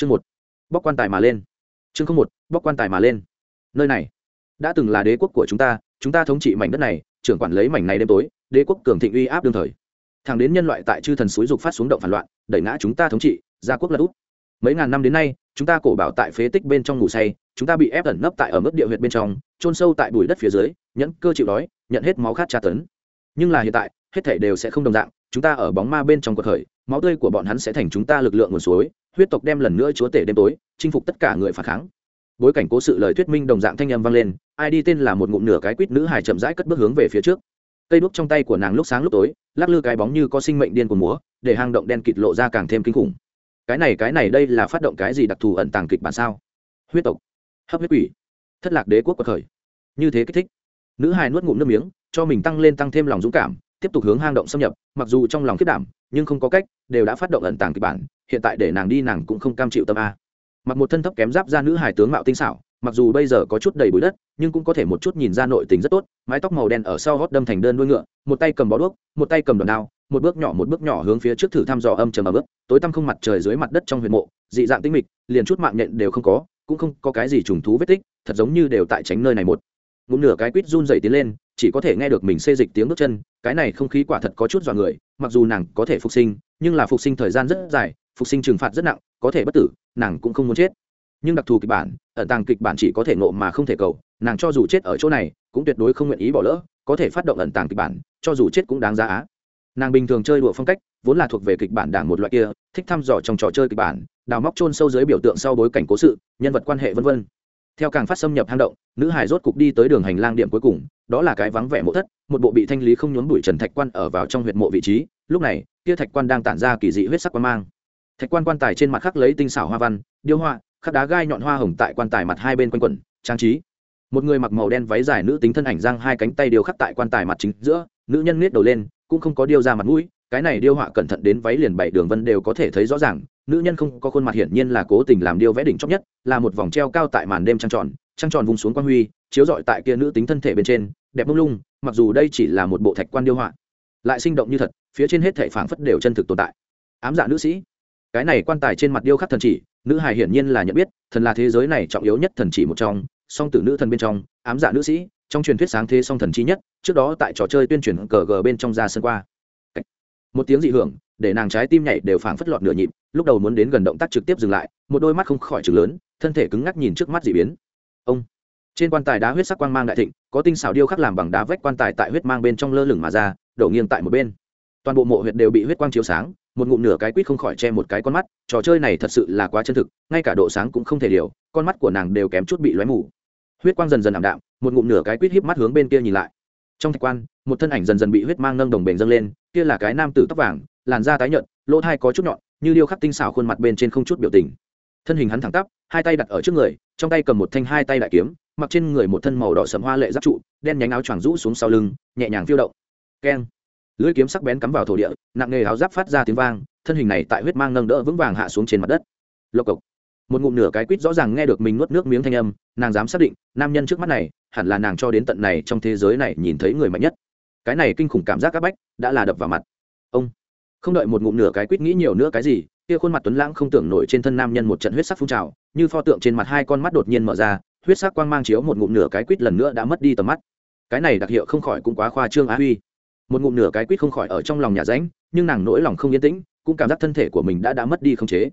chương một, bóc quan tài mà lên. Chương không một, bóc quan tài mà lên. Nơi này, đã từng là đế quốc của chúng ta chúng ta thống trị mảnh đất này, trưởng quản lấy mảnh này đêm tối, đế quốc cường thịnh uy áp đương thời. Thẳng đến nhân loại tại chư thần suối dục phát xuống động phản loạn, đẩy ngã chúng ta thống trị, gia quốc lật úp mấy ngàn năm đến nay, chúng ta cổ bảo tại phế tích bên trong ngủ say, chúng ta bị ép ẩn nấp tại ở mức địa huyệt bên trong trôn sâu tại bụi đất phía dưới, nhẫn cơ chịu đói, nhận hết máu khát tra tấn. Nhưng là hiện tại, hết thể đều sẽ không đồng dạng, chúng ta ở bóng ma bên trong cuộc khởi, máu tươi của bọn hắn sẽ thành chúng ta lực lượng nguồn suối huyết tộc đem lần nữa chúa tể đêm tối, chinh phục tất cả người phản kháng. Bối cảnh cố sự lời thuyết minh đồng dạng thanh âm vang lên, ai đi tên là một ngụm nửa cái quýt nữ hài chậm rãi cất bước hướng về phía trước. Cây đuốc trong tay của nàng lúc sáng lúc tối, lắc lư cái bóng như có sinh mệnh điên của múa, để hang động đen kịt lộ ra càng thêm kinh khủng. Cái này cái này đây là phát động cái gì đặc thù ẩn tàng kịch bản sao? Huyết tộc. Hấp huyết quỷ. Thất lạc đế quốc cuộc khởi. Như thế kích thích. Nữ hài nuốt ngụm nước miếng, cho mình tăng lên tăng thêm lòng dũng cảm tiếp tục hướng hang động xâm nhập, mặc dù trong lòng khiết đảm, nhưng không có cách, đều đã phát động ẩn tàng kịch bản, hiện tại để nàng đi nàng cũng không cam chịu tâm a. Mặc một thân thấp kém giáp ra nữ hải tướng mạo tinh xảo, mặc dù bây giờ có chút đầy bụi đất, nhưng cũng có thể một chút nhìn ra nội tình rất tốt, mái tóc màu đen ở sau gót đâm thành đơn đuôi ngựa, một tay cầm bó đuốc, một tay cầm đòn đao, một bước nhỏ một bước nhỏ hướng phía trước thử thăm dò âm trầm ở bước, tối tăm không mặt trời dưới mặt đất trong huyệt mộ, dị dạng tinh mịch, liền chút mạng nhện đều không có, cũng không có cái gì trùng thú vết tích, thật giống như đều tại tránh nơi này một. Ngụm nửa cái quýt run dày tiến lên chỉ có thể nghe được mình xê dịch tiếng bước chân, cái này không khí quả thật có chút dọa người, mặc dù nàng có thể phục sinh, nhưng là phục sinh thời gian rất dài, phục sinh trừng phạt rất nặng, có thể bất tử, nàng cũng không muốn chết. Nhưng đặc thù kịch bản, ẩn tàng kịch bản chỉ có thể nộ mà không thể cầu, nàng cho dù chết ở chỗ này, cũng tuyệt đối không nguyện ý bỏ lỡ, có thể phát động ẩn tàng kịch bản, cho dù chết cũng đáng giá á. Nàng bình thường chơi đùa phong cách, vốn là thuộc về kịch bản đảng một loại kia, thích thăm dò trong trò chơi kịch bản, đào móc trôn sâu dưới biểu tượng sau bối cảnh cố sự, nhân vật quan hệ v v theo càng phát xâm nhập hang động, nữ hải rốt cục đi tới đường hành lang điểm cuối cùng, đó là cái vắng vẻ mộ thất, một bộ bị thanh lý không nhốn bụi trần thạch quan ở vào trong huyệt mộ vị trí. Lúc này, kia thạch quan đang tản ra kỳ dị huyết sắc quan mang. Thạch quan quan tài trên mặt khắc lấy tinh xảo hoa văn, điêu hoa khắc đá gai nhọn hoa hồng tại quan tài mặt hai bên quanh quẩn, trang trí. Một người mặc màu đen váy dài nữ tính thân ảnh giang hai cánh tay điêu khắc tại quan tài mặt chính giữa, nữ nhân miết đầu lên, cũng không có điêu ra mặt mũi, cái này điêu họa cẩn thận đến váy liền bảy đường vân đều có thể thấy rõ ràng nữ nhân không có khuôn mặt hiển nhiên là cố tình làm điêu vẽ đỉnh chóp nhất, là một vòng treo cao tại màn đêm trăng tròn trăng tròn vùng xuống quan huy, chiếu rọi tại kia nữ tính thân thể bên trên, đẹp mông lung, mặc dù đây chỉ là một bộ thạch quan điêu họa, lại sinh động như thật, phía trên hết thể phảng phất đều chân thực tồn tại. Ám dạ nữ sĩ. Cái này quan tài trên mặt điêu khắc thần chỉ, nữ hài hiển nhiên là nhận biết, thần là thế giới này trọng yếu nhất thần chỉ một trong, song tử nữ thần bên trong, ám dạ nữ sĩ, trong truyền thuyết sáng thế song thần chi nhất, trước đó tại trò chơi tuyên truyền cờ gờ bên trong ra sân qua. Một tiếng dị hưởng, để nàng trái tim nhảy đều phảng phất lọt nửa nhịp lúc đầu muốn đến gần động tác trực tiếp dừng lại, một đôi mắt không khỏi chừng lớn, thân thể cứng ngắc nhìn trước mắt dị biến. Ông! Trên quan tài đá huyết sắc quang mang đại thịnh, có tinh xảo điêu khắc làm bằng đá vách quan tài tại huyết mang bên trong lơ lửng mà ra, đổ nghiêng tại một bên. Toàn bộ mộ huyệt đều bị huyết quang chiếu sáng, một ngụm nửa cái quýt không khỏi che một cái con mắt, trò chơi này thật sự là quá chân thực, ngay cả độ sáng cũng không thể điều con mắt của nàng đều kém chút bị lóe mù. Huyết quang dần dần ảm đạm, một ngụm nửa cái quýt híp mắt hướng bên kia nhìn lại. Trong thạch quan, một thân ảnh dần dần bị huyết mang nâng đồng bền dâng lên, kia là cái nam tử tóc vàng, làn da tái nhợt, lỗ thai có chút nhọn như điêu khắc tinh xảo khuôn mặt bên trên không chút biểu tình. Thân hình hắn thẳng tắp, hai tay đặt ở trước người, trong tay cầm một thanh hai tay đại kiếm, mặc trên người một thân màu đỏ sẫm hoa lệ giáp trụ, đen nhánh áo choàng rũ xuống sau lưng, nhẹ nhàng phiêu động. Keng. Lưỡi kiếm sắc bén cắm vào thổ địa, nặng nghề áo giáp phát ra tiếng vang, thân hình này tại huyết mang nâng đỡ vững vàng hạ xuống trên mặt đất. Lộc cộc. Một ngụm nửa cái quýt rõ ràng nghe được mình nuốt nước miếng thanh âm, nàng dám xác định, nam nhân trước mắt này, hẳn là nàng cho đến tận này trong thế giới này nhìn thấy người mạnh nhất. Cái này kinh khủng cảm giác các bách, đã là đập vào mặt. Ông không đợi một ngụm nửa cái quýt nghĩ nhiều nữa cái gì, kia khuôn mặt tuấn lãng không tưởng nổi trên thân nam nhân một trận huyết sắc phun trào, như pho tượng trên mặt hai con mắt đột nhiên mở ra, huyết sắc quang mang chiếu một ngụm nửa cái quýt lần nữa đã mất đi tầm mắt. Cái này đặc hiệu không khỏi cũng quá khoa trương á huy. Một ngụm nửa cái quýt không khỏi ở trong lòng nhà ránh, nhưng nàng nỗi lòng không yên tĩnh, cũng cảm giác thân thể của mình đã đã mất đi không chế.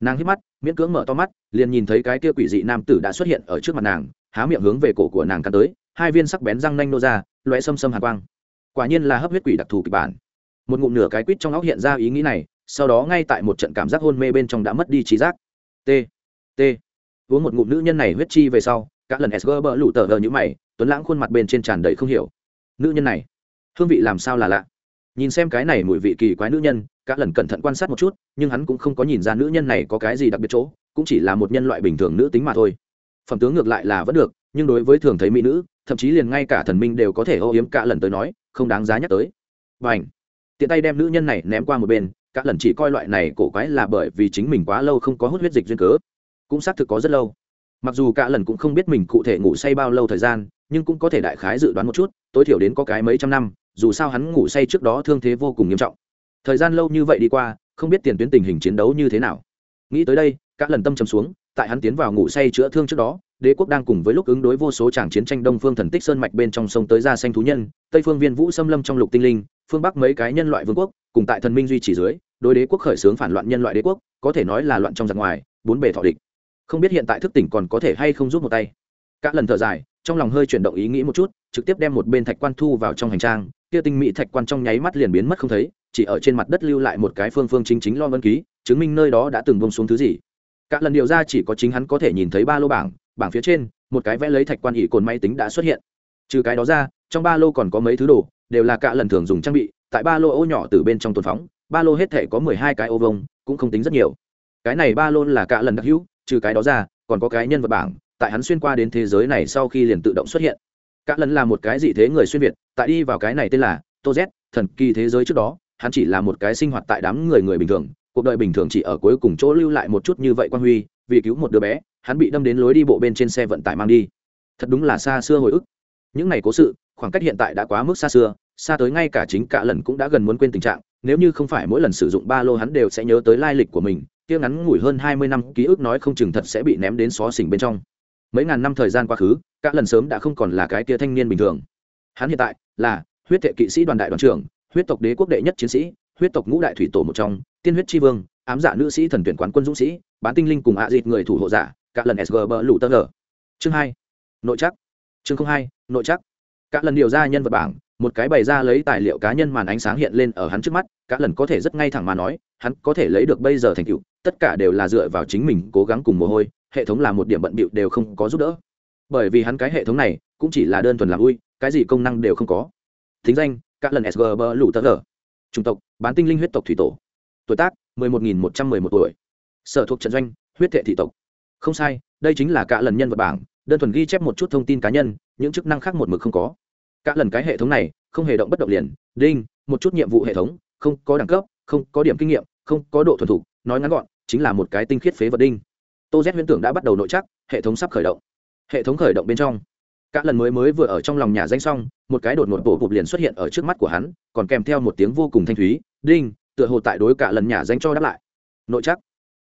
Nàng hít mắt, miễn cưỡng mở to mắt, liền nhìn thấy cái kia quỷ dị nam tử đã xuất hiện ở trước mặt nàng, há miệng hướng về cổ của nàng cắn tới, hai viên sắc bén răng nanh nô ra loẹ xâm xâm hạt quang. Quả nhiên là hấp huyết quỷ đặc thù kịch bản một ngụm nửa cái quýt trong óc hiện ra ý nghĩ này, sau đó ngay tại một trận cảm giác hôn mê bên trong đã mất đi trí giác. T t. Uống một ngụm nữ nhân này huyết chi về sau các lần sg bỡ lủ tờ hờ như mày, tuấn lãng khuôn mặt bên trên tràn đầy không hiểu. Nữ nhân này, hương vị làm sao là lạ? Nhìn xem cái này mùi vị kỳ quái nữ nhân các lần cẩn thận quan sát một chút, nhưng hắn cũng không có nhìn ra nữ nhân này có cái gì đặc biệt chỗ, cũng chỉ là một nhân loại bình thường nữ tính mà thôi. Phẩm tướng ngược lại là vẫn được, nhưng đối với thường thấy mỹ nữ, thậm chí liền ngay cả thần minh đều có thể âu yếm cả lần tới nói, không đáng giá nhắc tới. Và ảnh tiện tay đem nữ nhân này ném qua một bên các lần chỉ coi loại này cổ quái là bởi vì chính mình quá lâu không có hút huyết dịch duyên cớ. Cũng xác thực có rất lâu. Mặc dù cả lần cũng không biết mình cụ thể ngủ say bao lâu thời gian, nhưng cũng có thể đại khái dự đoán một chút, tối thiểu đến có cái mấy trăm năm, dù sao hắn ngủ say trước đó thương thế vô cùng nghiêm trọng. Thời gian lâu như vậy đi qua, không biết tiền tuyến tình hình chiến đấu như thế nào. Nghĩ tới đây, cả lần tâm trầm xuống, tại hắn tiến vào ngủ say chữa thương trước đó, đế quốc đang cùng với lúc ứng đối vô số tràng chiến tranh đông phương thần tích sơn mạch bên trong sông tới ra xanh thú nhân, tây phương viên vũ xâm lâm trong lục tinh linh phương bắc mấy cái nhân loại vương quốc, cùng tại thần minh duy trì dưới, đối đế quốc khởi xướng phản loạn nhân loại đế quốc, có thể nói là loạn trong giặc ngoài, bốn bề thọ địch. Không biết hiện tại thức tỉnh còn có thể hay không giúp một tay. Các lần thở dài, trong lòng hơi chuyển động ý nghĩ một chút, trực tiếp đem một bên thạch quan thu vào trong hành trang, kia tinh mỹ thạch quan trong nháy mắt liền biến mất không thấy, chỉ ở trên mặt đất lưu lại một cái phương phương chính chính lo vân ký, chứng minh nơi đó đã từng bông xuống thứ gì. Các lần điều ra chỉ có chính hắn có thể nhìn thấy ba lô bảng bảng phía trên, một cái vẽ lấy thạch quan ỉ cồn máy tính đã xuất hiện. Trừ cái đó ra, trong ba lô còn có mấy thứ đồ đều là cả lần thường dùng trang bị, tại ba lô ô nhỏ từ bên trong tồn phóng, ba lô hết thể có mười hai cái ô vông cũng không tính rất nhiều. Cái này ba lô là cả lần đặc hữu, trừ cái đó ra, còn có cái nhân vật bảng, tại hắn xuyên qua đến thế giới này sau khi liền tự động xuất hiện. Cả lần là một cái gì thế người xuyên việt, tại đi vào cái này tên là tô z, thần kỳ thế giới trước đó, hắn chỉ là một cái sinh hoạt tại đám người người bình thường, cuộc đời bình thường chỉ ở cuối cùng chỗ lưu lại một chút như vậy quan huy, vì cứu một đứa bé, hắn bị đâm đến lối đi bộ bên trên xe vận tải mang đi. Thật đúng là xa xưa hồi ức. Những ngày cố sự khoảng cách hiện tại đã quá mức xa xưa, xa tới ngay cả chính cả lần cũng đã gần muốn quên tình trạng, nếu như không phải mỗi lần sử dụng ba lô hắn đều sẽ nhớ tới lai lịch của mình, kia ngắn ngủi hơn hai mươi năm, ký ức nói không chừng thật sẽ bị ném đến xó xỉnh bên trong. Mấy ngàn năm thời gian quá khứ các lần sớm đã không còn là cái tia thanh niên bình thường. Hắn hiện tại là huyết thệ kỵ sĩ đoàn đại đoàn trưởng, huyết tộc đế quốc đệ nhất chiến sĩ, huyết tộc ngũ đại thủy tổ một trong, tiên huyết tri vương, ám dạ nữ sĩ thần tuyển quán quân dũng sĩ, bán tinh linh cùng hạ à dịt người thủ hộ giả các lần sg bờ lụ tơ ngờ chương hai, nội chắc chương hai, nội chắc các lần điều ra nhân vật bảng, một cái bày ra lấy tài liệu cá nhân màn ánh sáng hiện lên ở hắn trước mắt các lần có thể rất ngay thẳng mà nói, hắn có thể lấy được bây giờ thành tựu, tất cả đều là dựa vào chính mình cố gắng cùng mồ hôi, hệ thống là một điểm bận bịu đều không có giúp đỡ. Bởi vì hắn cái hệ thống này cũng chỉ là đơn thuần làm vui, cái gì công năng đều không có. Thính danh các lần SGB lũ tơ tờ chủng tộc, bán tinh linh huyết tộc thủy tổ. Tuổi tác, mười một nghìn một trăm mười một tuổi. Sở thuộc trận doanh, huyết hệ thị tộc. Không sai, đây chính là cả lần nhân vật bảng, đơn thuần ghi chép một chút thông tin cá nhân những chức năng khác một mực không có. Cả lần cái hệ thống này, không hề động bất động liền, đinh, một chút nhiệm vụ hệ thống, không có đẳng cấp, không có điểm kinh nghiệm, không có độ thuần thục, nói ngắn gọn, chính là một cái tinh khiết phế vật đinh. Tô z huyễn tưởng đã bắt đầu nội chắc, hệ thống sắp khởi động. Hệ thống khởi động bên trong, Cả lần mới mới vừa ở trong lòng nhà danh xong, một cái đột ngột bổ bụp liền xuất hiện ở trước mắt của hắn, còn kèm theo một tiếng vô cùng thanh thúy, đinh, tựa hồ tại đối cả lần nhà danh cho đáp lại. Nội chắc.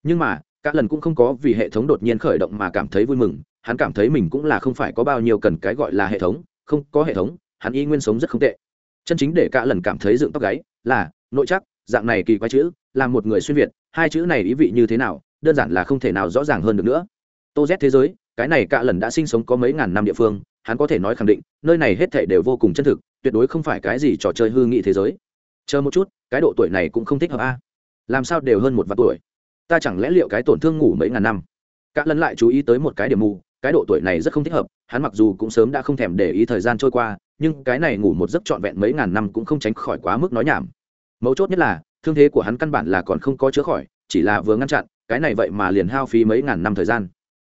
Nhưng mà, cả lần cũng không có vì hệ thống đột nhiên khởi động mà cảm thấy vui mừng hắn cảm thấy mình cũng là không phải có bao nhiêu cần cái gọi là hệ thống, không có hệ thống, hắn y nguyên sống rất không tệ. Chân chính để cả lần cảm thấy dựng tóc gáy là, nội chắc, dạng này kỳ quái chữ, là một người xuyên việt, hai chữ này ý vị như thế nào, đơn giản là không thể nào rõ ràng hơn được nữa. Tô z thế giới, cái này cả lần đã sinh sống có mấy ngàn năm địa phương, hắn có thể nói khẳng định, nơi này hết thể đều vô cùng chân thực, tuyệt đối không phải cái gì trò chơi hư nghị thế giới. Chờ một chút, cái độ tuổi này cũng không thích hợp a. Làm sao đều hơn một vạn tuổi. Ta chẳng lẽ liệu cái tổn thương ngủ mấy ngàn năm? Cả lần lại chú ý tới một cái điểm mù cái độ tuổi này rất không thích hợp hắn mặc dù cũng sớm đã không thèm để ý thời gian trôi qua nhưng cái này ngủ một giấc trọn vẹn mấy ngàn năm cũng không tránh khỏi quá mức nói nhảm mấu chốt nhất là thương thế của hắn căn bản là còn không có chữa khỏi chỉ là vừa ngăn chặn cái này vậy mà liền hao phí mấy ngàn năm thời gian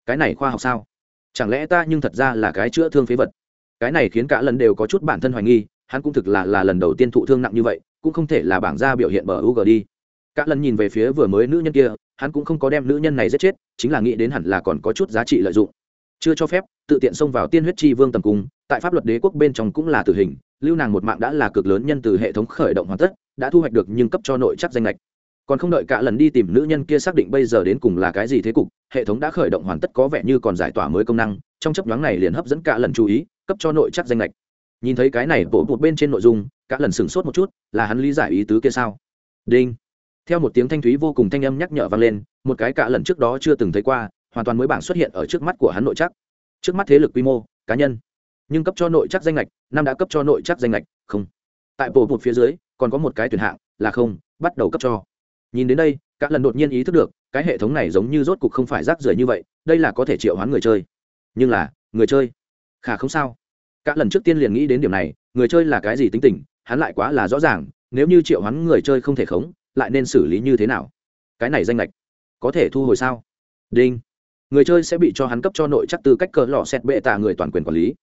cái này khoa học sao chẳng lẽ ta nhưng thật ra là cái chữa thương phế vật cái này khiến cả lần đều có chút bản thân hoài nghi hắn cũng thực là là lần đầu tiên thụ thương nặng như vậy cũng không thể là bảng ra biểu hiện bờ g đi. Cả lần nhìn về phía vừa mới nữ nhân kia, hắn cũng không có đem nữ nhân này giết chết, chính là nghĩ đến hẳn là còn có chút giá trị lợi dụng. Chưa cho phép, tự tiện xông vào tiên huyết chi vương tầm cung, tại pháp luật đế quốc bên trong cũng là tử hình, lưu nàng một mạng đã là cực lớn nhân từ hệ thống khởi động hoàn tất, đã thu hoạch được nhưng cấp cho nội chắc danh lệch. Còn không đợi cả lần đi tìm nữ nhân kia xác định bây giờ đến cùng là cái gì thế cục, hệ thống đã khởi động hoàn tất có vẻ như còn giải tỏa mới công năng, trong chấp nhoáng này liền hấp dẫn cả lần chú ý, cấp cho nội chắc danh lệch nhìn thấy cái này bổ một bên trên nội dung cả lần sửng sốt một chút là hắn lý giải ý tứ kia sao? Đinh. Theo một tiếng thanh thúy vô cùng thanh âm nhắc nhở vang lên một cái cả lần trước đó chưa từng thấy qua hoàn toàn mới bảng xuất hiện ở trước mắt của hắn nội chắc. Trước mắt thế lực quy mô, cá nhân, nhưng cấp cho nội chắc danh lệch năm đã cấp cho nội chắc danh lệch không. Tại bộ một phía dưới, còn có một cái tuyển hạng, là không, bắt đầu cấp cho. Nhìn đến đây các lần đột nhiên ý thức được, cái hệ thống này giống như rốt cục không phải rác rưởi như vậy, đây là có thể triệu hoán người chơi. Nhưng là, người chơi? Khả không sao. Cả lần trước tiên liền nghĩ đến điểm này, người chơi là cái gì tính tình, hắn lại quá là rõ ràng, nếu như triệu hoán người chơi không thể khống, lại nên xử lý như thế nào? Cái này danh lệch có thể thu hồi sao? Đinh người chơi sẽ bị cho hắn cấp cho nội chắc tư cách cỡ lò xét bệ tạ người toàn quyền quản lý.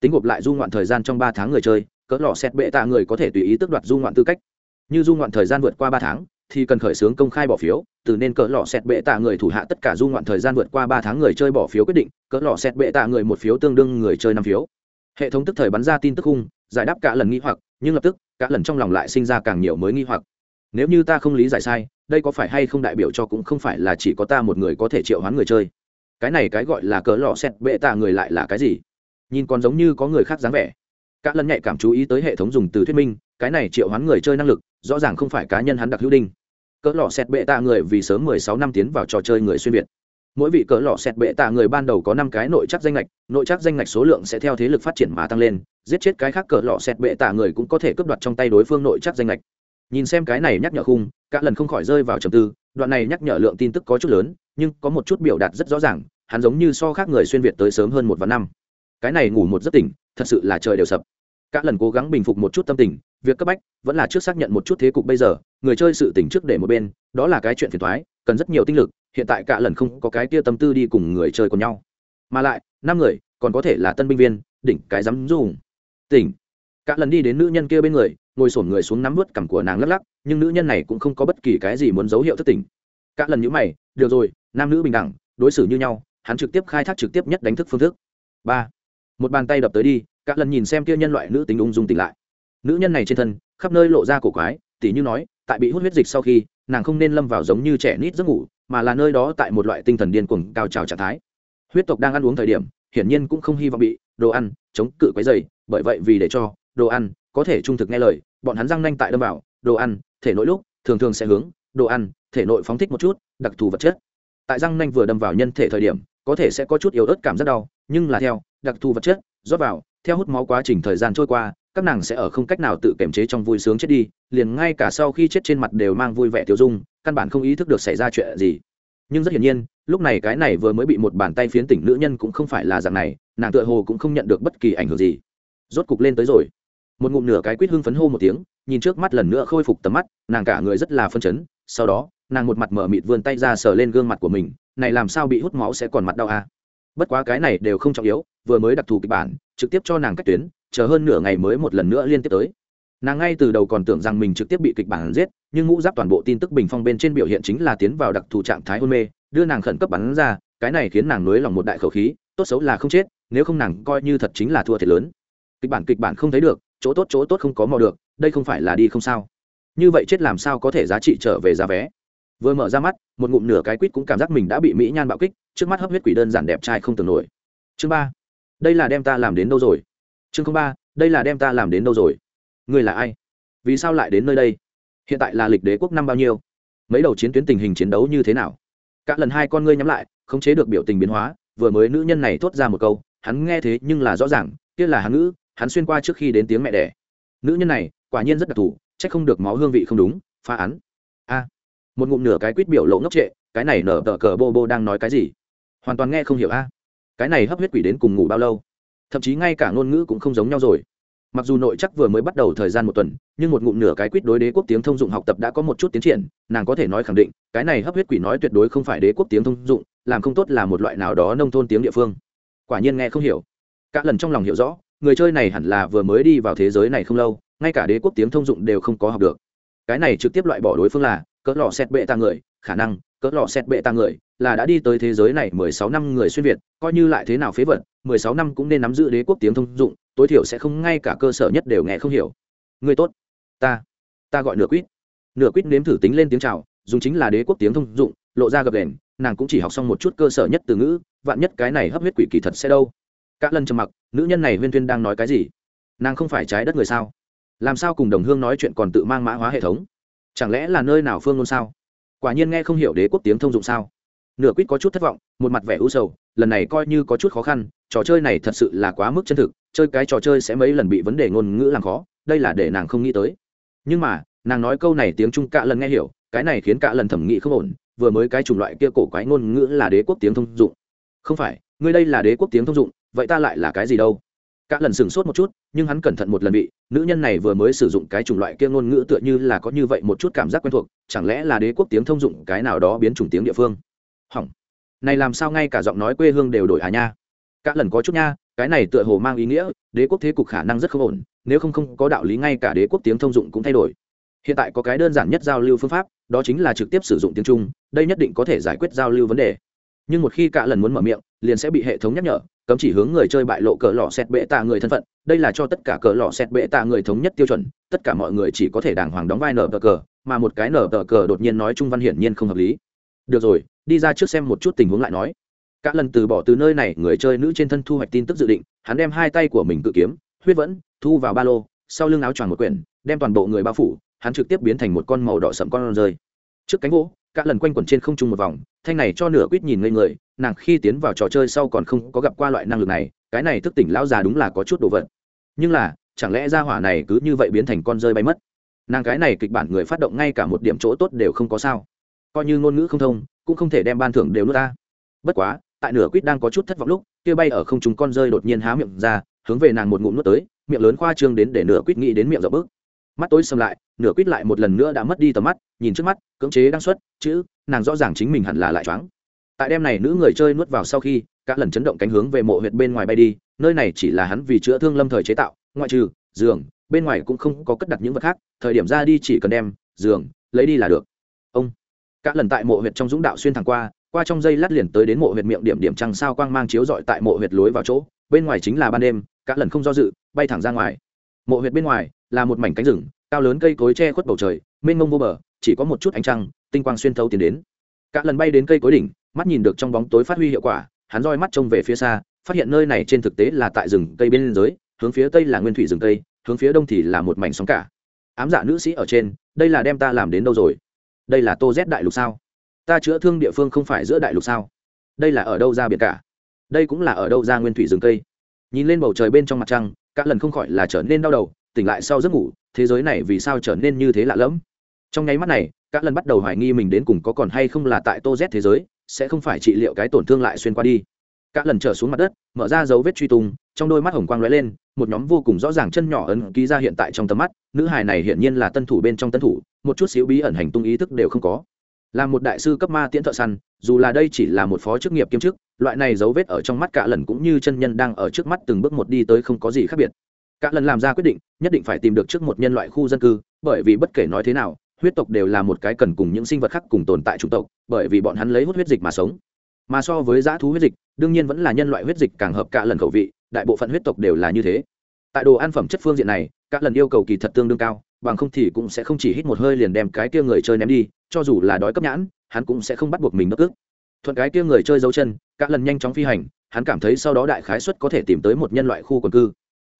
Tính gộp lại du ngoạn thời gian trong ba tháng người chơi, cỡ lò xét bệ tạ người có thể tùy ý tước đoạt du ngoạn tư cách. Như du ngoạn thời gian vượt qua ba tháng, thì cần khởi xướng công khai bỏ phiếu, từ nên cỡ lò xét bệ tạ người thủ hạ tất cả du ngoạn thời gian vượt qua ba tháng người chơi bỏ phiếu quyết định, cỡ lò xét bệ tạ người một phiếu tương đương người chơi năm phiếu. Hệ thống tức thời bắn ra tin tức khung giải đáp cả lần nghi hoặc, nhưng lập tức, cả lần trong lòng lại sinh ra càng nhiều mới nghi hoặc. Nếu như ta không lý giải sai, đây có phải hay không đại biểu cho cũng không phải là chỉ có ta một người có thể triệu hoán người chơi? Cái này cái gọi là cỡ lọ xét bệ tạ người lại là cái gì? Nhìn còn giống như có người khác dáng vẻ. Cả lần nhạy cảm chú ý tới hệ thống dùng từ thuyết minh, cái này triệu hoán người chơi năng lực, rõ ràng không phải cá nhân hắn đặc hữu đinh. Cỡ lọ xét bệ tạ người vì sớm mười sáu năm tiến vào trò chơi người xuyên việt. Mỗi vị cỡ lọ xét bệ tạ người ban đầu có năm cái nội chắc danh lệch nội chắc danh lệch số lượng sẽ theo thế lực phát triển mà tăng lên, giết chết cái khác cỡ lọ xét bệ tạ người cũng có thể cướp đoạt trong tay đối phương nội chắc danh lệch nhìn xem cái này nhắc nhở khung, cả lần không khỏi rơi vào trầm tư, đoạn này nhắc nhở lượng tin tức có chút lớn, nhưng có một chút biểu đạt rất rõ ràng, hắn giống như so khác người xuyên việt tới sớm hơn một vạn năm. Cái này ngủ một giấc tỉnh, thật sự là trời đều sập. Cả lần cố gắng bình phục một chút tâm tình, việc cấp bách vẫn là trước xác nhận một chút thế cục bây giờ, người chơi sự tỉnh trước để một bên, đó là cái chuyện phiền thoái cần rất nhiều tinh lực, hiện tại cả lần không có cái tia tâm tư đi cùng người chơi cùng nhau. Mà lại, năm người, còn có thể là tân binh viên, đỉnh cái dám dùng. Tỉnh. Cả lần đi đến nữ nhân kia bên người ngồi sổm người xuống nắm vớt cằm của nàng lắc lắc, nhưng nữ nhân này cũng không có bất kỳ cái gì muốn dấu hiệu thất tình. Cả lần nhữ mày, được rồi, nam nữ bình đẳng, đối xử như nhau, hắn trực tiếp khai thác trực tiếp nhất đánh thức phương thức. Ba. Một bàn tay đập tới đi, cả lần nhìn xem kia nhân loại nữ tính ung dung tỉnh lại. Nữ nhân này trên thân, khắp nơi lộ ra cổ quái, tỉ như nói, tại bị hút huyết dịch sau khi, nàng không nên lâm vào giống như trẻ nít giấc ngủ, mà là nơi đó tại một loại tinh thần điên cuồng cao trào trạng thái. Huyết tộc đang ăn uống thời điểm, hiển nhiên cũng không hy vọng bị đồ ăn chống cự quấy dày bởi vậy vì để cho đồ ăn có thể trung thực nghe lời, bọn hắn răng nanh tại đâm vào, đồ ăn, thể nội lúc, thường thường sẽ hướng, đồ ăn, thể nội phóng thích một chút, đặc thù vật chất. Tại răng nanh vừa đâm vào nhân thể thời điểm, có thể sẽ có chút yếu ớt cảm rất đau, nhưng là theo, đặc thù vật chất, rót vào, theo hút máu quá trình thời gian trôi qua, các nàng sẽ ở không cách nào tự kiềm chế trong vui sướng chết đi, liền ngay cả sau khi chết trên mặt đều mang vui vẻ tiêu dung, căn bản không ý thức được xảy ra chuyện gì. Nhưng rất hiển nhiên, lúc này cái này vừa mới bị một bàn tay phiến tỉnh nữ nhân cũng không phải là dạng này, nàng tựa hồ cũng không nhận được bất kỳ ảnh hưởng gì. Rốt cục lên tới rồi một ngụm nửa cái quýt hưng phấn hô một tiếng, nhìn trước mắt lần nữa khôi phục tầm mắt, nàng cả người rất là phân chấn, sau đó, nàng một mặt mở mịt vươn tay ra sờ lên gương mặt của mình, này làm sao bị hút máu sẽ còn mặt đau à? bất quá cái này đều không trọng yếu, vừa mới đặc thù kịch bản, trực tiếp cho nàng cách tuyến, chờ hơn nửa ngày mới một lần nữa liên tiếp tới nàng ngay từ đầu còn tưởng rằng mình trực tiếp bị kịch bản giết, nhưng ngũ giáp toàn bộ tin tức bình phong bên trên biểu hiện chính là tiến vào đặc thù trạng thái hôn mê, đưa nàng khẩn cấp bắn ra, cái này khiến nàng nới lòng một đại khẩu khí, tốt xấu là không chết, nếu không nàng coi như thật chính là thua thiệt lớn kịch bản kịch bản không thấy được chỗ tốt chỗ tốt không có mò được, đây không phải là đi không sao. Như vậy chết làm sao có thể giá trị trở về giá vé? Vừa mở ra mắt, một ngụm nửa cái quýt cũng cảm giác mình đã bị mỹ nhan bạo kích, trước mắt hấp huyết quỷ đơn giản đẹp trai không tưởng nổi. Chương ba, đây là đem ta làm đến đâu rồi? Chương ba, đây là đem ta làm đến đâu rồi? Người là ai? Vì sao lại đến nơi đây? Hiện tại là lịch đế quốc năm bao nhiêu? Mấy đầu chiến tuyến tình hình chiến đấu như thế nào? Các lần hai con ngươi nhắm lại, khống chế được biểu tình biến hóa, vừa mới nữ nhân này thốt ra một câu, hắn nghe thế nhưng là rõ ràng, kia là hắn ngữ hắn xuyên qua trước khi đến tiếng mẹ đẻ. Nữ nhân này, quả nhiên rất đặc thù c h ắ c không được máu hương vị không đúng, phá án. A. Một ngụm nửa cái quýt biểu lộ ngốc trệ, cái này nở tờ cờ bô bô đang nói cái gì? Hoàn toàn nghe không hiểu a. Cái này hấp huyết quỷ đến cùng ngủ bao lâu? Thậm chí ngay cả ngôn ngữ cũng không giống nhau rồi. Mặc dù nội chắc vừa mới bắt đầu thời gian một tuần, nhưng một ngụm nửa cái quýt đối đế quốc tiếng thông dụng học tập đã có một chút tiến triển, nàng có thể nói khẳng định, cái này hấp huyết quỷ nói tuyệt đối không phải đế quốc tiếng thông dụng, làm không tốt là một loại nào đó nông thôn tiếng địa phương. Quả nhiên nghe không hiểu. Cả lần trong lòng hiểu rõ người chơi này hẳn là vừa mới đi vào thế giới này không lâu, ngay cả đế quốc tiếng thông dụng đều không có học được. Cái này trực tiếp loại bỏ đối phương là, cỡ lọ xét bệ ta người, khả năng, cỡ lọ xét bệ ta người, là đã đi tới thế giới này mười sáu năm người xuyên việt, coi như lại thế nào phế vật, mười sáu năm cũng nên nắm giữ đế quốc tiếng thông dụng, tối thiểu sẽ không ngay cả cơ sở nhất đều nghe không hiểu. Người tốt, ta ta gọi nửa quýt. Nửa quýt nếm thử tính lên tiếng chào, dùng chính là đế quốc tiếng thông dụng, lộ ra gập đèn nàng cũng chỉ học xong một chút cơ sở nhất từ ngữ, vạn nhất cái này hấp huyết quỷ kỳ thật sẽ đâu. Cả lần trầm mặc, nữ nhân này huyên thuyên đang nói cái gì? Nàng không phải trái đất người sao? Làm sao cùng đồng hương nói chuyện còn tự mang mã hóa hệ thống? Chẳng lẽ là nơi nào phương ngôn sao? Quả nhiên nghe không hiểu đế quốc tiếng thông dụng sao? Nửa quýt có chút thất vọng, một mặt vẻ u sầu, lần này coi như có chút khó khăn, trò chơi này thật sự là quá mức chân thực, chơi cái trò chơi sẽ mấy lần bị vấn đề ngôn ngữ làm khó, đây là để nàng không nghĩ tới. Nhưng mà, nàng nói câu này tiếng trung cạ lần nghe hiểu, cái này khiến cạ lần thẩm nghĩ không ổn, vừa mới cái chủng loại kia cổ quái ngôn ngữ là đế quốc tiếng thông dụng. Không phải, ngươi đây là đế quốc tiếng thông dụng vậy ta lại là cái gì đâu? Cả lần sửng sốt một chút, nhưng hắn cẩn thận một lần bị, nữ nhân này vừa mới sử dụng cái chủng loại kia ngôn ngữ tựa như là có như vậy một chút cảm giác quen thuộc, chẳng lẽ là đế quốc tiếng thông dụng cái nào đó biến chủng tiếng địa phương? Hỏng. Này làm sao ngay cả giọng nói quê hương đều đổi à nha? Cả lần có chút nha, cái này tựa hồ mang ý nghĩa, đế quốc thế cục khả năng rất không ổn, nếu không không có đạo lý ngay cả đế quốc tiếng thông dụng cũng thay đổi. Hiện tại có cái đơn giản nhất giao lưu phương pháp, đó chính là trực tiếp sử dụng tiếng trung, đây nhất định có thể giải quyết giao lưu vấn đề. Nhưng một khi cả lần muốn mở miệng, liền sẽ bị hệ thống nhắc nhở cấm chỉ hướng người chơi bại lộ cờ lọ xét bệ tạ người thân phận, đây là cho tất cả cờ lọ xét bệ tạ người thống nhất tiêu chuẩn, tất cả mọi người chỉ có thể đàng hoàng đóng vai nở cờ, mà một cái nở tờ cờ đột nhiên nói trung văn hiển nhiên không hợp lý. Được rồi, đi ra trước xem một chút tình huống lại nói. Cả lần từ bỏ từ nơi này, người chơi nữ trên thân thu hoạch tin tức dự định, hắn đem hai tay của mình cự kiếm, huyết vẫn, thu vào ba lô, sau lưng áo choàng một quyển, đem toàn bộ người bao phủ, hắn trực tiếp biến thành một con màu đỏ sậm con rơi. Trước cánh gỗ, cả lần quanh quẩn trên không trung một vòng, thanh này cho nửa quýt nhìn ngây người nàng khi tiến vào trò chơi sau còn không có gặp qua loại năng lực này, cái này thức tỉnh lão già đúng là có chút đồ vật. Nhưng là, chẳng lẽ ra hỏa này cứ như vậy biến thành con rơi bay mất? Nàng cái này kịch bản người phát động ngay cả một điểm chỗ tốt đều không có sao. Coi như ngôn ngữ không thông, cũng không thể đem ban thưởng đều nuốt ta. Bất quá, tại nửa quýt đang có chút thất vọng lúc, kia bay ở không trung con rơi đột nhiên há miệng ra, hướng về nàng một ngụm nuốt tới, miệng lớn khoa trương đến để nửa quýt nghĩ đến miệng dọc bước. Mắt tối xâm lại, nửa quýt lại một lần nữa đã mất đi tầm mắt, nhìn trước mắt, cưỡng chế đang xuất, chữ, nàng rõ ràng chính mình hẳn là lại choáng tại đêm này nữ người chơi nuốt vào sau khi các lần chấn động cánh hướng về mộ huyệt bên ngoài bay đi, nơi này chỉ là hắn vì chữa thương lâm thời chế tạo, ngoại trừ, giường, bên ngoài cũng không có cất đặt những vật khác, thời điểm ra đi chỉ cần đem, giường, lấy đi là được. Ông các lần tại mộ huyệt trong dũng đạo xuyên thẳng qua qua trong dây lát liền tới đến mộ huyệt miệng điểm điểm trăng sao quang mang chiếu dọi tại mộ huyệt lối vào chỗ, bên ngoài chính là ban đêm các lần không do dự, bay thẳng ra ngoài. Mộ huyệt bên ngoài là một mảnh cánh rừng, cao lớn cây cối che khuất bầu trời, mênh mông vô bờ, chỉ có một chút ánh trăng, tinh quang xuyên thấu tiến đến cả lần bay đến cây cối đỉnh, mắt nhìn được trong bóng tối phát huy hiệu quả, hắn roi mắt trông về phía xa, phát hiện nơi này trên thực tế là tại rừng cây bên dưới, hướng phía tây là nguyên thủy rừng cây, hướng phía đông thì là một mảnh sóng cả. Ám dạ nữ sĩ ở trên, đây là đem ta làm đến đâu rồi? Đây là tô z đại lục sao? Ta chữa thương địa phương không phải giữa đại lục sao? Đây là ở đâu ra biển cả? Đây cũng là ở đâu ra nguyên thủy rừng cây? Nhìn lên bầu trời bên trong mặt trăng các lần không khỏi là trở nên đau đầu, tỉnh lại sau giấc ngủ, thế giới này vì sao trở nên như thế lạ lẫm? Trong nháy mắt này các lần bắt đầu hoài nghi mình đến cùng có còn hay không là tại tô z thế giới, sẽ không phải trị liệu cái tổn thương lại xuyên qua đi. Các lần trở xuống mặt đất, mở ra dấu vết truy tung, trong đôi mắt hồng quang lóe lên, một nhóm vô cùng rõ ràng chân nhỏ ấn ký ra hiện tại trong tầm mắt, nữ hài này hiển nhiên là tân thủ bên trong tân thủ, một chút xíu bí ẩn hành tung ý thức đều không có. Là một đại sư cấp ma tiễn thợ săn, dù là đây chỉ là một phó chức nghiệp kiêm chức, loại này dấu vết ở trong mắt cả lần cũng như chân nhân đang ở trước mắt từng bước một đi tới không có gì khác biệt. Cả lần làm ra quyết định, nhất định phải tìm được trước một nhân loại khu dân cư, bởi vì bất kể nói thế nào huyết tộc đều là một cái cần cùng những sinh vật khác cùng tồn tại chủng tộc, bởi vì bọn hắn lấy hút huyết dịch mà sống. Mà so với dã thú huyết dịch, đương nhiên vẫn là nhân loại huyết dịch càng hợp cả lần khẩu vị, đại bộ phận huyết tộc đều là như thế. Tại đồ ăn phẩm chất phương diện này các lần yêu cầu kỳ thật tương đương cao, bằng không thì cũng sẽ không chỉ hít một hơi liền đem cái kia người chơi ném đi, cho dù là đói cấp nhãn, hắn cũng sẽ không bắt buộc mình nước ức thuận cái kia người chơi dấu chân các lần nhanh chóng phi hành, hắn cảm thấy sau đó đại khái suất có thể tìm tới một nhân loại khu quần cư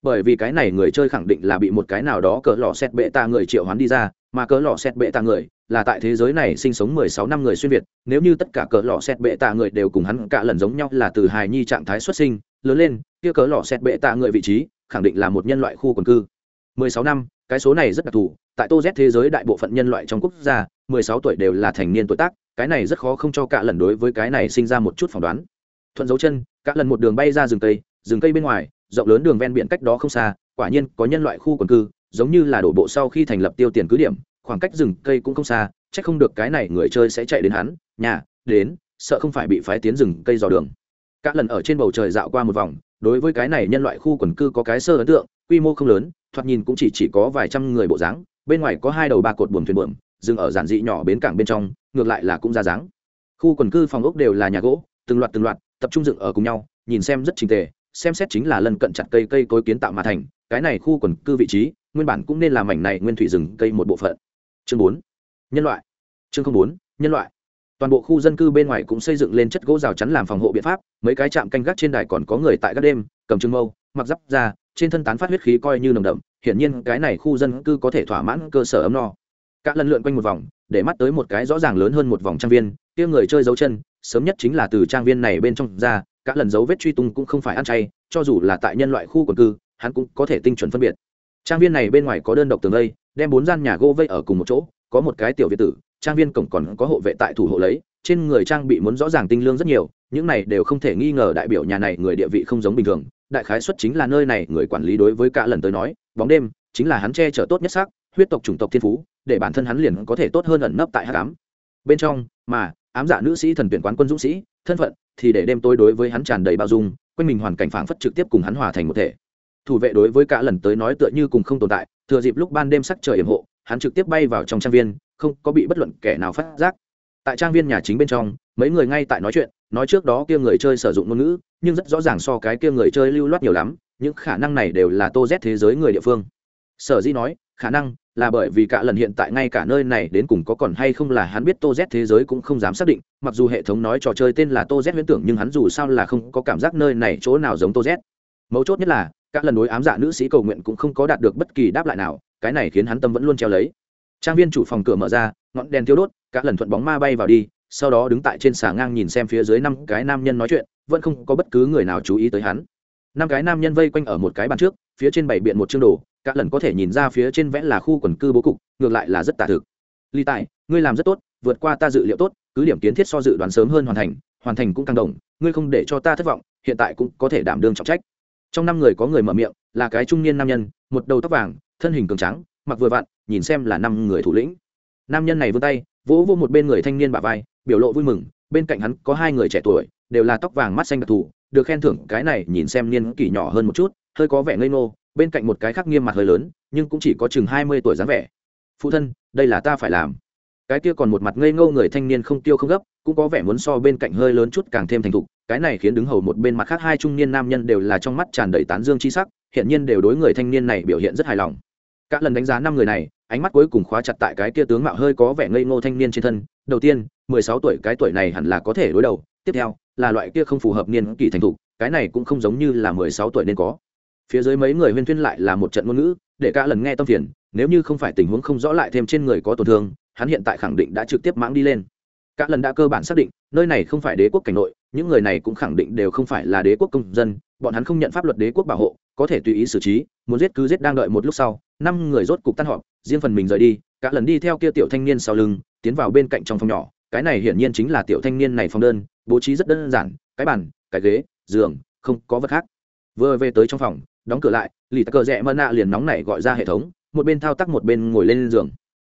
bởi vì cái này người chơi khẳng định là bị một cái nào đó cỡ lò xét bệ tạ người triệu hoán đi ra, mà cỡ lò xét bệ tạ người là tại thế giới này sinh sống mười sáu năm người xuyên việt, nếu như tất cả cỡ lò xét bệ tạ người đều cùng hắn cả lần giống nhau là từ hài nhi trạng thái xuất sinh, lớn lên, kia cỡ lò xét bệ tạ người vị trí khẳng định là một nhân loại khu quần cư. mười sáu năm, cái số này rất đặc thù, tại tô z thế giới đại bộ phận nhân loại trong quốc gia, mười sáu tuổi đều là thành niên tuổi tác, cái này rất khó không cho cả lần đối với cái này sinh ra một chút phỏng đoán. Thuận dấu chân, cả lần một đường bay ra rừng cây rừng cây bên ngoài rộng lớn đường ven biển cách đó không xa, quả nhiên có nhân loại khu quần cư, giống như là đổ bộ sau khi thành lập tiêu tiền cứ điểm, khoảng cách rừng cây cũng không xa, chắc không được cái này người chơi sẽ chạy đến hắn, nhà, đến, sợ không phải bị phái tiến rừng cây dò đường. Cả lần ở trên bầu trời dạo qua một vòng, đối với cái này nhân loại khu quần cư có cái sơ ấn tượng, quy mô không lớn, thoạt nhìn cũng chỉ chỉ có vài trăm người bộ dáng, bên ngoài có hai đầu ba cột buồm thuyền buồm dừng ở giản dị nhỏ bến cảng bên trong, ngược lại là cũng ra dáng. Khu quần cư phòng ốc đều là nhà gỗ, từng loạt từng loạt, tập trung dựng ở cùng nhau, nhìn xem rất trình tề xem xét chính là lần cận chặt cây cây cối kiến tạo mà thành, cái này khu quần cư vị trí, nguyên bản cũng nên là mảnh này nguyên thủy rừng cây một bộ phận. Chương bốn, nhân loại. Chương bốn, nhân loại. Toàn bộ khu dân cư bên ngoài cũng xây dựng lên chất gỗ rào chắn làm phòng hộ biện pháp, mấy cái trạm canh gác trên đài còn có người tại các đêm, cầm trưng mâu, mặc giáp ra trên thân tán phát huyết khí coi như nồng đậm, hiển nhiên cái này khu dân cư có thể thỏa mãn cơ sở ấm no. Cả lần lượn quanh một vòng, để mắt tới một cái rõ ràng lớn hơn một vòng trang viên, kia người chơi dấu chân, sớm nhất chính là từ trang viên này bên trong ra cả lần dấu vết truy tung cũng không phải ăn chay, cho dù là tại nhân loại khu quần cư, hắn cũng có thể tinh chuẩn phân biệt. Trang viên này bên ngoài có đơn độc tường lây đem bốn gian nhà gỗ vây ở cùng một chỗ, có một cái tiểu việt tử, trang viên cổng còn có hộ vệ tại thủ hộ lấy, trên người trang bị muốn rõ ràng tinh lương rất nhiều, những này đều không thể nghi ngờ đại biểu nhà này người địa vị không giống bình thường. Đại khái xuất chính là nơi này người quản lý đối với cả lần tới nói, bóng đêm chính là hắn che chở tốt nhất xác, huyết tộc chủng tộc thiên phú, để bản thân hắn liền có thể tốt hơn ẩn nấp tại hát cám bên trong, mà, ám giả nữ sĩ thần tuyển quán quân dũng sĩ thân phận, thì để đêm tối đối với hắn tràn đầy bao dung, quanh mình hoàn cảnh phảng phất trực tiếp cùng hắn hòa thành một thể. Thủ vệ đối với cả lần tới nói tựa như cùng không tồn tại, thừa dịp lúc ban đêm sắc trời yểm hộ, hắn trực tiếp bay vào trong trang viên, không có bị bất luận kẻ nào phát giác. Tại trang viên nhà chính bên trong, mấy người ngay tại nói chuyện, nói trước đó kia người chơi sử dụng ngôn ngữ, nhưng rất rõ ràng so cái kia người chơi lưu loát nhiều lắm, những khả năng này đều là tô z thế giới người địa phương. Sở dĩ nói, khả năng là bởi vì cả lần hiện tại ngay cả nơi này đến cùng có còn hay không là hắn biết tô z thế giới cũng không dám xác định mặc dù hệ thống nói trò chơi tên là tô z huyễn tưởng nhưng hắn dù sao là không có cảm giác nơi này chỗ nào giống tô z mấu chốt nhất là, các lần đối ám dạ nữ sĩ cầu nguyện cũng không có đạt được bất kỳ đáp lại nào, cái này khiến hắn tâm vẫn luôn treo lấy. Trang viên chủ phòng cửa mở ra, ngọn đèn thiêu đốt, các lần thuận bóng ma bay vào đi, sau đó đứng tại trên xà ngang nhìn xem phía dưới năm cái nam nhân nói chuyện, vẫn không có bất cứ người nào chú ý tới hắn. Năm cái nam nhân vây quanh ở một cái bàn trước, phía trên bảy biện một chương đồ, các lần có thể nhìn ra phía trên vẽ là khu quần cư bố cục, ngược lại là rất tả thực. Ly tài, ngươi làm rất tốt, vượt qua ta dự liệu tốt cứ điểm kiến thiết so dự đoán sớm hơn hoàn thành hoàn thành cũng càng đồng, ngươi không để cho ta thất vọng, hiện tại cũng có thể đảm đương trọng trách. Trong năm người có người mở miệng, là cái trung niên nam nhân, một đầu tóc vàng, thân hình cường trắng mặc vừa vặn, nhìn xem là năm người thủ lĩnh. Nam nhân này vươn tay, vỗ vô một bên người thanh niên bả vai, biểu lộ vui mừng, bên cạnh hắn có hai người trẻ tuổi, đều là tóc vàng mắt xanh đặc thù, được khen thưởng, cái này nhìn xem niên kỷ nhỏ hơn một chút, hơi có vẻ ngây ngô, bên cạnh một cái khác nghiêm mặt hơi lớn, nhưng cũng chỉ có chừng hai mươi tuổi dáng vẻ. Phụ thân, đây là ta phải làm cái kia còn một mặt ngây ngô người thanh niên không tiêu không gấp, cũng có vẻ muốn so bên cạnh hơi lớn chút càng thêm thành thục, cái này khiến đứng hầu một bên mặt khác hai trung niên nam nhân đều là trong mắt tràn đầy tán dương chi sắc hiện nhiên đều đối người thanh niên này biểu hiện rất hài lòng. Các lần đánh giá năm người này, ánh mắt cuối cùng khóa chặt tại cái kia tướng mạo hơi có vẻ ngây ngô thanh niên trên thân, đầu tiên, mười sáu tuổi, cái tuổi này hẳn là có thể đối đầu, tiếp theo, là loại kia không phù hợp niên kỷ thành thục, cái này cũng không giống như là mười sáu tuổi nên có. Phía dưới mấy người huyên thuyên lại là một trận ngôn ngữ, để cả lần nghe tâm phiền, nếu như không phải tình huống không rõ lại thêm trên người có tổn thương hắn hiện tại khẳng định đã trực tiếp mãng đi lên. Các lần đã cơ bản xác định, nơi này không phải đế quốc cảnh nội, những người này cũng khẳng định đều không phải là đế quốc công dân, bọn hắn không nhận pháp luật đế quốc bảo hộ, có thể tùy ý xử trí, muốn giết cứ giết đang đợi một lúc sau, năm người rốt cục tan họp, riêng phần mình rời đi, cả lần đi theo kia tiểu thanh niên sau lưng, tiến vào bên cạnh trong phòng nhỏ, cái này hiển nhiên chính là tiểu thanh niên này phòng đơn, bố trí rất đơn giản, cái bàn, cái ghế, giường, không có vật khác. Vừa về tới trong phòng, đóng cửa lại lì tắc cờ rẽ mơ nạ liền nóng này gọi ra hệ thống, một bên thao tác một bên ngồi lên giường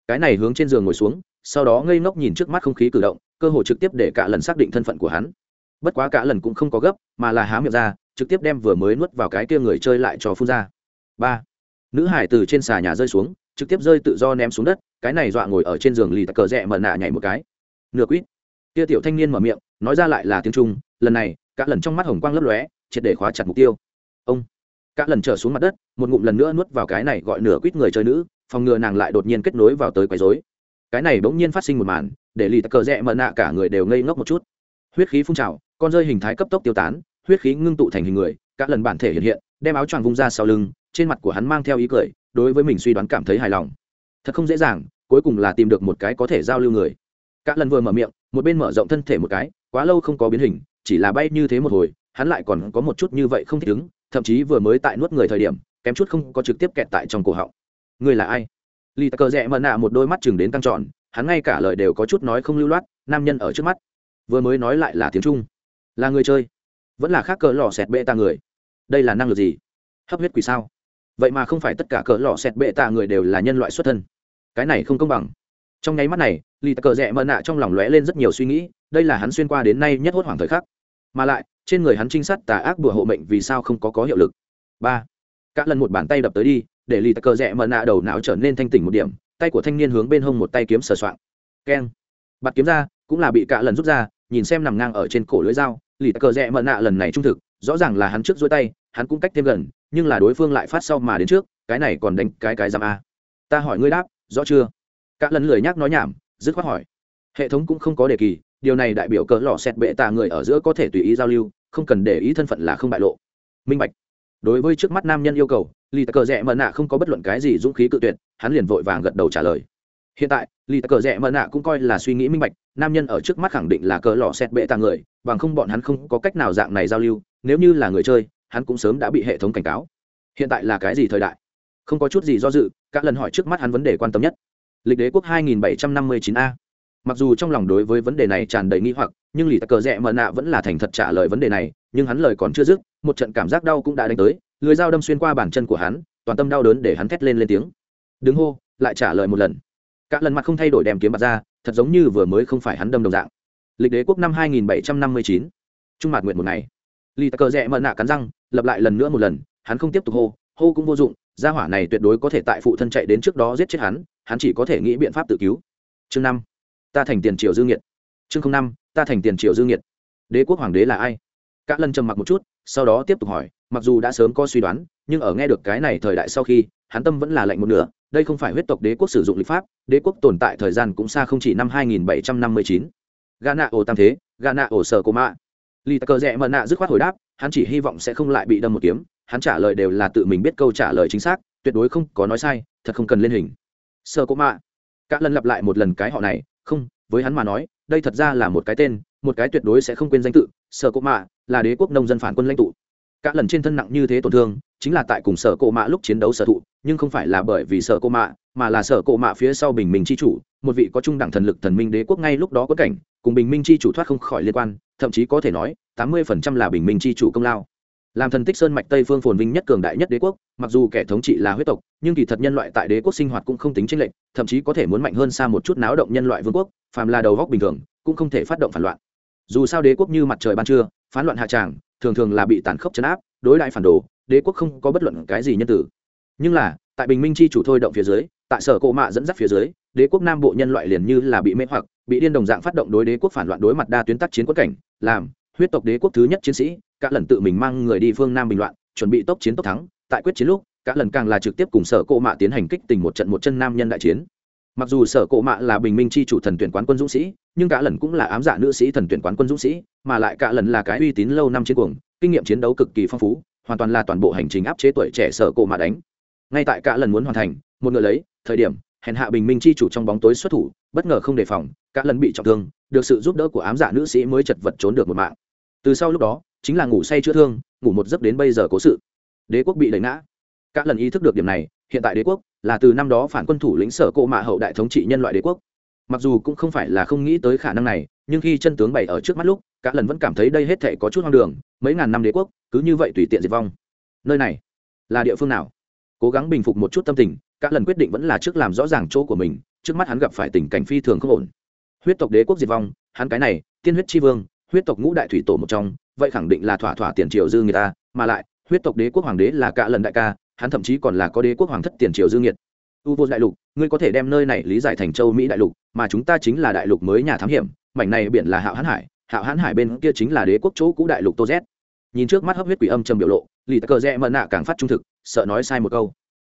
cái này hướng trên giường ngồi xuống, sau đó ngây ngốc nhìn trước mắt không khí cử động, cơ hội trực tiếp để cả lần xác định thân phận của hắn. Bất quá cả lần cũng không có gấp, mà là há miệng ra, trực tiếp đem vừa mới nuốt vào cái kia người chơi lại cho phun ra. Ba. Nữ hải từ trên xà nhà rơi xuống, trực tiếp rơi tự do ném xuống đất, cái này dọa ngồi ở trên giường lì tặc cờ rẽ mờ nạ nhảy một cái. Nửa quýt. Kia tiểu thanh niên mở miệng, nói ra lại là tiếng trung, lần này, cả lần trong mắt hồng quang lấp lóe, triệt để khóa chặt mục tiêu. Ông. Cả lần trở xuống mặt đất, một ngụm lần nữa nuốt vào cái này gọi nửa quýt người chơi nữ phòng ngừa nàng lại đột nhiên kết nối vào tới quấy rối. Cái này bỗng nhiên phát sinh một màn, để lì tắc cờ rẽ mờ nạ cả người đều ngây ngốc một chút. Huyết khí phun trào, con rơi hình thái cấp tốc tiêu tán, huyết khí ngưng tụ thành hình người các lần bản thể hiện hiện, đem áo choàng vung ra sau lưng, trên mặt của hắn mang theo ý cười, đối với mình suy đoán cảm thấy hài lòng. Thật không dễ dàng, cuối cùng là tìm được một cái có thể giao lưu người. Các lần vừa mở miệng, một bên mở rộng thân thể một cái, quá lâu không có biến hình, chỉ là bay như thế một hồi, hắn lại còn có một chút như vậy không thích ứng, thậm chí vừa mới tại nuốt người thời điểm, kém chút không có trực tiếp kẹt tại trong cổ họng. Ngươi là ai? Lì cờ dạ rẽ mờ nạ một đôi mắt chừng đến căng tròn, hắn ngay cả lời đều có chút nói không lưu loát, nam nhân ở trước mắt. Vừa mới nói lại là tiếng trung. Là người chơi. Vẫn là khác cỡ lò xẹt bệ tạ người. Đây là năng lực gì? Hấp huyết quỷ sao? Vậy mà không phải tất cả cỡ lò xẹt bệ tạ người đều là nhân loại xuất thân. Cái này không công bằng. Trong nháy mắt này lì cờ dạ rẽ mờ nạ trong lòng lóe lên rất nhiều suy nghĩ, đây là hắn xuyên qua đến nay nhất hốt hoảng thời khắc. Mà lại, trên người hắn trinh sát tà ác đùa hộ mệnh vì sao không có có hiệu lực? Ba. Cả lần một bàn tay đập tới đi để lì cờ rẽ mờ nạ đầu não trở nên thanh tỉnh một điểm, tay của thanh niên hướng bên hông một tay kiếm sờ soạng. Keng. Bạt kiếm ra, cũng là bị cạ lần rút ra, nhìn xem nằm ngang ở trên cổ lưỡi dao, lì cờ rẽ mờ nạ lần này trung thực, rõ ràng là hắn trước dối tay, hắn cũng cách thêm gần, nhưng là đối phương lại phát sau mà đến trước, cái này còn đánh cái cái giam a. Ta hỏi ngươi đáp, rõ chưa? Cạ lần lười nhác nói nhảm, dứt khoát hỏi. Hệ thống cũng không có đề kỳ, điều này đại biểu cỡ lò xét bệ tạ người ở giữa có thể tùy ý giao lưu, không cần để ý thân phận là không bại lộ. Minh bạch. Đối với trước mắt nam nhân yêu cầu lì cờ rẽ mờ nạ không có bất luận cái gì dũng khí cự tuyệt, hắn liền vội vàng gật đầu trả lời. Hiện tại lì cờ rẽ mờ nạ cũng coi là suy nghĩ minh bạch, nam nhân ở trước mắt khẳng định là cờ lò xét bệ tàng người, bằng không bọn hắn không có cách nào dạng này giao lưu, nếu như là người chơi, hắn cũng sớm đã bị hệ thống cảnh cáo. Hiện tại là cái gì thời đại? Không có chút gì do dự các lần hỏi trước mắt hắn vấn đề quan tâm nhất. Lịch đế quốc 2759 a. Mặc dù trong lòng đối với vấn đề này tràn đầy nghi hoặc, nhưng lì tắc cờ rẽ mờ nạ vẫn là thành thật trả lời vấn đề này, nhưng hắn lời còn chưa dứt, một trận cảm giác đau cũng đã đánh tới lưới dao đâm xuyên qua bàn chân của hắn, toàn tâm đau đớn để hắn thét lên lên tiếng. Đứng hô, lại trả lời một lần. Các lần mặt không thay đổi đem kiếm bạt ra, thật giống như vừa mới không phải hắn đâm đồng dạng. Lịch đế quốc năm 2759 trung mạt nguyện một ngày. Lì tắc cờ rẽ mờ nạ cắn răng lập lại lần nữa một lần, hắn không tiếp tục hô hô cũng vô dụng, gia hỏa này tuyệt đối có thể tại phụ thân chạy đến trước đó giết chết hắn hắn chỉ có thể nghĩ biện pháp tự cứu. Chương năm. Ta thành tiền triều dương nhiệt chương năm, ta thành tiền triều dương nhiệt đế quốc hoàng đế là ai? Các lần trầm mặc một chút, sau đó tiếp tục hỏi mặc dù đã sớm có suy đoán nhưng ở nghe được cái này thời đại sau khi hắn tâm vẫn là lạnh một nửa đây không phải huyết tộc đế quốc sử dụng lịch pháp đế quốc tồn tại thời gian cũng xa không chỉ năm 2759. Gana ổ tam thế, Gana ổ sở cô mạ. lì Tắc Cờ rẽ mờ nạ dứt khoát hồi đáp, hắn chỉ hy vọng sẽ không lại bị đâm một kiếm, hắn trả lời đều là tự mình biết câu trả lời chính xác, tuyệt đối không có nói sai, thật không cần lên hình. Sở cô mạ. Các lần lặp lại một lần cái họ này, không, với hắn mà nói, đây thật ra là một cái tên, một cái tuyệt đối sẽ không quên danh tự, Sở cô mạ, là đế quốc nông dân phản quân lãnh tụ cả lần trên thân nặng như thế tổn thương, chính là tại cùng sở cô mạ lúc chiến đấu sở thụ, nhưng không phải là bởi vì sở cô mạ, mà là sở cộ mạ phía sau bình minh chi chủ một vị có trung đẳng thần lực thần minh đế quốc ngay lúc đó có cảnh cùng bình minh chi chủ thoát không khỏi liên quan thậm chí có thể nói tám mươi phần trăm là bình minh chi chủ công lao. Làm thần tích sơn mạch tây phương phồn vinh nhất cường đại nhất đế quốc mặc dù kẻ thống trị là huyết tộc nhưng kỳ thật nhân loại tại đế quốc sinh hoạt cũng không tính tranh lệch thậm chí có thể muốn mạnh hơn xa một chút náo động nhân loại vương quốc phàm là đầu góc bình thường cũng không thể phát động phản loạn. Dù sao đế quốc như mặt trời ban trưa phán loạn hạ tràng thường thường là bị tàn khốc chấn áp, đối đại phản đồ, đế quốc không có bất luận cái gì nhân tử. Nhưng là, tại bình minh chi chủ thôi động phía dưới, tại sở cộ mạ dẫn dắt phía dưới, đế quốc nam bộ nhân loại liền như là bị mê hoặc, bị điên đồng dạng phát động đối đế quốc phản loạn đối mặt đa tuyến tác chiến quất cảnh, làm, huyết tộc đế quốc thứ nhất chiến sĩ các lần tự mình mang người đi phương nam bình loạn, chuẩn bị tốc chiến tốc thắng, tại quyết chiến lúc các lần càng là trực tiếp cùng sở cộ mạ tiến hành kích tình một trận một chân nam nhân đại chiến mặc dù sở cộ mạ là bình minh chi chủ thần tuyển quán quân dũng sĩ, nhưng cả lần cũng là ám dạ nữ sĩ thần tuyển quán quân dũng sĩ, mà lại cả lần là cái uy tín lâu năm trên cuồng, kinh nghiệm chiến đấu cực kỳ phong phú, hoàn toàn là toàn bộ hành trình áp chế tuổi trẻ sở cộ mạ đánh. Ngay tại cả lần muốn hoàn thành, một người lấy, thời điểm, hèn hạ bình minh chi chủ trong bóng tối xuất thủ, bất ngờ không đề phòng, cả lần bị trọng thương, được sự giúp đỡ của ám dạ nữ sĩ mới chật vật trốn được một mạng. Từ sau lúc đó, chính là ngủ say chữa thương, ngủ một giấc đến bây giờ cố sự. Đế quốc bị đẩy ngã. Cả lần ý thức được điểm này hiện tại đế quốc là từ năm đó phản quân thủ lĩnh sở cộ mạ hậu đại thống trị nhân loại đế quốc. Mặc dù cũng không phải là không nghĩ tới khả năng này, nhưng khi chân tướng bày ở trước mắt lúc, cả lần vẫn cảm thấy đây hết thể có chút hoang đường, mấy ngàn năm đế quốc, cứ như vậy tùy tiện diệt vong. Nơi này là địa phương nào? Cố gắng bình phục một chút tâm tình các lần quyết định vẫn là trước làm rõ ràng chỗ của mình, trước mắt hắn gặp phải tình cảnh phi thường không ổn. Huyết tộc đế quốc diệt vong, hắn cái này, tiên huyết tri vương, huyết tộc ngũ đại thủy tổ một trong, vậy khẳng định là thỏa thỏa tiền triệu dư người ta, mà lại, huyết tộc đế quốc hoàng đế là cả lần đại ca hắn thậm chí còn là có đế quốc hoàng thất tiền triều dư nghiệt. U vô đại lục, ngươi có thể đem nơi này lý giải thành châu mỹ đại lục, mà chúng ta chính là đại lục mới nhà thám hiểm, mảnh này biển là hạo hãn hải, hạo hãn hải bên kia chính là đế quốc chỗ cũ đại lục tô z. Nhìn trước mắt hấp huyết quỷ âm trầm biểu lộ lì cờ rẽ mận nạ càng phát trung thực, sợ nói sai một câu.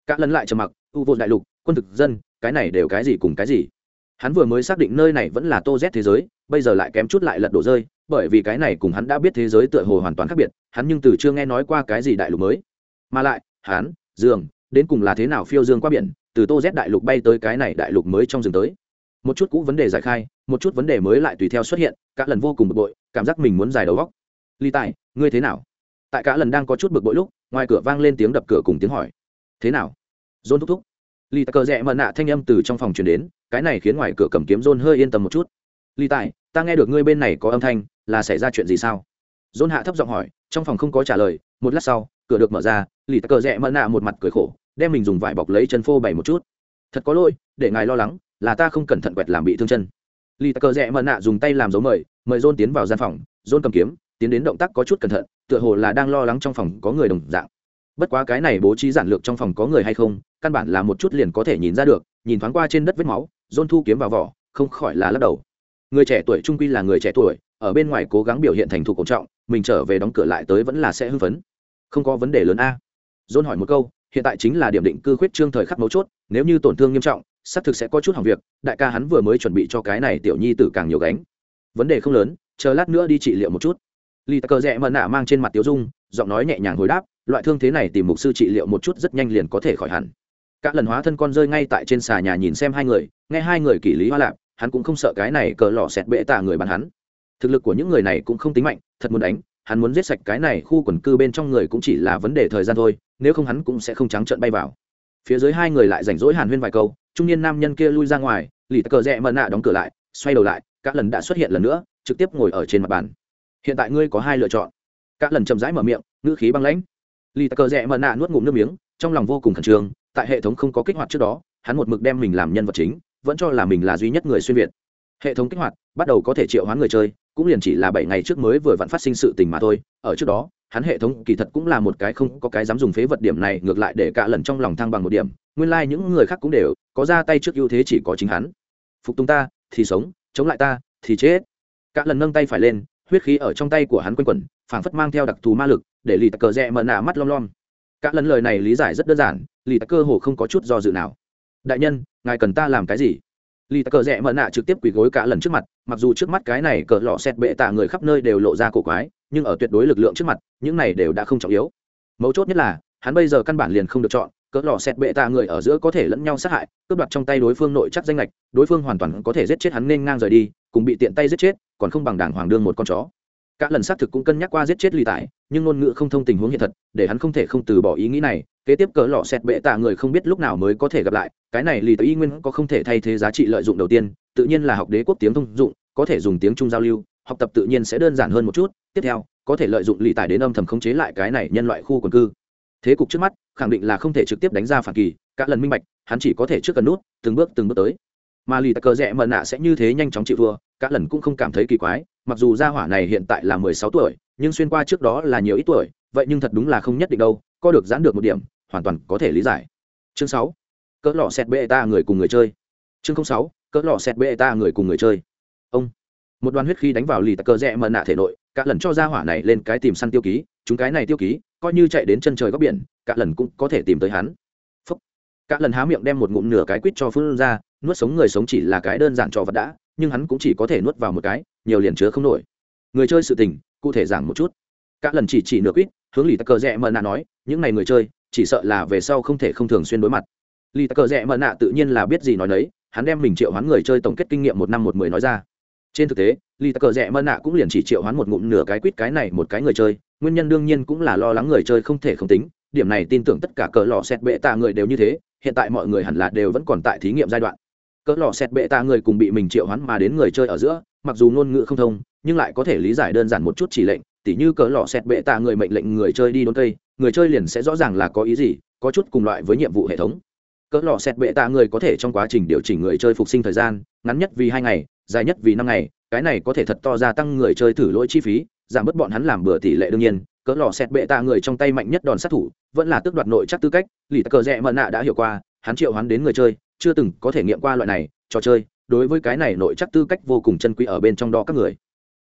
Cả lần lại trầm mặc, u vô đại lục, quân thực dân, cái này đều cái gì cùng cái gì. Hắn vừa mới xác định nơi này vẫn là tô z thế giới, bây giờ lại kém chút lại lật đổ rơi, bởi vì cái này cùng hắn đã biết thế giới tựa hồ hoàn toàn khác biệt, hắn nhưng từ chưa nghe nói qua cái gì đại lục mới. Mà lại hán, dương, đến cùng là thế nào phiêu dương qua biển, từ tô z đại lục bay tới cái này đại lục mới trong rừng tới. Một chút cũ vấn đề giải khai, một chút vấn đề mới lại tùy theo xuất hiện các lần vô cùng bực bội, cảm giác mình muốn giải đầu góc. Ly tài, ngươi thế nào? Tại cả lần đang có chút bực bội lúc, ngoài cửa vang lên tiếng đập cửa cùng tiếng hỏi. Thế nào? Dôn thúc thúc. Ly tài cờ rẽ mận nạ thanh âm từ trong phòng truyền đến, cái này khiến ngoài cửa cầm kiếm dôn hơi yên tâm một chút. Ly tài, ta nghe được ngươi bên này có âm thanh, là xảy ra chuyện gì sao? Dôn hạ thấp giọng hỏi, trong phòng không có trả lời, một lát sau cửa được mở ra lì cờ rẽ mờ nạ một mặt cười khổ, đem mình dùng vải bọc lấy chân phô bày một chút. Thật có lỗi, để ngài lo lắng, là ta không cẩn thận quẹt làm bị thương chân. Lì cờ rẽ mờ nạ dùng tay làm dấu mời mời dôn tiến vào gian phòng, dôn cầm kiếm, tiến đến động tác có chút cẩn thận, tựa hồ là đang lo lắng trong phòng có người đồng dạng. Bất quá cái này bố trí giản lược trong phòng có người hay không, căn bản là một chút liền có thể nhìn ra được, nhìn thoáng qua trên đất vết máu, dôn thu kiếm vào vỏ, không khỏi là lắc đầu. Người trẻ tuổi trung quy là người trẻ tuổi, ở bên ngoài cố gắng biểu hiện thành thục cổ trọng, mình trở về đóng cửa lại tới vẫn là sẽ hưng phấn không có vấn đề lớn a. Dôn hỏi một câu hiện tại chính là điểm định cư khuyết trương thời khắc mấu chốt nếu như tổn thương nghiêm trọng xác thực sẽ có chút hỏng việc đại ca hắn vừa mới chuẩn bị cho cái này tiểu nhi tử càng nhiều gánh. Vấn đề không lớn chờ lát nữa đi trị liệu một chút. Lì cờ rẽ mờ nạ mang trên mặt tiểu dung giọng nói nhẹ nhàng hồi đáp loại thương thế này tìm mục sư trị liệu một chút rất nhanh liền có thể khỏi hẳn. Các lần hóa thân con rơi ngay tại trên xà nhà nhìn xem hai người nghe hai người kỷ lý hoa lạc, hắn cũng không sợ cái này cờ lò xẹt bệ tả người bắn hắn. Thực lực của những người này cũng không tính mạnh thật muốn đánh hắn muốn giết sạch cái này khu quần cư bên trong người cũng chỉ là vấn đề thời gian thôi, nếu không hắn cũng sẽ không trắng trợn bay vào. Phía dưới hai người lại rảnh rỗi hàn huyên vài câu, trung niên nam nhân kia lui ra ngoài, lì cờ rẽ mờ nạ đóng cửa lại, xoay đầu lại các lần đã xuất hiện lần nữa, trực tiếp ngồi ở trên mặt bàn. Hiện tại ngươi có hai lựa chọn. Các lần chậm rãi mở miệng, ngữ khí băng lãnh. Lì cờ rẽ mờ nạ nuốt ngụm nước miếng, trong lòng vô cùng khẩn trương, tại hệ thống không có kích hoạt trước đó, hắn một mực đem mình làm nhân vật chính, vẫn cho là mình là duy nhất người xuyên việt. Hệ thống kích hoạt bắt đầu có thể triệu hoán người chơi cũng liền chỉ là bảy ngày trước mới vừa vặn phát sinh sự tình mà thôi. Ở trước đó, hắn hệ thống kỳ thật cũng là một cái không có cái dám dùng phế vật điểm này, ngược lại để cả lần trong lòng thăng bằng một điểm. Nguyên lai、like、những người khác cũng đều có ra tay trước ưu thế chỉ có chính hắn. Phục tùng ta, thì sống, chống lại ta, thì chết. Cả lần nâng tay phải lên, huyết khí ở trong tay của hắn quanh quẩn, phảng phất mang theo đặc thù ma lực, để lì tặc cờ rẽ mờ nạ mắt lom lom. Cả lần lời này lý giải rất đơn giản lì tặc cơ hồ không có chút do dự nào. Đại nhân, ngài cần ta làm cái gì? Lì tặc cờ rẽ mờ nạ trực tiếp quỳ gối cả lần trước mặt mặc dù trước mắt cái này cỡ lọ xét bệ tạ người khắp nơi đều lộ ra cổ quái, nhưng ở tuyệt đối lực lượng trước mặt, những này đều đã không trọng yếu. Mấu chốt nhất là, hắn bây giờ căn bản liền không được chọn cỡ lò xét bệ tạ người ở giữa có thể lẫn nhau sát hại, cướp đoạt trong tay đối phương nội chắc danh lệch đối phương hoàn toàn có thể giết chết hắn nên ngang rời đi, cùng bị tiện tay giết chết, còn không bằng đảng hoàng đương một con chó. Cả lần xác thực cũng cân nhắc qua giết chết lì tải nhưng ngôn ngữ không thông tình huống hiện thật, để hắn không thể không từ bỏ ý nghĩ này. Kế tiếp cỡ lọ xét bệ tạ người không biết lúc nào mới có thể gặp lại, cái này lì tải y nguyên có không thể thay thế giá trị lợi dụng đầu tiên, tự nhiên là học đế quốc tiếng thông dụng có thể dùng tiếng trung giao lưu, học tập tự nhiên sẽ đơn giản hơn một chút. Tiếp theo, có thể lợi dụng lì tải đến âm thầm khống chế lại cái này nhân loại khu quần cư. Thế cục trước mắt, khẳng định là không thể trực tiếp đánh ra phản kỳ các lần minh bạch, hắn chỉ có thể trước cần nút, từng bước từng bước tới. Mà lì tặc cờ rẽ mờ nạ sẽ như thế nhanh chóng chịu thua các lần cũng không cảm thấy kỳ quái, mặc dù gia hỏa này hiện tại là mười sáu tuổi, nhưng xuyên qua trước đó là nhiều ít tuổi, vậy nhưng thật đúng là không nhất định đâu, có được giãn được một điểm, hoàn toàn có thể lý giải. Chương sáu, cỡ lọ xét bê ta người cùng người chơi. Chương sáu, cỡ lọ xét bê ta người cùng người chơi ông. Một đoàn huyết khi đánh vào lì tặc cờ rẽ mờ nạ thể nội cả lần cho gia hỏa này lên cái tìm săn tiêu ký chúng cái này tiêu ký coi như chạy đến chân trời góc biển cả lần cũng có thể tìm tới hắn. Phúc. cả lần há miệng đem một ngụm nửa cái quýt cho phương ra nuốt sống người sống chỉ là cái đơn giản cho vật đã nhưng hắn cũng chỉ có thể nuốt vào một cái nhiều liền chứa không nổi. Người chơi sự tình cụ thể giảng một chút. Cả lần chỉ chỉ nửa quýt hướng lì tắc cờ rẽ mờ nạ nói những này người chơi chỉ sợ là về sau không thể không thường xuyên đối mặt. Lì tắc cờ rẽ mờ nạ tự nhiên là biết gì nói đấy, hắn đem mình triệu hoán người chơi tổng kết kinh nghiệm một năm một mười nói ra trên thực tế lì tắc cờ rẽ mờ nạ cũng liền chỉ triệu hoán một ngụm nửa cái quýt cái này một cái người chơi, nguyên nhân đương nhiên cũng là lo lắng người chơi không thể không tính, điểm này tin tưởng tất cả cờ lò xét bệ tạ người đều như thế, hiện tại mọi người hẳn là đều vẫn còn tại thí nghiệm giai đoạn. Cỡ lò xét bệ tạ người cùng bị mình triệu hoán mà đến người chơi ở giữa, mặc dù ngôn ngữ không thông, nhưng lại có thể lý giải đơn giản một chút chỉ lệnh, tỉ như cỡ lò xét bệ tạ người mệnh lệnh người chơi đi đốn cây, người chơi liền sẽ rõ ràng là có ý gì, có chút cùng loại với nhiệm vụ hệ thống. Cỡ lò xét bệ tạ người có thể trong quá trình điều chỉnh người chơi phục sinh thời gian, ngắn nhất vì hai ngày dài nhất vì năm ngày, cái này có thể thật to gia tăng người chơi thử lỗi chi phí, giảm bớt bọn hắn làm bừa tỷ lệ đương nhiên, cỡ lò xét bệ tạ người trong tay mạnh nhất đòn sát thủ, vẫn là tước đoạt nội chắc tư cách, lì cờ rẽ mận nạ đã hiểu qua, hắn triệu hắn đến người chơi, chưa từng có thể nghiệm qua loại này, trò chơi, đối với cái này nội chắc tư cách vô cùng chân quý ở bên trong đó các người.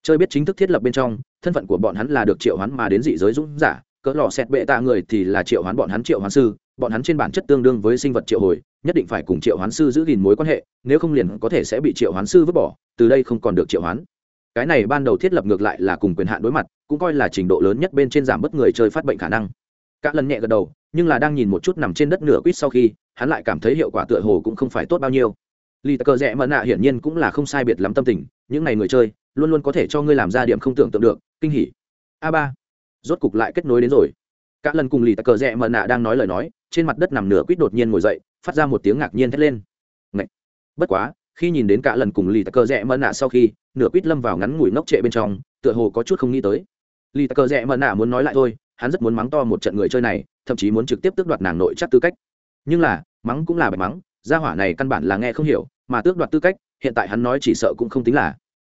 Chơi biết chính thức thiết lập bên trong, thân phận của bọn hắn là được triệu hắn mà đến dị giới dũng giả, cỡ lò xét bệ tạ người thì là triệu hoán bọn hắn triệu hoán sư bọn hắn trên bản chất tương đương với sinh vật triệu hồi, nhất định phải cùng triệu hoán sư giữ gìn mối quan hệ, nếu không liền có thể sẽ bị triệu hoán sư vứt bỏ, từ đây không còn được triệu hoán. Cái này ban đầu thiết lập ngược lại là cùng quyền hạn đối mặt, cũng coi là trình độ lớn nhất bên trên giảm bớt người chơi phát bệnh khả năng. Các lần nhẹ gật đầu, nhưng là đang nhìn một chút nằm trên đất nửa quýt sau khi, hắn lại cảm thấy hiệu quả tựa hồ cũng không phải tốt bao nhiêu. Lì cờ rẽ mẫn nạ hiển nhiên cũng là không sai biệt lắm tâm tình, những n à y người chơi, luôn luôn có thể cho ngươi làm ra điểm không tưởng tượng được, kinh hỉ. A ba. Rốt cục lại kết nối đến rồi. Các lần cùng lì cờ rẽ mẫn nạ đang nói lời nói trên mặt đất nằm nửa quýt đột nhiên ngồi dậy, phát ra một tiếng ngạc nhiên thét lên. Ngậy! bất quá, khi nhìn đến cả lần cùng lì cơ rẽ mận nạ sau khi, nửa quýt lâm vào ngắn ngủi ngốc trệ bên trong, tựa hồ có chút không nghĩ tới. Lì cơ rẽ mận nạ muốn nói lại thôi, hắn rất muốn mắng to một trận người chơi này, thậm chí muốn trực tiếp tước đoạt nàng nội chắc tư cách. Nhưng là, mắng cũng là bạch mắng, gia hỏa này căn bản là nghe không hiểu, mà tước đoạt tư cách, hiện tại hắn nói chỉ sợ cũng không tính là.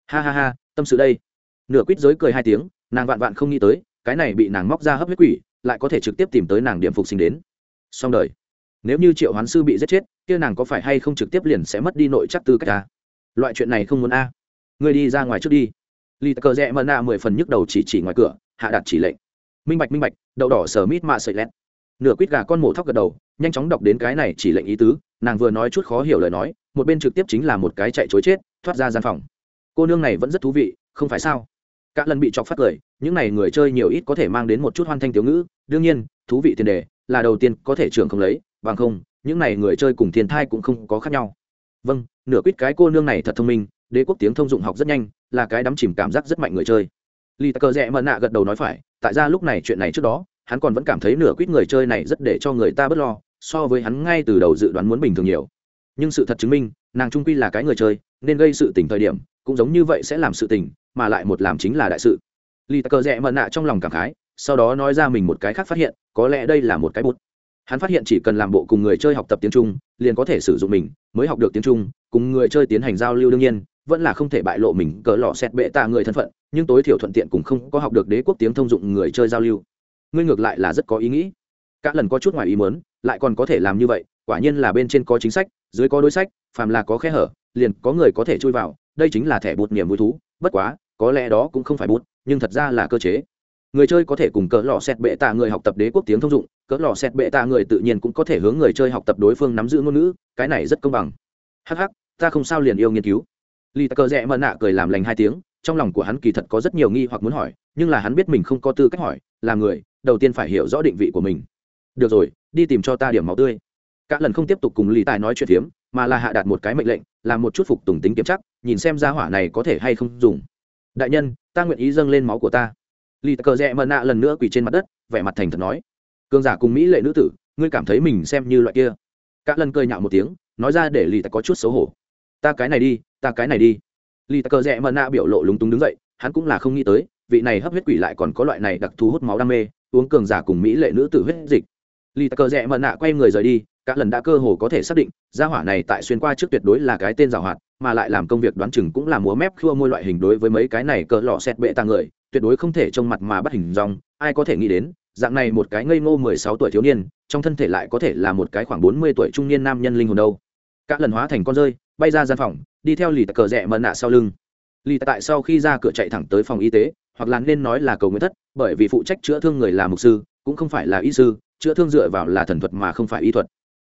Ha ha ha, tâm sự đây. Nửa quýt giới cười hai tiếng, nàng vạn vạn không nghĩ tới, cái này bị nàng móc ra hấp huyết quỷ, lại có thể trực tiếp tìm tới nàng điểm phục sinh đến xong đời. Nếu như triệu hoán sư bị giết chết, kia nàng có phải hay không trực tiếp liền sẽ mất đi nội chắc tư cách ta loại chuyện này không muốn a. Người đi ra ngoài trước đi. Lì cờ rẽ mờ nạ mười phần nhức đầu chỉ chỉ ngoài cửa, hạ đặt chỉ lệnh. Minh bạch minh bạch, đậu đỏ sở mít mạ sợi lét. Nửa quýt gà con mổ thóc gật đầu, nhanh chóng đọc đến cái này chỉ lệnh ý tứ, nàng vừa nói chút khó hiểu lời nói, một bên trực tiếp chính là một cái chạy chối chết, thoát ra gian phòng. Cô nương này vẫn rất thú vị, không phải sao? Cả lần bị chọc phát cười, những n à y người chơi nhiều ít có thể mang đến một chút hoan thanh tiểu ngữ, đương nhiên, thú vị tiền đề là đầu tiên có thể trường không lấy, bằng không, những này người chơi cùng thiên thai cũng không có khác nhau. Vâng nửa quýt cái cô nương này thật thông minh, đế quốc tiếng thông dụng học rất nhanh, là cái đắm chìm cảm giác rất mạnh người chơi. Lì tờ cờ rẽ mờ nạ gật đầu nói phải, tại ra lúc này chuyện này trước đó, hắn còn vẫn cảm thấy nửa quýt người chơi này rất để cho người ta bớt lo, so với hắn ngay từ đầu dự đoán muốn bình thường nhiều. Nhưng sự thật chứng minh, nàng trung quy là cái người chơi, nên gây sự tình thời điểm, cũng giống như vậy sẽ làm sự tình, mà lại một làm chính là đại sự. Lì tờ cờ rẽ mờ nạ trong lòng cảm khái sau đó nói ra mình một cái khác phát hiện có lẽ đây là một cái bút. Hắn phát hiện chỉ cần làm bộ cùng người chơi học tập tiếng trung liền có thể sử dụng mình mới học được tiếng trung cùng người chơi tiến hành giao lưu đương nhiên vẫn là không thể bại lộ mình cỡ lọ xét bệ tạ người thân phận nhưng tối thiểu thuận tiện cũng không có học được đế quốc tiếng thông dụng người chơi giao lưu. Ngươi ngược lại là rất có ý nghĩ. Các lần có chút ngoài ý muốn, lại còn có thể làm như vậy quả nhiên là bên trên có chính sách dưới có đối sách phàm là có khe hở liền có người có thể chui vào đây chính là thẻ bút niềm vui thú bất quá có lẽ đó cũng không phải bút nhưng thật ra là cơ chế người chơi có thể cùng cỡ lọ xét bệ tạ người học tập đế quốc tiếng thông dụng, cỡ lò xét bệ tạ người tự nhiên cũng có thể hướng người chơi học tập đối phương nắm giữ ngôn ngữ, cái này rất công bằng. Hh ta không sao liền yêu nghiên cứu. Lì cờ rẽ mờ nạ cười làm lành hai tiếng, trong lòng của hắn kỳ thật có rất nhiều nghi hoặc muốn hỏi, nhưng là hắn biết mình không có tư cách hỏi, là người, đầu tiên phải hiểu rõ định vị của mình. Được rồi, đi tìm cho ta điểm máu tươi. Cả lần không tiếp tục cùng lì tài nói chuyện phiếm, mà là hạ đạt một cái mệnh lệnh, làm một chút phục tùng tính kiểm chắc nhìn xem ra hỏa này có thể hay không dùng. Đại nhân, ta nguyện ý dâng lên máu của ta lì cờ rẽ mờ nạ lần nữa quỳ trên mặt đất, vẻ mặt thành thật nói, cường giả cùng mỹ lệ nữ tử, ngươi cảm thấy mình xem như loại kia? Cả lần cười nhạo một tiếng, nói ra để lì tờ có chút xấu hổ, ta cái này đi, ta cái này đi. Lì tờ cờ rẽ mờ nạ biểu lộ lúng túng đứng dậy, hắn cũng là không nghĩ tới, vị này hấp huyết quỷ lại còn có loại này đặc thù hút máu đam mê, uống cường giả cùng mỹ lệ nữ tử huyết dịch. Lì tờ cờ rẽ mờ nạ quay người rời đi, cả lần đã cơ hồ có thể xác định, gia hỏa này tại xuyên qua trước tuyệt đối là cái tên giảo hoạt mà lại làm công việc đoán chừng cũng là múa mép khua môi loại hình đối với mấy cái này cỡ lọ xét bệ tàng người, tuyệt đối không thể trông mặt mà bắt hình dong, ai có thể nghĩ đến, dạng này một cái ngây ngô mười sáu tuổi thiếu niên, trong thân thể lại có thể là một cái khoảng bốn mươi tuổi trung niên nam nhân linh hồn đâu. Cả lần hóa thành con rơi, bay ra gian phòng, đi theo lì cờ rẽ mờ nạ sau lưng. Lì tại sau khi ra cửa chạy thẳng tới phòng y tế, hoặc là nên nói là cầu nguyện thất, bởi vì phụ trách chữa thương người là mục sư, cũng không phải là y sư, chữa thương dựa vào là thần thuật mà không phải y thuật.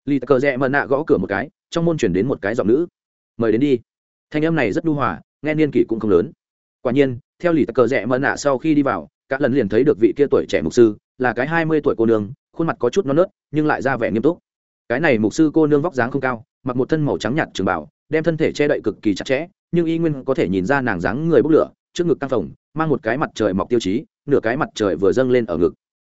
Lì cờ rẽ mờ nạ gõ cửa một cái, trong môn chuyển đến một cái giọng nữ mời đến đi. Thanh em này rất nhu hòa, nghe niên kỷ cũng không lớn. Quả nhiên, theo lì cờ rẽ mờ nạ sau khi đi vào các lần liền thấy được vị kia tuổi trẻ mục sư, là cái hai mươi tuổi cô nương, khuôn mặt có chút non nớt, nhưng lại ra vẻ nghiêm túc. Cái này mục sư cô nương vóc dáng không cao, mặc một thân màu trắng nhạt trường bảo đem thân thể che đậy cực kỳ chặt chẽ, nhưng y nguyên có thể nhìn ra nàng dáng người bốc lửa, trước ngực căng phồng, mang một cái mặt trời mọc tiêu chí, nửa cái mặt trời vừa dâng lên ở ngực.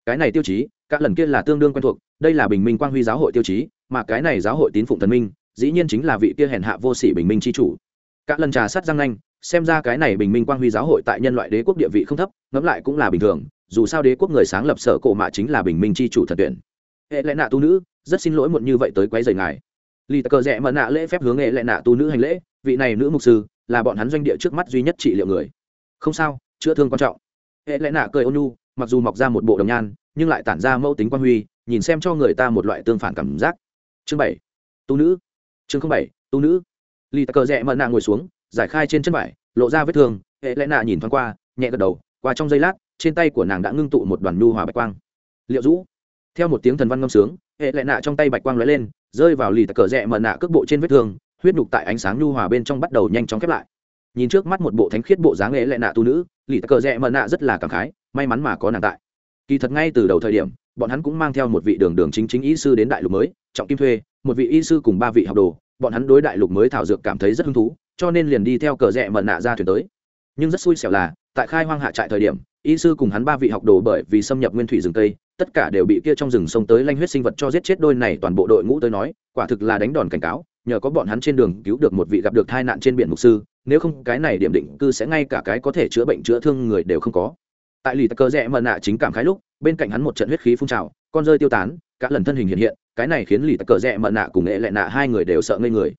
Cái này tiêu chí các lần kia là tương đương quen thuộc, đây là bình minh quang huy giáo hội tiêu chí, mà cái này giáo hội tín phụng thần minh dĩ nhiên chính là vị kia hèn hạ vô sỉ bình minh c h i chủ. Các lần trà sát răng nanh, xem ra cái này bình minh quang huy giáo hội tại nhân loại đế quốc địa vị không thấp, ngẫm lại cũng là bình thường, dù sao đế quốc người sáng lập sở cổ mạ chính là bình minh c h i chủ thật tuyển. Hệ lẽ nạ tu nữ, rất xin lỗi muộn như vậy tới quấy rầy ngài. Lì cờ rẽ mờ nạ lễ phép hướng hệ lẽ nạ tu nữ hành lễ, vị này nữ mục sư, là bọn hắn doanh địa trước mắt duy nhất trị liệu người. Không sao, chữa thương quan trọng. Hệ lẽ nạ cười ôn nhu, mặc dù mọc ra một bộ đồng nhan, nhưng lại tản ra mẫu tính quan huy, nhìn xem cho người ta một loại tương phản cảm giác. Chương bảy. Tu nữ chương không bảy, tu nữ. Lì cờ dạ rẽ mận nạ ngồi xuống, giải khai trên chân vải, lộ ra vết thương, hệ lẽ nạ nhìn thoáng qua, nhẹ gật đầu, qua trong giây lát, trên tay của nàng đã ngưng tụ một đoàn nhu hòa bạch quang. Liệu rũ theo một tiếng thần văn ngâm sướng, hệ lẽ nạ trong tay bạch quang lóe lên, rơi vào lì cờ dạ rẽ mận nạ cước bộ trên vết thương, huyết nhục tại ánh sáng nhu hòa bên trong bắt đầu nhanh chóng khép lại. Nhìn trước mắt một bộ thánh khiết bộ dáng hệ lẽ nạ tu nữ lì cờ dạ rẽ mận nạ rất là cảm khái, may mắn mà có nàng tại. Kỳ thật ngay từ đầu thời điểm, bọn hắn cũng mang theo một vị đường đường chính chính ý sư đến đại lục mới trọng kim thuê, một vị y sư cùng ba vị học đồ, bọn hắn đối đại lục mới thảo dược cảm thấy rất hứng thú, cho nên liền đi theo cờ rẽ mận nạ ra thuyền tới. Nhưng rất xui xẻo là, tại khai hoang hạ trại thời điểm, y sư cùng hắn ba vị học đồ bởi vì xâm nhập nguyên thủy rừng tây tất cả đều bị kia trong rừng sông tới lanh huyết sinh vật cho giết chết đôi này toàn bộ đội ngũ tới nói, quả thực là đánh đòn cảnh cáo, nhờ có bọn hắn trên đường cứu được một vị gặp được tai nạn trên biển mục sư, nếu không cái này điểm định cư sẽ ngay cả cái có thể chữa bệnh chữa thương người đều không có. Tại lì cờ rẽ mận nạ chính cảm khái lúc, bên cạnh hắn một trận huyết khí phun trào, con rơi tiêu tán, cả lần thân hình hiện hiện cái này khiến lì cờ rẽ mận nạ cùng nghệ lệ nạ hai người đều sợ ngây người.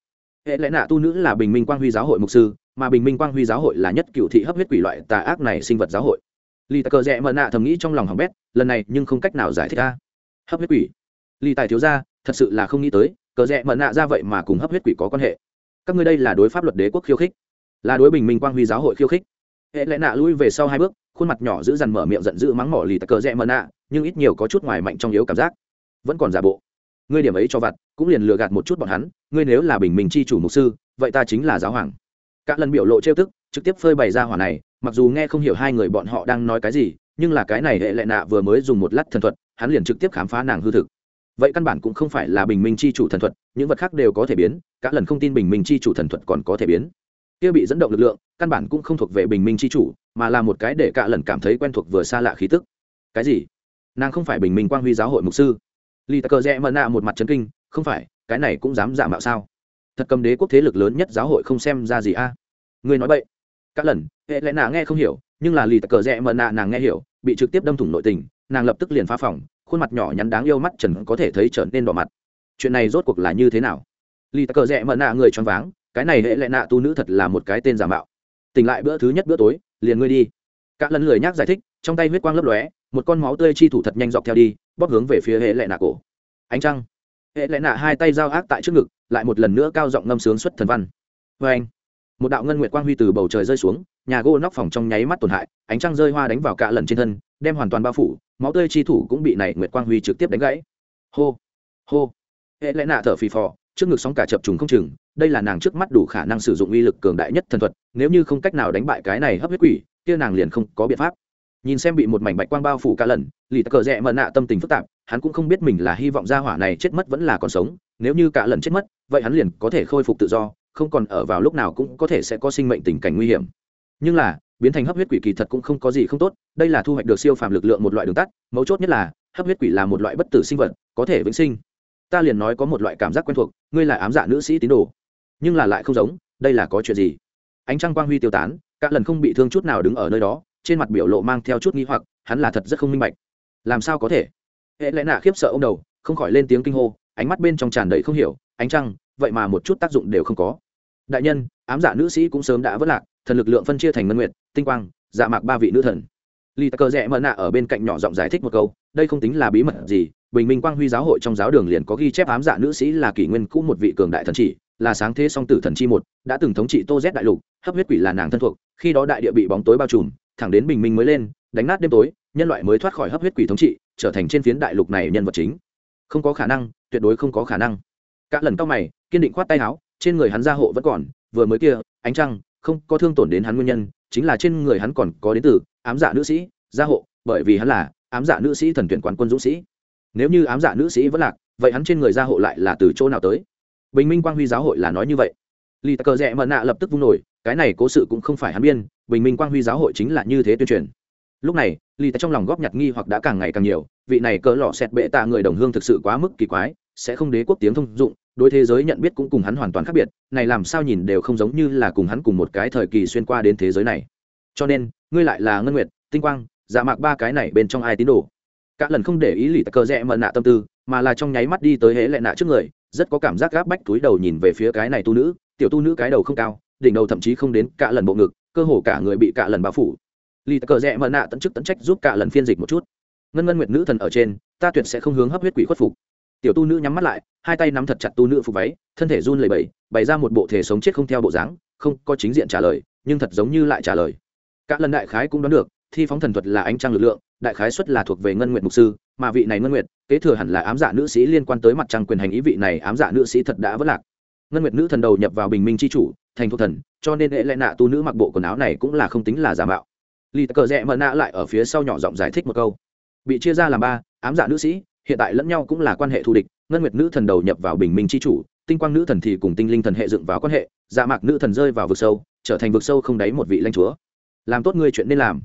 Hệ lệ nạ tu nữ là bình minh quang huy giáo hội mục sư, mà bình minh quang huy giáo hội là nhất cựu thị hấp huyết quỷ loại tà ác này sinh vật giáo hội. Lì tài cờ rẽ mờ nạ thầm nghĩ trong lòng hỏng bét, lần này nhưng không cách nào giải thích ra hấp huyết quỷ. Lì tài thiếu ra thật sự là không nghĩ tới cờ rẽ mờ nạ ra vậy mà cùng hấp huyết quỷ có quan hệ. Các ngươi đây là đối pháp luật đế quốc khiêu khích, là đối bình minh quang huy giáo hội khiêu khích. Hệ lệ nạ lui về sau hai bước, khuôn mặt nhỏ giữ dằn mở miệng giận dữ mắng mỏ lì tài cờ rẽ mờ nạ, nhưng ít nhiều có chút ngoài mạnh trong yếu cảm giác. Vẫn còn giả bộ ngươi điểm ấy cho vặt, cũng liền lừa gạt một chút bọn hắn, ngươi nếu là bình minh chi chủ mục sư, vậy ta chính là giáo hoàng. Các lần biểu lộ trêu tức, trực tiếp phơi bày ra hỏa này, mặc dù nghe không hiểu hai người bọn họ đang nói cái gì, nhưng là cái này hệ lệ nạ vừa mới dùng một lát thần thuật, hắn liền trực tiếp khám phá nàng hư thực. Vậy căn bản cũng không phải là bình minh chi chủ thần thuật, những vật khác đều có thể biến các lần không tin bình minh chi chủ thần thuật còn có thể biến. Kia bị dẫn động lực lượng, căn bản cũng không thuộc về bình minh chi chủ, mà là một cái để cả lần cảm thấy quen thuộc vừa xa lạ khí tức. Cái gì? Nàng không phải bình minh quang huy giáo hội mục sư lì cờ rẽ mờ nạ một mặt trấn kinh, không phải, cái này cũng dám giả mạo sao? Thật cầm đế quốc thế lực lớn nhất giáo hội không xem ra gì a? À? người nói vậy các lần, hệ lẽ nạ nghe không hiểu, nhưng là lì cờ rẽ mờ nạ nàng nghe hiểu, bị trực tiếp đâm thủng nội tình, nàng lập tức liền phá phòng, khuôn mặt nhỏ nhắn đáng yêu mắt trần có thể thấy trở nên đỏ mặt. Chuyện này rốt cuộc là như thế nào? Lì cờ rẽ mờ nạ người choáng váng, cái này hệ lẽ nạ tu nữ thật là một cái tên giả mạo. Tỉnh lại bữa thứ nhất bữa tối, liền ngươi đi. Các lần lười nhác giải thích, trong tay huyết quang lấp lóe, một con máu tươi chi thủ thật nhanh dọc theo đi bóp hướng về phía hệ lệ nạ cổ. Ánh trăng. Hệ lệ nạ hai tay giao ác tại trước ngực, lại một lần nữa cao giọng ngâm sướng xuất thần văn. Vê anh, một đạo ngân nguyệt quang huy từ bầu trời rơi xuống, nhà gỗ nóc phòng trong nháy mắt tổn hại, ánh trăng rơi hoa đánh vào cả lần trên thân, đem hoàn toàn bao phủ, máu tươi chi thủ cũng bị này nguyệt quang huy trực tiếp đánh gãy. Hô hô. Hệ lẽ nạ thở phì phò, trước ngực sóng cả chập trùng không chừng, đây là nàng trước mắt đủ khả năng sử dụng uy lực cường đại nhất thần thuật, nếu như không cách nào đánh bại cái này hấp huyết quỷ, kia nàng liền không có biện pháp nhìn xem bị một mảnh bạch quang bao phủ cả lần, lì cờ rẽ mờ nạ tâm tình phức tạp, hắn cũng không biết mình là hy vọng gia hỏa này chết mất vẫn là còn sống, nếu như cả lần chết mất, vậy hắn liền có thể khôi phục tự do, không còn ở vào lúc nào cũng có thể sẽ có sinh mệnh tình cảnh nguy hiểm. Nhưng là, biến thành hấp huyết quỷ kỳ thật cũng không có gì không tốt, đây là thu hoạch được siêu phàm lực lượng một loại đường tắt, mấu chốt nhất là, hấp huyết quỷ là một loại bất tử sinh vật, có thể vĩnh sinh. Ta liền nói có một loại cảm giác quen thuộc, ngươi là ám dạ nữ sĩ tín đồ. Nhưng là lại không giống, đây là có chuyện gì? Ánh trăng quang huy tiêu tán, cả lần không bị thương chút nào đứng ở nơi đó trên mặt biểu lộ mang theo chút nghi hoặc, hắn là thật rất không minh bạch. Làm sao có thể? Hệ lẽ nạ khiếp sợ ông đầu, không khỏi lên tiếng kinh hô, ánh mắt bên trong tràn đầy không hiểu, ánh trăng, vậy mà một chút tác dụng đều không có. Đại nhân, ám giả nữ sĩ cũng sớm đã vất lạc, thần lực lượng phân chia thành ngân nguyệt, tinh quang dạ mạc ba vị nữ thần. Lì cờ rẽ mờ nạ ở bên cạnh nhỏ giọng giải thích một câu, đây không tính là bí mật gì, bình minh quang huy giáo hội trong giáo đường liền có ghi chép ám dạ nữ sĩ là kỷ nguyên cũ một vị cường đại thần chỉ, là sáng thế song tử thần chi một, đã từng thống trị tô z đại lục, hấp huyết quỷ là nàng thân thuộc, khi đó đại địa bị bóng tối bao trùm thẳng đến bình minh mới lên, đánh nát đêm tối, nhân loại mới thoát khỏi hấp huyết quỷ thống trị, trở thành trên phiến đại lục này nhân vật chính. Không có khả năng, tuyệt đối không có khả năng. Cả lần cao mày, kiên định khoát tay áo, trên người hắn gia hộ vẫn còn, vừa mới kia, ánh trăng, không có thương tổn đến hắn nguyên nhân, chính là trên người hắn còn có đến từ ám dạ nữ sĩ, gia hộ, bởi vì hắn là ám dạ nữ sĩ thần tuyển quán quân dũng sĩ. Nếu như ám dạ nữ sĩ vẫn lạc, vậy hắn trên người gia hộ lại là từ chỗ nào tới? Bình minh quang huy giáo hội là nói như vậy. Lì cờ rẽ mận nạ lập tức vung nổi, cái này cố sự cũng không phải hắn biên bình minh quang huy giáo hội chính là như thế tuyên truyền. Lúc này lì trong lòng góp nhặt nghi hoặc đã càng ngày càng nhiều, vị này cỡ lọ xẹt bệ tạ người đồng hương thực sự quá mức kỳ quái, sẽ không đế quốc tiếng thông dụng, đối thế giới nhận biết cũng cùng hắn hoàn toàn khác biệt, này làm sao nhìn đều không giống như là cùng hắn cùng một cái thời kỳ xuyên qua đến thế giới này. Cho nên, ngươi lại là ngân nguyệt, tinh quang dạ mạc ba cái này bên trong ai tín đồ? Cả lần không để ý lì cờ rẽ mờ nạ tâm tư, mà là trong nháy mắt đi tới hễ lệ nạ trước người, rất có cảm giác gáp bách túi đầu nhìn về phía cái này tu nữ, tiểu tu nữ cái đầu không cao, đỉnh đầu thậm chí không đến cả lần bộ ngực cơ hồ cả người bị cả lần bao phủ. Lì cờ rẽ mờ nạ tận chức tận trách giúp cả lần phiên dịch một chút. Ngân ngân nguyệt nữ thần ở trên, ta tuyệt sẽ không hướng hấp huyết quỷ khuất phục. Tiểu tu nữ nhắm mắt lại, hai tay nắm thật chặt tu nữ phục váy, thân thể run lẩy bẩy, bày ra một bộ thể sống chết không theo bộ dáng, không có chính diện trả lời, nhưng thật giống như lại trả lời. Cả lần đại khái cũng đoán được, thi phóng thần thuật là ánh trăng lực lượng, đại khái xuất là thuộc về ngân nguyệt mục sư, mà vị này ngân nguyệt, kế thừa hẳn là ám dạ nữ sĩ liên quan tới mặt trăng quyền hành ý vị này ám dạ nữ sĩ thật đã vất lạc. Ngân nguyệt nữ thần đầu nhập vào bình minh c h i chủ thành thuộc thần, cho nên hệ lẽ nạ tu nữ mặc bộ quần áo này cũng là không tính là giả mạo. Lì cờ rẽ mờ nạ lại ở phía sau nhỏ giọng giải thích một câu. Bị chia ra làm ba, ám dạ nữ sĩ, hiện tại lẫn nhau cũng là quan hệ thù địch, ngân nguyệt nữ thần đầu nhập vào bình minh c h i chủ, tinh quang nữ thần thì cùng tinh linh thần hệ dựng vào quan hệ dạ mạc nữ thần rơi vào vực sâu, trở thành vực sâu không đáy một vị lãnh chúa. Làm tốt ngươi chuyện nên làm.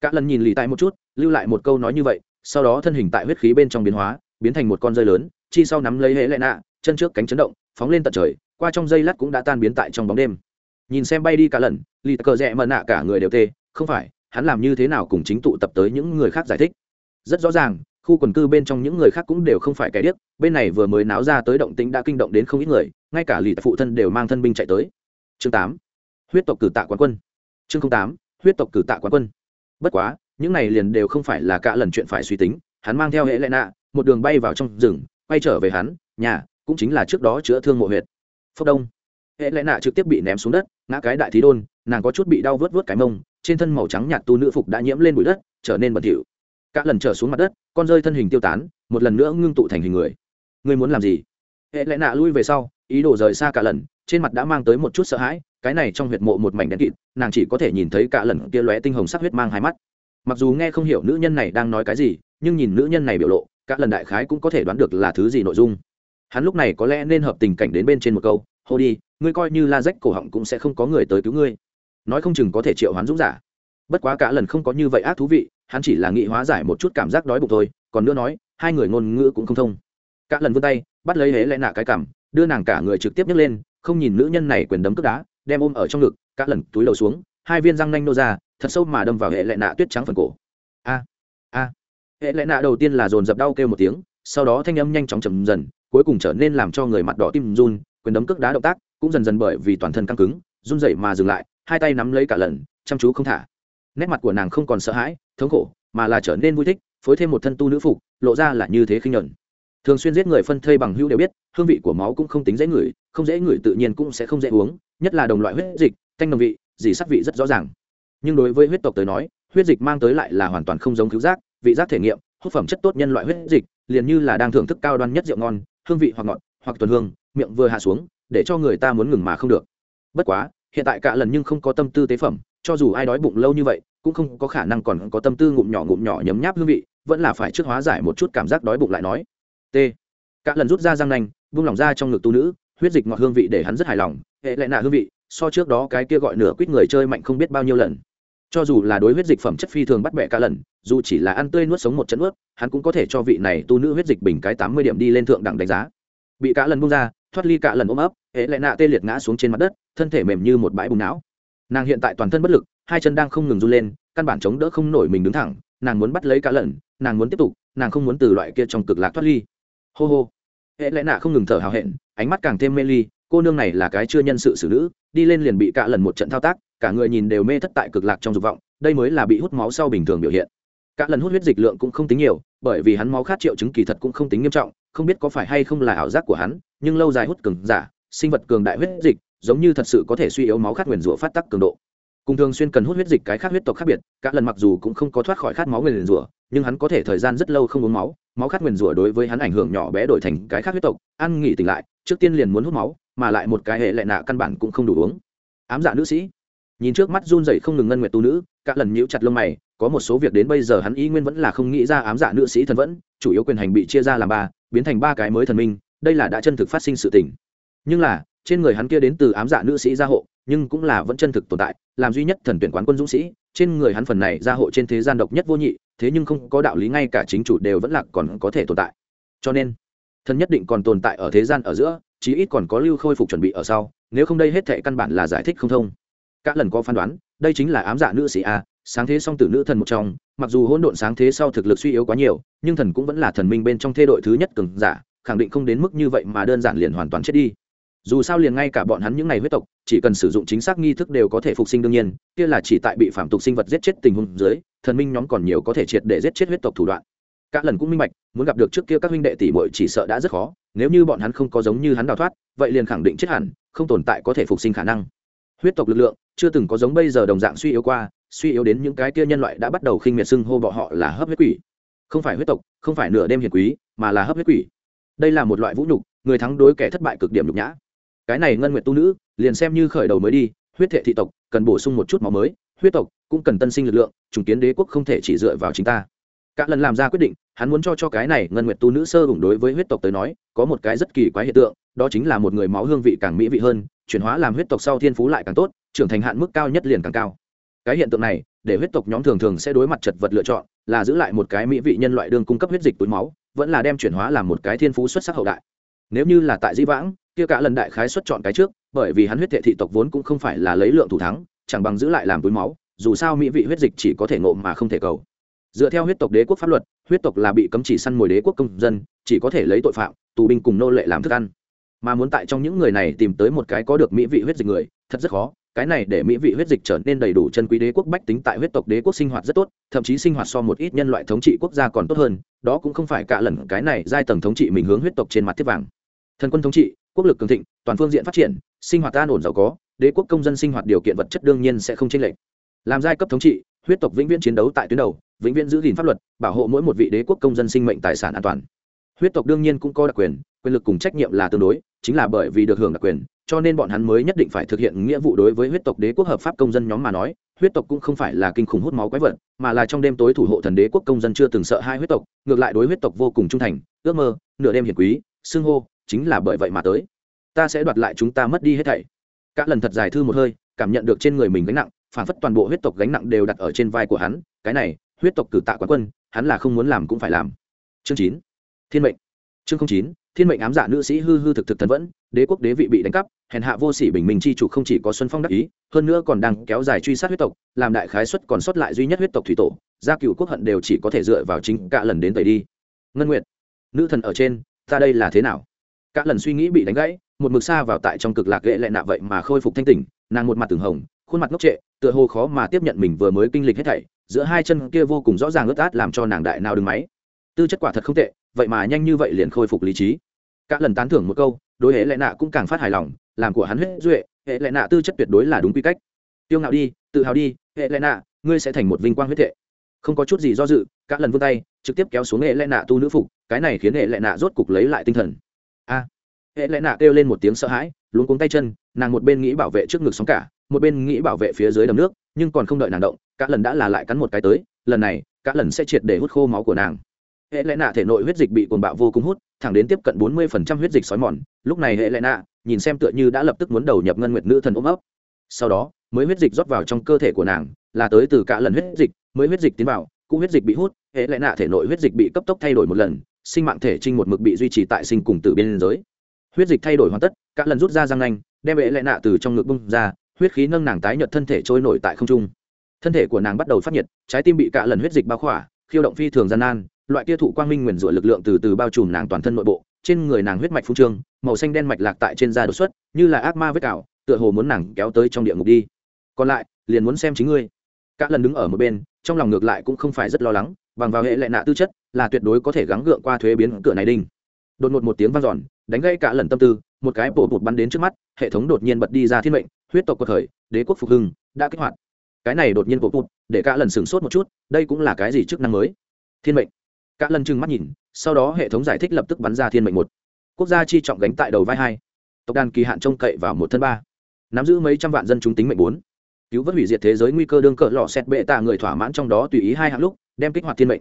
Các lần nhìn lì tại một chút, lưu lại một câu nói như vậy, sau đó thân hình tại huyết khí bên trong biến hóa, biến thành một con rơi lớn, chi sau nắm lấy hễ lệ nạ, chân trước cánh chấn động, phóng lên tận trời qua trong dây lát cũng đã tan biến tại trong bóng đêm. Nhìn xem bay đi cả lần lì cờ rẽ mờ nạ cả người đều tê, không phải, hắn làm như thế nào cùng chính tụ tập tới những người khác giải thích. Rất rõ ràng, khu quần cư bên trong những người khác cũng đều không phải kẻ điếc, bên này vừa mới náo ra tới động tĩnh đã kinh động đến không ít người, ngay cả lì phụ thân đều mang thân binh chạy tới. Chương tám, huyết tộc cử tạ quán quân. Chương tám, huyết tộc cử tạ quán quân. Bất quá, những này liền đều không phải là cả lần chuyện phải suy tính, hắn mang theo hệ lệ nạ, một đường bay vào trong rừng, quay trở về hắn, nhà, cũng chính là trước đó chữa thương mộ huyệt phốc đông. Hệ lẽ nạ trực tiếp bị ném xuống đất, ngã cái đại thí đôn, nàng có chút bị đau vớt vớt cái mông, trên thân màu trắng nhạt tu nữ phục đã nhiễm lên bụi đất, trở nên bẩn thỉu. Cả lần trở xuống mặt đất, con rơi thân hình tiêu tán, một lần nữa ngưng tụ thành hình người. Ngươi muốn làm gì? Hệ lẽ nạ lui về sau, ý đồ rời xa cả lần, trên mặt đã mang tới một chút sợ hãi, cái này trong huyệt mộ một mảnh đen kịt, nàng chỉ có thể nhìn thấy cả lần kia lóe tinh hồng sắc huyết mang hai mắt. Mặc dù nghe không hiểu nữ nhân này đang nói cái gì, nhưng nhìn nữ nhân này biểu lộ, cả lần đại khái cũng có thể đoán được là thứ gì nội dung hắn lúc này có lẽ nên hợp tình cảnh đến bên trên một câu hô đi, ngươi coi như la rách cổ họng cũng sẽ không có người tới cứu ngươi. Nói không chừng có thể triệu hoán dũng giả. Bất quá cả lần không có như vậy ác thú vị, hắn chỉ là nghị hóa giải một chút cảm giác đói bụng thôi, còn nữa nói, hai người ngôn ngữ cũng không thông. Cả lần vươn tay, bắt lấy hễ lẽ nạ cái cảm đưa nàng cả người trực tiếp nhấc lên, không nhìn nữ nhân này quyền đấm cướp đá, đem ôm ở trong ngực, cả lần túi đầu xuống, hai viên răng nanh nô ra, thật sâu mà đâm vào hệ lệ nạ tuyết trắng phần cổ. A a. Hệ lệ nạ đầu tiên là dồn dập đau kêu một tiếng, sau đó thanh âm nhanh chóng chầm dần cuối cùng trở nên làm cho người mặt đỏ tim run, quyền đấm cước đá động tác cũng dần dần bởi vì toàn thân căng cứng, run dậy mà dừng lại, hai tay nắm lấy cả lần, chăm chú không thả. Nét mặt của nàng không còn sợ hãi, thống khổ, mà là trở nên vui thích, phối thêm một thân tu nữ phục, lộ ra là như thế khinh nhuận. Thường xuyên giết người phân thây bằng hữu đều biết, hương vị của máu cũng không tính dễ ngửi, không dễ ngửi tự nhiên cũng sẽ không dễ uống, nhất là đồng loại huyết dịch, thanh đồng vị dì sắc vị rất rõ ràng. Nhưng đối với huyết tộc tới nói, huyết dịch mang tới lại là hoàn toàn không giống cứu giác, vị giác thể nghiệm, hút phẩm chất tốt nhân loại huyết dịch, liền như là đang thưởng thức cao đoan nhất rượu ngon hương vị hoặc ngọt, hoặc tuần hương, miệng vừa hạ xuống, để cho người ta muốn ngừng mà không được. Bất quá, hiện tại cả lần nhưng không có tâm tư tế phẩm, cho dù ai đói bụng lâu như vậy, cũng không có khả năng còn có tâm tư ngụm nhỏ ngụm nhỏ nhấm nháp hương vị, vẫn là phải trước hóa giải một chút cảm giác đói bụng lại nói. T. Cả lần rút ra răng nanh, vung lòng ra trong ngực tu nữ, huyết dịch ngọt hương vị để hắn rất hài lòng, hệ lại nạ hương vị, so trước đó cái kia gọi nửa quýt người chơi mạnh không biết bao nhiêu lần cho dù là đối huyết dịch phẩm chất phi thường bắt bẻ cả lần, dù chỉ là ăn tươi nuốt sống một trận ướt hắn cũng có thể cho vị này tu nữ huyết dịch bình cái tám mươi điểm đi lên thượng đẳng đánh giá. Bị cả lần bung ra, thoát ly cả lần ôm ấp, hệ lại nạ tê liệt ngã xuống trên mặt đất, thân thể mềm như một bãi bùng não. Nàng hiện tại toàn thân bất lực, hai chân đang không ngừng run lên, căn bản chống đỡ không nổi mình đứng thẳng, nàng muốn bắt lấy cả lần, nàng muốn tiếp tục, nàng không muốn từ loại kia trong cực lạc thoát ly. Hô hô. Hệ lại nạ không ngừng thở hào hẹn, ánh mắt càng thêm mê ly cô nương này là cái chưa nhân sự xử nữ, đi lên liền bị cả lần một trận thao tác, cả người nhìn đều mê thất tại cực lạc trong dục vọng, đây mới là bị hút máu sau bình thường biểu hiện. Cả lần hút huyết dịch lượng cũng không tính nhiều, bởi vì hắn máu khát triệu chứng kỳ thật cũng không tính nghiêm trọng, không biết có phải hay không là ảo giác của hắn, nhưng lâu dài hút cường giả, sinh vật cường đại huyết dịch, giống như thật sự có thể suy yếu máu khát nguyền rủa phát tắc cường độ. Cùng thường xuyên cần hút huyết dịch cái khác huyết tộc khác biệt các lần mặc dù cũng không có thoát khỏi khát máu nguyền rủa, nhưng hắn có thể thời gian rất lâu không uống máu máu khát nguyền rủa đối với hắn ảnh hưởng nhỏ bé đổi thành cái khác huyết tộc, ăn nghỉ tỉnh lại, trước tiên liền muốn hút máu mà lại một cái hệ lệ nạ căn bản cũng không đủ uống. Ám dạ nữ sĩ. Nhìn trước mắt run rẩy không ngừng ngân nguyệt tu nữ, cả lần nhíu chặt lông mày, có một số việc đến bây giờ hắn ý nguyên vẫn là không nghĩ ra ám dạ nữ sĩ thần vẫn, chủ yếu quyền hành bị chia ra làm ba, biến thành ba cái mới thần minh, đây là đã chân thực phát sinh sự tình. Nhưng là, trên người hắn kia đến từ ám dạ nữ sĩ gia hộ, nhưng cũng là vẫn chân thực tồn tại, làm duy nhất thần tuyển quán quân dũng sĩ, trên người hắn phần này gia hộ trên thế gian độc nhất vô nhị, thế nhưng không có đạo lý ngay cả chính chủ đều vẫn là còn có thể tồn tại. Cho nên, thần nhất định còn tồn tại ở thế gian ở giữa chí ít còn có lưu khôi phục chuẩn bị ở sau, nếu không đây hết thệ căn bản là giải thích không thông. Các lần có phán đoán, đây chính là ám dạ nữ sĩ a, sáng thế song tử nữ thần một trong, mặc dù hỗn độn sáng thế sau thực lực suy yếu quá nhiều, nhưng thần cũng vẫn là thần minh bên trong thê đội thứ nhất cường giả, khẳng định không đến mức như vậy mà đơn giản liền hoàn toàn chết đi. Dù sao liền ngay cả bọn hắn những ngày huyết tộc, chỉ cần sử dụng chính xác nghi thức đều có thể phục sinh đương nhiên, kia là chỉ tại bị phạm tục sinh vật giết chết tình huống dưới, thần minh nhóm còn nhiều có thể triệt để giết chết huyết tộc thủ đoạn các lần cũng minh bạch, muốn gặp được trước kia các huynh đệ tỷ muội chỉ sợ đã rất khó, nếu như bọn hắn không có giống như hắn đào thoát, vậy liền khẳng định chết hẳn, không tồn tại có thể phục sinh khả năng. Huyết tộc lực lượng, chưa từng có giống bây giờ đồng dạng suy yếu qua, suy yếu đến những cái kia nhân loại đã bắt đầu khinh miệt xưng hô bọ họ là hấp huyết quỷ. Không phải huyết tộc, không phải nửa đêm hiền quý, mà là hấp huyết quỷ. Đây là một loại vũ nhục, người thắng đối kẻ thất bại cực điểm nhục nhã. Cái này ngân nguyện tu nữ, liền xem như khởi đầu mới đi, huyết thệ thị tộc, cần bổ sung một chút máu mới, huyết tộc cũng cần tân sinh lực lượng chúng kiến đế quốc không thể chỉ dựa vào chính ta cả lần làm ra quyết định, hắn muốn cho cho cái này ngân nguyệt tu nữ sơ ủng đối với huyết tộc tới nói, có một cái rất kỳ quái hiện tượng, đó chính là một người máu hương vị càng mỹ vị hơn, chuyển hóa làm huyết tộc sau thiên phú lại càng tốt, trưởng thành hạn mức cao nhất liền càng cao. Cái hiện tượng này, để huyết tộc nhóm thường thường sẽ đối mặt chật vật lựa chọn, là giữ lại một cái mỹ vị nhân loại đương cung cấp huyết dịch túi máu, vẫn là đem chuyển hóa làm một cái thiên phú xuất sắc hậu đại. Nếu như là tại di vãng, kia cả lần đại khái xuất chọn cái trước, bởi vì hắn huyết thệ thị tộc vốn cũng không phải là lấy lượng thủ thắng, chẳng bằng giữ lại làm túi máu, dù sao mỹ vị huyết dịch chỉ có thể ngộ mà không thể cầu dựa theo huyết tộc đế quốc pháp luật, huyết tộc là bị cấm chỉ săn mồi đế quốc công dân, chỉ có thể lấy tội phạm, tù binh cùng nô lệ làm thức ăn. Mà muốn tại trong những người này tìm tới một cái có được mỹ vị huyết dịch người, thật rất khó. Cái này để mỹ vị huyết dịch trở nên đầy đủ chân quý đế quốc bách tính tại huyết tộc đế quốc sinh hoạt rất tốt, thậm chí sinh hoạt so một ít nhân loại thống trị quốc gia còn tốt hơn, đó cũng không phải cả lần cái này giai tầng thống trị mình hướng huyết tộc trên mặt thiết vàng. Thần quân thống trị, quốc lực cường thịnh, toàn phương diện phát triển, sinh hoạt an ổn giàu có, đế quốc công dân sinh hoạt điều kiện vật chất đương nhiên sẽ không chênh lệch. Làm giai cấp thống trị huyết tộc vĩnh viễn chiến đấu tại tuyến đầu, vĩnh viễn giữ gìn pháp luật, bảo hộ mỗi một vị đế quốc công dân sinh mệnh tài sản an toàn. Huyết tộc đương nhiên cũng có đặc quyền quyền lực cùng trách nhiệm là tương đối, chính là bởi vì được hưởng đặc quyền, cho nên bọn hắn mới nhất định phải thực hiện nghĩa vụ đối với huyết tộc đế quốc hợp pháp công dân nhóm mà nói. Huyết tộc cũng không phải là kinh khủng hút máu quái vật, mà là trong đêm tối thủ hộ thần đế quốc công dân chưa từng sợ hai huyết tộc, ngược lại đối huyết tộc vô cùng trung thành, ước mơ, nửa đêm hiền quý, xưng hô, chính là bởi vậy mà tới. Ta sẽ đoạt lại chúng ta mất đi hết thảy. Cả lần thật dài thư một hơi, cảm nhận được trên người mình gánh nặng phản phất toàn bộ huyết tộc gánh nặng đều đặt ở trên vai của hắn, cái này, huyết tộc cử tạ quán quân, hắn là không muốn làm cũng phải làm. Chương chín, thiên mệnh. Chương chín, thiên mệnh ám giả nữ sĩ hư hư thực thực thần vẫn, đế quốc đế vị bị đánh cắp, hèn hạ vô sỉ bình minh chi chủ không chỉ có xuân phong đắc ý, hơn nữa còn đang kéo dài truy sát huyết tộc, làm đại khái xuất còn sót lại duy nhất huyết tộc thủy tổ, gia cựu quốc hận đều chỉ có thể dựa vào chính cả lần đến tẩy đi. Ngân nguyệt, nữ thần ở trên, ta đây là thế nào? Cả lần suy nghĩ bị đánh gãy, một mực xa vào tại trong cực lạc ghệ lại nạ vậy mà khôi phục thanh tỉnh, nàng một mặt từng hồng khuôn mặt ngốc trệ, tựa hồ khó mà tiếp nhận mình vừa mới kinh lịch hết thảy, giữa hai chân kia vô cùng rõ ràng ướt át làm cho nàng đại nào đứng máy. Tư chất quả thật không tệ, vậy mà nhanh như vậy liền khôi phục lý trí. Cả lần tán thưởng một câu, đối hệ lệ nạ cũng càng phát hài lòng, làm của hắn huyết duệ, hệ lệ nạ tư chất tuyệt đối là đúng quy cách. Tiêu ngạo đi, tự hào đi, hệ lệ nạ, ngươi sẽ thành một vinh quang huyết thệ. Không có chút gì do dự, cả lần vươn tay, trực tiếp kéo xuống hệ lệ nạ tu nữ phục, cái này khiến hệ lệ nạ rốt cục lấy lại tinh thần. A. Hệ lệ nạ kêu lên một tiếng sợ hãi, luống cuống tay chân, nàng một bên nghĩ bảo vệ trước ngực sóng cả một bên nghĩ bảo vệ phía dưới đầm nước, nhưng còn không đợi nàng động, cả lần đã là lại cắn một cái tới, lần này, cả lần sẽ triệt để hút khô máu của nàng. Hệ lệ nạ thể nội huyết dịch bị cồn bạo vô cùng hút, thẳng đến tiếp cận bốn mươi phần trăm huyết dịch sói mòn, lúc này hệ lệ nạ nhìn xem tựa như đã lập tức muốn đầu nhập ngân nguyệt nữ thần ôm ấp. Sau đó, mới huyết dịch rót vào trong cơ thể của nàng, là tới từ cả lần huyết dịch, mới huyết dịch tiến vào cũ huyết dịch bị hút hệ lệ nạ thể nội huyết dịch bị cấp tốc thay đổi một lần, sinh mạng thể trinh một mực bị duy trì tại sinh cùng từ biên giới. Huyết dịch thay đổi hoàn tất, cả lần rút ra răng nanh, đem hệ lệ nạ từ trong ngực bung ra huyết khí nâng nàng tái nhợt thân thể trôi nổi tại không trung. Thân thể của nàng bắt đầu phát nhiệt, trái tim bị cả lần huyết dịch bao khỏa, khiêu động phi thường gian nan, loại kia thụ quang minh nguyền rủa lực lượng từ từ bao trùm nàng toàn thân nội bộ, trên người nàng huyết mạch phú trương, màu xanh đen mạch lạc tại trên da đột xuất, như là ác ma vết cào, tựa hồ muốn nàng kéo tới trong địa ngục đi. Còn lại, liền muốn xem chính ngươi. Cả lần đứng ở một bên, trong lòng ngược lại cũng không phải rất lo lắng, bằng vào hệ lệ nạ tư chất, là tuyệt đối có thể gắng gượng qua thuế biến cửa này đinh. Đột ngột một tiếng vang dọn, đánh gây cả lần tâm tư một cái bổ bột bắn đến trước mắt, hệ thống đột nhiên bật đi ra thiên mệnh, huyết tộc cuộc khởi đế quốc phục hưng, đã kích hoạt. Cái này đột nhiên bổ bột để cả lần sửng sốt một chút, đây cũng là cái gì chức năng mới? Thiên mệnh. Cả lần trừng mắt nhìn, sau đó hệ thống giải thích lập tức bắn ra thiên mệnh một. Quốc gia chi trọng gánh tại đầu vai hai. Tộc đàn kỳ hạn trông cậy vào một thân ba. Nắm giữ mấy trăm vạn dân chúng tính mệnh bốn. Cứu vớt hủy diệt thế giới nguy cơ đương cỡ lọ xét bệ tạ người thỏa mãn trong đó tùy ý hai hạng lúc, đem kích hoạt thiên mệnh.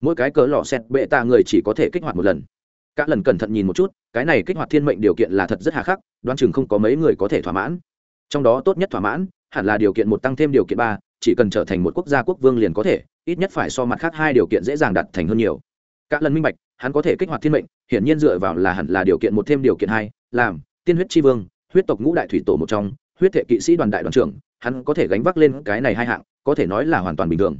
Mỗi cái cỡ lọ xét bệ tạ người chỉ có thể kích hoạt một lần cả lần cẩn thận nhìn một chút, cái này kích hoạt thiên mệnh điều kiện là thật rất hà khắc, đoán chừng không có mấy người có thể thỏa mãn. Trong đó tốt nhất thỏa mãn, hẳn là điều kiện một tăng thêm điều kiện ba, chỉ cần trở thành một quốc gia quốc vương liền có thể, ít nhất phải so mặt khác hai điều kiện dễ dàng đạt thành hơn nhiều. Cả lần minh bạch, hắn có thể kích hoạt thiên mệnh, hiển nhiên dựa vào là hẳn là điều kiện một thêm điều kiện hai, làm, tiên huyết tri vương, huyết tộc ngũ đại thủy tổ một trong, huyết thệ kỵ sĩ đoàn đại đoàn trưởng, hắn có thể gánh vác lên cái này hai hạng, có thể nói là hoàn toàn bình thường.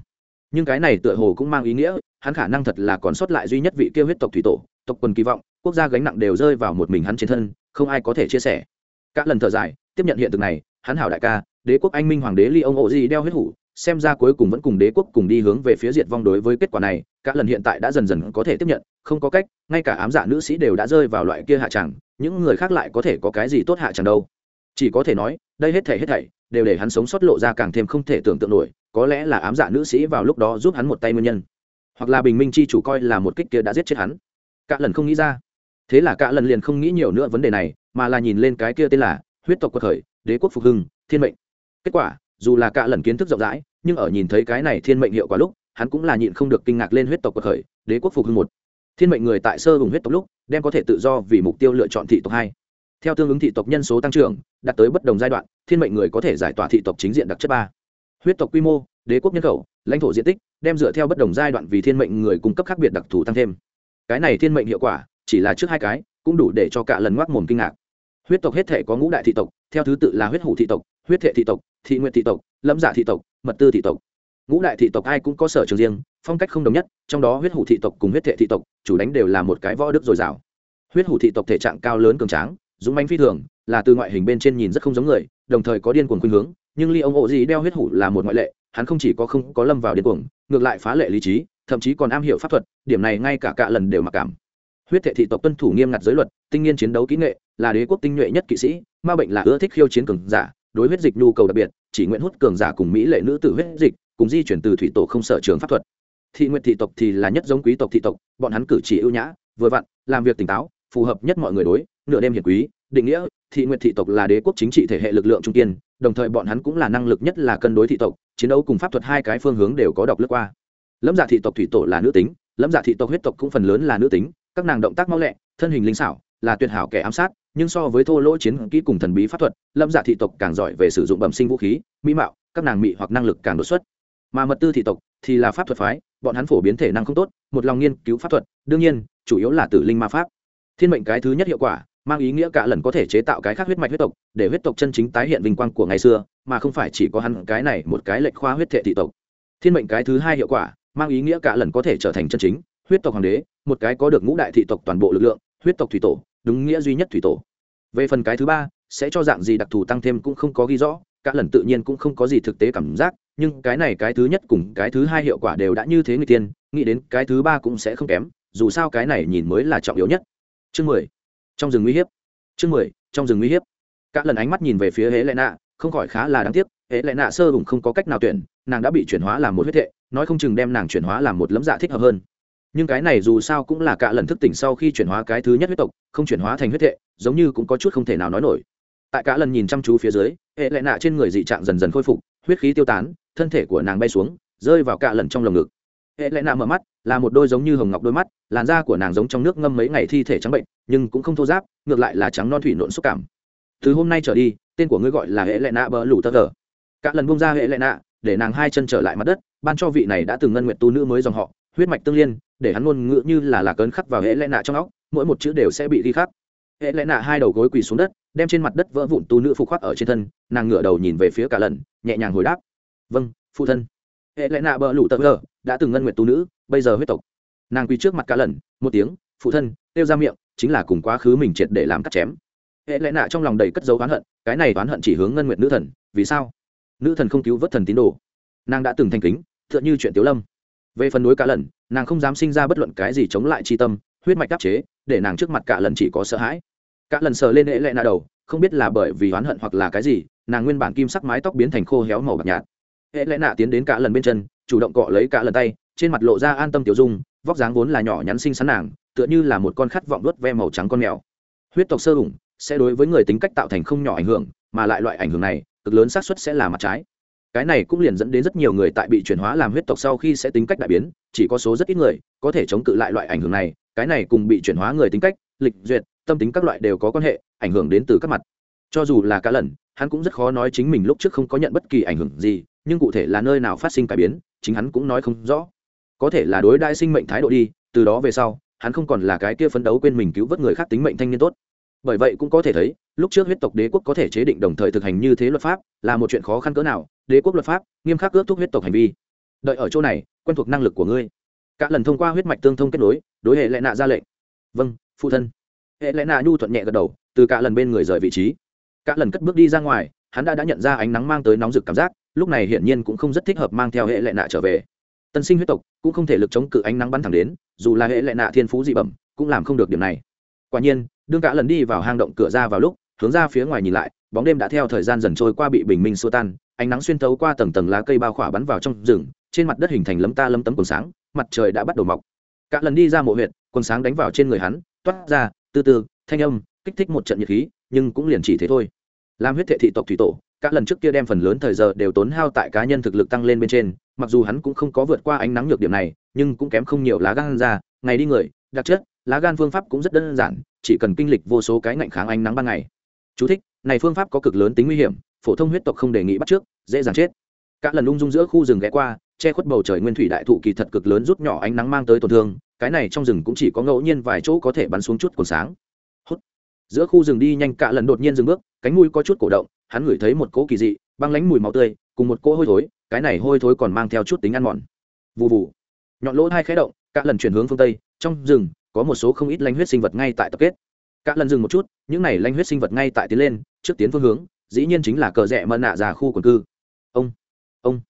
Nhưng cái này tựa hồ cũng mang ý nghĩa, hắn khả năng thật là còn sót lại duy nhất vị kia huyết tộc thủy tổ tộc quần kỳ vọng, quốc gia gánh nặng đều rơi vào một mình hắn trên thân, không ai có thể chia sẻ. Cả lần thở dài, tiếp nhận hiện thực này, hắn hảo đại ca, đế quốc anh minh hoàng đế ly ông ổ di đeo huyết hủ, xem ra cuối cùng vẫn cùng đế quốc cùng đi hướng về phía diệt vong đối với kết quả này, cả lần hiện tại đã dần dần có thể tiếp nhận, không có cách, ngay cả ám giả nữ sĩ đều đã rơi vào loại kia hạ tràng, những người khác lại có thể có cái gì tốt hạ chẳng đâu. Chỉ có thể nói, đây hết thể hết thảy, đều để hắn sống sót lộ ra càng thêm không thể tưởng tượng nổi, có lẽ là ám giả nữ sĩ vào lúc đó giúp hắn một tay nguyên nhân, hoặc là bình minh chi chủ coi là một kích kia đã giết chết hắn cả lần không nghĩ ra. Thế là cả lần liền không nghĩ nhiều nữa vấn đề này, mà là nhìn lên cái kia tên là huyết tộc quật khởi, đế quốc phục hưng, thiên mệnh. Kết quả, dù là cả lần kiến thức rộng rãi, nhưng ở nhìn thấy cái này thiên mệnh hiệu quả lúc, hắn cũng là nhịn không được kinh ngạc lên huyết tộc quật khởi, đế quốc phục hưng một. Thiên mệnh người tại sơ vùng huyết tộc lúc, đem có thể tự do vì mục tiêu lựa chọn thị tộc hai. Theo tương ứng thị tộc nhân số tăng trưởng, đạt tới bất đồng giai đoạn, thiên mệnh người có thể giải tỏa thị tộc chính diện đặc chất ba. Huyết tộc quy mô, đế quốc nhân khẩu, lãnh thổ diện tích, đem dựa theo bất đồng giai đoạn vì thiên mệnh người cung cấp khác biệt đặc thù tăng thêm cái này thiên mệnh hiệu quả, chỉ là trước hai cái, cũng đủ để cho cả lần ngoác mồm kinh ngạc. Huyết tộc hết thể có ngũ đại thị tộc, theo thứ tự là huyết hủ thị tộc, huyết thệ thị tộc, thị nguyện thị tộc, lâm giả thị tộc, mật tư thị tộc. Ngũ đại thị tộc ai cũng có sở trường riêng, phong cách không đồng nhất, trong đó huyết hủ thị tộc cùng huyết thệ thị tộc, chủ đánh đều là một cái võ đức dồi dào. Huyết hủ thị tộc thể trạng cao lớn cường tráng, dũng manh phi thường, là từ ngoại hình bên trên nhìn rất không giống người, đồng thời có điên cuồng khuynh hướng, nhưng ly ông ộ gì đeo huyết hủ là một ngoại lệ, hắn không chỉ có không có lâm vào điên cuồng, ngược lại phá lệ lý trí thậm chí còn am hiểu pháp thuật, điểm này ngay cả cả lần đều mặc cảm. Huyết thệ thị tộc tuân thủ nghiêm ngặt giới luật, tinh nghiên chiến đấu kỹ nghệ, là đế quốc tinh nhuệ nhất kỵ sĩ, ma bệnh là ưa thích khiêu chiến cường giả, đối huyết dịch nhu cầu đặc biệt, chỉ nguyện hút cường giả cùng mỹ lệ nữ tử huyết dịch, cùng di chuyển từ thủy tổ không sở trường pháp thuật. Thị nguyện thị tộc thì là nhất giống quý tộc thị tộc, bọn hắn cử chỉ ưu nhã, vừa vặn, làm việc tỉnh táo, phù hợp nhất mọi người đối, nửa đêm hiển quý, định nghĩa, thị nguyện thị tộc là đế quốc chính trị thể hệ lực lượng trung kiên, đồng thời bọn hắn cũng là năng lực nhất là cân đối thị tộc, chiến đấu cùng pháp thuật hai cái phương hướng đều có độc lướt qua lâm dạ thị tộc thủy tổ là nữ tính, lâm dạ thị tộc huyết tộc cũng phần lớn là nữ tính, các nàng động tác mau lẹ, thân hình linh xảo, là tuyệt hảo kẻ ám sát, nhưng so với thô lỗ chiến kỹ cùng thần bí pháp thuật, lâm dạ thị tộc càng giỏi về sử dụng bẩm sinh vũ khí, mỹ mạo, các nàng mỹ hoặc năng lực càng đột xuất. Mà mật tư thị tộc thì là pháp thuật phái, bọn hắn phổ biến thể năng không tốt, một lòng nghiên cứu pháp thuật, đương nhiên, chủ yếu là tử linh ma pháp. Thiên mệnh cái thứ nhất hiệu quả, mang ý nghĩa cả lần có thể chế tạo cái khác huyết mạch huyết tộc, để huyết tộc chân chính tái hiện vinh quang của ngày xưa, mà không phải chỉ có hắn cái này một cái lệnh khoa huyết thệ thị tộc. Thiên mệnh cái thứ hai hiệu quả mang ý nghĩa cả lần có thể trở thành chân chính, huyết tộc hoàng đế, một cái có được ngũ đại thị tộc toàn bộ lực lượng, huyết tộc thủy tổ, đúng nghĩa duy nhất thủy tổ. Về phần cái thứ ba, sẽ cho dạng gì đặc thù tăng thêm cũng không có ghi rõ, cả lần tự nhiên cũng không có gì thực tế cảm giác, nhưng cái này cái thứ nhất cùng cái thứ hai hiệu quả đều đã như thế người tiên, nghĩ đến cái thứ ba cũng sẽ không kém, dù sao cái này nhìn mới là trọng yếu nhất. Chương mười, trong rừng nguy hiếp. Chương mười, trong rừng nguy hiếp. Cả lần ánh mắt nhìn về phía hễ Lệ nạ không khỏi khá là đáng tiếc hệ lệ nạ sơ hùng không có cách nào tuyển, nàng đã bị chuyển hóa làm một huyết thệ nói không chừng đem nàng chuyển hóa làm một lấm dạ thích hợp hơn. Nhưng cái này dù sao cũng là cả lần thức tỉnh sau khi chuyển hóa cái thứ nhất huyết tộc không chuyển hóa thành huyết hệ, giống như cũng có chút không thể nào nói nổi. Tại cả lần nhìn chăm chú phía dưới hệ lệ nạ trên người dị trạng dần dần khôi phục huyết khí tiêu tán thân thể của nàng bay xuống rơi vào cả lần trong lồng ngực. Hệ lệ nạ mở mắt là một đôi giống như hồng ngọc đôi mắt làn da của nàng giống trong nước ngâm mấy ngày thi thể trắng bệnh nhưng cũng không thô giáp ngược lại là trắng non thủy nộn xúc cảm. Từ hôm nay trở đi tên của ngươi gọi là hệ lệ nạ bờ lủ tơ gờ cả lần bông ra hệ lệ nạ để nàng hai chân trở lại mặt đất, ban cho vị này đã từng ngân nguyện tu nữ mới dòng họ, huyết mạch tương liên, để hắn ngôn ngữ như là lạc ấn khắc vào hệ lẽ nạ trong óc, mỗi một chữ đều sẽ bị ghi khắc. Hệ lẽ nạ hai đầu gối quỳ xuống đất, đem trên mặt đất vỡ vụn tu nữ phục khoác ở trên thân, nàng ngửa đầu nhìn về phía cả lần, nhẹ nhàng hồi đáp. Vâng phụ thân. Hệ lẽ nạ bờ lủ tờ gờ đã từng ngân nguyện tu nữ, bây giờ huyết tộc. Nàng quỳ trước mặt cả lần, một tiếng, phụ thân, kêu ra miệng, chính là cùng quá khứ mình triệt để làm cắt chém. Hệ lẽ nạ trong lòng đầy cất dấu oán hận, cái này oán hận chỉ hướng ngân nguyện nữ thần, vì sao? Nữ thần không cứu vớt thần tín đồ. Nàng đã từng thành kính t h ư ợ n như chuyện tiếu lâm. Về phần núi cả lần nàng không dám sinh ra bất luận cái gì chống lại tri tâm, huyết mạch đáp chế, để nàng trước mặt cả lần chỉ có sợ hãi. Cả lần sờ lên hệ lẽ nạ đầu, không biết là bởi vì oán hận hoặc là cái gì, nàng nguyên bản kim sắc mái tóc biến thành khô héo màu bạc nhạt. Hệ lẽ nạ tiến đến cả lần bên chân, chủ động cọ lấy cả lần tay, trên mặt lộ ra an tâm tiểu dung, vóc dáng vốn là nhỏ nhắn xinh xắn nàng, tựa như là một con khát vọng đốt ve màu trắng con mèo. Huyết tộc sơ hùng sẽ đối với người tính cách tạo thành không nhỏ ảnh hưởng, mà lại loại ảnh hưởng này cực lớn xác suất sẽ là mặt trái. Cái này cũng liền dẫn đến rất nhiều người tại bị chuyển hóa làm huyết tộc sau khi sẽ tính cách đại biến, chỉ có số rất ít người có thể chống cự lại loại ảnh hưởng này, cái này cùng bị chuyển hóa người tính cách, lịch duyệt, tâm tính các loại đều có quan hệ, ảnh hưởng đến từ các mặt. Cho dù là cả lần, hắn cũng rất khó nói chính mình lúc trước không có nhận bất kỳ ảnh hưởng gì, nhưng cụ thể là nơi nào phát sinh cải biến, chính hắn cũng nói không rõ. Có thể là đối đại sinh mệnh thái độ đi, từ đó về sau, hắn không còn là cái kia phấn đấu quên mình cứu vớt người khác tính mệnh thanh niên tốt bởi vậy cũng có thể thấy, lúc trước huyết tộc đế quốc có thể chế định đồng thời thực hành như thế luật pháp là một chuyện khó khăn cỡ nào, đế quốc luật pháp nghiêm khắc ước thúc huyết tộc hành vi. Đợi ở chỗ này, quen thuộc năng lực của ngươi. Cả lần thông qua huyết mạch tương thông kết nối, đối hệ lệ nạ ra lệnh. Vâng phụ thân. Hệ lệ nạ nhu thuận nhẹ gật đầu, từ cả lần bên người rời vị trí. Cả lần cất bước đi ra ngoài, hắn đã đã nhận ra ánh nắng mang tới nóng rực cảm giác, lúc này hiển nhiên cũng không rất thích hợp mang theo hệ lệ nạ trở về. Tân sinh huyết tộc cũng không thể lực chống cự ánh nắng bắn thẳng đến, dù là hệ lệ nạ thiên phú dị bẩm, cũng làm không được điểm này. Quả nhiên đương cả lần đi vào hang động cửa ra vào lúc, hướng ra phía ngoài nhìn lại, bóng đêm đã theo thời gian dần trôi qua bị bình minh xua tan, ánh nắng xuyên tấu qua tầng tầng lá cây bao khỏa bắn vào trong rừng, trên mặt đất hình thành lấm ta lấm tấm quần sáng, mặt trời đã bắt đầu mọc. Cả lần đi ra mộ huyện quần sáng đánh vào trên người hắn, toát ra, từ từ, thanh âm, kích thích một trận nhiệt khí, nhưng cũng liền chỉ thế thôi. Làm huyết thệ thị tộc thủy tổ các lần trước kia đem phần lớn thời giờ đều tốn hao tại cá nhân thực lực tăng lên bên trên, mặc dù hắn cũng không có vượt qua ánh nắng nhược điểm này, nhưng cũng kém không nhiều lá gan ra, ngày đi người, đặc chất lá gan phương pháp cũng rất đơn giản chỉ cần kinh lịch vô số cái ngạnh kháng ánh nắng ban ngày. Chú thích, này phương pháp có cực lớn tính nguy hiểm phổ thông huyết tộc không đề nghị bắt trước dễ dàng chết. Các lần ung dung giữa khu rừng ghé qua che khuất bầu trời nguyên thủy đại thụ kỳ thật cực lớn rút nhỏ ánh nắng mang tới tổn thương cái này trong rừng cũng chỉ có ngẫu nhiên vài chỗ có thể bắn xuống chút còn sáng. Hút. giữa khu rừng đi nhanh cả lần đột nhiên dừng bước cánh mũi có chút cổ động hắn ngửi thấy một cỗ kỳ dị băng lánh mùi máu tươi cùng một cỗ hôi thối cái này hôi thối còn mang theo chút tính ăn mòn. Vụ vụ nhọn lỗ hai khé động cả lần chuyển hướng phương tây trong rừng có một số không ít lanh huyết sinh vật ngay tại tập kết. Cả lần dừng một chút, những này lanh huyết sinh vật ngay tại tiến lên, trước tiến phương hướng, dĩ nhiên chính là cờ rẽ mận nạ già khu quần cư. Ông ông.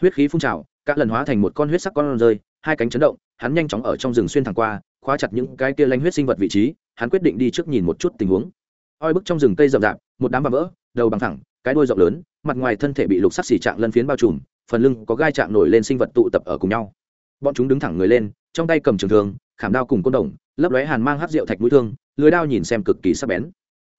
Huyết khí phun trào các lần hóa thành một con huyết sắc con rơi, hai cánh chấn động, hắn nhanh chóng ở trong rừng xuyên thẳng qua, khóa chặt những cái kia lanh huyết sinh vật vị trí, hắn quyết định đi trước nhìn một chút tình huống. Oi bức trong rừng cây rậm rạp, một đám bà vỡ, đầu bằng thẳng, cái đuôi rộng lớn, mặt ngoài thân thể bị lục sắc xỉ trạng lân phiến bao trùm, phần lưng có gai trạng nổi lên sinh vật tụ tập ở cùng nhau. Bọn chúng đứng thẳng người lên, trong tay cầm trường thường khảm đao cùng côn đồng, lấp lóe hàn mang hát rượu thạch mũi thương, lưới đao nhìn xem cực kỳ sắc bén.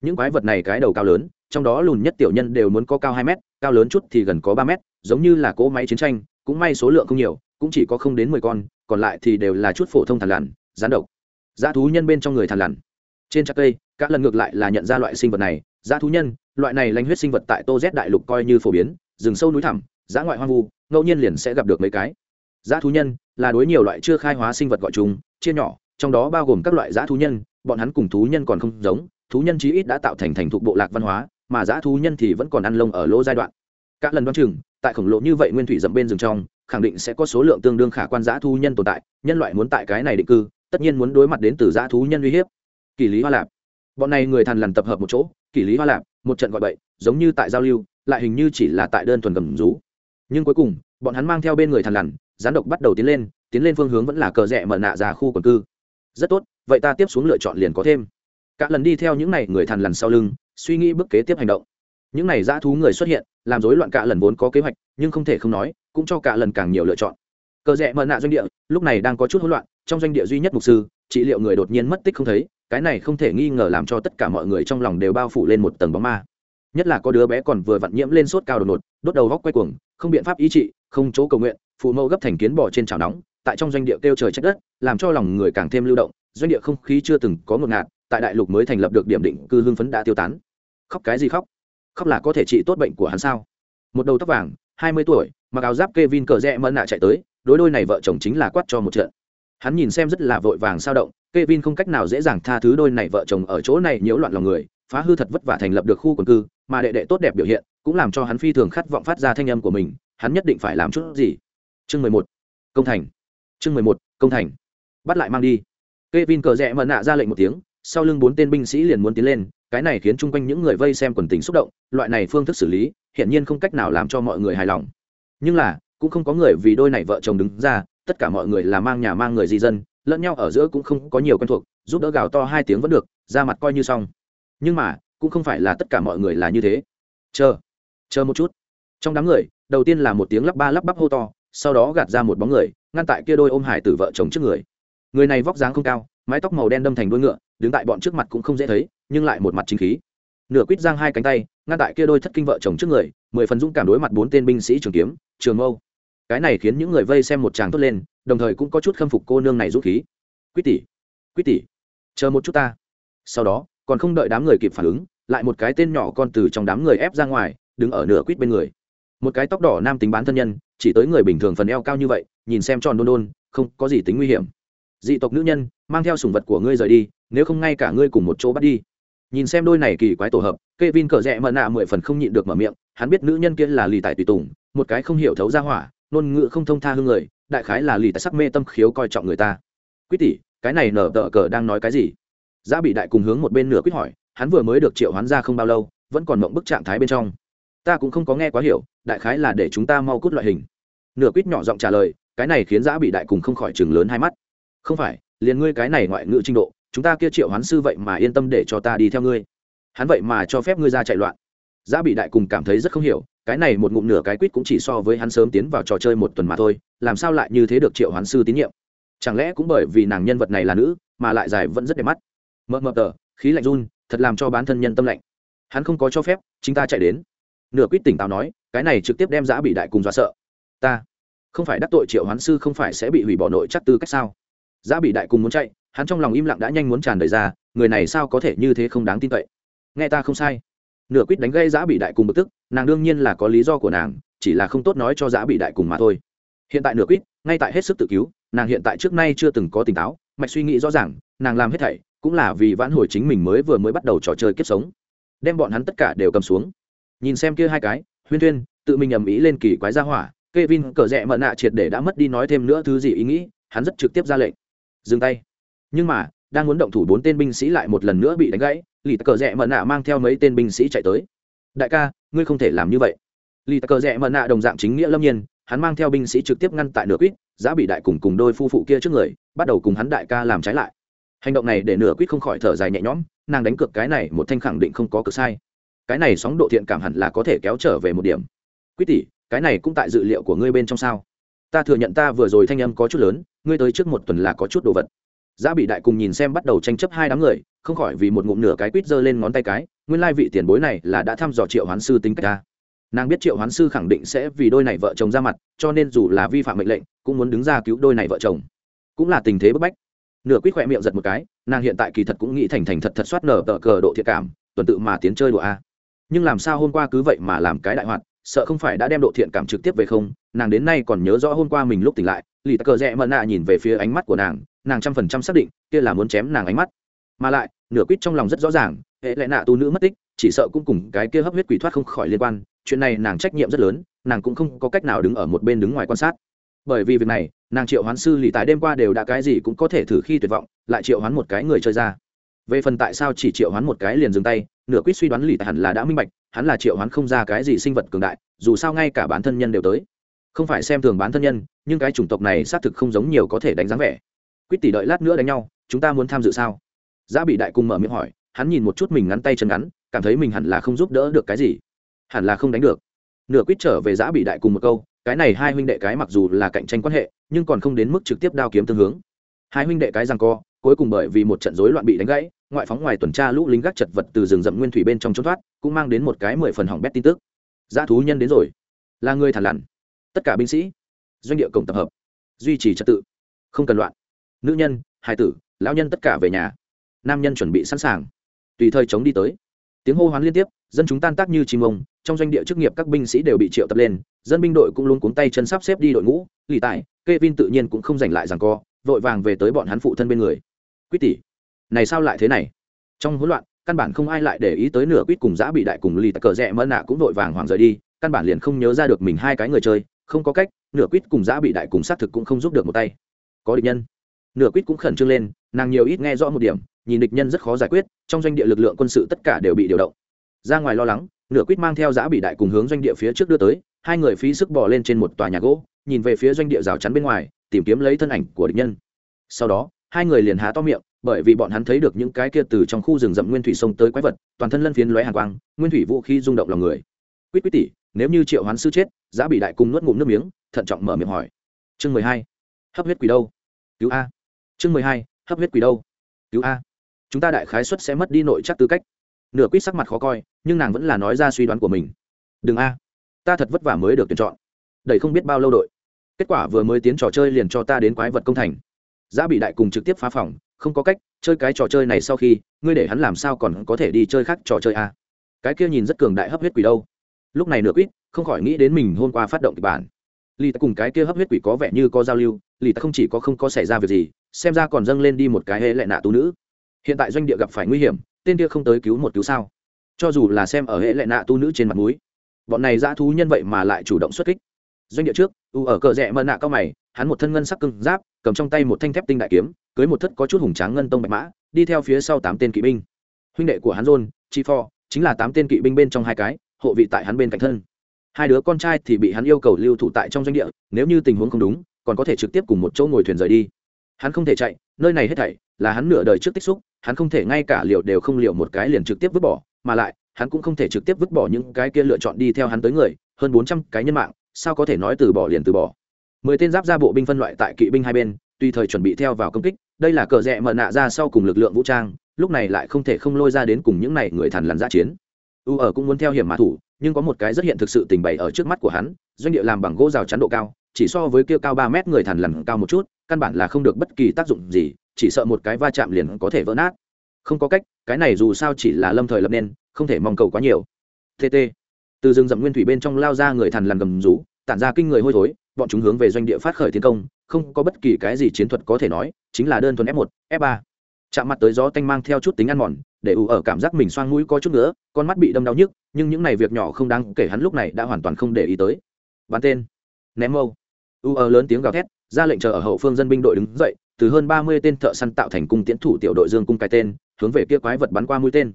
Những quái vật này cái đầu cao lớn, trong đó lùn nhất tiểu nhân đều muốn có cao hai mét, cao lớn chút thì gần có ba mét, giống như là cỗ máy chiến tranh, cũng may số lượng không nhiều, cũng chỉ có không đến mười con, còn lại thì đều là chút phổ thông thằn lằn rán độc. Dã thú nhân bên trong người thằn lằn. Trên chắc cây, các lần ngược lại là nhận ra loại sinh vật này. Dã thú nhân, loại này lanh huyết sinh vật tại tô z đại lục coi như phổ biến, rừng sâu núi thẳm, dã ngoại hoang vu, ngẫu nhiên liền sẽ gặp được mấy cái. Dã thú nhân là đối nhiều loại chưa khai hóa sinh vật gọi chúng chia nhỏ, trong đó bao gồm các loại giá thú nhân, bọn hắn cùng thú nhân còn không giống, thú nhân chí ít đã tạo thành thành thục bộ lạc văn hóa, mà giá thú nhân thì vẫn còn ăn lông ở lỗ giai đoạn. Các lần đoán chừng, tại khổng lồ như vậy nguyên thủy dậm bên rừng trong, khẳng định sẽ có số lượng tương đương khả quan giá thú nhân tồn tại, nhân loại muốn tại cái này định cư, tất nhiên muốn đối mặt đến từ giá thú nhân uy hiếp. Kỷ lý hoa lạp. Bọn này người thằn lằn tập hợp một chỗ kỷ lý hoa lạp, một trận gọi bậy, giống như tại giao lưu, lại hình như chỉ là tại đơn thuần cầm rú. Nhưng cuối cùng, bọn hắn mang theo bên người thằn lằn, gián độc bắt đầu tiến lên tiến lên phương hướng vẫn là cờ rẽ mở nạ già khu quần cư. Rất tốt, vậy ta tiếp xuống lựa chọn liền có thêm. Cả lần đi theo những n à y người thằn lằn sau lưng, suy nghĩ bước kế tiếp hành động. Những này dã thú người xuất hiện, làm rối loạn cả lần vốn có kế hoạch, nhưng không thể không nói, cũng cho cả lần càng nhiều lựa chọn. Cờ rẽ mở nạ doanh địa, lúc này đang có chút hỗn loạn, trong doanh địa duy nhất mục sư, trị liệu người đột nhiên mất tích không thấy, cái này không thể nghi ngờ làm cho tất cả mọi người trong lòng đều bao phủ lên một tầng bóng ma. Nhất là có đứa bé còn vừa vặn nhiễm lên sốt cao đột ngột, đốt đầu góc quay cuồng, không biện pháp ý trị, không chỗ cầu nguyện, phụ mẫu gấp thành kiến bỏ trên chảo nóng tại trong doanh địa kêu trời trách đất, làm cho lòng người càng thêm lưu động, doanh địa không khí chưa từng có ngột ngạt, tại đại lục mới thành lập được điểm định, cư hưng phấn đã tiêu tán. Khóc cái gì khóc? Khóc là có thể trị tốt bệnh của hắn sao? Một đầu tóc vàng, hai mươi tuổi, mặc áo giáp k e vin cờ rẽ mẫn nạ chạy tới, đối đôi này vợ chồng chính là quát cho một trận. Hắn nhìn xem rất là vội vàng sao động k e vin không cách nào dễ dàng tha thứ đôi này vợ chồng ở chỗ này nhiễu loạn lòng người, phá hư thật vất vả thành lập được khu quần cư, mà đệ đệ tốt đẹp biểu hiện, cũng làm cho hắn phi thường khát vọng phát ra thanh âm của mình, hắn nhất định phải làm chút gì? Chương mười một, công thành chương mười một, công thành. Bắt lại mang đi. K e vin cờ rẽ mận nạ ra lệnh một tiếng, sau lưng bốn tên binh sĩ liền muốn tiến lên, cái này khiến chung quanh những người vây xem quần tình xúc động, loại này phương thức xử lý, hiển nhiên không cách nào làm cho mọi người hài lòng. Nhưng là, cũng không có người vì đôi này vợ chồng đứng ra, tất cả mọi người là mang nhà mang người di dân, lẫn nhau ở giữa cũng không có nhiều quen thuộc, giúp đỡ gào to hai tiếng vẫn được, ra mặt coi như xong. Nhưng mà, cũng không phải là tất cả mọi người là như thế. Chờ chờ một chút. Trong đám người, đầu tiên là một tiếng lắp ba lắp bắp hô to sau đó gạt ra một bóng người, ngăn tại kia đôi ôm hải tử vợ chồng trước người. Người này vóc dáng không cao, mái tóc màu đen đâm thành đuôi ngựa, đứng tại bọn trước mặt cũng không dễ thấy, nhưng lại một mặt chính khí. Nửa quýt giang hai cánh tay, ngăn tại kia đôi thất kinh vợ chồng trước người, mười phần dũng cảm đối mặt bốn tên binh sĩ trường kiếm, trường mâu. Cái này khiến những người vây xem một chàng tốt lên, đồng thời cũng có chút khâm phục cô nương này dũng khí. Quýt tỷ quýt tỷ, chờ một chút ta. Sau đó, còn không đợi đám người kịp phản ứng, lại một cái tên nhỏ con từ trong đám người ép ra ngoài, đứng ở nửa quýt bên người một cái tóc đỏ nam tính bán thân nhân, chỉ tới người bình thường phần eo cao như vậy, nhìn xem tròn đôn đôn, không có gì tính nguy hiểm. Dị tộc nữ nhân, mang theo sùng vật của ngươi rời đi, nếu không ngay cả ngươi cùng một chỗ bắt đi. Nhìn xem đôi này kỳ quái tổ hợp k e vin cờ rẽ mờ nạ mười phần không nhịn được mở miệng, hắn biết nữ nhân kia là lì tại tùy tùng, một cái không hiểu thấu ra hỏa, ngôn ngữ không thông tha hương người, đại khái là lì tại sắc mê tâm khiếu coi trọng người ta. Quýt tỷ, cái này nở tờ cờ đang nói cái gì? Giá bị đại cùng hướng một bên nửa quýt hỏi, hắn vừa mới được triệu hoán ra không bao lâu, vẫn còn mộng bức trạng thái bên trong ta cũng không có nghe quá hiểu, đại khái là để chúng ta mau cút loại hình. Nửa quýt nhỏ giọng trả lời, cái này khiến giã bị đại cùng không khỏi chừng lớn hai mắt. Không phải, liền ngươi cái này ngoại ngữ trình độ, chúng ta kia triệu hoán sư vậy mà yên tâm để cho ta đi theo ngươi. Hắn vậy mà cho phép ngươi ra chạy loạn. Giã bị đại cùng cảm thấy rất không hiểu, cái này một ngụm nửa cái quýt cũng chỉ so với hắn sớm tiến vào trò chơi một tuần mà thôi, làm sao lại như thế được triệu hoán sư tín nhiệm? Chẳng lẽ cũng bởi vì nàng nhân vật này là nữ, mà lại dài vẫn rất đẹp mắt? Mờ mờ tờ, khí lạnh run, thật làm cho bán thân nhân tâm lạnh. Hắn không có cho phép, chính ta chạy đến nửa quýt tỉnh táo nói, cái này trực tiếp đem giã bị đại cùng dọa sợ. Ta? Không phải đắc tội triệu hoán sư không phải sẽ bị hủy bỏ nội chắc tư cách sao? Giã bị đại cùng muốn chạy, hắn trong lòng im lặng đã nhanh muốn tràn đời ra, người này sao có thể như thế không đáng tin cậy? Nghe ta không sai. Nửa quýt đánh gây giã bị đại cùng bực tức, nàng đương nhiên là có lý do của nàng, chỉ là không tốt nói cho giã bị đại cùng mà thôi. Hiện tại nửa quýt, ngay tại hết sức tự cứu, nàng hiện tại trước nay chưa từng có tỉnh táo, mạch suy nghĩ rõ ràng, nàng làm hết thảy cũng là vì vãn hồi chính mình mới vừa mới bắt đầu trò chơi kiếp sống. Đem bọn hắn tất cả đều cầm xuống nhìn xem kia hai cái, huyên thuyên, tự mình ầm ĩ lên kỳ quái ra hỏa k e vin cờ rẽ mận nạ triệt để đã mất đi nói thêm nữa thứ gì ý nghĩ, hắn rất trực tiếp ra lệnh. Dừng tay. Nhưng mà, đang muốn động thủ bốn tên binh sĩ lại một lần nữa bị đánh gãy lì cờ rẽ mận nạ mang theo mấy tên binh sĩ chạy tới. Đại ca, ngươi không thể làm như vậy. Lì cờ rẽ mận nạ đồng dạng chính nghĩa lâm nhiên, hắn mang theo binh sĩ trực tiếp ngăn tại nửa quýt, giá bị đại cùng cùng đôi phu phụ kia trước người, bắt đầu cùng hắn đại ca làm trái lại. Hành động này để nửa quýt không khỏi thở dài nhẹ nhõm, nàng đánh cược cái này một thanh khẳng định không có cực sai cái này sóng độ thiện cảm hẳn là có thể kéo trở về một điểm. Quý tỷ, cái này cũng tại dự liệu của ngươi bên trong sao? Ta thừa nhận ta vừa rồi thanh âm có chút lớn, ngươi tới trước một tuần là có chút đồ vật. Giá bị đại cùng nhìn xem bắt đầu tranh chấp hai đám người, không khỏi vì một ngụm nửa cái quýt giơ lên ngón tay cái, nguyên lai vị tiền bối này là đã thăm dò triệu hoán sư tính cách ta. Nàng biết triệu hoán sư khẳng định sẽ vì đôi này vợ chồng ra mặt, cho nên dù là vi phạm mệnh lệnh, cũng muốn đứng ra cứu đôi này vợ chồng. Cũng là tình thế bức bách. Nửa quýt khỏe miệng giật một cái, nàng hiện tại kỳ thật cũng nghĩ thành thành thật thật soát nở tờ cờ độ thiệt cảm, tuần tự mà tiến chơi đùa a nhưng làm sao hôm qua cứ vậy mà làm cái đại hoạt, sợ không phải đã đem độ thiện cảm trực tiếp về không? Nàng đến nay còn nhớ rõ hôm qua mình lúc tỉnh lại, lì tắc cờ rẽ mờ nạ nhìn về phía ánh mắt của nàng nàng trăm phần trăm xác định, kia là muốn chém nàng ánh mắt. Mà lại, nửa quýt trong lòng rất rõ ràng, hệ lẽ nạ tu nữ mất tích, chỉ sợ cũng cùng cái kia hấp huyết quỷ thoát không khỏi liên quan, chuyện này nàng trách nhiệm rất lớn, nàng cũng không có cách nào đứng ở một bên đứng ngoài quan sát. Bởi vì việc này, nàng triệu hoán sư lì tài đêm qua đều đã cái gì cũng có thể thử khi tuyệt vọng, lại triệu hoán một cái người chơi ra. Về phần tại sao chỉ triệu hoán một cái liền dừng tay nửa quýt suy đoán lì tài hẳn là đã minh bạch, hắn là triệu hoán không ra cái gì sinh vật cường đại, dù sao ngay cả bản thân nhân đều tới. Không phải xem thường bán thân nhân, nhưng cái chủng tộc này xác thực không giống nhiều có thể đánh dáng vẻ. Quýt tỷ đợi lát nữa đánh nhau, chúng ta muốn tham dự sao? Giá bị đại cung mở miệng hỏi, hắn nhìn một chút mình ngắn tay chân ngắn, cảm thấy mình hẳn là không giúp đỡ được cái gì. Hẳn là không đánh được. Nửa quýt trở về giã bị đại cùng một câu, cái này hai huynh đệ cái mặc dù là cạnh tranh quan hệ, nhưng còn không đến mức trực tiếp đao kiếm tương hướng. Hai huynh đệ cái rằng co, cuối cùng bởi vì một trận rối loạn bị đánh gãy ngoại phóng ngoài tuần tra lũ lính gác chật vật từ rừng rậm nguyên thủy bên trong trốn thoát, cũng mang đến một cái mười phần hỏng bét tin tức. Dã thú nhân đến rồi. Là người thản lằn. Tất cả binh sĩ. Doanh địa cổng tập hợp. Duy trì trật tự. Không cần loạn. Nữ nhân hai tử, lão nhân tất cả về nhà. Nam nhân chuẩn bị sẵn sàng. Tùy thời chống đi tới. Tiếng hô hoán liên tiếp, dân chúng tan tác như chim ông, trong doanh địa chức nghiệp các binh sĩ đều bị triệu tập lên, dân binh đội cũng luôn cuống tay chân sắp xếp đi đội ngũ, lì tài kê vin tự nhiên cũng không giành lại rằng co, vội vàng về tới bọn hắn phụ thân bên người. Quýt tỷ này sao lại thế này? Trong hỗn loạn, căn bản không ai lại để ý tới nửa quýt cùng giã bị đại cùng lì tặc cờ rẽ mỡ nạ cũng vội vàng hoàng rời đi, căn bản liền không nhớ ra được mình hai cái người chơi, không có cách, nửa quýt cùng giã bị đại cùng xác thực cũng không giúp được một tay. Có địch nhân. Nửa quýt cũng khẩn trương lên, nàng nhiều ít nghe rõ một điểm, nhìn địch nhân rất khó giải quyết, trong doanh địa lực lượng quân sự tất cả đều bị điều động. Ra ngoài lo lắng, nửa quýt mang theo giã bị đại cùng hướng doanh địa phía trước đưa tới, hai người phí sức bỏ lên trên một tòa nhà gỗ, nhìn về phía doanh địa rào chắn bên ngoài, tìm kiếm lấy thân ảnh của địch nhân. Sau đó, hai người liền há to miệng bởi vì bọn hắn thấy được những cái kia từ trong khu rừng rậm nguyên thủy sông tới quái vật, toàn thân lân phiến lóe hàng quang, nguyên thủy vũ khí rung động lòng người. Quýt quýt tỉ, nếu như triệu hoán sư chết, giã bị đại cung nuốt ngụm nước miếng, thận trọng mở miệng hỏi. Chương mười hai, hấp huyết quỷ đâu? Cứu a. Chương mười hai, hấp huyết quỷ đâu? Cứu a. Chúng ta đại khái xuất sẽ mất đi nội chắc tư cách. Nửa quýt sắc mặt khó coi, nhưng nàng vẫn là nói ra suy đoán của mình. Đừng a. Ta thật vất vả mới được tuyển chọn. Đầy không biết bao lâu đội. Kết quả vừa mới tiến trò chơi liền cho ta đến quái vật công thành. Giã bị đại cùng trực tiếp phá phòng không có cách, chơi cái trò chơi này sau khi, ngươi để hắn làm sao còn có thể đi chơi khác trò chơi à? Cái kia nhìn rất cường đại hấp huyết quỷ đâu. Lúc này nửa quýt, không khỏi nghĩ đến mình hôm qua phát động kịch bản. Lì ta cùng cái kia hấp huyết quỷ có vẻ như có giao lưu, lì ta không chỉ có không có xảy ra việc gì, xem ra còn dâng lên đi một cái hệ lệ nạ tú nữ. Hiện tại doanh địa gặp phải nguy hiểm, tên kia không tới cứu một cứu sao? Cho dù là xem ở hệ lệ nạ tu nữ trên mặt núi bọn này dã thú nhân vậy mà lại chủ động xuất kích doanh địa trước, u ở cờ rẽ mờ nạ cao mày, hắn một thân ngân sắc cưng giáp, cầm trong tay một thanh thép tinh đại kiếm, cưới một thất có chút hùng tráng ngân tông bạch mã, đi theo phía sau tám tên kỵ binh. Huynh đệ của hắn rôn chi pho chính là tám tên kỵ binh bên trong hai cái, hộ vị tại hắn bên cạnh thân. Hai đứa con trai thì bị hắn yêu cầu lưu thủ tại trong doanh địa, nếu như tình huống không đúng, còn có thể trực tiếp cùng một chỗ ngồi thuyền rời đi. Hắn không thể chạy, nơi này hết thảy là hắn nửa đời trước tích xúc, hắn không thể ngay cả liệu đều không liệu một cái liền trực tiếp vứt bỏ, mà lại, hắn cũng không thể trực tiếp vứt bỏ những cái kia lựa chọn đi theo hắn tới người, hơn bốn trăm cái nhân mạng sao có thể nói từ bỏ liền từ bỏ? Mười tên giáp ra bộ binh phân loại tại kỵ binh hai bên, tùy thời chuẩn bị theo vào công kích, đây là cờ rẽ mờ nạ ra sau cùng lực lượng vũ trang, lúc này lại không thể không lôi ra đến cùng những này người thằn lằn giã chiến. U ở cũng muốn theo hiểm mã thủ, nhưng có một cái rất hiện thực sự tình bày ở trước mắt của hắn, doanh địa làm bằng gỗ rào chắn độ cao, chỉ so với kia cao ba mét người thằn lằn cao một chút, căn bản là không được bất kỳ tác dụng gì, chỉ sợ một cái va chạm liền có thể vỡ nát. Không có cách, cái này dù sao chỉ là lâm thời lập nên, không thể mong cầu quá nhiều. Tt từ rừng rậm nguyên thủy bên trong lao ra người thằn lằn gầm rú, tản ra kinh người hôi thối, bọn chúng hướng về doanh địa phát khởi tiến công, không có bất kỳ cái gì chiến thuật có thể nói, chính là đơn thuần f 1 f 3 chạm mặt tới gió tanh mang theo chút tính ăn mòn, để ủ ở cảm giác mình xoang mũi có chút nữa, con mắt bị đâm đau nhức, nhưng những này việc nhỏ không đáng kể hắn lúc này đã hoàn toàn không để ý tới. Bắn tên. Ném mâu. U ở lớn tiếng gào thét, ra lệnh chờ ở hậu phương dân binh đội đứng dậy, từ hơn ba mươi tên thợ săn tạo thành cung tiễn thủ tiểu đội dương cung cái tên, hướng về kia quái vật bắn qua mũi tên.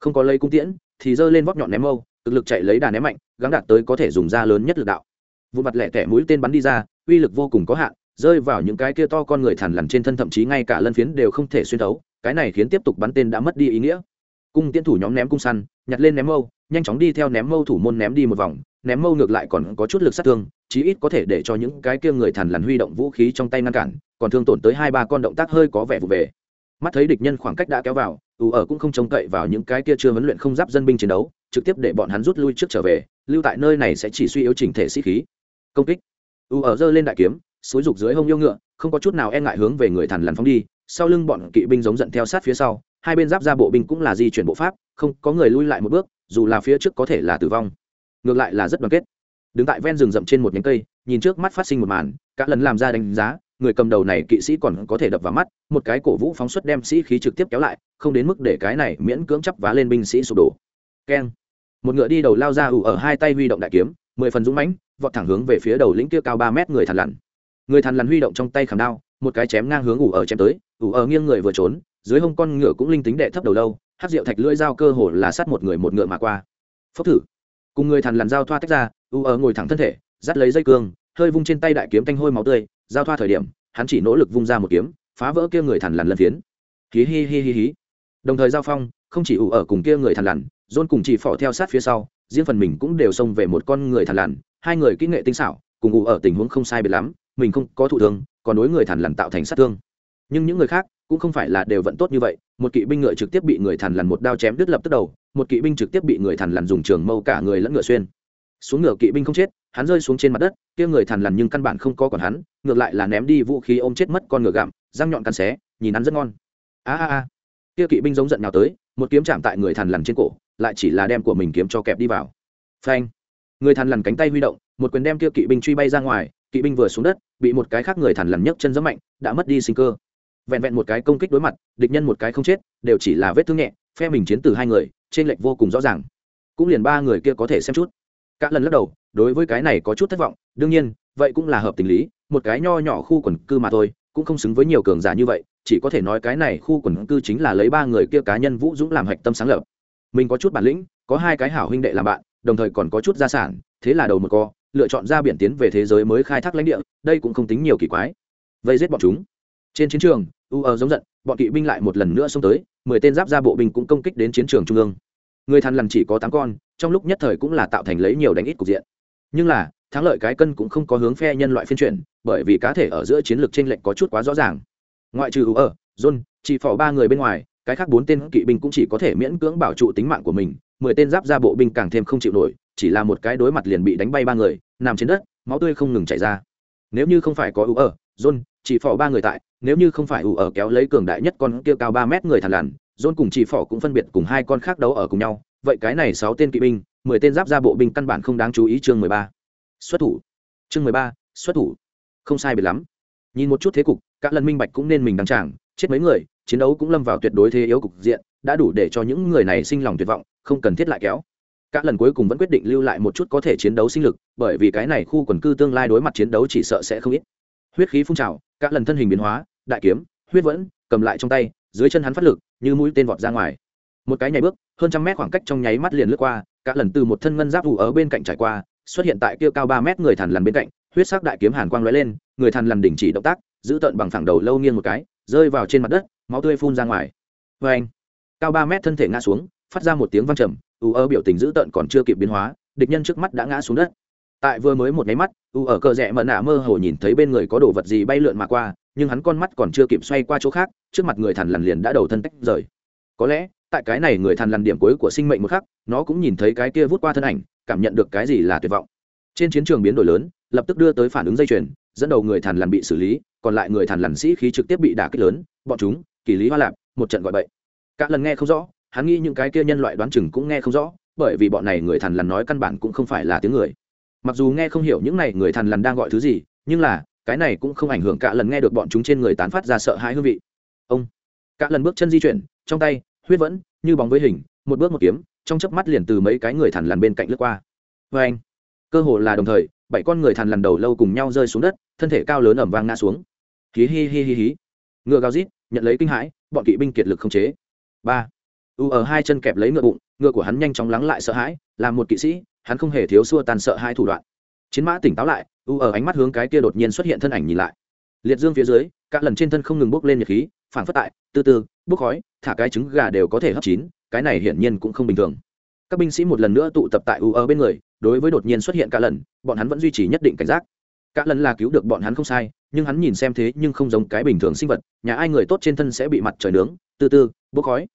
Không có lấy cung tiễn, thì giơ lên vóc nhọn ném mâu cực lực chạy lấy đà ném mạnh, gắng đạt tới có thể dùng ra lớn nhất lực đạo. Vụ mặt lẻ tẻ mũi tên bắn đi ra, uy lực vô cùng có hạn, rơi vào những cái kia to con người thằn lằn trên thân thậm chí ngay cả lân phiến đều không thể xuyên thấu, cái này khiến tiếp tục bắn tên đã mất đi ý nghĩa. Cung tiến thủ nhóm ném cung săn, nhặt lên ném mâu, nhanh chóng đi theo ném mâu thủ môn ném đi một vòng, ném mâu ngược lại còn có chút lực sát thương, chí ít có thể để cho những cái kia người thằn lằn huy động vũ khí trong tay ngăn cản, còn thương tổn tới hai ba con động tác hơi có vẻ vụ về. Mắt thấy địch nhân khoảng cách đã kéo vào, ù ở cũng không trông cậy vào những cái kia chưa huấn luyện không giáp dân binh chiến đấu trực tiếp để bọn hắn rút lui trước trở về, lưu tại nơi này sẽ chỉ suy yếu chỉnh thể sĩ khí. Công kích. U ở giơ lên đại kiếm, xối rục dưới hông yêu ngựa, không có chút nào e ngại hướng về người thằn lằn phóng đi. Sau lưng bọn kỵ binh giống giận theo sát phía sau, hai bên giáp ra bộ binh cũng là di chuyển bộ pháp, không có người lui lại một bước, dù là phía trước có thể là tử vong. Ngược lại là rất đoàn kết. Đứng tại ven rừng rậm trên một nhánh cây, nhìn trước mắt phát sinh một màn, cả lần làm ra đánh giá, người cầm đầu này kỵ sĩ còn có thể đập vào mắt, một cái cổ vũ phóng xuất đem sĩ khí trực tiếp kéo lại, không đến mức để cái này miễn cưỡng chấp vá lên binh sĩ sụp đổ keng. Một ngựa đi đầu lao ra ủ ở hai tay huy động đại kiếm, mười phần dũng mãnh, vọt thẳng hướng về phía đầu lĩnh kia cao ba mét người thằn lằn. Người thằn lằn huy động trong tay khảm đao, một cái chém ngang hướng ủ ở chém tới, ủ ở nghiêng người vừa trốn, dưới hông con ngựa cũng linh tính đệ thấp đầu lâu, hát rượu thạch lưỡi dao cơ hồ là sát một người một ngựa mà qua. Phốc thử. Cùng người thằn lằn dao thoa tách ra, ủ ở ngồi thẳng thân thể, dắt lấy dây cương, hơi vung trên tay đại kiếm tanh hôi máu tươi, giao thoa thời điểm, hắn chỉ nỗ lực vung ra một kiếm, phá vỡ kia người thằn lằn lân phiến. Hí hi hi hi hi đồng thời giao phong, không chỉ ủ ở cùng kia người thằn lằn John cùng chỉ phỏ theo sát phía sau, riêng phần mình cũng đều xông về một con người thằn lằn. Hai người kỹ nghệ tinh xảo, cùng ngủ ở tình huống không sai biệt lắm, mình không có thụ thương, còn đối người thằn lằn tạo thành sát thương. Nhưng những người khác cũng không phải là đều vận tốt như vậy. Một kỵ binh ngựa trực tiếp bị người thằn lằn một đao chém đứt lập tức đầu, một kỵ binh trực tiếp bị người thằn lằn dùng trường mâu cả người lẫn ngựa xuyên. Xuống ngựa kỵ binh không chết, hắn rơi xuống trên mặt đất, kia người thằn lằn nhưng căn bản không có còn hắn, ngược lại là ném đi vũ khí ôm chết mất con ngựa gặm, răng nhọn cắn xé, nhìn ăn rất ngon. A a a. Kia kỵ binh giống giận nào tới, một kiếm chạm tại người thằn lằn trên cổ lại chỉ là đem của mình kiếm cho kẹp đi vào. Phanh. Người thằn lằn cánh tay huy động, một quyền đem kia kỵ binh truy bay ra ngoài, kỵ binh vừa xuống đất, bị một cái khác người thằn lằn nhấc chân giẫm mạnh, đã mất đi sinh cơ. Vẹn vẹn một cái công kích đối mặt, địch nhân một cái không chết, đều chỉ là vết thương nhẹ, phe mình chiến từ hai người trên lệnh vô cùng rõ ràng. Cũng liền ba người kia có thể xem chút. Các lần lắc đầu, đối với cái này có chút thất vọng, đương nhiên, vậy cũng là hợp tình lý, một cái nho nhỏ khu quần cư mà thôi, cũng không xứng với nhiều cường giả như vậy, chỉ có thể nói cái này khu quần cư chính là lấy ba người kia cá nhân vũ dũng làm hạch tâm sáng lập mình có chút bản lĩnh, có hai cái hảo huynh đệ làm bạn, đồng thời còn có chút gia sản, thế là đầu một co, lựa chọn ra biển tiến về thế giới mới khai thác lãnh địa, đây cũng không tính nhiều kỳ quái. Vây giết bọn chúng. Trên chiến trường, u ở giống giận, bọn kỵ binh lại một lần nữa xông tới, mười tên giáp ra bộ binh cũng công kích đến chiến trường trung ương. Người thằn lằn chỉ có tám con, trong lúc nhất thời cũng là tạo thành lấy nhiều đánh ít cục diện. Nhưng là, thắng lợi cái cân cũng không có hướng phe nhân loại phiên chuyển, bởi vì cá thể ở giữa chiến lược trên lệnh có chút quá rõ ràng. Ngoại trừ u ở john chỉ phỏ ba người bên ngoài cái khác bốn tên kỵ binh cũng chỉ có thể miễn cưỡng bảo trụ tính mạng của mình, mười tên giáp ra bộ binh càng thêm không chịu nổi, chỉ là một cái đối mặt liền bị đánh bay ba người, nằm trên đất, máu tươi không ngừng chảy ra. Nếu như không phải có ưu ở, john, chỉ phỏ ba người tại, nếu như không phải ưu ở kéo lấy cường đại nhất con kia cao ba mét người thằn lằn, john cùng chỉ phỏ cũng phân biệt cùng hai con khác đấu ở cùng nhau, vậy cái này sáu tên kỵ binh, mười tên giáp ra bộ binh căn bản không đáng chú ý chương mười ba. Xuất thủ. Chương mười ba, xuất thủ. Không sai biệt lắm. Nhìn một chút thế cục các lần minh bạch cũng nên mình đăng tràng, chết mấy người chiến đấu cũng lâm vào tuyệt đối thế yếu cục diện, đã đủ để cho những người này sinh lòng tuyệt vọng, không cần thiết lại kéo. Các lần cuối cùng vẫn quyết định lưu lại một chút có thể chiến đấu sinh lực, bởi vì cái này khu quần cư tương lai đối mặt chiến đấu chỉ sợ sẽ không ít. Huyết khí phun trào các lần thân hình biến hóa, đại kiếm, huyết vẫn, cầm lại trong tay, dưới chân hắn phát lực, như mũi tên vọt ra ngoài. Một cái nhảy bước, hơn trăm mét khoảng cách trong nháy mắt liền lướt qua các lần từ một thân ngân giáp vụ ở bên cạnh trải qua, xuất hiện tại kia cao ba mét người thằn lằn bên cạnh, huyết sắc đại kiếm hàn quang lóe lên, người thằn lằn đình chỉ động tác, giữ tận bằng phẳng đầu lâu nghiêng một cái, rơi vào trên mặt đất máu tươi phun ra ngoài. Vê anh, cao ba mét thân thể ngã xuống, phát ra một tiếng vang trầm, u ở biểu tình giữ tợn còn chưa kịp biến hóa, địch nhân trước mắt đã ngã xuống đất. Tại vừa mới một máy mắt, u ở cờ rẽ mận nạ mơ hồ nhìn thấy bên người có đồ vật gì bay lượn mà qua, nhưng hắn con mắt còn chưa kịp xoay qua chỗ khác, trước mặt người thằn lằn liền đã đầu thân tách rời. Có lẽ, tại cái này người thằn lằn điểm cuối của sinh mệnh một khắc, nó cũng nhìn thấy cái kia vút qua thân ảnh, cảm nhận được cái gì là tuyệt vọng. Trên chiến trường biến đổi lớn, lập tức đưa tới phản ứng dây chuyền, dẫn đầu người thằn lằn bị xử lý, còn lại người thằn lằn sĩ khí trực tiếp bị đả kích lớn, bọn chúng kỳ lý hoa lạp, một trận gọi bậy. Cả lần nghe không rõ, hắn nghĩ những cái kia nhân loại đoán chừng cũng nghe không rõ, bởi vì bọn này người thằn lằn nói căn bản cũng không phải là tiếng người. Mặc dù nghe không hiểu những này người thằn lằn đang gọi thứ gì, nhưng là, cái này cũng không ảnh hưởng cả lần nghe được bọn chúng trên người tán phát ra sợ hãi hương vị. Ông. Cả lần bước chân di chuyển, trong tay, huyết vẫn, như bóng với hình, một bước một kiếm, trong chớp mắt liền từ mấy cái người thằn lằn bên cạnh lướt qua. Vê anh. Cơ hồ là đồng thời, bảy con người thằn lằn đầu lâu cùng nhau rơi xuống đất, thân thể cao lớn ẩm vang ngã xuống. Hí hi hi hi hi ngựa gào rít nhận lấy kinh hãi, bọn kỵ binh kiệt lực không chế. Ba. U ở hai chân kẹp lấy ngựa bụng, ngựa của hắn nhanh chóng lắng lại sợ hãi làm một kỵ sĩ, hắn không hề thiếu xua tàn sợ hai thủ đoạn. Chiến mã tỉnh táo lại, u ở ánh mắt hướng cái kia đột nhiên xuất hiện thân ảnh nhìn lại. Liệt dương phía dưới, các lần trên thân không ngừng bốc lên nhiệt khí phản phất tại, từ từ, bốc khói, thả cái trứng gà đều có thể hấp chín, cái này hiển nhiên cũng không bình thường. Các binh sĩ một lần nữa tụ tập tại u ở bên người, đối với đột nhiên xuất hiện cả lần, bọn hắn vẫn duy trì nhất định cảnh giác. Cả lần là cứu được bọn hắn không sai nhưng hắn nhìn xem thế nhưng không giống cái bình thường sinh vật, nhà ai người tốt trên thân sẽ bị mặt trời nướng, từ từ, bốc khói.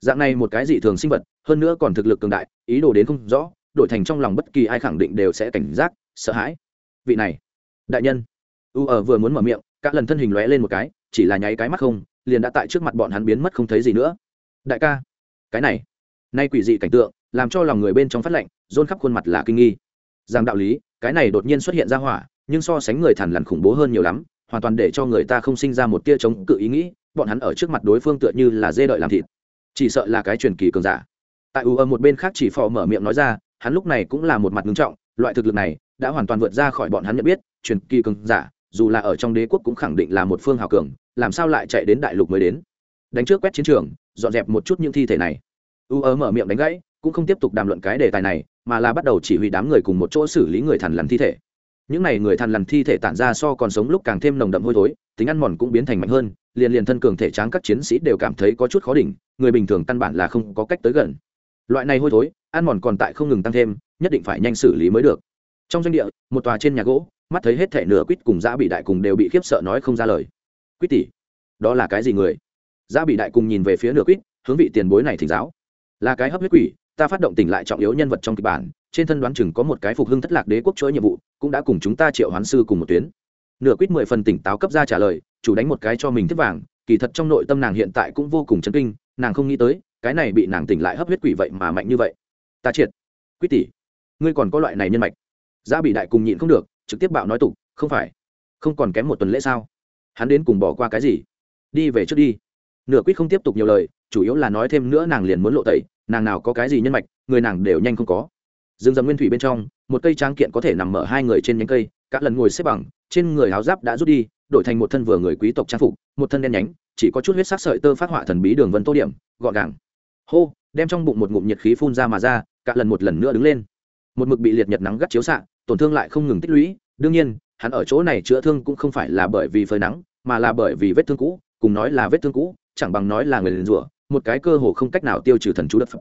Dạng này một cái dị thường sinh vật, hơn nữa còn thực lực cường đại, ý đồ đến không rõ, đổi thành trong lòng bất kỳ ai khẳng định đều sẽ cảnh giác, sợ hãi. Vị này, đại nhân. U ở vừa muốn mở miệng, cả lần thân hình lóe lên một cái, chỉ là nháy cái mắt không, liền đã tại trước mặt bọn hắn biến mất không thấy gì nữa. Đại ca, cái này, nay quỷ dị cảnh tượng, làm cho lòng người bên trong phát lạnh rôn khắp khuôn mặt là kinh nghi. Rằng đạo lý cái này đột nhiên xuất hiện ra hỏa, nhưng so sánh người thằn lằn khủng bố hơn nhiều lắm, hoàn toàn để cho người ta không sinh ra một tia chống cự ý nghĩ, bọn hắn ở trước mặt đối phương tựa như là dê đợi làm thịt. Chỉ sợ là cái truyền kỳ cường giả. Tại u ở một bên khác chỉ phò mở miệng nói ra, hắn lúc này cũng là một mặt ngưng trọng, loại thực lực này đã hoàn toàn vượt ra khỏi bọn hắn nhận biết, truyền kỳ cường giả, dù là ở trong đế quốc cũng khẳng định là một phương hào cường, làm sao lại chạy đến đại lục mới đến? Đánh trước quét chiến trường, dọn dẹp một chút những thi thể này. U ở mở miệng đánh gãy, cũng không tiếp tục đàm luận cái đề tài này mà là bắt đầu chỉ huy đám người cùng một chỗ xử lý người thằn lằn thi thể. Những n à y người thằn lằn thi thể tản ra so còn sống lúc càng thêm nồng đậm hôi thối, tính ăn mòn cũng biến thành mạnh hơn, liền liền thân cường thể tráng các chiến sĩ đều cảm thấy có chút khó đỉnh, người bình thường căn bản là không có cách tới gần. Loại này hôi thối, ăn mòn còn tại không ngừng tăng thêm, nhất định phải nhanh xử lý mới được. Trong doanh địa, một tòa trên nhà gỗ, mắt thấy hết thể nửa quýt cùng giã bị đại cùng đều bị khiếp sợ nói không ra lời. Quýt tỷ, đó là cái gì người? Giã bị đại cùng nhìn về phía nửa quýt, hướng vị tiền bối này thỉnh giáo. Là cái hấp huyết quỷ ta phát động tỉnh lại trọng yếu nhân vật trong kịch bản, trên thân đoán chừng có một cái phục hưng thất lạc đế quốc chuỗi nhiệm vụ, cũng đã cùng chúng ta triệu hoán sư cùng một tuyến. Nửa quýt mười phần tỉnh táo cấp ra trả lời, chủ đánh một cái cho mình tiếp vàng, kỳ thật trong nội tâm nàng hiện tại cũng vô cùng chấn kinh, nàng không nghĩ tới, cái này bị nàng tỉnh lại hấp huyết quỷ vậy mà mạnh như vậy. Ta triệt. Quýt tỷ, ngươi còn có loại này nhân mạch. Giá bị đại cùng nhịn không được, trực tiếp bạo nói tục, không phải, không còn kém một tuần lễ sao? Hắn đến cùng bỏ qua cái gì? Đi về trước đi. Nửa quýt không tiếp tục nhiều lời, chủ yếu là nói thêm nữa nàng liền muốn lộ tẩy nàng nào có cái gì nhân mạch, người nàng đều nhanh không có. Rừng rậm nguyên thủy bên trong, một cây tráng kiện có thể nằm mở hai người trên nhánh cây, cả lần ngồi xếp bằng, trên người áo giáp đã rút đi, đổi thành một thân vừa người quý tộc trang phục, một thân đen nhánh, chỉ có chút huyết sắc sợi tơ phát họa thần bí đường vân tô điểm, gọn gàng. Hô, đem trong bụng một ngụm nhiệt khí phun ra mà ra, cả lần một lần nữa đứng lên. Một mực bị liệt nhật nắng gắt chiếu xạ, tổn thương lại không ngừng tích lũy, đương nhiên, hắn ở chỗ này chữa thương cũng không phải là bởi vì phơi nắng, mà là bởi vì vết thương cũ, cùng nói là vết thương cũ, chẳng bằng nói là người liền rủa một cái cơ hồ không cách nào tiêu trừ thần chú đất phẩm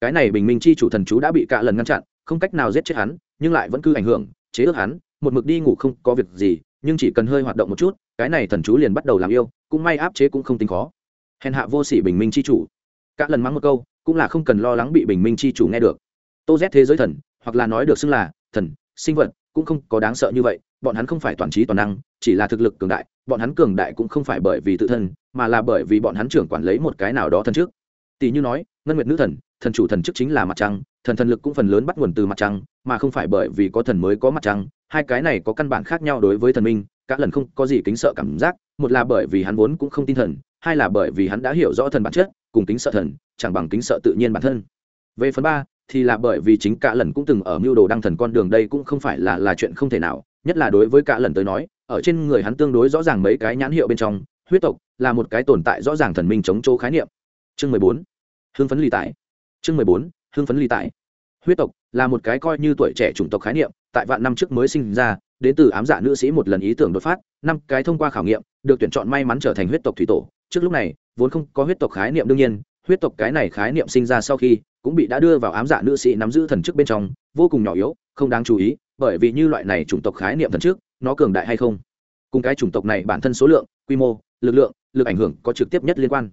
cái này bình minh chi chủ thần chú đã bị cả lần ngăn chặn, không cách nào giết chết hắn, nhưng lại vẫn cứ ảnh hưởng, chế ước hắn, một mực đi ngủ không có việc gì, nhưng chỉ cần hơi hoạt động một chút, cái này thần chú liền bắt đầu làm yêu, cũng may áp chế cũng không tính khó. Hèn hạ vô sỉ bình minh chi chủ. Cả lần mắng một câu, cũng là không cần lo lắng bị bình minh chi chủ nghe được. Tô z thế giới thần, hoặc là nói được xưng là thần, sinh vật, cũng không có đáng sợ như vậy, bọn hắn không phải toàn trí toàn năng, chỉ là thực lực cường đại, bọn hắn cường đại cũng không phải bởi vì tự thân mà là bởi vì bọn hắn trưởng quản lấy một cái nào đó thần trước. Tỷ như nói, ngân nguyệt nữ thần thần chủ thần chức chính là mặt trăng, thần thần lực cũng phần lớn bắt nguồn từ mặt trăng, mà không phải bởi vì có thần mới có mặt trăng, hai cái này có căn bản khác nhau đối với thần minh các lần không có gì kính sợ cảm giác, một là bởi vì hắn vốn cũng không tin thần, hai là bởi vì hắn đã hiểu rõ thần bản chất, cùng kính sợ thần, chẳng bằng kính sợ tự nhiên bản thân. Về phần ba, thì là bởi vì chính cả lần cũng từng ở mưu đồ đăng thần con đường đây cũng không phải là là chuyện không thể nào, nhất là đối với cả lần tới nói, ở trên người hắn tương đối rõ ràng mấy cái nhãn hiệu bên trong, huyết tộc là một cái tồn tại rõ ràng thần minh chống chỗ khái niệm. Chương mười bốn. Hưng phấn ly tại chương mười bốn. Hưng phấn ly tại huyết tộc là một cái coi như tuổi trẻ chủng tộc khái niệm, tại vạn năm trước mới sinh ra, đến từ ám dạ nữ sĩ một lần ý tưởng đột phát, năm cái thông qua khảo nghiệm, được tuyển chọn may mắn trở thành huyết tộc thủy tổ. Trước lúc này, vốn không có huyết tộc khái niệm đương nhiên, huyết tộc cái này khái niệm sinh ra sau khi, cũng bị đã đưa vào ám dạ nữ sĩ nắm giữ thần chức bên trong, vô cùng nhỏ yếu, không đáng chú ý, bởi vì như loại này chủng tộc khái niệm thần trước nó cường đại hay không? Cùng cái chủng tộc này bản thân số lượng, quy mô, lực lượng lực ảnh hưởng có trực tiếp nhất liên quan.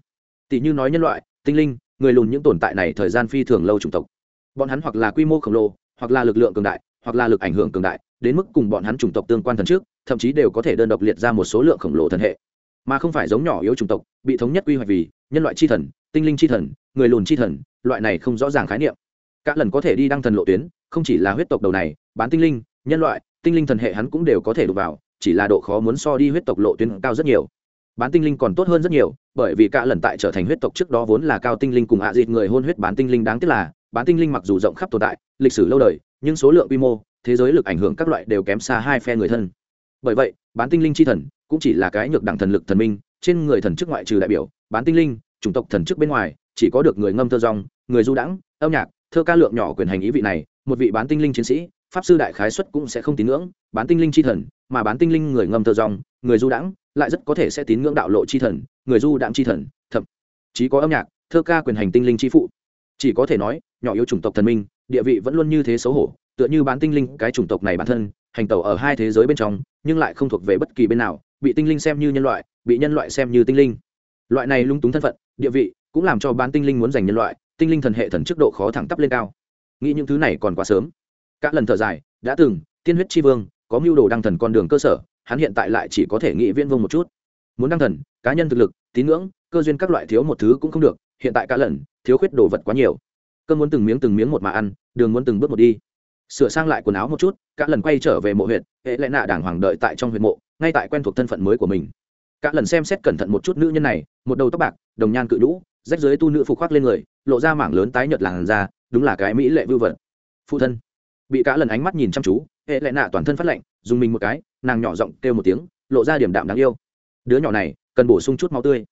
Tỷ như nói nhân loại, tinh linh, người lùn những tồn tại này thời gian phi thường lâu chủng tộc. Bọn hắn hoặc là quy mô khổng lồ, hoặc là lực lượng cường đại, hoặc là lực ảnh hưởng cường đại, đến mức cùng bọn hắn chủng tộc tương quan thần trước, thậm chí đều có thể đơn độc liệt ra một số lượng khổng lồ thần hệ. Mà không phải giống nhỏ yếu chủng tộc, bị thống nhất quy hoạch vì nhân loại chi thần, tinh linh chi thần, người lùn chi thần, loại này không rõ ràng khái niệm. Các lần có thể đi đăng thần lộ tuyến, không chỉ là huyết tộc đầu này, bán tinh linh, nhân loại, tinh linh thần hệ hắn cũng đều có thể đụng vào, chỉ là độ khó muốn so đi huyết tộc lộ tuyến cao rất nhiều bán tinh linh còn tốt hơn rất nhiều, bởi vì cả lần tại trở thành huyết tộc trước đó vốn là cao tinh linh cùng hạ à dịt người hôn huyết bán tinh linh đáng tiếc là, bán tinh linh mặc dù rộng khắp tồn tại, lịch sử lâu đời, nhưng số lượng quy mô, thế giới lực ảnh hưởng các loại đều kém xa hai phe người thân. Bởi vậy, bán tinh linh chi thần cũng chỉ là cái nhược đẳng thần lực thần minh, trên người thần chức ngoại trừ đại biểu, bán tinh linh, chủng tộc thần chức bên ngoài, chỉ có được người ngâm thơ rong, người du đãng, âm nhạc, thơ ca lượng nhỏ quyền hành ý vị này, một vị bán tinh linh chiến sĩ, pháp sư đại khái xuất cũng sẽ không tín ngưỡng, bán tinh linh chi thần mà bán tinh linh người ngâm thơ rong, người du đãng lại rất có thể sẽ tín ngưỡng đạo lộ chi thần, người du đãng chi thần, thậm chí có âm nhạc, thơ ca quyền hành tinh linh chi phụ. Chỉ có thể nói, nhỏ yếu chủng tộc thần minh, địa vị vẫn luôn như thế xấu hổ, tựa như bán tinh linh cái chủng tộc này bản thân, hành tẩu ở hai thế giới bên trong, nhưng lại không thuộc về bất kỳ bên nào, bị tinh linh xem như nhân loại, bị nhân loại xem như tinh linh. Loại này lung túng thân phận, địa vị cũng làm cho bán tinh linh muốn giành nhân loại, tinh linh thần hệ thần chức độ khó thẳng tắp lên cao. Nghĩ những thứ này còn quá sớm. Các lần thở dài, đã từng, tiên huyết tri vương có mưu đồ đăng thần con đường cơ sở, hắn hiện tại lại chỉ có thể nghĩ viễn vông một chút. Muốn đăng thần, cá nhân thực lực, tín ngưỡng, cơ duyên các loại thiếu một thứ cũng không được, hiện tại cả lần, thiếu khuyết đồ vật quá nhiều. Cơn muốn từng miếng từng miếng một mà ăn, đường muốn từng bước một đi. Sửa sang lại quần áo một chút, cả lần quay trở về mộ huyện hệ lẽ nạ đàng hoàng đợi tại trong huyện mộ, ngay tại quen thuộc thân phận mới của mình. Cả lần xem xét cẩn thận một chút nữ nhân này, một đầu tóc bạc, đồng nhan cự lũ rách dưới tu nữ phục khoác lên người, lộ ra mảng lớn tái nhợt làn da, đúng là cái mỹ lệ vưu vật. Phụ thân. Bị cả lần ánh mắt nhìn chăm chú hệ lại nạ toàn thân phát lạnh, dùng mình một cái, nàng nhỏ giọng kêu một tiếng, lộ ra điểm đạm đáng yêu. Đứa nhỏ này, cần bổ sung chút máu tươi.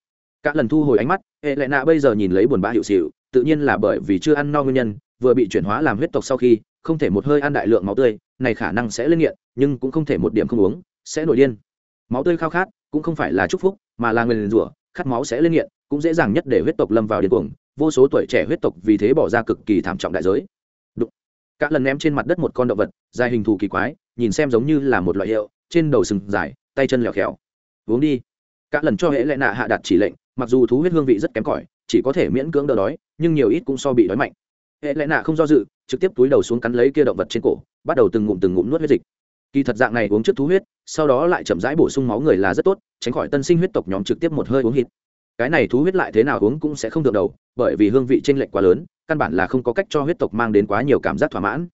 Cả lần thu hồi ánh mắt, hệ lại nạ bây giờ nhìn lấy buồn bã hiệu xịu, tự nhiên là bởi vì chưa ăn no nguyên nhân, vừa bị chuyển hóa làm huyết tộc sau khi, không thể một hơi ăn đại lượng máu tươi, này khả năng sẽ lên nghiện, nhưng cũng không thể một điểm không uống, sẽ nổi điên. Máu tươi khao khát, cũng không phải là chúc phúc, mà là nguyền rủa, khát máu sẽ lên nghiện, cũng dễ dàng nhất để huyết tộc lâm vào điên cuồng. Vô số tuổi trẻ huyết tộc vì thế bỏ ra cực kỳ thảm trọng đại giới cả lần ném trên mặt đất một con động vật, dài hình thù kỳ quái, nhìn xem giống như là một loại hiệu, trên đầu sừng dài, tay chân lèo khéo. Uống đi. Cả lần cho hệ lệ nạ hạ đặt chỉ lệnh, mặc dù thú huyết hương vị rất kém cỏi, chỉ có thể miễn cưỡng đỡ đói, nhưng nhiều ít cũng so bị đói mạnh. Hệ lệ nạ không do dự, trực tiếp túi đầu xuống cắn lấy kia động vật trên cổ, bắt đầu từng ngụm từng ngụm nuốt huyết dịch. Kỳ thật dạng này uống trước thú huyết, sau đó lại chậm rãi bổ sung máu người là rất tốt, tránh khỏi tân sinh huyết tộc nhóm trực tiếp một hơi uống hít. Cái này thú huyết lại thế nào uống cũng sẽ không được đầu, bởi vì hương vị chênh lệch quá lớn căn bản là không có cách cho huyết tộc mang đến quá nhiều cảm giác thỏa mãn.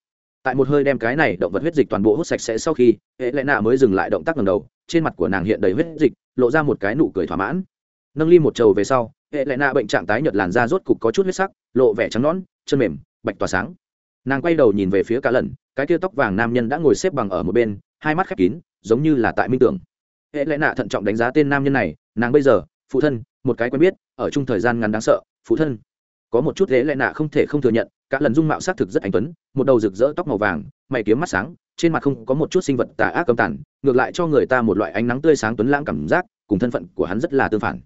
Tại một hơi đem cái này động vật huyết dịch toàn bộ hút sạch sẽ sau khi, hệ lệ nạ mới dừng lại động tác lần đầu, trên mặt của nàng hiện đầy huyết dịch, lộ ra một cái nụ cười thỏa mãn. Nâng ly một trầu về sau, hệ lệ nạ bệnh trạng tái nhợt làn da rốt cục có chút huyết sắc, lộ vẻ trắng nón chân mềm, bạch tỏa sáng. Nàng quay đầu nhìn về phía cả lần, cái tia tóc vàng nam nhân đã ngồi xếp bằng ở một bên, hai mắt khép kín, giống như là tại minh tưởng. Hệ lẽ nạ thận trọng đánh giá tên nam nhân này, nàng bây giờ, phụ thân, một cái quen biết, ở chung thời gian ngắn đáng sợ, phụ thân có một chút thế lẽ nạ không thể không thừa nhận, cả lần dung mạo xác thực rất anh tuấn, một đầu rực rỡ tóc màu vàng, mày kiếm mắt sáng, trên mặt không có một chút sinh vật tà ác cầm tản ngược lại cho người ta một loại ánh nắng tươi sáng tuấn lãng cảm giác, cùng thân phận của hắn rất là tương phản.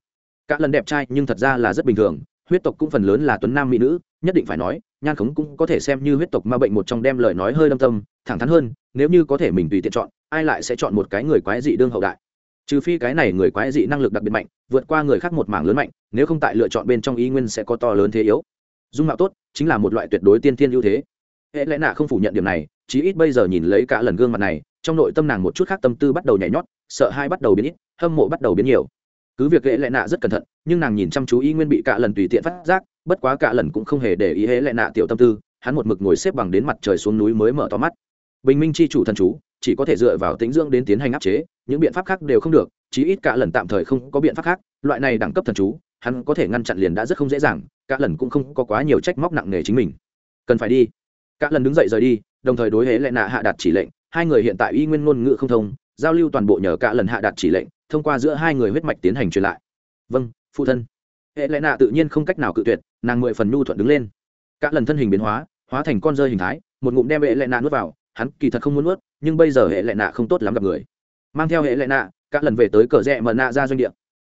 Cả lần đẹp trai nhưng thật ra là rất bình thường, huyết tộc cũng phần lớn là tuấn nam mỹ nữ, nhất định phải nói, nhan khống cũng có thể xem như huyết tộc ma bệnh một trong đem lời nói hơi đâm tâm, thẳng thắn hơn, nếu như có thể mình tùy tiện chọn, ai lại sẽ chọn một cái người quái dị đương hậu đại? Trừ phi cái này người quái dị năng lực đặc biệt mạnh, vượt qua người khác một mảng lớn mạnh, nếu không tại lựa chọn bên trong ý nguyên sẽ có to lớn thế yếu. Dung mạo tốt chính là một loại tuyệt đối tiên tiên ưu thế. Hệ lẽ nạ không phủ nhận điểm này, chí ít bây giờ nhìn lấy cả lần gương mặt này, trong nội tâm nàng một chút khác tâm tư bắt đầu nhảy nhót, sợ hai bắt đầu biến ít, hâm mộ bắt đầu biến nhiều. Cứ việc hệ lẽ nạ rất cẩn thận, nhưng nàng nhìn chăm chú ý nguyên bị cả lần tùy tiện phát giác, bất quá cả lần cũng không hề để ý hệ lẽ nạ tiểu tâm tư, hắn một mực ngồi xếp bằng đến mặt trời xuống núi mới mở to mắt. Bình minh chi chủ thần chú chỉ có thể dựa vào tĩnh dưỡng đến tiến hành áp chế, những biện pháp khác đều không được, chí ít cả lần tạm thời không có biện pháp khác, loại này đẳng cấp thần chú, hắn có thể ngăn chặn liền đã rất không dễ dàng, cả lần cũng không có quá nhiều trách móc nặng nề chính mình. Cần phải đi. Cả lần đứng dậy rời đi, đồng thời đối hễ lại nạ hạ đạt chỉ lệnh, hai người hiện tại y nguyên ngôn ngữ không thông, giao lưu toàn bộ nhờ cả lần hạ đạt chỉ lệnh, thông qua giữa hai người huyết mạch tiến hành truyền lại. Vâng phụ thân. Hệ lệ nạ tự nhiên không cách nào cự tuyệt, nàng mười phần nhu thuận đứng lên. Cả lần thân hình biến hóa hóa thành con rơi hình thái, một ngụm đem hệ lệ nạ nuốt vào, hắn kỳ thật không muốn nuốt nhưng bây giờ hệ lệ nạ không tốt lắm gặp người. Mang theo hệ lệ nạ các lần về tới cờ rẽ mờ nạ ra doanh địa.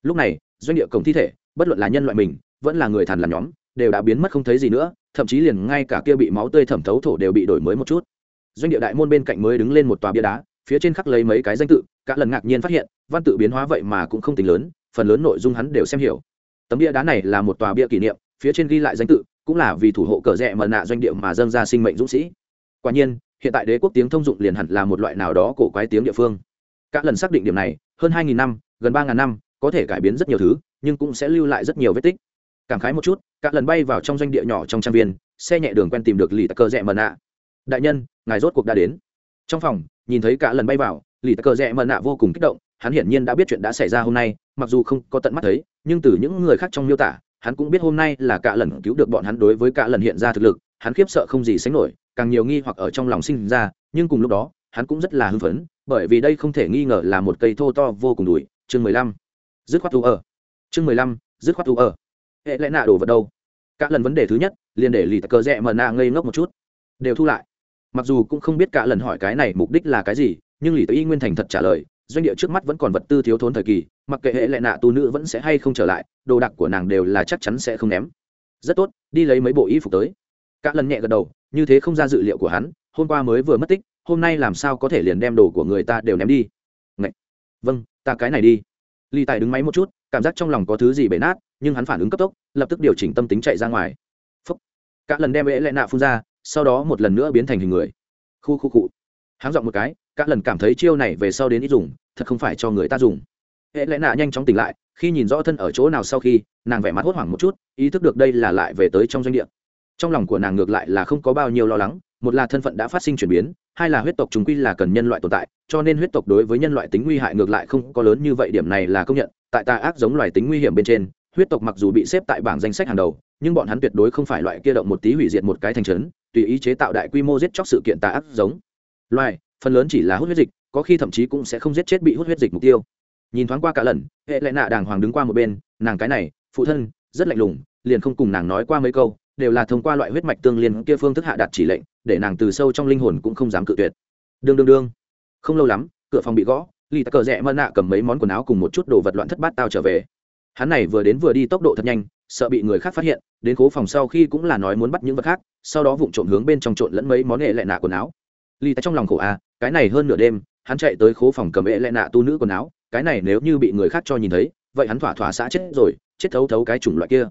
Lúc này, doanh địa cổng thi thể, bất luận là nhân loại mình, vẫn là người thằn làm nhóm, đều đã biến mất không thấy gì nữa, thậm chí liền ngay cả kia bị máu tươi thẩm thấu thổ đều bị đổi mới một chút. Doanh địa đại môn bên cạnh mới đứng lên một tòa bia đá, phía trên khắc lấy mấy cái danh tự, cả lần ngạc nhiên phát hiện, văn tự biến hóa vậy mà cũng không tính lớn, phần lớn nội dung hắn đều xem hiểu. Tấm bia đá này là một tòa bia kỷ niệm, phía trên ghi lại danh tự, cũng là vì thủ hộ cờ rẽ mờ nạ doanh địa mà dâng ra sinh mệnh dũng sĩ. Quả nhiên hiện tại đế quốc tiếng thông dụng liền hẳn là một loại nào đó cổ quái tiếng địa phương. Các lần xác định điểm này, hơn hai nghìn năm, gần ba ngàn năm, có thể cải biến rất nhiều thứ, nhưng cũng sẽ lưu lại rất nhiều vết tích. Cảm khái một chút các lần bay vào trong doanh địa nhỏ trong trang viên, xe nhẹ đường quen tìm được lì tắc cơ rẽ mờ ạ. đại nhân, ngài rốt cuộc đã đến. Trong phòng, nhìn thấy cả lần bay vào, lì tắc cơ rẽ mờ ạ vô cùng kích động, hắn hiển nhiên đã biết chuyện đã xảy ra hôm nay, mặc dù không có tận mắt thấy, nhưng từ những người khác trong miêu tả, hắn cũng biết hôm nay là cả lần cứu được bọn hắn đối với cả lần hiện ra thực lực, hắn khiếp sợ không gì sánh nổi càng nhiều nghi hoặc ở trong lòng sinh ra, nhưng cùng lúc đó, hắn cũng rất là hưng phấn, bởi vì đây không thể nghi ngờ là một cây thô to vô cùng đùi. Chương mười lăm. Dứt khoát thu ở. Chương mười lăm. Dứt khoát thu ở. Hệ lẽ nạ đổ vật đâu? Cả lần vấn đề thứ nhất, liền để lì cờ rẽ mờ nạ ngây ngốc một chút. Đều thu lại. Mặc dù cũng không biết cả lần hỏi cái này mục đích là cái gì, nhưng lì tắc y nguyên thành thật trả lời, doanh địa trước mắt vẫn còn vật tư thiếu thốn thời kỳ, mặc kệ hệ lệ nạ tu nữ vẫn sẽ hay không trở lại, đồ đạc của nàng đều là chắc chắn sẽ không ném. Rất tốt, đi lấy mấy bộ y phục tới cả lần nhẹ gật đầu, như thế không ra dự liệu của hắn, hôm qua mới vừa mất tích, hôm nay làm sao có thể liền đem đồ của người ta đều ném đi. Ngậy! vâng ta cái này đi. Ly tài đứng máy một chút, cảm giác trong lòng có thứ gì bể nát, nhưng hắn phản ứng cấp tốc, lập tức điều chỉnh tâm tính chạy ra ngoài. Phúc. Cả lần đem ế lệ nạ phun ra, sau đó một lần nữa biến thành hình người. Khu khu cụ háng dọn một cái, cả lần cảm thấy chiêu này về sau đến ít dùng, thật không phải cho người ta dùng. Hệ lẽ nạ nhanh chóng tỉnh lại, khi nhìn rõ thân ở chỗ nào sau khi, nàng vẻ mặt hốt hoảng một chút, ý thức được đây là lại về tới trong doanh địa trong lòng của nàng ngược lại là không có bao nhiêu lo lắng, một là thân phận đã phát sinh chuyển biến, hai là huyết tộc chúng quy là cần nhân loại tồn tại, cho nên huyết tộc đối với nhân loại tính nguy hại ngược lại không có lớn như vậy, điểm này là công nhận, tại tà ác giống loài tính nguy hiểm bên trên, huyết tộc mặc dù bị xếp tại bảng danh sách hàng đầu, nhưng bọn hắn tuyệt đối không phải loại kia động một tí hủy diệt một cái thành trấn, tùy ý chế tạo đại quy mô giết chóc sự kiện tà ác giống. Loài, phần lớn chỉ là hút huyết dịch, có khi thậm chí cũng sẽ không giết chết bị hút huyết dịch mục tiêu. Nhìn thoáng qua cả lần, hệ lệ nạ đàng hoàng đứng qua một bên, nàng cái này, phụ thân, rất lạnh lùng, liền không cùng nàng nói qua mấy câu đều là thông qua loại huyết mạch tương liên kia phương thức hạ đạt chỉ lệnh, để nàng từ sâu trong linh hồn cũng không dám cự tuyệt. Đương đương đương. Không lâu lắm, cửa phòng bị gõ lì tắc cờ rẽ mơ nạ cầm mấy món quần áo cùng một chút đồ vật loạn thất bát tao trở về. Hắn này vừa đến vừa đi tốc độ thật nhanh, sợ bị người khác phát hiện, đến cố phòng sau khi cũng là nói muốn bắt những vật khác, sau đó vụng trộm hướng bên trong trộn lẫn mấy món nghệ lệ nạ quần áo. Lì tắc trong lòng khổ a cái này hơn nửa đêm, hắn chạy tới khố phòng cầm nghệ lệ nạ tu nữ quần áo, cái này nếu như bị người khác cho nhìn thấy, vậy hắn thỏa thỏa xã chết rồi, chết thấu thấu cái chủng loại kia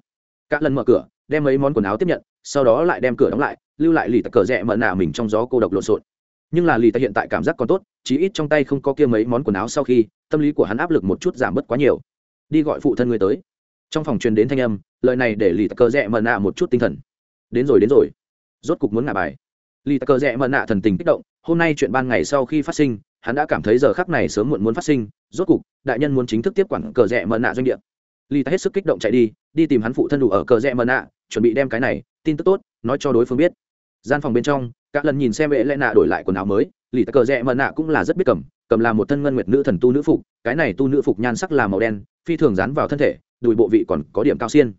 cả lần mở cửa, đem mấy món quần áo tiếp nhận, sau đó lại đem cửa đóng lại, lưu lại lì tặc cờ rẽ mận nạ mình trong gió cô độc lộn xộn. Nhưng là lì tặc hiện tại cảm giác còn tốt, chí ít trong tay không có kia mấy món quần áo sau khi, tâm lý của hắn áp lực một chút giảm bớt quá nhiều. Đi gọi phụ thân người tới. Trong phòng truyền đến thanh âm, lời này để lì tặc cờ rẽ mận nạ một chút tinh thần. Đến rồi đến rồi. Rốt cục muốn ngả bài. Lì tặc cờ rẽ mận nạ thần tình kích động, hôm nay chuyện ban ngày sau khi phát sinh, hắn đã cảm thấy giờ khắc này sớm muộn muốn phát sinh. Rốt cục, đại nhân muốn chính thức tiếp quản cờ rẽ mận nạ doanh địa. Lý ta hết sức kích động chạy đi đi tìm hắn phụ thân đủ ở cờ rẽ mờ nạ, chuẩn bị đem cái này, tin tức tốt, nói cho đối phương biết. Gian phòng bên trong các lần nhìn xem vệ lẽ nạ đổi lại quần áo mới lì cờ rẽ mờ nạ cũng là rất biết cầm cầm là một thân ngân nguyệt nữ thần tu nữ phục, cái này tu nữ phục nhan sắc là màu đen, phi thường dán vào thân thể, đùi bộ vị còn có điểm cao xiên.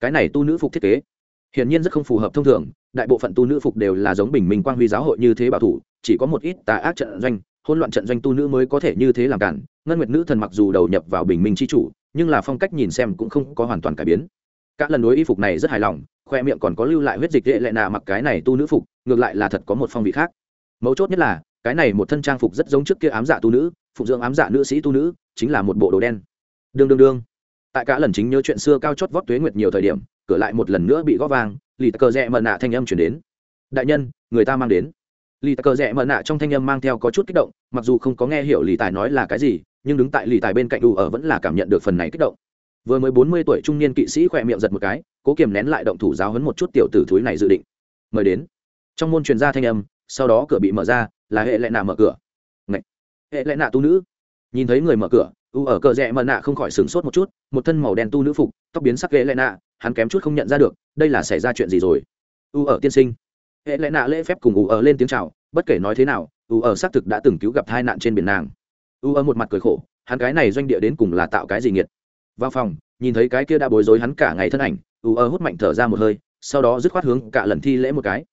Cái này tu nữ phục thiết kế, hiển nhiên rất không phù hợp thông thường, đại bộ phận tu nữ phục đều là giống bình minh quang huy giáo hội như thế bảo thủ, chỉ có một ít tà ác trận doanh, hỗn loạn trận doanh tu nữ mới có thể như thế làm cản. Ngân nguyệt nữ thần mặc dù đầu nhập vào bình minh c h i chủ nhưng là phong cách nhìn xem cũng không có hoàn toàn cải biến. Các lần đối y phục này rất hài lòng, khoe miệng còn có lưu lại huyết dịch hệ lệ nạ mặc cái này tu nữ phục, ngược lại là thật có một phong vị khác. Mấu chốt nhất là, cái này một thân trang phục rất giống trước kia ám dạ tu nữ phục dưỡng ám dạ nữ sĩ tu nữ, chính là một bộ đồ đen. Đương đương đương. Tại cả lần chính nhớ chuyện xưa cao chót vót tuế nguyệt nhiều thời điểm, cửa lại một lần nữa bị góp vang, lì cờ rẽ mờ nạ thanh âm chuyển đến. Đại nhân, người ta mang đến. Lì cờ rẽ mờ nạ trong thanh âm mang theo có chút kích động, mặc dù không có nghe hiểu lì tài nói là cái gì nhưng đứng tại lì tài bên cạnh đủ ở vẫn là cảm nhận được phần này kích động. Vừa mới bốn mươi tuổi trung niên kỵ sĩ khỏe miệng giật một cái, cố kiềm nén lại động thủ giáo hấn một chút tiểu tử thúi này dự định. Mời đến. Trong môn truyền ra thanh âm, sau đó cửa bị mở ra, là hệ lệ nạ mở cửa. Ngậy! hệ lệ nạ tu nữ. Nhìn thấy người mở cửa, u ở cờ rẽ mờ nạ không khỏi sửng sốt một chút, một thân màu đen tu nữ phục, tóc biến sắc hệ lệ nạ, hắn kém chút không nhận ra được, đây là xảy ra chuyện gì rồi. U ở tiên sinh. Hệ lệ nạ lễ phép cùng u ở lên tiếng chào, bất kể nói thế nào, u ở xác thực đã từng cứu gặp tai nạn trên biển nàng u ơ một mặt cười khổ, hắn cái này doanh địa đến cùng là tạo cái gì nghiệt. Vào phòng, nhìn thấy cái kia đã bối rối hắn cả ngày thân ảnh, u ơ hút mạnh thở ra một hơi, sau đó dứt khoát hướng cả lần thi lễ một cái.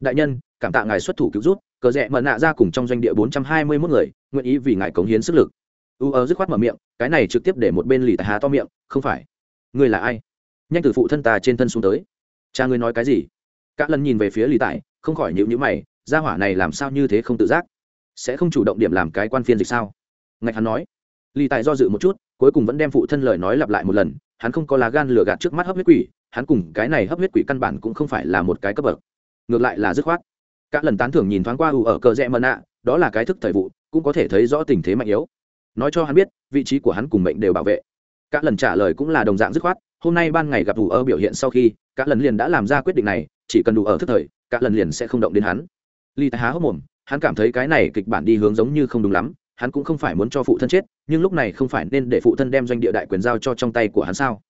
Đại nhân, cảm tạ ngài xuất thủ cứu rút cờ rẽ mờ nạ ra cùng trong doanh địa bốn trăm hai mươi mốt người, nguyện ý vì ngài cống hiến sức lực. U ơ dứt khoát mở miệng, cái này trực tiếp để một bên lì tài hà to miệng, không phải. Ngươi là ai? Nhanh từ phụ thân ta trên thân xuống tới. Cha ngươi nói cái gì? Cả lần nhìn về phía lì tài, không khỏi nhịu nhữ mày, gia hỏa này làm sao như thế không tự giác? Sẽ không chủ động điểm làm cái quan phiên dịch sao? Ngạch hắn nói. Lì tài do dự một chút, cuối cùng vẫn đem phụ thân lời nói lặp lại một lần, hắn không có lá gan lừa gạt trước mắt hấp huyết quỷ, hắn cùng cái này hấp huyết quỷ căn bản cũng không phải là một cái cấp bậc. Ngược lại là dứt khoát. Các lần tán thưởng nhìn thoáng qua ù ở cờ rẽ mờ nạ, đó là cái thức thời vụ, cũng có thể thấy rõ tình thế mạnh yếu. Nói cho hắn biết, vị trí của hắn cùng mệnh đều bảo vệ. Các lần trả lời cũng là đồng dạng dứt khoát, hôm nay ban ngày gặp ù ở biểu hiện sau khi các lần liền đã làm ra quyết định này, chỉ cần đủ ở thức thời các lần liền sẽ không động đến hắn. Ly tài há hốc mồm, hắn cảm thấy cái này kịch bản đi hướng giống như không đúng lắm hắn cũng không phải muốn cho phụ thân chết, nhưng lúc này không phải nên để phụ thân đem doanh địa đại quyền giao cho trong tay của hắn sao?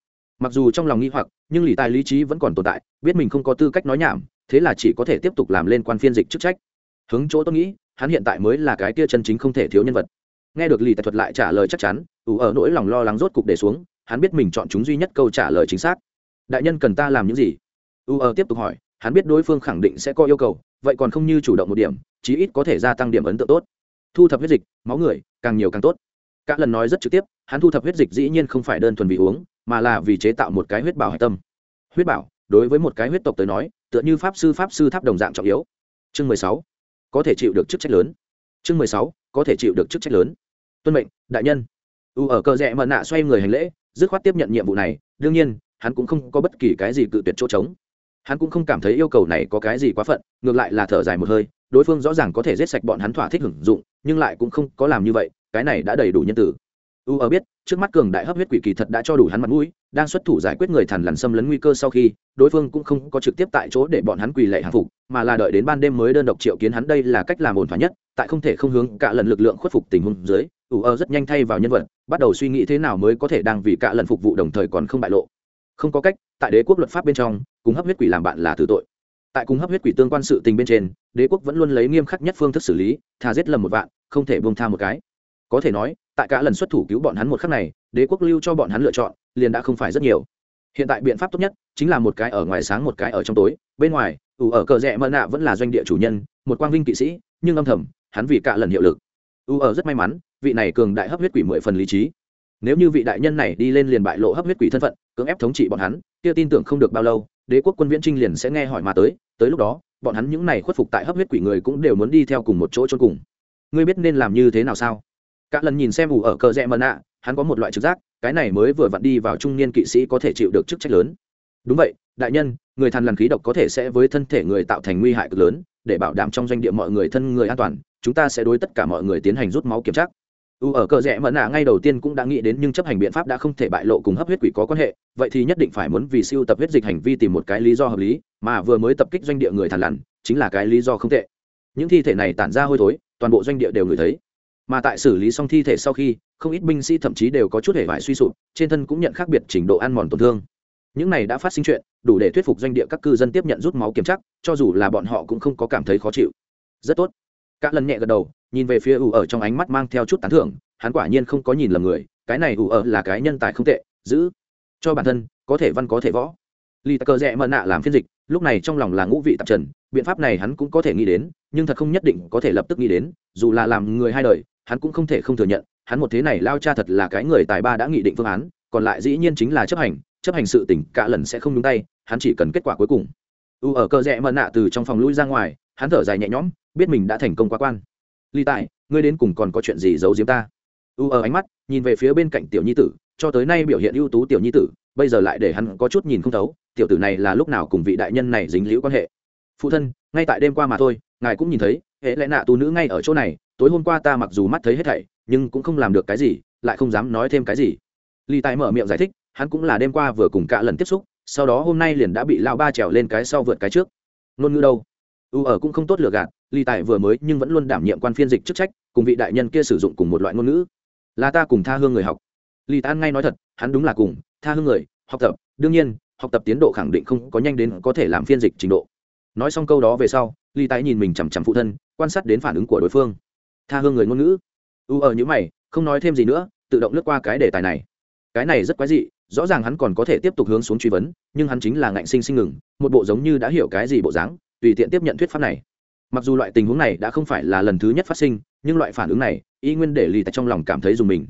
Mặc dù trong lòng nghi hoặc, nhưng lì tài lý trí vẫn còn tồn tại, biết mình không có tư cách nói nhảm, thế là chỉ có thể tiếp tục làm lên quan phiên dịch chức trách. Hướng chỗ tôi nghĩ, hắn hiện tại mới là cái tia chân chính không thể thiếu nhân vật. Nghe được lì tài thuật lại trả lời chắc chắn, ủ ở nỗi lòng lo lắng rốt cục để xuống, hắn biết mình chọn chúng duy nhất câu trả lời chính xác. Đại nhân cần ta làm những gì? U ở tiếp tục hỏi, hắn biết đối phương khẳng định sẽ có yêu cầu, vậy còn không như chủ động một điểm, chí ít có thể gia tăng điểm ấn tượng tốt thu thập huyết dịch, máu người, càng nhiều càng tốt. Cả lần nói rất trực tiếp, hắn thu thập huyết dịch dĩ nhiên không phải đơn thuần vì uống, mà là vì chế tạo một cái huyết bảo hạch tâm. Huyết bảo, đối với một cái huyết tộc tới nói, tựa như pháp sư pháp sư tháp đồng dạng trọng yếu. Chương mười sáu, có thể chịu được chức trách lớn. Chương mười sáu, có thể chịu được chức trách lớn. Tuân mệnh, đại nhân. U ở cờ rẽ mận nạ xoay người hành lễ, dứt khoát tiếp nhận nhiệm vụ này, đương nhiên, hắn cũng không có bất kỳ cái gì cự tuyệt chỗ trống. Hắn cũng không cảm thấy yêu cầu này có cái gì quá phận, ngược lại là thở dài một hơi đối phương rõ ràng có thể giết sạch bọn hắn thỏa thích hưởng dụng, nhưng lại cũng không có làm như vậy, cái này đã đầy đủ nhân tử. U ở biết, trước mắt cường đại hấp huyết quỷ kỳ thật đã cho đủ hắn mặt mũi, đang xuất thủ giải quyết người thằn lằn xâm lấn nguy cơ sau khi, đối phương cũng không có trực tiếp tại chỗ để bọn hắn quỳ lệ hàng phục, mà là đợi đến ban đêm mới đơn độc triệu kiến hắn đây là cách làm ổn thỏa nhất, tại không thể không hướng cả lần lực lượng khuất phục tình huống dưới, U ở rất nhanh thay vào nhân vật, bắt đầu suy nghĩ thế nào mới có thể đang vì cả lần phục vụ đồng thời còn không bại lộ. Không có cách, tại đế quốc luật pháp bên trong, cùng hấp huyết quỷ làm bạn là tử tội tại cùng hấp huyết quỷ tương quan sự tình bên trên, đế quốc vẫn luôn lấy nghiêm khắc nhất phương thức xử lý, thà giết lầm một vạn, không thể buông tha một cái. Có thể nói, tại cả lần xuất thủ cứu bọn hắn một khắc này, đế quốc lưu cho bọn hắn lựa chọn, liền đã không phải rất nhiều. Hiện tại biện pháp tốt nhất, chính là một cái ở ngoài sáng một cái ở trong tối, bên ngoài, ủ ở cờ rẽ mơ nạ vẫn là doanh địa chủ nhân, một quang vinh kỵ sĩ, nhưng âm thầm, hắn vì cả lần hiệu lực. Ủ ở rất may mắn, vị này cường đại hấp huyết quỷ mười phần lý trí. Nếu như vị đại nhân này đi lên liền bại lộ hấp huyết quỷ thân phận, cưỡng ép thống trị bọn hắn, kia tin tưởng không được bao lâu đế quốc quân viễn trinh liền sẽ nghe hỏi mà tới tới lúc đó, bọn hắn những này khuất phục tại hấp huyết quỷ người cũng đều muốn đi theo cùng một chỗ chôn cùng. Ngươi biết nên làm như thế nào sao? Cả lần nhìn xem ủ ở cờ rẽ mờ nạ, hắn có một loại trực giác, cái này mới vừa vặn đi vào trung niên kỵ sĩ có thể chịu được chức trách lớn. Đúng vậy, đại nhân, người thằn lằn khí độc có thể sẽ với thân thể người tạo thành nguy hại cực lớn, để bảo đảm trong doanh địa mọi người thân người an toàn, chúng ta sẽ đối tất cả mọi người tiến hành rút máu kiểm tra u ở cờ rẽ mẫn nạ ngay đầu tiên cũng đã nghĩ đến nhưng chấp hành biện pháp đã không thể bại lộ cùng hấp huyết quỷ có quan hệ, vậy thì nhất định phải muốn vì siêu tập huyết dịch hành vi tìm một cái lý do hợp lý, mà vừa mới tập kích doanh địa người thàn lằn, chính là cái lý do không tệ. Những thi thể này tản ra hôi thối, toàn bộ doanh địa đều ngửi thấy. Mà tại xử lý xong thi thể sau khi, không ít binh sĩ thậm chí đều có chút hề vải suy sụp, trên thân cũng nhận khác biệt trình độ ăn mòn tổn thương. Những này đã phát sinh chuyện, đủ để thuyết phục doanh địa các cư dân tiếp nhận rút máu kiểm chắc cho dù là bọn họ cũng không có cảm thấy khó chịu. Rất tốt. Các lần nhẹ gật đầu nhìn về phía ủ ở trong ánh mắt mang theo chút tán thưởng, hắn quả nhiên không có nhìn lầm người, cái này ủ ở là cái nhân tài không tệ, giữ cho bản thân, có thể văn có thể võ. Lì tắc cờ rẽ mận nạ làm phiên dịch, lúc này trong lòng là ngũ vị tạp trần, biện pháp này hắn cũng có thể nghĩ đến, nhưng thật không nhất định có thể lập tức nghĩ đến, dù là làm người hai đời, hắn cũng không thể không thừa nhận, hắn một thế này lao cha thật là cái người tài ba đã nghị định phương án, còn lại dĩ nhiên chính là chấp hành chấp hành sự tỉnh cả lần sẽ không nhúng tay, hắn chỉ cần kết quả cuối cùng. U ở cờ rẽ mận nạ từ trong phòng lui ra ngoài, hắn thở dài nhẹ nhõm, biết mình đã thành công quá quan ly tại ngươi đến cùng còn có chuyện gì giấu giếm ta? U ở ánh mắt, nhìn về phía bên cạnh tiểu nhi tử, cho tới nay biểu hiện ưu tú tiểu nhi tử, bây giờ lại để hắn có chút nhìn không thấu, tiểu tử này là lúc nào cùng vị đại nhân này dính liễu quan hệ? Phụ thân, ngay tại đêm qua mà thôi, ngài cũng nhìn thấy, hệ lẽ nạ tu nữ ngay ở chỗ này, tối hôm qua ta mặc dù mắt thấy hết thảy, nhưng cũng không làm được cái gì, lại không dám nói thêm cái gì. Ly tài mở miệng giải thích, hắn cũng là đêm qua vừa cùng cả lần tiếp xúc, sau đó hôm nay liền đã bị lao ba trèo lên cái sau vượt cái trước. Ngôn ngữ đâu? U ở cũng không tốt lừa gạt ly tài vừa mới nhưng vẫn luôn đảm nhiệm quan phiên dịch chức trách, cùng vị đại nhân kia sử dụng cùng một loại ngôn ngữ. Là ta cùng tha hương người học. Ly tài ngay nói thật, hắn đúng là cùng tha hương người học tập, đương nhiên, học tập tiến độ khẳng định không có nhanh đến có thể làm phiên dịch trình độ. Nói xong câu đó về sau ly tái nhìn mình chằm chằm phụ thân, quan sát đến phản ứng của đối phương. Tha hương người ngôn ngữ. U ở những mày, không nói thêm gì nữa, tự động lướt qua cái đề tài này. Cái này rất quái dị, rõ ràng hắn còn có thể tiếp tục hướng xuống truy vấn, nhưng hắn chính là ngạnh sinh sinh ngừng, một bộ giống như đã hiểu cái gì bộ dáng tùy tiện tiếp nhận thuyết pháp này. Mặc dù loại tình huống này đã không phải là lần thứ nhất phát sinh, nhưng loại phản ứng này, y nguyên để lì tại trong lòng cảm thấy dùng mình.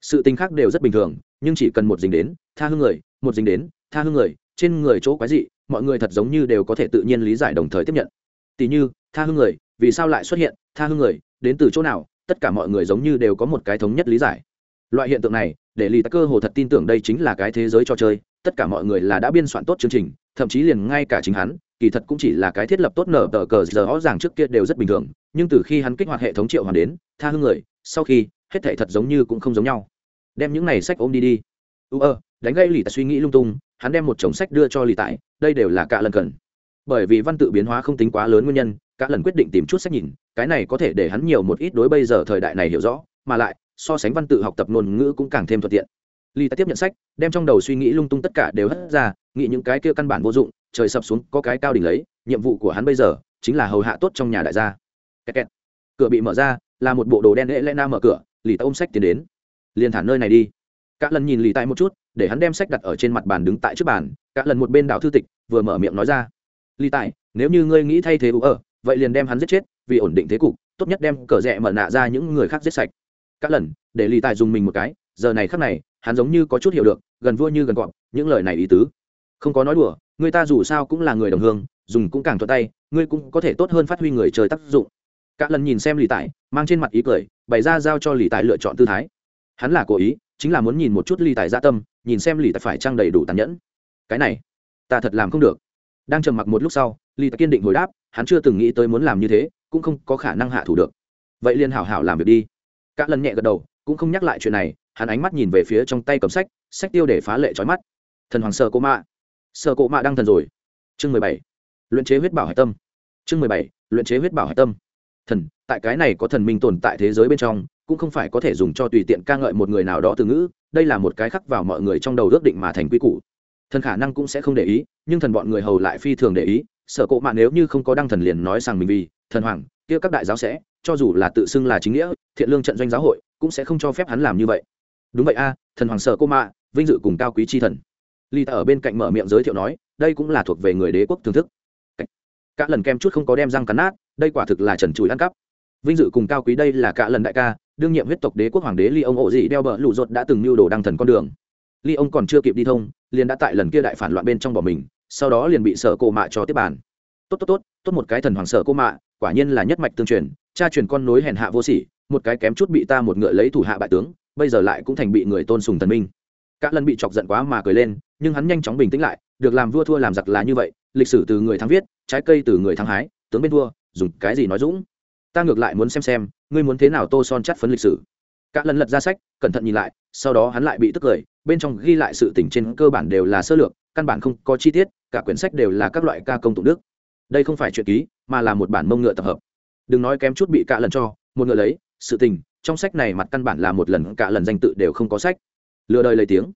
Sự tình khác đều rất bình thường, nhưng chỉ cần một dính đến, tha hương người, một dính đến, tha hương người, trên người chỗ quái dị, mọi người thật giống như đều có thể tự nhiên lý giải đồng thời tiếp nhận. Tỉ như, tha hương người, vì sao lại xuất hiện, tha hương người, đến từ chỗ nào, tất cả mọi người giống như đều có một cái thống nhất lý giải. Loại hiện tượng này, để lì tắc cơ hồ thật tin tưởng đây chính là cái thế giới cho chơi tất cả mọi người là đã biên soạn tốt chương trình, thậm chí liền ngay cả chính hắn, kỳ thật cũng chỉ là cái thiết lập tốt nở tờ cờ giờ rõ ràng trước kia đều rất bình thường, nhưng từ khi hắn kích hoạt hệ thống triệu hoàn đến, tha hương người, sau khi, hết thể thật giống như cũng không giống nhau. Đem những này sách ôm đi đi. Ưu ơ, đánh gây lì tại suy nghĩ lung tung, hắn đem một chồng sách đưa cho lì tại, đây đều là cả lần cần. Bởi vì văn tự biến hóa không tính quá lớn nguyên nhân, cả lần quyết định tìm chút sách nhìn, cái này có thể để hắn nhiều một ít đối bây giờ thời đại này hiểu rõ, mà lại, so sánh văn tự học tập ngôn ngữ cũng càng thêm thuận tiện ly ta tiếp nhận sách, đem trong đầu suy nghĩ lung tung tất cả đều hất ra, nghĩ những cái kia căn bản vô dụng, trời sập xuống, có cái cao đỉnh lấy, nhiệm vụ của hắn bây giờ chính là hầu hạ tốt trong nhà đại gia. Kẹt kẹt. cửa bị mở ra, là một bộ đồ đen lễ lẽ na mở cửa lì ta ôm sách tiến đến. Liền thả nơi này đi. Cả lần nhìn lì tại một chút, để hắn đem sách đặt ở trên mặt bàn đứng tại trước bàn, cả lần một bên đảo thư tịch, vừa mở miệng nói ra. Lì tại nếu như ngươi nghĩ thay thế ủ ở, vậy liền đem hắn giết chết, vì ổn định thế cục, tốt nhất đem cờ rẽ mở nạ ra những người khác giết sạch. Các lần, để lì tài dùng mình một cái, giờ này khắc này hắn giống như có chút hiểu được, gần vua như gần cọp, những lời này ý tứ. Không có nói đùa, người ta dù sao cũng là người đồng hương, dùng cũng càng thuận tay, ngươi cũng có thể tốt hơn phát huy người chơi tác dụng. Các lần nhìn xem lì tài mang trên mặt ý cười, bày ra giao cho lì tài lựa chọn tư thái. Hắn là cố ý, chính là muốn nhìn một chút lì tài gia dạ tâm, nhìn xem lì tài phải trang đầy đủ tàn nhẫn. Cái này, ta thật làm không được. Đang trầm mặc một lúc sau lì tài kiên định hồi đáp, hắn chưa từng nghĩ tới muốn làm như thế, cũng không có khả năng hạ thủ được. Vậy liền hảo hảo làm việc đi. Cả lần nhẹ gật đầu, cũng không nhắc lại chuyện này hắn ánh mắt nhìn về phía trong tay cầm sách sách tiêu để phá lệ trói mắt. Thần hoàng sợ cộ mạ. Sợ cộ mạ đang thần rồi. Chương mười bảy. Luyện chế huyết bảo hải tâm. Chương mười bảy. Luyện chế huyết bảo hải tâm. Thần, tại cái này có thần minh tồn tại thế giới bên trong, cũng không phải có thể dùng cho tùy tiện ca ngợi một người nào đó từ ngữ, đây là một cái khắc vào mọi người trong đầu ước định mà thành quy củ. Thần khả năng cũng sẽ không để ý, nhưng thần bọn người hầu lại phi thường để ý. Sợ cộ mạ nếu như không có đăng thần liền nói rằng mình vì thần hoàng, kia các đại giáo sẽ, cho dù là tự xưng là chính nghĩa, thiện lương trận doanh giáo hội, cũng sẽ không cho phép hắn làm như vậy đúng vậy a, thần hoàng sợ cô mạ, vinh dự cùng cao quý chi thần. Ly ta ở bên cạnh mở miệng giới thiệu nói, đây cũng là thuộc về người đế quốc thưởng thức. Cả lần kem chút không có đem răng cắn nát, đây quả thực là trần trụi ăn cắp. Vinh dự cùng cao quý đây là cả lần đại ca, đương nhiệm huyết tộc đế quốc hoàng đế ly ông ổ dị đeo bờ lụ rột đã từng mưu đồ đăng thần con đường. Ly ông còn chưa kịp đi thông, liền đã tại lần kia đại phản loạn bên trong bỏ mình, sau đó liền bị sở cô mạ cho tiếp bàn. Tốt tốt tốt tốt một cái thần hoàng sở cô mạ, quả nhiên là nhất mạch tương truyền, cha truyền con nối hèn hạ vô sỉ, một cái kém chút bị ta một ngựa lấy thủ hạ bại tướng bây giờ lại cũng thành bị người tôn sùng thần minh. Các lần bị chọc giận quá mà cười lên, nhưng hắn nhanh chóng bình tĩnh lại, được làm vua thua làm giặc là như vậy, lịch sử từ người thắng viết, trái cây từ người thắng hái, tướng bên thua, dùng cái gì nói dũng? Ta ngược lại muốn xem xem, ngươi muốn thế nào tô son chắt phấn lịch sử. Các lần lật ra sách, cẩn thận nhìn lại, sau đó hắn lại bị tức cười, bên trong ghi lại sự tình trên cơ bản đều là sơ lược, căn bản không có chi tiết, cả quyển sách đều là các loại ca công tụng đức. Đây không phải chuyện ký, mà là một bản mông ngựa tập hợp. Đừng nói kém chút bị cả lần cho, một ngựa lấy, sự tình trong sách này mặt căn bản là một lần cả lần danh tự đều không có sách. Lừa đời lấy tiếng.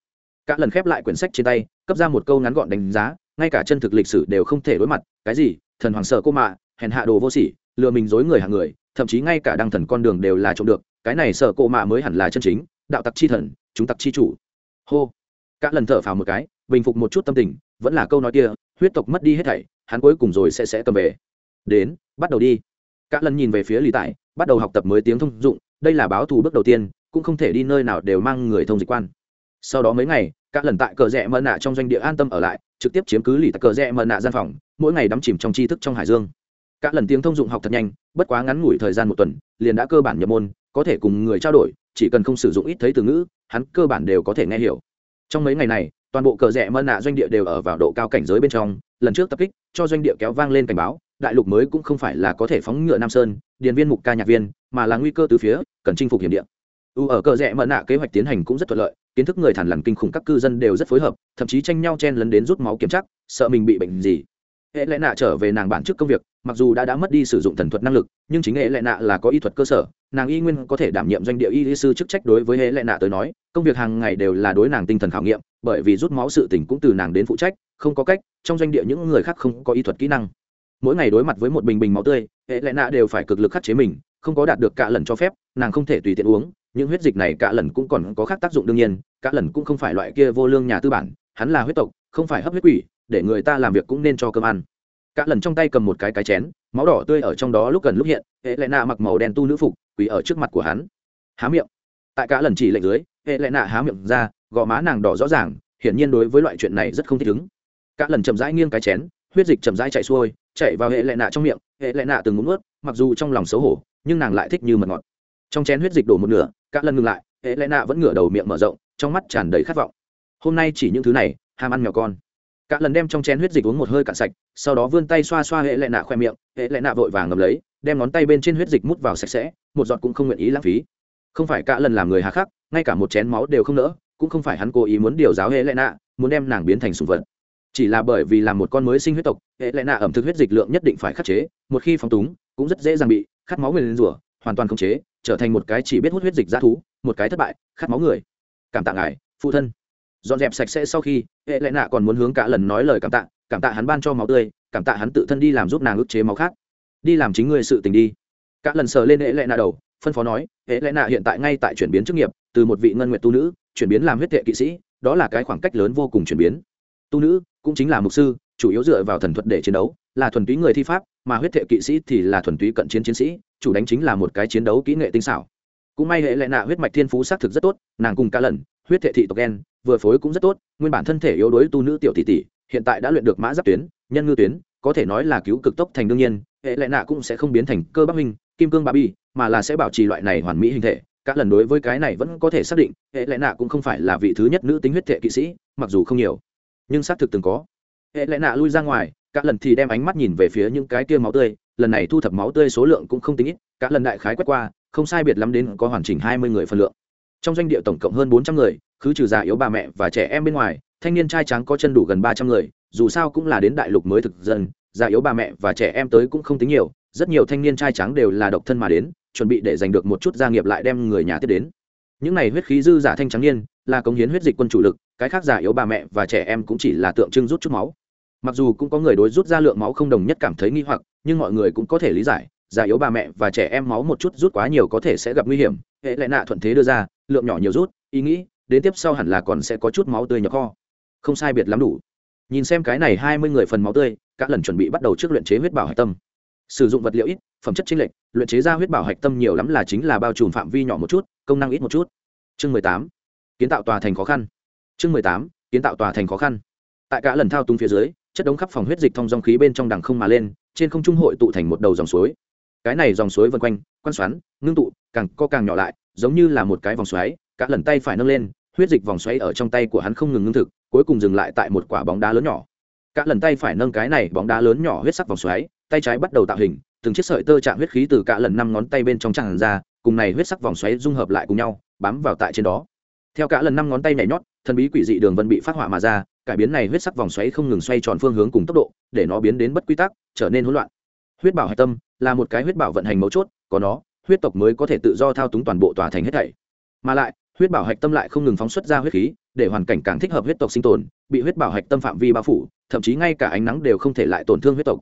Cả lần khép lại quyển sách trên tay, cấp ra một câu ngắn gọn đánh giá, ngay cả chân thực lịch sử đều không thể đối mặt. Cái gì? Thần hoàng sợ cô mạ, hèn hạ đồ vô sỉ, lừa mình dối người hàng người, thậm chí ngay cả đăng thần con đường đều là trộm được. Cái này sợ cô mạ mới hẳn là chân chính, đạo tặc chi thần, chúng tặc chi chủ. Hô. Cả lần thở phào một cái, bình phục một chút tâm tình, vẫn là câu nói kia, huyết tộc mất đi hết thảy, hắn cuối cùng rồi sẽ sẽ cầm về. Đến, bắt đầu đi. Cả lần nhìn về phía lý tại, bắt đầu học tập mới tiếng thông dụng đây là báo thù bước đầu tiên, cũng không thể đi nơi nào đều mang người thông dịch quan. Sau đó mấy ngày, các lần tại cờ rẽ mờ nạ trong doanh địa an tâm ở lại, trực tiếp chiếm cứ lì tại cờ rẽ mờ nạ gian phòng, mỗi ngày đắm chìm trong tri thức trong hải dương. Các lần tiếng thông dụng học thật nhanh, bất quá ngắn ngủi thời gian một tuần, liền đã cơ bản nhập môn, có thể cùng người trao đổi, chỉ cần không sử dụng ít thấy từ ngữ, hắn cơ bản đều có thể nghe hiểu. Trong mấy ngày này, toàn bộ cờ rẽ mờ nạ doanh địa đều ở vào độ cao cảnh giới bên trong, lần trước tập kích, cho doanh địa kéo vang lên cảnh báo, đại lục mới cũng không phải là có thể phóng ngựa nam sơn, điền viên mục ca nhạc viên mà là nguy cơ từ phía, cần chinh phục hiểm địa. U ở cờ rẽ mờ nạ kế hoạch tiến hành cũng rất thuận lợi, kiến thức người thản lằn kinh khủng các cư dân đều rất phối hợp, thậm chí tranh nhau chen lấn đến rút máu kiểm chắc sợ mình bị bệnh gì. Hệ lệ nạ trở về nàng bản chức công việc, mặc dù đã đã mất đi sử dụng thần thuật năng lực, nhưng chính hệ lệ nạ là có y thuật cơ sở, nàng y nguyên có thể đảm nhiệm doanh địa y sư chức trách đối với hệ lệ nạ tới nói, công việc hàng ngày đều là đối nàng tinh thần khảo nghiệm, bởi vì rút máu sự tỉnh cũng từ nàng đến phụ trách, không có cách, trong doanh địa những người khác không có y thuật kỹ năng. Mỗi ngày đối mặt với một bình bình máu tươi, hệ lệ nạ đều phải cực lực khắc chế mình không có đạt được cả lần cho phép, nàng không thể tùy tiện uống, những huyết dịch này cả lần cũng còn có khác tác dụng đương nhiên, cả lần cũng không phải loại kia vô lương nhà tư bản, hắn là huyết tộc, không phải hấp huyết quỷ, để người ta làm việc cũng nên cho cơm ăn. Cả lần trong tay cầm một cái cái chén, máu đỏ tươi ở trong đó lúc gần lúc hiện hệ lệ nạ mặc màu đen tu nữ phục, quỳ ở trước mặt của hắn. Há miệng. Tại cả lần chỉ lệnh dưới hệ lệ nạ há miệng ra, gò má nàng đỏ rõ ràng, hiển nhiên đối với loại chuyện này rất không thích ứng. Cả lần chậm rãi nghiêng cái chén, huyết dịch chậm rãi chạy xuôi, chạy vào hệ lệ nạ trong miệng hệ lệ nạ từng ngụm ướt mặc dù trong lòng xấu hổ, nhưng nàng lại thích như mật ngọt. Trong chén huyết dịch đổ một nửa các lần ngừng lại, hệ lẽ nạ vẫn ngửa đầu miệng mở rộng, trong mắt tràn đầy khát vọng. Hôm nay chỉ những thứ này, ham ăn mèo con. Các lần đem trong chén huyết dịch uống một hơi cạn sạch, sau đó vươn tay xoa xoa hệ lẽ nạ khoe miệng, hệ lẽ nạ vội vàng ngầm lấy, đem ngón tay bên trên huyết dịch mút vào sạch sẽ, một giọt cũng không nguyện ý lãng phí. Không phải cả lần làm người hà khắc, ngay cả một chén máu đều không nỡ, cũng không phải hắn cố ý muốn điều giáo hệ lẽ nạ, muốn đem nàng biến thành sùng vật. Chỉ là bởi vì là một con mới sinh huyết tộc, hệ lẽ nạ ẩm thực huyết dịch lượng nhất định phải khắc chế, một khi phóng túng cũng rất dễ dàng bị khát máu người lên rủa hoàn toàn khống chế, trở thành một cái chỉ biết hút huyết dịch ra thú, một cái thất bại, khát máu người. Cảm tạ ngài, phụ thân. Dọn dẹp sạch sẽ sau khi, hệ lệ nạ còn muốn hướng cả lần nói lời cảm tạ cảm tạ hắn ban cho máu tươi, cảm tạ hắn tự thân đi làm giúp nàng ức chế máu khác. Đi làm chính người sự tình đi. Cả lần sờ lên hệ lệ nạ đầu, phân phó nói, hệ lệ nạ hiện tại ngay tại chuyển biến chức nghiệp, từ một vị ngân nguyện tu nữ, chuyển biến làm huyết tệ kỵ sĩ, đó là cái khoảng cách lớn vô cùng chuyển biến. Tu nữ cũng chính là mục sư, chủ yếu dựa vào thần thuật để chiến đấu, là thuần túy người thi pháp mà huyết thệ kỵ sĩ thì là thuần túy cận chiến chiến sĩ, chủ đánh chính là một cái chiến đấu kỹ nghệ tinh xảo. Cũng may hệ lệ nạ huyết mạch thiên phú xác thực rất tốt, nàng cùng cả lần, huyết thệ thị tộc gen, vừa phối cũng rất tốt, nguyên bản thân thể yếu đuối tu nữ tiểu tỷ tỷ, hiện tại đã luyện được mã giáp tuyến, nhân ngư tuyến, có thể nói là cứu cực tốc thành đương nhiên, hệ lệ nạ cũng sẽ không biến thành cơ bắc minh kim cương bà bi, mà là sẽ bảo trì loại này hoàn mỹ hình thể. Các lần đối với cái này vẫn có thể xác định, hệ lệ nạ cũng không phải là vị thứ nhất nữ tính huyết thệ kỵ sĩ, mặc dù không nhiều, nhưng xác thực từng có. Hệ lệ nạ lui ra ngoài các lần thì đem ánh mắt nhìn về phía những cái kia máu tươi, lần này thu thập máu tươi số lượng cũng không tính ít các lần đại khái quét qua, không sai biệt lắm đến có hoàn chỉnh hai mươi người phân lượng. Trong doanh địa tổng cộng hơn bốn trăm người cứ trừ già yếu bà mẹ và trẻ em bên ngoài, thanh niên trai trắng có chân đủ gần ba trăm người, dù sao cũng là đến đại lục mới thực dân, già yếu bà mẹ và trẻ em tới cũng không tính nhiều, rất nhiều thanh niên trai trắng đều là độc thân mà đến, chuẩn bị để giành được một chút gia nghiệp lại đem người nhà tiếp đến. Những này huyết khí dư giả thanh trắng niên, là cống hiến huyết dịch quân chủ lực, cái khác già yếu bà mẹ và trẻ em cũng chỉ là tượng trưng rút chút máu mặc dù cũng có người đối rút ra lượng máu không đồng nhất cảm thấy nghi hoặc, nhưng mọi người cũng có thể lý giải, già yếu bà mẹ và trẻ em máu một chút rút quá nhiều có thể sẽ gặp nguy hiểm. Hệ lệ nạ thuận thế đưa ra, lượng nhỏ nhiều rút, ý nghĩ, đến tiếp sau hẳn là còn sẽ có chút máu tươi nhỏ kho. Không sai biệt lắm đủ. Nhìn xem cái này hai mươi người phần máu tươi các lần chuẩn bị bắt đầu trước luyện chế huyết bảo hạch tâm. Sử dụng vật liệu ít, phẩm chất chính lệch, luyện chế ra huyết bảo hạch tâm nhiều lắm là chính là bao trùm phạm vi nhỏ một chút, công năng ít một chút. Chương mười tám, kiến tạo tòa thành khó khăn. Chương mười tám, kiến tạo tòa thành khó khăn. Tại cả lần thao túng phía dưới chất đống khắp phòng huyết dịch thông dòng khí bên trong đằng không mà lên, trên không trung hội tụ thành một đầu dòng suối. Cái này dòng suối vân quanh quan xoắn, ngưng tụ, càng co càng nhỏ lại, giống như là một cái vòng xoáy, cả lần tay phải nâng lên, huyết dịch vòng xoáy ở trong tay của hắn không ngừng ngưng thực, cuối cùng dừng lại tại một quả bóng đá lớn nhỏ. Cả lần tay phải nâng cái này bóng đá lớn nhỏ huyết sắc vòng xoáy, tay trái bắt đầu tạo hình, từng chiếc sợi tơ chạm huyết khí từ cả lần năm ngón tay bên trong tràn ra, cùng này huyết sắc vòng xoáy dung hợp lại cùng nhau, bám vào tại trên đó. Theo cả lần năm ngón tay nhảy nhót, thần bí quỷ dị đường vân bị phát họa mà ra cải biến này huyết sắc vòng xoáy không ngừng xoay tròn phương hướng cùng tốc độ, để nó biến đến bất quy tắc, trở nên hỗn loạn. Huyết bảo hạch tâm là một cái huyết bảo vận hành mấu chốt, có nó, huyết tộc mới có thể tự do thao túng toàn bộ tòa thành hết thảy. Mà lại, huyết bảo hạch tâm lại không ngừng phóng xuất ra huyết khí, để hoàn cảnh càng thích hợp huyết tộc sinh tồn, bị huyết bảo hạch tâm phạm vi bao phủ, thậm chí ngay cả ánh nắng đều không thể lại tổn thương huyết tộc.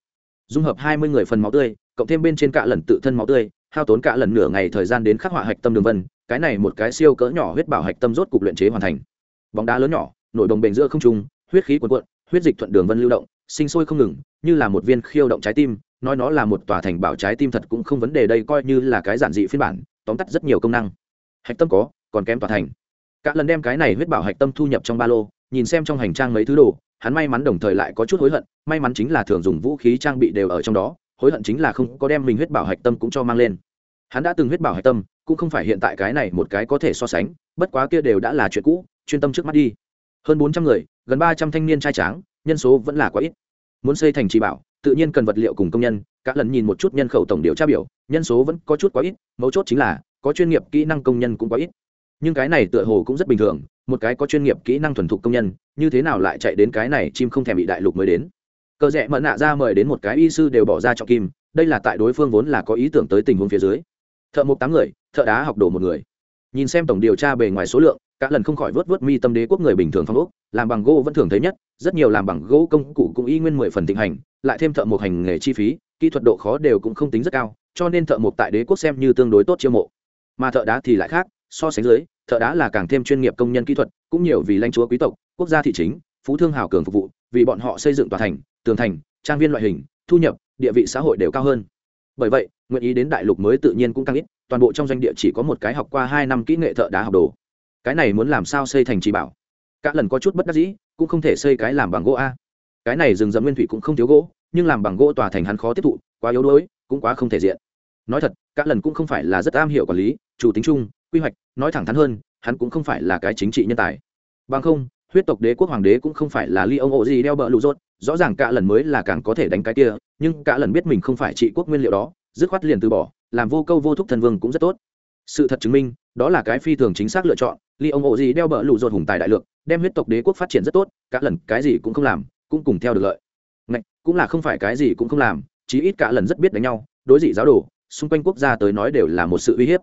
Dung hợp hai mươi người phần máu tươi, cộng thêm bên trên cả lần tự thân máu tươi, hao tốn cả lần nửa ngày thời gian đến khắc họa hạch tâm đường vân, cái này một cái siêu cỡ nhỏ huyết bảo hạch tâm rốt cục luyện chế hoàn thành. Bóng đá lớn nhỏ nổi đồng bền giữa không trung huyết khí cuồn cuộn, huyết dịch thuận đường vân lưu động, sinh sôi không ngừng, như là một viên khiêu động trái tim, nói nó là một tòa thành bảo trái tim thật cũng không vấn đề đây coi như là cái giản dị phiên bản, tóm tắt rất nhiều công năng. Hạch tâm có, còn kém tòa thành. Cả lần đem cái này huyết bảo hạch tâm thu nhập trong ba lô, nhìn xem trong hành trang mấy thứ đồ, hắn may mắn đồng thời lại có chút hối hận, may mắn chính là thường dùng vũ khí trang bị đều ở trong đó, hối hận chính là không có đem mình huyết bảo hạch tâm cũng cho mang lên. Hắn đã từng huyết bảo hạch tâm, cũng không phải hiện tại cái này một cái có thể so sánh, bất quá kia đều đã là chuyện cũ, chuyên tâm trước mắt đi. Hơn bốn trăm người gần ba trăm thanh niên trai tráng, nhân số vẫn là quá ít. Muốn xây thành trì bảo, tự nhiên cần vật liệu cùng công nhân các lần nhìn một chút nhân khẩu tổng điều tra biểu, nhân số vẫn có chút quá ít, mấu chốt chính là, có chuyên nghiệp kỹ năng công nhân cũng quá ít. Nhưng cái này tựa hồ cũng rất bình thường, một cái có chuyên nghiệp kỹ năng thuần thục công nhân, như thế nào lại chạy đến cái này chim không thèm bị đại lục mới đến? Cờ rẽ mận nạ ra mời đến một cái y sư đều bỏ ra cho kim, đây là tại đối phương vốn là có ý tưởng tới tình huống phía dưới. Thợ một tám người, thợ đá học đổ một người. Nhìn xem tổng điều tra bề ngoài số lượng cả lần không khỏi vớt vớt mi tâm đế quốc người bình thường phong ốc, làm bằng gỗ vẫn thường thấy nhất, rất nhiều làm bằng gỗ công cụ cũng y nguyên mười phần thịnh hành, lại thêm thợ một hành nghề chi phí, kỹ thuật độ khó đều cũng không tính rất cao, cho nên thợ mộc tại đế quốc xem như tương đối tốt chiêu mộ. Mà thợ đá thì lại khác, so sánh dưới, thợ đá là càng thêm chuyên nghiệp công nhân kỹ thuật, cũng nhiều vì lãnh chúa quý tộc, quốc gia thị chính, phú thương hào cường phục vụ, vì bọn họ xây dựng tòa thành, tường thành, trang viên loại hình, thu nhập, địa vị xã hội đều cao hơn. Bởi vậy, nguyện ý đến đại lục mới tự nhiên cũng càng ít, toàn bộ trong doanh địa chỉ có một cái học qua hai năm kỹ nghệ thợ đá học đồ cái này muốn làm sao xây thành trì bảo? Cả lần có chút bất đắc dĩ, cũng không thể xây cái làm bằng gỗ a. Cái này rừng rậm nguyên thủy cũng không thiếu gỗ, nhưng làm bằng gỗ tòa thành hắn khó tiếp thụ, quá yếu đuối, cũng quá không thể diện. Nói thật, cả lần cũng không phải là rất am hiểu quản lý, chủ tính chung, quy hoạch, nói thẳng thắn hơn, hắn cũng không phải là cái chính trị nhân tài. Bằng không, huyết tộc đế quốc hoàng đế cũng không phải là ly ông ổ gì đeo bợ lụ rốt, rõ ràng cả lần mới là càng có thể đánh cái kia, nhưng cả lần biết mình không phải trị quốc nguyên liệu đó, dứt khoát liền từ bỏ, làm vô câu vô thúc thần vương cũng rất tốt. Sự thật chứng minh, đó là cái phi thường chính xác lựa chọn ly ông ổ gì đeo bợ lụ rốt hùng tài đại lượng đem huyết tộc đế quốc phát triển rất tốt cả lần cái gì cũng không làm cũng cùng theo được lợi. Ngạch, cũng là không phải cái gì cũng không làm chí ít cả lần rất biết đánh nhau đối dị giáo đồ xung quanh quốc gia tới nói đều là một sự uy hiếp.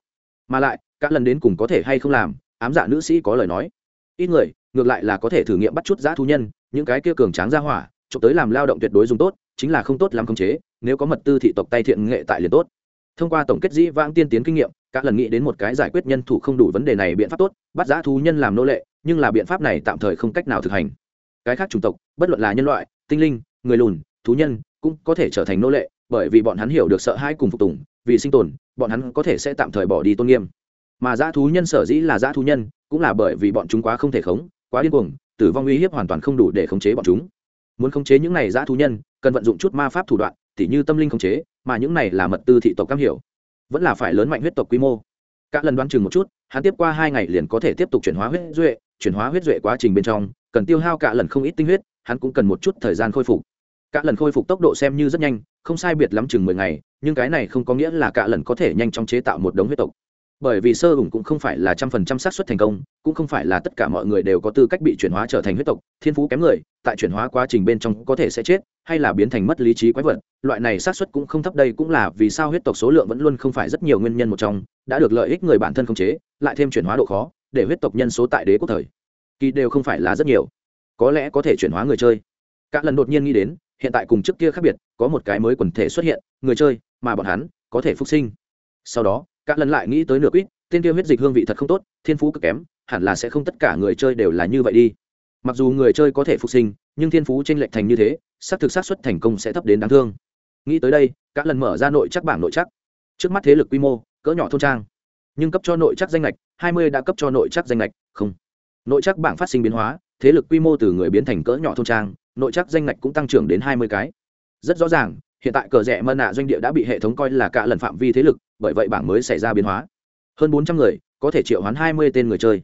Mà lại các lần đến cùng có thể hay không làm ám dạ nữ sĩ có lời nói. Ít người ngược lại là có thể thử nghiệm bắt chút giã thú nhân những cái kia cường tráng ra hỏa trộm tới làm lao động tuyệt đối dùng tốt chính là không tốt làm khống chế nếu có mật tư thị tộc tay thiện nghệ tại liền tốt. Thông qua tổng kết dĩ vãng tiên tiến kinh nghiệm các lần nghĩ đến một cái giải quyết nhân thủ không đủ vấn đề này biện pháp tốt, bắt giã thú nhân làm nô lệ, nhưng là biện pháp này tạm thời không cách nào thực hành. Cái khác chủng tộc, bất luận là nhân loại, tinh linh, người lùn, thú nhân, cũng có thể trở thành nô lệ, bởi vì bọn hắn hiểu được sợ hãi cùng phục tùng, vì sinh tồn, bọn hắn có thể sẽ tạm thời bỏ đi tôn nghiêm. Mà dã thú nhân sở dĩ là dã thú nhân, cũng là bởi vì bọn chúng quá không thể khống, quá điên cuồng, tử vong uy hiếp hoàn toàn không đủ để khống chế bọn chúng. Muốn khống chế những này dã thú nhân, cần vận dụng chút ma pháp thủ đoạn, tỉ như tâm linh khống chế, mà những này là mật tư thị tộc cam hiểu vẫn là phải lớn mạnh huyết tộc quy mô. Các lần đoán chừng một chút, hắn tiếp qua hai ngày liền có thể tiếp tục chuyển hóa huyết duệ, chuyển hóa huyết duệ quá trình bên trong, cần tiêu hao cả lần không ít tinh huyết, hắn cũng cần một chút thời gian khôi phục. Cả lần khôi phục tốc độ xem như rất nhanh, không sai biệt lắm chừng mười ngày, nhưng cái này không có nghĩa là cả lần có thể nhanh chóng chế tạo một đống huyết tộc. Bởi vì sơ hùng cũng không phải là trăm phần trăm xác suất thành công, cũng không phải là tất cả mọi người đều có tư cách bị chuyển hóa trở thành huyết tộc, thiên phú kém người, tại chuyển hóa quá trình bên trong có thể sẽ chết hay là biến thành mất lý trí quái vật, loại này xác suất cũng không thấp đây cũng là vì sao huyết tộc số lượng vẫn luôn không phải rất nhiều nguyên nhân một trong, đã được lợi ích người bản thân không chế, lại thêm chuyển hóa độ khó, để huyết tộc nhân số tại đế quốc thời, kỳ đều không phải là rất nhiều. Có lẽ có thể chuyển hóa người chơi. Cả lần đột nhiên nghĩ đến, hiện tại cùng trước kia khác biệt, có một cái mới quần thể xuất hiện, người chơi, mà bọn hắn, có thể phục sinh. Sau đó, cả lần lại nghĩ tới nửa quýt, tên kia huyết dịch hương vị thật không tốt, thiên phú cực kém, hẳn là sẽ không tất cả người chơi đều là như vậy đi mặc dù người chơi có thể phục sinh, nhưng thiên phú t r ê n lệch thành như thế, xác thực xác suất thành công sẽ thấp đến đáng thương. Nghĩ tới đây các lần mở ra nội chắc bảng nội chắc. Trước mắt thế lực quy mô, cỡ nhỏ thôn trang. Nhưng cấp cho nội chắc danh lệch hai mươi đã cấp cho nội chắc danh lệch không. Nội chắc bảng phát sinh biến hóa, thế lực quy mô từ người biến thành cỡ nhỏ thôn trang, nội chắc danh lệch cũng tăng trưởng đến hai mươi cái. Rất rõ ràng, hiện tại cờ rẻ mân nạ doanh địa đã bị hệ thống coi là cả lần phạm vi thế lực, bởi vậy bảng mới xảy ra biến hóa. Hơn bốn trăm người, có thể triệu hoán hai mươi tên người chơi.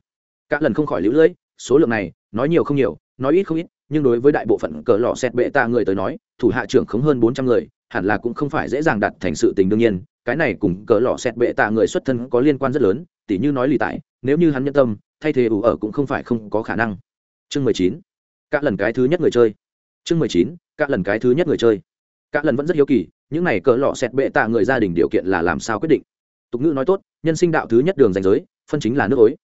Cả lần không khỏi lũ lưỡi số lượng này, nói nhiều không nhiều, nói ít không ít, nhưng đối với đại bộ phận cờ lọ xét bệ tạ người tới nói, thủ hạ trưởng khống hơn bốn trăm người, hẳn là cũng không phải dễ dàng đặt thành sự tình đương nhiên, cái này cùng cờ lọ xét bệ tạ người xuất thân có liên quan rất lớn, tỉ như nói lì tại, nếu như hắn nhân tâm, thay thế ủ ở cũng không phải không có khả năng. Chương mười chín, cả lần cái thứ nhất người chơi. Chương mười chín, cả lần cái thứ nhất người chơi. Cả lần vẫn rất hiếu kỳ, những này cờ lọ xét bệ tạ người gia đình điều kiện là làm sao quyết định. Tục ngữ nói tốt, nhân sinh đạo thứ nhất đường danh giới, phân chính là nước ối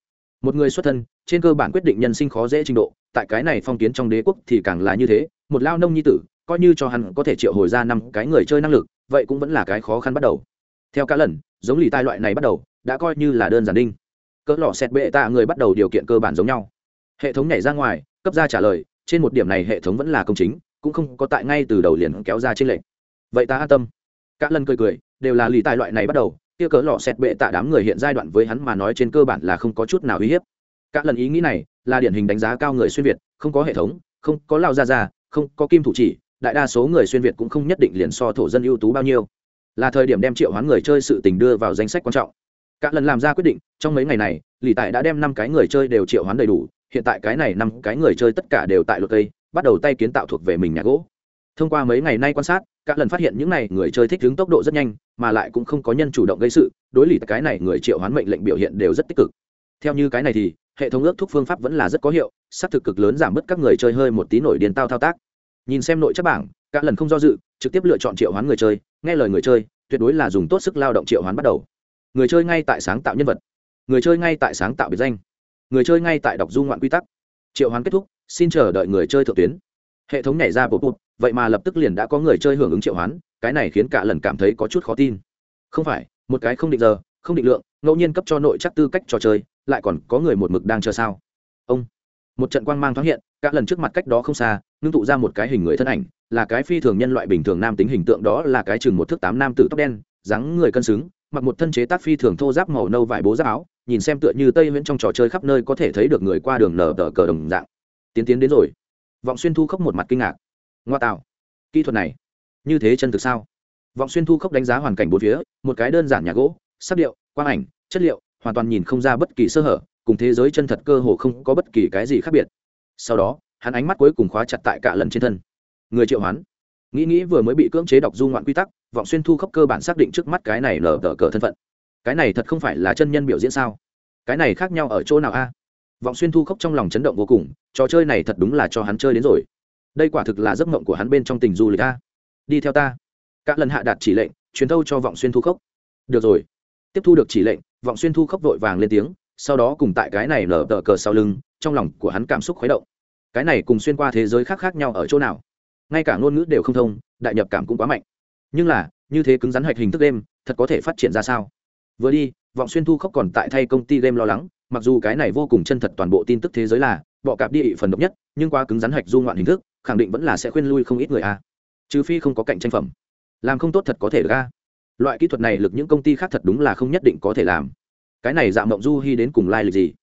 một người xuất thân, trên cơ bản quyết định nhân sinh khó dễ trình độ, tại cái này phong kiến trong đế quốc thì càng là như thế, một lao nông nhi tử, coi như cho hắn có thể triệu hồi ra năm cái người chơi năng lực, vậy cũng vẫn là cái khó khăn bắt đầu. Theo cả lần, giống lì tai loại này bắt đầu, đã coi như là đơn giản đinh. Cỡ lọ xẹt bệ tạ người bắt đầu điều kiện cơ bản giống nhau. Hệ thống nhảy ra ngoài, cấp ra trả lời, trên một điểm này hệ thống vẫn là công chính, cũng không có tại ngay từ đầu liền kéo ra trên lệnh vậy ta an tâm. Cả lần cười cười, đều là lì tài loại này bắt đầu kia cỡ lọ xẹt bệ tạ đám người hiện giai đoạn với hắn mà nói trên cơ bản là không có chút nào uy hiếp. Các lần ý nghĩ này là điển hình đánh giá cao người xuyên việt, không có hệ thống, không có lao ra ra không có kim thủ chỉ, đại đa số người xuyên việt cũng không nhất định liền so thổ dân ưu tú bao nhiêu. Là thời điểm đem triệu hoán người chơi sự tình đưa vào danh sách quan trọng. Các lần làm ra quyết định, trong mấy ngày này lì tại đã đem năm cái người chơi đều triệu hoán đầy đủ, hiện tại cái này năm cái người chơi tất cả đều tại luật tây bắt đầu tay kiến tạo thuộc về mình nhà gỗ thông qua mấy ngày nay quan sát các lần phát hiện những này người chơi thích ứng tốc độ rất nhanh, mà lại cũng không có nhân chủ động gây sự, đối lì cái này người triệu hoán mệnh lệnh biểu hiện đều rất tích cực. Theo như cái này thì, hệ thống ước thúc phương pháp vẫn là rất có hiệu, xác thực cực lớn giảm bớt các người chơi hơi một tí nổi điên tao thao tác. Nhìn xem nội chất bảng các lần không do dự, trực tiếp lựa chọn triệu hoán người chơi, nghe lời người chơi, tuyệt đối là dùng tốt sức lao động triệu hoán bắt đầu. Người chơi ngay tại sáng tạo nhân vật. Người chơi ngay tại sáng tạo biệt danh. Người chơi ngay tại đọc du ngoạn quy tắc. Triệu hoán kết thúc, xin chờ đợi người chơi thượng tuyến. Hệ thống nhảy ra bột bột vậy mà lập tức liền đã có người chơi hưởng ứng triệu hoán, cái này khiến cả lần cảm thấy có chút khó tin. Không phải, một cái không định giờ, không định lượng, ngẫu nhiên cấp cho nội chắc tư cách trò chơi, lại còn có người một mực đang chờ sao? Ông, một trận quang mang thoáng hiện, cả lần trước mặt cách đó không xa, ngưng tụ ra một cái hình người thân ảnh, là cái phi thường nhân loại bình thường nam tính hình tượng đó là cái chừng một thước tám nam tử tóc đen, dáng người cân xứng, mặc một thân chế tác phi thường thô giáp màu nâu vải bố giáp áo, nhìn xem tựa như tây viễn trong trò chơi khắp nơi có thể thấy được người qua đường nở tờ cờ đồng dạng. Tiến tiến đến rồi. Vọng xuyên thu khóc một mặt kinh ngạc ngoa tạo. Kỹ thuật này, như thế chân thực sao? Vọng xuyên thu khốc đánh giá hoàn cảnh bốn phía, một cái đơn giản nhà gỗ, sắc điệu, quang ảnh, chất liệu, hoàn toàn nhìn không ra bất kỳ sơ hở, cùng thế giới chân thật cơ hồ không có bất kỳ cái gì khác biệt. Sau đó, hắn ánh mắt cuối cùng khóa chặt tại cả lần trên thân. Người triệu hoán. Nghĩ nghĩ vừa mới bị cưỡng chế đọc du ngoạn quy tắc, vọng xuyên thu khốc cơ bản xác định trước mắt cái này lờ đờ cờ thân phận. Cái này thật không phải là chân nhân biểu diễn sao? Cái này khác nhau ở chỗ nào a? Vọng xuyên thu khốc trong lòng chấn động vô cùng, trò chơi này thật đúng là cho hắn chơi đến rồi đây quả thực là giấc mộng của hắn bên trong tình du lịch a. Đi theo ta. Các lần hạ đạt chỉ lệnh, truyền thâu cho vọng xuyên thu khốc. Được rồi. Tiếp thu được chỉ lệnh, vọng xuyên thu khốc vội vàng lên tiếng, sau đó cùng tại cái này nở tờ cờ sau lưng, trong lòng của hắn cảm xúc khuấy động. Cái này cùng xuyên qua thế giới khác khác nhau ở chỗ nào? Ngay cả ngôn ngữ đều không thông, đại nhập cảm cũng quá mạnh. Nhưng là, như thế cứng rắn hạch hình thức đêm thật có thể phát triển ra sao? Vừa đi, vọng xuyên thu khốc còn tại thay công ty game lo lắng, mặc dù cái này vô cùng chân thật toàn bộ tin tức thế giới là, bọ cạp đi phần độc nhất, nhưng qua cứng rắn hạch du ngoạn hình thức khẳng định vẫn là sẽ khuyên lui không ít người a. Trừ phi không có cạnh tranh phẩm. Làm không tốt thật có thể được a. Loại kỹ thuật này lực những công ty khác thật đúng là không nhất định có thể làm. Cái này dạng mộng du hy đến cùng lai、like、lịch gì?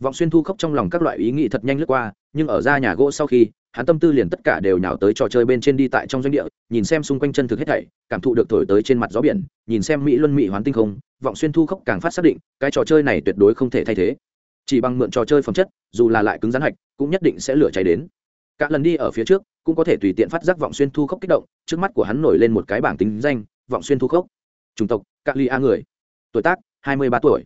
Vọng xuyên thu khóc trong lòng các loại ý nghĩ thật nhanh lướt qua, nhưng ở ra nhà gỗ sau khi, hắn tâm tư liền tất cả đều nhào tới trò chơi bên trên đi tại trong doanh địa, nhìn xem xung quanh chân thực hết thảy, cảm thụ được thổi tới trên mặt gió biển, nhìn xem mỹ luân mỹ hoán tinh không, vọng xuyên thu khóc càng phát xác định, cái trò chơi này tuyệt đối không thể thay thế. Chỉ bằng mượn trò chơi phẩm chất, dù là lại cứng rắn hạch, cũng nhất định sẽ lửa cháy đến cả lần đi ở phía trước, cũng có thể tùy tiện phát giác vọng xuyên thu khốc kích động, trước mắt của hắn nổi lên một cái bảng tính danh, vọng xuyên thu khốc. Chủng tộc, cạ ly a người. Tuổi tác, hai mươi ba tuổi.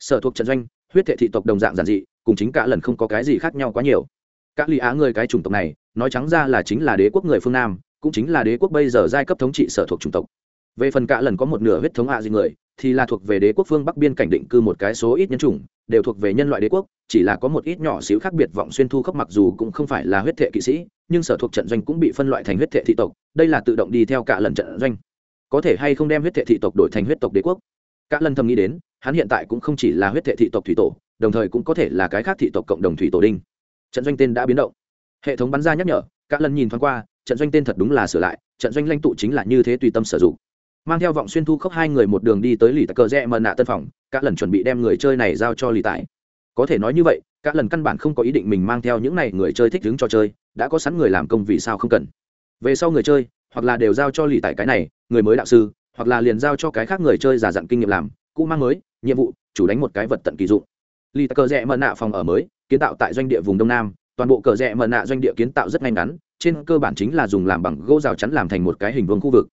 Sở thuộc trận doanh, huyết thệ thị tộc đồng dạng giản dị, cùng chính cả lần không có cái gì khác nhau quá nhiều. Cạ ly á người cái chủng tộc này, nói trắng ra là chính là đế quốc người phương nam, cũng chính là đế quốc bây giờ giai cấp thống trị sở thuộc chủng tộc về phần cả lần có một nửa huyết thống hạ gì người, thì là thuộc về đế quốc phương bắc biên cảnh định cư một cái số ít nhân chủng, đều thuộc về nhân loại đế quốc, chỉ là có một ít nhỏ xíu khác biệt vọng xuyên thu khốc mặc dù cũng không phải là huyết thệ kỵ sĩ, nhưng sở thuộc trận doanh cũng bị phân loại thành huyết thệ thị tộc, đây là tự động đi theo cả lần trận doanh. Có thể hay không đem huyết thệ thị tộc đổi thành huyết tộc đế quốc? Cả lần thầm nghĩ đến, hắn hiện tại cũng không chỉ là huyết thệ thị tộc thủy tổ, đồng thời cũng có thể là cái khác thị tộc cộng đồng thủy tổ đinh. Trận doanh tên đã biến động. Hệ thống bắn ra nhắc nhở, cả lần nhìn thoáng qua, trận doanh tên thật đúng là sửa lại, trận doanh lãnh tụ chính là như thế tùy tâm sử dụng mang theo vọng xuyên thu khốc hai người một đường đi tới lì tặc cờ rẽ mờ nạ tân phòng các lần chuẩn bị đem người chơi này giao cho lì tải có thể nói như vậy các lần căn bản không có ý định mình mang theo những này người chơi thích đứng cho chơi, đã có sẵn người làm công vì sao không cần. Về sau người chơi, hoặc là đều giao cho lì tải cái này, người mới đạo sư, hoặc là liền giao cho cái khác người chơi giả dặn kinh nghiệm làm, cũ mang mới, nhiệm vụ, chủ đánh một cái vật tận kỳ dụng. Lì tặc cờ rẽ mờ nạ phòng ở mới, kiến tạo tại doanh địa vùng đông nam, toàn bộ cờ rẽ mờ nạ doanh địa kiến tạo rất ngay ngắn, trên cơ bản chính là dùng làm bằng gỗ rào chắn làm thành một cái hình vuông khu vực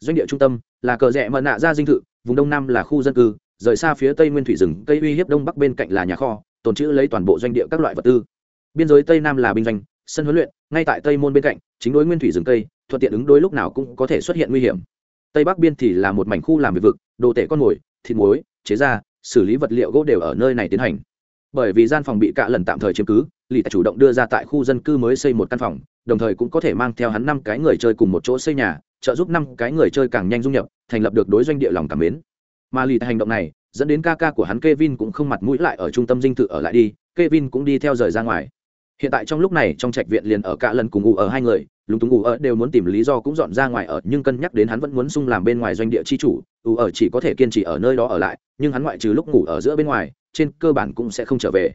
doanh địa trung tâm là cờ rẽ mận nạ ra dinh thự, vùng đông nam là khu dân cư, rời xa phía tây nguyên thủy rừng cây uy hiếp đông bắc bên cạnh là nhà kho, tồn trữ lấy toàn bộ doanh địa các loại vật tư. Biên giới tây nam là binh doanh, sân huấn luyện, ngay tại tây môn bên cạnh, chính đối nguyên thủy rừng cây thuận tiện ứng đối lúc nào cũng có thể xuất hiện nguy hiểm. Tây bắc biên thì là một mảnh khu làm việc vực, đồ tể con mồi, thịt muối, chế ra, xử lý vật liệu gỗ đều ở nơi này tiến hành. Bởi vì gian phòng bị cạ lần tạm thời chiếm cứ lì chủ động đưa ra tại khu dân cư mới xây một căn phòng đồng thời cũng có thể mang theo hắn năm cái người chơi cùng một chỗ xây nhà, trợ giúp năm cái người chơi càng nhanh dung nhập, thành lập được đối doanh địa lòng cảm mến. Mà lì hành động này, dẫn đến ca ca của hắn Kevin cũng không mặt mũi lại ở trung tâm dinh thự ở lại đi, Kevin cũng đi theo rời ra ngoài. Hiện tại trong lúc này, trong trạch viện liền ở cả lần cùng ngủ ở hai người, lúng túng ngủ ở đều muốn tìm lý do cũng dọn ra ngoài ở, nhưng cân nhắc đến hắn vẫn muốn sung làm bên ngoài doanh địa chi chủ, ngủ ở chỉ có thể kiên trì ở nơi đó ở lại, nhưng hắn ngoại trừ lúc ngủ ở giữa bên ngoài, trên cơ bản cũng sẽ không trở về.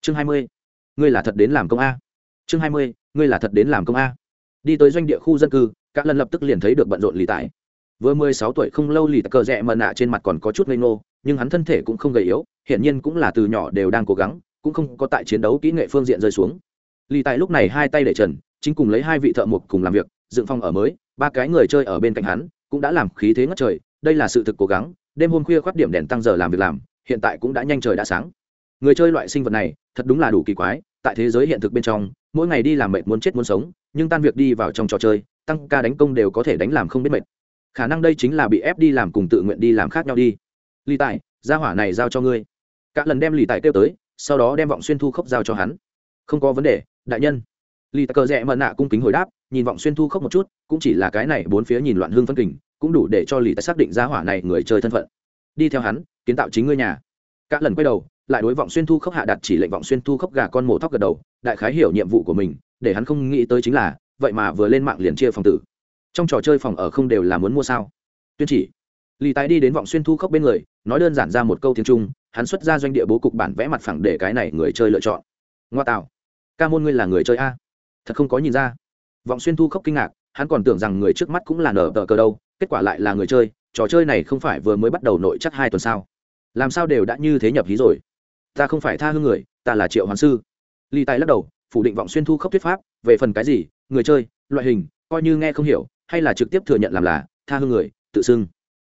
Chương hai mươi, ngươi là thật đến làm công a chương hai mươi, ngươi là thật đến làm công a. Đi tới doanh địa khu dân cư, cả lần lập tức liền thấy được bận rộn lì tải. Vừa mười sáu tuổi không lâu lì cờ rẽ mờ nạ trên mặt còn có chút ngây ngô, nhưng hắn thân thể cũng không gầy yếu, hiển nhiên cũng là từ nhỏ đều đang cố gắng, cũng không có tại chiến đấu kỹ nghệ phương diện rơi xuống. Lì tại lúc này hai tay để trần, chính cùng lấy hai vị thợ mộc cùng làm việc, dựng phong ở mới, ba cái người chơi ở bên cạnh hắn, cũng đã làm khí thế ngất trời, đây là sự thực cố gắng, đêm hôm khuya khoát điểm đèn tăng giờ làm việc làm, hiện tại cũng đã nhanh trời đã sáng. Người chơi loại sinh vật này, thật đúng là đủ kỳ quái, tại thế giới hiện thực bên trong mỗi ngày đi làm mệt muốn chết muốn sống, nhưng tan việc đi vào trong trò chơi, tăng ca đánh công đều có thể đánh làm không biết mệt. Khả năng đây chính là bị ép đi làm cùng tự nguyện đi làm khác nhau đi. Lì tài, gia hỏa này giao cho ngươi. Cả lần đem lì tài kêu tới, sau đó đem vọng xuyên thu khốc giao cho hắn. Không có vấn đề, đại nhân. Lì tài cờ rẽ mận nạ cung kính hồi đáp, nhìn vọng xuyên thu khốc một chút, cũng chỉ là cái này bốn phía nhìn loạn hương phân kình, cũng đủ để cho lì tài xác định gia hỏa này người chơi thân phận. Đi theo hắn, kiến tạo chính ngươi nhà. Cả lần quay đầu, lại đối vọng xuyên thu khốc hạ đặt chỉ lệnh vọng xuyên thu khốc gà con mổ thóc gật đầu đại khái hiểu nhiệm vụ của mình, để hắn không nghĩ tới chính là, vậy mà vừa lên mạng liền chia phòng tử. Trong trò chơi phòng ở không đều là muốn mua sao? Tuyên chỉ. Lì tái đi đến vọng xuyên thu khóc bên người, nói đơn giản ra một câu tiếng trung, hắn xuất ra doanh địa bố cục bản vẽ mặt phẳng để cái này người chơi lựa chọn. Ngoa tạo. Ca môn ngươi là người chơi a. Thật không có nhìn ra. Vọng xuyên thu khóc kinh ngạc, hắn còn tưởng rằng người trước mắt cũng là nở tờ cờ đâu, kết quả lại là người chơi, trò chơi này không phải vừa mới bắt đầu nội chắc hai tuần sao? Làm sao đều đã như thế nhập hí rồi? Ta không phải tha hương người, ta là triệu hoàng sư ly tài lắc đầu, phủ định vọng xuyên thu khốc thuyết pháp, về phần cái gì, người chơi, loại hình, coi như nghe không hiểu, hay là trực tiếp thừa nhận làm là, tha hương người, tự xưng.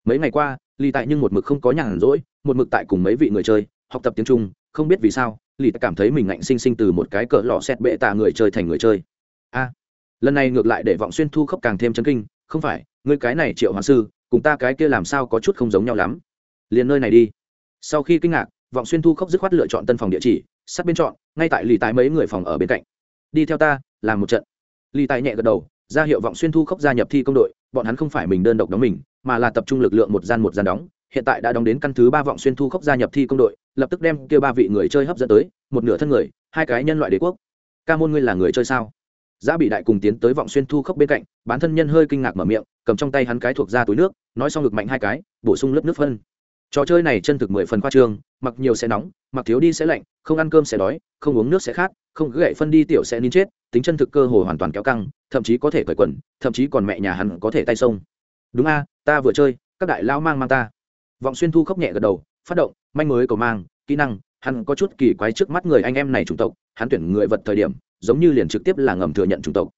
Mấy ngày qua ly tại nhưng một mực không có nhàn rỗi, một mực tại cùng mấy vị người chơi, học tập tiếng trung, không biết vì sao ly tại cảm thấy mình ngạnh sinh sinh từ một cái cỡ lọ xét bệ tạ người chơi thành người chơi. A, lần này ngược lại để vọng xuyên thu khốc càng thêm chấn kinh, không phải, ngươi cái này triệu hoàng sư, cùng ta cái kia làm sao có chút không giống nhau lắm. Liền nơi này đi. Sau khi kinh ngạc vọng xuyên thu khốc dứt khoát lựa chọn tân phòng địa chỉ, sát bên chọn, ngay tại lì tài mấy người phòng ở bên cạnh. Đi theo ta, làm một trận. Lì tài nhẹ gật đầu, ra hiệu vọng xuyên thu khốc gia nhập thi công đội, bọn hắn không phải mình đơn độc đóng mình, mà là tập trung lực lượng một gian một gian đóng. Hiện tại đã đóng đến căn thứ ba vọng xuyên thu khốc gia nhập thi công đội, lập tức đem kêu ba vị người chơi hấp dẫn tới, một nửa thân người, hai cái nhân loại đế quốc. Ca môn ngươi là người chơi sao? Giá bị đại cùng tiến tới vọng xuyên thu khốc bên cạnh bán thân nhân hơi kinh ngạc mở miệng, cầm trong tay hắn cái thuộc ra túi nước, nói xong ngực mạnh hai cái, bổ sung lớp nước phân trò chơi này chân thực mười phần khoa trương, mặc nhiều sẽ nóng, mặc thiếu đi sẽ lạnh, không ăn cơm sẽ đói, không uống nước sẽ khát, không gậy phân đi tiểu sẽ nín chết, tính chân thực cơ hồ hoàn toàn kéo căng, thậm chí có thể cởi quần, thậm chí còn mẹ nhà hắn có thể tay sông. Đúng a, ta vừa chơi, các đại lao mang mang ta. Vọng xuyên thu khóc nhẹ gật đầu, phát động, manh mới cầu mang, kỹ năng, hắn có chút kỳ quái trước mắt người anh em này chủng tộc, hắn tuyển người vật thời điểm, giống như liền trực tiếp là ngầm thừa nhận chủng tộc.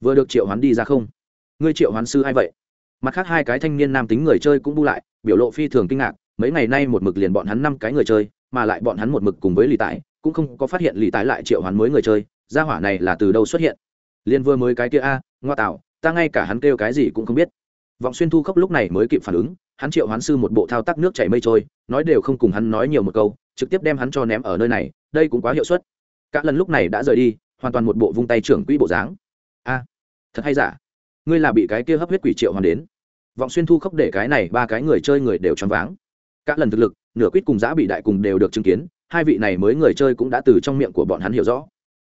Vừa được triệu hoán đi ra không? Ngươi triệu hoán sư ai vậy? Mặt khác hai cái thanh niên nam tính người chơi cũng bu lại, biểu lộ phi thường kinh ngạc mấy ngày nay một mực liền bọn hắn năm cái người chơi, mà lại bọn hắn một mực cùng với lì tải, cũng không có phát hiện lì tải lại triệu hắn mới người chơi, gia hỏa này là từ đâu xuất hiện? Liên vừa mới cái kia a, ngoa tạo, ta ngay cả hắn kêu cái gì cũng không biết. Vọng xuyên thu khóc lúc này mới kịp phản ứng, hắn triệu hoán sư một bộ thao tác nước chảy mây trôi, nói đều không cùng hắn nói nhiều một câu, trực tiếp đem hắn cho ném ở nơi này, đây cũng quá hiệu suất. Cả lần lúc này đã rời đi, hoàn toàn một bộ vung tay trưởng quỹ bộ dáng. A, thật hay giả? Ngươi là bị cái kia hấp huyết quỷ triệu hoàn đến. Vọng xuyên thu khóc để cái này ba cái người chơi người đều choáng váng các lần thực lực, nửa quýt cùng giã bị đại cùng đều được chứng kiến, hai vị này mới người chơi cũng đã từ trong miệng của bọn hắn hiểu rõ.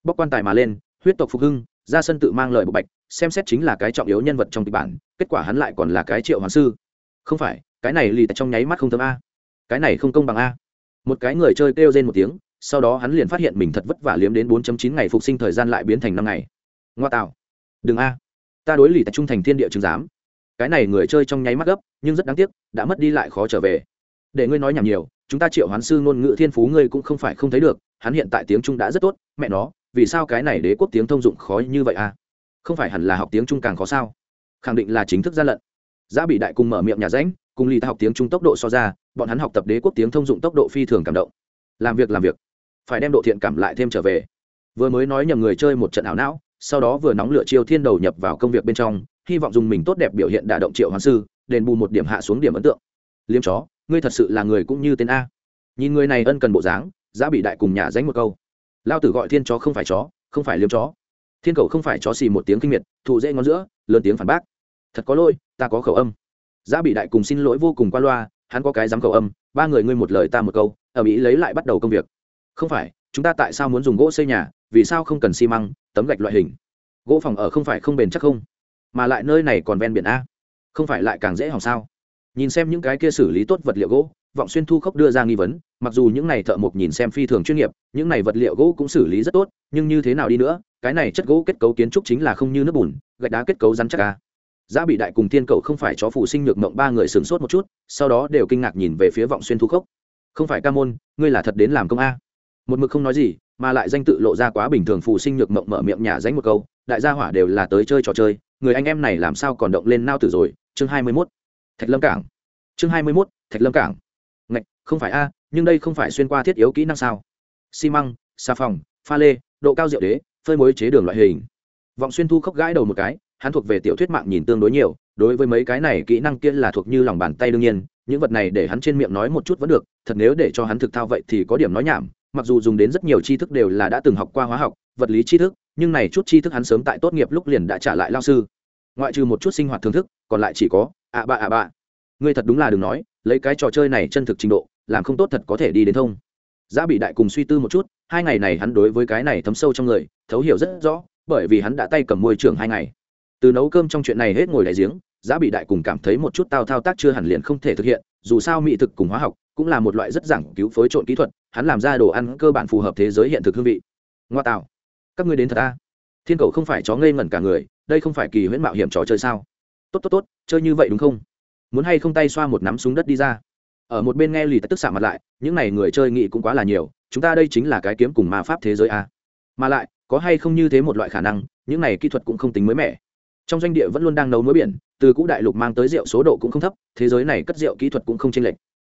Bóc quan tài mà lên, huyết tộc phục hưng, ra sân tự mang lời bộ bạch, xem xét chính là cái trọng yếu nhân vật trong kịch bản, kết quả hắn lại còn là cái triệu hoàng sư. Không phải, cái này lì trong nháy mắt không thấm a. Cái này không công bằng a. Một cái người chơi kêu rên một tiếng, sau đó hắn liền phát hiện mình thật vất vả liếm đến 4.9 ngày phục sinh thời gian lại biến thành năm ngày. Ngoa tạo. Đừng a. Ta đối lì tại trung thành thiên địa chứng giám. Cái này người chơi trong nháy mắt gấp, nhưng rất đáng tiếc, đã mất đi lại khó trở về để ngươi nói nhảm nhiều, chúng ta triệu hoán sư ngôn ngữ thiên phú ngươi cũng không phải không thấy được, hắn hiện tại tiếng trung đã rất tốt, mẹ nó, vì sao cái này đế quốc tiếng thông dụng khó như vậy à? Không phải hẳn là học tiếng trung càng khó sao? Khẳng định là chính thức gian lận. Giá bị đại cùng mở miệng nhà ránh cùng lì ta học tiếng trung tốc độ so ra, bọn hắn học tập đế quốc tiếng thông dụng tốc độ phi thường cảm động. Làm việc làm việc. Phải đem độ thiện cảm lại thêm trở về. Vừa mới nói nhầm người chơi một trận ảo não, sau đó vừa nóng lửa chiêu thiên đầu nhập vào công việc bên trong, hy vọng dùng mình tốt đẹp biểu hiện đả động triệu hoàng sư, đền bù một điểm hạ xuống điểm ấn tượng. Liêm chó ngươi thật sự là người cũng như tên a. Nhìn người này ân cần bộ dáng giá bị đại cùng nhà dánh một câu. Lao tử gọi thiên chó không phải chó, không phải liêm chó. Thiên cầu không phải chó xì một tiếng kinh miệt thụ dễ ngón giữa, lớn tiếng phản bác. Thật có lỗi, ta có khẩu âm. Giá bị đại cùng xin lỗi vô cùng qua loa, hắn có cái dám khẩu âm, ba người ngươi một lời ta một câu, ở mỹ lấy lại bắt đầu công việc. Không phải, chúng ta tại sao muốn dùng gỗ xây nhà, vì sao không cần xi măng, tấm gạch loại hình? Gỗ phòng ở không phải không bền chắc không? Mà lại nơi này còn ven biển a. Không phải lại càng dễ hỏng sao? Nhìn xem những cái kia xử lý tốt vật liệu gỗ, vọng xuyên thu khốc đưa ra nghi vấn, mặc dù những này thợ mộc nhìn xem phi thường chuyên nghiệp, những này vật liệu gỗ cũng xử lý rất tốt, nhưng như thế nào đi nữa, cái này chất gỗ kết cấu kiến trúc chính là không như nước bùn, gạch đá kết cấu rắn chắc ca giá bị đại cùng tiên cậu không phải chó phụ sinh nhược mộng ba người sửng sốt một chút, sau đó đều kinh ngạc nhìn về phía vọng xuyên thu khốc. Không phải ca môn, ngươi là thật đến làm công a. Một mực không nói gì, mà lại danh tự lộ ra quá bình thường phụ sinh nhược mộng mở miệng nhà dánh một câu, đại gia hỏa đều là tới chơi trò chơi, người anh em này làm sao còn động lên nao tử rồi, chương hai mươi mốt thạch lâm cảng. Chương hai mươi 21, thạch lâm cảng. Ngạch không phải a nhưng đây không phải xuyên qua thiết yếu kỹ năng sao? Xi măng xà phòng pha lê độ cao rượu đế phơi mối chế đường loại hình. Vọng xuyên thu khóc gãi đầu một cái hắn thuộc về tiểu thuyết mạng nhìn tương đối nhiều đối với mấy cái này kỹ năng kia là thuộc như lòng bàn tay đương nhiên những vật này để hắn trên miệng nói một chút vẫn được thật nếu để cho hắn thực thao vậy thì có điểm nói nhảm mặc dù dùng đến rất nhiều tri thức đều là đã từng học qua hóa học vật lý tri thức nhưng này chút tri thức hắn sớm tại tốt nghiệp lúc liền đã trả lại lao sư. Ngoại trừ một chút sinh hoạt thưởng thức còn lại chỉ có ạ bạ ạ bạ ngươi thật đúng là đừng nói, lấy cái trò chơi này chân thực trình độ, làm không tốt thật có thể đi đến thông. Giá bị đại cùng suy tư một chút, hai ngày này hắn đối với cái này thấm sâu trong người, thấu hiểu rất rõ, bởi vì hắn đã tay cầm môi trường hai ngày. Từ nấu cơm trong chuyện này hết ngồi đại giếng, giá bị đại cùng cảm thấy một chút tao thao tác chưa hẳn liền không thể thực hiện, dù sao mỹ thực cùng hóa học cũng là một loại rất giảng cứu phối trộn kỹ thuật, hắn làm ra đồ ăn cơ bản phù hợp thế giới hiện thực hương vị. Ngoa tạo. Các ngươi đến thật ta thiên cầu không phải chó ngây ngẩn cả người, đây không phải kỳ huyễn mạo hiểm trò chơi sao? Tốt tốt tốt, chơi như vậy đúng không? Muốn hay không tay xoa một nắm súng đất đi ra? Ở một bên nghe lì tức xạ mặt lại, những n à y người chơi nghị cũng quá là nhiều, chúng ta đây chính là cái kiếm cùng ma pháp thế giới a. Mà lại, có hay không như thế một loại khả năng, những này kỹ thuật cũng không tính mới mẻ. Trong doanh địa vẫn luôn đang nấu muối biển, từ cũ đại lục mang tới rượu số độ cũng không thấp, thế giới này cất rượu kỹ thuật cũng không chênh lệch.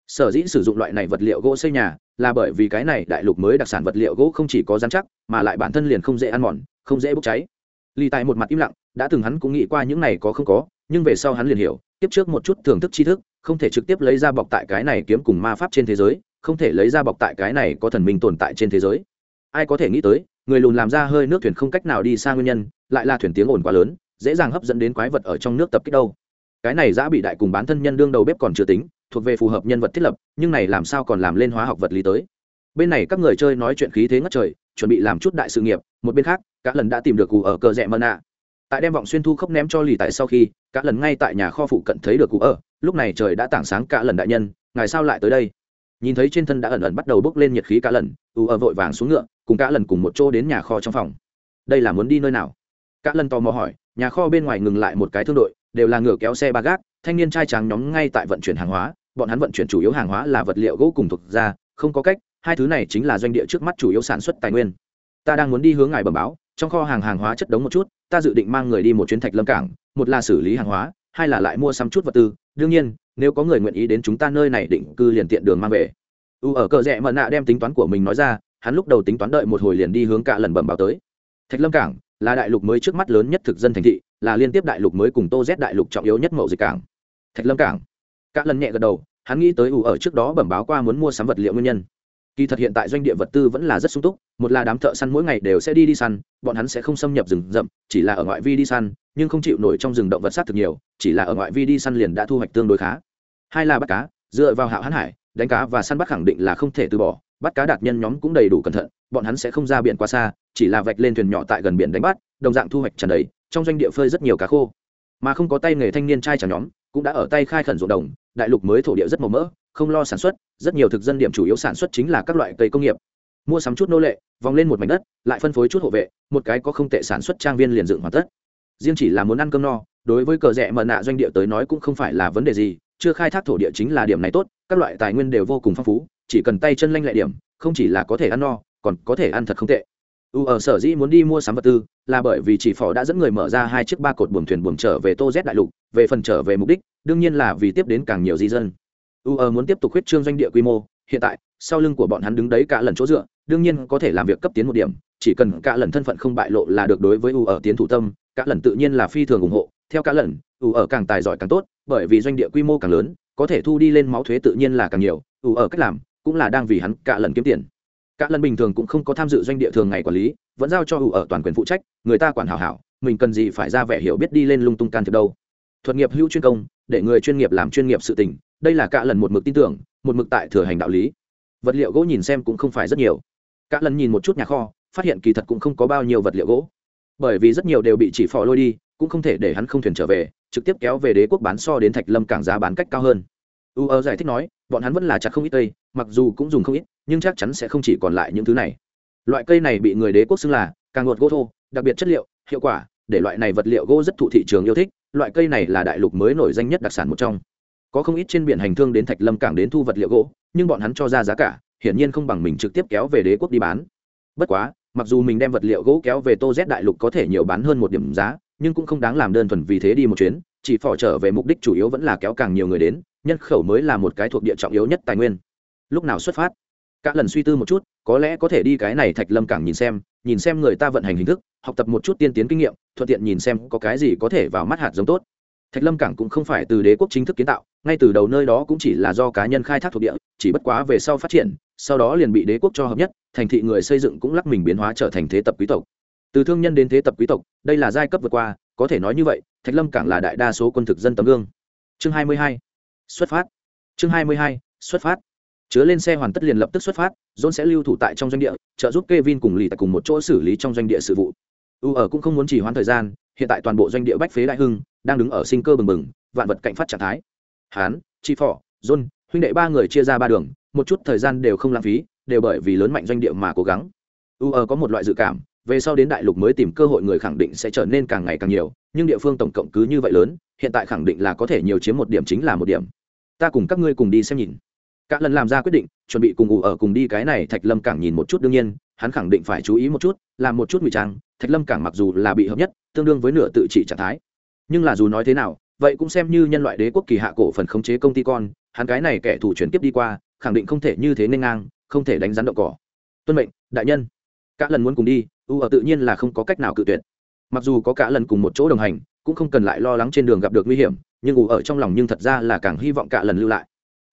Sở dĩ sử dụng loại này vật liệu gỗ xây nhà, là bởi vì cái này đại lục mới đặc sản vật liệu gỗ không chỉ có dán chắc, mà lại bản thân liền không dễ ăn mòn, không dễ bốc cháy. Lì tại một mặt im lặng, đã từng hắn cũng nghĩ qua những này có không có nhưng về sau hắn liền hiểu, tiếp trước một chút thưởng thức tri thức, không thể trực tiếp lấy ra bọc tại cái này kiếm cùng ma pháp trên thế giới, không thể lấy ra bọc tại cái này có thần minh tồn tại trên thế giới. Ai có thể nghĩ tới, người lùn làm ra hơi nước thuyền không cách nào đi xa nguyên nhân, lại là thuyền tiếng ồn quá lớn, dễ dàng hấp dẫn đến quái vật ở trong nước tập kích đâu. Cái này đã bị đại cùng bán thân nhân đương đầu bếp còn chưa tính, thuộc về phù hợp nhân vật thiết lập, nhưng này làm sao còn làm lên hóa học vật lý tới? Bên này các người chơi nói chuyện khí thế ngất trời, chuẩn bị làm chút đại sự nghiệp, một bên khác các lần đã tìm được cụ ở cờ rẽ mân ạ tại đem vọng xuyên thu khốc ném cho lì tại sau khi, cả lần ngay tại nhà kho phụ cận thấy được cụ ở, lúc này trời đã tảng sáng cả lần đại nhân, ngài sao lại tới đây? Nhìn thấy trên thân đã ẩn ẩn bắt đầu bốc lên nhiệt khí cả lần u ở vội vàng xuống ngựa, cùng cả lần cùng một chỗ đến nhà kho trong phòng. Đây là muốn đi nơi nào? Cả lần tò mò hỏi, nhà kho bên ngoài ngừng lại một cái thương đội, đều là ngựa kéo xe ba gác, thanh niên trai tráng nhóm ngay tại vận chuyển hàng hóa, bọn hắn vận chuyển chủ yếu hàng hóa là vật liệu gỗ cùng thuộc ra không có cách, hai thứ này chính là doanh địa trước mắt chủ yếu sản xuất tài nguyên. Ta đang muốn đi hướng ngài bẩm báo trong kho hàng hàng hóa chất đống một chút, ta dự định mang người đi một chuyến thạch lâm cảng, một là xử lý hàng hóa, hai là lại mua sắm chút vật tư. Đương nhiên, nếu có người nguyện ý đến chúng ta nơi này định cư liền tiện đường mang về. U ở cờ rẽ mận nạ đem tính toán của mình nói ra, hắn lúc đầu tính toán đợi một hồi liền đi hướng cả lần bẩm báo tới. Thạch lâm cảng là đại lục mới trước mắt lớn nhất thực dân thành thị, là liên tiếp đại lục mới cùng tô z đại lục trọng yếu nhất mậu dịch cảng. Thạch lâm cảng. Cả lần nhẹ gật đầu, hắn nghĩ tới U ở trước đó bẩm báo qua muốn mua sắm vật liệu nguyên nhân kỳ thật hiện tại doanh địa vật tư vẫn là rất sung túc, một là đám thợ săn mỗi ngày đều sẽ đi đi săn, bọn hắn sẽ không xâm nhập rừng rậm, chỉ là ở ngoại vi đi săn, nhưng không chịu nổi trong rừng động vật sát thực nhiều, chỉ là ở ngoại vi đi săn liền đã thu hoạch tương đối khá. Hai là bắt cá, dựa vào hạo hãn hải, đánh cá và săn bắt khẳng định là không thể từ bỏ, bắt cá đạt nhân nhóm cũng đầy đủ cẩn thận, bọn hắn sẽ không ra biển quá xa, chỉ là vạch lên thuyền nhỏ tại gần biển đánh bắt, đồng dạng thu hoạch tràn đầy, trong doanh địa phơi rất nhiều cá khô. Mà không có tay nghề thanh niên trai chẳng nhóm cũng đã ở tay khai khẩn ruộng đồng, đại lục mới thổ địa rất màu mỡ, không lo sản xuất, rất nhiều thực dân điểm chủ yếu sản xuất chính là các loại cây công nghiệp. Mua sắm chút nô lệ, vòng lên một mảnh đất, lại phân phối chút hộ vệ, một cái có không tệ sản xuất trang viên liền dựng hoàn tất. Riêng chỉ là muốn ăn cơm no, đối với cờ rẽ mờ nạ doanh địa tới nói cũng không phải là vấn đề gì, chưa khai thác thổ địa chính là điểm này tốt, các loại tài nguyên đều vô cùng phong phú, chỉ cần tay chân lanh lẹ điểm, không chỉ là có thể ăn no, còn có thể ăn thật không tệ u ở sở dĩ muốn đi mua sắm vật tư là bởi vì chỉ phò đã dẫn người mở ra hai chiếc ba cột buồng thuyền buồng trở về tô z đại lục, về phần trở về mục đích, đương nhiên là vì tiếp đến càng nhiều di dân. U ở muốn tiếp tục huyết trương doanh địa quy mô, hiện tại, sau lưng của bọn hắn đứng đấy cả lần chỗ dựa, đương nhiên có thể làm việc cấp tiến một điểm, chỉ cần cả lần thân phận không bại lộ là được đối với u ở tiến thủ tâm, cả lần tự nhiên là phi thường ủng hộ. Theo cả lần, u ở càng tài giỏi càng tốt, bởi vì doanh địa quy mô càng lớn, có thể thu đi lên máu thuế tự nhiên là càng nhiều, u ở cách làm cũng là đang vì hắn cả lần kiếm tiền cả lần bình thường cũng không có tham dự doanh địa thường ngày quản lý, vẫn giao cho hữu ở toàn quyền phụ trách, người ta quản hảo hảo, mình cần gì phải ra vẻ hiểu biết đi lên lung tung can thiệp đâu. Thuật nghiệp hữu chuyên công, để người chuyên nghiệp làm chuyên nghiệp sự tình, đây là cả lần một mực tin tưởng, một mực tại thừa hành đạo lý. Vật liệu gỗ nhìn xem cũng không phải rất nhiều. Cả lần nhìn một chút nhà kho, phát hiện kỳ thật cũng không có bao nhiêu vật liệu gỗ. Bởi vì rất nhiều đều bị chỉ phò lôi đi, cũng không thể để hắn không thuyền trở về, trực tiếp kéo về đế quốc bán so đến thạch lâm cảng giá bán cách cao hơn. U ơ giải thích nói bọn hắn vẫn là chặt không ít cây, mặc dù cũng dùng không ít, nhưng chắc chắn sẽ không chỉ còn lại những thứ này. Loại cây này bị người đế quốc xưng là càng ngột gỗ thô, đặc biệt chất liệu, hiệu quả, để loại này vật liệu gỗ rất thụ thị trường yêu thích, loại cây này là đại lục mới nổi danh nhất đặc sản một trong. Có không ít trên biển hành thương đến thạch lâm cảng đến thu vật liệu gỗ, nhưng bọn hắn cho ra giá cả, hiển nhiên không bằng mình trực tiếp kéo về đế quốc đi bán. Bất quá, mặc dù mình đem vật liệu gỗ kéo về tô z đại lục có thể nhiều bán hơn một điểm giá, nhưng cũng không đáng làm đơn thuần vì thế đi một chuyến, chỉ phỏ trở về mục đích chủ yếu vẫn là kéo càng nhiều người đến nhân khẩu mới là một cái thuộc địa trọng yếu nhất tài nguyên. Lúc nào xuất phát? Các lần suy tư một chút, có lẽ có thể đi cái này thạch lâm cảng nhìn xem nhìn xem người ta vận hành hình thức, học tập một chút tiên tiến kinh nghiệm, thuận tiện nhìn xem có cái gì có thể vào mắt hạt giống tốt. Thạch lâm cảng cũng không phải từ đế quốc chính thức kiến tạo, ngay từ đầu nơi đó cũng chỉ là do cá nhân khai thác thuộc địa, chỉ bất quá về sau phát triển, sau đó liền bị đế quốc cho hợp nhất, thành thị người xây dựng cũng lắc mình biến hóa trở thành thế tập quý tộc. Từ thương nhân đến thế tập quý tộc, đây là giai cấp vượt qua, có thể nói như vậy, thạch lâm cảng là đại đa số quân thực dân tấm gương. Chương 22 xuất phát. Chương 22. xuất phát. Chứa lên xe hoàn tất liền lập tức xuất phát, john sẽ lưu thủ tại trong doanh địa, trợ giúp Kevin cùng lì tại cùng một chỗ xử lý trong doanh địa sự vụ. U ở cũng không muốn chỉ hoãn thời gian, hiện tại toàn bộ doanh địa bách phế đại hưng, đang đứng ở sinh cơ bừng bừng, vạn vật cạnh phát trạng thái. Hán, chi phỏ, john, huynh đệ ba người chia ra ba đường, một chút thời gian đều không lãng phí, đều bởi vì lớn mạnh doanh địa mà cố gắng. U ở có một loại dự cảm, về sau đến đại lục mới tìm cơ hội người khẳng định sẽ trở nên càng ngày càng nhiều, nhưng địa phương tổng cộng cứ như vậy lớn, hiện tại khẳng định là có thể nhiều chiếm một điểm chính là một điểm ta cùng các ngươi cùng đi xem nhìn. Cả lần làm ra quyết định, chuẩn bị cùng ủ ở cùng đi cái này thạch lâm cảng nhìn một chút đương nhiên, hắn khẳng định phải chú ý một chút, làm một chút ngụy trang, thạch lâm cảng mặc dù là bị hợp nhất, tương đương với nửa tự trị trạng thái. Nhưng là dù nói thế nào, vậy cũng xem như nhân loại đế quốc kỳ hạ cổ phần khống chế công ty con, hắn cái này kẻ thủ chuyển tiếp đi qua, khẳng định không thể như thế nên ngang, không thể đánh rắn đậu cỏ. Tuân mệnh, đại nhân. Cả lần muốn cùng đi u ở tự nhiên là không có cách nào cự tuyệt. Mặc dù có cả lần cùng một chỗ đồng hành, cũng không cần lại lo lắng trên đường gặp được nguy hiểm nhưng u ở trong lòng nhưng thật ra là càng hy vọng cả lần lưu lại.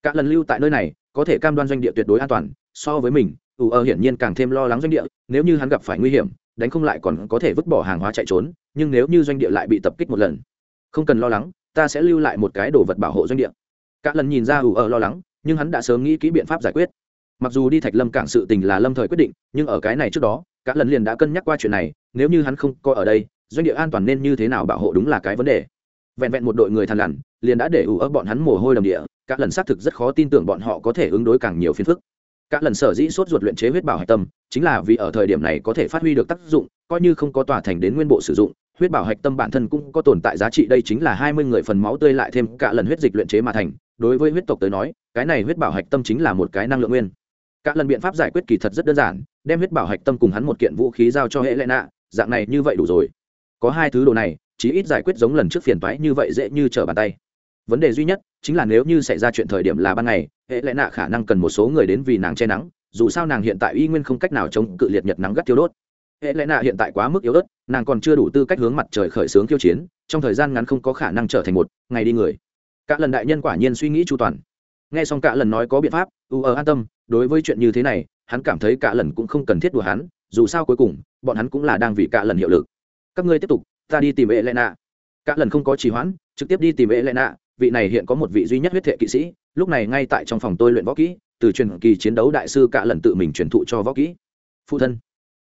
Cả lần lưu tại nơi này, có thể cam đoan doanh địa tuyệt đối an toàn, so với mình u ở hiển nhiên càng thêm lo lắng doanh địa, nếu như hắn gặp phải nguy hiểm, đánh không lại còn có thể vứt bỏ hàng hóa chạy trốn, nhưng nếu như doanh địa lại bị tập kích một lần, không cần lo lắng, ta sẽ lưu lại một cái đồ vật bảo hộ doanh địa. Cả lần nhìn ra u ở lo lắng, nhưng hắn đã sớm nghĩ kỹ biện pháp giải quyết. Mặc dù đi thạch lâm cảng sự tình là lâm thời quyết định, nhưng ở cái này trước đó, cả lần liền đã cân nhắc qua chuyện này, nếu như hắn không coi ở đây, doanh địa an toàn nên như thế nào bảo hộ đúng là cái vấn đề vẹn vẹn một đội người thằn lằn, liền đã để ủ ấp bọn hắn mồ hôi đầm địa các lần xác thực rất khó tin tưởng bọn họ có thể ứng đối càng nhiều phiền phức. Các lần sở dĩ sốt ruột luyện chế huyết bảo hạch tâm, chính là vì ở thời điểm này có thể phát huy được tác dụng, coi như không có tòa thành đến nguyên bộ sử dụng, huyết bảo hạch tâm bản thân cũng có tồn tại giá trị, đây chính là hai mươi người phần máu tươi lại thêm cả lần huyết dịch luyện chế mà thành. Đối với huyết tộc tới nói, cái này huyết bảo hạch tâm chính là một cái năng lượng nguyên. Cả lần biện pháp giải quyết kỳ thật rất đơn giản, đem huyết bảo hạch tâm cùng hắn một kiện vũ khí giao cho hệ lệ nạ, dạng này như vậy đủ rồi. Có hai thứ đồ này chí ít giải quyết giống lần trước phiền toái như vậy dễ như trở bàn tay. Vấn đề duy nhất chính là nếu như xảy ra chuyện thời điểm là ban ngày, hệ lệ nạ khả năng cần một số người đến vì nàng che nắng, dù sao nàng hiện tại y nguyên không cách nào chống cự liệt nhật nắng gắt thiêu đốt. Hệ lệ nạ hiện tại quá mức yếu ớt, nàng còn chưa đủ tư cách hướng mặt trời khởi xướng khiêu chiến, trong thời gian ngắn không có khả năng trở thành một, ngày đi người. Cả lần đại nhân quả nhiên suy nghĩ chu toàn. Nghe xong cả lần nói có biện pháp, u ở an tâm, đối với chuyện như thế này, hắn cảm thấy cả lần cũng không cần thiết đùa hắn, dù sao cuối cùng, bọn hắn cũng là đang vì cả lần hiệu lực. Các ngươi tiếp tục ta đi tìm Elena. Cả lần không có trì hoãn, trực tiếp đi tìm Elena, vị này hiện có một vị duy nhất huyết thệ kỵ sĩ, lúc này ngay tại trong phòng tôi luyện võ kỹ, từ truyền kỳ chiến đấu đại sư cả lần tự mình truyền thụ cho võ kỹ. Phụ thân,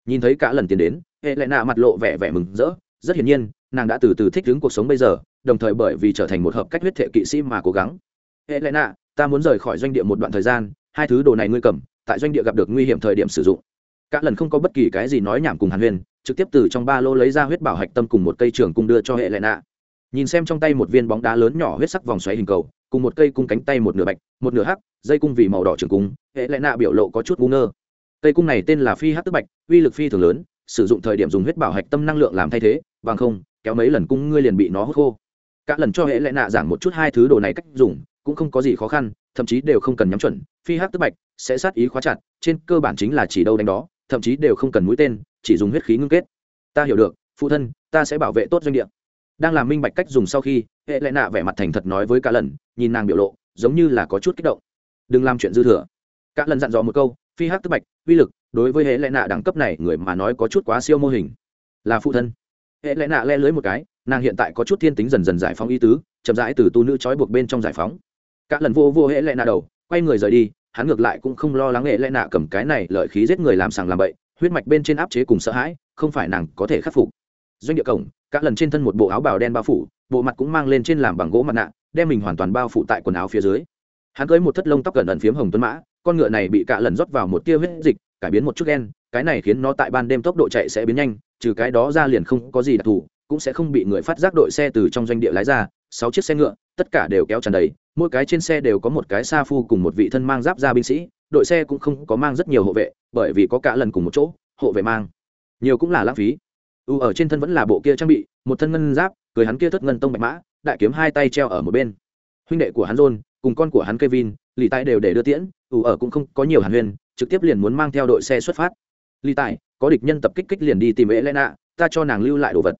nhìn thấy cả lần tiến đến hệ lệ nạ mặt lộ vẻ vẻ mừng rỡ rất hiển nhiên nàng đã từ từ thích ứng cuộc sống bây giờ đồng thời bởi vì trở thành một hợp cách huyết thệ kỵ sĩ mà cố gắng hệ lệ nạ ta muốn rời khỏi doanh địa một đoạn thời gian hai thứ đồ này ngươi cầm tại doanh địa gặp được nguy hiểm thời điểm sử dụng cả lần không có bất kỳ cái gì nói nhảm cùng hàn huyền trực tiếp từ trong ba lô lấy ra huyết bảo hạch tâm cùng một cây trường cung đưa cho hệ lệ nạ. Nhìn xem trong tay một viên bóng đá lớn nhỏ huyết sắc vòng xoáy hình cầu, cùng một cây cung cánh tay một nửa bạch, một nửa hắc, dây cung vì màu đỏ trường cung, hệ lệ nạ biểu lộ có chút ngu ngơ. Cây cung này tên là phi hắc tức bạch, uy lực phi thường lớn, sử dụng thời điểm dùng huyết bảo hạch tâm năng lượng làm thay thế, bằng không, kéo mấy lần cung ngươi liền bị nó hút khô. Các lần cho hệ lệ nạ giảng một chút hai thứ đồ này cách dùng, cũng không có gì khó khăn, thậm chí đều không cần nhắm chuẩn, phi hắc tức bạch sẽ sát ý khóa chặt, trên cơ bản chính là chỉ đâu đánh đó, thậm chí đều không cần mũi tên chỉ dùng huyết khí ngưng kết. Ta hiểu được, phụ thân, ta sẽ bảo vệ tốt doanh địa. Đang làm minh bạch cách dùng sau khi, hệ lệ nạ vẻ mặt thành thật nói với cả lần nhìn nàng biểu lộ, giống như là có chút kích động. Đừng làm chuyện dư thừa. Cả lần dặn dò một câu, phi hắc tức bạch, uy lực, đối với hệ lệ nạ đẳng cấp này, người mà nói có chút quá siêu mô hình. Là phụ thân. Hệ lệ nạ le lưới một cái, nàng hiện tại có chút thiên tính dần dần giải phóng ý tứ, chậm rãi từ tu nữ trói buộc bên trong giải phóng. Cả lần vô vô hệ lệ nạ đầu, quay người rời đi, hắn ngược lại cũng không lo lắng hệ lệ nạ cầm cái này lợi khí giết người làm sàng làm bậy huyết mạch bên trên áp chế cùng sợ hãi, không phải nàng có thể khắc phục. Doanh địa cổng, cả lần trên thân một bộ áo bào đen bao phủ, bộ mặt cũng mang lên trên làm bằng gỗ mặt nạ, đem mình hoàn toàn bao phủ tại quần áo phía dưới. Hắn cưới một thất lông tóc gần ẩn phiếm hồng tuấn mã, con ngựa này bị cả lần rót vào một tia huyết dịch, cải biến một chút đen cái này khiến nó tại ban đêm tốc độ chạy sẽ biến nhanh, trừ cái đó ra liền không có gì đặc thù, cũng sẽ không bị người phát giác đội xe từ trong doanh địa lái ra, sáu chiếc xe ngựa, tất cả đều kéo tràn đầy, mỗi cái trên xe đều có một cái sa phu cùng một vị thân mang giáp ra binh sĩ đội xe cũng không có mang rất nhiều hộ vệ, bởi vì có cả lần cùng một chỗ, hộ vệ mang. Nhiều cũng là lãng phí. U ở trên thân vẫn là bộ kia trang bị, một thân ngân giáp cười hắn kia thất ngân tông bạch mã, đại kiếm hai tay treo ở một bên. Huynh đệ của hắn john, cùng con của hắn kevin, lì Tài đều để đưa tiễn, u ở cũng không có nhiều hàn huyền trực tiếp liền muốn mang theo đội xe xuất phát. Lì tài, có địch nhân tập kích kích liền đi tìm ế lẽ nạ ta cho nàng lưu lại đồ vật.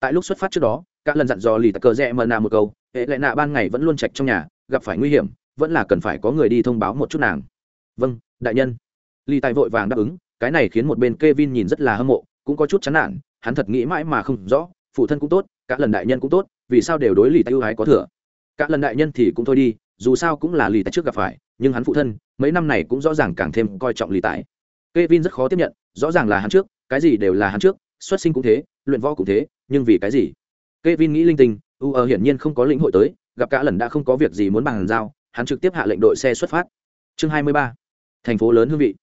Tại lúc xuất phát trước đó các lần dặn dò lì Tài cờ rẽ mờ nạ một câu hệ lẽ nạ ban ngày vẫn luôn chạch trong nhà, gặp phải nguy hiểm, vẫn là cần phải có người đi thông báo một chút nàng vâng đại nhân lì tài vội vàng đáp ứng cái này khiến một bên k e vin nhìn rất là hâm mộ cũng có chút chán nản hắn thật nghĩ mãi mà không rõ phụ thân cũng tốt cả lần đại nhân cũng tốt vì sao đều đối lì tay ưu ái có thừa cả lần đại nhân thì cũng thôi đi dù sao cũng là lì tài trước gặp phải nhưng hắn phụ thân mấy năm này cũng rõ ràng càng thêm coi trọng lì tại Kevin rất khó tiếp nhận, rõ ràng là hắn trước, cái gì đều là hắn trước, xuất sinh cũng thế, luyện võ cũng thế, nhưng vì cái gì? Kevin nghĩ linh tinh, u ở hiển nhiên không có lĩnh hội tới, gặp cả lần đã không có việc gì muốn bàn giao, hắn trực tiếp hạ lệnh đội xe xuất phát. Chương 23. Thành phố lớn hương vị.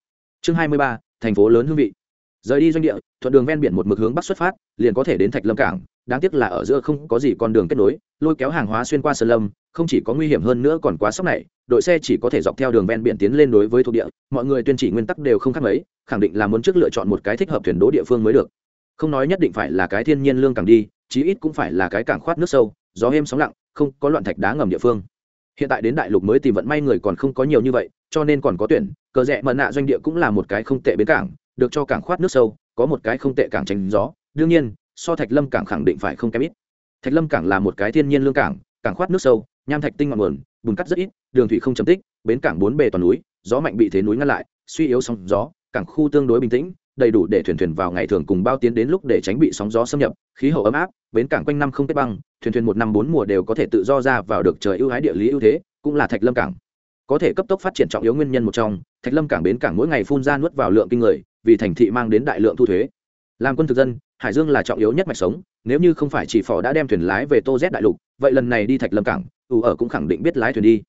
Chương 23. Thành phố lớn hương vị. Rời đi doanh địa, thuận đường ven biển một mực hướng bắc xuất phát, liền có thể đến Thạch Lâm cảng, đáng tiếc là ở giữa không có gì con đường kết nối, lôi kéo hàng hóa xuyên qua sơn lâm, không chỉ có nguy hiểm hơn nữa còn quá sốc này, đội xe chỉ có thể dọc theo đường ven biển tiến lên đối với thuộc địa, mọi người tuyên chỉ nguyên tắc đều không khác mấy, khẳng định là muốn trước lựa chọn một cái thích hợp thuyền đỗ địa phương mới được. Không nói nhất định phải là cái thiên nhiên lương cảng đi, chí ít cũng phải là cái cảng khoát nước sâu, gió êm sóng lặng, không có loạn thạch đá ngầm địa phương. Hiện tại đến đại lục mới tìm vận may người còn không có nhiều như vậy, cho nên còn có tuyển, cờ rẻ mận nạ doanh địa cũng là một cái không tệ bến cảng, được cho cảng khoát nước sâu, có một cái không tệ cảng tránh gió, đương nhiên, so Thạch Lâm cảng khẳng định phải không kém ít. Thạch Lâm cảng là một cái thiên nhiên lương cảng, cảng khoát nước sâu, nham thạch tinh ngọn nguồn, bùn cắt rất ít, đường thủy không chấm tích, bến cảng bốn bề toàn núi, gió mạnh bị thế núi ngăn lại, suy yếu sóng gió, cảng khu tương đối bình tĩnh, đầy đủ để thuyền thuyền vào ngày thường cùng bao tiến đến lúc để tránh bị sóng gió xâm nhập, khí hậu ấm áp, bến cảng quanh năm không kết băng, thuyền thuyền một năm bốn mùa đều có thể tự do ra vào được trời ưu hái địa lý ưu thế, cũng là Thạch Lâm cảng. Có thể cấp tốc phát triển trọng yếu nguyên nhân một trong, Thạch Lâm cảng bến cảng mỗi ngày phun ra nuốt vào lượng kinh người, vì thành thị mang đến đại lượng thu thuế. Làm quân thực dân, Hải Dương là trọng yếu nhất mạch sống, nếu như không phải chỉ phò đã đem thuyền lái về Tô Z đại lục, vậy lần này đi Thạch Lâm cảng, ủ ở cũng khẳng định biết lái thuyền đi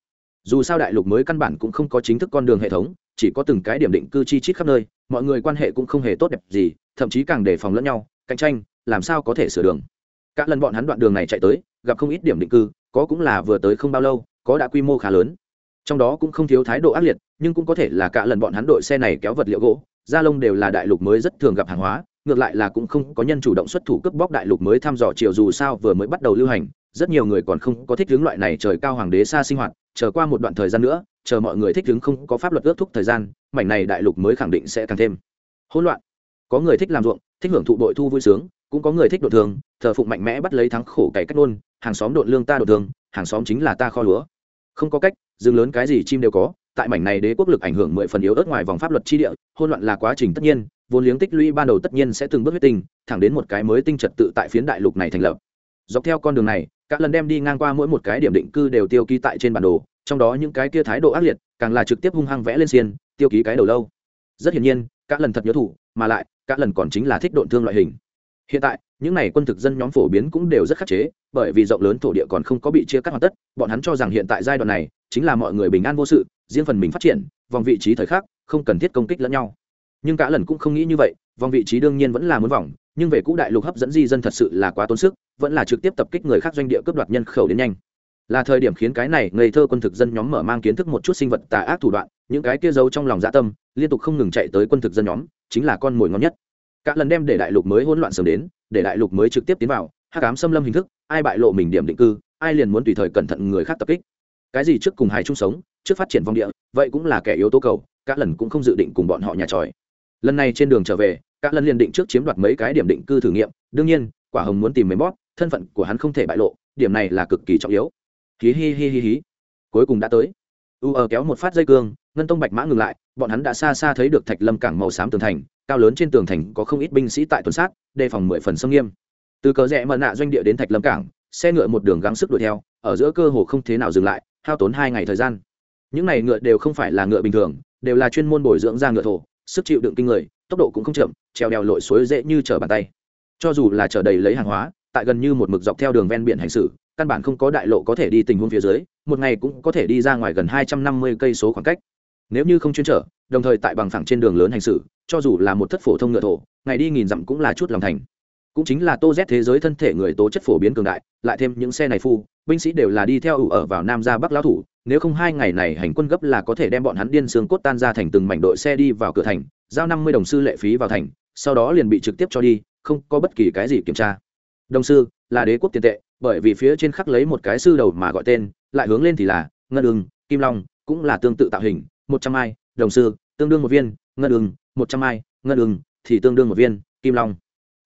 dù sao đại lục mới căn bản cũng không có chính thức con đường hệ thống chỉ có từng cái điểm định cư chi chít khắp nơi mọi người quan hệ cũng không hề tốt đẹp gì thậm chí càng đề phòng lẫn nhau cạnh tranh làm sao có thể sửa đường cả lần bọn hắn đoạn đường này chạy tới, gặp không ít điểm định cư, có cũng là vừa tới không bao lâu, có đã quy mô khá lớn. Trong đó cũng không thiếu thái độ ác liệt, nhưng cũng có thể là cả lần bọn hắn đội xe này kéo vật liệu gỗ, da lông đều là đại lục mới rất thường gặp hàng hóa, ngược lại là cũng không có nhân chủ động xuất thủ cướp bóc đại lục mới thăm dò chiều dù sao vừa mới bắt đầu lưu hành, rất nhiều người còn không có thích hướng loại này trời cao hoàng đế xa sinh hoạt, chờ qua một đoạn thời gian nữa, chờ mọi người thích hướng không có pháp luật ước thúc thời gian, mảnh này đại lục mới khẳng định sẽ càng thêm hỗn loạn. Có người thích làm ruộng, thích hưởng thụ bội thu vui sướng cũng có người thích đột thường, thờ phụng mạnh mẽ bắt lấy thắng khổ cày cách nôn, hàng xóm đột lương ta đột thường, hàng xóm chính là ta kho lúa. Không có cách, rừng lớn cái gì chim đều có, tại mảnh này đế quốc lực ảnh hưởng mười phần yếu ớt ngoài vòng pháp luật chi địa hôn loạn là quá trình tất nhiên, vốn liếng tích lũy ban đầu tất nhiên sẽ từng bước huyết tinh, thẳng đến một cái mới tinh trật tự tại phiến đại lục này thành lập. Dọc theo con đường này, các lần đem đi ngang qua mỗi một cái điểm định cư đều tiêu ký tại trên bản đồ, trong đó những cái kia thái độ ác liệt, càng là trực tiếp hung hăng vẽ lên xiên, tiêu ký cái đầu lâu. Rất hiển nhiên, các lần thật nhớ thủ, mà lại cả lần còn chính là thích độn thương loại hình hiện tại, những n à y quân thực dân nhóm phổ biến cũng đều rất khắc chế, bởi vì rộng lớn thổ địa còn không có bị chia cắt hoàn tất, bọn hắn cho rằng hiện tại giai đoạn này chính là mọi người bình an vô sự, riêng phần mình phát triển, vòng vị trí thời khắc, không cần thiết công kích lẫn nhau. Nhưng cả lần cũng không nghĩ như vậy, vòng vị trí đương nhiên vẫn là muốn vòng, nhưng về cũ đại lục hấp dẫn di dân thật sự là quá tốn sức, vẫn là trực tiếp tập kích người khác doanh địa cướp đoạt nhân khẩu đến nhanh. Là thời điểm khiến cái này ngây thơ quân thực dân nhóm mở mang kiến thức một chút sinh vật tà ác thủ đoạn, những cái kia giấu trong lòng dạ tâm, liên tục không ngừng chạy tới quân thực dân nhóm, chính là con mồi ngon nhất cả lần đem để đại lục mới hỗn loạn sớm đến, để đại lục mới trực tiếp tiến vào, hắc ám xâm lâm hình thức, ai bại lộ mình điểm định cư, ai liền muốn tùy thời cẩn thận người khác tập kích. Cái gì trước cùng hài chung sống, trước phát triển vòng địa, vậy cũng là kẻ yếu tố cầu, cả lần cũng không dự định cùng bọn họ nhà tròi. Lần này trên đường trở về, cả lần liền định trước chiếm đoạt mấy cái điểm định cư thử nghiệm, đương nhiên, quả hồng muốn tìm mấy bót thân phận của hắn không thể bại lộ, điểm này là cực kỳ trọng yếu. Hí hí hí hí hí. Cuối cùng đã tới. U ờ kéo một phát dây cương, ngân tông bạch mã ngừng lại, bọn hắn đã xa xa thấy được thạch lâm cảng màu xám tường thành cao lớn trên tường thành có không ít binh sĩ tại tuần sát, đề phòng mười phần sông nghiêm. Từ cờ rẽ mận nạ doanh địa đến thạch lâm cảng, xe ngựa một đường gắng sức đuổi theo, ở giữa cơ hồ không thế nào dừng lại, hao tốn hai ngày thời gian. Những này ngựa đều không phải là ngựa bình thường, đều là chuyên môn bồi dưỡng ra ngựa thổ, sức chịu đựng kinh người, tốc độ cũng không chậm, treo đèo lội suối dễ như trở bàn tay. Cho dù là chở đầy lấy hàng hóa, tại gần như một mực dọc theo đường ven biển hành xử, căn bản không có đại lộ có thể đi tình huống phía dưới, một ngày cũng có thể đi ra ngoài gần hai trăm năm mươi cây số khoảng cách. Nếu như không chuyên trở đồng thời tại bằng phẳng trên đường lớn hành xử, cho dù là một thất phổ thông ngựa thổ, ngày đi nghìn dặm cũng là chút lòng thành. Cũng chính là tô z thế giới thân thể người tố chất phổ biến cường đại, lại thêm những xe này phu, binh sĩ đều là đi theo ủ ở vào nam ra bắc lão thủ, nếu không hai ngày này hành quân gấp là có thể đem bọn hắn điên xương cốt tan ra thành từng mảnh đội xe đi vào cửa thành, giao năm mươi đồng sư lệ phí vào thành, sau đó liền bị trực tiếp cho đi, không có bất kỳ cái gì kiểm tra. Đồng sư, là đế quốc tiền tệ, bởi vì phía trên khắc lấy một cái sư đầu mà gọi tên, lại hướng lên thì là ngân ưng, kim long, cũng là tương tự tạo hình, một trăm ai đồng sư, tương đương một viên, ngân ưng, một trăm ai ngân ưng, thì tương đương một viên, kim long.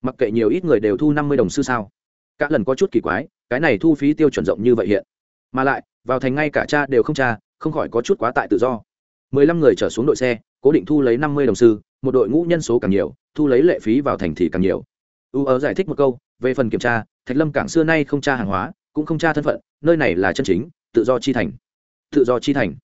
Mặc kệ nhiều ít người đều thu năm mươi đồng sư sao. Cả lần có chút kỳ quái, cái này thu phí tiêu chuẩn rộng như vậy hiện. Mà lại, vào thành ngay cả cha đều không cha không khỏi có chút quá tại tự do. Mười lăm người trở xuống đội xe, cố định thu lấy năm mươi đồng sư, một đội ngũ nhân số càng nhiều, thu lấy lệ phí vào thành thì càng nhiều. U ở giải thích một câu, về phần kiểm tra, thạch lâm cảng xưa nay không tra hàng hóa, cũng không tra thân phận, nơi này là chân chính, tự do chi thành. Tự do chi thành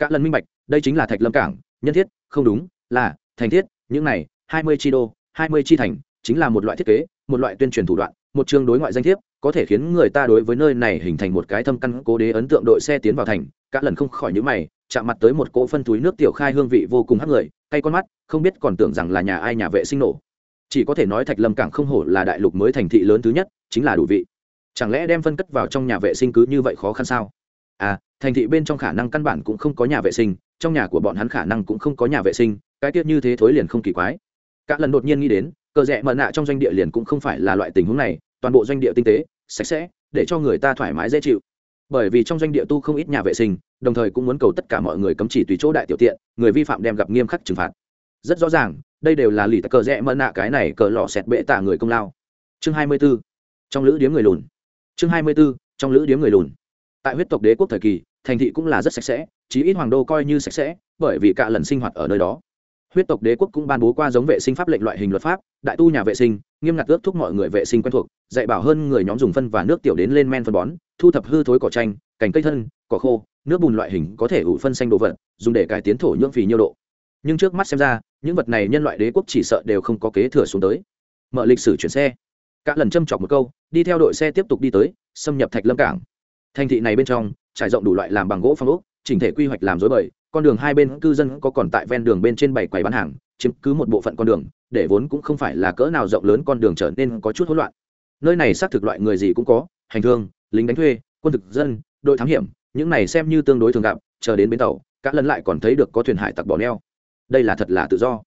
cả lần minh bạch, đây chính là thạch lâm cảng, nhân thiết, không đúng, là, thành thiết, những này, hai mươi chi đô, hai mươi chi thành, chính là một loại thiết kế, một loại tuyên truyền thủ đoạn, một chương đối ngoại danh thiếp, có thể khiến người ta đối với nơi này hình thành một cái thâm căn cố đế ấn tượng đội xe tiến vào thành. Cả lần không khỏi những mày, chạm mặt tới một cỗ phân túi nước tiểu khai hương vị vô cùng hắc người, cay con mắt, không biết còn tưởng rằng là nhà ai nhà vệ sinh nổ. Chỉ có thể nói thạch lâm cảng không hổ là đại lục mới thành thị lớn thứ nhất, chính là đủ vị. Chẳng lẽ đem phân cất vào trong nhà vệ sinh cứ như vậy khó khăn sao? À thành thị bên trong khả năng căn bản cũng không có nhà vệ sinh, trong nhà của bọn hắn khả năng cũng không có nhà vệ sinh, cái tiết như thế thối liền không kỳ quái cả lần đột nhiên nghĩ đến, cờ rẽ mận nạ trong doanh địa liền cũng không phải là loại tình huống này, toàn bộ doanh địa tinh tế, sạch sẽ, để cho người ta thoải mái dễ chịu bởi vì trong doanh địa tu không ít nhà vệ sinh, đồng thời cũng muốn cầu tất cả mọi người cấm chỉ tùy chỗ đại tiểu tiện, người vi phạm đem gặp nghiêm khắc trừng phạt rất rõ ràng, đây đều là lì cờ rẽ mận nạ cái này cờ lò xẹt bệ tả người công lao chương hai mươi 24. trong lữ điếm người lùn chương hai mươi 24. trong lữ điếm người lùn tại huyết tộc đế quốc thời kỳ, thành thị cũng là rất sạch sẽ, chí ít hoàng đô coi như sạch sẽ, bởi vì cả lần sinh hoạt ở nơi đó. Huyết tộc đế quốc cũng ban bố qua giống vệ sinh pháp lệnh loại hình luật pháp, đại tu nhà vệ sinh, nghiêm ngặt ước thúc mọi người vệ sinh quen thuộc, dạy bảo hơn người nhóm dùng phân và nước tiểu đến lên men phân bón, thu thập hư thối cỏ tranh cành cây thân, cỏ khô, nước bùn loại hình có thể ủ phân xanh đồ vật, dùng để cải tiến thổ nhưỡng phì nhiêu độ. Nhưng trước mắt xem ra, những vật này nhân loại đế quốc chỉ sợ đều không có kế thừa xuống tới. Mở lịch sử chuyển xe. Cả lần châm chọc một câu, đi theo đội xe tiếp tục đi tới, xâm nhập thạch lâm cảng thành thị này bên trong, trải rộng đủ loại làm bằng gỗ phong ốc, chỉnh thể quy hoạch làm dối bời, con đường hai bên cư dân có còn tại ven đường bên trên bảy quầy bán hàng, chiếm cứ một bộ phận con đường, để vốn cũng không phải là cỡ nào rộng lớn con đường trở nên có chút hỗn loạn. Nơi này xác thực loại người gì cũng có, hành thương lính đánh thuê, quân thực dân, đội thám hiểm, những này xem như tương đối thường gặp, chờ đến bến tàu các lần lại còn thấy được có thuyền hải tặc bỏ neo. Đây là thật là tự do.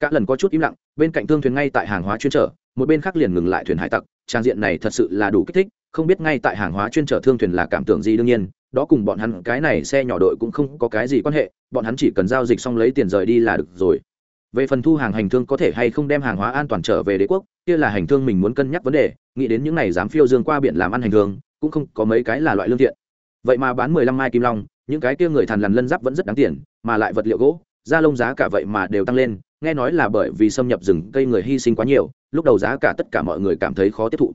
Các lần có chút im lặng, bên cạnh thương thuyền ngay tại hàng hóa chuyên trở, một bên khác liền ngừng lại thuyền hải tặc, trang diện này thật sự là đủ kích thích không biết ngay tại hàng hóa chuyên trở thương thuyền là cảm tưởng gì, đương nhiên, đó cùng bọn hắn, cái này xe nhỏ đội cũng không có cái gì quan hệ, bọn hắn chỉ cần giao dịch xong lấy tiền rời đi là được rồi. Về phần thu hàng hành thương có thể hay không đem hàng hóa an toàn trở về đế quốc, kia là hành thương mình muốn cân nhắc vấn đề, nghĩ đến những này dám phiêu dương qua biển làm ăn hành thương, cũng không có mấy cái là loại lương thiện. Vậy mà bán mười lăm mai kim long, những cái kia người thàn lằn lân giáp vẫn rất đáng tiền, mà lại vật liệu gỗ, da lông giá cả vậy mà đều tăng lên, nghe nói là bởi vì xâm nhập rừng cây người hy sinh quá nhiều, lúc đầu giá cả tất cả mọi người cảm thấy khó tiếp thụ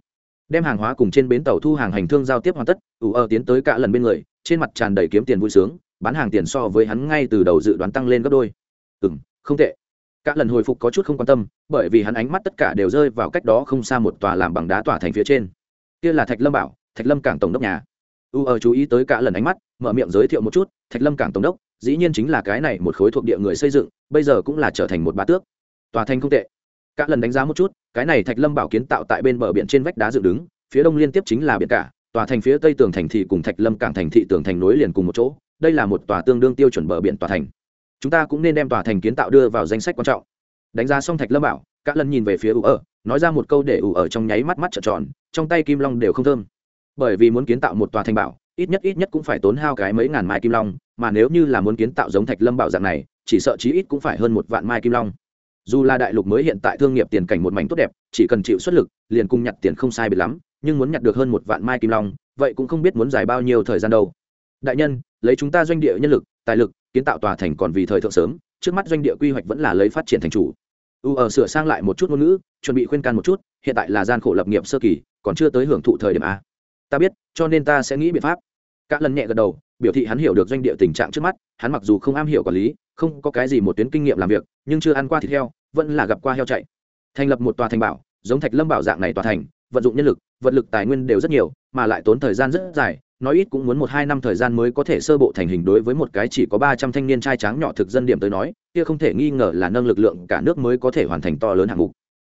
đem hàng hóa cùng trên bến tàu thu hàng hành thương giao tiếp hoàn tất, ủ ơ tiến tới cả lần bên người, trên mặt tràn đầy kiếm tiền vui sướng, bán hàng tiền so với hắn ngay từ đầu dự đoán tăng lên gấp đôi. Ừ m không tệ. Cả lần hồi phục có chút không quan tâm, bởi vì hắn ánh mắt tất cả đều rơi vào cách đó không xa một tòa làm bằng đá tỏa thành phía trên. Kia là thạch lâm bảo, thạch lâm cảng tổng đốc nhà. U ở ờ chú ý tới cả lần ánh mắt, mở miệng giới thiệu một chút, thạch lâm cảng tổng đốc, dĩ nhiên chính là cái này một khối thuộc địa người xây dựng, bây giờ cũng là trở thành một bá tước. Tòa thành không tệ cả lần đánh giá một chút, cái này thạch lâm bảo kiến tạo tại bên bờ biển trên vách đá dựng đứng, phía đông liên tiếp chính là biển cả, tòa thành phía tây tường thành thị cùng thạch lâm cảng thành thị tường thành nối liền cùng một chỗ, đây là một tòa tương đương tiêu chuẩn bờ biển tòa thành. Chúng ta cũng nên đem tòa thành kiến tạo đưa vào danh sách quan trọng. Đánh giá xong thạch lâm bảo, cả lần nhìn về phía ủ ở, nói ra một câu để ủ ở trong nháy mắt mắt trợn tròn, trong tay kim long đều không thơm. Bởi vì muốn kiến tạo một tòa thành bảo, ít nhất ít nhất cũng phải tốn hao cái mấy ngàn mai kim long, mà nếu như là muốn kiến tạo giống thạch lâm bảo dạng này, chỉ sợ chí ít cũng phải hơn một vạn mai kim long dù là đại lục mới hiện tại thương nghiệp tiền cảnh một mảnh tốt đẹp, chỉ cần chịu xuất lực, liền cung nhặt tiền không sai biệt lắm, nhưng muốn nhặt được hơn một vạn mai kim long, vậy cũng không biết muốn dài bao nhiêu thời gian đâu. Đại nhân, lấy chúng ta doanh địa nhân lực, tài lực, kiến tạo tòa thành còn vì thời thượng sớm, trước mắt doanh địa quy hoạch vẫn là lấy phát triển thành chủ. U ở sửa sang lại một chút ngôn ngữ, chuẩn bị khuyên can một chút, hiện tại là gian khổ lập nghiệp sơ kỳ, còn chưa tới hưởng thụ thời điểm a. Ta biết, cho nên ta sẽ nghĩ biện pháp. Các lần nhẹ gật đầu biểu thị hắn hiểu được doanh địa tình trạng trước mắt, hắn mặc dù không am hiểu quản lý, không có cái gì một tuyến kinh nghiệm làm việc, nhưng chưa ăn qua thịt heo, vẫn là gặp qua heo chạy. Thành lập một tòa thành bảo, giống thạch lâm bảo dạng này tòa thành, vận dụng nhân lực, vật lực tài nguyên đều rất nhiều, mà lại tốn thời gian rất dài, nói ít cũng muốn một hai năm thời gian mới có thể sơ bộ thành hình đối với một cái chỉ có ba trăm thanh niên trai tráng nhỏ thực dân điểm tới nói, kia không thể nghi ngờ là nâng lực lượng cả nước mới có thể hoàn thành to lớn hạng mục.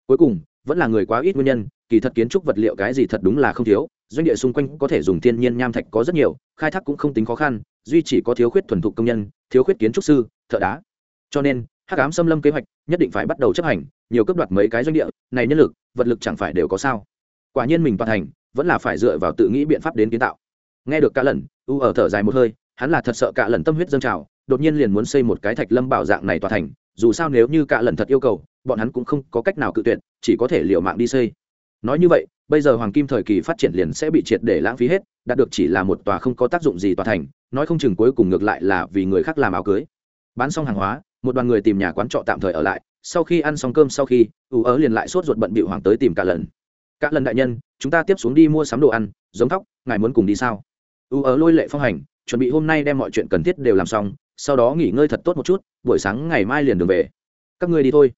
Cuối cùng vẫn là người quá ít nguyên nhân, kỳ thật kiến trúc vật liệu cái gì thật đúng là không thiếu, doanh địa xung quanh có thể dùng thiên nhiên nham thạch có rất nhiều, khai thác cũng không tính khó khăn, duy chỉ có thiếu khuyết thuần thục công nhân, thiếu khuyết kiến trúc sư, thợ đá. Cho nên, hắc ám xâm lâm kế hoạch nhất định phải bắt đầu chấp hành, nhiều cấp đoạt mấy cái doanh địa, này nhân lực, vật lực chẳng phải đều có sao. Quả nhiên mình toàn thành, vẫn là phải dựa vào tự nghĩ biện pháp đến kiến tạo. Nghe được cả lần u ở thở dài một hơi, hắn là thật sợ cả lần tâm huyết dâng trào, đột nhiên liền muốn xây một cái thạch lâm bảo dạng này tòa thành dù sao nếu như cả lần thật yêu cầu, bọn hắn cũng không có cách nào cự tuyệt, chỉ có thể liều mạng đi xây. Nói như vậy, bây giờ hoàng kim thời kỳ phát triển liền sẽ bị triệt để lãng phí hết, đạt được chỉ là một tòa không có tác dụng gì tòa thành, nói không chừng cuối cùng ngược lại là vì người khác làm áo cưới. Bán xong hàng hóa, một đoàn người tìm nhà quán trọ tạm thời ở lại, sau khi ăn xong cơm sau khi, ủ ớ liền lại sốt ruột bận bịu hoàng tới tìm cả lần. Cả lần đại nhân, chúng ta tiếp xuống đi mua sắm đồ ăn, giống thóc, ngài muốn cùng đi sao? Ủ ớ lôi lệ phong hành, chuẩn bị hôm nay đem mọi chuyện cần thiết đều làm xong sau đó nghỉ ngơi thật tốt một chút, buổi sáng ngày mai liền đường về. Các ngươi đi thôi.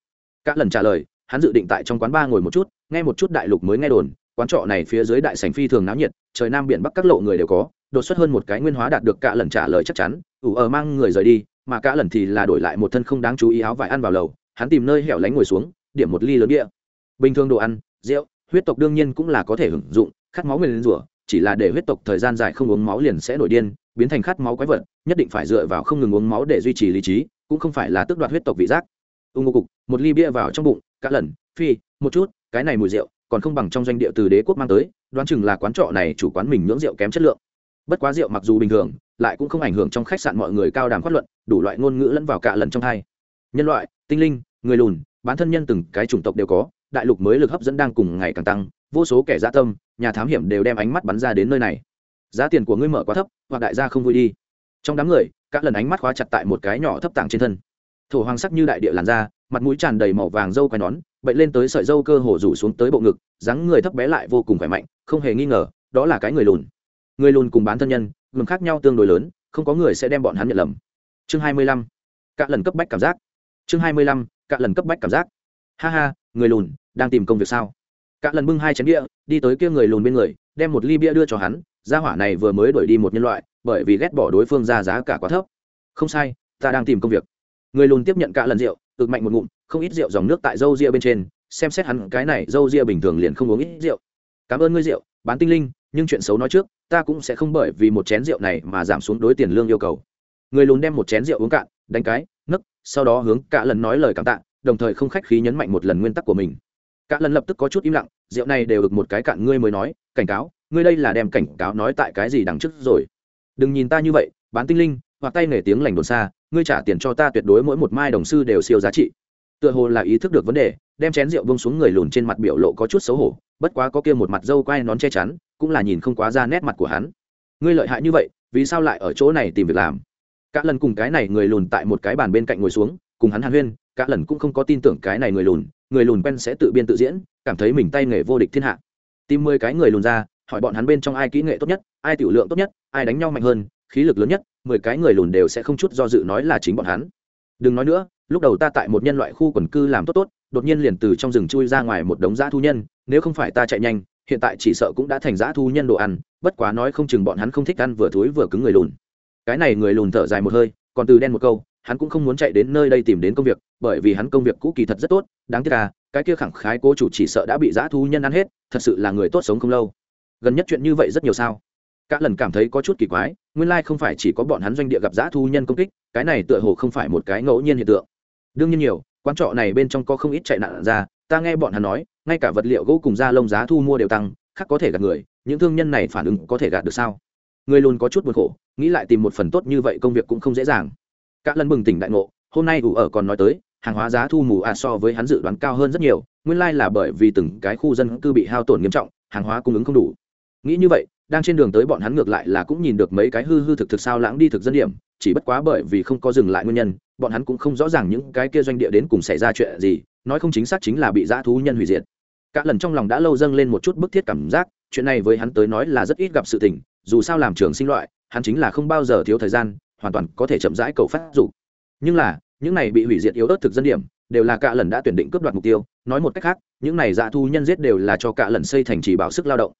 Cả lần trả lời, hắn dự định tại trong quán ba ngồi một chút, nghe một chút đại lục mới nghe đồn, quán trọ này phía dưới đại sành phi thường náo nhiệt, trời nam biển bắc các lộ người đều có, đột xuất hơn một cái nguyên hóa đạt được cả lần trả lời chắc chắn, ủ ở mang người rời đi, mà cả lần thì là đổi lại một thân không đáng chú ý áo vải ăn vào lầu, hắn tìm nơi hẻo lánh ngồi xuống, điểm một ly lớn địa bình thường đồ ăn, rượu, huyết tộc đương nhiên cũng là có thể hưởng dụng, khát máu nguyên rủa, chỉ là để huyết tộc thời gian dài không uống máu liền sẽ nổi điên biến thành khát máu quái vật, nhất định phải dựa vào không ngừng uống máu để duy trì lý trí, cũng không phải là tước đoạt huyết tộc vị giác. Ung ngô cục, một ly bia vào trong bụng, cả lần, phi, một chút, cái này mùi rượu, còn không bằng trong doanh địa từ đế quốc mang tới, đoán chừng là quán trọ này chủ quán mình nhưỡng rượu kém chất lượng. Bất quá rượu mặc dù bình thường, lại cũng không ảnh hưởng trong khách sạn mọi người cao đàm phát luận, đủ loại ngôn ngữ lẫn vào cả lần trong hai. Nhân loại, tinh linh, người lùn bán thân nhân từng cái chủng tộc đều có, đại lục mới lực hấp dẫn đang cùng ngày càng tăng, vô số kẻ gia tâm, nhà thám hiểm đều đem ánh mắt bắn ra đến nơi này giá tiền của ngươi mở quá thấp, hoặc đại gia không vui đi. Trong đám người các lần ánh mắt khóa chặt tại một cái nhỏ thấp tảng trên thân. Thổ hoàng sắc như đại địa làn da, mặt mũi tràn đầy màu vàng dâu quai nón bệnh lên tới sợi dâu cơ hồ rủ xuống tới bộ ngực, dáng người thấp bé lại vô cùng khỏe mạnh, không hề nghi ngờ, đó là cái người lùn. Người lùn cùng bán thân nhân ngừng khác nhau tương đối lớn, không có người sẽ đem bọn hắn nhận lầm. Chương hai mươi lăm, cả lần cấp bách cảm giác. Chương hai mươi lăm, cả lần cấp bách cảm giác. Ha ha, người lùn, đang tìm công việc sao? Các lần bưng hai chén bia, đi tới kia người lùn bên người, đem một ly bia đưa cho hắn gia hỏa này vừa mới đuổi đi một nhân loại, bởi vì ghét bỏ đối phương ra giá cả quá thấp. Không sai, ta đang tìm công việc. Người lùn tiếp nhận cả lần rượu, ực mạnh một ngụm, không ít rượu dòng nước tại dâu ria bên trên, xem xét hắn cái này dâu ria bình thường liền không uống ít rượu. Cảm ơn ngươi rượu, bán tinh linh, nhưng chuyện xấu nói trước, ta cũng sẽ không bởi vì một chén rượu này mà giảm xuống đối tiền lương yêu cầu. Người lùn đem một chén rượu uống cạn, đánh cái, nấc, sau đó hướng cả lần nói lời cảm tạ, đồng thời không khách khí nhấn mạnh một lần nguyên tắc của mình. Cả lần lập tức có chút im lặng, rượu này đều được một cái cạn ngươi mới nói, cảnh cáo ngươi đây là đem cảnh cáo nói tại cái gì đằng trước rồi? Đừng nhìn ta như vậy, bán tinh linh, hoặc tay nghề tiếng lành đồn xa, ngươi trả tiền cho ta tuyệt đối mỗi một mai đồng sư đều siêu giá trị. Tựa hồ là ý thức được vấn đề, đem chén rượu bông xuống người lùn trên mặt biểu lộ có chút xấu hổ, bất quá có kia một mặt dâu quai nón che chắn, cũng là nhìn không quá ra nét mặt của hắn. Ngươi lợi hại như vậy, vì sao lại ở chỗ này tìm việc làm? Cả lần cùng cái này người lùn tại một cái bàn bên cạnh ngồi xuống, cùng hắn hàn huyên, cả lần cũng không có tin tưởng cái này người lùn người lùn quen sẽ tự biên tự diễn, cảm thấy mình tay nghề vô địch thiên hạ. Tìm mười cái người lùn ra hỏi bọn hắn bên trong ai kỹ nghệ tốt nhất, ai tiểu lượng tốt nhất, ai đánh nhau mạnh hơn, khí lực lớn nhất, mười cái người lùn đều sẽ không chút do dự nói là chính bọn hắn. Đừng nói nữa, lúc đầu ta tại một nhân loại khu quần cư làm tốt tốt, đột nhiên liền từ trong rừng chui ra ngoài một đống dã thu nhân, nếu không phải ta chạy nhanh, hiện tại chỉ sợ cũng đã thành dã thu nhân đồ ăn, bất quá nói không chừng bọn hắn không thích ăn vừa thối vừa cứng người lùn. Cái này người lùn thở dài một hơi, còn từ đen một câu, hắn cũng không muốn chạy đến nơi đây tìm đến công việc, bởi vì hắn công việc cũ kỳ thật rất tốt, đáng tiếc là cái kia khẳng khái cố chủ chỉ sợ đã bị dã thu nhân ăn hết, thật sự là người tốt sống không lâu gần nhất chuyện như vậy rất nhiều sao? Cả lần cảm thấy có chút kỳ quái, nguyên lai không phải chỉ có bọn hắn doanh địa gặp dã thu nhân công kích, cái này tựa hồ không phải một cái ngẫu nhiên hiện tượng. Đương nhiên nhiều, quán trọ này bên trong có không ít chạy nạn ra, ta nghe bọn hắn nói, ngay cả vật liệu gỗ cùng da lông giá thu mua đều tăng, khác có thể gạt người, những thương nhân này phản ứng có thể gạt được sao? Người luôn có chút buồn khổ, nghĩ lại tìm một phần tốt như vậy công việc cũng không dễ dàng. Cả lần bừng tỉnh đại ngộ, hôm nay ủ ở còn nói tới, hàng hóa giá thu mù à so với hắn dự đoán cao hơn rất nhiều, nguyên lai là bởi vì từng cái khu dân cư bị hao tổn nghiêm trọng, hàng hóa cung ứng không đủ nghĩ như vậy, đang trên đường tới bọn hắn ngược lại là cũng nhìn được mấy cái hư hư thực thực sao lãng đi thực dân điểm, chỉ bất quá bởi vì không có dừng lại nguyên nhân, bọn hắn cũng không rõ ràng những cái kia doanh địa đến cùng xảy ra chuyện gì, nói không chính xác chính là bị dã thú nhân hủy diệt. Cả lần trong lòng đã lâu dâng lên một chút bức thiết cảm giác, chuyện này với hắn tới nói là rất ít gặp sự tình, dù sao làm trường sinh loại, hắn chính là không bao giờ thiếu thời gian, hoàn toàn có thể chậm rãi cầu phát dục. Nhưng là, những này bị hủy diệt yếu ớt thực dân điểm, đều là cả lần đã tuyển định cướp đoạt mục tiêu, nói một cách khác, những này dã thú nhân giết đều là cho cả lần xây thành trì bảo sức lao động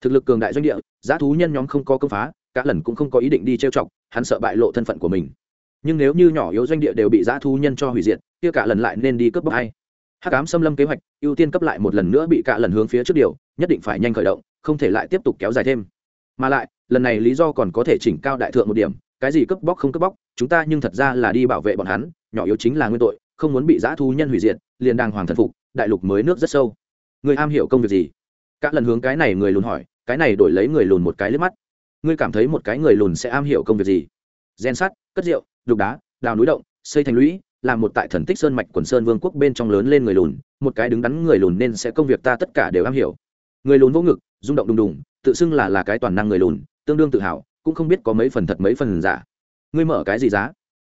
thực lực cường đại doanh địa, Giá thú nhân nhóm không có công phá, cả lần cũng không có ý định đi trêu chọc, hắn sợ bại lộ thân phận của mình. Nhưng nếu như nhỏ yếu doanh địa đều bị Giá thú nhân cho hủy diệt, kia cả lần lại nên đi cướp bóc hay hắc ám xâm lâm kế hoạch, ưu tiên cấp lại một lần nữa bị cả lần hướng phía trước điều, nhất định phải nhanh khởi động, không thể lại tiếp tục kéo dài thêm. Mà lại, lần này lý do còn có thể chỉnh cao đại thượng một điểm, cái gì cướp bóc không cướp bóc, chúng ta nhưng thật ra là đi bảo vệ bọn hắn, nhỏ yếu chính là nguyên tội, không muốn bị Giá thú nhân hủy diệt, liền đang hoàng thần phục, đại lục mới nước rất sâu. Người am hiểu công việc gì? Cả lần hướng cái này người lùn hỏi, cái này đổi lấy người lùn một cái liếc mắt. Ngươi cảm thấy một cái người lùn sẽ am hiểu công việc gì? Gen sắt, cất rượu, đục đá, đào núi động, xây thành lũy, làm một tại thần tích sơn mạch quần sơn vương quốc bên trong lớn lên người lùn, một cái đứng đắn người lùn nên sẽ công việc ta tất cả đều am hiểu. Người lùn vỗ ngực, rung động đùng đùng, tự xưng là là cái toàn năng người lùn, tương đương tự hào, cũng không biết có mấy phần thật mấy phần giả. Ngươi mở cái gì giá?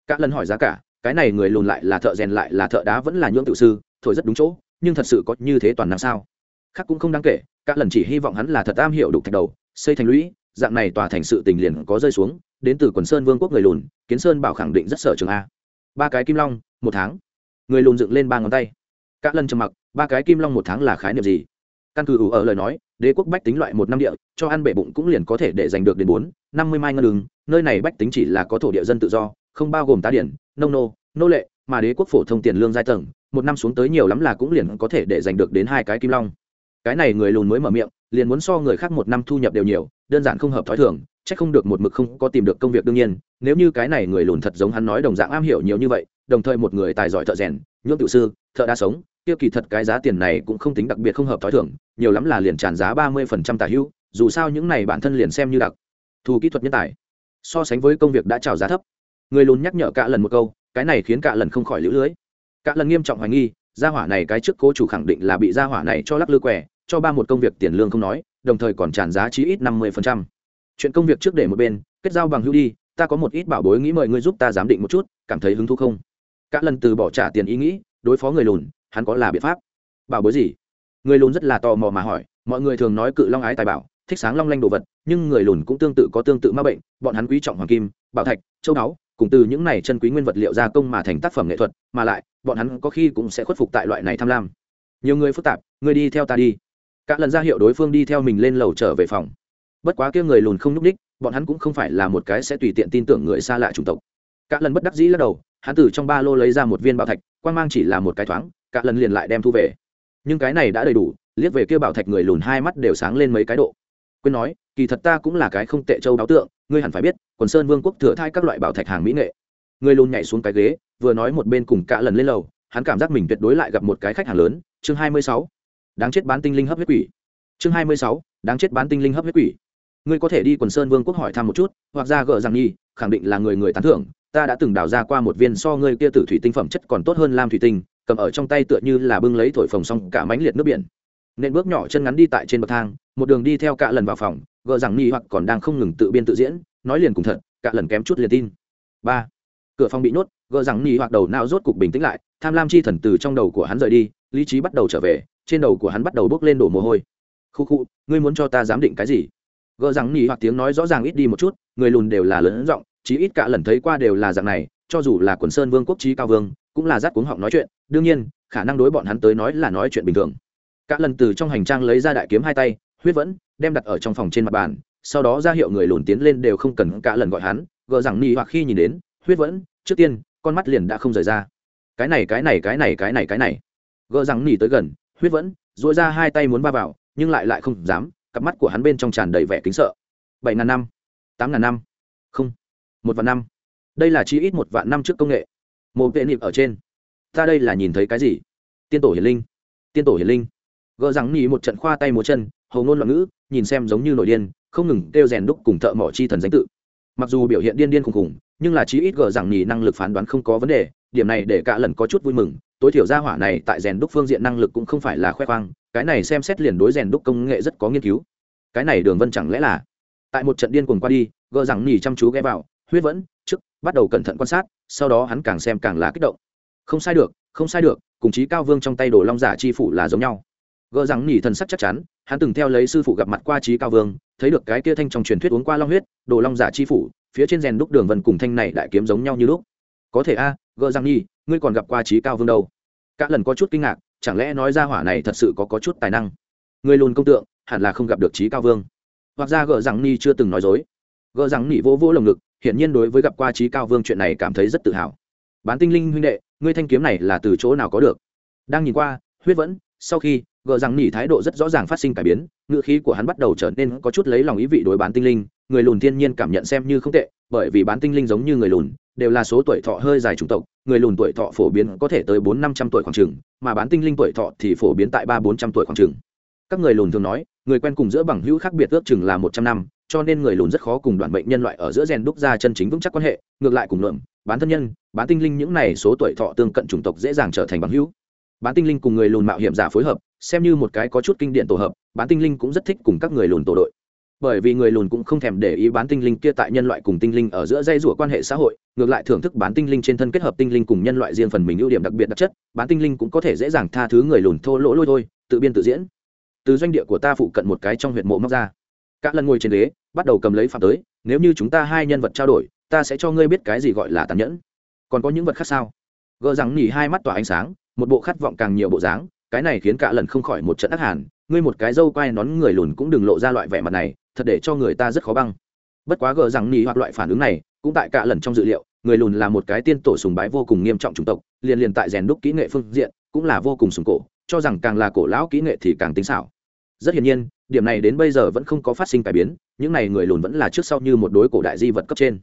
Cả lần hỏi giá cả, cái này người lùn lại là thợ rèn lại là thợ đá vẫn là nhưỡng tự sư, thổi rất đúng chỗ, nhưng thật sự có như thế toàn năng sao? Khác cũng không đáng kể, cả lần chỉ hy vọng hắn là thật am hiểu đục thạch đầu, xây thành lũy, dạng này tòa thành sự tình liền có rơi xuống, đến từ quần sơn vương quốc người lùn, kiến sơn bảo khẳng định rất sở trường a. Ba cái kim long, một tháng. Người lùn dựng lên ba ngón tay. Cả lần trầm mặc, ba cái kim long một tháng là khái niệm gì? Căn cứ ủ ở lời nói, đế quốc bách tính loại một năm địa, cho ăn bể bụng cũng liền có thể để giành được đến bốn, năm mươi mai ngân đường nơi này bách tính chỉ là có thổ địa dân tự do, không bao gồm tá điển, nông nô nô lệ, mà đế quốc phổ thông tiền lương giai tầng, một năm xuống tới nhiều lắm là cũng liền có thể để giành được đến hai cái kim long cái này người lùn mới mở miệng, liền muốn so người khác một năm thu nhập đều nhiều, đơn giản không hợp thói thường, chắc không được một mực không có tìm được công việc đương nhiên, nếu như cái này người lùn thật giống hắn nói đồng dạng am hiểu nhiều như vậy, đồng thời một người tài giỏi thợ rèn, nhuộm tự sư, thợ đa sống, kia kỳ thật cái giá tiền này cũng không tính đặc biệt không hợp thói thường, nhiều lắm là liền tràn giá ba mươi phần trăm tả hữu dù sao những này bản thân liền xem như đặc thù kỹ thuật nhân tài. So sánh với công việc đã trào giá thấp. Người lùn nhắc nhở cả lần một câu, cái này khiến cả lần không khỏi lũ lưới. Cả lần nghiêm trọng hoài nghi, gia hỏa này cái trước cố chủ khẳng định là bị gia hỏa này cho lắc lư quẻ cho ba một công việc tiền lương không nói, đồng thời còn tràn giá chí ít năm mươi phần trăm. Chuyện công việc trước để một bên, kết giao bằng hữu đi, ta có một ít bảo bối nghĩ mời ngươi giúp ta giám định một chút, cảm thấy hứng thú không? Cả lần từ bỏ trả tiền ý nghĩ, đối phó người lùn, hắn có là biện pháp? Bảo bối gì? Người lùn rất là tò mò mà hỏi, mọi người thường nói cự long ái tài bảo, thích sáng long lanh đồ vật, nhưng người lùn cũng tương tự có tương tự ma bệnh, bọn hắn quý trọng hoàng kim, bảo thạch, châu báu, cùng từ những này chân quý nguyên vật liệu gia công mà thành tác phẩm nghệ thuật, mà lại, bọn hắn có khi cũng sẽ khuất phục tại loại này tham lam. Nhiều người phức tạp người đi theo ta đi cả lần ra hiệu đối phương đi theo mình lên lầu trở về phòng. Bất quá kia người lùn không nhúc ních bọn hắn cũng không phải là một cái sẽ tùy tiện tin tưởng người xa lạ chủng tộc. Cả lần bất đắc dĩ lắc đầu, hắn từ trong ba lô lấy ra một viên bảo thạch, quan mang chỉ là một cái thoáng, cả lần liền lại đem thu về. Nhưng cái này đã đầy đủ, liếc về kia bảo thạch người lùn hai mắt đều sáng lên mấy cái độ. Quên nói, kỳ thật ta cũng là cái không tệ châu báo tượng, ngươi hẳn phải biết, quần sơn vương quốc thừa thai các loại bảo thạch hàng mỹ nghệ. Người lùn nhảy xuống cái ghế, vừa nói một bên cùng cả lần lên lầu, hắn cảm giác mình tuyệt đối lại gặp một cái khách hàng lớn. Chương hai mươi sáu đáng chết bán tinh linh hấp huyết quỷ. Chương hai mươi sáu, đáng chết bán tinh linh hấp huyết quỷ. Ngươi có thể đi quần sơn vương quốc hỏi thăm một chút, hoặc ra gỡ rằng nhi, khẳng định là người người tán thưởng, ta đã từng đào ra qua một viên so ngươi kia tử thủy tinh phẩm chất còn tốt hơn lam thủy tinh, cầm ở trong tay tựa như là bưng lấy thổi phồng xong cả mánh liệt nước biển. Nên bước nhỏ chân ngắn đi tại trên bậc thang, một đường đi theo cả lần vào phòng, gỡ rằng nhi hoặc còn đang không ngừng tự biên tự diễn, nói liền cùng thật, cả lần kém chút liền tin. Ba, cửa phòng bị nhốt, gỡ rằng nhi hoặc đầu não rốt cục bình tĩnh lại, tham lam chi thần từ trong đầu của hắn rời đi, lý trí bắt đầu trở về trên đầu của hắn bắt đầu bốc lên đổ mồ hôi. Khu khu, ngươi muốn cho ta giám định cái gì? Gỡ rằng nghỉ hoặc tiếng nói rõ ràng ít đi một chút, người lùn đều là lớn giọng, chí ít cả lần thấy qua đều là dạng này, cho dù là quần sơn vương quốc trí cao vương, cũng là rát cuống họng nói chuyện. Đương nhiên, khả năng đối bọn hắn tới nói là nói chuyện bình thường. Cả lần từ trong hành trang lấy ra đại kiếm hai tay, huyết vẫn, đem đặt ở trong phòng trên mặt bàn, sau đó ra hiệu người lùn tiến lên đều không cần cả lần gọi hắn. Gờ rằng nghỉ hoặc khi nhìn đến, huyết vẫn, trước tiên, con mắt liền đã không rời ra. Cái này cái này cái này cái này cái này. Gờ rằng nỉ tới gần huyết vẫn dội ra hai tay muốn va vào, nhưng lại lại không dám, cặp mắt của hắn bên trong tràn đầy vẻ kính sợ. Bảy ngàn năm, tám ngàn năm, không, một vạn năm. Đây là chi ít một vạn năm trước công nghệ. Một vệ niệm ở trên. Ta đây là nhìn thấy cái gì? Tiên tổ hiền linh, tiên tổ hiền linh. Gờ rằng nỉ một trận khoa tay múa chân, hầu ngôn loạn ngữ, nhìn xem giống như nổi điên, không ngừng kêu rèn đúc cùng thợ mỏ chi thần danh tự. Mặc dù biểu hiện điên điên khùng khùng nhưng là chí ít gờ rằng nhì năng lực phán đoán không có vấn đề điểm này để cả lần có chút vui mừng, tối thiểu gia hỏa này tại rèn đúc phương diện năng lực cũng không phải là khoe khoang, cái này xem xét liền đối rèn đúc công nghệ rất có nghiên cứu. Cái này đường vân chẳng lẽ là tại một trận điên cuồng qua đi gờ rằng nhì chăm chú ghé vào, huyết vẫn, trước, bắt đầu cẩn thận quan sát, sau đó hắn càng xem càng là kích động. Không sai được, không sai được, cùng chí cao vương trong tay đồ long giả chi phủ là giống nhau. Gờ rằng nhì thần sắc chắc chắn, hắn từng theo lấy sư phụ gặp mặt qua chí cao vương, thấy được cái kia thanh trong truyền thuyết uống qua long huyết, đồ long giả chi phủ, phía trên rèn đúc đường vân cùng thanh này đại kiếm giống nhau như lúc. Có thể a gờ răng nhi ngươi còn gặp qua trí cao vương đâu? Cả lần có chút kinh ngạc chẳng lẽ nói ra hỏa này thật sự có, có chút tài năng? Người lùn công tượng hẳn là không gặp được trí cao vương. Hoặc ra gờ rằng ni chưa từng nói dối. Gờ rằng nỉ vô vỗ lồng ngực hiển nhiên đối với gặp qua trí cao vương chuyện này cảm thấy rất tự hào. Bán tinh linh huynh đệ ngươi thanh kiếm này là từ chỗ nào có được? Đang nhìn qua huyết vẫn sau khi gờ rằng nỉ thái độ rất rõ ràng phát sinh cải biến ngựa khí của hắn bắt đầu trở nên có chút lấy lòng ý vị đối bán tinh linh người lùn thiên nhiên cảm nhận xem như không tệ, bởi vì bán tinh linh giống như người lùn, đều là số tuổi thọ hơi dài chủng tộc, người lùn tuổi thọ phổ biến có thể tới bốn năm trăm tuổi khoảng trừng mà bán tinh linh tuổi thọ thì phổ biến tại ba bốn trăm tuổi khoảng trừng các người lùn thường nói, người quen cùng giữa bằng hữu khác biệt ước chừng là một trăm năm, cho nên người lùn rất khó cùng đoàn bệnh nhân loại ở giữa rèn đúc ra chân chính vững chắc quan hệ, ngược lại cùng luận, bán thân nhân, bán tinh linh những này số tuổi thọ tương cận chủng tộc dễ dàng trở thành bằng hữu. Bán tinh linh cùng người lùn mạo hiểm giả phối hợp, xem như một cái có chút kinh điển tổ hợp, bán tinh linh cũng rất thích cùng các người lùn tổ đội bởi vì người lùn cũng không thèm để ý bán tinh linh kia tại nhân loại cùng tinh linh ở giữa dây rủa quan hệ xã hội, ngược lại thưởng thức bán tinh linh trên thân kết hợp tinh linh cùng nhân loại riêng phần mình ưu điểm đặc biệt đặc chất, bán tinh linh cũng có thể dễ dàng tha thứ người lùn thô lỗ lôi thôi, tự biên tự diễn. Từ doanh địa của ta phụ cận một cái trong huyện mộ móc ra. Các lần ngồi trên ghế, bắt đầu cầm lấy phạm tới, nếu như chúng ta hai nhân vật trao đổi, ta sẽ cho ngươi biết cái gì gọi là tàn nhẫn. Còn có những vật khác sao? Gỡ rằng nhỉ hai mắt tỏa ánh sáng, một bộ khát vọng càng nhiều bộ dáng, cái này khiến cả lần không khỏi một trận ác hàn. Ngươi một cái dâu quai nón người lùn cũng đừng lộ ra loại vẻ mặt này thật để cho người ta rất khó băng. Bất quá gờ rằng nỉ hoặc loại phản ứng này, cũng tại cả lần trong dự liệu, người lùn là một cái tiên tổ sùng bái vô cùng nghiêm trọng chủng tộc, liền liền tại rèn đúc kỹ nghệ phương diện, cũng là vô cùng sùng cổ, cho rằng càng là cổ lão kỹ nghệ thì càng tính xảo. Rất hiển nhiên, điểm này đến bây giờ vẫn không có phát sinh cải biến, những này người lùn vẫn là trước sau như một đối cổ đại di vật cấp trên.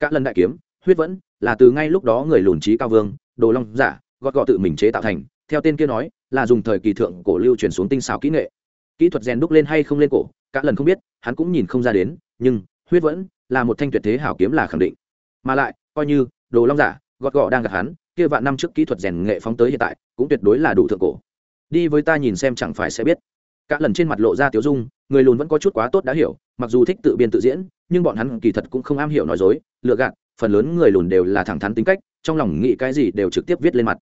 Các lần đại kiếm, huyết vẫn, là từ ngay lúc đó người lùn trí cao vương, đồ long giả, gọt gọ tự mình chế tạo thành, theo tên kia nói, là dùng thời kỳ thượng cổ lưu truyền xuống tinh xảo kỹ nghệ. Kỹ thuật rèn đúc lên hay không lên cổ cả lần không biết, hắn cũng nhìn không ra đến, nhưng huyết vẫn là một thanh tuyệt thế hảo kiếm là khẳng định. Mà lại, coi như đồ long giả, gọt gọ đang gặp hắn, kia vạn năm trước kỹ thuật rèn nghệ phóng tới hiện tại, cũng tuyệt đối là đủ thượng cổ. Đi với ta nhìn xem chẳng phải sẽ biết. Cả lần trên mặt lộ ra tiếu dung, người lùn vẫn có chút quá tốt đã hiểu, mặc dù thích tự biên tự diễn, nhưng bọn hắn kỳ thật cũng không am hiểu nói dối, lừa gạt, phần lớn người lùn đều là thẳng thắn tính cách, trong lòng nghĩ cái gì đều trực tiếp viết lên mặt.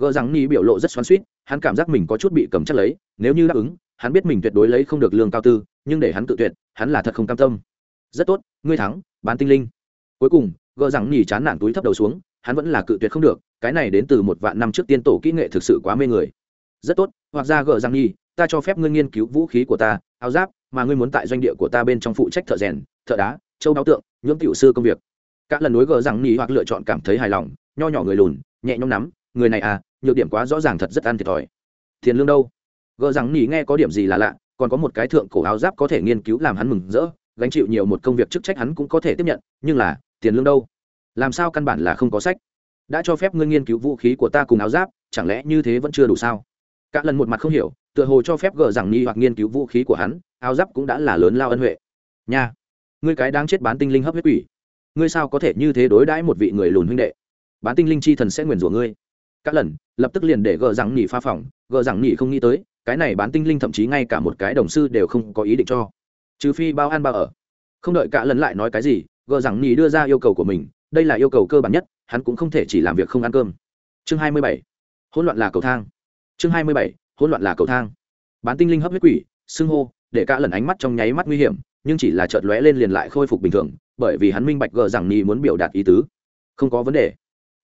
Gờ rằng ni biểu lộ rất xoắn suýt hắn cảm giác mình có chút bị cầm chắc lấy, nếu như đáp ứng hắn biết mình tuyệt đối lấy không được lương cao tư, nhưng để hắn tự tuyệt, hắn là thật không cam tâm. Rất tốt, ngươi thắng, bán tinh linh. Cuối cùng gờ rằng nhì chán nản túi thấp đầu xuống, hắn vẫn là cự tuyệt không được, cái này đến từ một vạn năm trước tiên tổ kỹ nghệ thực sự quá mê người. Rất tốt, hoặc ra gờ rằng nhì, ta cho phép ngươi nghiên cứu vũ khí của ta, áo giáp, mà ngươi muốn tại doanh địa của ta bên trong phụ trách thợ rèn, thợ đá, châu đáo tượng nhưỡng tiểu sư công việc. Các lần đối gờ rằng nhì hoặc lựa chọn cảm thấy hài lòng, nho nhỏ người lùn, nhẹ nhõm nắm, người này à nhược điểm quá rõ ràng thật rất ăn thiệt thòi. Tiền lương đâu? Gờ rằng nhỉ nghe có điểm gì là lạ, còn có một cái thượng cổ áo giáp có thể nghiên cứu làm hắn mừng rỡ, gánh chịu nhiều một công việc chức trách hắn cũng có thể tiếp nhận, nhưng là, tiền lương đâu? Làm sao căn bản là không có sách? Đã cho phép ngươi nghiên cứu vũ khí của ta cùng áo giáp, chẳng lẽ như thế vẫn chưa đủ sao? Cả lần một mặt không hiểu, tựa hồ cho phép gờ rằng nỉ hoặc nghiên cứu vũ khí của hắn, áo giáp cũng đã là lớn lao ân huệ. Nha, ngươi cái đang chết bán tinh linh hấp huyết quỷ. Ngươi sao có thể như thế đối đãi một vị người lùn huynh đệ? Bán tinh linh chi thần sẽ nguyền rủa ngươi. Các lần, lập tức liền để gờ rằng nỉ pha phòng, gờ rằng nỉ không nghĩ tới cái này bán tinh linh thậm chí ngay cả một cái đồng sư đều không có ý định cho. Trừ phi bao ăn bao ở. Không đợi cả lần lại nói cái gì, gờ rằng nhì đưa ra yêu cầu của mình, đây là yêu cầu cơ bản nhất, hắn cũng không thể chỉ làm việc không ăn cơm. Chương hai mươi bảy. Hỗn loạn là cầu thang. Chương hai mươi bảy. Hỗn loạn là cầu thang. Bán tinh linh hấp huyết quỷ, xưng hô, để cả lần ánh mắt trong nháy mắt nguy hiểm, nhưng chỉ là chợt lóe lên liền lại khôi phục bình thường, bởi vì hắn minh bạch gờ rằng nhì muốn biểu đạt ý tứ. Không có vấn đề.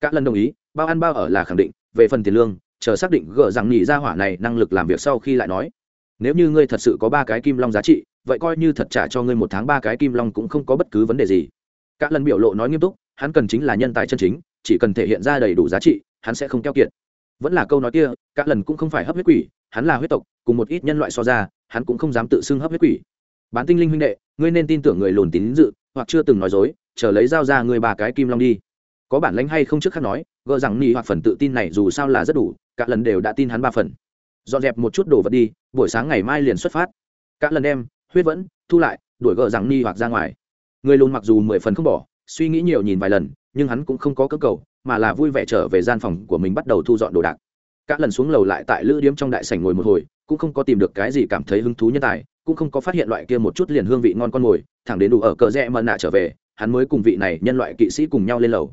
Cả lần đồng ý, bao ăn bao ở là khẳng định, về phần tiền lương chờ xác định gỡ rằng nhị ra hỏa này năng lực làm việc sau khi lại nói, nếu như ngươi thật sự có ba cái kim long giá trị, vậy coi như thật trả cho ngươi một tháng ba cái kim long cũng không có bất cứ vấn đề gì. Cả lần biểu lộ nói nghiêm túc, hắn cần chính là nhân tài chân chính, chỉ cần thể hiện ra đầy đủ giá trị, hắn sẽ không keo kiệt. Vẫn là câu nói kia, cả lần cũng không phải hấp huyết quỷ, hắn là huyết tộc, cùng một ít nhân loại so ra, hắn cũng không dám tự xưng hấp huyết quỷ. Bán tinh linh huynh đệ, ngươi nên tin tưởng người lùn tín dự, hoặc chưa từng nói dối, chờ lấy dao ra ngươi ba cái kim long đi. Có bản lánh hay không trước khác nói gỡ rằng ni hoặc phần tự tin này dù sao là rất đủ, cả lần đều đã tin hắn ba phần. Dọn dẹp một chút đồ vật đi, buổi sáng ngày mai liền xuất phát. Cả lần đem, huyết vẫn, thu lại, đuổi gỡ rằng ni hoặc ra ngoài. Người lùn mặc dù mười phần không bỏ, suy nghĩ nhiều nhìn vài lần, nhưng hắn cũng không có cơ cầu, mà là vui vẻ trở về gian phòng của mình bắt đầu thu dọn đồ đạc. Cả lần xuống lầu lại tại lữ điếm trong đại sảnh ngồi một hồi, cũng không có tìm được cái gì cảm thấy hứng thú nhân tài, cũng không có phát hiện loại kia một chút liền hương vị ngon con mồi, thẳng đến đủ ở cờ rẽ mận nạ trở về, hắn mới cùng vị này nhân loại kỵ sĩ cùng nhau lên lầu.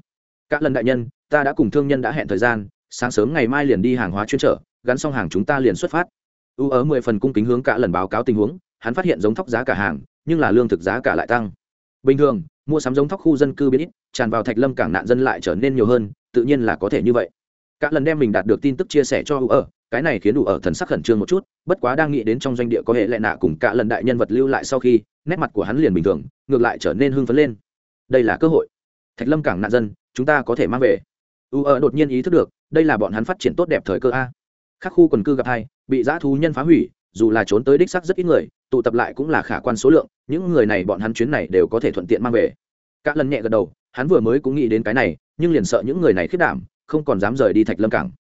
Các lần đại nhân ta đã cùng thương nhân đã hẹn thời gian, sáng sớm ngày mai liền đi hàng hóa chuyên trở, gắn xong hàng chúng ta liền xuất phát. Ưu ớ mười phần cung kính hướng cả lần báo cáo tình huống, hắn phát hiện giống thóc giá cả hàng, nhưng là lương thực giá cả lại tăng. Bình thường, mua sắm giống thóc khu dân cư biến ít, tràn vào thạch lâm cảng nạn dân lại trở nên nhiều hơn, tự nhiên là có thể như vậy. Cả lần đem mình đạt được tin tức chia sẻ cho ưu ớ, cái này khiến U ở thần sắc khẩn trương một chút, bất quá đang nghĩ đến trong doanh địa có hệ lệ nạ cùng cả lần đại nhân vật lưu lại sau khi, nét mặt của hắn liền bình thường, ngược lại trở nên hưng phấn lên. Đây là cơ hội. Thạch lâm cảng nạn dân, chúng ta có thể mang về u ở đột nhiên ý thức được, đây là bọn hắn phát triển tốt đẹp thời cơ a. Các khu quần cư gặp hai, bị dã thú nhân phá hủy, dù là trốn tới đích sắc rất ít người, tụ tập lại cũng là khả quan số lượng, những người này bọn hắn chuyến này đều có thể thuận tiện mang về. Cả lần nhẹ gật đầu, hắn vừa mới cũng nghĩ đến cái này, nhưng liền sợ những người này khiết đảm, không còn dám rời đi thạch lâm cảng.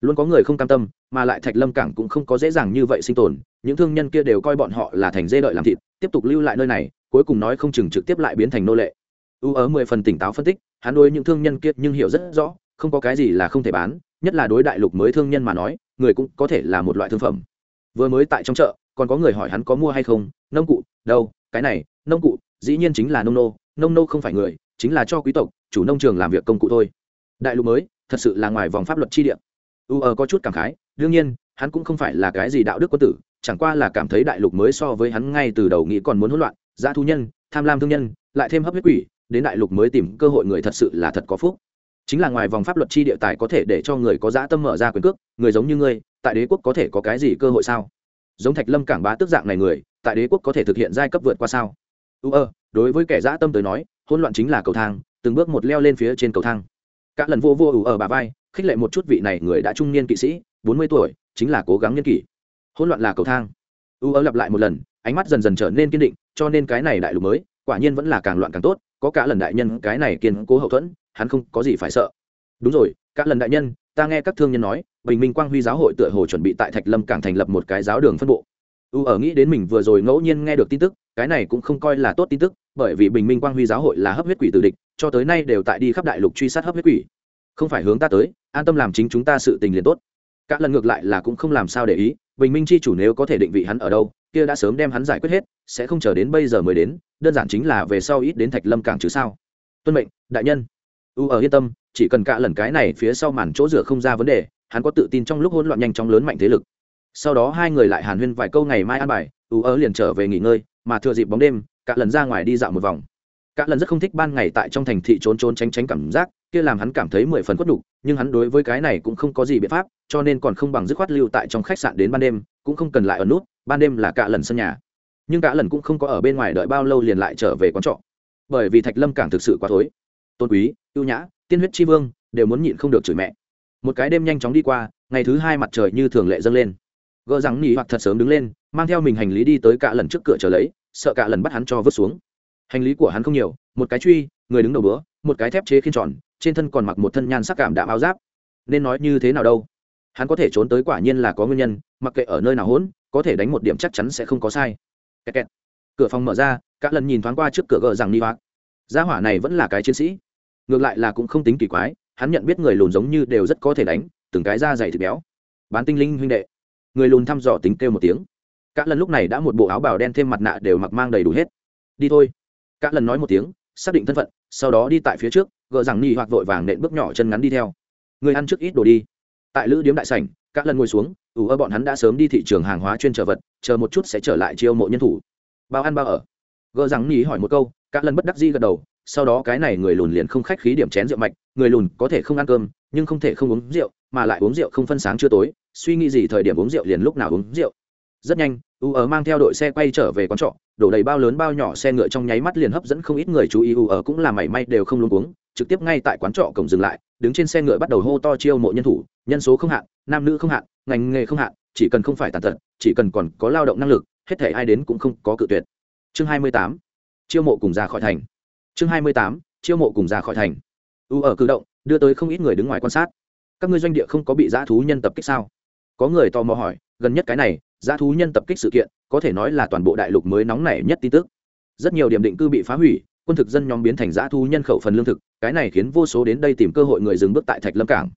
Luôn có người không cam tâm, mà lại thạch lâm cảng cũng không có dễ dàng như vậy sinh tồn, những thương nhân kia đều coi bọn họ là thành dê đợi làm thịt, tiếp tục lưu lại nơi này, cuối cùng nói không chừng trực tiếp lại biến thành nô lệ. U ở mười phần tỉnh táo phân tích, hắn đối những thương nhân kia nhưng hiểu rất rõ không có cái gì là không thể bán, nhất là đối đại lục mới thương nhân mà nói, người cũng có thể là một loại thương phẩm. Vừa mới tại trong chợ, còn có người hỏi hắn có mua hay không, nông cụ, đâu, cái này, nông cụ, dĩ nhiên chính là nông nô nông nô không phải người, chính là cho quý tộc, chủ nông trường làm việc công cụ thôi. Đại lục mới, thật sự là ngoài vòng pháp luật chi địa. U ờ có chút cảm khái, đương nhiên, hắn cũng không phải là cái gì đạo đức quân tử, chẳng qua là cảm thấy đại lục mới so với hắn ngay từ đầu nghĩ còn muốn hỗn loạn giá thu nhân, tham lam thương nhân, lại thêm hấp huyết quỷ, đến đại lục mới tìm cơ hội người thật sự là thật có phúc chính là ngoài vòng pháp luật chi địa tài có thể để cho người có dã tâm mở ra quyền cước, người giống như ngươi, tại đế quốc có thể có cái gì cơ hội sao? Giống thạch lâm cảng bá tước dạng này người, tại đế quốc có thể thực hiện giai cấp vượt qua sao? Ư ơ, đối với kẻ dã tâm tới nói, hỗn loạn chính là cầu thang, từng bước một leo lên phía trên cầu thang. Các lần vô vô ủ ở bà vai, khích lệ một chút vị này người đã trung niên kỵ sĩ, bốn mươi tuổi, chính là cố gắng nhân kỷ. Hỗn loạn là cầu thang. Ưu ơ lặp lại một lần, ánh mắt dần dần trở nên kiên định, cho nên cái này đại lục mới, quả nhiên vẫn là càng loạn càng tốt, có cả lần đại nhân cái này kiên cố hậu thuẫn hắn không có gì phải sợ. Đúng rồi cả lần đại nhân, ta nghe các thương nhân nói, bình minh quang huy giáo hội tựa hồ chuẩn bị tại thạch lâm cảng thành lập một cái giáo đường phân bộ. U ở nghĩ đến mình vừa rồi ngẫu nhiên nghe được tin tức, cái này cũng không coi là tốt tin tức, bởi vì bình minh quang huy giáo hội là hấp huyết quỷ tử địch, cho tới nay đều tại đi khắp đại lục truy sát hấp huyết quỷ. Không phải hướng ta tới, an tâm làm chính chúng ta sự tình liền tốt. Các lần ngược lại là cũng không làm sao để ý, bình minh chi chủ nếu có thể định vị hắn ở đâu, kia đã sớm đem hắn giải quyết hết, sẽ không chờ đến bây giờ mới đến, đơn giản chính là về sau ít đến thạch lâm cảng chứ sao. Tuân mệnh, đại nhân u ở yên tâm chỉ cần cả lần cái này phía sau màn chỗ rửa không ra vấn đề hắn có tự tin trong lúc hỗn loạn nhanh chóng lớn mạnh thế lực. Sau đó hai người lại hàn huyên vài câu ngày mai ăn bài u ở liền trở về nghỉ ngơi mà thừa dịp bóng đêm cả lần ra ngoài đi dạo một vòng. Cả lần rất không thích ban ngày tại trong thành thị trốn trốn tránh tránh cảm giác kia làm hắn cảm thấy mười phần quất đủ, nhưng hắn đối với cái này cũng không có gì biện pháp cho nên còn không bằng dứt khoát lưu tại trong khách sạn đến ban đêm cũng không cần lại ở nút ban đêm là cả lần sân nhà. Nhưng cả lần cũng không có ở bên ngoài đợi bao lâu liền lại trở về quán trọ. Bởi vì thạch lâm cảng thực sự quá thối tôn quý, ưu nhã, tiên huyết tri vương, đều muốn nhịn không được chửi mẹ. Một cái đêm nhanh chóng đi qua, ngày thứ hai mặt trời như thường lệ dâng lên. Gỡ rằng nghỉ hoặc thật sớm đứng lên, mang theo mình hành lý đi tới cả lần trước cửa chờ lấy, sợ cả lần bắt hắn cho vứt xuống. Hành lý của hắn không nhiều, một cái truy, người đứng đầu bữa, một cái thép chế khiên tròn, trên thân còn mặc một thân nhan sắc cảm đạm áo giáp. Nên nói như thế nào đâu? Hắn có thể trốn tới quả nhiên là có nguyên nhân, mặc kệ ở nơi nào hỗn, có thể đánh một điểm chắc chắn sẽ không có sai. Kẹt kẹt. cửa phòng mở ra, cả lần nhìn thoáng qua trước cửa gờ rằng ni hoặc. Gia hỏa này vẫn là cái chiến sĩ ngược lại là cũng không tính kỳ quái, hắn nhận biết người lùn giống như đều rất có thể đánh, từng cái da dày thịt béo. Bán tinh linh huynh đệ. Người lùn thăm dò tính kêu một tiếng. Cả lần lúc này đã một bộ áo bào đen thêm mặt nạ đều mặc mang đầy đủ hết. Đi thôi. Cả lần nói một tiếng, xác định thân phận, sau đó đi tại phía trước gờ rằng ni hoặc vội vàng nện bước nhỏ chân ngắn đi theo. Người ăn trước ít đồ đi. Tại lữ điếm đại sảnh các lần ngồi xuống, ủ ơ bọn hắn đã sớm đi thị trường hàng hóa chuyên trở vật, chờ một chút sẽ trở lại chiêu mộ nhân thủ. Bao ăn bao ở. Gờ rằng ni hỏi một câu các lần bất đắc di gật đầu sau đó cái này người lùn liền không khách khí điểm chén rượu mạch, người lùn có thể không ăn cơm, nhưng không thể không uống rượu, mà lại uống rượu không phân sáng chưa tối, suy nghĩ gì thời điểm uống rượu liền lúc nào uống rượu rất nhanh, u ở mang theo đội xe quay trở về quán trọ, đổ đầy bao lớn bao nhỏ xe ngựa trong nháy mắt liền hấp dẫn không ít người chú ý u ở cũng là mảy may đều không luôn uống trực tiếp ngay tại quán trọ cổng dừng lại, đứng trên xe ngựa bắt đầu hô to chiêu mộ nhân thủ, nhân số không hạn, nam nữ không hạn, ngành nghề không hạn, chỉ cần không phải tàn tật, chỉ cần còn có lao động năng lực, hết thể ai đến cũng không có cự tuyệt chương 28. chiêu mộ cùng ra khỏi thành chương 28. chiêu mộ cùng ra khỏi thành. U ở cử động, đưa tới không ít người đứng ngoài quan sát. Các ngươi doanh địa không có bị dã thú nhân tập kích sao? Có người tò mò hỏi, gần nhất cái này, dã thú nhân tập kích sự kiện, có thể nói là toàn bộ đại lục mới nóng nảy nhất tin tức. Rất nhiều điểm định cư bị phá hủy, quân thực dân nhóm biến thành dã thú nhân khẩu phần lương thực, cái này khiến vô số đến đây tìm cơ hội người dừng bước tại thạch lâm cảng.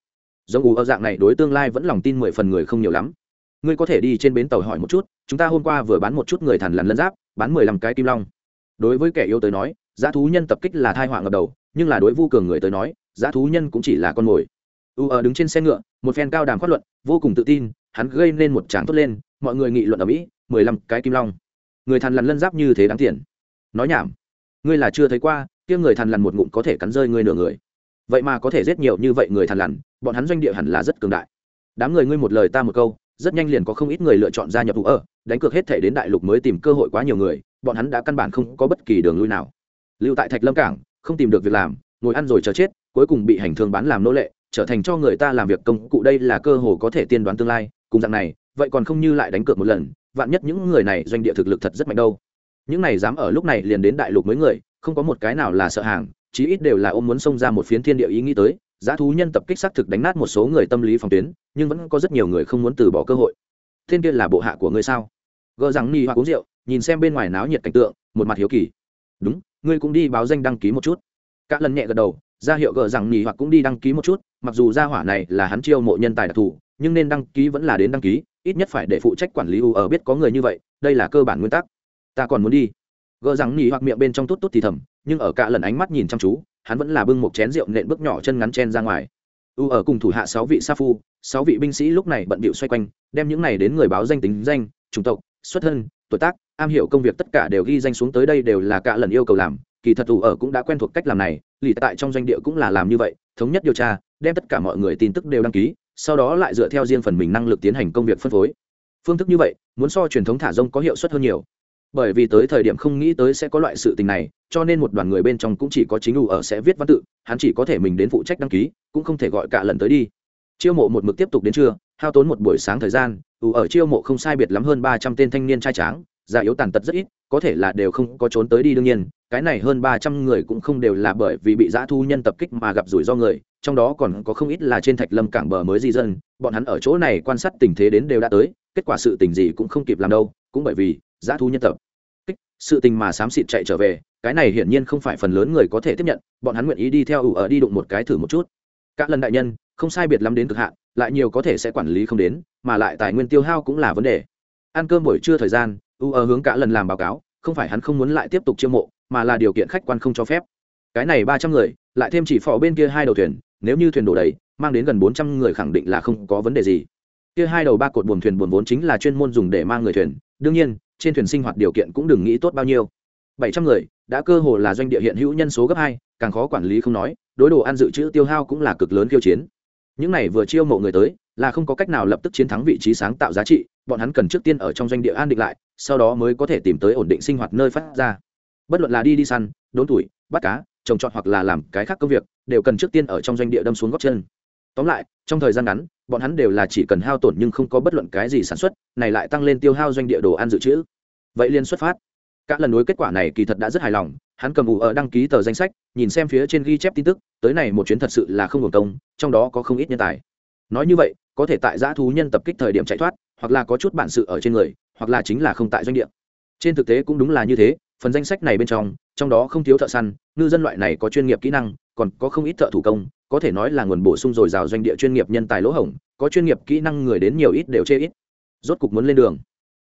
Giống U ở dạng này đối tương lai vẫn lòng tin mười phần người không nhiều lắm. Ngươi có thể đi trên bến tàu hỏi một chút, chúng ta hôm qua vừa bán một chút người thằn lằn lân giáp, bán mười lăm cái kim long. Đối với kẻ yêu tới nói giá thú nhân tập kích là thai họa ngập đầu, nhưng là đối vu cường người tới nói, giá thú nhân cũng chỉ là con mồi. U ở đứng trên xe ngựa, một phen cao đàm phát luận, vô cùng tự tin, hắn gây nên một tràng tốt lên, mọi người nghị luận ở mỹ, mười lăm cái kim long. Người thằn lằn lân giáp như thế đáng tiền. Nói nhảm. Ngươi là chưa thấy qua, kia người thằn lằn một ngụm có thể cắn rơi ngươi nửa người. Vậy mà có thể giết nhiều như vậy người thằn lằn, bọn hắn doanh địa hẳn là rất cường đại. Đám người ngươi một lời ta một câu, rất nhanh liền có không ít người lựa chọn gia nhập u ở, đánh cược hết thể đến đại lục mới tìm cơ hội quá nhiều người, bọn hắn đã căn bản không có bất kỳ đường lui nào lưu tại thạch lâm cảng, không tìm được việc làm, ngồi ăn rồi chờ chết, cuối cùng bị hành thương bán làm nô lệ, trở thành cho người ta làm việc công cụ đây là cơ hồ có thể tiên đoán tương lai. Cùng dạng này, vậy còn không như lại đánh cược một lần, vạn nhất những người này doanh địa thực lực thật rất mạnh đâu. Những này dám ở lúc này liền đến đại lục mấy người, không có một cái nào là sợ hàng, chí ít đều là ôm muốn xông ra một phiến thiên địa ý nghĩ tới. Giá thú nhân tập kích xác thực đánh nát một số người tâm lý phòng tuyến, nhưng vẫn có rất nhiều người không muốn từ bỏ cơ hội. Thiên kia là bộ hạ của ngươi sao? Gờ rằng ni hoặc uống rượu, nhìn xem bên ngoài náo nhiệt cảnh tượng, một mặt hiếu kỳ. Đúng ngươi cũng đi báo danh đăng ký một chút. Các lần nhẹ gật đầu, ra hiệu gờ rằng nghỉ hoặc cũng đi đăng ký một chút, mặc dù gia hỏa này là hắn chiêu mộ nhân tài đặc thù, nhưng nên đăng ký vẫn là đến đăng ký, ít nhất phải để phụ trách quản lý u ở biết có người như vậy, đây là cơ bản nguyên tắc. Ta còn muốn đi. Gờ rằng nghỉ hoặc miệng bên trong tốt tốt thì thầm, nhưng ở cả lần ánh mắt nhìn chăm chú, hắn vẫn là bưng một chén rượu nện bước nhỏ chân ngắn chen ra ngoài. U ở cùng thủ hạ sáu vị sa phu, sáu vị binh sĩ lúc này bận bịu xoay quanh, đem những này đến người báo danh tính danh, chủng tộc, xuất thân, tuổi tác am hiểu công việc tất cả đều ghi danh xuống tới đây đều là cả lần yêu cầu làm, kỳ thật ủ ở cũng đã quen thuộc cách làm này, lì tại trong doanh địa cũng là làm như vậy, thống nhất điều tra, đem tất cả mọi người tin tức đều đăng ký, sau đó lại dựa theo riêng phần mình năng lực tiến hành công việc phân phối. Phương thức như vậy, muốn so truyền thống thả rông có hiệu suất hơn nhiều. Bởi vì tới thời điểm không nghĩ tới sẽ có loại sự tình này, cho nên một đoàn người bên trong cũng chỉ có chính ủ ở sẽ viết văn tự, hắn chỉ có thể mình đến phụ trách đăng ký, cũng không thể gọi cả lần tới đi. Chiêu mộ một mực tiếp tục đến trưa, hao tốn một buổi sáng thời gian ủ ở chiêu mộ không sai biệt lắm hơn ba trăm tên thanh niên trai tráng già yếu tàn tật rất ít, có thể là đều không có trốn tới đi đương nhiên, cái này hơn ba trăm người cũng không đều là bởi vì bị dã thu nhân tập kích mà gặp rủi ro người, trong đó còn có không ít là trên thạch lâm cảng bờ mới di dân, bọn hắn ở chỗ này quan sát tình thế đến đều đã tới, kết quả sự tình gì cũng không kịp làm đâu, cũng bởi vì dã thu nhân tập kích, sự tình mà xám xịt chạy trở về, cái này hiển nhiên không phải phần lớn người có thể tiếp nhận, bọn hắn nguyện ý đi theo ủ ở đi đụng một cái thử một chút. Các lần đại nhân, không sai biệt lắm đến cực hạn, lại nhiều có thể sẽ quản lý không đến, mà lại tài nguyên tiêu hao cũng là vấn đề. Ăn cơm buổi trưa thời gian u ở hướng cả lần làm báo cáo, không phải hắn không muốn lại tiếp tục chiêu mộ, mà là điều kiện khách quan không cho phép. Cái này ba trăm người, lại thêm chỉ phò bên kia hai đầu thuyền, nếu như thuyền đổ đầy, mang đến gần bốn trăm người khẳng định là không có vấn đề gì. Kia hai đầu ba cột buồm thuyền buồn vốn chính là chuyên môn dùng để mang người thuyền, đương nhiên, trên thuyền sinh hoạt điều kiện cũng đừng nghĩ tốt bao nhiêu. Bảy trăm người, đã cơ hồ là doanh địa hiện hữu nhân số gấp hai, càng khó quản lý không nói, đối đồ ăn dự trữ tiêu hao cũng là cực lớn khiêu chiến. Những này vừa chiêu mộ người tới, là không có cách nào lập tức chiến thắng vị trí sáng tạo giá trị bọn hắn cần trước tiên ở trong doanh địa an định lại, sau đó mới có thể tìm tới ổn định sinh hoạt nơi phát ra. Bất luận là đi đi săn, đốn tuổi, bắt cá, trồng trọt hoặc là làm cái khác công việc, đều cần trước tiên ở trong doanh địa đâm xuống góc chân. Tóm lại, trong thời gian ngắn, bọn hắn đều là chỉ cần hao tổn nhưng không có bất luận cái gì sản xuất, này lại tăng lên tiêu hao doanh địa đồ ăn dự trữ. Vậy liên xuất phát. Các lần đối kết quả này kỳ thật đã rất hài lòng, hắn cầm ủ ở đăng ký tờ danh sách, nhìn xem phía trên ghi chép tin tức, tới này một chuyến thật sự là không hưởng công, trong đó có không ít nhân tài. Nói như vậy, có thể tại giã thú nhân tập kích thời điểm chạy thoát hoặc là có chút bản sự ở trên người, hoặc là chính là không tại doanh địa. Trên thực tế cũng đúng là như thế, phần danh sách này bên trong trong đó không thiếu thợ săn, ngư dân loại này có chuyên nghiệp kỹ năng, còn có không ít thợ thủ công, có thể nói là nguồn bổ sung dồi dào doanh địa chuyên nghiệp nhân tài lỗ hổng, có chuyên nghiệp kỹ năng người đến nhiều ít đều chê ít. Rốt cục muốn lên đường.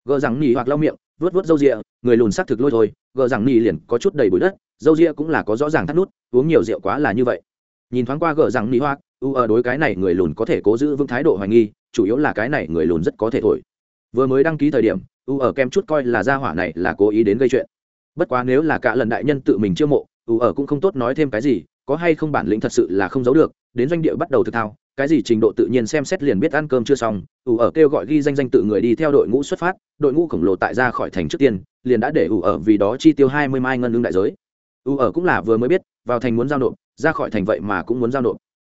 Gờ rằng nhì hoặc lau miệng vớt vớt râu rịa, người lùn xác thực lôi thôi, gờ rằng nhì liền có chút đầy bụi đất, râu rịa cũng là có rõ ràng thắt nút, uống nhiều rượu quá là như vậy. Nhìn thoáng qua gờ rằng nhì hoặc, u ở đối cái này người lùn có thể cố giữ vững thái độ hoài nghi chủ yếu là cái này người lùn rất có thể thổi. Vừa mới đăng ký thời điểm, u ở kem chút coi là gia hỏa này là cố ý đến gây chuyện. Bất quá nếu là cả lần đại nhân tự mình chiêu mộ, u ở cũng không tốt nói thêm cái gì, có hay không bản lĩnh thật sự là không giấu được, đến doanh địa bắt đầu thực thao, cái gì trình độ tự nhiên xem xét liền biết ăn cơm chưa xong ủ ở kêu gọi ghi danh danh tự người đi theo đội ngũ xuất phát, đội ngũ khổng lồ tại ra khỏi thành trước tiên, liền đã để ủ ở vì đó chi tiêu hai mươi mai ngân lương đại giới. Ủ ở cũng là vừa mới biết, vào thành muốn giao nộp, ra khỏi thành vậy mà cũng muốn giao nộp.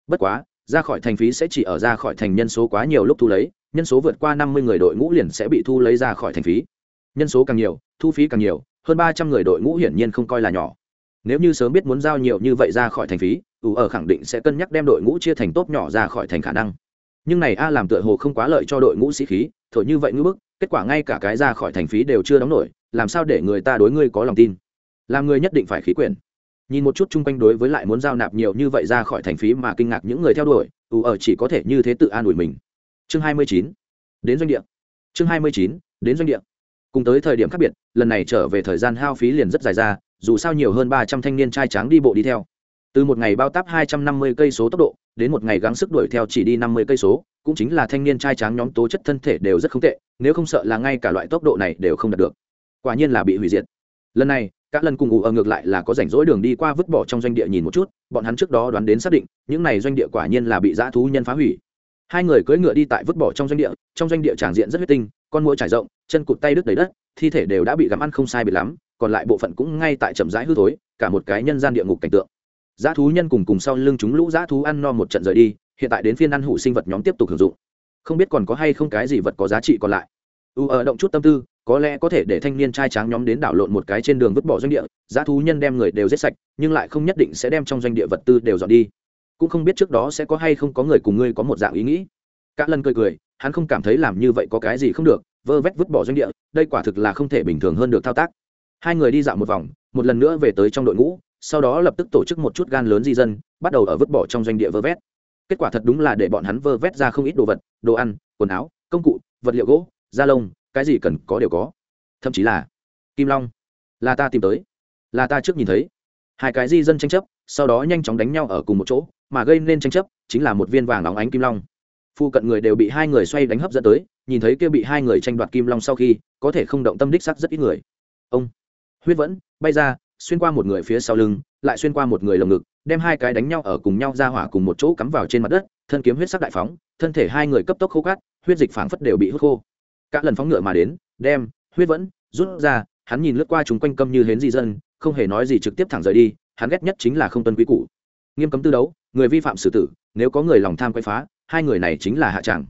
Bất quá ra khỏi thành phí sẽ chỉ ở ra khỏi thành nhân số quá nhiều lúc thu lấy, nhân số vượt qua năm mươi người đội ngũ liền sẽ bị thu lấy ra khỏi thành phí. Nhân số càng nhiều, thu phí càng nhiều, hơn ba trăm người đội ngũ hiển nhiên không coi là nhỏ. Nếu như sớm biết muốn giao nhiều như vậy ra khỏi thành phí, ủ ở khẳng định sẽ cân nhắc đem đội ngũ chia thành tốt nhỏ ra khỏi thành khả năng. Nhưng này a làm tựa hồ không quá lợi cho đội ngũ sĩ khí, thổi như vậy ngữ bức, kết quả ngay cả cái ra khỏi thành phí đều chưa đóng nổi, làm sao để người ta đối ngươi có lòng tin? Làm người nhất định phải khí quyển nhìn một chút chung quanh đối với lại muốn giao nạp nhiều như vậy ra khỏi thành phí mà kinh ngạc những người theo đuổi ù ở chỉ có thể như thế tự an ủi mình. Chương hai mươi chín, đến doanh địa. Chương hai mươi chín, đến doanh địa. Cùng tới thời điểm khác biệt, lần này trở về thời gian hao phí liền rất dài ra, dù sao nhiều hơn ba trăm thanh niên trai tráng đi bộ đi theo. Từ một ngày bao táp hai trăm năm mươi cây số tốc độ, đến một ngày gắng sức đuổi theo chỉ đi năm mươi cây số, cũng chính là thanh niên trai tráng nhóm tố chất thân thể đều rất không tệ, nếu không sợ là ngay cả loại tốc độ này đều không đạt được. Quả nhiên là bị hủy diệt lần này các lần cùng ủ ở ngược lại là có rảnh rỗi đường đi qua vứt bỏ trong doanh địa nhìn một chút, bọn hắn trước đó đoán đến xác định, những này doanh địa quả nhiên là bị dã thú nhân phá hủy. Hai người cưỡi ngựa đi tại vứt bỏ trong doanh địa, trong doanh địa tràng diện rất huyết tinh, con mũi trải rộng, chân cụt tay đứt đầy đất, thi thể đều đã bị gặm ăn không sai bị lắm, còn lại bộ phận cũng ngay tại chậm rãi hư thối, cả một cái nhân gian địa ngục cảnh tượng. Dã thú nhân cùng cùng sau lưng chúng lũ dã thú ăn no một trận rời đi, hiện tại đến phiên ăn hủ sinh vật nhóm tiếp tục sử dụng. Không biết còn có hay không cái gì vật có giá trị còn lại. U ở động chút tâm tư có lẽ có thể để thanh niên trai tráng nhóm đến đảo lộn một cái trên đường vứt bỏ doanh địa, giá thú nhân đem người đều giết sạch, nhưng lại không nhất định sẽ đem trong doanh địa vật tư đều dọn đi. Cũng không biết trước đó sẽ có hay không có người cùng ngươi có một dạng ý nghĩ. Cả lần cười cười, hắn không cảm thấy làm như vậy có cái gì không được, vơ vét vứt bỏ doanh địa, đây quả thực là không thể bình thường hơn được thao tác. Hai người đi dạo một vòng, một lần nữa về tới trong đội ngũ, sau đó lập tức tổ chức một chút gan lớn di dân, bắt đầu ở vứt bỏ trong doanh địa vơ vét. Kết quả thật đúng là để bọn hắn vơ vét ra không ít đồ vật, đồ ăn, quần áo, công cụ, vật liệu gỗ, da lông cái gì cần có đều có. Thậm chí là, kim long, là ta tìm tới, là ta trước nhìn thấy. Hai cái di dân tranh chấp, sau đó nhanh chóng đánh nhau ở cùng một chỗ, mà gây nên tranh chấp chính là một viên vàng óng ánh kim long. Phu cận người đều bị hai người xoay đánh hấp dẫn tới, nhìn thấy kia bị hai người tranh đoạt kim long sau khi, có thể không động tâm đích sắc rất ít người. Ông, huyết vẫn, bay ra, xuyên qua một người phía sau lưng, lại xuyên qua một người lồng ngực, đem hai cái đánh nhau ở cùng nhau ra hỏa cùng một chỗ cắm vào trên mặt đất, thân kiếm huyết sắc đại phóng, thân thể hai người cấp tốc khô cát, huyết dịch phảng phất đều bị hút khô cả lần phóng ngựa mà đến, đem, huyết vẫn, rút ra, hắn nhìn lướt qua chúng quanh câm như hến di dân, không hề nói gì trực tiếp thẳng rời đi, hắn ghét nhất chính là không tuân quý cũ nghiêm cấm tư đấu, người vi phạm xử tử, nếu có người lòng tham quay phá, hai người này chính là hạ tràng.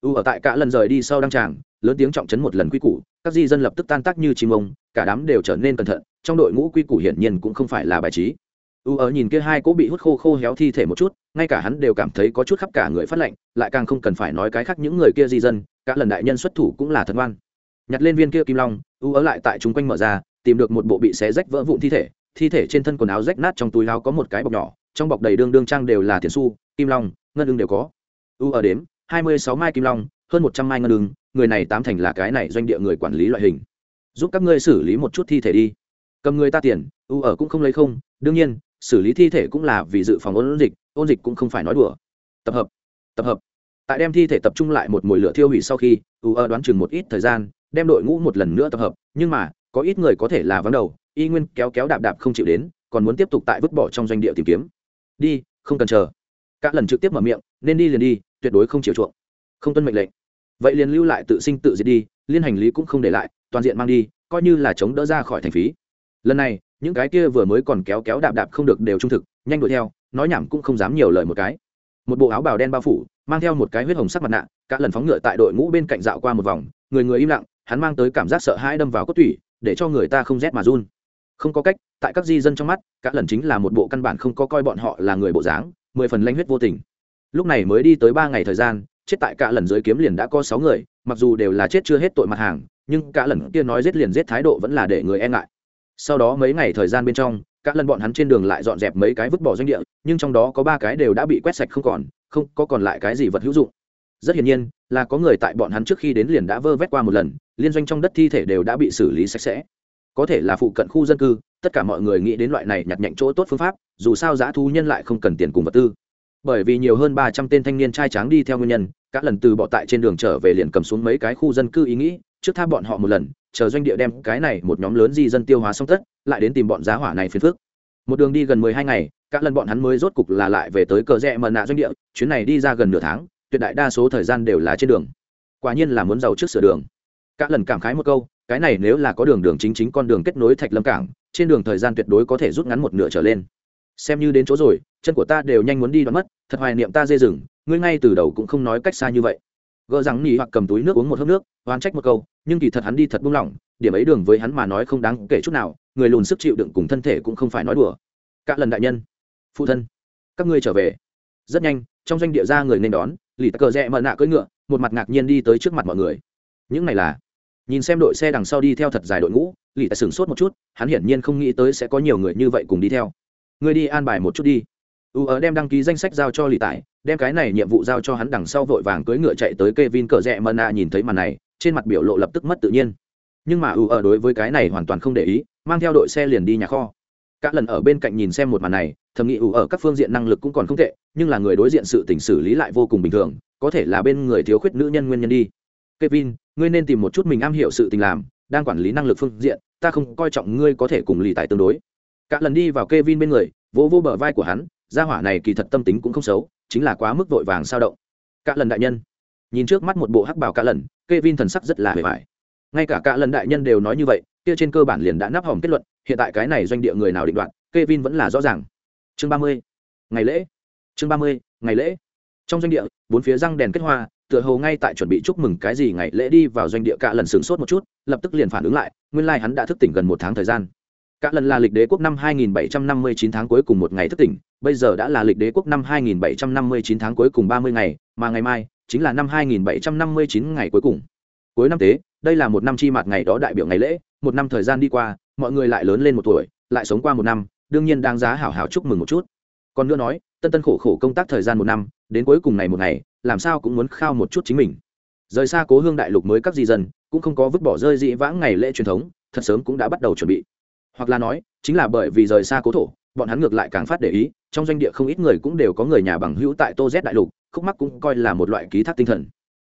U ở tại cả lần rời đi sau đăng tràng, lớn tiếng trọng chấn một lần quy củ, các di dân lập tức tan tác như chim ông, cả đám đều trở nên cẩn thận, trong đội ngũ quy củ hiển nhiên cũng không phải là bài trí u ở nhìn kia hai cỗ bị hút khô khô héo thi thể một chút ngay cả hắn đều cảm thấy có chút khắp cả người phát lạnh, lại càng không cần phải nói cái khác những người kia di dân cả lần đại nhân xuất thủ cũng là thật ngoan. Nhặt lên viên kia kim long u ở lại tại chúng quanh mở ra tìm được một bộ bị xé rách vỡ vụn thi thể thi thể trên thân quần áo rách nát trong túi áo có một cái bọc nhỏ trong bọc đầy đương đương trang đều là tiền xu kim long ngân ưng đều có. U ở đếm hai mươi sáu mai kim long hơn một trăm mai ngân ưng người này tám thành là cái này doanh địa người quản lý loại hình. Giúp các ngươi xử lý một chút thi thể đi. Cầm người ta tiền u ở cũng không lấy không đương nhiên xử lý thi thể cũng là vì dự phòng ôn dịch ôn dịch cũng không phải nói đùa. Tập hợp tập hợp. Tại đem thi thể tập trung lại một mồi lửa thiêu hủy sau khi, u ơ đoán chừng một ít thời gian, đem đội ngũ một lần nữa tập hợp, nhưng mà, có ít người có thể là vắng đầu, y nguyên kéo kéo đạp đạp không chịu đến, còn muốn tiếp tục tại vứt bỏ trong doanh địa tìm kiếm. Đi, không cần chờ. Các lần trực tiếp mở miệng, nên đi liền đi, tuyệt đối không chịu chuộng. Không tuân mệnh lệnh. Vậy liền lưu lại tự sinh tự diệt đi, liên hành lý cũng không để lại, toàn diện mang đi, coi như là chống đỡ ra khỏi thành phí. Lần này những cái kia vừa mới còn kéo kéo đạp đạp không được đều trung thực, nhanh đuổi theo, nói nhảm cũng không dám nhiều lời một cái. Một bộ áo bào đen bao phủ, mang theo một cái huyết hồng sắc mặt nạ các lần phóng ngựa tại đội ngũ bên cạnh dạo qua một vòng, người người im lặng, hắn mang tới cảm giác sợ hãi đâm vào cốt tủy, để cho người ta không rét mà run. Không có cách, tại các di dân trong mắt các lần chính là một bộ căn bản không có coi bọn họ là người bộ dáng, mười phần lanh huyết vô tình. Lúc này mới đi tới ba ngày thời gian, chết tại cả lần dưới kiếm liền đã có sáu người, mặc dù đều là chết chưa hết tội mặt hàng, nhưng cả lần kia nói giết liền giết thái độ vẫn là để người e ngại sau đó mấy ngày thời gian bên trong các lần bọn hắn trên đường lại dọn dẹp mấy cái vứt bỏ doanh địa, nhưng trong đó có ba cái đều đã bị quét sạch không còn, không, có còn lại cái gì vật hữu dụng. Rất hiển nhiên, là có người tại bọn hắn trước khi đến liền đã vơ vét qua một lần, liên doanh trong đất thi thể đều đã bị xử lý sạch sẽ. Có thể là phụ cận khu dân cư, tất cả mọi người nghĩ đến loại này nhặt nhạnh chỗ tốt phương pháp, dù sao giá thu nhân lại không cần tiền cùng vật tư. Bởi vì nhiều hơn ba trăm tên thanh niên trai tráng đi theo nguyên nhân các lần từ bỏ tại trên đường trở về liền cầm xuống mấy cái khu dân cư ý nghĩ trước tha bọn họ một lần, chờ doanh địa đem cái này một nhóm lớn di dân tiêu hóa xong tất, lại đến tìm bọn giá hỏa này phiền phước một đường đi gần mười hai ngày các lần bọn hắn mới rốt cục là lại về tới cờ rẽ mờ nạ doanh địa, chuyến này đi ra gần nửa tháng, tuyệt đại đa số thời gian đều là trên đường. Quả nhiên là muốn giàu trước sửa đường. Các lần cảm khái một câu, cái này nếu là có đường đường chính chính con đường kết nối thạch lâm cảng, trên đường thời gian tuyệt đối có thể rút ngắn một nửa trở lên. Xem như đến chỗ rồi, chân của ta đều nhanh muốn đi đoán mất, thật hoài niệm ta dê rừng, ngươi ngay từ đầu cũng không nói cách xa như vậy. Gỡ rằng nhì hoặc cầm túi nước uống một hớp nước, oán trách một câu nhưng kỳ thật hắn đi thật buông lỏng, điểm ấy đường với hắn mà nói không đáng kể chút nào, người lùn sức chịu đựng cùng thân thể cũng không phải nói đùa. Cả lần đại nhân, phụ thân, các ngươi trở về. Rất nhanh, trong doanh địa ra người nên đón lì cờ rẽ mờ nạ cưỡi ngựa, một mặt ngạc nhiên đi tới trước mặt mọi người. Những này là, nhìn xem đội xe đằng sau đi theo thật dài đội ngũ lì tài sửng sốt một chút, hắn hiển nhiên không nghĩ tới sẽ có nhiều người như vậy cùng đi theo. Ngươi đi an bài một chút đi. U ở đem đăng ký danh sách giao cho lì tải, đem cái này nhiệm vụ giao cho hắn đằng sau vội vàng cưỡi ngựa chạy tới Kevin cờ rẽ mờ nạ nhìn thấy màn này trên mặt biểu lộ lập tức mất tự nhiên. Nhưng mà u ở đối với cái này hoàn toàn không để ý, mang theo đội xe liền đi nhà kho. Cả lần ở bên cạnh nhìn xem một màn này, thầm nghĩ ủ ở các phương diện năng lực cũng còn không tệ, nhưng là người đối diện sự tình xử lý lại vô cùng bình thường, có thể là bên người thiếu khuyết nữ nhân nguyên nhân đi. Kevin, ngươi nên tìm một chút mình am hiểu sự tình làm, đang quản lý năng lực phương diện, ta không coi trọng ngươi có thể cùng lì tại tương đối. Cả lần đi vào kevin bên người, vỗ vỗ bờ vai của hắn, gia hỏa này kỳ thật tâm tính cũng không xấu, chính là quá mức vội vàng sao động. Cả lần đại nhân nhìn trước mắt một bộ hắc bảo cả lần, kevin thần sắc rất là hề vải ngay cả cả lần đại nhân đều nói như vậy, kia trên cơ bản liền đã nắp hỏng kết luận, hiện tại cái này doanh địa người nào định đoạt, Kevin vẫn là rõ ràng. Chương ba mươi, ngày lễ. Chương ba mươi, ngày lễ. Trong doanh địa, bốn phía răng đèn kết hoa, tựa hồ ngay tại chuẩn bị chúc mừng cái gì ngày lễ đi vào doanh địa cả lần sửng sốt một chút, lập tức liền phản ứng lại, nguyên lai hắn đã thức tỉnh gần một tháng thời gian. Cả lần là lịch đế quốc năm 2759 tháng cuối cùng một ngày thức tỉnh, bây giờ đã là lịch đế quốc năm 2759 tháng cuối cùng 30 ngày, mà ngày mai chính là năm 2759 ngày cuối cùng. Cuối năm tế đây là một năm chi mặt ngày đó đại biểu ngày lễ, một năm thời gian đi qua, mọi người lại lớn lên một tuổi, lại sống qua một năm, đương nhiên đáng giá hảo hảo chúc mừng một chút. Còn nữa nói, tân tân khổ khổ công tác thời gian một năm, đến cuối cùng này một ngày, làm sao cũng muốn khao một chút chính mình. Rời xa cố hương đại lục mới các di dân, cũng không có vứt bỏ rơi dị vãng ngày lễ truyền thống, thật sớm cũng đã bắt đầu chuẩn bị. Hoặc là nói, chính là bởi vì rời xa cố thổ, bọn hắn ngược lại càng phát để ý, trong doanh địa không ít người cũng đều có người nhà bằng hữu tại tô z đại lục khúc mắc cũng coi là một loại ký thác tinh thần.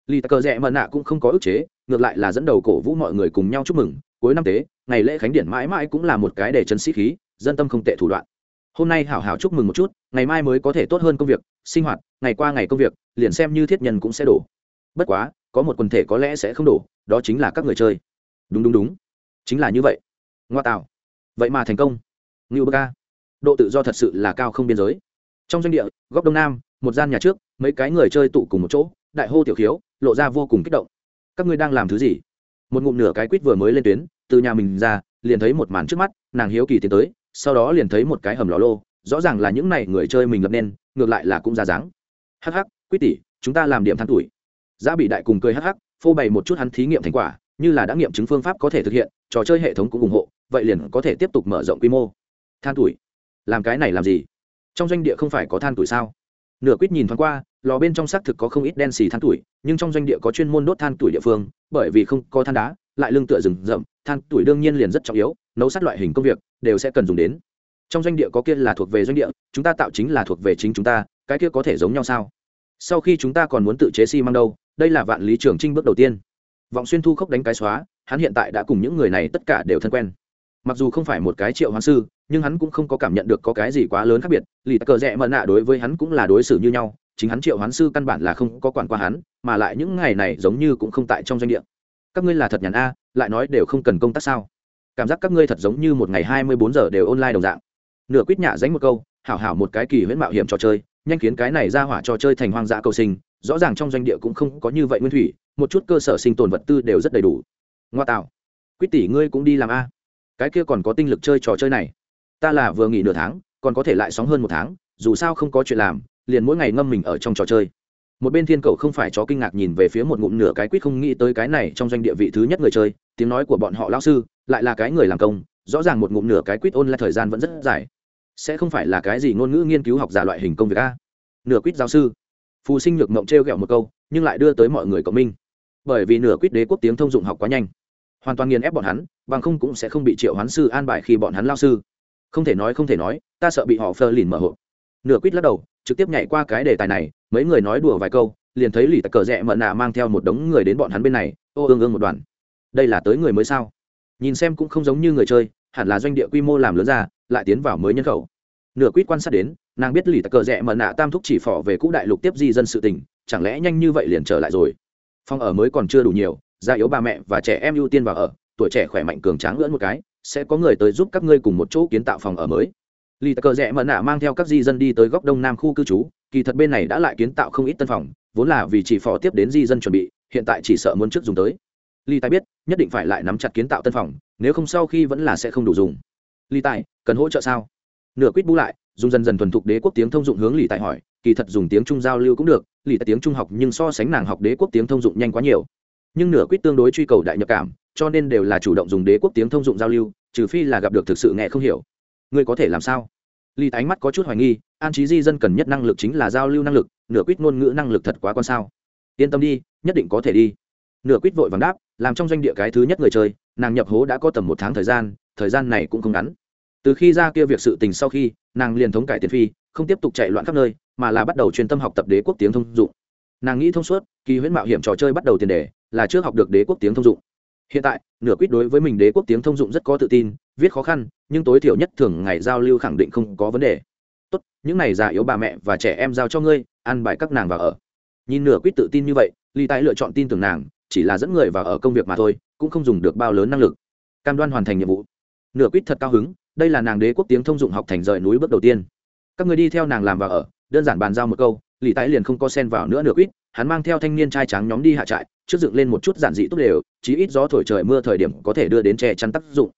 Lì cờ rẽ mờ nạ cũng không có ức chế, ngược lại là dẫn đầu cổ vũ mọi người cùng nhau chúc mừng, cuối năm tế, ngày lễ khánh điển mãi mãi cũng là một cái để chân sĩ khí, dân tâm không tệ thủ đoạn. Hôm nay hảo hảo chúc mừng một chút, ngày mai mới có thể tốt hơn công việc, sinh hoạt, ngày qua ngày công việc, liền xem như thiết nhân cũng sẽ đổ. Bất quá, có một quần thể có lẽ sẽ không đổ, đó chính là các người chơi. Đúng đúng đúng. Chính là như vậy. Ngoa tạo. Vậy mà thành công. Ngưu bơ ca. Độ tự do thật sự là cao không biên giới. Trong doanh địa, góc đông nam, một gian nhà trước mấy cái người chơi tụ cùng một chỗ, đại hô tiểu khiếu, lộ ra vô cùng kích động. Các ngươi đang làm thứ gì? Một ngụm nửa cái quýt vừa mới lên tuyến, từ nhà mình ra, liền thấy một màn trước mắt, nàng hiếu kỳ tiến tới, sau đó liền thấy một cái hầm lò lô, rõ ràng là những này người chơi mình lập nên, ngược lại là cũng ra dáng. Hắc hắc, quýt tỷ, chúng ta làm điểm than tuổi. Giá bị đại cùng cười hắc hắc, phô bày một chút hắn thí nghiệm thành quả, như là đã nghiệm chứng phương pháp có thể thực hiện, trò chơi hệ thống cũng ủng hộ, vậy liền có thể tiếp tục mở rộng quy mô. Than tuổi? Làm cái này làm gì? Trong doanh địa không phải có than tuổi sao? Nửa quýt nhìn thoáng qua lò bên trong xác thực có không ít đen xì than tuổi, nhưng trong doanh địa có chuyên môn đốt than tuổi địa phương, bởi vì không có than đá, lại lưng tựa rừng rậm, than tuổi đương nhiên liền rất trọng yếu, nấu sát loại hình công việc đều sẽ cần dùng đến. Trong doanh địa có kia là thuộc về doanh địa, chúng ta tạo chính là thuộc về chính chúng ta, cái kia có thể giống nhau sao? Sau khi chúng ta còn muốn tự chế xi、si、măng đâu, đây là vạn lý trường trinh bước đầu tiên. Vọng xuyên thu khốc đánh cái xóa, hắn hiện tại đã cùng những người này tất cả đều thân quen. Mặc dù không phải một cái triệu hoán sư, nhưng hắn cũng không có cảm nhận được có cái gì quá lớn khác biệt lì cờ rẽ mận nạ đối với hắn cũng là đối xử như nhau chính hắn triệu hoán sư căn bản là không có quản qua hắn, mà lại những ngày này giống như cũng không tại trong doanh địa. Các ngươi là thật nhàn a, lại nói đều không cần công tác sao? Cảm giác các ngươi thật giống như một ngày hai mươi bốn giờ đều online đồng dạng. Nửa quýt nhả dánh một câu, hảo hảo một cái kỳ huyễn mạo hiểm trò chơi, nhanh khiến cái này ra hỏa trò chơi thành hoang dã cầu sinh, rõ ràng trong doanh địa cũng không có như vậy nguyên thủy, một chút cơ sở sinh tồn vật tư đều rất đầy đủ. Ngoa tạo. Quýt tỷ ngươi cũng đi làm a. Cái kia còn có tinh lực chơi trò chơi này. Ta là vừa nghỉ nửa tháng, còn có thể lại sóng hơn một tháng, dù sao không có chuyện làm liền mỗi ngày ngâm mình ở trong trò chơi. Một bên thiên cầu không phải chó kinh ngạc nhìn về phía một ngụm nửa cái quýt không nghĩ tới cái này trong doanh địa vị thứ nhất người chơi, tiếng nói của bọn họ lao sư, lại là cái người làm công, rõ ràng một ngụm nửa cái quýt ôn lại thời gian vẫn rất dài. Sẽ không phải là cái gì ngôn ngữ nghiên cứu học giả loại hình công việc a? Nửa quýt giáo sư. Phù sinh nhược mộng t r g ẹ o một câu, nhưng lại đưa tới mọi người cộng minh. Bởi vì nửa quýt đế quốc tiếng thông dụng học quá nhanh. Hoàn toàn nghiền ép bọn hắn, bằng không cũng sẽ không bị triệu hoán sư an bài khi bọn hắn lao sư. Không thể nói, không thể nói, ta sợ bị họ phơ lìn mở hộp. Nửa quýt lắc đầu trực tiếp nhảy qua cái đề tài này, mấy người nói đùa vài câu, liền thấy lì tặc cờ rẽ mận nạ mang theo một đống người đến bọn hắn bên này, ô ương ương một đoàn. Đây là tới người mới sao? Nhìn xem cũng không giống như người chơi, hẳn là doanh địa quy mô làm lớn ra, lại tiến vào mới nhân khẩu. Nửa quýt quan sát đến, nàng biết lì tặc cờ rẽ mận nạ tam thúc chỉ phỏ về cũ đại lục tiếp di dân sự tình, chẳng lẽ nhanh như vậy liền trở lại rồi? Phòng ở mới còn chưa đủ nhiều gia yếu bà mẹ và trẻ em ưu tiên vào ở, tuổi trẻ khỏe mạnh cường tráng lưỡn một cái, sẽ có người tới giúp các ngươi cùng một chỗ kiến tạo phòng ở mới lì tờ cờ rẽ mẫn nạ mang theo các di dân đi tới góc đông nam khu cư trú, kỳ thật bên này đã lại kiến tạo không ít tân phòng, vốn là vì chỉ phò tiếp đến di dân chuẩn bị, hiện tại chỉ sợ muốn trước dùng tới. Ly tài biết, nhất định phải lại nắm chặt kiến tạo tân phòng, nếu không sau khi vẫn là sẽ không đủ dùng. Ly tài, cần hỗ trợ sao? Nửa quýt bú lại, dùng dần dần thuần thục đế quốc tiếng thông dụng hướng lì tài hỏi, kỳ thật dùng tiếng trung giao lưu cũng được lì tài tiếng trung học nhưng so sánh nàng học đế quốc tiếng thông dụng nhanh quá nhiều. Nhưng nửa quýt tương đối truy cầu đại nhập cảm, cho nên đều là chủ động dùng đế quốc tiếng thông dụng giao lưu, trừ phi là gặp được thực sự nghe không hiểu ngươi có thể làm sao? Lì ánh mắt có chút hoài nghi, an trí di dân cần nhất năng lực chính là giao lưu năng lực, nửa quýt ngôn ngữ năng lực thật quá con sao. Yên tâm đi, nhất định có thể đi. Nửa quýt vội vàng đáp, làm trong doanh địa cái thứ nhất người chơi, nàng nhập hố đã có tầm một tháng thời gian thời gian này cũng không ngắn. Từ khi ra kia việc sự tình sau khi, nàng liền thống cải tiền phi, không tiếp tục chạy loạn khắp nơi, mà là bắt đầu chuyên tâm học tập đế quốc tiếng thông dụng. Nàng nghĩ thông suốt, kỳ huyễn mạo hiểm trò chơi bắt đầu tiền đề, là trước học được đế quốc tiếng thông dụng. Hiện tại, nửa quýt đối với mình đế quốc tiếng thông dụng rất có tự tin, viết khó khăn nhưng tối thiểu nhất thường ngày giao lưu khẳng định không có vấn đề. Tốt, những này già yếu bà mẹ và trẻ em giao cho ngươi, ăn bài các nàng vào ở. Nhìn nửa quýt tự tin như vậy ly tái lựa chọn tin tưởng nàng, chỉ là dẫn người vào ở công việc mà thôi, cũng không dùng được bao lớn năng lực. Cam đoan hoàn thành nhiệm vụ. Nửa quýt thật cao hứng, đây là nàng đế quốc tiếng thông dụng học thành rời núi bước đầu tiên. Các người đi theo nàng làm vào ở, đơn giản bàn giao một câu lì tái liền không có sen vào nữa nửa quýt, hắn mang theo thanh niên trai trắng nhóm đi hạ trại, trước dựng lên một chút giản dị tốt đều, chí ít gió thổi trời mưa thời điểm có thể đưa đến che chắn tác dụng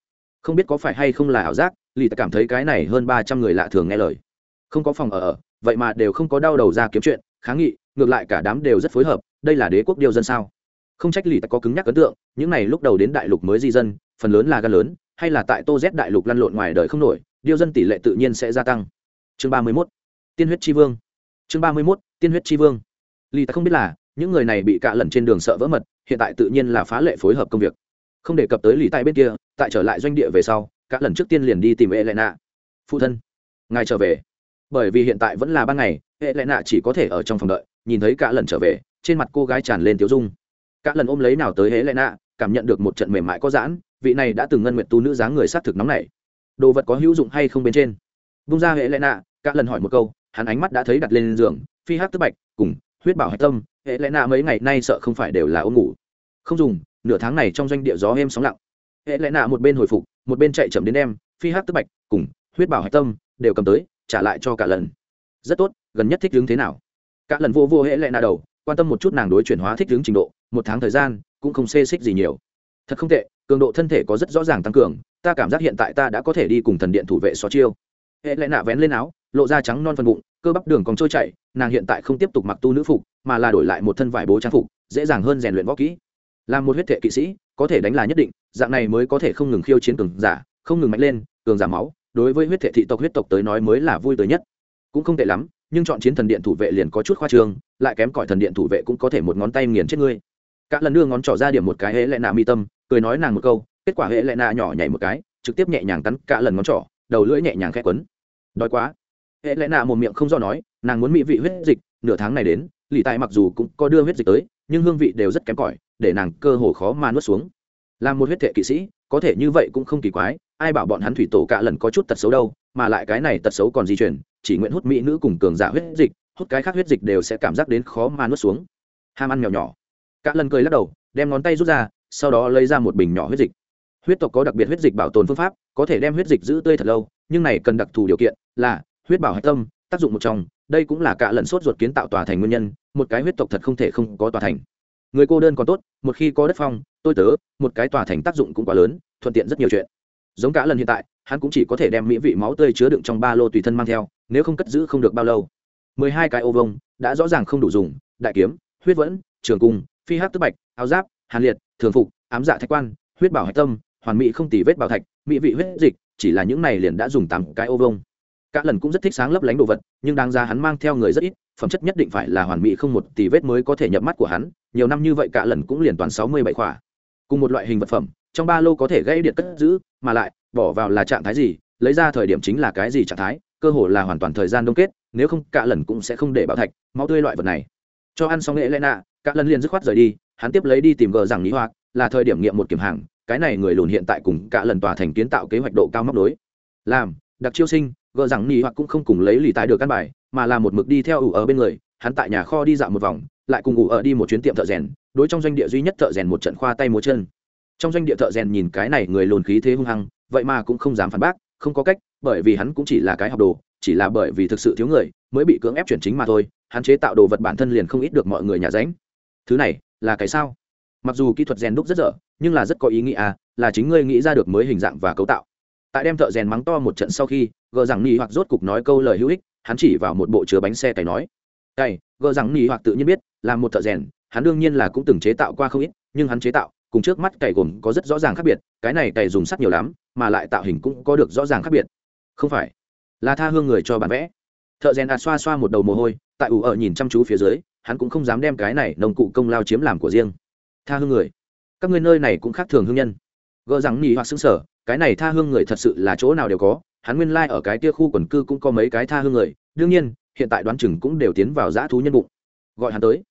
không biết có phải hay không là ảo giác lì ta cảm thấy cái này hơn ba trăm người lạ thường nghe lời. Không có phòng ở ở, vậy mà đều không có đau đầu ra kiếm chuyện, kháng nghị, ngược lại cả đám đều rất phối hợp, đây là đế quốc điều dân sao? Không trách lì ta có cứng nhắc ấn tượng, những này lúc đầu đến đại lục mới di dân, phần lớn là gan lớn, hay là tại tô z đại lục lăn lộn ngoài đời không nổi, điều dân tỷ lệ tự nhiên sẽ gia tăng. Chương ba mươi mốt, tiên huyết tri vương. Chương ba mươi mốt, tiên huyết tri vương. Lì ta không biết là, những người này bị cạ lẩn trên đường sợ vỡ mật, hiện tại tự nhiên là phá lệ phối hợp công việc không đề cập tới lì tại bên kia, tại trở lại doanh địa về sau các lần trước tiên liền đi tìm e lệ nạ phụ thân, ngài trở về. Bởi vì hiện tại vẫn là ban ngày e lệ nạ chỉ có thể ở trong phòng đợi, nhìn thấy cả lần trở về, trên mặt cô gái tràn lên tiếu dung. Cả lần ôm lấy nào tới hễ lệ nạ cảm nhận được một trận mềm mại có giãn, vị này đã từng ngân nguyện tu nữ dáng người sát thực nóng này đồ vật có hữu dụng hay không bên trên? Bung ra hễ lệ nạ cả lần hỏi một câu, hắn ánh mắt đã thấy đặt lên giường, phi hát tức bạch, cùng huyết bảo hạch tâm hễ lệ nạ mấy ngày nay sợ không phải đều là ôm ngủ. Không dùng nửa tháng này trong doanh địa gió êm sóng lặng. Hệ lệ nạ một bên hồi phục một bên chạy chậm đến em, phi hát tức bạch cùng huyết bảo hạch tâm đều cầm tới trả lại cho cả lần. Rất tốt gần nhất thích đứng thế nào? Cả lần vô vô hệ lệ nạ đầu quan tâm một chút nàng đối chuyển hóa thích đứng trình độ một tháng thời gian cũng không xê xích gì nhiều. Thật không tệ cường độ thân thể có rất rõ ràng tăng cường ta cảm giác hiện tại ta đã có thể đi cùng thần điện thủ vệ xó chiêu. Hệ lệ nạ vén lên áo lộ ra trắng non phần bụng cơ bắp đường còn trôi chảy nàng hiện tại không tiếp tục mặc tu nữ phục mà là đổi lại một thân vải bố trang phục dễ dàng hơn rèn luyện võ kỹ làm một huyết thể kỵ sĩ, có thể đánh là nhất định, dạng này mới có thể không ngừng khiêu chiến cường giả, không ngừng mạnh lên, cường giả máu, đối với huyết thể thị tộc, huyết tộc tới nói mới là vui tới nhất. Cũng không tệ lắm, nhưng chọn chiến thần điện thủ vệ liền có chút khoa trương, lại kém cỏi thần điện thủ vệ cũng có thể một ngón tay nghiền chết ngươi. Cả lần đưa ngón trỏ ra điểm một cái hễ lệ nạ mi tâm, cười nói nàng một câu, kết quả hễ lệ nạ nhỏ nhảy một cái, trực tiếp nhẹ nhàng cắn cả lần ngón trỏ, đầu lưỡi nhẹ nhàng khẽ quấn. Đói quá. Hệ lẽ nạ một miệng không do nói, nàng muốn mỹ vị huyết dịch, nửa tháng này đến, lì tại mặc dù cũng có đưa huyết dịch tới, nhưng hương vị đều rất kém cỏi để nàng cơ hồ khó mà nuốt xuống. Làm một huyết thể kỵ sĩ, có thể như vậy cũng không kỳ quái, ai bảo bọn hắn thủy tổ cả lần có chút tật xấu đâu, mà lại cái này tật xấu còn di chuyển, chỉ nguyện hút mỹ nữ cùng cường giả huyết dịch, hút cái khác huyết dịch đều sẽ cảm giác đến khó mà nuốt xuống. Ham ăn mèo nhỏ. Cả lần cười lắc đầu, đem ngón tay rút ra, sau đó lấy ra một bình nhỏ huyết dịch. Huyết tộc có đặc biệt huyết dịch bảo tồn phương pháp, có thể đem huyết dịch giữ tươi thật lâu, nhưng này cần đặc thù điều kiện là huyết bảo hạch tâm, tác dụng một trong, đây cũng là cả lần sốt ruột kiến tạo tòa thành nguyên nhân, một cái huyết tộc thật không thể không có tòa thành người cô đơn còn tốt, một khi có đất phong, tôi tớ, một cái tòa thành tác dụng cũng quá lớn, thuận tiện rất nhiều chuyện. Giống cả lần hiện tại, hắn cũng chỉ có thể đem mỹ vị máu tươi chứa đựng trong ba lô tùy thân mang theo, nếu không cất giữ không được bao lâu. Mười hai cái ô vông đã rõ ràng không đủ dùng, đại kiếm, huyết vẫn, trường cung, phi hát tức bạch, áo giáp, hàn liệt, thường phục, ám dạ thạch quan, huyết bảo hạch tâm, hoàn mỹ không tì vết bảo thạch, mỹ vị huyết dịch, chỉ là những này liền đã dùng tám cái ô vông cả lần cũng rất thích sáng lấp lánh đồ vật, nhưng đáng ra hắn mang theo người rất ít phẩm chất nhất định phải là hoàn mỹ, không một tỷ vết mới có thể nhập mắt của hắn, nhiều năm như vậy cả lần cũng liền toàn sáu mươi bảy khỏa. Cùng một loại hình vật phẩm, trong ba lô có thể gây điện cất giữ, mà lại, bỏ vào là trạng thái gì, lấy ra thời điểm chính là cái gì trạng thái, cơ hồ là hoàn toàn thời gian đông kết, nếu không, cả lần cũng sẽ không để bảo thạch, máu tươi loại vật này. Cho ăn xong nghệ lẽ nạ, cả lần liền dứt khoát rời đi, hắn tiếp lấy đi tìm gờ rằng lý hoặc, là thời điểm nghiệm một kiểm hàng, cái này người lùn hiện tại cùng cả lần tòa thành kiến tạo kế hoạch độ cao móc đối làm, đặc chiêu sinh, gờ rằng lý hoặc cũng không cùng lấy lì tài được căn bài mà là một mực đi theo ủ ở bên người, hắn tại nhà kho đi dạo một vòng, lại cùng ủ ở đi một chuyến tiệm thợ rèn, đối trong doanh địa duy nhất thợ rèn một trận khoa tay múa chân. Trong doanh địa thợ rèn nhìn cái này người lồn khí thế hung hăng, vậy mà cũng không dám phản bác, không có cách, bởi vì hắn cũng chỉ là cái học đồ, chỉ là bởi vì thực sự thiếu người, mới bị cưỡng ép chuyển chính mà thôi, hắn chế tạo đồ vật bản thân liền không ít được mọi người nhà ránh thứ này, là cái sao? Mặc dù kỹ thuật rèn đúc rất dở, nhưng là rất có ý nghĩa à là chính ngươi nghĩ ra được mới hình dạng và cấu tạo. Tại đem thợ rèn mắng to một trận sau khi, gờ rằng nhì hoặc rốt cục nói câu lời hữu ích hắn chỉ vào một bộ chứa bánh xe cày nói, cày, gờ rằng nghỉ hoặc tự nhiên biết, là một thợ rèn, hắn đương nhiên là cũng từng chế tạo qua không ít, nhưng hắn chế tạo, cùng trước mắt cày gồm có rất rõ ràng khác biệt, cái này cày dùng sắt nhiều lắm, mà lại tạo hình cũng có được rõ ràng khác biệt. Không phải, là tha hương người cho bản vẽ. Thợ rèn ạt xoa xoa một đầu mồ hôi, tại ủ ở nhìn chăm chú phía dưới, hắn cũng không dám đem cái này nông cụ công lao chiếm làm của riêng. Tha hương người, các ngươi nơi này cũng khác thường hương nhân. Gợ rằng nghỉ hoặc xứng sở cái này tha hương người thật sự là chỗ nào đều có hắn nguyên lai ở cái kia khu quần cư cũng có mấy cái tha hương người, đương nhiên, hiện tại đoán chừng cũng đều tiến vào dã thú nhân bụng. Gọi hắn tới.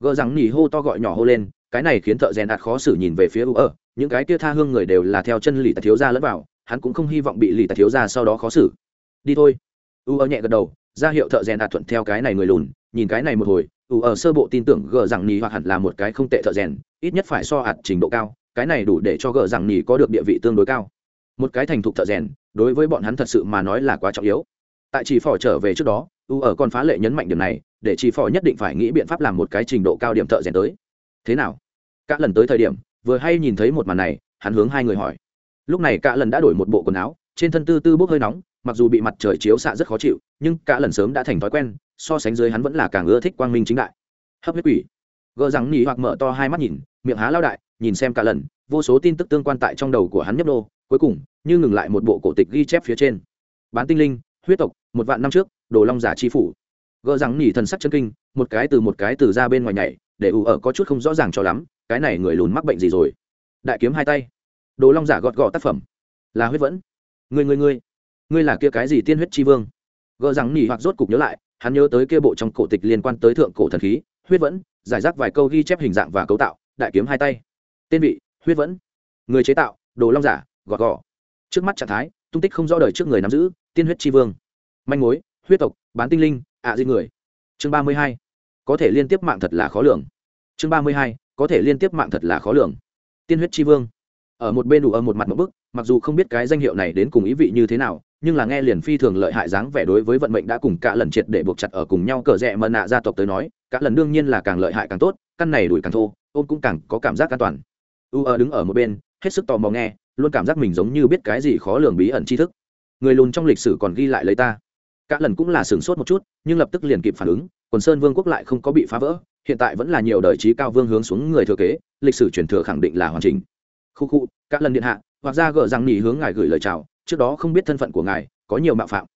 Gờ rằng nỉ hô to gọi nhỏ hô lên, cái này khiến thợ rèn đạt khó xử nhìn về phía u ở những cái kia tha hương người đều là theo chân lì tài thiếu ra lẫn vào, hắn cũng không hy vọng bị lì tài thiếu ra sau đó khó xử. Đi thôi. U ở nhẹ gật đầu, ra hiệu thợ rèn đạt thuận theo cái này người lùn, nhìn cái này một hồi u ở sơ bộ tin tưởng gờ rằng nỉ hoặc hẳn là một cái không tệ thợ rèn, ít nhất phải so hạt trình độ cao, cái này đủ để cho gờ rằng nỉ có được địa vị tương đối cao. Một cái thành thục thợ rèn đối với bọn hắn thật sự mà nói là quá trọng yếu. Tại chỉ phò trở về trước đó, u ở còn phá lệ nhấn mạnh điểm này, để chỉ phò nhất định phải nghĩ biện pháp làm một cái trình độ cao điểm thợ rèn tới. Thế nào? Cả lần tới thời điểm, vừa hay nhìn thấy một màn này, hắn hướng hai người hỏi. Lúc này cả lần đã đổi một bộ quần áo, trên thân tư tư bốc hơi nóng, mặc dù bị mặt trời chiếu xạ rất khó chịu, nhưng cả lần sớm đã thành thói quen, so sánh dưới hắn vẫn là càng ưa thích quang minh chính đại. Hấp huyết quỷ. Gỡ rằng nhì hoặc mở to hai mắt nhìn, miệng há lao đại, nhìn xem cả lần, vô số tin tức tương quan tại trong đầu của hắn nhấp đô cuối cùng, như ngừng lại một bộ cổ tịch ghi chép phía trên. Bán tinh linh, huyết tộc, một vạn năm trước, đồ long giả chi phủ. Gỡ rằng nỉ thần sắc chân kinh, một cái từ một cái từ ra bên ngoài nhảy, để ủ ở có chút không rõ ràng cho lắm, cái này người lùn mắc bệnh gì rồi. Đại kiếm hai tay. Đồ long giả gọt gọ tác phẩm. Là huyết vẫn. Người người người ngươi là kia cái gì tiên huyết chi vương? Gỡ rằng nỉ hoặc rốt cục nhớ lại, hắn nhớ tới kia bộ trong cổ tịch liên quan tới thượng cổ thần khí, huyết vẫn, giải rác vài câu ghi chép hình dạng và cấu tạo, đại kiếm hai tay. Tên vị, huyết vẫn. Người chế tạo, đồ long giả gọt gọ. Trước mắt trạng thái, tung tích không rõ đời trước người nắm giữ, tiên huyết chi vương. Manh mối, huyết tộc, bán tinh linh, ạ à di người. Chương ba mươi hai. Có thể liên tiếp mạng thật là khó lường. Chương ba mươi hai. Có thể liên tiếp mạng thật là khó lường. Tiên huyết chi vương. Ở một bên đủ ở một mặt một bức, mặc dù không biết cái danh hiệu này đến cùng ý vị như thế nào, nhưng là nghe liền phi thường lợi hại dáng vẻ đối với vận mệnh đã cùng cả lần triệt để buộc chặt ở cùng nhau cờ rẽ mờ nạ gia tộc tới nói, cả lần đương nhiên là càng lợi hại càng tốt, căn này đuổi càng thô, ôm cũng càng có cảm giác an toàn. U ở đứng ở một bên, hết sức tò mò nghe luôn cảm giác mình giống như biết cái gì khó lường bí ẩn tri thức. Người lùn trong lịch sử còn ghi lại lấy ta. Cả lần cũng là sửng sốt một chút, nhưng lập tức liền kịp phản ứng, quần sơn vương quốc lại không có bị phá vỡ, hiện tại vẫn là nhiều đời trí cao vương hướng xuống người thừa kế, lịch sử truyền thừa khẳng định là hoàn chỉnh. Khu khu các lần điện hạ, hoặc ra gỡ rằng nhì hướng ngài gửi lời chào, trước đó không biết thân phận của ngài, có nhiều mạo phạm.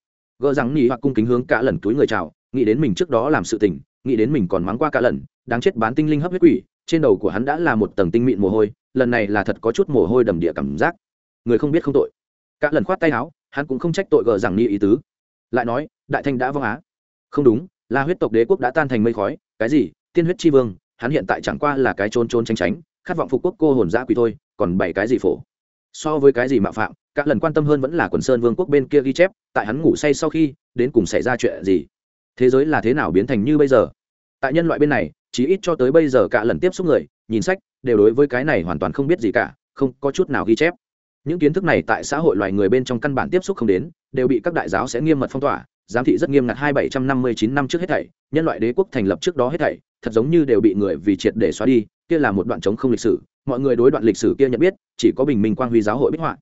Gỡ rằng nhì hoặc cung kính hướng cả lần túi người chào, nghĩ đến mình trước đó làm sự tình, nghĩ đến mình còn mắng qua cả lần, đáng chết bán tinh linh hấp huyết quỷ, trên đầu của hắn đã là một tầng tinh mịn mồ hôi lần này là thật có chút mồ hôi đầm địa cảm giác. Người không biết không tội. Cả lần khoát tay áo, hắn cũng không trách tội gờ rằng nghi ý tứ. Lại nói, đại thanh đã vong á. Không đúng là huyết tộc đế quốc đã tan thành mây khói. Cái gì? Tiên huyết tri vương, hắn hiện tại chẳng qua là cái trôn trôn tránh tránh, khát vọng phục quốc cô hồn giã quỷ thôi, còn bảy cái gì phổ? So với cái gì mạo phạm, cả lần quan tâm hơn vẫn là quần sơn vương quốc bên kia ghi chép, tại hắn ngủ say sau khi, đến cùng xảy ra chuyện gì? Thế giới là thế nào biến thành như bây giờ? Tại nhân loại bên này chỉ ít cho tới bây giờ cả lần tiếp xúc người, nhìn sách đều đối với cái này hoàn toàn không biết gì cả, không có chút nào ghi chép. Những kiến thức này tại xã hội loài người bên trong căn bản tiếp xúc không đến, đều bị các đại giáo sẽ nghiêm mật phong tỏa, giám thị rất nghiêm ngặt hai bảy trăm năm mươi chín năm trước hết thảy, nhân loại đế quốc thành lập trước đó hết thảy, thật giống như đều bị người vì triệt để xóa đi, kia là một đoạn chống không lịch sử, mọi người đối đoạn lịch sử kia nhận biết, chỉ có bình minh quang huy giáo hội bích họa.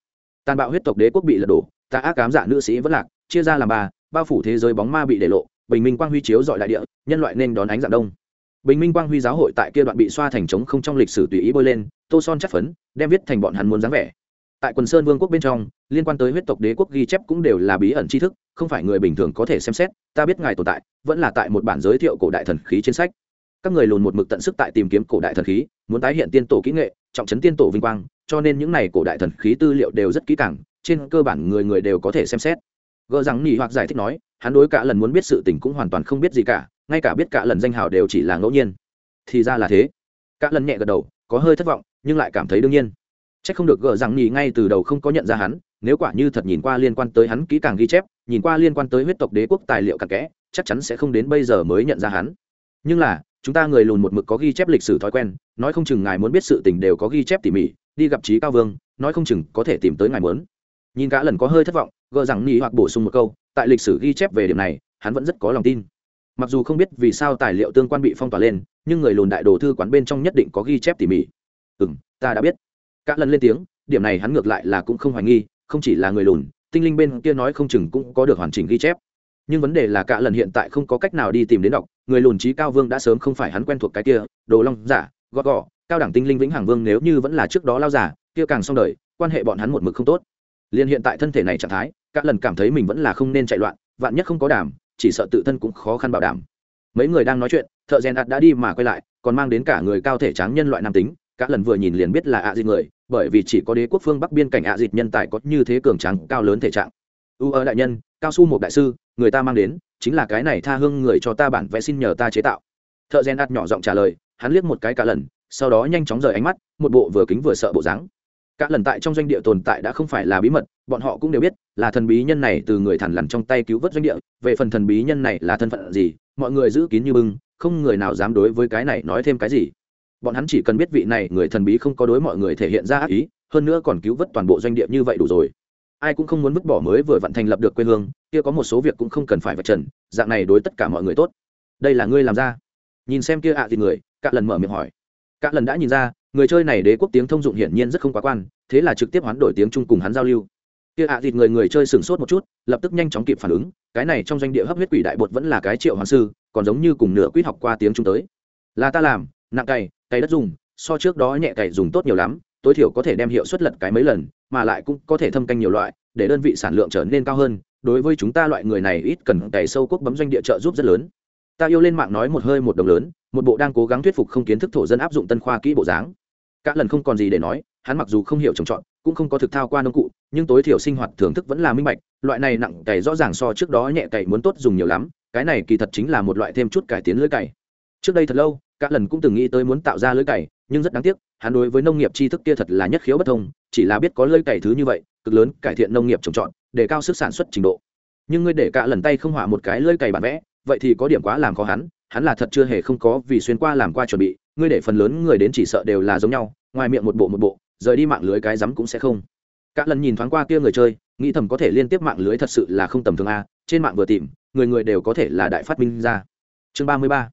Tàn bạo huyết tộc đế quốc bị lật đổ ta ác cám giả dạ nữ sĩ vẫn lạc, chia ra làm ba, bao phủ thế giới bóng ma bị để lộ, bình minh quang huy chiếu dọi đại địa, nhân loại nên đón ánh dạng đông bình minh quang huy giáo hội tại kia đoạn bị xoa thành trống không trong lịch sử tùy ý bôi lên, tô son chắc phấn, đem viết thành bọn hắn muốn dáng vẻ. Tại quần sơn vương quốc bên trong, liên quan tới huyết tộc đế quốc ghi chép cũng đều là bí ẩn tri thức, không phải người bình thường có thể xem xét, ta biết ngài tồn tại, vẫn là tại một bản giới thiệu cổ đại thần khí trên sách. Các người lùn một mực tận sức tại tìm kiếm cổ đại thần khí, muốn tái hiện tiên tổ kỹ nghệ, trọng trấn tiên tổ vinh quang, cho nên những này cổ đại thần khí tư liệu đều rất kỹ càng, trên cơ bản người người đều có thể xem xét. Gỡ rằng nhị hoặc giải thích nói, hắn đối cả lần muốn biết sự tình cũng hoàn toàn không biết gì cả ngay cả biết cả lần danh hào đều chỉ là ngẫu nhiên. Thì ra là thế. Cả lần nhẹ gật đầu, có hơi thất vọng, nhưng lại cảm thấy đương nhiên. C h ắ c không được gỡ rằng nhì ngay từ đầu không có nhận ra hắn, nếu quả như thật nhìn qua liên quan tới hắn kỹ càng ghi chép, nhìn qua liên quan tới huyết tộc đế quốc tài liệu cặn kẽ, chắc chắn sẽ không đến bây giờ mới nhận ra hắn. Nhưng là, chúng ta người lùn một mực có ghi chép lịch sử thói quen, nói không chừng ngài muốn biết sự tình đều có ghi chép tỉ mỉ, đi gặp trí cao vương, nói không chừng có thể tìm tới ngài muốn. Nhìn cả lần có hơi thất vọng, gỡ rằng nhì hoặc bổ sung một câu, tại lịch sử ghi chép về điểm này, hắn vẫn rất có lòng tin mặc dù không biết vì sao tài liệu tương quan bị phong tỏa lên, nhưng người lùn đại đồ thư quán bên trong nhất định có ghi chép tỉ mỉ. Ừ m ta đã biết. Cả lần lên tiếng, điểm này hắn ngược lại là cũng không hoài nghi, không chỉ là người lùn, tinh linh bên kia nói không chừng cũng có được hoàn chỉnh ghi chép. Nhưng vấn đề là cả lần hiện tại không có cách nào đi tìm đến đọc, người lùn trí cao vương đã sớm không phải hắn quen thuộc cái kia, đồ long giả, gọt gõ cao đẳng tinh linh vĩnh hằng vương nếu như vẫn là trước đó lao giả, kia càng xong đời, quan hệ bọn hắn một mực không tốt. Liền hiện tại thân thể này trạng thái, cả lần cảm thấy mình vẫn là không nên chạy loạn, vạn nhất không có đảm chỉ sợ tự thân cũng khó khăn bảo đảm. Mấy người đang nói chuyện, thợ rèn ạt đã đi mà quay lại, còn mang đến cả người cao thể tráng nhân loại nam tính. Các lần vừa nhìn liền biết là ạ à dịt người, bởi vì chỉ có đế quốc phương bắc biên cảnh ạ à dịt nhân tài có như thế cường tráng, cao lớn thể trạng. U ơ đại nhân, cao su một đại sư, người ta mang đến, chính là cái này tha hương người cho ta bản vẽ xin nhờ ta chế tạo. Thợ rèn ạt nhỏ giọng trả lời, hắn liếc một cái cả lần, sau đó nhanh chóng rời ánh mắt, một bộ vừa kính vừa sợ bộ dáng cả lần tại trong doanh địa tồn tại đã không phải là bí mật, bọn họ cũng đều biết là thần bí nhân này từ người thản lằn trong tay cứu vớt doanh địa. Về phần thần bí nhân này là thân phận gì, mọi người giữ kín như bưng, không người nào dám đối với cái này nói thêm cái gì. Bọn hắn chỉ cần biết vị này người thần bí không có đối mọi người thể hiện ra ác ý, hơn nữa còn cứu vớt toàn bộ doanh địa như vậy đủ rồi. Ai cũng không muốn vứt bỏ mới vừa vặn thành lập được quê hương, kia có một số việc cũng không cần phải vạch trần, dạng này đối tất cả mọi người tốt. Đây là ngươi làm ra. Nhìn xem kia ạ thì người cả lần mở miệng hỏi. Cả lần đã nhìn ra người chơi này đế quốc tiếng thông dụng hiển nhiên rất không quá quan, thế là trực tiếp hoán đổi tiếng chung cùng hắn giao lưu. Kia ạ à thịt người người chơi sửng sốt một chút, lập tức nhanh chóng kịp phản ứng, cái này trong doanh địa hấp huyết quỷ đại bột vẫn là cái triệu hoàng sư, còn giống như cùng nửa quýt học qua tiếng trung tới. Là ta làm, nặng cày cày đất dùng, so trước đó nhẹ cày dùng tốt nhiều lắm, tối thiểu có thể đem hiệu suất lật cái mấy lần, mà lại cũng có thể thâm canh nhiều loại, để đơn vị sản lượng trở nên cao hơn, đối với chúng ta loại người này ít cần cày sâu quốc bấm doanh địa trợ giúp rất lớn. Ta yêu lên mạng nói một hơi một đồng lớn, một bộ đang cố gắng thuyết phục không kiến thức thổ dân áp dụng tân khoa kỹ bộ dáng cả lần không còn gì để nói, hắn mặc dù không hiểu trồng trọt, cũng không có thực thao qua nông cụ, nhưng tối thiểu sinh hoạt thưởng thức vẫn là minh bạch, loại này nặng cày rõ ràng so trước đó nhẹ cày muốn tốt dùng nhiều lắm, cái này kỳ thật chính là một loại thêm chút cải tiến lưỡi cày. Trước đây thật lâu, cả lần cũng từng nghĩ tới muốn tạo ra lưỡi cày, nhưng rất đáng tiếc, hắn đối với nông nghiệp tri thức kia thật là nhất khiếu bất thông, chỉ là biết có lưỡi cày thứ như vậy, cực lớn cải thiện nông nghiệp trồng trọt, để cao sức sản xuất trình độ. Nhưng ngươi để cả lần tay không hỏa một cái lưỡi cày bản vẽ, vậy thì có điểm quá làm khó hắn hắn là thật chưa hề không có vì xuyên qua làm qua chuẩn bị ngươi để phần lớn người đến chỉ sợ đều là giống nhau, ngoài miệng một bộ một bộ, rời đi mạng lưới cái rắm cũng sẽ không. Cả lần nhìn thoáng qua kia người chơi, nghĩ thầm có thể liên tiếp mạng lưới thật sự là không tầm thường a, trên mạng vừa tìm, người người đều có thể là đại phát minh ra. Chương ba mươi ba,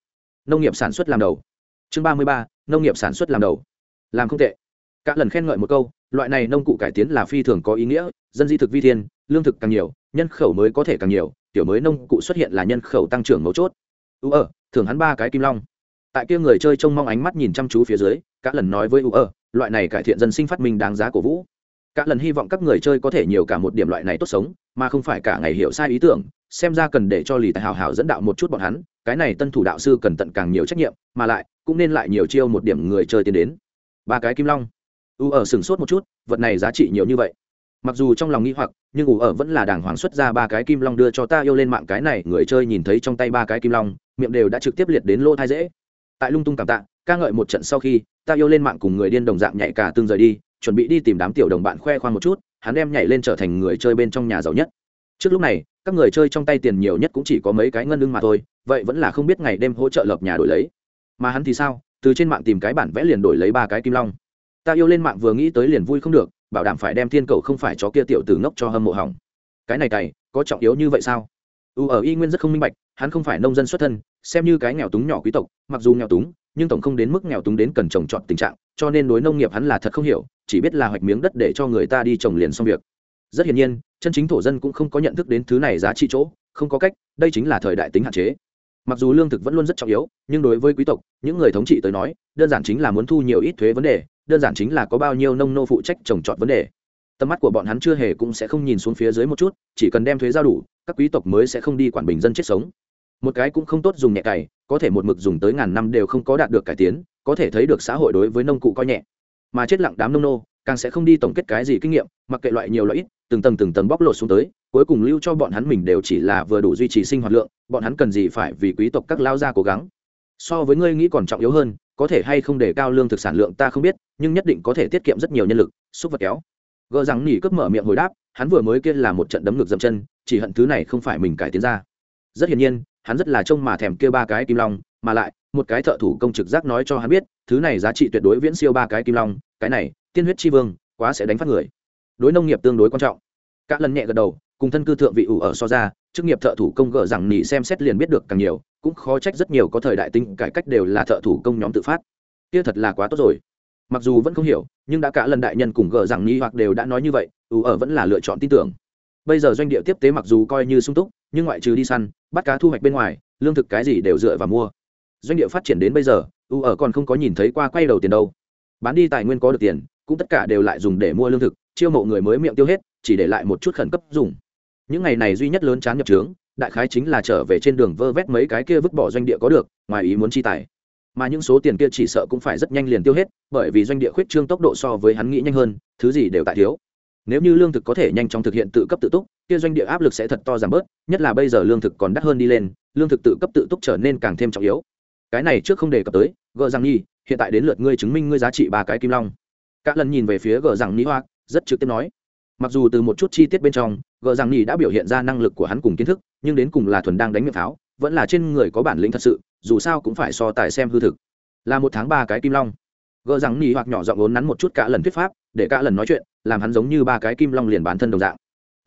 nông nghiệp sản xuất làm đầu. Chương ba mươi ba, nông nghiệp sản xuất làm đầu. Làm không tệ. Cả lần khen ngợi một câu, loại này nông cụ cải tiến là phi thường có ý nghĩa, dân di thực vi thiên, lương thực càng nhiều, nhân khẩu mới có thể càng nhiều tiểu mới nông cụ xuất hiện là nhân khẩu tăng trưởng mấu chốt. U ở ờ, thường hắn ba cái kim long tại kia người chơi trông mong ánh mắt nhìn chăm chú phía dưới cả lần nói với u ơ loại này cải thiện dân sinh phát minh đáng giá của vũ. Cả lần hy vọng các người chơi có thể nhiều cả một điểm loại này tốt sống, mà không phải cả ngày hiểu sai ý tưởng, xem ra cần để cho lì tài hào hào dẫn đạo một chút bọn hắn, cái này tân thủ đạo sư cần tận càng nhiều trách nhiệm, mà lại, cũng nên lại nhiều chiêu một điểm người chơi tiến đến. Ba cái kim long. U ở sừng sốt một chút, vật này giá trị nhiều như vậy. Mặc dù trong lòng nghi hoặc, nhưng ủ ở vẫn là đàng hoàng xuất ra ba cái kim long đưa cho ta yêu lên mạng, cái này người chơi nhìn thấy trong tay ba cái kim long, miệng đều đã trực tiếp liệt đến lô thai dễ tại lung tung cảm tạ, ca ngợi một trận sau khi, ta yêu lên mạng cùng người điên đồng dạng nhảy cả tương rời đi, chuẩn bị đi tìm đám tiểu đồng bạn khoe khoang một chút, hắn đem nhảy lên trở thành người chơi bên trong nhà giàu nhất. Trước lúc này, các người chơi trong tay tiền nhiều nhất cũng chỉ có mấy cái ngân lưng mà thôi, vậy vẫn là không biết ngày đêm hỗ trợ lập nhà đổi lấy. Mà hắn thì sao? Từ trên mạng tìm cái bản vẽ liền đổi lấy ba cái kim long. Ta yêu lên mạng vừa nghĩ tới liền vui không được, bảo đảm phải đem thiên cầu không phải chó kia tiểu tử ngốc cho hâm mộ hỏng. Cái này cày, có trọng yếu như vậy sao? U ở y nguyên rất không minh bạch, hắn không phải nông dân xuất thân, xem như cái nghèo túng nhỏ quý tộc, mặc dù nghèo túng, nhưng tổng không đến mức nghèo túng đến cần trồng trọt tình trạng, cho nên đối nông nghiệp hắn là thật không hiểu, chỉ biết là hoạch miếng đất để cho người ta đi trồng liền xong việc. Rất hiển nhiên, chân chính thổ dân cũng không có nhận thức đến thứ này giá trị chỗ, không có cách, đây chính là thời đại tính hạn chế. Mặc dù lương thực vẫn luôn rất trọng yếu, nhưng đối với quý tộc, những người thống trị tới nói, đơn giản chính là muốn thu nhiều ít thuế vấn đề, đơn giản chính là có bao nhiêu nông nô phụ trách trồng trọt vấn đề. Tầm mắt của bọn hắn chưa hề cũng sẽ không nhìn xuống phía dưới một chút, chỉ cần đem thuế giao đủ các quý tộc mới sẽ không đi quản bình dân chết sống. Một cái cũng không tốt dùng nhẹ cày, có thể một mực dùng tới ngàn năm đều không có đạt được cải tiến, có thể thấy được xã hội đối với nông cụ coi nhẹ. Mà chết lặng đám nông nô, càng sẽ không đi tổng kết cái gì kinh nghiệm, mặc kệ loại nhiều loại ít, từng tầng từng tầng bóc lột xuống tới, cuối cùng lưu cho bọn hắn mình đều chỉ là vừa đủ duy trì sinh hoạt lượng, bọn hắn cần gì phải vì quý tộc các lao gia cố gắng. So với ngươi nghĩ còn trọng yếu hơn, có thể hay không để cao lương thực sản lượng ta không biết, nhưng nhất định có thể tiết kiệm rất nhiều nhân lực. Xúc vật kéo. Gỡ rằng nỉ cướp mở miệng hồi đáp, hắn vừa mới kia là một trận đấm ngược dậm chân chỉ hận thứ này không phải mình cải tiến ra. Rất hiển nhiên, hắn rất là trông mà thèm kia ba cái kim long, mà lại, một cái thợ thủ công trực giác nói cho hắn biết, thứ này giá trị tuyệt đối viễn siêu ba cái kim long, cái này, tiên huyết chi vương, quá sẽ đánh phát người. Đối nông nghiệp tương đối quan trọng. Cả lần nhẹ gật đầu, cùng thân cư thượng vị ủ ở so ra, chức nghiệp thợ thủ công gỡ rằng nỉ xem xét liền biết được càng nhiều, cũng khó trách rất nhiều có thời đại tinh cải cách đều là thợ thủ công nhóm tự phát. Kia thật là quá tốt rồi. Mặc dù vẫn không hiểu, nhưng đã cả lần đại nhân cùng gờ rằng nghi hoặc đều đã nói như vậy, ủ ở vẫn là lựa chọn tin tưởng bây giờ doanh địa tiếp tế mặc dù coi như sung túc, nhưng ngoại trừ đi săn, bắt cá thu hoạch bên ngoài, lương thực cái gì đều dựa vào mua. Doanh địa phát triển đến bây giờ, U ở còn không có nhìn thấy qua quay đầu tiền đâu. Bán đi tài nguyên có được tiền, cũng tất cả đều lại dùng để mua lương thực, chiêu mộ người mới miệng tiêu hết, chỉ để lại một chút khẩn cấp dùng. Những ngày này duy nhất lớn chán nhập trướng, đại khái chính là trở về trên đường vơ vét mấy cái kia vứt bỏ doanh địa có được, ngoài ý muốn chi tài. Mà những số tiền kia chỉ sợ cũng phải rất nhanh liền tiêu hết, bởi vì doanh địa khuyết trương tốc độ so với hắn nghĩ nhanh hơn, thứ gì đều tại thiếu nếu như lương thực có thể nhanh chóng thực hiện tự cấp tự túc, kia doanh địa áp lực sẽ thật to giảm bớt, nhất là bây giờ lương thực còn đắt hơn đi lên, lương thực tự cấp tự túc trở nên càng thêm trọng yếu. Cái này trước không đề cập tới, gờ rằng nhi hiện tại đến lượt ngươi chứng minh ngươi giá trị ba cái kim long. Các lần nhìn về phía gờ rằng nhi hoa rất trực tiếp nói. Mặc dù từ một chút chi tiết bên trong, gờ rằng nhi đã biểu hiện ra năng lực của hắn cùng kiến thức, nhưng đến cùng là thuần đang đánh miệng pháo vẫn là trên người có bản lĩnh thật sự, dù sao cũng phải so tài xem hư thực. Là một tháng ba cái kim long. Gờ rằng nhi hoặc nhỏ giọng vốn nắn một chút cả lần thuyết pháp, để cả lần nói chuyện làm hắn giống như ba cái kim long liền bản thân đồng dạng.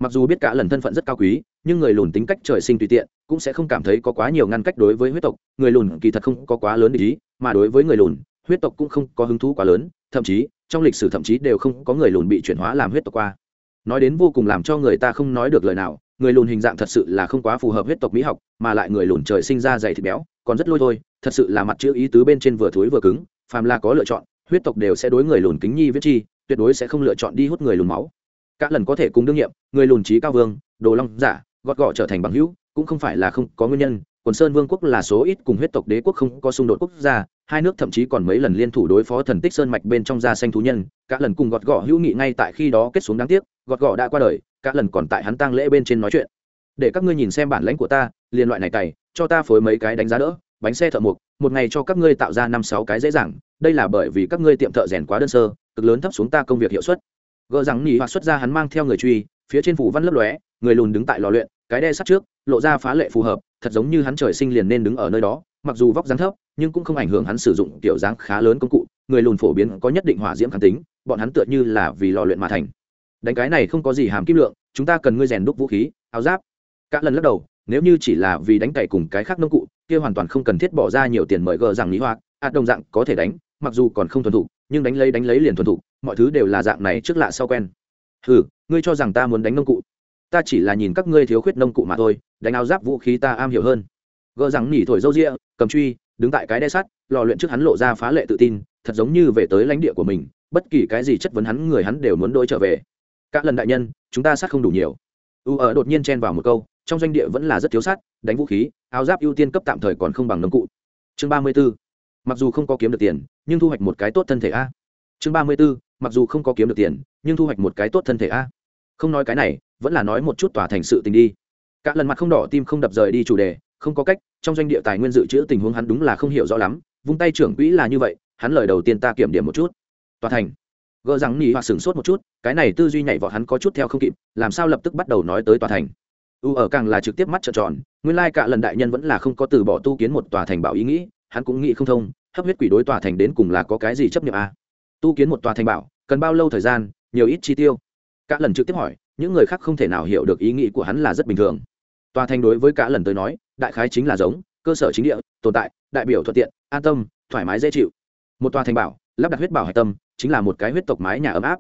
Mặc dù biết cả lần thân phận rất cao quý, nhưng người lùn tính cách trời sinh tùy tiện, cũng sẽ không cảm thấy có quá nhiều ngăn cách đối với huyết tộc. Người lùn kỳ thật không có quá lớn ý, mà đối với người lùn, huyết tộc cũng không có hứng thú quá lớn, thậm chí, trong lịch sử thậm chí đều không có người lùn bị chuyển hóa làm huyết tộc qua. Nói đến vô cùng làm cho người ta không nói được lời nào, người lùn hình dạng thật sự là không quá phù hợp huyết tộc mỹ học, mà lại người lùn trời sinh ra dày thịt béo, còn rất lôi thôi, thật sự là mặt chữ ý tứ bên trên vừa thối vừa cứng, phàm là có lựa chọn, huyết tộc đều sẽ đối người lùn kính nhi viết chi tuyệt đối sẽ không lựa chọn đi hút người lùn máu. Các lần có thể cùng đương nhiệm, người lùn trí cao vương, đồ long giả, gọt gọ trở thành bằng hữu, cũng không phải là không có nguyên nhân. Quần sơn vương quốc là số ít cùng huyết tộc đế quốc không có xung đột quốc gia, hai nước thậm chí còn mấy lần liên thủ đối phó thần tích sơn mạch bên trong da xanh thú nhân. Các lần cùng gọt gọ hữu nghị ngay tại khi đó kết xuống đáng tiếc, gọt gọ đã qua đời các lần còn tại hắn tang lễ bên trên nói chuyện. Để các ngươi nhìn xem bản lãnh của ta liên loại này cày, cho ta phối mấy cái đánh giá đỡ, bánh xe thợ mộc, một ngày cho các ngươi tạo ra năm sáu cái dễ dàng. Đây là bởi vì các ngươi tiệm thợ rèn quá đơn sơ cực lớn thấp xuống ta công việc hiệu suất. Gỡ rằng nhị hoặc xuất ra hắn mang theo người truy phía trên phủ văn lấp lóe người lùn đứng tại lò luyện cái đe sắt trước lộ ra phá lệ phù hợp thật giống như hắn trời sinh liền nên đứng ở nơi đó mặc dù vóc dáng thấp nhưng cũng không ảnh hưởng hắn sử dụng kiểu dáng khá lớn công cụ người lùn phổ biến có nhất định hỏa diễm kháng tính bọn hắn tựa như là vì lò luyện mà thành. Đánh cái này không có gì hàm kim lượng chúng ta cần ngươi rèn đúc vũ khí áo giáp. Cả lần lắc đầu nếu như chỉ là vì đánh cày cùng cái khác nông cụ kia hoàn toàn không cần thiết bỏ ra nhiều tiền mời gờ rằng lý hoạt ạt à, đồng dạng có thể đánh mặc dù còn không thuần thục, nhưng đánh lấy đánh lấy liền thuần thục, mọi thứ đều là dạng này trước lạ sau quen. Hừ, ngươi cho rằng ta muốn đánh nông cụ? Ta chỉ là nhìn các ngươi thiếu khuyết nông cụ mà thôi, đánh áo giáp vũ khí ta am hiểu hơn. Gỡ rằng nỉ thổi râu ria, cầm truy, đứng tại cái đe sắt, lò luyện trước hắn lộ ra phá lệ tự tin, thật giống như về tới lãnh địa của mình, bất kỳ cái gì chất vấn hắn, người hắn đều muốn đôi trở về. Các lần đại nhân, chúng ta sát không đủ nhiều. U ở đột nhiên chen vào một câu, trong doanh địa vẫn là rất thiếu sát đánh vũ khí, áo giáp ưu tiên cấp tạm thời còn không bằng nông cụ. Chương ba mươi b mặc dù không có kiếm được tiền, nhưng thu hoạch một cái tốt thân thể a. Chương ba mươi b ố mặc dù không có kiếm được tiền, nhưng thu hoạch một cái tốt thân thể a. Không nói cái này, vẫn là nói một chút tỏa thành sự tình đi. Cả lần mặt không đỏ tim không đập rời đi chủ đề, không có cách, trong doanh địa tài nguyên dự trữ tình huống hắn đúng là không hiểu rõ lắm, vung tay trưởng quỹ là như vậy, hắn lời đầu tiên ta kiểm điểm một chút. Tòa thành. Gỡ rằng nỉ hoặc sửng sốt một chút, cái này tư duy nhảy vọt hắn có chút theo không kịp, làm sao lập tức bắt đầu nói tới tòa thành. U ở càng là trực tiếp mắt trợn tròn, nguyên lai cả lần đại nhân vẫn là không có từ bỏ tu kiến một tòa thành bảo ý nghĩ hắn cũng nghĩ không thông, hấp huyết quỷ đối tòa thành đến cùng là có cái gì chấp nhận à? tu kiến một tòa thành bảo, cần bao lâu thời gian, nhiều ít chi tiêu? Cả lần trực tiếp hỏi, những người khác không thể nào hiểu được ý nghĩ của hắn là rất bình thường. Tòa thành đối với cả lần tới nói, đại khái chính là giống, cơ sở chính địa, tồn tại, đại biểu thuận tiện, an tâm, thoải mái dễ chịu. Một tòa thành bảo, lắp đặt huyết bảo hạch tâm, chính là một cái huyết tộc mái nhà ấm áp.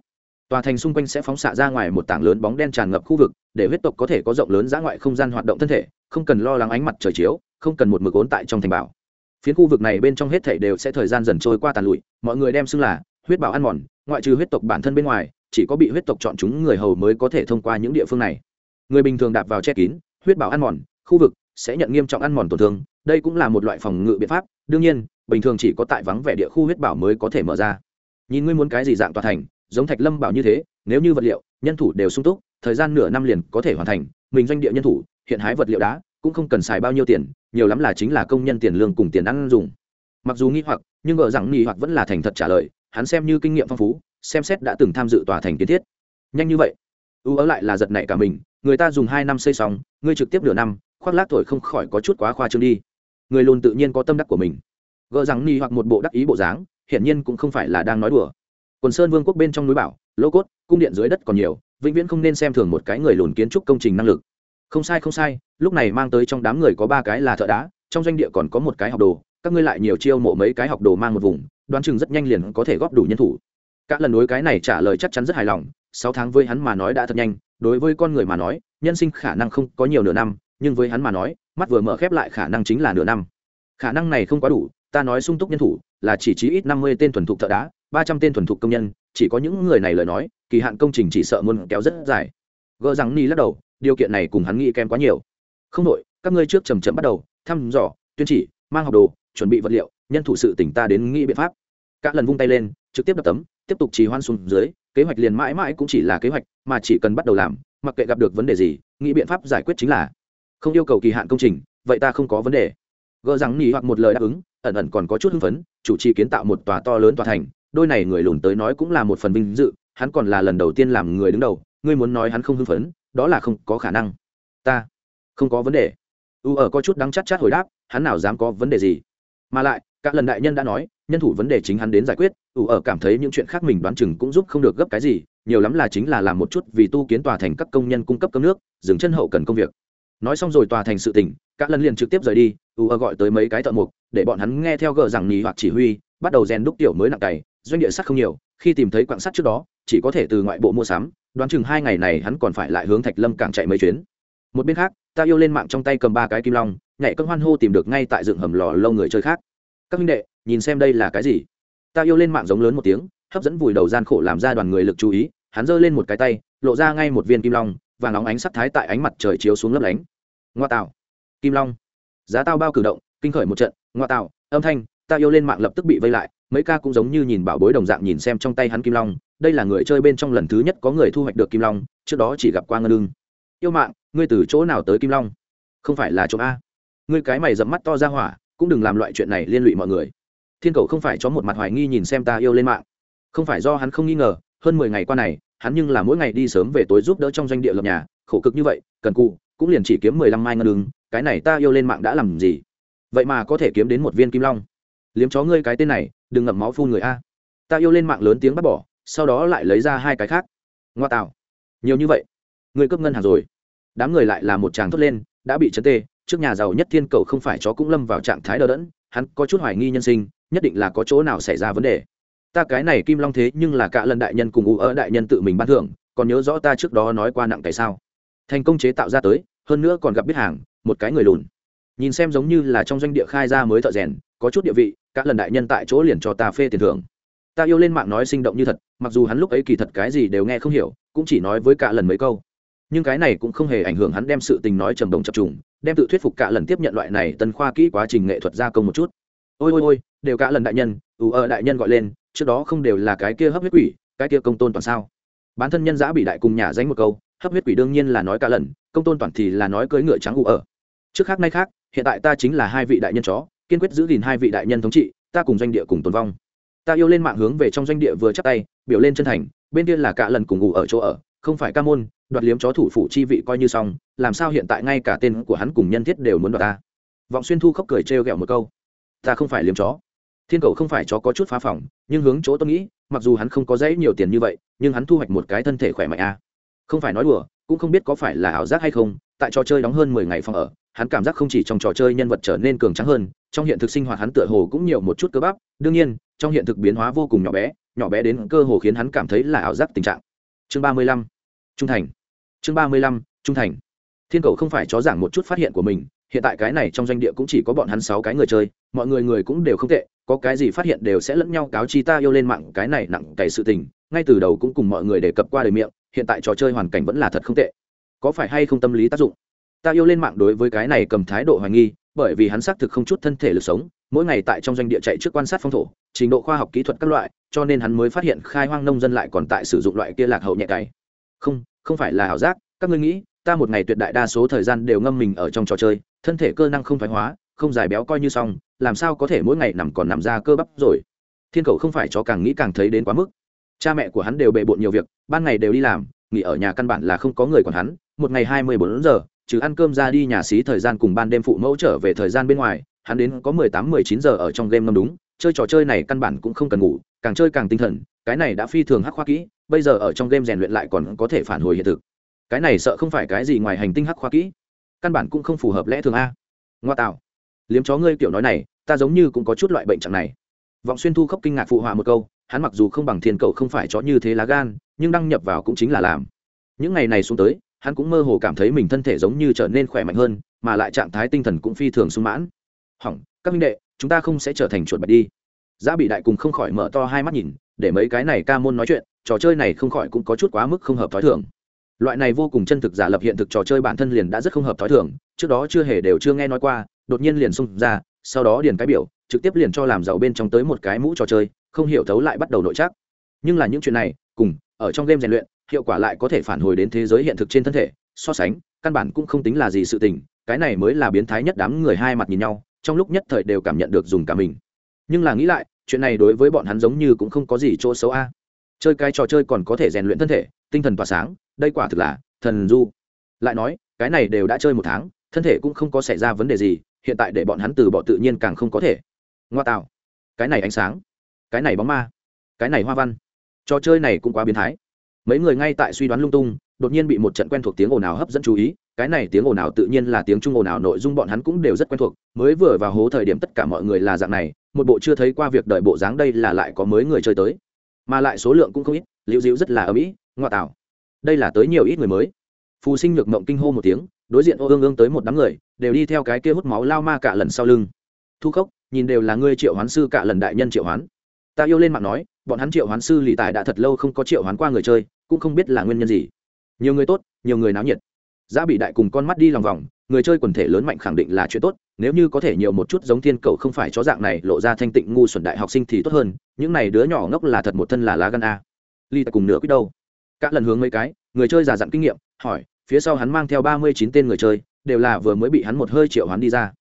Tòa thành xung quanh sẽ phóng xạ ra ngoài một tảng lớn bóng đen tràn ngập khu vực, để huyết tộc có thể có rộng lớn ra ngoại không gian hoạt động thân thể, không cần lo lắng ánh mặt trời chiếu, không cần một mực ốn tại trong thành bảo phiến khu vực này bên trong hết thảy đều sẽ thời gian dần trôi qua tàn lụi, mọi người đem xưng là huyết bảo ăn mòn, ngoại trừ huyết tộc bản thân bên ngoài, chỉ có bị huyết tộc chọn chúng người hầu mới có thể thông qua những địa phương này. Người bình thường đạp vào che kín, huyết bảo ăn mòn, khu vực sẽ nhận nghiêm trọng ăn mòn tổn thương, đây cũng là một loại phòng ngự biện pháp, đương nhiên, bình thường chỉ có tại vắng vẻ địa khu huyết bảo mới có thể mở ra. Nhìn ngươi muốn cái gì dạng tòa thành, giống thạch lâm bảo như thế, nếu như vật liệu, nhân thủ đều sung túc, thời gian nửa năm liền có thể hoàn thành, mình doanh địa nhân thủ, hiện hái vật liệu đá cũng không cần xài bao nhiêu tiền, nhiều lắm là chính là công nhân tiền lương cùng tiền ăn dùng. Mặc dù nghi hoặc, nhưng ngờ rằng nghi hoặc vẫn là thành thật trả lời, hắn xem như kinh nghiệm phong phú, xem xét đã từng tham dự tòa thành kiến thiết. Nhanh như vậy, ưu ớ lại là giật nảy cả mình, người ta dùng hai năm xây xong, ngươi trực tiếp nửa năm, khoác lác thổi không khỏi có chút quá khoa trương đi. Người lùn tự nhiên có tâm đắc của mình. Gỡ rằng nghi hoặc một bộ đắc ý bộ dáng, hiển nhiên cũng không phải là đang nói đùa. Quần sơn vương quốc bên trong núi bảo, lô cốt, cung điện dưới đất còn nhiều, vĩnh viễn không nên xem thường một cái người lùn kiến trúc công trình năng lực không sai không sai, lúc này mang tới trong đám người có ba cái là thợ đá, trong doanh địa còn có một cái học đồ, các ngươi lại nhiều chiêu mộ mấy cái học đồ mang một vùng, đoán chừng rất nhanh liền có thể góp đủ nhân thủ. Các lần đối cái này trả lời chắc chắn rất hài lòng, sáu tháng với hắn mà nói đã thật nhanh, đối với con người mà nói, nhân sinh khả năng không có nhiều nửa năm, nhưng với hắn mà nói, mắt vừa mở khép lại khả năng chính là nửa năm. Khả năng này không quá đủ, ta nói sung túc nhân thủ, là chỉ chí ít năm mươi tên thuần thục thợ đá, ba trăm tên thuần thục công nhân, chỉ có những người này lời nói, kỳ hạn công trình chỉ sợ muốn kéo rất dài. Gỡ rằng ni lắc đầu điều kiện này cùng hắn nghĩ kém quá nhiều. Không đội các ngươi trước chầm chậm bắt đầu, thăm dò, tuyên chỉ, mang học đồ, chuẩn bị vật liệu, nhân thủ sự tỉnh ta đến nghĩ biện pháp. Các lần vung tay lên, trực tiếp đập tấm, tiếp tục trì hoan xuống dưới, kế hoạch liền mãi mãi cũng chỉ là kế hoạch, mà chỉ cần bắt đầu làm, mặc kệ gặp được vấn đề gì, nghĩ biện pháp giải quyết chính là, không yêu cầu kỳ hạn công trình, vậy ta không có vấn đề. Gỡ rằng nỉ hoặc một lời đáp ứng, ẩn ẩn còn có chút hưng phấn, chủ trì kiến tạo một tòa to lớn tòa thành, đôi này người lùn tới nói cũng là một phần vinh dự, hắn còn là lần đầu tiên làm người đứng đầu, ngươi muốn nói hắn không hưng phấn đó là không có khả năng. Ta, không có vấn đề. U ở có chút đắng chát chát hồi đáp, hắn nào dám có vấn đề gì? Mà lại các lần đại nhân đã nói, nhân thủ vấn đề chính hắn đến giải quyết, u ở cảm thấy những chuyện khác mình đoán chừng cũng giúp không được gấp cái gì, nhiều lắm là chính là làm một chút vì tu kiến tòa thành các công nhân cung cấp cơm nước, dừng chân hậu cần công việc. Nói xong rồi tòa thành sự tỉnh các lần liền trực tiếp rời đi, u ở gọi tới mấy cái thợ mục để bọn hắn nghe theo gờ rằng nhì hoặc chỉ huy, bắt đầu rèn đúc tiểu mới nặng cày, doanh địa sắt không nhiều, khi tìm thấy quạng sắt trước đó, chỉ có thể từ ngoại bộ mua sắm đoán chừng hai ngày này hắn còn phải lại hướng thạch lâm cảng chạy mấy chuyến. Một bên khác, ta yêu lên mạng trong tay cầm ba cái kim long, nhảy cơn hoan hô tìm được ngay tại dựng hầm lò lâu người chơi khác. Các minh đệ, nhìn xem đây là cái gì? Ta yêu lên mạng giống lớn một tiếng, hấp dẫn vùi đầu gian khổ làm ra đoàn người lực chú ý, hắn giơ lên một cái tay, lộ ra ngay một viên kim long và nóng ánh sắc thái tại ánh mặt trời chiếu xuống lấp lánh. Ngoa tạo. Kim long. Giá tao bao cử động, kinh khởi một trận, ngoa tạo, âm thanh, ta yêu lên mạng lập tức bị vây lại, mấy ca cũng giống như nhìn bảo bối đồng dạng nhìn xem trong tay hắn kim long đây là người chơi bên trong lần thứ nhất có người thu hoạch được kim long, trước đó chỉ gặp qua ngân lương yêu mạng, ngươi từ chỗ nào tới kim long? Không phải là chỗ a. Ngươi cái mày dẫm mắt to ra hỏa, cũng đừng làm loại chuyện này liên lụy mọi người. Thiên cầu không phải cho một mặt hoài nghi nhìn xem ta yêu lên mạng. Không phải do hắn không nghi ngờ, hơn mười ngày qua này, hắn nhưng là mỗi ngày đi sớm về tối giúp đỡ trong doanh địa lập nhà, khổ cực như vậy, cần cụ cũng liền chỉ kiếm mười lăm mai ngân lương cái này ta yêu lên mạng đã làm gì? Vậy mà có thể kiếm đến một viên kim long. Liếm chó ngươi cái tên này, đừng ngậm máu phun người a. Ta yêu lên mạng lớn tiếng bắt bỏ sau đó lại lấy ra hai cái khác. Ngoa tạo. Nhiều như vậy. Người cướp ngân hàng rồi. Đám người lại là một chàng thốt lên, đã bị chấn tê, trước nhà giàu nhất thiên cầu không phải chó cũng lâm vào trạng thái đờ đẫn, hắn có chút hoài nghi nhân sinh, nhất định là có chỗ nào xảy ra vấn đề. Ta cái này kim long thế nhưng là cả lần đại nhân cùng u ở đại nhân tự mình ban thưởng, còn nhớ rõ ta trước đó nói qua nặng tại sao. Thành công chế tạo ra tới, hơn nữa còn gặp biết hàng, một cái người lùn. Nhìn xem giống như là trong doanh địa khai ra mới thợ rèn, có chút địa vị các lần đại nhân tại chỗ liền cho ta phê tiền thưởng ta yêu lên mạng nói sinh động như thật, mặc dù hắn lúc ấy kỳ thật cái gì đều nghe không hiểu, cũng chỉ nói với cả lần mấy câu. Nhưng cái này cũng không hề ảnh hưởng hắn đem sự tình nói trầm đồng chập trùng, đem tự thuyết phục cả lần tiếp nhận loại này tân khoa kỹ quá trình nghệ thuật gia công một chút. Ôi ôi ôi, đều cả lần đại nhân, ù ờ đại nhân gọi lên, trước đó không đều là cái kia hấp huyết quỷ, cái kia công tôn toàn sao? Bản thân nhân giã bị đại cùng nhà danh một câu, hấp huyết quỷ đương nhiên là nói cả lần, công tôn toàn thì là nói cưỡi ngựa trắng ù ở trước khác nay khác, hiện tại ta chính là hai vị đại nhân chó, kiên quyết giữ gìn hai vị đại nhân thống trị, ta cùng doanh địa cùng tồn vong ta yêu lên mạng hướng về trong doanh địa vừa chắc tay, biểu lên chân thành, bên kia là cả lần cùng ngủ ở chỗ ở, không phải ca môn, đoạt liếm chó thủ phủ chi vị coi như xong, làm sao hiện tại ngay cả tên của hắn cùng nhân thiết đều muốn đoạt ta? Vọng xuyên thu khóc cười trêu ghẹo một câu. Ta không phải liếm chó. Thiên cầu không phải chó có chút phá phỏng, nhưng hướng chỗ tôi nghĩ, mặc dù hắn không có dãy nhiều tiền như vậy, nhưng hắn thu hoạch một cái thân thể khỏe mạnh a không phải nói đùa, cũng không biết có phải là ảo giác hay không, tại trò chơi đóng hơn mười ngày phòng ở hắn cảm giác không chỉ trong trò chơi nhân vật trở nên cường trắng hơn, trong hiện thực sinh hoạt hắn tựa hồ cũng nhiều một chút cơ bắp. Đương nhiên, trong hiện thực biến hóa vô cùng nhỏ bé nhỏ bé đến cơ hồ khiến hắn cảm thấy là ảo giác tình trạng. Chương ba mươi lăm, trung thành. Chương ba mươi lăm, trung thành. Thiên cầu không phải chó giảng một chút phát hiện của mình, hiện tại cái này trong doanh địa cũng chỉ có bọn hắn sáu cái người chơi, mọi người người cũng đều không tệ, có cái gì phát hiện đều sẽ lẫn nhau cáo chi ta yêu lên mạng cái này nặng cày sự tình, ngay từ đầu cũng cùng mọi người đề cập qua đời miệng, hiện tại trò chơi hoàn cảnh vẫn là thật không tệ. Có phải hay không tâm lý tác dụng? Ta yêu lên mạng đối với cái này cầm thái độ hoài nghi, bởi vì hắn xác thực không chút thân thể lực sống, mỗi ngày tại trong doanh địa chạy trước quan sát phong thổ, trình độ khoa học kỹ thuật các loại, cho nên hắn mới phát hiện khai hoang nông dân lại còn tại sử dụng loại kia lạc hậu nhẹ cày. Không không phải là ảo giác, các ngươi nghĩ, ta một ngày tuyệt đại đa số thời gian đều ngâm mình ở trong trò chơi, thân thể cơ năng không thoái hóa, không dài béo coi như xong, làm sao có thể mỗi ngày nằm còn nằm ra cơ bắp rồi? Thiên cầu không phải cho càng nghĩ càng thấy đến quá mức. Cha mẹ của hắn đều bề bộn nhiều việc, ban ngày đều đi làm, nghỉ ở nhà căn bản là không có người còn hắn, một ngày hai mươi bốn giờ trừ ăn cơm ra đi nhà xí thời gian cùng ban đêm phụ mẫu trở về thời gian bên ngoài, hắn đến có mười tám, mười chín giờ ở trong game ngâm đúng, chơi trò chơi này căn bản cũng không cần ngủ, càng chơi càng tinh thần, cái này đã phi thường hắc khoa kỹ, bây giờ ở trong game rèn luyện lại còn có thể phản hồi hiện thực. Cái này sợ không phải cái gì ngoài hành tinh hắc khoa kỹ, căn bản cũng không phù hợp lẽ thường a. Ngoa tạo. Liếm chó ngươi kiểu nói này, ta giống như cũng có chút loại bệnh trạng này. Vọng xuyên thu khóc kinh ngạc phụ họa một câu, hắn mặc dù không bằng thiên cầu không phải chó như thế lá gan, nhưng đăng nhập vào cũng chính là làm. Những ngày này xuống tới hắn cũng mơ hồ cảm thấy mình thân thể giống như trở nên khỏe mạnh hơn, mà lại trạng thái tinh thần cũng phi thường sung mãn. Hỏng, các minh đệ, chúng ta không sẽ trở thành chuột bạch đi. Giá bị đại cùng không khỏi mở to hai mắt nhìn, để mấy cái này ca môn nói chuyện, trò chơi này không khỏi cũng có chút quá mức không hợp t h ó i thường. Loại này vô cùng chân thực giả lập hiện thực trò chơi bản thân liền đã rất không hợp t h ó i thường, trước đó chưa hề đều chưa nghe nói qua, đột nhiên liền xung ra, sau đó điền cái biểu, trực tiếp liền cho làm giàu bên trong tới một cái mũ trò chơi, không hiểu thấu lại bắt đầu nội chắc nhưng là những chuyện này, cùng, ở trong game rèn luyện hiệu quả lại có thể phản hồi đến thế giới hiện thực trên thân thể, so sánh, căn bản cũng không tính là gì sự tình, cái này mới là biến thái nhất đám người hai mặt nhìn nhau, trong lúc nhất thời đều cảm nhận được dùng cả mình. Nhưng là nghĩ lại, chuyện này đối với bọn hắn giống như cũng không có gì chỗ xấu a. Chơi cái trò chơi còn có thể rèn luyện thân thể, tinh thần tỏa sáng, đây quả thực là thần du. Lại nói, cái này đều đã chơi một tháng, thân thể cũng không có xảy ra vấn đề gì, hiện tại để bọn hắn từ bỏ tự nhiên càng không có thể. Ngoa tạo. Cái này ánh sáng. Cái này bóng ma. Cái này hoa văn. Trò chơi này cũng quá biến thái mấy người ngay tại suy đoán lung tung, đột nhiên bị một trận quen thuộc tiếng ồn ào hấp dẫn chú ý, cái này tiếng ồn ào tự nhiên là tiếng trung ồn ào, nội dung bọn hắn cũng đều rất quen thuộc, mới vừa vào hố thời điểm tất cả mọi người là dạng này, một bộ chưa thấy qua việc đợi bộ dáng đây là lại có mới người chơi tới. Mà lại số lượng cũng không ít, liễu dịu rất là ấm ý, ngoa tảo đây là tới nhiều ít người mới. Phù sinh nhược mộng kinh hô một tiếng, đối diện ô ương ương tới một đám người, đều đi theo cái kia hút máu lao ma cả lần sau lưng. Thu khốc, nhìn đều là ngươi triệu hoán sư cả lần đại nhân triệu hoán. Ta yêu lên mạng nói, bọn hắn triệu hoán sư lì tài đã thật lâu không có triệu hoán qua người chơi cũng không biết là nguyên nhân gì. Nhiều người tốt, nhiều người náo nhiệt. Giá bị đại cùng con mắt đi lòng vòng, người chơi quần thể lớn mạnh khẳng định là chuyện tốt, nếu như có thể nhiều một chút giống thiên cầu không phải chó dạng này lộ ra thanh tịnh ngu xuẩn đại học sinh thì tốt hơn, những này đứa nhỏ ngốc là thật một thân là lá gan a. Ly cùng nửa quyết đâu? Các lần hướng mấy cái, người chơi giả dặn kinh nghiệm, hỏi, phía sau hắn mang theo ba mươi chín tên người chơi, đều là vừa mới bị hắn một hơi triệu hắn đi ra.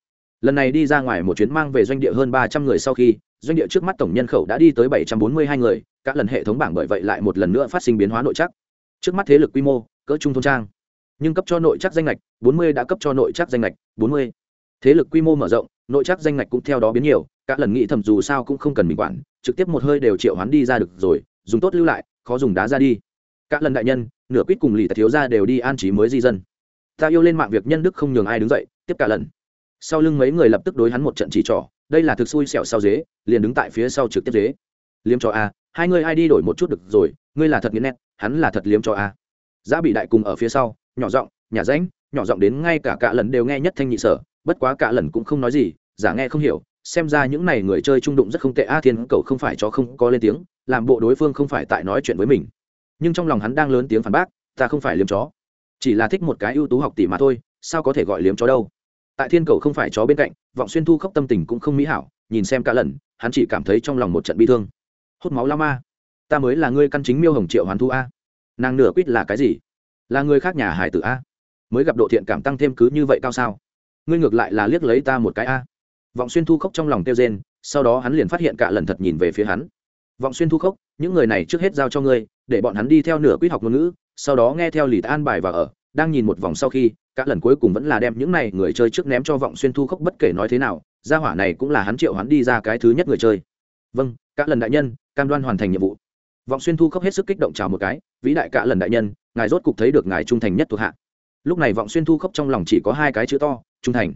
Lần này đi ra ngoài một chuyến mang về doanh địa hơn ba trăm người sau khi doanh địa trước mắt tổng nhân khẩu đã đi tới bảy trăm bốn mươi hai người các lần hệ thống bảng bởi vậy lại một lần nữa phát sinh biến hóa nội chắc. Trước mắt thế lực quy mô cỡ trung thôn trang nhưng cấp cho nội chắc danh ngạch, 40 đã cấp cho nội chắc danh ngạch, 40. thế lực quy mô mở rộng nội chắc danh ngạch cũng theo đó biến nhiều các lần nghĩ thầm dù sao cũng không cần mình quản trực tiếp một hơi đều triệu hoán đi ra được rồi dùng tốt lưu lại khó dùng đá ra đi. Các lần đại nhân nửa quýt cùng lì thiếu gia đều đi an trí mới di dân. Ta yêu lên mạng việc nhân đức không nhường ai đứng dậy tiếp cả lần. Sau lưng mấy người lập tức đối hắn một trận chỉ trỏ đây là thực xui xẻo sau dế, liền đứng tại phía sau trực tiếp dế. Liếm cho a, hai người ai đi đổi một chút được rồi, ngươi là thật nghiến nét, hắn là thật liếm cho a. Giá bị đại cùng ở phía sau, nhỏ giọng, nhà ránh nhỏ giọng đến ngay cả cả lần đều nghe nhất thanh nhị sở, bất quá cả lần cũng không nói gì, giả nghe không hiểu, xem ra những này người chơi trung đụng rất không tệ a thiên cầu không phải cho không có lên tiếng, làm bộ đối phương không phải tại nói chuyện với mình. Nhưng trong lòng hắn đang lớn tiếng phản bác, ta không phải liếm chó, chỉ là thích một cái ưu tú học tỷ mà thôi, sao có thể gọi liếm chó đâu? Tại thiên cầu không phải chó bên cạnh, vọng xuyên thu khóc tâm tình cũng không mỹ hảo, nhìn xem cả lần, hắn chỉ cảm thấy trong lòng một trận bi thương. Hút máu la ma. Ta mới là ngươi căn chính miêu hồng triệu hoàn thu a. Nàng nửa quýt là cái gì? Là người khác nhà hải tử a. Mới gặp độ thiện cảm tăng thêm cứ như vậy cao sao? Ngươi ngược lại là liếc lấy ta một cái a. Vọng xuyên thu khóc trong lòng tiêu rên, sau đó hắn liền phát hiện cả lần thật nhìn về phía hắn. Vọng xuyên thu khốc những người này trước hết giao cho ngươi, để bọn hắn đi theo nửa quýt học ngôn ngữ, sau đó nghe theo lì an bài và ở đang nhìn một vòng sau khi các lần cuối cùng vẫn là đem những này người chơi trước ném cho vọng xuyên thu khốc bất kể nói thế nào, gia hỏa này cũng là hắn triệu hắn đi ra cái thứ nhất người chơi. Vâng các lần đại nhân, cam đoan hoàn thành nhiệm vụ. Vọng xuyên thu khốc hết sức kích động chào một cái, vĩ đại cả lần đại nhân, ngài rốt cục thấy được ngài trung thành nhất thuộc hạ. Lúc này vọng xuyên thu khốc trong lòng chỉ có hai cái chữ to, trung thành.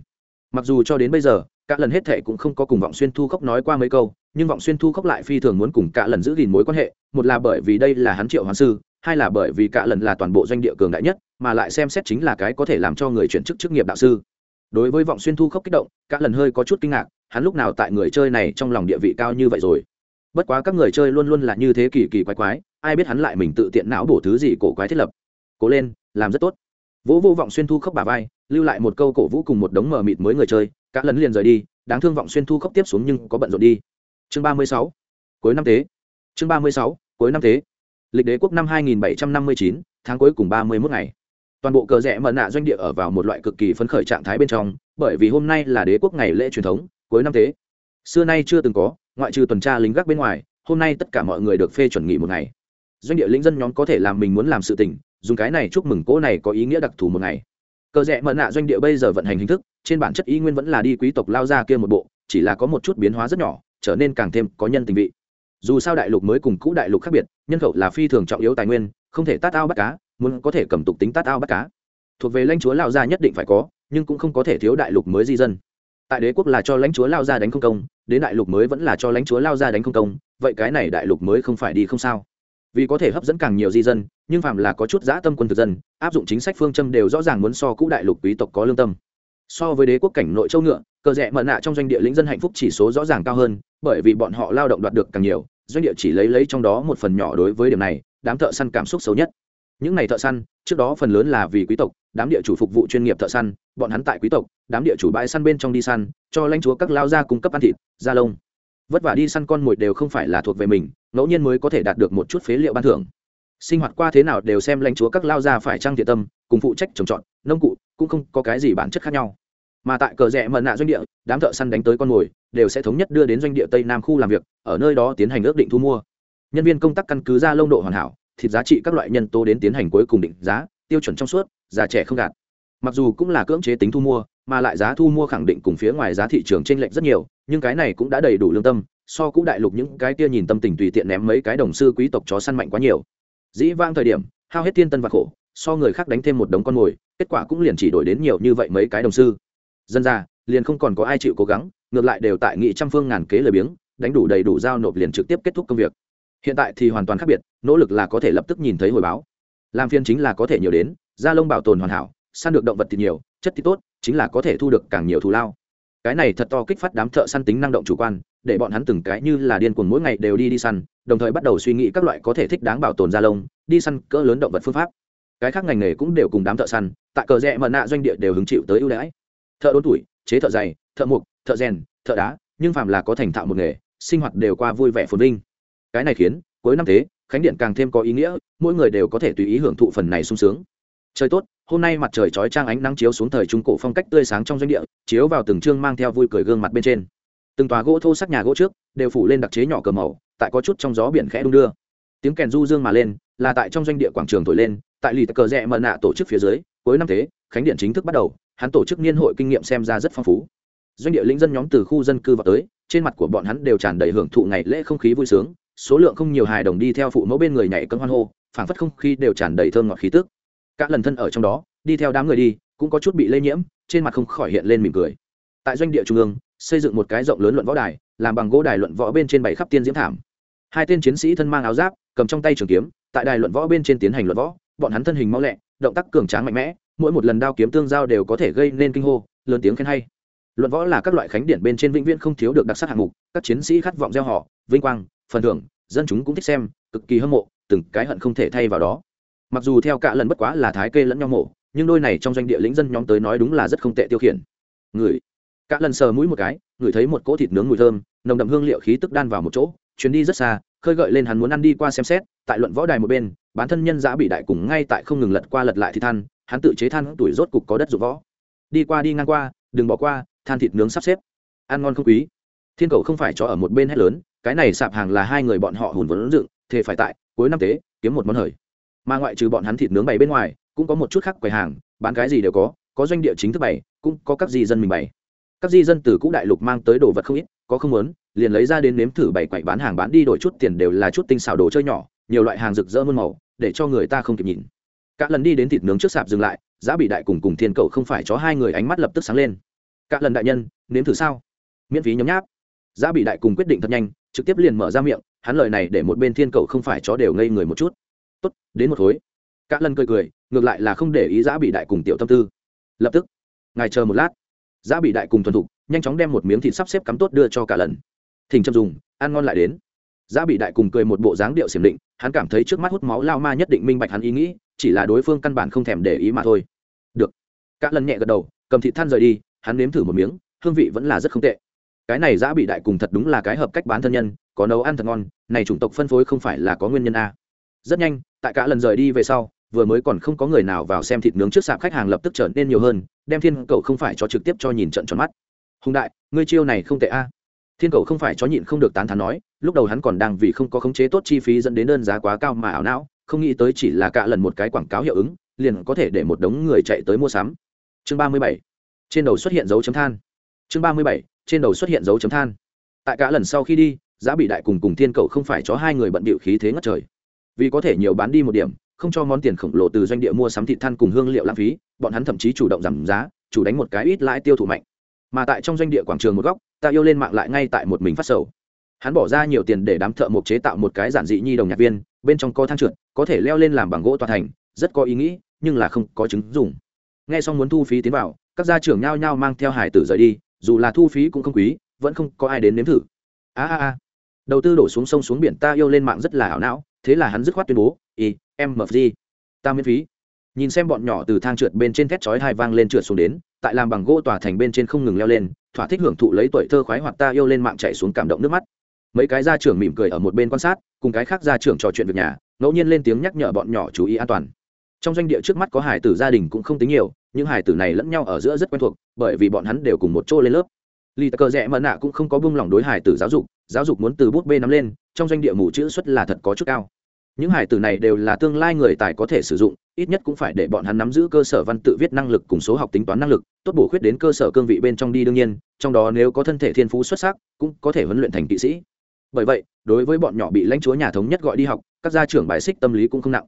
Mặc dù cho đến bây giờ, cả lần hết thệ cũng không có cùng vọng xuyên thu khốc nói qua mấy câu, nhưng vọng xuyên thu khốc lại phi thường muốn cùng cả lần giữ gìn mối quan hệ, một là bởi vì đây là hắn triệu hoàng sư, hai là bởi vì cả lần là toàn bộ doanh địa cường đại nhất mà lại xem xét chính là cái có thể làm cho người chuyển chức chức nghiệp đạo sư. Đối với vọng xuyên thu khốc kích động, cả lần hơi có chút kinh ngạc, hắn lúc nào tại người chơi này trong lòng địa vị cao như vậy rồi. Bất quá các người chơi luôn luôn là như thế kỳ kỳ quái quái, ai biết hắn lại mình tự tiện não bổ thứ gì cổ quái thiết lập. Cố lên, làm rất tốt. Vỗ vô vọng xuyên thu khóc bà vai, lưu lại một câu cổ vũ cùng một đống mờ mịt mới người chơi, cả lần liền rời đi, đáng thương vọng xuyên thu khóc tiếp xuống nhưng có bận rộn đi. Chương ba mươi sáu, cuối năm tế chương ba mươi sáu, cuối năm tế lịch đế quốc năm hai nghìn bảy trăm năm mươi chín, tháng cuối cùng ba mươi mốt ngày toàn bộ cờ rẽ mận nạ doanh địa ở vào một loại cực kỳ phấn khởi trạng thái bên trong, bởi vì hôm nay là đế quốc ngày lễ truyền thống, cuối năm thế. xưa nay chưa từng có, ngoại trừ tuần tra lính gác bên ngoài, hôm nay tất cả mọi người được phê chuẩn nghỉ một ngày. Doanh địa lính dân nhóm có thể làm mình muốn làm sự tình, dùng cái này chúc mừng cỗ này có ý nghĩa đặc thù một ngày. Cờ rẽ mận nạ doanh địa bây giờ vận hành hình thức, trên bản chất ý nguyên vẫn là đi quý tộc lao ra kia một bộ, chỉ là có một chút biến hóa rất nhỏ, trở nên càng thêm có nhân tình vị. Dù sao đại lục mới cùng cũ đại lục khác biệt, nhân khẩu là phi thường trọng yếu tài nguyên, không thể tát ao bắt cá muốn có thể cầm tục tính tát ao bắt cá. Thuộc về lãnh chúa lao gia nhất định phải có, nhưng cũng không có thể thiếu đại lục mới di dân. Tại đế quốc là cho lãnh chúa lao gia đánh không công, đến đại lục mới vẫn là cho lãnh chúa lao gia đánh không công, vậy cái này đại lục mới không phải đi không sao. Vì có thể hấp dẫn càng nhiều di dân, nhưng phạm là có chút dã tâm quân thực dân, áp dụng chính sách phương châm đều rõ ràng muốn so cũ đại lục quý tộc có lương tâm. So với đế quốc cảnh nội châu ngựa, cờ rẽ mận nạ trong doanh địa lĩnh dân hạnh phúc chỉ số rõ ràng cao hơn, bởi vì bọn họ lao động đoạt được càng nhiều, doanh địa chỉ lấy lấy trong đó một phần nhỏ đối với điểm này, đám thợ săn cảm xúc xấu nhất những này thợ săn, trước đó phần lớn là vì quý tộc, đám địa chủ phục vụ chuyên nghiệp thợ săn, bọn hắn tại quý tộc, đám địa chủ bãi săn bên trong đi săn, cho lãnh chúa các lao gia cung cấp ăn thịt, da lông. Vất vả đi săn con mồi đều không phải là thuộc về mình, ngẫu nhiên mới có thể đạt được một chút phế liệu ban thưởng. Sinh hoạt qua thế nào đều xem lãnh chúa các lao gia phải trang thiện tâm, cùng phụ trách trồng trọt, nông cụ, cũng không có cái gì bản chất khác nhau. Mà tại cờ rẽ mận nạ doanh địa, đám thợ săn đánh tới con mồi, đều sẽ thống nhất đưa đến doanh địa tây nam khu làm việc, ở nơi đó tiến hành ước định thu mua. Nhân viên công tác căn cứ ra lông độ hoàn hảo thịt giá trị các loại nhân tố đến tiến hành cuối cùng định giá, tiêu chuẩn trong suốt, già trẻ không gạt. Mặc dù cũng là cưỡng chế tính thu mua, mà lại giá thu mua khẳng định cùng phía ngoài giá thị trường t r ê n lệch rất nhiều, nhưng cái này cũng đã đầy đủ lương tâm, so cũ đại lục những cái kia nhìn tâm tình tùy tiện ném mấy cái đồng sư quý tộc chó săn mạnh quá nhiều. Dĩ vang thời điểm, hao hết thiên tân và khổ, so người khác đánh thêm một đống con mồi, kết quả cũng liền chỉ đổi đến nhiều như vậy mấy cái đồng sư. Dân ra liền không còn có ai chịu cố gắng, ngược lại đều tại nghị trăm phương ngàn kế lời biếng, đánh đủ đầy đủ giao nộp liền trực tiếp kết thúc công việc hiện tại thì hoàn toàn khác biệt, nỗ lực là có thể lập tức nhìn thấy hồi báo. Làm phiên chính là có thể nhiều đến da lông bảo tồn hoàn hảo, săn được động vật thì nhiều, chất thì tốt, chính là có thể thu được càng nhiều thù lao. Cái này thật to kích phát đám thợ săn tính năng động chủ quan, để bọn hắn từng cái như là điên cuồng mỗi ngày đều đi đi săn, đồng thời bắt đầu suy nghĩ các loại có thể thích đáng bảo tồn da lông, đi săn cỡ lớn động vật phương pháp. Cái khác ngành nghề cũng đều cùng đám thợ săn, tại cờ rẽ mận nạ doanh địa đều hứng chịu tới ưu đãi. Thợ đốn tuổi, chế thợ dày, thợ mục thợ rèn, thợ đá, nhưng phàm là có thành thạo một nghề, sinh hoạt đều qua vui vẻ phồn vinh cái này khiến, cuối năm thế, khánh điện càng thêm có ý nghĩa, mỗi người đều có thể tùy ý hưởng thụ phần này sung sướng. Trời tốt, hôm nay mặt trời chói trang ánh nắng chiếu xuống thời trung cổ phong cách tươi sáng trong doanh địa, chiếu vào từng chương mang theo vui cười gương mặt bên trên. Từng tòa gỗ thô sắc nhà gỗ trước, đều phủ lên đặc chế nhỏ cờ màu, tại có chút trong gió biển khẽ đung đưa. Tiếng kèn du dương mà lên, là tại trong doanh địa quảng trường thổi lên, tại lì cờ rẽ mận nạ tổ chức phía dưới, cuối năm thế, khánh điện chính thức bắt đầu, hắn tổ chức niên hội kinh nghiệm xem ra rất phong phú. Doanh địa lĩnh dân nhóm từ khu dân cư vào tới trên mặt của bọn hắn đều tràn đầy hưởng thụ ngày lễ không khí vui sướng, số lượng không nhiều hài đồng đi theo phụ mẫu bên người nhảy cân hoan hô, phảng phất không khí đều tràn đầy thơm ngọt khí tức. Các lần thân ở trong đó, đi theo đám người đi, cũng có chút bị lây nhiễm, trên mặt không khỏi hiện lên mỉm cười. Tại doanh địa trung ương, xây dựng một cái rộng lớn luận võ đài, làm bằng gỗ đài luận võ bên trên bảy khắp tiên diễm thảm. Hai tên chiến sĩ thân mang áo giáp, cầm trong tay trường kiếm, tại đài luận võ bên trên tiến hành luận võ, bọn hắn thân hình mau lẹ, động tác cường tráng mạnh mẽ, mỗi một lần đao kiếm tương giao đều có thể gây nên kinh hô, lớn tiếng khen hay luận võ là các loại khánh điện bên trên vĩnh viễn không thiếu được đặc sắc hạng mục, các chiến sĩ khát vọng gieo họ, vinh quang, phần thưởng, dân chúng cũng thích xem, cực kỳ hâm mộ, từng cái hận không thể thay vào đó. Mặc dù theo cả lần bất quá là thái kê lẫn nhau mổ, nhưng đôi này trong doanh địa lĩnh dân nhóm tới nói đúng là rất không tệ tiêu khiển. Người. Cả lần sờ mũi một cái ngửi thấy một cỗ thịt nướng mùi thơm, nồng đậm hương liệu khí tức đan vào một chỗ, chuyến đi rất xa, khơi gợi lên hắn muốn ăn đi qua xem xét, tại luận võ đài một bên bán thân nhân giã bị đại cùng ngay tại không ngừng lật qua lật lại thì than, hắn tự chế than tuổi rốt cục có đất dụng võ. Đi qua đi ngang qua, đừng bỏ qua than thịt nướng sắp xếp. Ăn ngon không quý. Thiên cầu không phải cho ở một bên hết lớn, cái này sạp hàng là hai người bọn họ hùn vốn dựng thế phải tại, cuối năm tế, kiếm một món hời. Mà ngoại trừ bọn hắn thịt nướng bày bên ngoài, cũng có một chút khác quầy hàng, bán cái gì đều có có doanh địa chính thức bày, cũng có các di dân mình bày. Các di dân từ cũ đại lục mang tới đồ vật không ít, có không muốn, liền lấy ra đến nếm thử bày quậy bán hàng bán đi đổi chút tiền đều là chút tinh xảo đồ chơi nhỏ, nhiều loại hàng rực rỡ muôn màu, để cho người ta không kịp nhìn. Các lần đi đến thịt nướng trước sạp dừng lại, giá bị đại cùng cùng thiên cầu không phải cho hai người ánh mắt lập tức sáng lên cả lần đại nhân, nếm thử sao? Miễn phí nhấm nháp. Giá bị đại cùng quyết định thật nhanh, trực tiếp liền mở ra miệng, hắn lời này để một bên thiên cầu không phải chó đều ngây người một chút. Tốt, đến một khối. Cả lần cười cười, ngược lại là không để ý giá bị đại cùng tiểu tâm tư. Lập tức, ngài chờ một lát. Giá bị đại cùng thuần thục, nhanh chóng đem một miếng thịt sắp xếp cắm tốt đưa cho cả lần. Thỉnh châm dùng, ăn ngon lại đến. Giá bị đại cùng cười một bộ dáng điệu xiểm định, hắn cảm thấy trước mắt hút máu lao ma nhất định minh bạch hắn ý nghĩ, chỉ là đối phương căn bản không thèm để ý mà thôi. Được. Cả lần nhẹ gật đầu, cầm thịt than rời đi hắn nếm thử một miếng, hương vị vẫn là rất không tệ. Cái này giã bị đại cùng thật đúng là cái hợp cách bán thân nhân, có nấu ăn thật ngon, này chủng tộc phân phối không phải là có nguyên nhân a. Rất nhanh, tại cả lần rời đi về sau, vừa mới còn không có người nào vào xem thịt nướng trước sạp khách hàng lập tức trở nên nhiều hơn, đem thiên cậu không phải cho trực tiếp cho nhìn trận tròn mắt. Hùng đại, ngươi chiêu này không tệ a. Thiên cậu không phải cho nhịn không được tán thán nói, lúc đầu hắn còn đang vì không có khống chế tốt chi phí dẫn đến đơn giá quá cao mà ảo não, không nghĩ tới chỉ là cả lần một cái quảng cáo hiệu ứng, liền có thể để một đống người chạy tới mua sắm. Chương ba mươi bảy trên đầu xuất hiện dấu chấm than. Chương ba mươi bảy, trên đầu xuất hiện dấu chấm than. Tại cả lần sau khi đi, giá bị đại cùng cùng thiên cầu không phải cho hai người bận bịu khí thế ngất trời. Vì có thể nhiều bán đi một điểm, không cho món tiền khổng lồ từ doanh địa mua sắm thịt than cùng hương liệu lãng phí, bọn hắn thậm chí chủ động giảm giá, chủ đánh một cái ít lãi tiêu thụ mạnh. Mà tại trong doanh địa quảng trường một góc, ta yêu lên mạng lại ngay tại một mình phát sầu. Hắn bỏ ra nhiều tiền để đám thợ mộc chế tạo một cái giản dị nhi đồng nhạc viên, bên trong có thang trượt, có thể leo lên làm bằng gỗ toàn thành, rất có ý nghĩ, nhưng là không có chứng dùng nghe xong muốn thu phí tiến vào các gia trưởng nhao nhao mang theo hải tử rời đi dù là thu phí cũng không quý vẫn không có ai đến nếm thử a a a đầu tư đổ xuống sông xuống biển ta yêu lên mạng rất là ảo não thế là hắn dứt khoát tuyên bố y m g ta miễn phí nhìn xem bọn nhỏ từ thang trượt bên trên thét chói hai vang lên trượt xuống đến tại làm bằng gỗ tòa thành bên trên không ngừng leo lên thỏa thích hưởng thụ lấy tuổi thơ khoái hoặc ta yêu lên mạng chạy xuống cảm động nước mắt mấy cái gia trưởng mỉm cười ở một bên quan sát cùng cái khác gia trưởng trò chuyện việc nhà ngẫu nhiên lên tiếng nhắc nhở bọn nhỏ chú ý an toàn trong doanh địa trước mắt có hải tử gia đình cũng không tính nhiều nhưng hải tử này lẫn nhau ở giữa rất quen thuộc, bởi vì bọn hắn đều cùng một chỗ lên lớp. Lì cờ rẽ mờ nạ cũng không có buông lỏng đối hải tử giáo dục giáo dục muốn từ bút bê nắm lên, trong doanh địa mù chữ xuất là thật có chút cao. Những hải tử này đều là tương lai người tài có thể sử dụng, ít nhất cũng phải để bọn hắn nắm giữ cơ sở văn tự viết năng lực cùng số học tính toán năng lực, tốt bổ khuyết đến cơ sở cương vị bên trong đi đương nhiên, trong đó nếu có thân thể thiên phú xuất sắc, cũng có thể huấn luyện thành kỵ sĩ. Bởi vậy, đối với bọn nhỏ bị lãnh chúa nhà thống nhất gọi đi học, các gia trưởng bài xích tâm lý cũng không nặng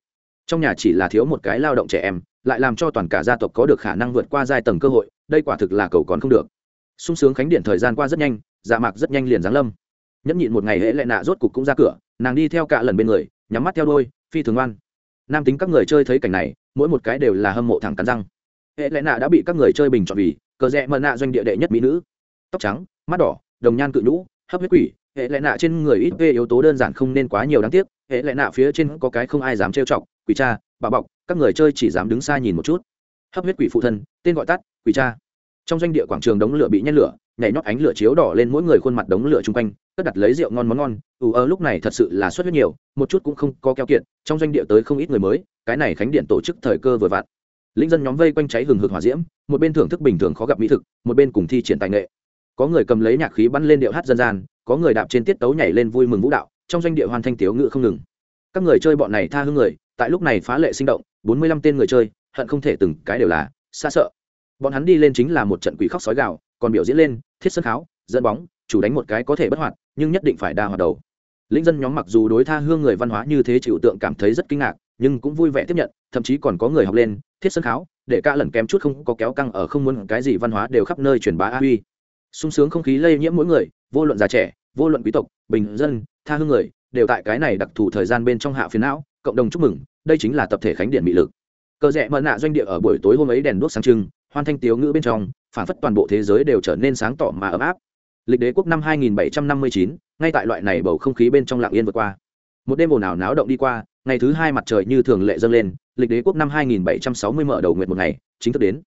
trong nhà chỉ là thiếu một cái lao động trẻ em, lại làm cho toàn cả gia tộc có được khả năng vượt qua giai tầng cơ hội, đây quả thực là cầu còn không được. Sung sướng khánh điện thời gian qua rất nhanh dạ mạc rất nhanh liền giáng lâm. Nhẫn nhịn một ngày hễ lại nạ rốt cục cũng ra cửa, nàng đi theo cả lần bên người, nhắm mắt theo đôi, phi thường ngoan. Nam tính các người chơi thấy cảnh này, mỗi một cái đều là hâm mộ thẳng cắn răng. Hệ lẽ nạ đã bị các người chơi bình chọn vì, cờ rẽ mờ nạ doanh địa đệ nhất mỹ nữ. Tóc trắng, mắt đỏ, đồng nhan cự nhũ, hấp huyết quỷ. Hệ lẽ nạ trên người ít về yếu tố đơn giản không nên quá nhiều đáng tiếc. Hệ lẽ nạ phía trên có cái không ai dám trêu chọc quỷ cha, bà bọc, các người chơi chỉ dám đứng xa nhìn một chút. Hấp huyết quỷ phụ thân, tên gọi tắt, quỷ cha. Trong doanh địa quảng trường đống lửa bị nhét lửa, nhảy nhót ánh lửa chiếu đỏ lên mỗi người khuôn mặt đống lửa chung quanh, cất đặt lấy rượu ngon món ngon. Ù ơ lúc này thật sự là xuất huyết nhiều, một chút cũng không có keo kiện trong doanh địa tới không ít người mới, cái này khánh điện tổ chức thời cơ vừa vặn. Linh dân nhóm vây quanh cháy hừng hực hỏa diễm, một bên thưởng thức bình thường khó gặp mỹ thực, một bên cùng thi triển tài nghệ. Có người cầm lấy nhạc khí bắn lên điệu hát dân gian, có người đạp trên tiết tấu nhảy lên vui mừng vũ đạo, trong doanh địa hoàn thanh tiếu ngự không ngừng. Các người chơi bọn này tha hương người tại lúc này phá lệ sinh động, bốn mươi lăm tên người chơi, hận không thể từng cái đều là xa sợ. Bọn hắn đi lên chính là một trận quỷ khóc sói gạo còn biểu diễn lên, thiết sân kháo, dẫn bóng, chủ đánh một cái có thể bất hoạt, nhưng nhất định phải đa hoạt đầu. Lĩnh dân nhóm mặc dù đối tha hương người văn hóa như thế chịu tượng cảm thấy rất kinh ngạc, nhưng cũng vui vẻ tiếp nhận, thậm chí còn có người học lên, thiết sân kháo, để ca lần kém chút không có kéo căng ở không muốn cái gì văn hóa đều khắp nơi truyền bá a huy. Sung sướng không khí lây nhiễm mỗi người, vô luận già trẻ, vô luận quý tộc, bình dân, tha hương người, đều tại cái này đặc thù thời gian bên trong hạ phiến não cộng đồng chúc mừng đây chính là tập thể khánh điện mỹ lực. Cờ rẽ mờ nạ doanh địa ở buổi tối hôm ấy đèn đuốc sáng trưng hoan thanh tiếu ngữ bên trong phản phất toàn bộ thế giới đều trở nên sáng tỏ mà ấm áp. Lịch đế quốc năm 2759, ngay tại loại này bầu không khí bên trong lặng yên vượt qua. Một đêm ồn ào náo động đi qua ngày thứ hai mặt trời như thường lệ dâng lên lịch đế quốc năm 2760 mở đầu nguyệt một ngày chính thức đến.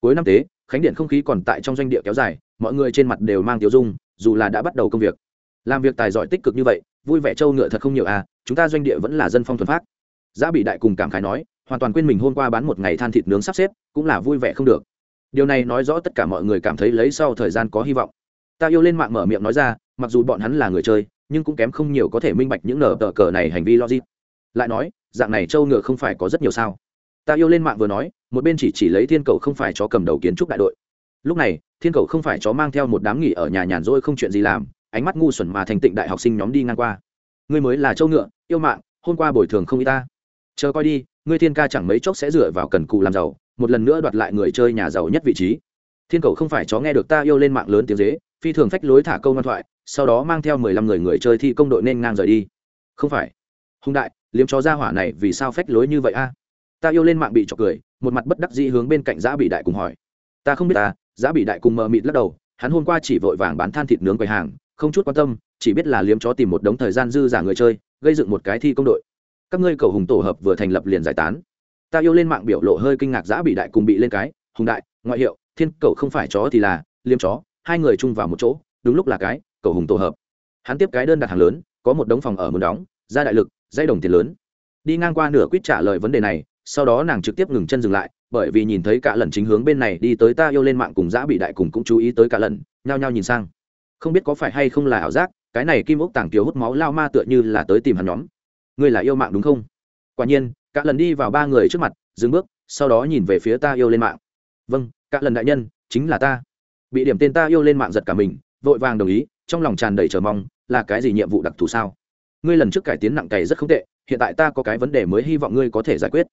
Cuối năm tế khánh điện không khí còn tại trong doanh địa kéo dài mọi người trên mặt đều mang tiêu dung dù là đã bắt đầu công việc làm việc tài giỏi tích cực như vậy, vui vẻ trâu ngựa thật không nhiều à chúng ta doanh địa vẫn là dân phong thuần phát giá bị đại cùng cảm khái nói, hoàn toàn quên mình hôm qua bán một ngày than thịt nướng sắp xếp, cũng là vui vẻ không được. Điều này nói rõ tất cả mọi người cảm thấy lấy sau thời gian có hy vọng. Ta yêu lên mạng mở miệng nói ra, mặc dù bọn hắn là người chơi, nhưng cũng kém không nhiều có thể minh bạch những nở tờ cờ này hành vi logic. Lại nói, dạng này trâu ngựa không phải có rất nhiều sao? Ta yêu lên mạng vừa nói, một bên chỉ chỉ lấy thiên cầu không phải chó cầm đầu kiến trúc đại đội. Lúc này, thiên cầu không phải chó mang theo một đám nghỉ ở nhà nhàn rỗi không chuyện gì làm ánh mắt ngu xuẩn mà thành tịnh đại học sinh nhóm đi ngang qua. Ngươi mới là trâu ngựa, yêu mạng, hôm qua bồi thường không y ta. Chờ coi đi, ngươi thiên ca chẳng mấy chốc sẽ dựa vào cần cù làm giàu, một lần nữa đoạt lại người chơi nhà giàu nhất vị trí. Thiên cầu không phải chó nghe được ta yêu lên mạng lớn tiếng dế, phi thường phách lối thả câu ngoan thoại, sau đó mang theo mười lăm người người chơi thi công đội nên ngang rời đi. Không phải. Hùng đại, liếm chó ra hỏa này vì sao phách lối như vậy a? Ta yêu lên mạng bị trọc cười, một mặt bất đắc dĩ hướng bên cạnh giã bị đại cùng hỏi. Ta không biết ta, giã bị đại cùng mờ mịt lắc đầu, hắn hôm qua chỉ vội vàng bán than thịt nướng quầy hàng không chút quan tâm, chỉ biết là liếm chó tìm một đống thời gian dư giả người chơi, gây dựng một cái thi công đội. Các ngươi cầu hùng tổ hợp vừa thành lập liền giải tán. Ta yêu lên mạng biểu lộ hơi kinh ngạc giã bị đại cùng bị lên cái, hùng đại, ngoại hiệu, thiên, cầu không phải chó thì là liếm chó, hai người chung vào một chỗ, đúng lúc là cái, cầu hùng tổ hợp. Hắn tiếp cái đơn đặt hàng lớn, có một đống phòng ở muốn đóng, ra đại lực dây đồng tiền lớn. Đi ngang qua nửa quýt trả lời vấn đề này, sau đó nàng trực tiếp ngừng chân dừng lại, bởi vì nhìn thấy cả lần chính hướng bên này đi tới ta yêu lên mạng cùng giã bị đại cùng cũng chú ý tới cả lần, nhao nhao nhìn sang không biết có phải hay không là ảo giác, cái này kim ốc tàng kiều hút máu lao ma tựa như là tới tìm hắn nhóm. Ngươi là yêu mạng đúng không? Quả nhiên, cả lần đi vào ba người trước mặt, dừng bước, sau đó nhìn về phía ta yêu lên mạng. Vâng cả lần đại nhân, chính là ta. Bị điểm tên ta yêu lên mạng giật cả mình, vội vàng đồng ý, trong lòng tràn đầy chờ mong, là cái gì nhiệm vụ đặc thù sao? Ngươi lần trước cải tiến nặng cày rất không tệ, hiện tại ta có cái vấn đề mới hy vọng ngươi có thể giải quyết.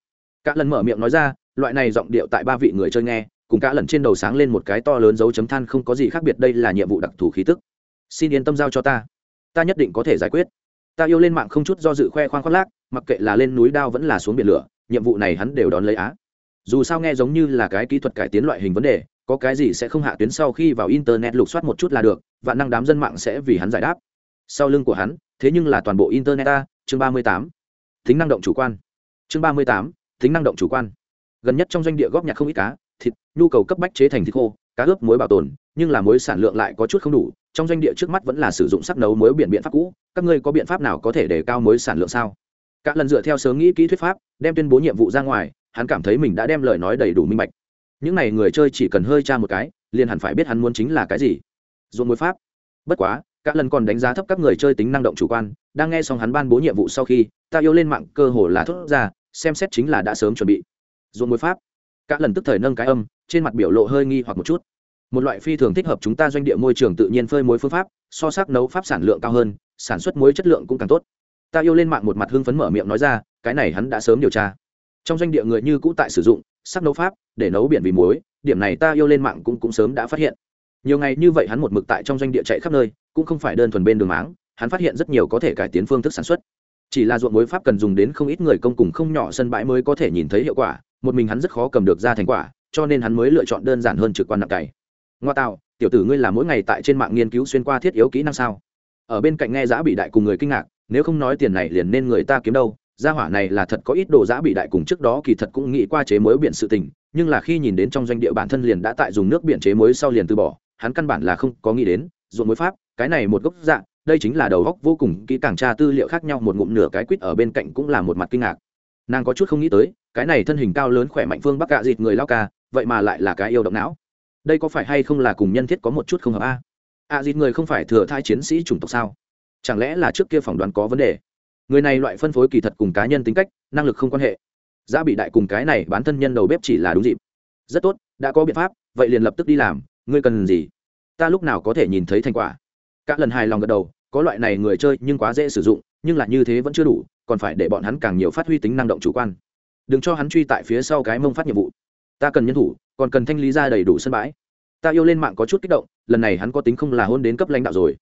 Cả lần mở miệng nói ra, loại này giọng điệu tại ba vị người chơi nghe cùng cả lần trên đầu sáng lên một cái to lớn dấu chấm than không có gì khác biệt, đây là nhiệm vụ đặc thù khí tức. Xin yên tâm giao cho ta. Ta nhất định có thể giải quyết. Ta yêu lên mạng không chút do dự khoe khoang khoác lác, mặc kệ là lên núi đao vẫn là xuống biển lửa, nhiệm vụ này hắn đều đón lấy á. Dù sao nghe giống như là cái kỹ thuật cải tiến loại hình vấn đề, có cái gì sẽ không hạ tuyến sau khi vào internet lục soát một chút là được và năng đám dân mạng sẽ vì hắn giải đáp. Sau lưng của hắn, thế nhưng là toàn bộ internet ta, chương ba mươi tám. Tính năng động chủ quan. Chương ba mươi tám, tính năng động chủ quan. Gần nhất trong doanh địa góp nhặt không ít cá thịt, nhu cầu cấp bách chế thành thịt khô, cá ướp muối bảo tồn, nhưng là muối sản lượng lại có chút không đủ, trong doanh địa trước mắt vẫn là sử dụng sắc nấu muối biển biện pháp cũ, các ngươi có biện pháp nào có thể để cao muối sản lượng sao? Cả lần dựa theo sớm nghĩ kỹ thuyết pháp, đem tuyên bố nhiệm vụ ra ngoài, hắn cảm thấy mình đã đem lời nói đầy đủ minh bạch. Những n à y người chơi chỉ cần hơi tra một cái, liền hẳn phải biết hắn muốn chính là cái gì. Dồn muối pháp. Bất quá, cả lần còn đánh giá thấp các người chơi tính năng động chủ quan, đang nghe xong hắn ban bố nhiệm vụ sau khi, ta yêu lên mạng cơ hồ là thốt ra, xem xét chính là đã sớm chuẩn bị. Dồn muối pháp cả lần tức thời nâng cái âm, trên mặt biểu lộ hơi nghi hoặc một chút. Một loại phi thường thích hợp chúng ta doanh địa môi trường tự nhiên phơi muối phương pháp, so sắc nấu pháp sản lượng cao hơn, sản xuất muối chất lượng cũng càng tốt. Ta yêu lên mạng một mặt hưng phấn mở miệng nói ra, cái này hắn đã sớm điều tra. Trong doanh địa người như cũ tại sử dụng sắc nấu pháp, để nấu biển vì muối, điểm này ta yêu lên mạng cũng cũng sớm đã phát hiện. Nhiều ngày như vậy hắn một mực tại trong doanh địa chạy khắp nơi, cũng không phải đơn thuần bên đường máng, hắn phát hiện rất nhiều có thể cải tiến phương thức sản xuất. Chỉ là ruộng muối pháp cần dùng đến không ít người công cùng không nhỏ sân bãi mới có thể nhìn thấy hiệu quả một mình hắn rất khó cầm được ra thành quả, cho nên hắn mới lựa chọn đơn giản hơn trực quan nặng cày. Ngoa tạo, tiểu tử ngươi là mỗi ngày tại trên mạng nghiên cứu xuyên qua thiết yếu kỹ năng sao? Ở bên cạnh nghe giã bị đại cùng người kinh ngạc, nếu không nói tiền này liền nên người ta kiếm đâu, gia hỏa này là thật có ít đồ giã bị đại cùng trước đó kỳ thật cũng nghĩ qua chế mới biển sự tình, nhưng là khi nhìn đến trong doanh địa bản thân liền đã tại dùng nước biển chế mới sau liền từ bỏ, hắn căn bản là không có nghĩ đến, ruộng mối pháp, cái này một gốc dạng đây chính là đầu góc vô cùng, kỹ càng tra tư liệu khác nhau, một ngụm nửa cái quýt ở bên cạnh cũng là một mặt kinh ngạc. Nàng có chút không nghĩ tới cái này thân hình cao lớn khỏe mạnh phương bắc cạ dịt người lao ca, vậy mà lại là cái yêu động não. Đây có phải hay không là cùng nhân thiết có một chút không hợp a? A dịt người không phải thừa thai chiến sĩ chủng tộc sao? Chẳng lẽ là trước kia phỏng đoán có vấn đề? Người này loại phân phối kỳ thật cùng cá nhân tính cách, năng lực không quan hệ. Giá bị đại cùng cái này bán thân nhân đầu bếp chỉ là đúng dịp. Rất tốt, đã có biện pháp, vậy liền lập tức đi làm, ngươi cần gì? Ta lúc nào có thể nhìn thấy thành quả? Các lần hài lòng gật đầu, có loại này người chơi nhưng quá dễ sử dụng, nhưng là như thế vẫn chưa đủ, còn phải để bọn hắn càng nhiều phát huy tính năng động chủ quan đừng cho hắn truy tại phía sau cái mông phát nhiệm vụ. Ta cần nhân thủ còn cần thanh lý ra đầy đủ sân bãi. Ta yêu lên mạng có chút kích động lần này hắn có tính không là hôn đến cấp lãnh đạo rồi.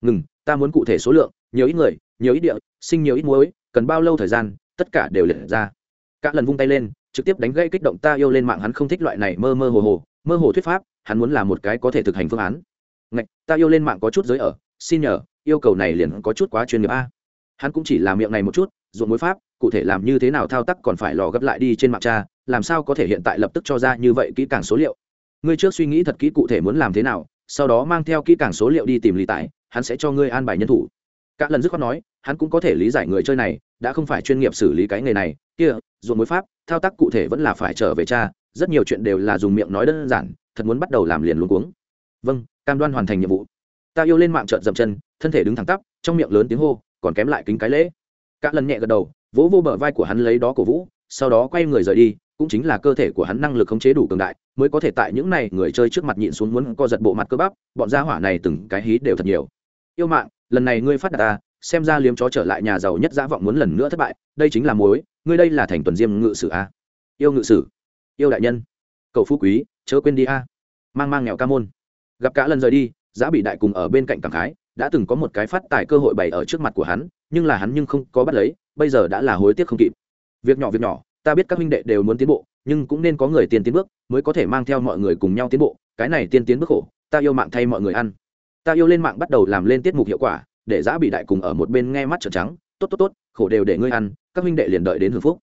Ngừng ta muốn cụ thể số lượng nhiều ít người nhiều ít địa sinh nhiều ít muối cần bao lâu thời gian tất cả đều liệt ra. Các lần vung tay lên trực tiếp đánh gây kích động ta yêu lên mạng hắn không thích loại này mơ mơ hồ hồ mơ hồ thuyết pháp hắn muốn là một cái có thể thực hành phương án. Ngạch, ta yêu lên mạng có chút giới ở xin nhờ yêu cầu này liền có chút quá chuyên nghiệp a. Hắn cũng chỉ làm miệng này một chút ruộng mối pháp cụ thể làm như thế nào thao tác còn phải lò gấp lại đi trên mạng cha làm sao có thể hiện tại lập tức cho ra như vậy kỹ càng số liệu. Ngươi trước suy nghĩ thật kỹ cụ thể muốn làm thế nào, sau đó mang theo kỹ càng số liệu đi tìm lý tại hắn sẽ cho ngươi an bài nhân thủ. Cả lần dứt khoát nói, hắn cũng có thể lý giải người chơi này, đã không phải chuyên nghiệp xử lý cái nghề này, kia dùng mối pháp, thao tác cụ thể vẫn là phải trở về cha rất nhiều chuyện đều là dùng miệng nói đơn giản, thật muốn bắt đầu làm liền luôn cuống. Vâng cam đoan hoàn thành nhiệm vụ. Ta yêu lên mạng trợn dậm chân, thân thể đứng thẳng tắp, trong miệng lớn tiếng hô, còn kém lại kính cái lễ. Cả lần nhẹ gật đầu vỗ vô bờ vai của hắn lấy đó cổ vũ, sau đó quay người rời đi, cũng chính là cơ thể của hắn năng lực khống chế đủ cường đại, mới có thể tại những này người chơi trước mặt nhịn xuống muốn co giật bộ mặt cơ bắp, bọn gia hỏa này từng cái hí đều thật nhiều. Yêu mạng, lần này ngươi phát đạt ta, xem ra liếm chó trở lại nhà giàu nhất dã vọng muốn lần nữa thất bại, đây chính là mối ngươi đây là thành tuần diêm ngự sử a. Yêu ngự sử, yêu đại nhân cậu phú quý, chớ quên đi a. Mang mang nghèo ca môn. Gặp cả lần rời đi, giá bị đại cùng ở bên cạnh cảm khái, đã từng có một cái phát tài cơ hội bày ở trước mặt của hắn nhưng là hắn nhưng không có bắt lấy, bây giờ đã là hối tiếc không kịp. Việc nhỏ việc nhỏ, ta biết các minh đệ đều muốn tiến bộ, nhưng cũng nên có người tiên tiến bước, mới có thể mang theo mọi người cùng nhau tiến bộ, cái này tiên tiến bước khổ, ta yêu mạng thay mọi người ăn. Ta yêu lên mạng bắt đầu làm lên tiết mục hiệu quả, để giã bị đại cùng ở một bên nghe mắt trợn trắng, tốt tốt tốt, khổ đều để ngươi ăn, các minh đệ liền đợi đến hưởng phúc.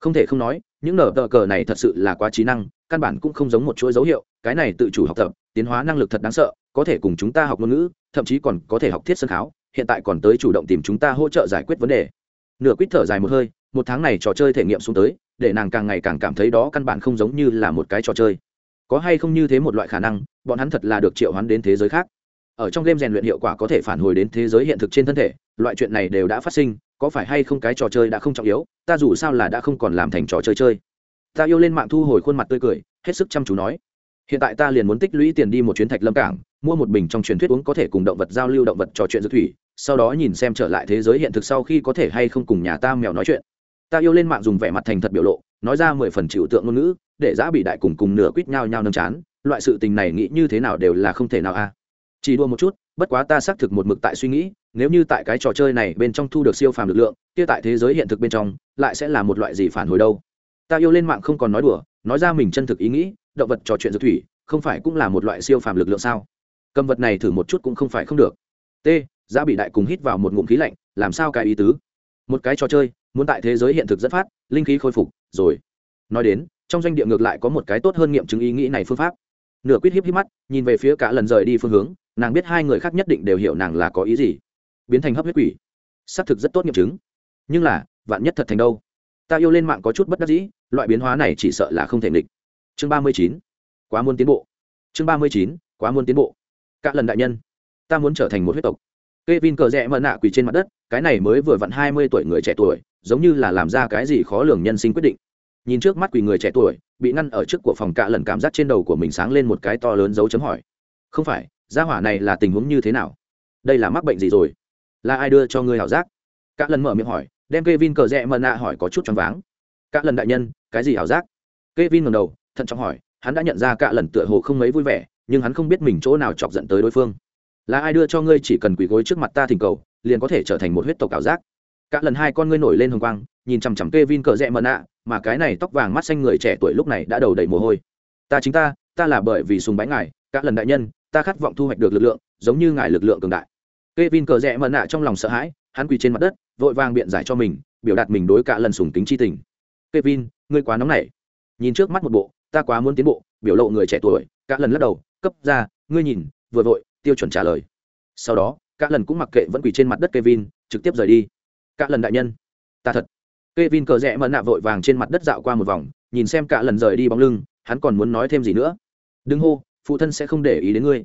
Không thể không nói, những nở tờ cờ này thật sự là quá trí năng, căn bản cũng không giống một chuỗi dấu hiệu, cái này tự chủ học tập, tiến hóa năng lực thật đáng sợ, có thể cùng chúng ta học ngôn ngữ, thậm chí còn có thể học thiết sân khấu hiện tại còn tới chủ động tìm chúng ta hỗ trợ giải quyết vấn đề. Nửa quýt thở dài một hơi, một tháng này trò chơi thể nghiệm xuống tới, để nàng càng ngày càng cảm thấy đó căn bản không giống như là một cái trò chơi. Có hay không như thế một loại khả năng, bọn hắn thật là được triệu hoán đến thế giới khác. Ở trong game rèn luyện hiệu quả có thể phản hồi đến thế giới hiện thực trên thân thể, loại chuyện này đều đã phát sinh, có phải hay không cái trò chơi đã không trọng yếu, ta dù sao là đã không còn làm thành trò chơi chơi. Ta yêu lên mạng thu hồi khuôn mặt tươi cười, hết sức chăm chú nói. Hiện tại ta liền muốn tích lũy tiền đi một chuyến thạch lâm cảng mua một bình trong truyền thuyết uống có thể cùng động vật giao lưu động vật trò chuyện dược thủy, sau đó nhìn xem trở lại thế giới hiện thực sau khi có thể hay không cùng nhà ta mèo nói chuyện. Ta yêu lên mạng dùng vẻ mặt thành thật biểu lộ, nói ra mười phần chịu tượng ngôn ngữ, để giã bị đại cùng cùng nửa quýt nhau nhau nâng chán, loại sự tình này nghĩ như thế nào đều là không thể nào a. Chỉ đua một chút, bất quá ta xác thực một mực tại suy nghĩ, nếu như tại cái trò chơi này bên trong thu được siêu phàm lực lượng, kia tại thế giới hiện thực bên trong, lại sẽ là một loại gì phản hồi đâu? Ta yêu lên mạng không còn nói đùa, nói ra mình chân thực ý nghĩ, động vật trò chuyện dược thủy, không phải cũng là một loại siêu phàm lực lượng sao? Cầm vật này thử một chút cũng không phải không được. T, giá bị đại cùng hít vào một ngụm khí lạnh, làm sao cái ý tứ? Một cái trò chơi, muốn tại thế giới hiện thực dẫn phát, linh khí khôi phục, rồi. Nói đến, trong doanh địa ngược lại có một cái tốt hơn nghiệm chứng ý nghĩ này phương pháp. Nửa quýt híp híp mắt, nhìn về phía cả lần rời đi phương hướng, nàng biết hai người khác nhất định đều hiểu nàng là có ý gì. Biến thành hấp huyết quỷ. Xác thực rất tốt nghiệm chứng. Nhưng là, vạn nhất thật thành đâu? Ta yêu lên mạng có chút bất đắc dĩ, loại biến hóa này chỉ sợ là không thể nghịch. Chương ba mươi chín. Quá muốn tiến bộ. Chương ba mươi chín. Quá muốn tiến bộ cả lần đại nhân, ta muốn trở thành một huyết tộc. K e vin cờ rẽ mờ nạ quỳ trên mặt đất, cái này mới vừa vặn hai mươi tuổi người trẻ tuổi, giống như là làm ra cái gì khó lường nhân sinh quyết định. Nhìn trước mắt quỳ người trẻ tuổi, bị ngăn ở trước của phòng cạ lần cảm giác trên đầu của mình sáng lên một cái to lớn dấu chấm hỏi. Không phải, gia hỏa này là tình huống như thế nào? Đây là mắc bệnh gì rồi? Là ai đưa cho ngươi hảo giác? Cạ lần mở miệng hỏi, đem k e vin cờ rẽ mờ nạ hỏi có chút choáng váng. Cạ lần đại nhân, cái gì hảo giác? K e vin ngầm đầu, thận trọng hỏi, hắn đã nhận ra cạ lần tựa hồ không mấy vui vẻ nhưng hắn không biết mình chỗ nào chọc giận tới đối phương. Là ai đưa cho ngươi chỉ cần quỳ gối trước mặt ta thỉnh cầu, liền có thể trở thành một huyết tộc ảo giác. Cả lần hai con ngươi nổi lên hồng quang, nhìn chằm chằm kevin cờ rẽ mận ạ mà cái này tóc vàng mắt xanh người trẻ tuổi lúc này đã đầu đầy mồ hôi. Ta chính ta ta là bởi vì sùng bái ngài, cả lần đại nhân, ta khát vọng thu hoạch được lực lượng, giống như ngài lực lượng cường đại. Kevin cờ rẽ mận ạ trong lòng sợ hãi, hắn quỳ trên mặt đất, vội vàng biện giải cho mình, biểu đạt mình đối cả lần sùng tính chi tình. Kevin, ngươi quá nóng nảy. Nhìn trước mắt một bộ, ta quá muốn tiến bộ, biểu lộ người trẻ tuổi, cả lần lắc đầu cấp ra ngươi nhìn vừa vội tiêu chuẩn trả lời sau đó cả lần cũng mặc kệ vẫn quỳ trên mặt đất Kevin, trực tiếp rời đi. Cả lần đại nhân, ta thật. Kevin cờ rẽ mẫn nạ vội vàng trên mặt đất dạo qua một vòng, nhìn xem cả lần rời đi bóng lưng, hắn còn muốn nói thêm gì nữa. Đừng hô, phụ thân sẽ không để ý đến ngươi.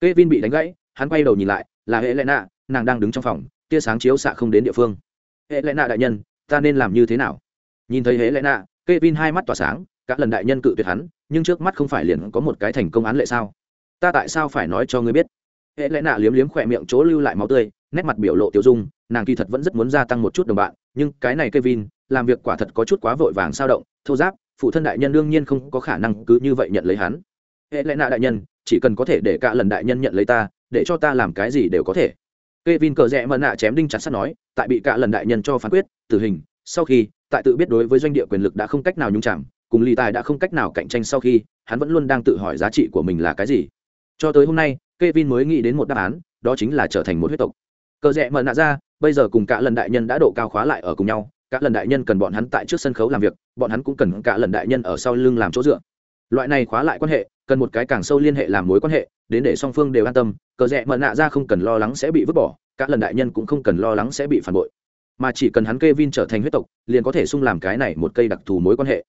Kevin bị đánh gãy, hắn quay đầu nhìn lại, là Helena, nàng đang đứng trong phòng, tia sáng chiếu xạ không đến địa phương. Helena đại nhân, ta nên làm như thế nào? Nhìn thấy Helena, Kevin hai mắt tỏa sáng, cả lần đại nhân cự tuyệt hắn, nhưng trước mắt không phải liền có một cái thành công án lệ sao? Ta tại sao phải nói cho ngươi biết? hệ lẽ nạ liếm liếm khỏe miệng chỗ lưu lại máu tươi nét mặt biểu lộ tiêu dung nàng kỳ thật vẫn rất muốn gia tăng một chút đồng bạn nhưng cái này kevin làm việc quả thật có chút quá vội vàng sao động thô giáp phụ thân đại nhân đương nhiên không có khả năng cứ như vậy nhận lấy hắn hệ lẽ nạ đại nhân chỉ cần có thể để cả lần đại nhân nhận lấy ta để cho ta làm cái gì đều có thể Kevin cờ rẽ mờ nạ chém đinh chặt sắt nói, tại bị cả lần đại nhân cho phán quyết, tử hình, sau khi, tại tự biết đối với doanh địa quyền lực đã không cách nào nhúng chạm, cùng ly tài đã không cách nào cạnh tranh sau khi, hắn vẫn luôn đang tự hỏi giá trị của mình là cái gì. Cho tới hôm nay, Kevin mới nghĩ đến một đáp án, đó chính là trở thành một huyết tộc. Cờ rẽ mở nạ ra, bây giờ cùng cả lần đại nhân đã độ cao khóa lại ở cùng nhau, cả lần đại nhân cần bọn hắn tại trước sân khấu làm việc, bọn hắn cũng cần cả lần đại nhân ở sau lưng làm chỗ dựa. Loại này khóa lại quan hệ, cần một cái càng sâu liên hệ làm mối quan hệ, đến để song phương đều an tâm, cờ rẽ mở nạ ra không cần lo lắng sẽ bị vứt bỏ, cả lần đại nhân cũng không cần lo lắng sẽ bị phản bội. Mà chỉ cần hắn Kevin trở thành huyết tộc, liền có thể xung làm cái này một cây đặc thù mối quan hệ.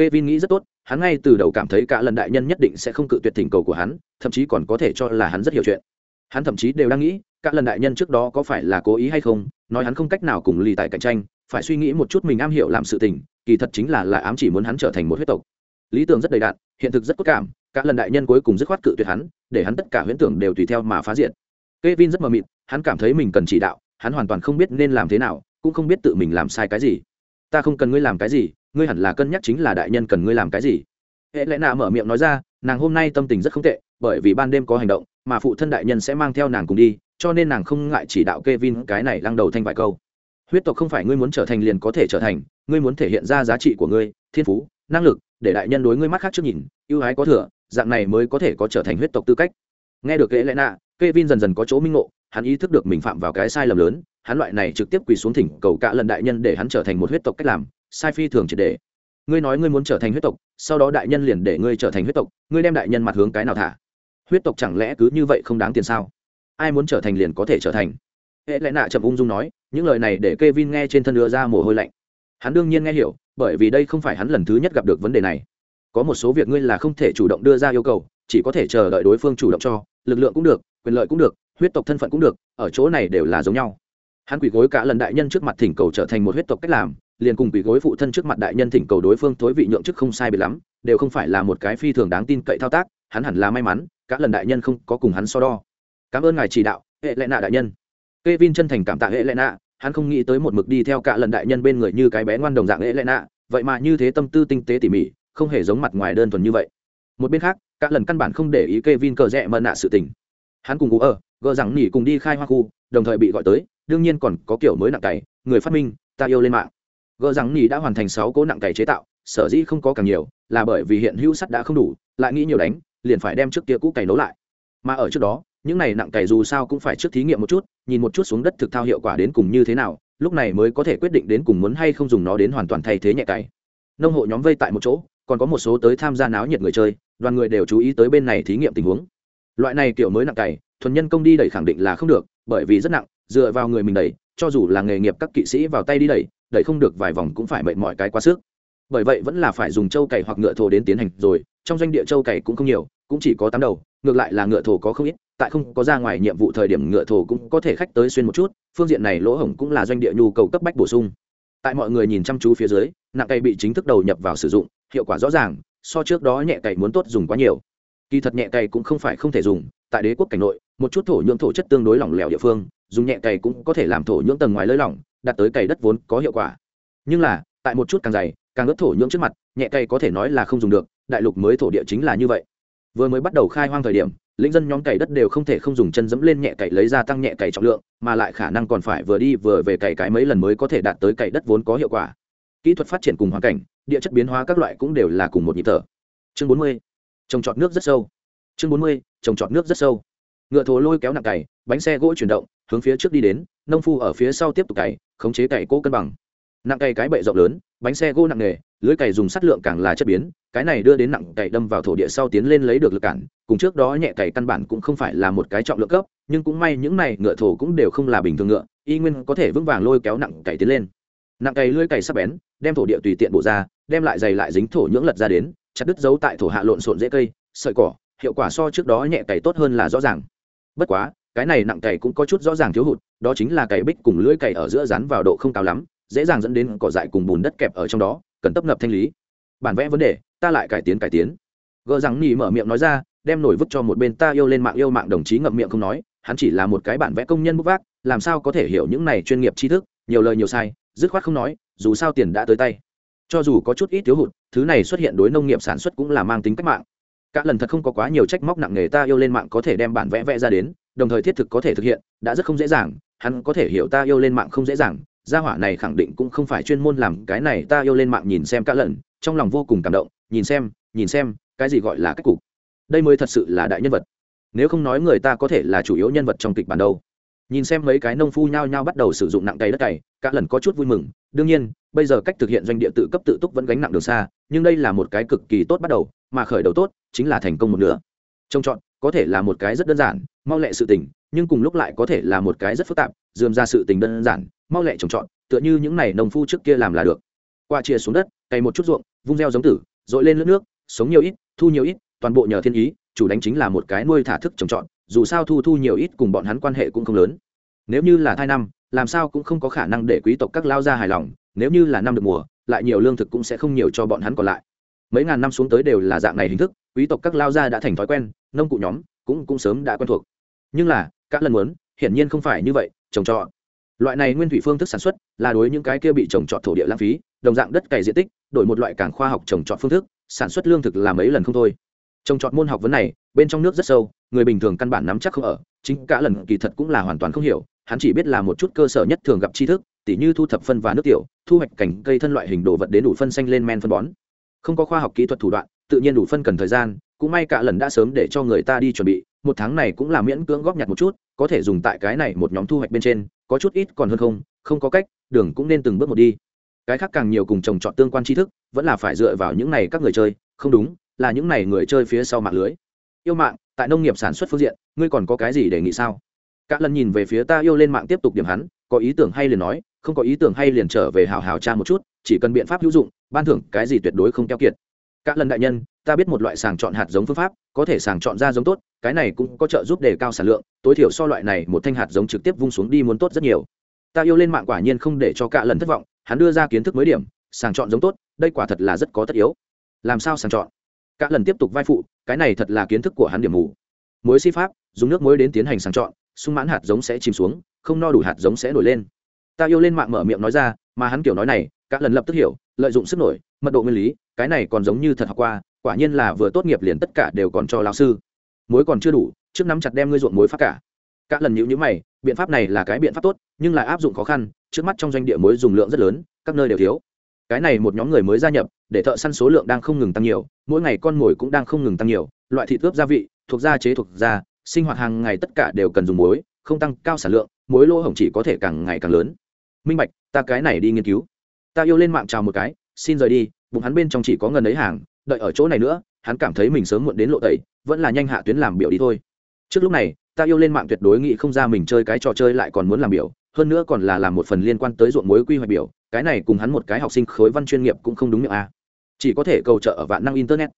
Kevin nghĩ rất tốt, hắn ngay từ đầu cảm thấy cả lần đại nhân nhất định sẽ không cự tuyệt thỉnh cầu của hắn, thậm chí còn có thể cho là hắn rất hiểu chuyện. Hắn thậm chí đều đang nghĩ, cả lần đại nhân trước đó có phải là cố ý hay không, nói hắn không cách nào cùng lì tại cạnh tranh, phải suy nghĩ một chút mình am hiểu làm sự tình, kỳ thật chính là là ám chỉ muốn hắn trở thành một huyết tộc. Lý tưởng rất đầy đạn, hiện thực rất cốt cảm, cả lần đại nhân cuối cùng dứt khoát cự tuyệt hắn, để hắn tất cả huyễn tưởng đều tùy theo mà phá diện. Kevin rất mờ mịt, hắn cảm thấy mình cần chỉ đạo, hắn hoàn toàn không biết nên làm thế nào, cũng không biết tự mình làm sai cái gì. Ta không cần ngươi làm cái gì, ngươi hẳn là cân nhắc chính là đại nhân cần ngươi làm cái gì. Hệ lẽ nạ mở miệng nói ra, nàng hôm nay tâm tình rất không tệ, bởi vì ban đêm có hành động, mà phụ thân đại nhân sẽ mang theo nàng cùng đi, cho nên nàng không ngại chỉ đạo k e vin cái này lăng đầu thanh vài câu. Huyết tộc không phải ngươi muốn trở thành liền có thể trở thành, ngươi muốn thể hiện ra giá trị của ngươi, thiên phú, năng lực, để đại nhân đối ngươi mắt khác trước nhìn, ưu ái có thừa, dạng này mới có thể có trở thành huyết tộc tư cách. Nghe được kệ lẽ nạ k e vin dần dần có chỗ minh ngộ, hắn ý thức được mình phạm vào cái sai lầm lớn, hắn loại này trực tiếp quỳ xuống thỉnh cầu cả lần đại nhân để hắn trở thành một huyết tộc cách làm sai phi thường triệt để ngươi nói ngươi muốn trở thành huyết tộc, sau đó đại nhân liền để ngươi trở thành huyết tộc, ngươi đem đại nhân mặt hướng cái nào thả? Huyết tộc chẳng lẽ cứ như vậy không đáng tiền sao? Ai muốn trở thành liền có thể trở thành. Hệ lẽ nạ chậm ung dung nói, những lời này để k e vin nghe trên thân đưa ra mồ hôi lạnh. Hắn đương nhiên nghe hiểu, bởi vì đây không phải hắn lần thứ nhất gặp được vấn đề này. Có một số việc ngươi là không thể chủ động đưa ra yêu cầu, chỉ có thể chờ đợi đối phương chủ động cho, lực lượng cũng được, quyền lợi cũng được, huyết tộc thân phận cũng được, ở chỗ này đều là giống nhau. Hắn quỳ gối cả lần đại nhân trước mặt thỉnh cầu trở thành một huyết tộc cách làm liền cùng quỳ gối phụ thân trước mặt đại nhân thỉnh cầu đối phương thối vị nhượng chức không sai biệt lắm, đều không phải là một cái phi thường đáng tin cậy thao tác, hắn hẳn là may mắn, cả lần đại nhân không có cùng hắn so đo. Cảm ơn ngài chỉ đạo, hệ lệ nạ đại nhân. Kê vin chân thành cảm tạ hệ lệ nạ, hắn không nghĩ tới một mực đi theo cả lần đại nhân bên người như cái bé ngoan đồng dạng hệ lệ nạ, vậy mà như thế tâm tư tinh tế tỉ mỉ, không hề giống mặt ngoài đơn thuần như vậy. Một bên khác, cả lần căn bản không để ý kê vin cờ rẽ mờ nạ sự tình. Hắn cùng ngủ ở, gờ rằng nỉ cùng đi khai hoa khu, đồng thời bị gọi tới, đương nhiên còn có kiểu mới nặng cày, người phát minh, ta yêu lên mạng gờ rằng nỉ đã hoàn thành sáu cố nặng cày chế tạo, sở dĩ không có càng nhiều, là bởi vì hiện hữu sắt đã không đủ, lại nghĩ nhiều đánh, liền phải đem trước kia cũ cày nấu lại. Mà ở trước đó, những này nặng cày dù sao cũng phải trước thí nghiệm một chút, nhìn một chút xuống đất thực thao hiệu quả đến cùng như thế nào, lúc này mới có thể quyết định đến cùng muốn hay không dùng nó đến hoàn toàn thay thế nhẹ cày. Nông hộ nhóm vây tại một chỗ, còn có một số tới tham gia náo nhiệt người chơi, đoàn người đều chú ý tới bên này thí nghiệm tình huống. Loại này kiểu mới nặng cày, thuần nhân công đi đẩy khẳng định là không được, bởi vì rất nặng, dựa vào người mình đẩy, cho dù là nghề nghiệp các kỵ sĩ vào tay đi đẩy đẩy không được vài vòng cũng phải mệt mỏi cái quá sức. Bởi vậy vẫn là phải dùng trâu cày hoặc ngựa thổ đến tiến hành rồi, trong doanh địa trâu cày cũng không nhiều, cũng chỉ có tám đầu, ngược lại là ngựa thổ có không ít, tại không có ra ngoài nhiệm vụ thời điểm ngựa thổ cũng có thể khách tới xuyên một chút, phương diện này lỗ hổng cũng là doanh địa nhu cầu cấp bách bổ sung. Tại mọi người nhìn chăm chú phía dưới, nặng cày bị chính thức đầu nhập vào sử dụng, hiệu quả rõ ràng, so trước đó nhẹ cày muốn tốt dùng quá nhiều. Kỳ thật nhẹ cày cũng không phải không thể dùng, tại đế quốc cảnh nội, một chút thổ nhưỡng thổ chất tương đối lỏng lẻo địa phương, dùng nhẹ cày cũng có thể làm thổ nhưỡng tầng ngoài lơi lỏng đạt tới cày đất vốn có hiệu quả. Nhưng là, tại một chút càng dày, càng ướt thổ nhưỡng trước mặt, nhẹ cày có thể nói là không dùng được, đại lục mới thổ địa chính là như vậy. Vừa mới bắt đầu khai hoang thời điểm, lĩnh dân nhóm cày đất đều không thể không dùng chân dẫm lên nhẹ cày lấy ra tăng nhẹ cày trọng lượng, mà lại khả năng còn phải vừa đi vừa về cày cái mấy lần mới có thể đạt tới cày đất vốn có hiệu quả. Kỹ thuật phát triển cùng hoàn cảnh, địa chất biến hóa các loại cũng đều là cùng một nhịp thở. Chương bốn mươi, trồng trọt nước rất sâu. Chương bốn mươi, trồng trọt nước rất sâu. Ngựa thồ lôi kéo nặng cày, bánh xe gỗ chuyển động, hướng phía trước đi đến, nông phu ở phía sau tiếp tục cày khống chế cày cỗ cân bằng. Nặng cày cái bệ rộng lớn, bánh xe gỗ nặng nề lưới cày dùng sắt lượng càng là chất biến, cái này đưa đến nặng cày đâm vào thổ địa sau tiến lên lấy được lực cản, cùng trước đó nhẹ cày căn bản cũng không phải là một cái trọng lượng cấp, nhưng cũng may những này ngựa thổ cũng đều không là bình thường ngựa, y nguyên có thể vững vàng lôi kéo nặng cày tiến lên. Nặng cày lưới cày sắp bén, đem thổ địa tùy tiện bổ ra, đem lại dày lại dính thổ nhưỡng lật ra đến, chặt đứt dấu tại thổ hạ lộn xộn dễ cây, sợi cỏ, hiệu quả so trước đó nhẹ cày tốt hơn là rõ ràng. Bất quá cái này nặng cày cũng có chút rõ ràng thiếu hụt, đó chính là cày bích cùng lưỡi cày ở giữa rán vào độ không cao lắm, dễ dàng dẫn đến cỏ dại cùng bùn đất kẹp ở trong đó, cần tấp nập thanh lý. Bản vẽ vấn đề, ta lại cải tiến cải tiến. Gỡ rằng nhì mở miệng nói ra, đem nổi vứt cho một bên ta yêu lên mạng yêu mạng đồng chí ngậm miệng không nói, hắn chỉ là một cái bản vẽ công nhân bút vác, làm sao có thể hiểu những này chuyên nghiệp tri thức, nhiều lời nhiều sai, dứt khoát không nói, dù sao tiền đã tới tay. Cho dù có chút ít thiếu hụt, thứ này xuất hiện đối nông nghiệp sản xuất cũng là mang tính cách mạng. Các lần thật không có quá nhiều trách móc nặng nề ta yêu lên mạng có thể đem bản vẽ vẽ ra đến đồng thời thiết thực có thể thực hiện, đã rất không dễ dàng, hắn có thể hiểu ta yêu lên mạng không dễ dàng, gia hỏa này khẳng định cũng không phải chuyên môn làm cái này, ta yêu lên mạng nhìn xem cả lần, trong lòng vô cùng cảm động, nhìn xem nhìn xem, cái gì gọi là cách cục. Đây mới thật sự là đại nhân vật. Nếu không nói người ta có thể là chủ yếu nhân vật trong kịch bản đâu. Nhìn xem mấy cái nông phu nhao nhao bắt đầu sử dụng nặng cày đất cày, cả lần có chút vui mừng. Đương nhiên, bây giờ cách thực hiện doanh địa tự cấp tự túc vẫn gánh nặng đường xa, nhưng đây là một cái cực kỳ tốt bắt đầu, mà khởi đầu tốt chính là thành công một nửa. Trông chọn, có thể là một cái rất đơn giản mau lẹ sự tình, nhưng cùng lúc lại có thể là một cái rất phức tạp, dườm ra sự tình đơn giản, mau lẹ trồng trọt, tựa như những này nông phu trước kia làm là được. Qua chia xuống đất, cày một chút ruộng, vung reo giống tử dội lên lướt nước, sống nhiều ít, thu nhiều ít, toàn bộ nhờ thiên ý, chủ đánh chính là một cái nuôi thả thức trồng trọt, dù sao thu thu nhiều ít cùng bọn hắn quan hệ cũng không lớn. Nếu như là thai năm, làm sao cũng không có khả năng để quý tộc các lao ra hài lòng, nếu như là năm được mùa, lại nhiều lương thực cũng sẽ không nhiều cho bọn hắn còn lại. Mấy ngàn năm xuống tới đều là dạng này hình thức, quý tộc các lao gia đã thành thói quen, nông cụ nhóm cũng cũng sớm đã quen thuộc nhưng là các lần muốn, hiển nhiên không phải như vậy, trồng trọt. Loại này nguyên thủy phương thức sản xuất là đối những cái kia bị trồng trọt thổ địa lãng phí, đồng dạng đất cày diện tích, đổi một loại cảng khoa học trồng trọt phương thức, sản xuất lương thực làm mấy lần không thôi. Trồng trọt môn học vấn này, bên trong nước rất sâu, người bình thường căn bản nắm chắc không ở, chính cả lần kỳ thật cũng là hoàn toàn không hiểu, hắn chỉ biết là một chút cơ sở nhất thường gặp tri thức, tỉ như thu thập phân và nước tiểu, thu hoạch cảnh cây thân loại hình đồ vật đến đủ phân xanh lên men phân bón. Không có khoa học kỹ thuật thủ đoạn, tự nhiên đủ phân cần thời gian, cũng may cả lần đã sớm để cho người ta đi chuẩn bị một tháng này cũng là miễn cưỡng góp nhặt một chút, có thể dùng tại cái này một nhóm thu hoạch bên trên, có chút ít còn hơn không không có cách, đường cũng nên từng bước một đi. Cái khác càng nhiều cùng trồng trọt tương quan tri thức, vẫn là phải dựa vào những này các người chơi, không đúng, là những này người chơi phía sau mạng lưới. Yêu mạng, tại nông nghiệp sản xuất phương diện, ngươi còn có cái gì đề nghị sao? Cả lần nhìn về phía ta yêu lên mạng tiếp tục điểm hắn, có ý tưởng hay liền nói, không có ý tưởng hay liền trở về hào hào tra một chút, chỉ cần biện pháp hữu dụng, ban thưởng cái gì tuyệt đối không keo kiệt các lần đại nhân, ta biết một loại sàng chọn hạt giống phương pháp, có thể sàng chọn ra giống tốt, cái này cũng có trợ giúp đề cao sản lượng, tối thiểu so loại này một thanh hạt giống trực tiếp vung xuống đi muốn tốt rất nhiều. Ta yêu lên mạng quả nhiên không để cho cả lần thất vọng, hắn đưa ra kiến thức mới điểm, sàng chọn giống tốt, đây quả thật là rất có tất yếu. Làm sao sàng chọn? Cả lần tiếp tục vai phụ, cái này thật là kiến thức của hắn điểm mù. Muối si pháp, dùng nước muối đến tiến hành sàng chọn, sung mãn hạt giống sẽ chìm xuống, không no đủ hạt giống sẽ nổi lên. Ta yêu lên mạng mở miệng nói ra, mà hắn kiểu nói này, cả lần lập tức hiểu, lợi dụng sức nổi mật độ nguyên lý, cái này còn giống như thật học qua, quả nhiên là vừa tốt nghiệp liền tất cả đều còn cho lão sư. Muối còn chưa đủ, trước nắm chặt đem ngươi ruộng muối phát cả. Cả lần nhữ nhữ mày, biện pháp này là cái biện pháp tốt, nhưng lại áp dụng khó khăn, trước mắt trong doanh địa muối dùng lượng rất lớn, các nơi đều thiếu. Cái này một nhóm người mới gia nhập, để thợ săn số lượng đang không ngừng tăng nhiều, mỗi ngày con mồi cũng đang không ngừng tăng nhiều, loại thịt ướp gia vị, thuộc gia chế thuộc gia sinh hoạt hàng ngày tất cả đều cần dùng muối, không tăng cao sản lượng, muối lô hổng chỉ có thể càng ngày càng lớn. Minh bạch, ta cái này đi nghiên cứu. Ta yêu lên mạng chào một cái xin rời đi, bụng hắn bên trong chỉ có ngần ấy hàng, đợi ở chỗ này nữa, hắn cảm thấy mình sớm muộn đến lộ tẩy, vẫn là nhanh hạ tuyến làm biểu đi thôi. Trước lúc này, ta yêu lên mạng tuyệt đối nghĩ không ra mình chơi cái trò chơi lại còn muốn làm biểu, hơn nữa còn là làm một phần liên quan tới ruộng mối quy hoạch biểu, cái này cùng hắn một cái học sinh khối văn chuyên nghiệp cũng không đúng miệng a à. chỉ có thể cầu trợ ở vạn năng internet.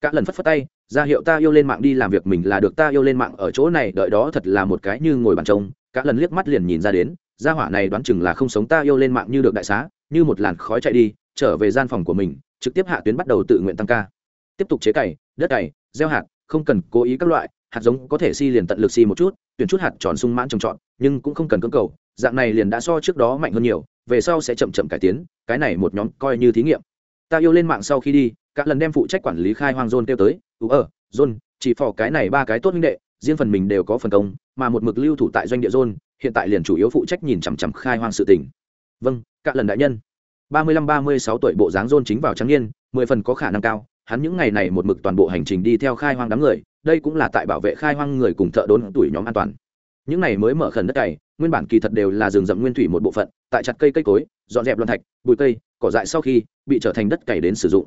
Cả lần phất phất tay, ra hiệu ta yêu lên mạng đi làm việc mình là được ta yêu lên mạng ở chỗ này, đợi đó thật là một cái như ngồi bàn trông cả lần liếc mắt liền nhìn ra đến, gia hỏa này đoán chừng là không sống ta yêu lên mạng như được đại xá, như một làn khói chạy đi trở về gian phòng của mình trực tiếp hạ tuyến bắt đầu tự nguyện tăng ca. Tiếp tục chế cày đất cày gieo hạt không cần cố ý các loại hạt giống có thể si liền tận lực si một chút tuyển chút hạt tròn sung mãn trồng trọt nhưng cũng không cần cưỡng cầu dạng này liền đã so trước đó mạnh hơn nhiều về sau sẽ chậm chậm cải tiến cái này một nhóm coi như thí nghiệm. Ta yêu lên mạng sau khi đi các lần đem phụ trách quản lý khai hoang rôn kêu tới ú ờ rôn, chỉ phò cái này ba cái tốt minh đệ riêng phần mình đều có phần công mà một mực lưu thủ tại doanh địa rôn, hiện tại liền chủ yếu phụ trách nhìn chằm chằm khai hoang sự tình. Vâng các lần đại nhân ba mươi lăm, ba mươi sáu tuổi bộ dáng rôn chính vào trắng niên, mười phần có khả năng cao, hắn những ngày này một mực toàn bộ hành trình đi theo khai hoang đám người, đây cũng là tại bảo vệ khai hoang người cùng thợ đốn tuổi nhóm an toàn. Những này mới mở khẩn đất cày, nguyên bản kỳ thật đều là rừng rậm nguyên thủy một bộ phận, tại chặt cây cây cối, dọn dẹp loạn thạch, bụi cây, cỏ dại sau khi bị trở thành đất cày đến sử dụng.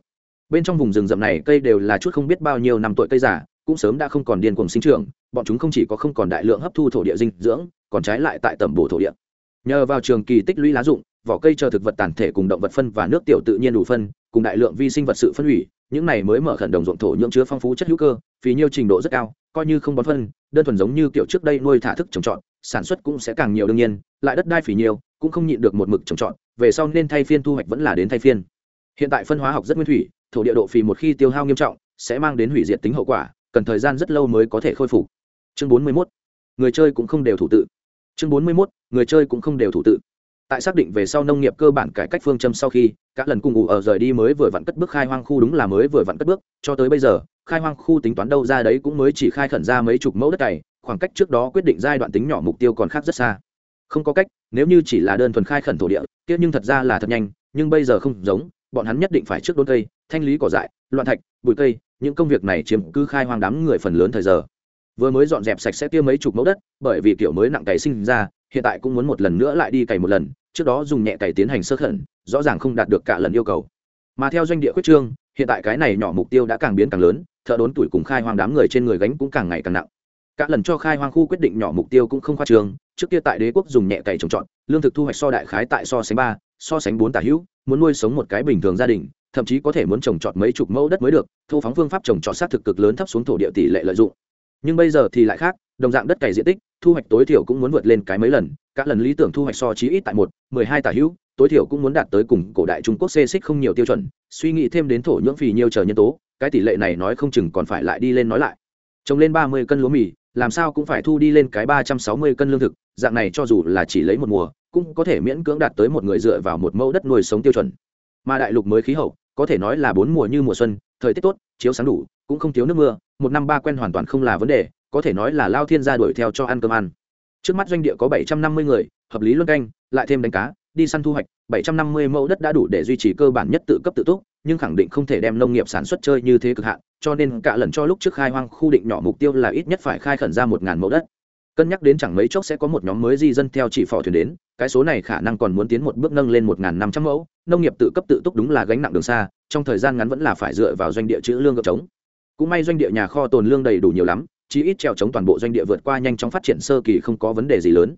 Bên trong vùng rừng rậm này cây đều là chút không biết bao nhiêu năm tuổi cây giả cũng sớm đã không còn điên cuồng sinh trưởng, bọn chúng không chỉ có không còn đại lượng hấp thu thổ địa dinh dưỡng, còn trái lại tại tẩm bổ thổ địa. Nhờ vào trường kỳ tích lũy lá dụng vỏ cây chờ thực vật tàn thể cùng động vật phân và nước tiểu tự nhiên đủ phân, cùng đại lượng vi sinh vật sự phân hủy, những này mới mở khẩn đồng ruộng thổ nhưỡng chứa phong phú chất hữu cơ vì nhiêu trình độ rất cao, coi như không bón phân, đơn thuần giống như kiểu trước đây nuôi thả thức trồng trọt, sản xuất cũng sẽ càng nhiều đương nhiên, lại đất đai phỉ nhiều cũng không nhịn được một mực trồng trọt, về sau nên thay phiên thu hoạch vẫn là đến thay phiên hiện tại phân hóa học rất nguyên thủy, thổ địa độ phì một khi tiêu hao nghiêm trọng, sẽ mang đến hủy diệt tính hậu quả, cần thời gian rất lâu mới có thể khôi phục chương bốn mươi 41. người chơi cũng không đều thủ tự chương bốn mươi 41. người chơi cũng không đều thủ tự tại xác định về sau nông nghiệp cơ bản cải cách phương châm sau khi các lần cùng ủ ở rời đi mới vừa vặn cất bước khai hoang khu đúng là mới vừa vặn cất bước, cho tới bây giờ, khai hoang khu tính toán đâu ra đấy cũng mới chỉ khai khẩn ra mấy chục mẫu đất cày, khoảng cách trước đó quyết định giai đoạn tính nhỏ mục tiêu còn khác rất xa. Không có cách, nếu như chỉ là đơn thuần khai khẩn thổ địa tiếc nhưng thật ra là thật nhanh, nhưng bây giờ không giống, bọn hắn nhất định phải trước đốn cây, thanh lý cỏ dại, loạn thạch, bụi cây, những công việc này chiếm cứ khai hoang đám người phần lớn thời giờ. Vừa mới dọn dẹp sạch sẽ tiêu mấy chục mẫu đất, bởi vì kiểu mới nặng cày sinh ra, hiện tại cũng muốn một lần nữa lại đi cày một lần trước đó dùng nhẹ cày tiến hành sơ khẩn, rõ ràng không đạt được cả lần yêu cầu. Mà theo doanh địa quyết trương, hiện tại cái này nhỏ mục tiêu đã càng biến càng lớn, thợ đốn tuổi cùng khai hoang đám người trên người gánh cũng càng ngày càng nặng. Các lần cho khai hoang khu quyết định nhỏ mục tiêu cũng không khoa trường trước kia tại đế quốc dùng nhẹ cày trồng trọt, lương thực thu hoạch so đại khái tại so sánh ba, so sánh bốn tả hữu, muốn nuôi sống một cái bình thường gia đình, thậm chí có thể muốn trồng trọt mấy chục mẫu đất mới được, thu phóng phương pháp trồng trọt sát thực cực lớn thấp xuống thổ địa tỷ lệ lợi dụng nhưng bây giờ thì lại khác, đồng dạng đất cày diện tích, thu hoạch tối thiểu cũng muốn vượt lên cái mấy lần các lần lý tưởng thu hoạch so chí ít tại một, mười hai tả hữu, tối thiểu cũng muốn đạt tới cùng cổ đại trung quốc xê xích không nhiều tiêu chuẩn, suy nghĩ thêm đến thổ nhưỡng phì nhiều chờ nhân tố, cái tỷ lệ này nói không chừng còn phải lại đi lên nói lại. Trồng lên ba mươi cân lúa mì, làm sao cũng phải thu đi lên cái ba trăm sáu mươi cân lương thực, dạng này cho dù là chỉ lấy một mùa, cũng có thể miễn cưỡng đạt tới một người dựa vào một mẫu đất nuôi sống tiêu chuẩn mà đại lục mới khí hậu, có thể nói là bốn mùa như mùa xuân, thời tiết tốt, chiếu sáng đủ, cũng không thiếu nước mưa, một năm ba quen hoàn toàn không là vấn đề, có thể nói là lao thiên gia đuổi theo cho ăn cơm ăn. Trước mắt doanh địa có bảy trăm năm mươi người, hợp lý luân canh, lại thêm đánh cá, đi săn thu hoạch, bảy trăm năm mươi mẫu đất đã đủ để duy trì cơ bản nhất tự cấp tự túc, nhưng khẳng định không thể đem nông nghiệp sản xuất chơi như thế cực hạn, cho nên cả lần cho lúc trước khai hoang khu định nhỏ mục tiêu là ít nhất phải khai khẩn ra một ngàn mẫu đất cân nhắc đến chẳng mấy chốc sẽ có một nhóm mới di dân theo chỉ phò thuyền đến, cái số này khả năng còn muốn tiến một bước nâng lên một ngàn năm trăm mẫu, nông nghiệp tự cấp tự túc đúng là gánh nặng đường xa, trong thời gian ngắn vẫn là phải dựa vào doanh địa chữ lương gợp trống. Cũng may doanh địa nhà kho tồn lương đầy đủ nhiều lắm, chí ít trèo chống toàn bộ doanh địa vượt qua nhanh chóng phát triển sơ kỳ không có vấn đề gì lớn.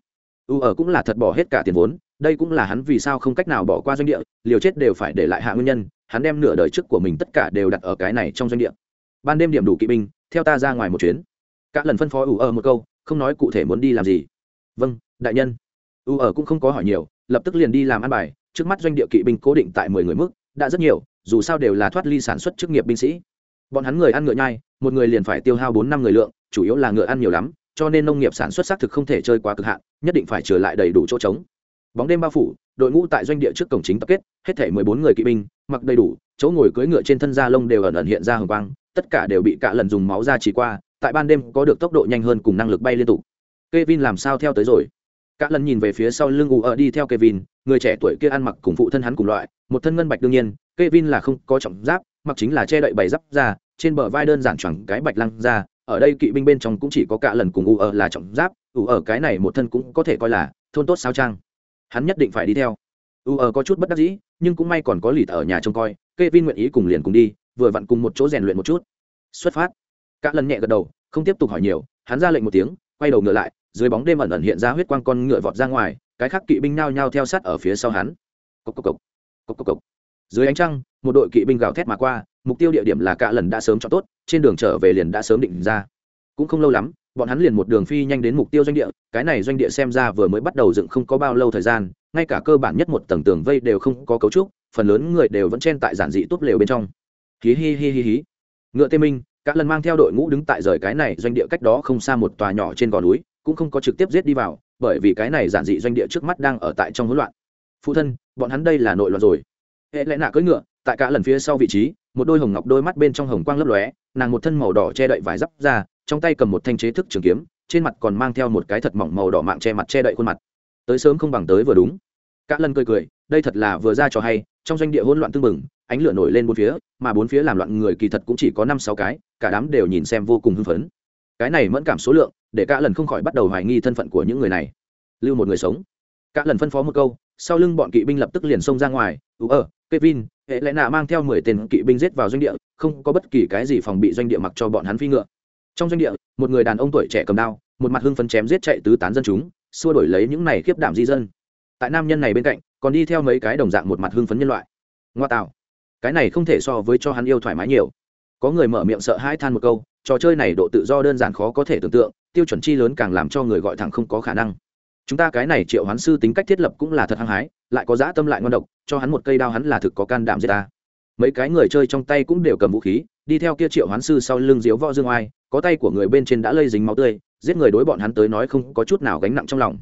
U ở cũng là thật bỏ hết cả tiền vốn, đây cũng là hắn vì sao không cách nào bỏ qua doanh địa, liều chết đều phải để lại hạ nguyên nhân, hắn đem nửa đời trước của mình tất cả đều đặt ở cái này trong doanh địa. Ban đêm điểm đủ kỵ binh, theo ta ra ngoài một chuyến. Các lần phân phó ủ ở một câu không nói cụ thể muốn đi làm gì. Vâng đại nhân. U ở cũng không có hỏi nhiều, lập tức liền đi làm ăn bài, trước mắt doanh địa kỵ binh cố định tại mười người mức, đã rất nhiều, dù sao đều là thoát ly sản xuất chức nghiệp binh sĩ. Bọn hắn người ăn ngựa nhai, một người liền phải tiêu hao bốn năm người lượng, chủ yếu là ngựa ăn nhiều lắm, cho nên nông nghiệp sản xuất xác thực không thể chơi quá cực hạn, nhất định phải trở lại đầy đủ chỗ trống. Bóng đêm bao phủ, đội ngũ tại doanh địa trước cổng chính tập kết, hết thể mười bốn người kỵ binh, mặc đầy đủ, chỗ ngồi cưỡi ngựa trên thân da lông đều ẩn ẩn hiện ra hồng quang, tất cả đều bị cả lần dùng máu ra chỉ qua tại ban đêm có được tốc độ nhanh hơn cùng năng lực bay liên tục. Kevin làm sao theo tới rồi? Cả lần nhìn về phía sau lưng u ở đi theo Kevin, người trẻ tuổi kia ăn mặc cùng phụ thân hắn cùng loại, một thân ngân bạch đương nhiên, Kevin là không có trọng giáp, mặc chính là che đậy bảy giáp ra, trên bờ vai đơn giản choàng cái bạch lăng ra, ở đây kỵ binh bên trong cũng chỉ có cả lần cùng u ở là trọng giáp, u ở cái này một thân cũng có thể coi là thôn tốt sao trang hắn nhất định phải đi theo. U ở có chút bất đắc dĩ, nhưng cũng may còn có lì ở nhà trông coi, Kevin nguyện ý cùng liền cùng đi, vừa vặn cùng một chỗ rèn luyện một chút. Xuất phát cả lần nhẹ gật đầu, không tiếp tục hỏi nhiều, hắn ra lệnh một tiếng, quay đầu ngựa lại, dưới bóng đêm ẩn ẩn hiện ra huyết quang con ngựa vọt ra ngoài, cái khác kỵ binh nao nhao theo sát ở phía sau hắn cốc cốc cốc. Cốc cốc cốc. dưới ánh trăng, một đội kỵ binh gào thét mà qua, mục tiêu địa điểm là cả lần đã sớm cho tốt, trên đường trở về liền đã sớm định ra cũng không lâu lắm, bọn hắn liền một đường phi nhanh đến mục tiêu doanh địa, cái này doanh địa xem ra vừa mới bắt đầu dựng không có bao lâu thời gian, ngay cả cơ bản nhất một tầng tường vây đều không có cấu trúc, phần lớn người đều vẫn chen tại giản dị tốt lều bên trong hí hí hí hí hí ngựa tê minh cả lần mang theo đội ngũ đứng tại rời cái này doanh địa cách đó không xa một tòa nhỏ trên gò núi, cũng không có trực tiếp giết đi vào, bởi vì cái này giản dị doanh địa trước mắt đang ở tại trong hỗn loạn. Phụ thân, bọn hắn đây là nội loạn rồi. Hệ lẽ nạ cưỡi ngựa, tại cả lần phía sau vị trí, một đôi hồng ngọc đôi mắt bên trong hồng quang lấp lóe, nàng một thân màu đỏ che đậy vải giáp ra, trong tay cầm một thanh chế thức trường kiếm, trên mặt còn mang theo một cái thật mỏng màu đỏ mạng che mặt che đậy khuôn mặt. Tới sớm không bằng tới vừa đúng. Cả lần cười cười đây thật là vừa ra cho hay, trong doanh địa hỗn loạn tương mừng ánh lửa nổi lên bốn phía, mà bốn phía làm loạn người kỳ thật cũng chỉ có năm sáu cái, cả đám đều nhìn xem vô cùng hưng phấn. Cái này mẫn cảm số lượng, để cả lần không khỏi bắt đầu hoài nghi thân phận của những người này. Lưu một người sống. Cả lần phân phó một câu, sau lưng bọn kỵ binh lập tức liền xông ra ngoài. Ú ờ kevin, hệ lẽ nạ mang theo mười tên kỵ binh giết vào doanh địa, không có bất kỳ cái gì phòng bị doanh địa mặc cho bọn hắn phi ngựa. Trong doanh địa, một người đàn ông tuổi trẻ cầm đao, một mặt hưng phấn chém giết chạy tứ tán dân chúng, xua đổi lấy những này khiếp đảm di dân. Tại nam nhân này bên cạnh còn đi theo mấy cái đồng dạng một mặt hưng phấn nhân loại. Ngoa tạo. Cái này không thể so với cho hắn yêu thoải mái nhiều. Có người mở miệng sợ hãi than một câu, trò chơi này độ tự do đơn giản khó có thể tưởng tượng, tiêu chuẩn chi lớn càng làm cho người gọi thẳng không có khả năng. Chúng ta cái này triệu hoán sư tính cách thiết lập cũng là thật hăng hái, lại có dã tâm lại ngon độc, cho hắn một cây đao hắn là thực có can đảm giết ta. Mấy cái người chơi trong tay cũng đều cầm vũ khí, đi theo kia triệu hoán sư sau lưng diếu võ dương oai, có tay của người bên trên đã lây dính máu tươi, giết người đối bọn hắn tới nói không có chút nào gánh nặng trong lòng.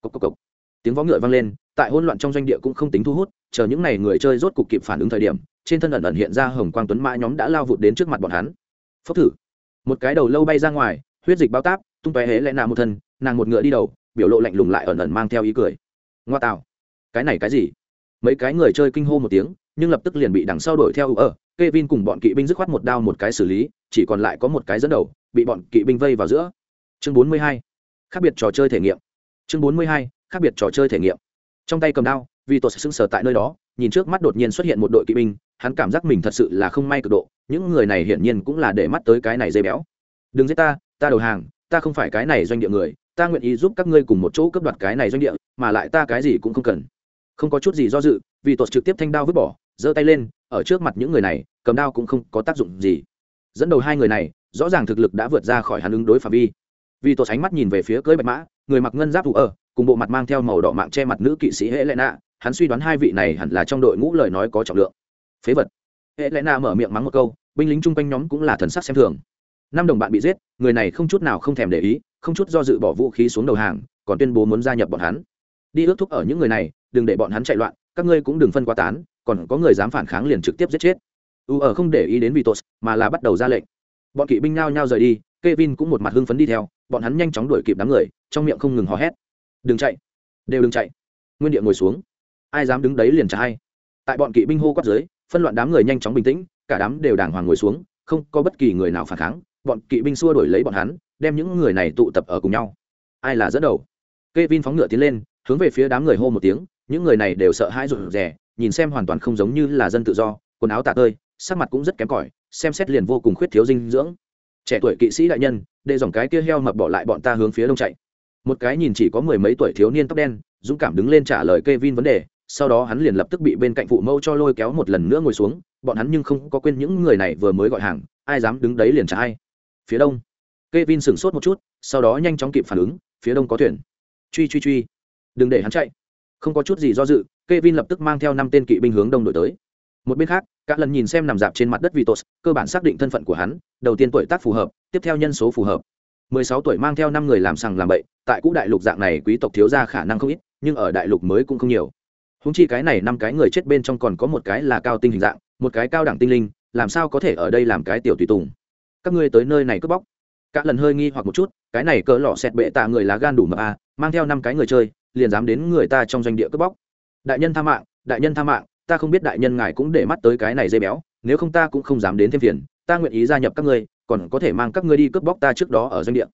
Cốc cốc cốc tiếng võ ngựa vang lên, tại hỗn loạn trong doanh địa cũng không tính thu hút, chờ những n à y người chơi rốt cục kịp phản ứng thời điểm, trên thân ẩn ẩn hiện ra hồng quang tuấn mã nhóm đã lao vụt đến trước mặt bọn hắn. Phốc thử. Một cái đầu lâu bay ra ngoài, huyết dịch bao táp, tung tóe hễ lẽ nạ một thân, nàng một ngựa đi đầu, biểu lộ lạnh lùng lại ẩn ẩn mang theo ý cười. Ngoa tạo. Cái này cái gì? Mấy cái người chơi kinh hô một tiếng, nhưng lập tức liền bị đằng sau đuổi theo ở, Kevin cùng bọn kỵ binh dứt khoát một đao một cái xử lý, chỉ còn lại có một cái dẫn đầu, bị bọn kỵ binh vây vào giữa. Chương 42. khác biệt trò chơi thể nghiệm. Chương 42 khác biệt trò chơi thể nghiệm. Trong tay cầm đao vì tôi sẽ sững sờ tại nơi đó, nhìn trước mắt đột nhiên xuất hiện một đội kỵ binh, hắn cảm giác mình thật sự là không may cực độ, những người này hiển nhiên cũng là để mắt tới cái này dây béo. Đừng giết ta ta đầu hàng, ta không phải cái này doanh địa người, ta nguyện ý giúp các ngươi cùng một chỗ cướp đoạt cái này doanh địa, mà lại ta cái gì cũng không cần. Không có chút gì do dự vì tuột trực tiếp thanh đao vứt bỏ, giơ tay lên, ở trước mặt những người này, cầm đao cũng không có tác dụng gì. Dẫn đầu hai người này, rõ ràng thực lực đã vượt ra khỏi hắn ứng đối phạm vi. Vì tuột ánh mắt nhìn về phía cưới bạch mã, người mặc ngân giáp thủ ở cùng bộ mặt mang theo màu đỏ mạng che mặt nữ kỵ sĩ hễ lệ nạ, hắn suy đoán hai vị này hẳn là trong đội ngũ lời nói có trọng lượng. Phế vật. Hệ lẽ nạ mở miệng mắng một câu, binh lính chung quanh nhóm cũng là thần sắc xem thường. Năm đồng bạn bị giết, người này không chút nào không thèm để ý, không chút do dự bỏ vũ khí xuống đầu hàng, còn tuyên bố muốn gia nhập bọn hắn. Đi ước thúc ở những người này, đừng để bọn hắn chạy loạn, các ngươi cũng đừng phân quá tán, còn có người dám phản kháng liền trực tiếp giết chết. U ở không để ý đến vitos, mà là bắt đầu ra lệnh. Bọn kỵ binh nhao nhao rời đi, Kevin cũng một mặt hưng phấn đi theo, bọn hắn nhanh chóng đuổi kịp đám người, trong miệng không ngừng hò hét đừng chạy. Đều đừng chạy. Nguyên địa ngồi xuống. Ai dám đứng đấy liền trả hay. Tại bọn kỵ binh hô quát dưới, phân loạn đám người nhanh chóng bình tĩnh, cả đám đều đàng hoàng ngồi xuống, không có bất kỳ người nào phản kháng. Bọn kỵ binh xua đuổi lấy bọn hắn, đem những người này tụ tập ở cùng nhau. Ai là dẫn đầu? K e vin phóng ngựa tiến lên, hướng về phía đám người hô một tiếng, những người này đều sợ hãi rụt rè, nhìn xem hoàn toàn không giống như là dân tự do, quần áo tạ tơi, sắc mặt cũng rất kém cỏi, xem xét liền vô cùng khuyết thiếu dinh dưỡng. Trẻ tuổi kỵ sĩ đại nhân, để dòng cái kia heo mập bỏ lại bọn ta hướng phía đông chạy một cái nhìn chỉ có mười mấy tuổi thiếu niên tóc đen, dũng cảm đứng lên trả lời k e vin vấn đề, sau đó hắn liền lập tức bị bên cạnh phụ mâu cho lôi kéo một lần nữa ngồi xuống, bọn hắn nhưng không có quên những người này vừa mới gọi hàng, ai dám đứng đấy liền trả ai. Phía đông k e vin sửng sốt một chút, sau đó nhanh chóng kịp phản ứng, phía đông có thuyền. Truy truy truy. Đừng để hắn chạy. Không có chút gì do dự, Kevin lập tức mang theo năm tên kỵ binh hướng đông đổi tới. Một bên khác, cả lần nhìn xem nằm dạp trên mặt đất vitos, cơ bản xác định thân phận của hắn, đầu tiên tuổi tác phù hợp, tiếp theo nhân số phù hợp. 16 tuổi mang theo năm người làm sằng làm bậy, tại cũ đại lục dạng này quý tộc thiếu ra khả năng không ít, nhưng ở đại lục mới cũng không nhiều. Húng chi cái này năm cái người chết bên trong còn có một cái là cao tinh hình dạng, một cái cao đẳng tinh linh, làm sao có thể ở đây làm cái tiểu tùy tùng? Các ngươi tới nơi này cướp bóc. Cả lần hơi nghi hoặc một chút, cái này cỡ lọ xẹt bệ tạ người lá gan đủ mà a mang theo năm cái người chơi, liền dám đến người ta trong doanh địa cướp bóc. Đại nhân tha mạng, đại nhân tha mạng, ta không biết đại nhân ngài cũng để mắt tới cái này dây béo, nếu không ta cũng không dám đến thêm phiền, ta nguyện ý gia nhập các ngươi còn có thể mang các ngươi đi cướp bóc ta trước đó ở doanh địa.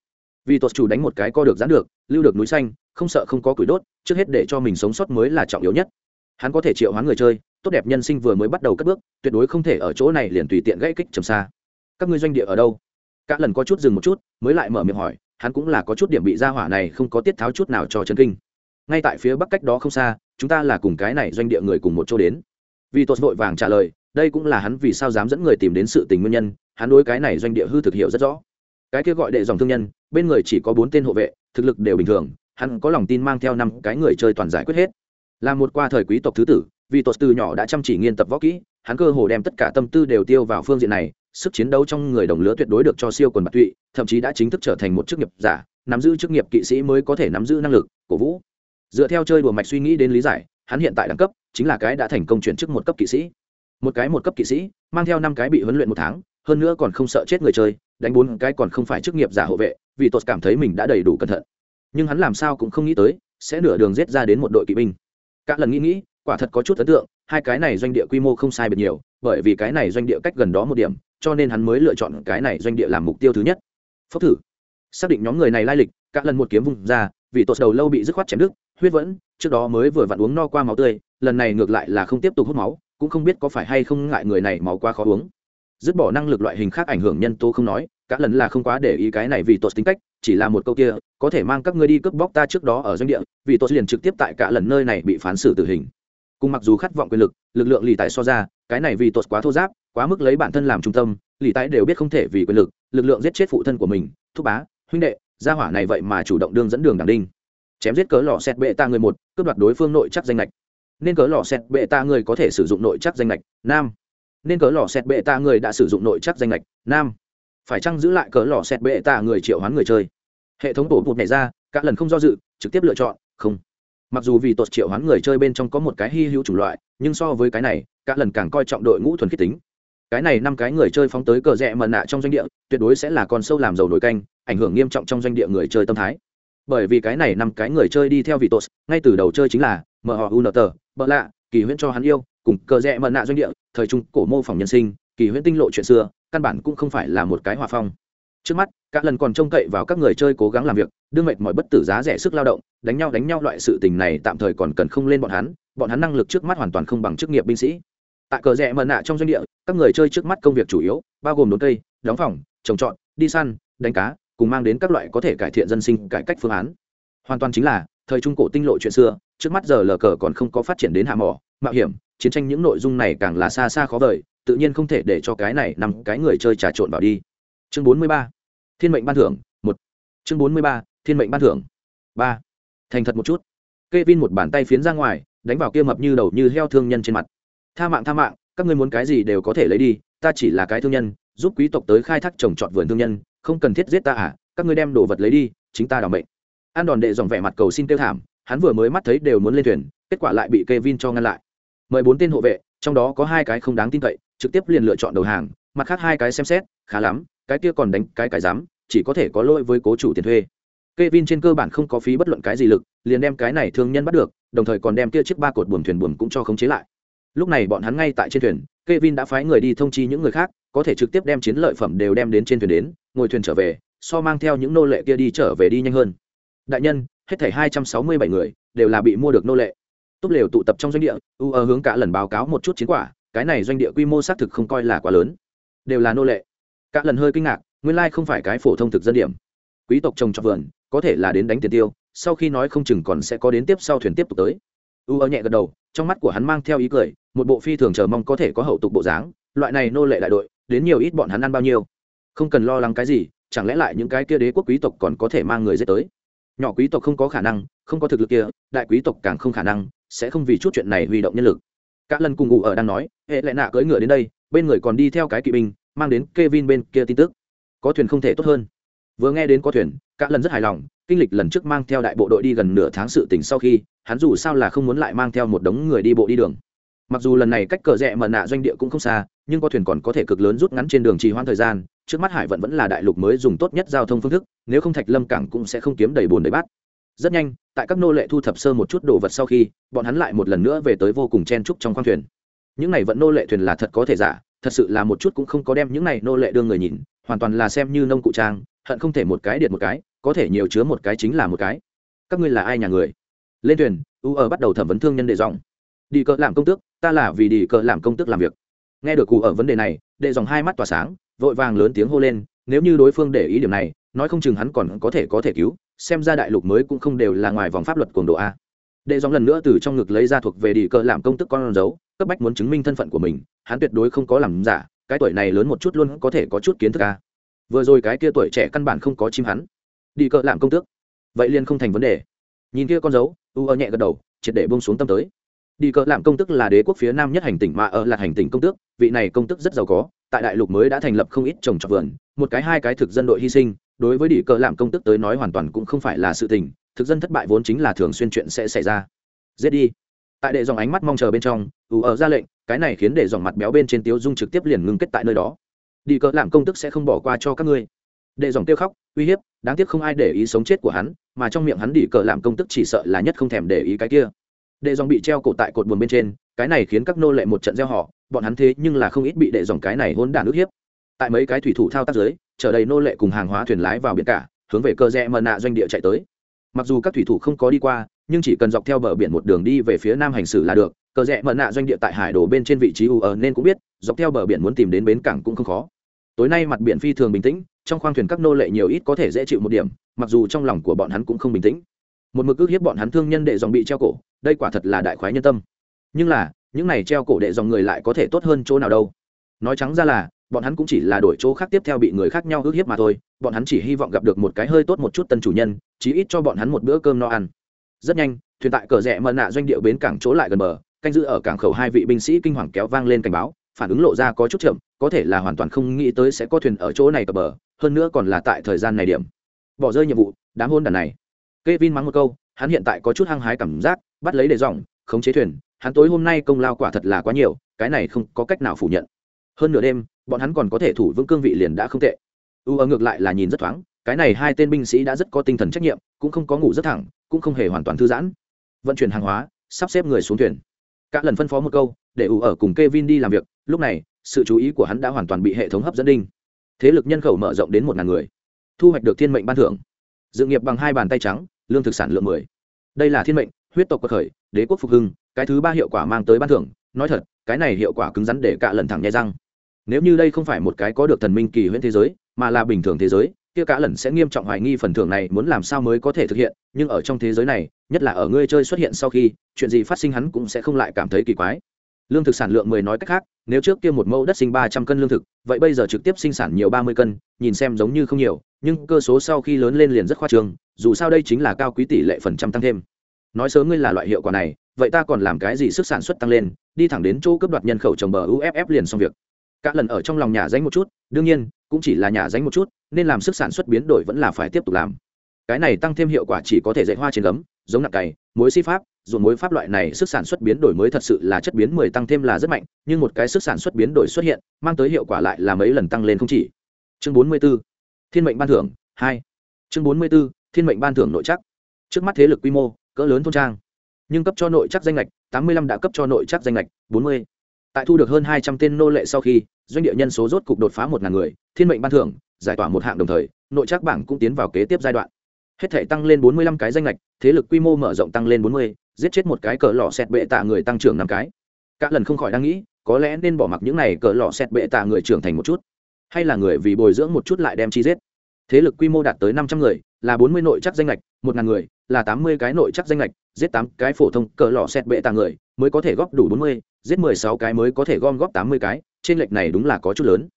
Vì tuột chủ đánh một cái co được giãn được, lưu được núi xanh, không sợ không có củi đốt, trước hết để cho mình sống sót mới là trọng yếu nhất. Hắn có thể triệu hoán người chơi, tốt đẹp nhân sinh vừa mới bắt đầu cất bước, tuyệt đối không thể ở chỗ này liền tùy tiện gãy kích trầm xa. Các ngươi doanh địa ở đâu? Các lần có chút dừng một chút, mới lại mở miệng hỏi, hắn cũng là có chút điểm bị ra hỏa này không có tiết tháo chút nào cho chân kinh. Ngay tại phía bắc cách đó không xa, chúng ta là cùng cái này doanh địa người cùng một chỗ đến. Vì tuột vội vàng trả lời đây cũng là hắn vì sao dám dẫn người tìm đến sự tình nguyên nhân, hắn đối cái này doanh địa hư thực hiệu rất rõ. Cái kia gọi đệ dòng thương nhân, bên người chỉ có bốn tên hộ vệ, thực lực đều bình thường, hắn có lòng tin mang theo năm cái người chơi toàn giải quyết hết. Là một qua thời quý tộc thứ tử, vì tột từ nhỏ đã chăm chỉ nghiên tập võ kỹ, hắn cơ hồ đem tất cả tâm tư đều tiêu vào phương diện này, sức chiến đấu trong người đồng lứa tuyệt đối được cho siêu quần bạc tụy, thậm chí đã chính thức trở thành một chức nghiệp giả, nắm giữ chức nghiệp kỵ sĩ mới có thể nắm giữ năng lực, cổ vũ. Dựa theo chơi đùa mạch suy nghĩ đến lý giải, hắn hiện tại đẳng cấp chính là cái đã thành công chuyển chức một cấp kỵ sĩ một cái một cấp kỵ sĩ, mang theo năm cái bị huấn luyện một tháng, hơn nữa còn không sợ chết người chơi, đánh bốn cái còn không phải chức nghiệp giả hộ vệ, vì tốt cảm thấy mình đã đầy đủ cẩn thận. Nhưng hắn làm sao cũng không nghĩ tới, sẽ nửa đường rết ra đến một đội kỵ binh. Các lần nghĩ nghĩ, quả thật có chút ấn tượng, hai cái này doanh địa quy mô không sai biệt nhiều, bởi vì cái này doanh địa cách gần đó một điểm, cho nên hắn mới lựa chọn cái này doanh địa làm mục tiêu thứ nhất. Phốc thử. Xác định nhóm người này lai lịch các lần một kiếm vùng ra, vì tột đầu lâu bị dứt khoát chém đứt, huyết vẫn, trước đó mới vừa vặn uống no qua máu tươi, lần này ngược lại là không tiếp tục hút máu cũng không biết có phải hay không ngại người này máu quá khó uống. Dứt bỏ năng lực loại hình khác ảnh hưởng nhân tố không nói các lần là không quá để ý cái này vì tốt tính cách, chỉ là một câu kia, có thể mang các ngươi đi cướp bóc ta trước đó ở doanh địa, vì tốt liền trực tiếp tại cả lần nơi này bị phán xử tử hình. Cùng mặc dù khát vọng quyền lực lực lượng lì tại so ra, cái này vì tốt quá thô giáp, quá mức lấy bản thân làm trung tâm, lì tại đều biết không thể vì quyền lực lực lượng giết chết phụ thân của mình, thúc bá, huynh đệ, gia hỏa này vậy mà chủ động đương dẫn đường đảng đinh. Chém giết cớ lò xét bệ ta người một, cướp đoạt đối phương nội chắc danh lệch nên cỡ lò xét bệ ta người có thể sử dụng nội chắc danh lệch nam. Nên cỡ lò xét bệ ta người đã sử dụng nội chắc danh lệch nam. Phải chăng giữ lại cỡ lò xét bệ ta người triệu hoán người chơi? Hệ thống tổ bụt này ra các lần không do dự, trực tiếp lựa chọn, không. Mặc dù vì tột triệu hoán người chơi bên trong có một cái hy hữu chủng loại, nhưng so với cái này các lần càng coi trọng đội ngũ thuần khiết tính. Cái này năm cái người chơi phóng tới cờ rẽ mận nạ trong doanh địa, tuyệt đối sẽ là con sâu làm dầu nổi canh, ảnh hưởng nghiêm trọng trong doanh địa người chơi tâm thái. Bởi vì cái này năm cái người chơi đi theo vị tos ngay từ đầu chơi chính là mở họ unt bợ lạ, kỳ huyễn cho hắn yêu, cùng cờ rẽ mận nạ doanh địa, thời trung cổ mô phỏng nhân sinh, kỳ huyễn tinh lộ chuyện xưa, căn bản cũng không phải là một cái hòa phong. Trước mắt, cả lần còn trông cậy vào các người chơi cố gắng làm việc, đương mệt mọi bất tử giá rẻ sức lao động, đánh nhau đánh nhau loại sự tình này tạm thời còn cần không lên bọn hắn bọn hắn năng lực trước mắt hoàn toàn không bằng chức nghiệp binh sĩ. Tại cờ rẽ mận nạ trong doanh địa, các người chơi trước mắt công việc chủ yếu, bao gồm đốn cây, đóng phòng, trồng trọt, đi săn, đánh cá, cùng mang đến các loại có thể cải thiện dân sinh cải cách phương án. Hoàn toàn chính là thời trung cổ tinh lộ chuyện xưa, trước mắt giờ lờ cờ còn không có phát triển đến hạ mỏ, mạo hiểm, chiến tranh những nội dung này càng là xa xa khó vời, tự nhiên không thể để cho cái này nằm cái người chơi trà trộn vào đi. Chương bốn mươi ba, thiên mệnh ban thưởng, một. Chương bốn mươi ba, thiên mệnh ban thưởng, ba. Thành thật một chút. K e vin một bàn tay phiến ra ngoài, đánh vào kia mập như đầu như heo thương nhân trên mặt. Tha mạng tha mạng, các ngươi muốn cái gì đều có thể lấy đi, ta chỉ là cái thương nhân, giúp quý tộc tới khai thác trồng trọt vườn thương nhân, không cần thiết giết ta à các ngươi đem đồ vật lấy đi, chính ta đ ỏ mệnh an đòn đệ dòng vẻ mặt cầu xin tiêu thảm hắn vừa mới mắt thấy đều muốn lên thuyền kết quả lại bị k e vin cho ngăn lại mời bốn tên hộ vệ trong đó có hai cái không đáng tin cậy trực tiếp liền lựa chọn đầu hàng mặt khác hai cái xem xét khá lắm cái kia còn đánh cái cái dám chỉ có thể có lỗi với cố chủ tiền thuê Kevin trên cơ bản không có phí bất luận cái gì lực, liền đem cái này thương nhân bắt được, đồng thời còn đem kia chiếc ba cột buồm thuyền buồm cũng cho khống chế lại. Lúc này bọn hắn ngay tại trên thuyền, Kevin đã phái người đi thông chi những người khác, có thể trực tiếp đem chiến lợi phẩm đều đem đến trên thuyền đến, ngồi thuyền trở về, so mang theo những nô lệ kia đi trở về đi nhanh hơn. Đại nhân, hết thảy hai trăm sáu mươi bảy người đều là bị mua được nô lệ. Túp lều tụ tập trong doanh địa, u ở hướng cả lần báo cáo một chút chiến quả, cái này doanh địa quy mô xác thực không coi là quá lớn, đều là nô lệ. Cả lần hơi kinh ngạc, nguyên lai không phải cái phổ thông thực dân điểm. Quý tộc trồng cho vườn, có thể là đến đánh tiền tiêu, sau khi nói không chừng còn sẽ có đến tiếp sau thuyền tiếp tục tới. U ở nhẹ gật đầu, trong mắt của hắn mang theo ý cười, một bộ phi thường chờ mong có thể có hậu tục bộ dáng loại này nô lệ đại đội đến nhiều ít bọn hắn ăn bao nhiêu không cần lo lắng cái gì chẳng lẽ lại những cái kia đế quốc quý tộc còn có thể mang người dễ tới nhỏ quý tộc không có khả năng, không có thực lực kia, đại quý tộc càng không khả năng, sẽ không vì chút chuyện này huy động nhân lực. Các lần cùng ngủ ở đang nói, hệ lại nạ cưỡi ngựa đến đây, bên người còn đi theo cái kỵ binh, mang đến Kevin bên kia tin tức. Có thuyền không thể tốt hơn. Vừa nghe đến có thuyền các lần rất hài lòng, kinh lịch lần trước mang theo đại bộ đội đi gần nửa tháng sự tỉnh sau khi, hắn dù sao là không muốn lại mang theo một đống người đi bộ đi đường. Mặc dù lần này cách cờ rẽ mờ nạ doanh địa cũng không xa, nhưng có thuyền còn có thể cực lớn rút ngắn trên đường trì hoãn thời gian trước mắt hải vận vẫn là đại lục mới dùng tốt nhất giao thông phương thức, nếu không thạch lâm cảng cũng sẽ không kiếm đầy bồn đầy bát. Rất nhanh, tại các nô lệ thu thập sơ một chút đồ vật sau khi, bọn hắn lại một lần nữa về tới vô cùng chen trúc trong khoang thuyền. Những này vận nô lệ thuyền là thật có thể giả, thật sự là một chút cũng không có đem những này nô lệ đưa người nhìn, hoàn toàn là xem như nông cụ trang, hận không thể một cái điện một cái, có thể nhiều chứa một cái chính là một cái. Các ngươi là ai nhà người? Lên thuyền, u ở bắt đầu thẩm vấn thương nhân đệ dòng. Đi cờ làm công tước, ta là vì đi cờ làm công tước làm việc. Nghe được cụ ở vấn đề này, đệ dòng hai mắt tỏa sáng vội vàng lớn tiếng hô lên, nếu như đối phương để ý điểm này, nói không chừng hắn còn có thể có thể cứu, xem ra đại lục mới cũng không đều là ngoài vòng pháp luật cuồng độ a. Đệ dòng lần nữa từ trong ngực lấy ra thuộc về đi cờ làm công tức con dấu, cấp bách muốn chứng minh thân phận của mình, hắn tuyệt đối không có làm giả, cái tuổi này lớn một chút luôn có thể có chút kiến thức a. Vừa rồi cái kia tuổi trẻ căn bản không có chim hắn. Đi cờ làm công tước. Vậy liền không thành vấn đề. Nhìn kia con dấu, u ơ nhẹ gật đầu, triệt để bông xuống tâm tới đi cờ làm công tức là đế quốc phía nam nhất hành tỉnh mà ở là hành tỉnh công tước, vị này công tức rất giàu có, tại đại lục mới đã thành lập không ít trồng trọt vườn, một cái hai cái thực dân đội hy sinh, đối với đi cờ làm công tức tới nói hoàn toàn cũng không phải là sự tình, thực dân thất bại vốn chính là thường xuyên chuyện sẽ xảy ra. Giết đi. Tại đệ dòng ánh mắt mong chờ bên trong, ù ở ra lệnh, cái này khiến đệ dòng mặt béo bên trên tiếu dung trực tiếp liền ngưng kết tại nơi đó. Đi cờ làm công tức sẽ không bỏ qua cho các ngươi. Đệ dòng tiêu khóc, uy hiếp, đáng tiếc không ai để ý sống chết của hắn, mà trong miệng hắn đi cờ làm công tức chỉ sợ là nhất không thèm để ý cái kia đệ dòng bị treo cổ tại cột buồn bên trên, cái này khiến các nô lệ một trận gieo họ, bọn hắn thế nhưng là không ít bị đệ dòng cái này hôn đản ức hiếp. Tại mấy cái thủy thủ thao tác dưới chở đầy nô lệ cùng hàng hóa thuyền lái vào biển cả, hướng về cơ rẽ mờ nạ doanh địa chạy tới. Mặc dù các thủy thủ không có đi qua, nhưng chỉ cần dọc theo bờ biển một đường đi về phía nam hành xử là được cờ rẽ mận nạ doanh địa tại hải đồ bên trên vị trí u ở nên cũng biết, dọc theo bờ biển muốn tìm đến bến cảng cũng không khó. Tối nay mặt biển phi thường bình tĩnh, trong khoang thuyền các nô lệ nhiều ít có thể dễ chịu một điểm, mặc dù trong lòng của bọn hắn cũng không bình tĩnh một mực ước hiếp bọn hắn thương nhân đệ dòng bị treo cổ, đây quả thật là đại khoái nhân tâm. Nhưng là, những này treo cổ đệ dòng người lại có thể tốt hơn chỗ nào đâu. Nói trắng ra là, bọn hắn cũng chỉ là đổi chỗ khác tiếp theo bị người khác nhau ước hiếp mà thôi, bọn hắn chỉ hy vọng gặp được một cái hơi tốt một chút tân chủ nhân, chí ít cho bọn hắn một bữa cơm no ăn. Rất nhanh, thuyền tại cờ rẽ mờ nạ doanh điệu bến cảng chỗ lại gần bờ, canh giữ ở cảng khẩu hai vị binh sĩ kinh hoàng kéo vang lên cảnh báo, phản ứng lộ ra có chút chậm, có thể là hoàn toàn không nghĩ tới sẽ có thuyền ở chỗ này cập bờ, hơn nữa còn là tại thời gian này điểm. Bỏ rơi nhiệm vụ, đám hôn đàn này. Kevin mắng một câu, hắn hiện tại có chút hăng hái cảm giác, bắt lấy để dòng khống chế thuyền, hắn tối hôm nay công lao quả thật là quá nhiều, cái này không có cách nào phủ nhận. Hơn nửa đêm, bọn hắn còn có thể thủ vững cương vị liền đã không tệ. U ở ngược lại là nhìn rất thoáng, cái này hai tên binh sĩ đã rất có tinh thần trách nhiệm, cũng không có ngủ rất thẳng, cũng không hề hoàn toàn thư giãn. Vận chuyển hàng hóa, sắp xếp người xuống thuyền. Cả lần phân phó một câu, để u ở cùng Kevin đi làm việc, lúc này, sự chú ý của hắn đã hoàn toàn bị hệ thống hấp dẫn đinh. Thế lực nhân khẩu mở rộng đến một ngàn người. Thu hoạch được thiên mệnh ban thưởng dự nghiệp bằng hai bàn tay trắng, lương thực sản lượng mười. Đây là thiên mệnh, huyết tộc cuộc khởi, đế quốc phục hưng, cái thứ ba hiệu quả mang tới ban thưởng. Nói thật, cái này hiệu quả cứng rắn để cả lần thẳng nhai răng. Nếu như đây không phải một cái có được thần minh kỳ huyễn thế giới, mà là bình thường thế giới, kia cả lần sẽ nghiêm trọng hoài nghi phần thưởng này muốn làm sao mới có thể thực hiện, nhưng ở trong thế giới này, nhất là ở ngươi chơi xuất hiện sau khi, chuyện gì phát sinh hắn cũng sẽ không lại cảm thấy kỳ quái. Lương thực sản lượng mười nói cách khác, nếu trước kia một mẫu đất sinh ba trăm cân lương thực, vậy bây giờ trực tiếp sinh sản nhiều ba mươi cân, nhìn xem giống như không nhiều nhưng cơ số sau khi lớn lên liền rất khoa trương, dù sao đây chính là cao quý tỷ lệ phần trăm tăng thêm. Nói sớm ngươi là loại hiệu quả này, vậy ta còn làm cái gì sức sản xuất tăng lên, đi thẳng đến chỗ cấp đoạt nhân khẩu trồng bờ uff liền xong việc. Cả lần ở trong lòng nhà danh một chút, đương nhiên, cũng chỉ là nhà danh một chút, nên làm sức sản xuất biến đổi vẫn là phải tiếp tục làm. Cái này tăng thêm hiệu quả chỉ có thể dạy hoa trên gấm, giống nặng cày, muối si pháp dùng muối pháp loại này sức sản xuất biến đổi mới thật sự là chất biến mười tăng thêm là rất mạnh, nhưng một cái sức sản xuất biến đổi xuất hiện, mang tới hiệu quả lại là mấy lần tăng lên không chỉ. Chương bốn mươi 44 thiên mệnh ban thưởng, hai. Chương bốn mươi 44. thiên mệnh ban thưởng nội chắc trước mắt thế lực quy mô, cỡ lớn thôn trang. Nhưng cấp cho nội chắc danh lệch, tám mươi lăm đã cấp cho nội chắc danh lệch, bốn mươi. Tại thu được hơn hai trăm tên nô lệ sau khi, doanh địa nhân số rốt cục đột phá một ngàn người, thiên mệnh ban thưởng, giải tỏa một hạng đồng thời, nội chắc bảng cũng tiến vào kế tiếp giai đoạn. Hết thể tăng lên bốn mươi lăm cái danh lệch, thế lực quy mô mở rộng tăng lên bốn mươi, giết chết một cái cỡ lọ xẹt bệ tạ người tăng trưởng năm cái. Các lần không khỏi đang nghĩ, có lẽ nên bỏ mặc những này cỡ lọ xẹt bệ tạ người trưởng thành một chút, hay là người vì bồi dưỡng một chút lại đem chi giết thế lực quy mô đạt tới năm trăm người, là bốn mươi nội chắc danh lệch một ngàn người, là tám mươi cái nội chắc danh lệch giết tám cái phổ thông cỡ lọ xẹt bệ tà người mới có thể góp đủ bốn mươi, giết mười sáu cái mới có thể gom góp tám mươi cái, trên lệch này đúng là có chút lớn.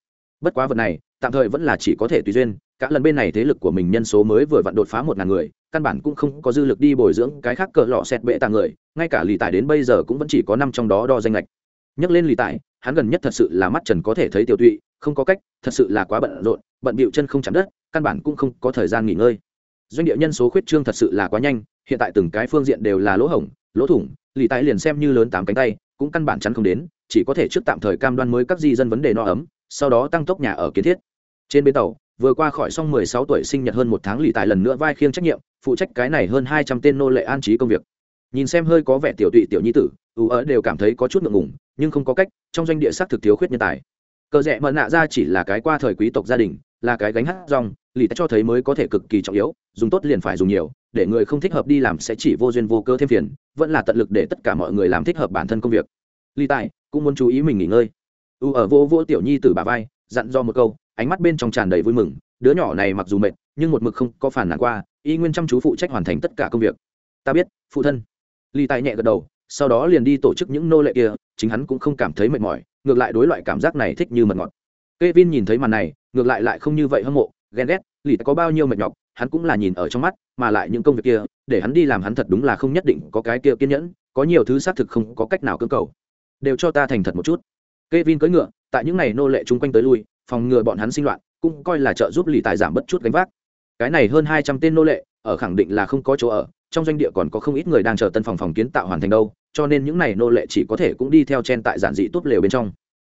Bất quá vật này, tạm thời vẫn là chỉ có thể tùy duyên, Cả lần bên này thế lực của mình nhân số mới vừa vặn đột phá một ngàn người, căn bản cũng không có dư lực đi bồi dưỡng cái khác cỡ lọ xẹt bệ tà người, ngay cả lì tải đến bây giờ cũng vẫn chỉ có năm trong đó đo danh lệch nhắc lên lì tải, hắn gần nhất thật sự là mắt trần có thể thấy tiểu tụy không có cách, thật sự là quá bận rộn, bận bịu chân không chạm đất, căn bản cũng không có thời gian nghỉ ngơi. Doanh địa nhân số khuyết trương thật sự là quá nhanh, hiện tại từng cái phương diện đều là lỗ hổng, lỗ thủng, lì tài liền xem như lớn tám cánh tay, cũng căn bản chắn không đến, chỉ có thể trước tạm thời cam đoan mới các di dân vấn đề no ấm, sau đó tăng tốc nhà ở kiến thiết. Trên bến tàu, vừa qua khỏi xong mười sáu tuổi sinh nhật hơn một tháng lì tài lần nữa vai khiêng trách nhiệm, phụ trách cái này hơn hai trăm tên nô lệ an trí công việc. Nhìn xem hơi có vẻ tiểu tụy tiểu nhi tử, ưu ớ đều cảm thấy có chút ngượng ngùng, nhưng không có cách, trong doanh địa xác thực thiếu khuyết nhân tài cờ rẽ mờ nạ ra chỉ là cái qua thời quý tộc gia đình, là cái gánh hát rong, lì cho thấy mới có thể cực kỳ trọng yếu, dùng tốt liền phải dùng nhiều, để người không thích hợp đi làm sẽ chỉ vô duyên vô cơ thêm phiền, vẫn là tận lực để tất cả mọi người làm thích hợp bản thân công việc. Ly tài, cũng muốn chú ý mình nghỉ ngơi. U ở vô vô tiểu nhi từ bà vai, dặn do một câu, ánh mắt bên trong tràn đầy vui mừng, đứa nhỏ này mặc dù mệt, nhưng một mực không có phản nản qua, y nguyên chăm chú phụ trách hoàn thành tất cả công việc. Ta biết, phụ thân. Ly tài nhẹ gật đầu sau đó liền đi tổ chức những nô lệ kia, chính hắn cũng không cảm thấy mệt mỏi, ngược lại đối loại cảm giác này thích như mật ngọt. Kevin nhìn thấy màn này, ngược lại lại không như vậy hâm mộ, ghen ghét, lì có bao nhiêu mệt nhọc, hắn cũng là nhìn ở trong mắt, mà lại những công việc kia, để hắn đi làm hắn thật đúng là không nhất định có cái kia kiên nhẫn, có nhiều thứ xác thực không có cách nào cưỡng cầu. Đều cho ta thành thật một chút. Kevin cưỡi ngựa, tại những ngày nô lệ chung quanh tới lui, phòng ngừa bọn hắn sinh loạn, cũng coi là trợ giúp lì tài giảm bất chút gánh vác. Cái này hơn hai trăm tên nô lệ, ở khẳng định là không có chỗ ở trong doanh địa còn có không ít người đang chờ tân phòng phòng kiến tạo hoàn thành đâu, cho nên những này nô lệ chỉ có thể cũng đi theo chen tại giản dị tốt lều bên trong.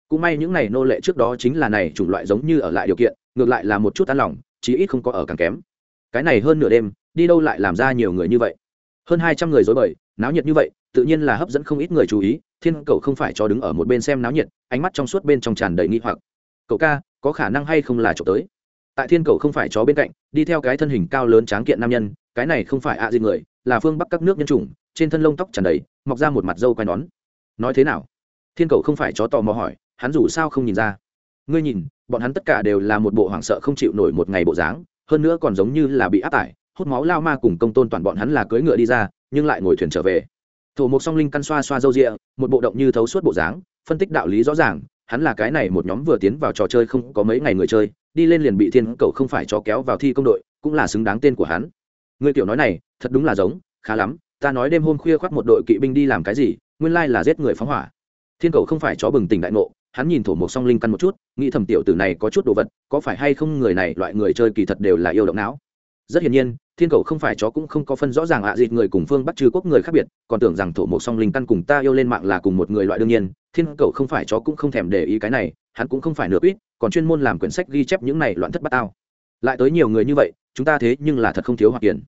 Cũng may những này nô lệ trước đó chính là này chủng loại giống như ở lại điều kiện, ngược lại là một chút tan lòng, chí ít không có ở càng kém. Cái này hơn nửa đêm, đi đâu lại làm ra nhiều người như vậy? Hơn hai trăm người dối bời, náo nhiệt như vậy, tự nhiên là hấp dẫn không ít người chú ý, thiên cậu không phải cho đứng ở một bên xem náo nhiệt, ánh mắt trong suốt bên trong tràn đầy nghi hoặc. Cậu ca, có khả năng hay không là trộm tới? Tại thiên cầu không phải chó bên cạnh, đi theo cái thân hình cao lớn tráng kiện nam nhân cái này không phải ạ à gì người, là phương bắc các nước nhân chủng, trên thân lông tóc tràn đầy, mọc ra một mặt dâu quai nón. Nói thế nào? Thiên cầu không phải chó tò mò hỏi, hắn dù sao không nhìn ra. Ngươi nhìn, bọn hắn tất cả đều là một bộ hoảng sợ không chịu nổi một ngày bộ dáng, hơn nữa còn giống như là bị áp tải, hút máu lao ma cùng công tôn toàn bọn hắn là cưỡi ngựa đi ra, nhưng lại ngồi thuyền trở về. Thổ mục song linh căn xoa xoa râu rịa, một bộ động như thấu suốt bộ dáng, phân tích đạo lý rõ ràng, hắn là cái này một nhóm vừa tiến vào trò chơi không có mấy ngày người chơi, đi lên liền bị thiên cầu không phải cho kéo vào thi công đội, cũng là xứng đáng tên của hắn. Ngươi tiểu nói này, thật đúng là giống, khá lắm, ta nói đêm hôm khuya khoác một đội kỵ binh đi làm cái gì, nguyên lai là giết người phóng hỏa. Thiên cầu không phải chó bừng tỉnh đại ngộ, hắn nhìn thổ một song linh căn một chút, nghĩ thầm tiểu tử này có chút đồ vật, có phải hay không người này loại người chơi kỳ thật đều là yêu động não. Rất hiển nhiên, thiên cầu không phải chó cũng không có phân rõ ràng ạ à dịt người cùng phương bắt trừ quốc người khác biệt, còn tưởng rằng thổ một song linh căn cùng ta yêu lên mạng là cùng một người loại đương nhiên, thiên cầu không phải chó cũng không thèm để ý cái này, hắn cũng không phải nửa ít còn chuyên môn làm quyển sách ghi chép những này loạn thất bát tao. Lại tới nhiều người như vậy, chúng ta thế nhưng là thật không thiếu hoặc tiền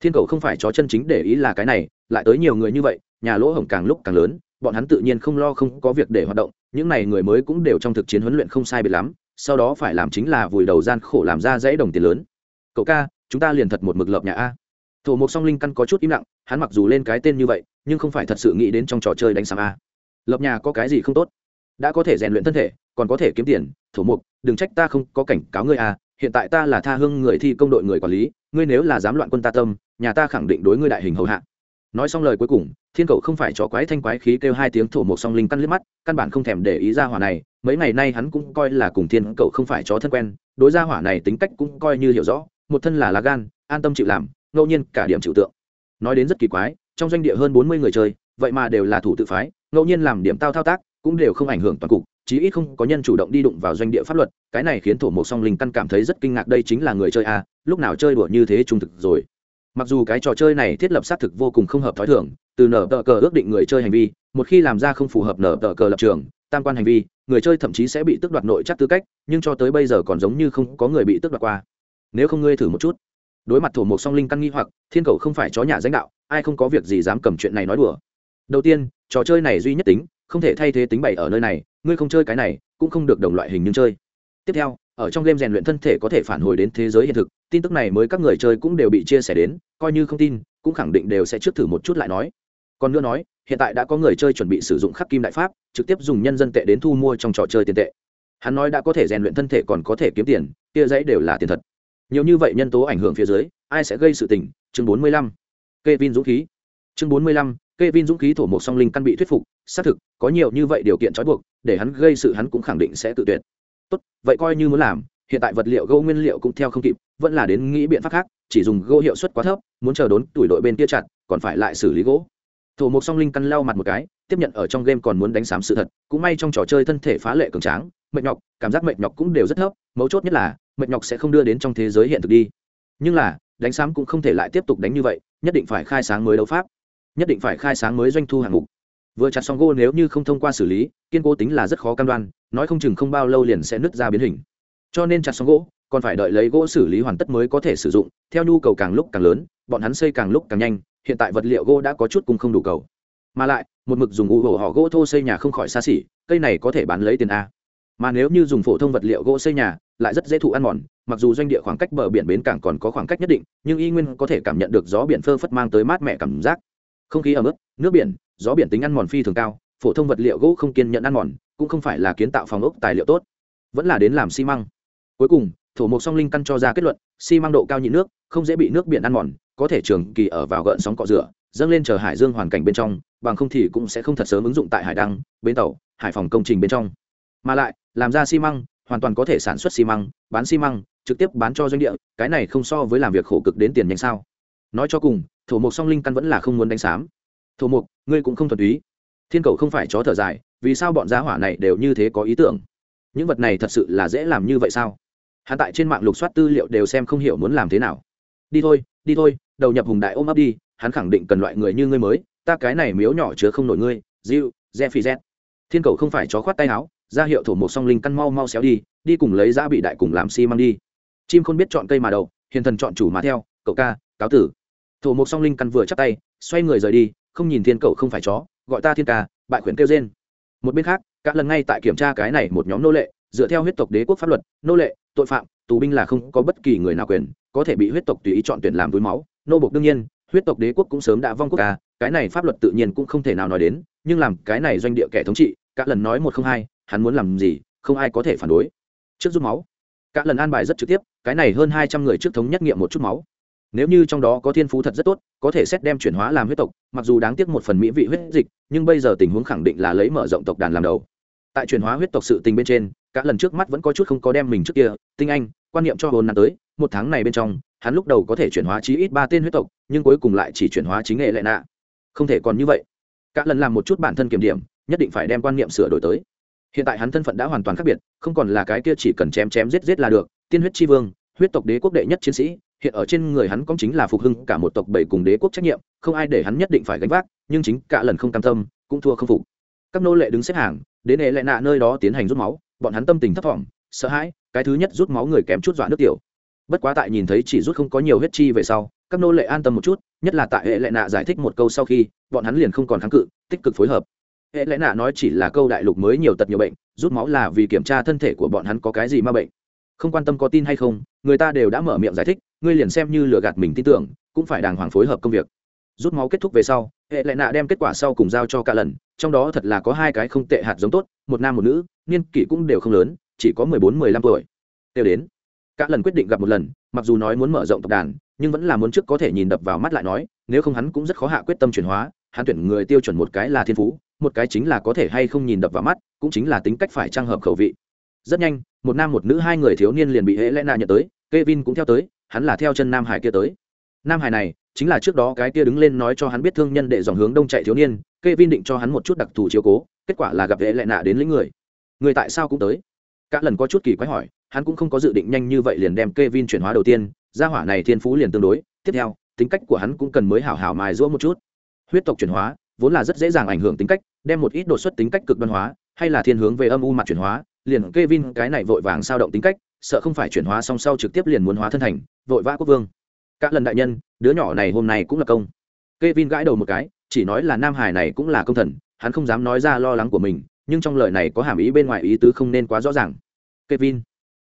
thiên cầu không phải chó chân chính để ý là cái này, lại tới nhiều người như vậy, nhà lỗ hổng càng lúc càng lớn, bọn hắn tự nhiên không lo không có việc để hoạt động, những n à y người mới cũng đều trong thực chiến huấn luyện không sai biệt lắm, sau đó phải làm chính là vùi đầu gian khổ làm ra dãy đồng tiền lớn. Cậu ca, chúng ta liền thật một mực lợp nhà a. Thổ mục song linh căn có chút im lặng, hắn mặc dù lên cái tên như vậy, nhưng không phải thật sự nghĩ đến trong trò chơi đánh sàm a. Lợp nhà có cái gì không tốt? Đã có thể rèn luyện thân thể, còn có thể kiếm tiền, thổ mục đừng trách ta không có cảnh cáo ngươi a, hiện tại ta là tha hương người thi công đội người quản lý, ngươi nếu là dám loạn quân ta tâm nhà ta khẳng định đối ngươi đại hình hầu hạ. Nói xong lời cuối cùng, thiên Cẩu không phải cho quái thanh quái khí kêu hai tiếng thổ một song linh căn liếc mắt, căn bản không thèm để ý ra hỏa này, mấy ngày nay hắn cũng coi là cùng thiên Cẩu không phải chó thân quen, đối ra hỏa này tính cách cũng coi như hiểu rõ, một thân là lá gan, an tâm chịu làm, ngẫu nhiên cả điểm chịu tượng. Nói đến rất kỳ quái, trong doanh địa hơn bốn mươi người chơi, vậy mà đều là thủ tự phái, ngẫu nhiên làm điểm tao thao tác, cũng đều không ảnh hưởng toàn cục, chí ít không có nhân chủ động đi đụng vào doanh địa pháp luật, cái này khiến thổ một song linh căn cảm thấy rất kinh ngạc đây chính là người chơi a lúc nào chơi đùa như thế trung thực rồi mặc dù cái trò chơi này thiết lập xác thực vô cùng không hợp t h ó i thưởng từ nở tờ cờ ước định người chơi hành vi, một khi làm ra không phù hợp nở tờ cờ lập trường, tam quan hành vi, người chơi thậm chí sẽ bị tước đoạt nội chắc tư cách, nhưng cho tới bây giờ còn giống như không có người bị tước đoạt qua. Nếu không ngươi thử một chút. Đối mặt thủ một song linh căn nghi hoặc, thiên cầu không phải chó nhà danh đạo, ai không có việc gì dám cầm chuyện này nói đùa. Đầu tiên, trò chơi này duy nhất tính, không thể thay thế tính bày ở nơi này, ngươi không chơi cái này, cũng không được đồng loại hình nhưng chơi. Tiếp theo ở trong game rèn luyện thân thể có thể phản hồi đến thế giới hiện thực, tin tức này mới các người chơi cũng đều bị chia sẻ đến, coi như không tin, cũng khẳng định đều sẽ trước thử một chút lại nói. Còn nữa nói, hiện tại đã có người chơi chuẩn bị sử dụng khắc kim đại pháp, trực tiếp dùng nhân dân tệ đến thu mua trong trò chơi tiền tệ. Hắn nói đã có thể rèn luyện thân thể còn có thể kiếm tiền, kia dãy đều là tiền thật. Nhiều như vậy nhân tố ảnh hưởng phía dưới, ai sẽ gây sự tình? Chương bốn mươi lăm. Kevin dũng khí. Chương bốn mươi lăm. Kevin dũng khí thổ một song linh căn bị thuyết phục, xác thực, có nhiều như vậy điều kiện trói buộc, để hắn gây sự hắn cũng khẳng định sẽ tự tuyệt tốt, vậy coi như muốn làm, hiện tại vật liệu gỗ nguyên liệu cũng theo không kịp, vẫn là đến nghĩ biện pháp khác, chỉ dùng gỗ hiệu suất quá thấp, muốn chờ đốn tuổi đội bên kia chặt, còn phải lại xử lý gỗ. Thổ mục song linh căn lau mặt một cái, tiếp nhận ở trong game còn muốn đánh sám sự thật, cũng may trong trò chơi thân thể phá lệ cường tráng, mệt nhọc, cảm giác mệt nhọc cũng đều rất thấp, mấu chốt nhất là, mệt nhọc sẽ không đưa đến trong thế giới hiện thực đi. Nhưng là, đánh sám cũng không thể lại tiếp tục đánh như vậy, nhất định phải khai sáng mới đấu pháp, nhất định phải khai sáng mới doanh thu hạng mục vừa chặt xong gỗ nếu như không thông qua xử lý, kiên cố tính là rất khó cam đoan, nói không chừng không bao lâu liền sẽ nứt ra biến hình. Cho nên chặt xong gỗ, còn phải đợi lấy gỗ xử lý hoàn tất mới có thể sử dụng, theo nhu cầu càng lúc càng lớn, bọn hắn xây càng lúc càng nhanh, hiện tại vật liệu gỗ đã có chút cùng không đủ cầu. Mà lại, một mực dùng u hổ họ gỗ thô xây nhà không khỏi xa xỉ, cây này có thể bán lấy tiền a. Mà nếu như dùng phổ thông vật liệu gỗ xây nhà, lại rất dễ thụ ăn mòn, mặc dù doanh địa khoảng cách bờ biển bến cảng còn có khoảng cách nhất định, nhưng y nguyên có thể cảm nhận được gió biển phơ phất mang tới mát mẻ cảm giác. Không khí ẩm ướt, nước biển gió biển tính ăn mòn phi thường cao, phổ thông vật liệu gỗ không kiên nhận ăn mòn, cũng không phải là kiến tạo phòng ốc tài liệu tốt, vẫn là đến làm xi măng. Cuối cùng, thổ mộc song linh căn cho ra kết luận, xi măng độ cao nhịn nước, không dễ bị nước biển ăn mòn, có thể trường kỳ ở vào gợn sóng cọ rửa, dâng lên chờ hải dương hoàn cảnh bên trong, bằng không thì cũng sẽ không thật sớm ứng dụng tại hải đăng, bến tàu, hải phòng công trình bên trong. Mà lại, làm ra xi măng, hoàn toàn có thể sản xuất xi măng, bán xi măng, trực tiếp bán cho doanh địa, cái này không so với làm việc khổ cực đến tiền nhanh sao. Nói cho cùng, thổ mộc song linh căn vẫn là không muốn đánh xám thổ mục, ngươi cũng không thuần túy. Thiên cầu không phải chó thở dài, vì sao bọn giá hỏa này đều như thế có ý tưởng? Những vật này thật sự là dễ làm như vậy sao? Hắn tại trên mạng lục soát tư liệu đều xem không hiểu muốn làm thế nào. Đi thôi đi thôi, đầu nhập hùng đại ôm ấp đi, hắn khẳng định cần loại người như ngươi mới, ta cái này miếu nhỏ chứa không nổi ngươi diêu re phi z. Thiên cầu không phải chó khoát tay áo, ra hiệu thổ một song linh căn mau mau xéo đi đi cùng lấy giá bị đại cùng làm xi、si、măng đi. Chim không biết chọn cây mà đầu, hiền thần chọn chủ mà theo, cậu ca, cáo tử. Thổ một song linh căn vừa chắc tay, xoay người rời đi không nhìn thiên cậu không phải chó, gọi ta thiên ca, bại khuyển kêu trên một bên khác các lần ngay tại kiểm tra cái này một nhóm nô lệ, dựa theo huyết tộc đế quốc pháp luật, nô lệ, tội phạm, tù binh là không có bất kỳ người nào quyền, có thể bị huyết tộc tùy ý chọn tuyển làm túi máu. Nô bộc đương nhiên, huyết tộc đế quốc cũng sớm đã vong quốc ca, cái này pháp luật tự nhiên cũng không thể nào nói đến, nhưng làm cái này doanh địa kẻ thống trị các lần nói một không hai, hắn muốn làm gì, không ai có thể phản đối. Trước rút máu. Các lần an bài rất trực tiếp, cái này hơn hai trăm người trước thống nhất nghiệm một chút máu nếu như trong đó có thiên phú thật rất tốt, có thể xét đem chuyển hóa làm huyết tộc, mặc dù đáng tiếc một phần mỹ vị huyết dịch, nhưng bây giờ tình huống khẳng định là lấy mở rộng tộc đàn làm đầu. Tại chuyển hóa huyết tộc sự tình bên trên các lần trước mắt vẫn có chút không có đem mình trước kia, tinh anh, quan niệm cho hồn năm tới, một tháng này bên trong, hắn lúc đầu có thể chuyển hóa chí ít ba tên huyết tộc, nhưng cuối cùng lại chỉ chuyển hóa chính nghệ lệ nạ. Không thể còn như vậy. Các lần làm một chút bản thân kiểm điểm, nhất định phải đem quan niệm sửa đổi tới. Hiện tại hắn thân phận đã hoàn toàn khác biệt, không còn là cái kia chỉ cần chém chém giết giết là được, tiên huyết tri vương, huyết tộc đế quốc đệ nhất chiến sĩ hiện ở trên người hắn cũng chính là phục hưng cả một tộc bảy cùng đế quốc trách nhiệm, không ai để hắn nhất định phải gánh vác, nhưng chính cả lần không cam tâm, cũng thua không phục. Các nô lệ đứng xếp hàng, đến hệ lệ nạ nơi đó tiến hành rút máu, bọn hắn tâm tình thấp thỏm, sợ hãi, cái thứ nhất rút máu người kém chút dọa nước tiểu. Bất quá tại nhìn thấy chỉ rút không có nhiều huyết chi về sau, các nô lệ an tâm một chút, nhất là tại hệ lệ nạ giải thích một câu sau khi, bọn hắn liền không còn kháng cự, tích cực phối hợp. Hệ lệ nạ nói chỉ là câu đại lục mới nhiều tật nhiều bệnh, rút máu là vì kiểm tra thân thể của bọn hắn có cái gì ma bệnh. Không quan tâm có tin hay không, người ta đều đã mở miệng giải thích ngươi liền xem như lừa gạt mình tin tưởng, cũng phải đàng hoàng phối hợp công việc. Rút máu kết thúc về sau, hệ lại nạ đem kết quả sau cùng giao cho cả lần, trong đó thật là có hai cái không tệ hạt giống tốt, một nam một nữ, niên kỷ cũng đều không lớn, chỉ có mười bốn, mười lăm tuổi. Đều đến. Cả lần quyết định gặp một lần, mặc dù nói muốn mở rộng tập đàn, nhưng vẫn là muốn trước có thể nhìn đập vào mắt lại nói, nếu không hắn cũng rất khó hạ quyết tâm chuyển hóa, hắn tuyển người tiêu chuẩn một cái là thiên phú, một cái chính là có thể hay không nhìn đập vào mắt, cũng chính là tính cách phải trang hợp khẩu vị. Rất nhanh, một nam một nữ hai người thiếu niên liền bị hệ lẽ nạ nhận tới, Kevin cũng theo tới hắn là theo chân nam hải kia tới. Nam hải này, chính là trước đó cái kia đứng lên nói cho hắn biết thương nhân để dòng hướng đông chạy thiếu niên, Kevin định cho hắn một chút đặc thù chiếu cố, kết quả là gặp vệ lệ nạ đến lĩnh người. Người tại sao cũng tới? Các lần có chút kỳ quái hỏi, hắn cũng không có dự định nhanh như vậy liền đem Kevin chuyển hóa đầu tiên, gia hỏa này thiên phú liền tương đối. Tiếp theo, tính cách của hắn cũng cần mới hảo hảo mài giũa một chút. Huyết tộc chuyển hóa, vốn là rất dễ dàng ảnh hưởng tính cách, đem một ít đột xuất tính cách cực đoan hóa, hay là thiên hướng về âm u mặt chuyển hóa, liền Kevin cái này vội vàng sao động tính cách, sợ không phải chuyển hóa song sau trực tiếp liền muốn hóa thân thành vội vã quốc vương. Các lần đại nhân, đứa nhỏ này hôm nay cũng là công. Kevin gãi đầu một cái, chỉ nói là nam hải này cũng là công thần, hắn không dám nói ra lo lắng của mình, nhưng trong lời này có hàm ý bên ngoài ý tứ không nên quá rõ ràng. Kevin,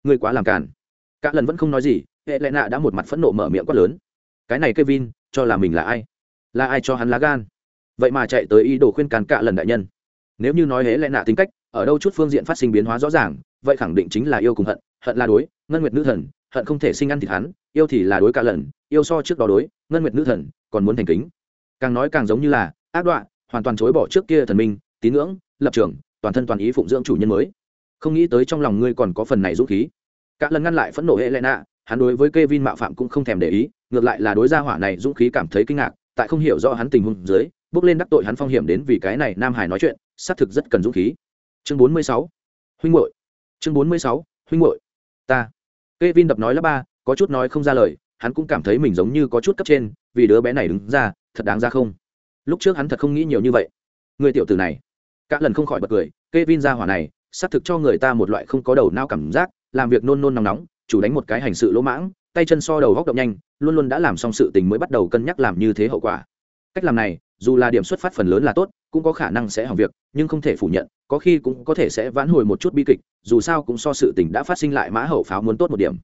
ngươi quá làm cản các lần vẫn không nói gì hệ lệ nạ đã một mặt phẫn nộ mở miệng quát lớn. Cái này Kevin, cho là mình là ai? Là ai cho hắn lá gan? Vậy mà chạy tới ý đồ khuyên càn cả lần đại nhân. Nếu như nói hễ lẽ nạ tính cách, ở đâu chút phương diện phát sinh biến hóa rõ ràng, vậy khẳng định chính là yêu cùng hận hận là đối, ngân nguyệt nữ thần hận không thể sinh ăn thịt hắn yêu thì là đối cả lần yêu so trước đó đối ngân nguyệt nữ thần còn muốn thành kính càng nói càng giống như là ác đoạn hoàn toàn chối bỏ trước kia thần minh tín ngưỡng lập trường toàn thân toàn ý phụng dưỡng chủ nhân mới không nghĩ tới trong lòng ngươi còn có phần này dũng khí cả lần ngăn lại phẫn nộ hệ lệ nạ hắn đối với Kevin mạo phạm cũng không thèm để ý, ngược lại là đối gia hỏa này dũng khí cảm thấy kinh ngạc, tại không hiểu rõ hắn tình huống dưới, bước lên đắc tội hắn phong hiểm đến vì cái này Nam Hải nói chuyện, xác thực rất cần dũng khí. Chương 46. Huynh muội. Chương 46. Huynh muội. Ta. Kevin đập nói là ba, có chút nói không ra lời, hắn cũng cảm thấy mình giống như có chút cấp trên, vì đứa bé này đứng ra, thật đáng ra không? Lúc trước hắn thật không nghĩ nhiều như vậy. Người tiểu tử này, cả lần không khỏi bật cười, Kevin gia hỏa này, xác thực cho người ta một loại không có đầu não cảm giác, làm việc nôn nôn nóng nóng, chủ đánh một cái hành sự lỗ mãng tay chân so đầu góc động nhanh luôn luôn đã làm xong sự tình mới bắt đầu cân nhắc làm như thế hậu quả cách làm này dù là điểm xuất phát phần lớn là tốt cũng có khả năng sẽ hỏng việc, nhưng không thể phủ nhận, có khi cũng có thể sẽ vãn hồi một chút bi kịch, dù sao cũng so sự tình đã phát sinh lại mã hậu pháo muốn tốt một điểm.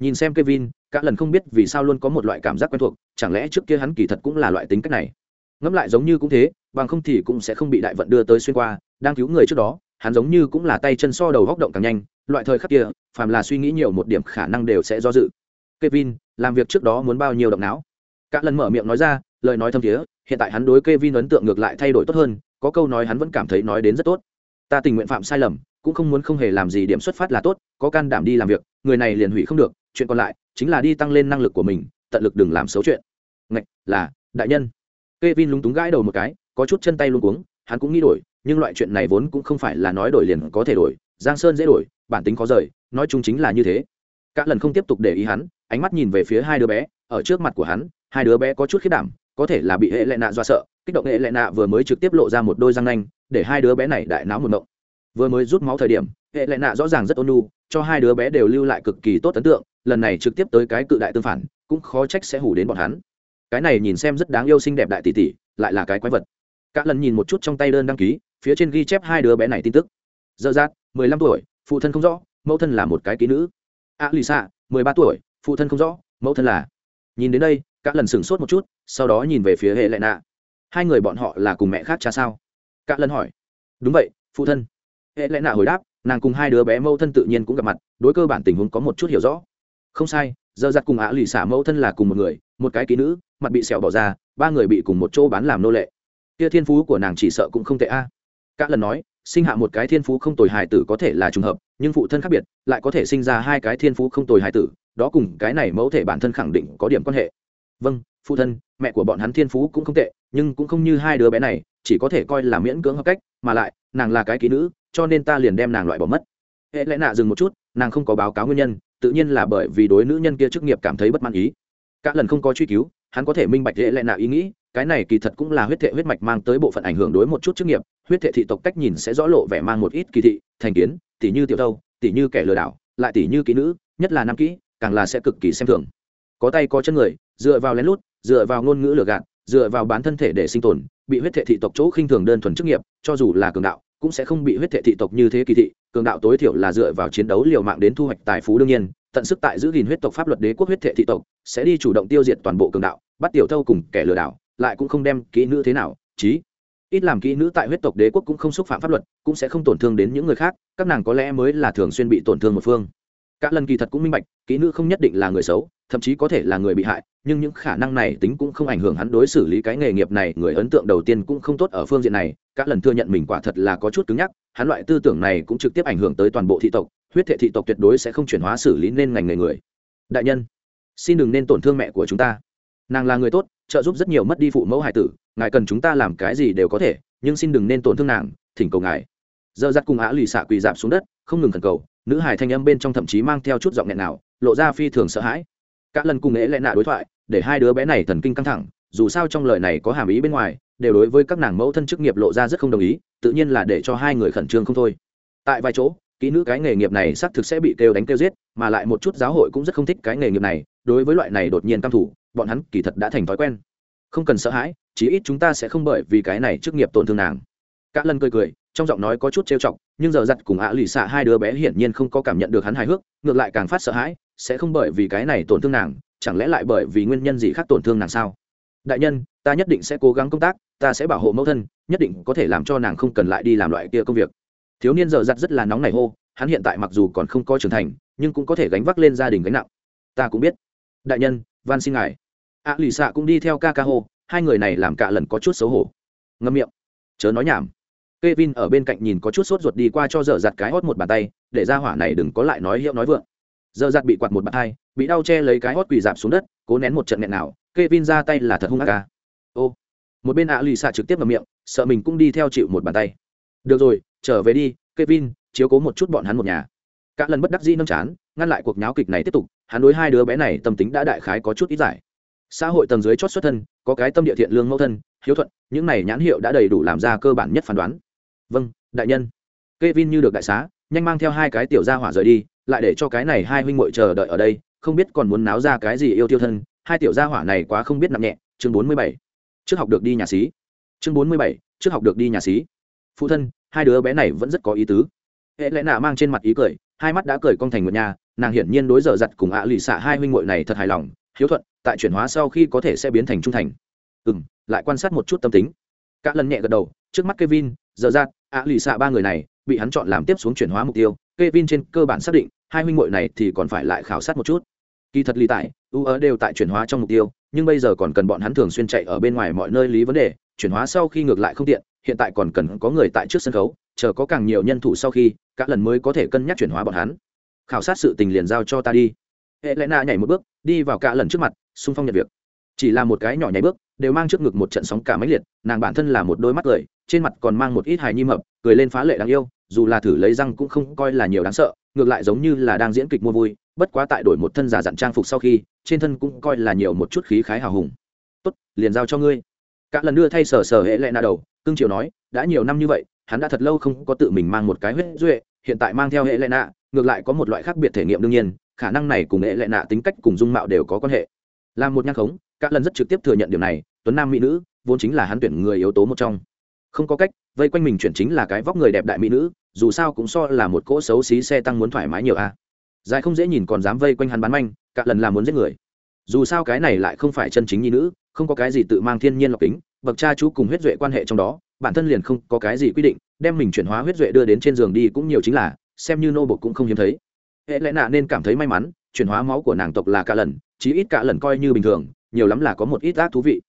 Nhìn xem kevin các lần không biết vì sao luôn có một loại cảm giác quen thuộc, chẳng lẽ trước kia hắn kỳ thật cũng là loại tính cách này? Ngẫm lại giống như cũng thế, bằng không thì cũng sẽ không bị đại vận đưa tới xuyên qua, đang cứu người trước đó, hắn giống như cũng là tay chân so đầu góc động càng nhanh, loại thời khắc kia, phàm là suy nghĩ nhiều một điểm khả năng đều sẽ do dự. Kevin, làm việc trước đó muốn bao nhiêu động não? Các lần mở miệng nói ra lời nói thâm thiế hiện tại hắn đối kevin ấn tượng ngược lại thay đổi tốt hơn có câu nói hắn vẫn cảm thấy nói đến rất tốt. Ta tình nguyện phạm sai lầm cũng không muốn không hề làm gì điểm xuất phát là tốt có can đảm đi làm việc người này liền hủy không được chuyện còn lại chính là đi tăng lên năng lực của mình tận lực đừng làm xấu chuyện. Ngạch là đại nhân. Kevin lúng túng gãi đầu một cái, có chút chân tay luống cuống, hắn cũng nghĩ đổi, nhưng loại chuyện này vốn cũng không phải là nói đổi liền có thể đổi, Giang Sơn dễ đổi, bản tính có rời, nói chung chính là như thế. Cả lần không tiếp tục để ý hắn, ánh mắt nhìn về phía hai đứa bé, ở trước mặt của hắn, hai đứa bé có chút khiếp đảm, có thể là bị hệ lệ nạ do sợ, kích động hệ lệ nạ vừa mới trực tiếp lộ ra một đôi răng nanh, để hai đứa bé này đại náo một mộng. Vừa mới rút máu thời điểm, hệ lệ nạ rõ ràng rất ôn nhu, cho hai đứa bé đều lưu lại cực kỳ tốt ấn tượng, lần này trực tiếp tới cái cự đại tương phản, cũng khó trách sẽ hủ đến bọn hắn. Cái này nhìn xem rất đáng yêu xinh đẹp đại tỷ tỷ lại là cái quái vật. Cả lần nhìn một chút trong tay đơn đăng ký phía trên ghi chép hai đứa bé này tin tức. Dơ dát mười lăm tuổi phụ thân không rõ mẫu thân là một cái ký nữ. A lì xạ mười ba tuổi phụ thân không rõ mẫu thân là. Nhìn đến đây cả lần sửng sốt một chút, sau đó nhìn về phía hệ lệ nạ. Hai người bọn họ là cùng mẹ khác cha sao? Cả lần hỏi. Đúng vậy, phụ thân. Hệ lệ nạ hồi đáp, nàng cùng hai đứa bé mẫu thân tự nhiên cũng gặp mặt, đối cơ bản tình huống có một chút hiểu rõ. Không sai, giờ giặt cùng ạ lì xả mẫu thân là cùng một người, một cái ký nữ, mặt bị sẹo bỏ ra, ba người bị cùng một chỗ bán làm nô lệ. Kia thiên phú của nàng chỉ sợ cũng không tệ a. À. cả lần nói, sinh hạ một cái thiên phú không tồi hài tử có thể là trùng hợp, nhưng phụ thân khác biệt, lại có thể sinh ra hai cái thiên phú không tồi hài tử, đó cùng cái này mẫu thể bản thân khẳng định có điểm quan hệ vâng phụ thân, mẹ của bọn hắn thiên phú cũng không tệ, nhưng cũng không như hai đứa bé này, chỉ có thể coi là miễn cưỡng hợp cách, mà lại, nàng là cái ký nữ, cho nên ta liền đem nàng loại bỏ mất. Hệ lẽ nạ dừng một chút, nàng không có báo cáo nguyên nhân, tự nhiên là bởi vì đối nữ nhân kia chức nghiệp cảm thấy bất mãn ý. Các lần không có truy cứu, hắn có thể minh bạch dễ lẽ nạ ý nghĩ, cái này kỳ thật cũng là huyết thệ huyết mạch mang tới bộ phận ảnh hưởng đối một chút chức nghiệp, huyết thệ thị tộc cách nhìn sẽ rõ lộ vẻ mang một ít kỳ thị, thành kiến tỷ như tiểu thâu tỷ như kẻ lừa đảo, lại tỷ như kỹ nữ, nhất là nam kỹ, càng là sẽ cực kỳ xem thường. Có tay có chân người dựa vào lén lút, dựa vào ngôn ngữ lừa gạt, dựa vào bán thân thể để sinh tồn, bị huyết thệ thị tộc chỗ khinh thường đơn thuần chức nghiệp, cho dù là cường đạo, cũng sẽ không bị huyết thệ thị tộc như thế kỳ thị. Cường đạo tối thiểu là dựa vào chiến đấu liều mạng đến thu hoạch tài phú đương nhiên, tận sức tại giữ gìn huyết tộc pháp luật đế quốc huyết thệ thị tộc, sẽ đi chủ động tiêu diệt toàn bộ cường đạo, bắt tiểu thâu cùng kẻ lừa đảo, lại cũng không đem kỹ nữ thế nào, chí. Ít làm kỹ nữ tại huyết tộc đế quốc cũng không xúc phạm pháp luật, cũng sẽ không tổn thương đến những người khác, các nàng có lẽ mới là thường xuyên bị tổn thương một phương. Các lần kỳ thật cũng minh bạch, kỹ nữ không nhất định là người xấu thậm chí có thể là người bị hại, nhưng những khả năng này tính cũng không ảnh hưởng hắn đối xử lý cái nghề nghiệp này. Người ấn tượng đầu tiên cũng không tốt ở phương diện này các lần thừa nhận mình quả thật là có chút cứng nhắc, hắn loại tư tưởng này cũng trực tiếp ảnh hưởng tới toàn bộ thị tộc, huyết thệ thị tộc tuyệt đối sẽ không chuyển hóa xử lý nên ngành nghề người. Đại nhân, xin đừng nên tổn thương mẹ của chúng ta. Nàng là người tốt, trợ giúp rất nhiều mất đi phụ mẫu hải tử, ngài cần chúng ta làm cái gì đều có thể, nhưng xin đừng nên tổn thương nàng, thỉnh cầu ngài. Dơ dắt cùng á lì xạ quỳ dạp xuống đất, không ngừng thần cầu, nữ hải thanh âm bên trong thậm chí mang theo chút giọng nghẹn nào lộ ra phi thường sợ hãi. Cả lần cùng nghệ lại nạ đối thoại, để hai đứa bé này thần kinh căng thẳng, dù sao trong lời này có hàm ý bên ngoài, đều đối với các nàng mẫu thân chức nghiệp lộ ra rất không đồng ý, tự nhiên là để cho hai người khẩn trương không thôi. Tại vài chỗ, kỹ nữ cái nghề nghiệp này xác thực sẽ bị kêu đánh kêu giết, mà lại một chút giáo hội cũng rất không thích cái nghề nghiệp này, đối với loại này đột nhiên căm thủ, bọn hắn kỳ thật đã thành thói quen. Không cần sợ hãi, chí ít chúng ta sẽ không bởi vì cái này chức nghiệp tổn thương nàng. Cả lần cười cười, trong giọng nói có chút trêu chọc, nhưng giờ giặt cùng ạ lì xạ hai đứa bé hiển nhiên không có cảm nhận được hắn hài hước, ngược lại càng phát sợ hãi sẽ không bởi vì cái này tổn thương nàng chẳng lẽ lại bởi vì nguyên nhân gì khác tổn thương nàng sao? Đại nhân ta nhất định sẽ cố gắng công tác ta sẽ bảo hộ mẫu thân nhất định có thể làm cho nàng không cần lại đi làm loại kia công việc. Thiếu niên giờ giặt rất là nóng này hô hắn hiện tại mặc dù còn không có trưởng thành nhưng cũng có thể gánh vác lên gia đình gánh nặng. Ta cũng biết. Đại nhân van xin ngài. A lì xạ cũng đi theo ca ca hô hai người này làm cả lần có chút xấu hổ. Ngâm miệng. Chớ nói nhảm. Kevin ở bên cạnh nhìn có chút sốt ruột đi qua cho dở giặt cái hót một bàn tay, để ra hỏa này đừng có lại nói hiệu nói vượng giờ giặt bị quạt một bạt hai, bị đau che lấy cái hót quỳ dạp xuống đất, cố nén một trận nghẹn nào, Kevin ra tay là thật hung ác ca ô, một bên ạ lì xạ trực tiếp vào miệng, sợ mình cũng đi theo chịu một bàn tay. Được rồi, trở về đi, Kevin, chiếu cố một chút bọn hắn một nhà. Cả lần bất đắc dĩ nâng chán, ngăn lại cuộc nháo kịch này tiếp tục, hắn đối hai đứa bé này tâm tính đã đại khái có chút ít giải. Xã hội tầng dưới chót xuất thân, có cái tâm địa thiện lương mẫu thân, hiếu thuận, những này nhãn hiệu đã đầy đủ làm ra cơ bản nhất phán đoán. Vâng đại nhân. Kevin như được đại xá, nhanh mang theo hai cái tiểu gia hỏa rời đi lại để cho cái này hai huynh muội chờ đợi ở đây, không biết còn muốn náo ra cái gì yêu tiêu thân, hai tiểu gia hỏa này quá không biết nặng nhẹ. Chương bốn mươi bảy. Trước học được đi nhà xí. Chương bốn mươi bảy. Trước học được đi nhà xí. Phụ thân, hai đứa bé này vẫn rất có ý tứ. Hệ lẽ nạ mang trên mặt ý cười, hai mắt đã cười cong thành một nhà, nàng hiển nhiên đối giờ giặt cùng ạ lì xạ hai huynh muội này thật hài lòng, hiếu thuận, tại chuyển hóa sau khi có thể sẽ biến thành trung thành. Ừ m lại quan sát một chút tâm tính. Các lần nhẹ gật đầu, trước mắt kevin giờ giặt ạ lì xạ ba người này, bị hắn chọn làm tiếp xuống chuyển hóa mục tiêu. Kevin trên cơ bản xác định hai huynh muội này thì còn phải lại khảo sát một chút. Kỳ thật lý tại ưu ớ đều tại chuyển hóa trong mục tiêu, nhưng bây giờ còn cần bọn hắn thường xuyên chạy ở bên ngoài mọi nơi lý vấn đề, chuyển hóa sau khi ngược lại không tiện, hiện tại còn cần có người tại trước sân khấu, chờ có càng nhiều nhân thủ sau khi các lần mới có thể cân nhắc chuyển hóa bọn hắn. Khảo sát sự tình liền giao cho ta đi. Hệ lẽ na nhảy một bước, đi vào cả lần trước mặt, xung phong nhận việc. Chỉ là một cái nhỏ nhảy bước, đều mang trước ngực một trận sóng cả máy liệt, nàng bản thân là một đôi mắt cười, trên mặt còn mang một ít hài nhi mập, cười lên phá lệ đáng yêu, dù là thử lấy răng cũng không coi là nhiều đáng sợ ngược lại giống như là đang diễn kịch mua vui, bất quá tại đổi một thân giả dặn trang phục sau khi, trên thân cũng coi là nhiều một chút khí khái hào hùng. Tốt, liền giao cho ngươi. Cả lần đưa thay sở sở hệ lệ na đầu, cương triều nói, đã nhiều năm như vậy, hắn đã thật lâu không có tự mình mang một cái huyết duệ, hiện tại mang theo hệ lệ nạ, ngược lại có một loại khác biệt thể nghiệm đương nhiên, khả năng này cùng hệ lệ nạ tính cách cùng dung mạo đều có quan hệ. Làm một nhang khống các lần rất trực tiếp thừa nhận điều này, tuấn nam mỹ nữ vốn chính là hắn tuyển người yếu tố một trong không có cách, vây quanh mình chuyển chính là cái vóc người đẹp đại mỹ nữ, dù sao cũng so là một cỗ xấu xí xe tăng muốn thoải mái nhiều a. Dài không dễ nhìn còn dám vây quanh hắn bán manh, cả lần là muốn giết người. Dù sao cái này lại không phải chân chính nhi nữ, không có cái gì tự mang thiên nhiên lọc kính, bậc cha chú cùng huyết duệ quan hệ trong đó, bản thân liền không có cái gì quy định, đem mình chuyển hóa huyết duệ đưa đến trên giường đi cũng nhiều chính là, xem như nô bộc cũng không hiếm thấy. Hệ lẽ nạ nên cảm thấy may mắn, chuyển hóa máu của nàng tộc là cả lần, chí ít cả lần coi như bình thường, nhiều lắm là có một ít ác thú vị.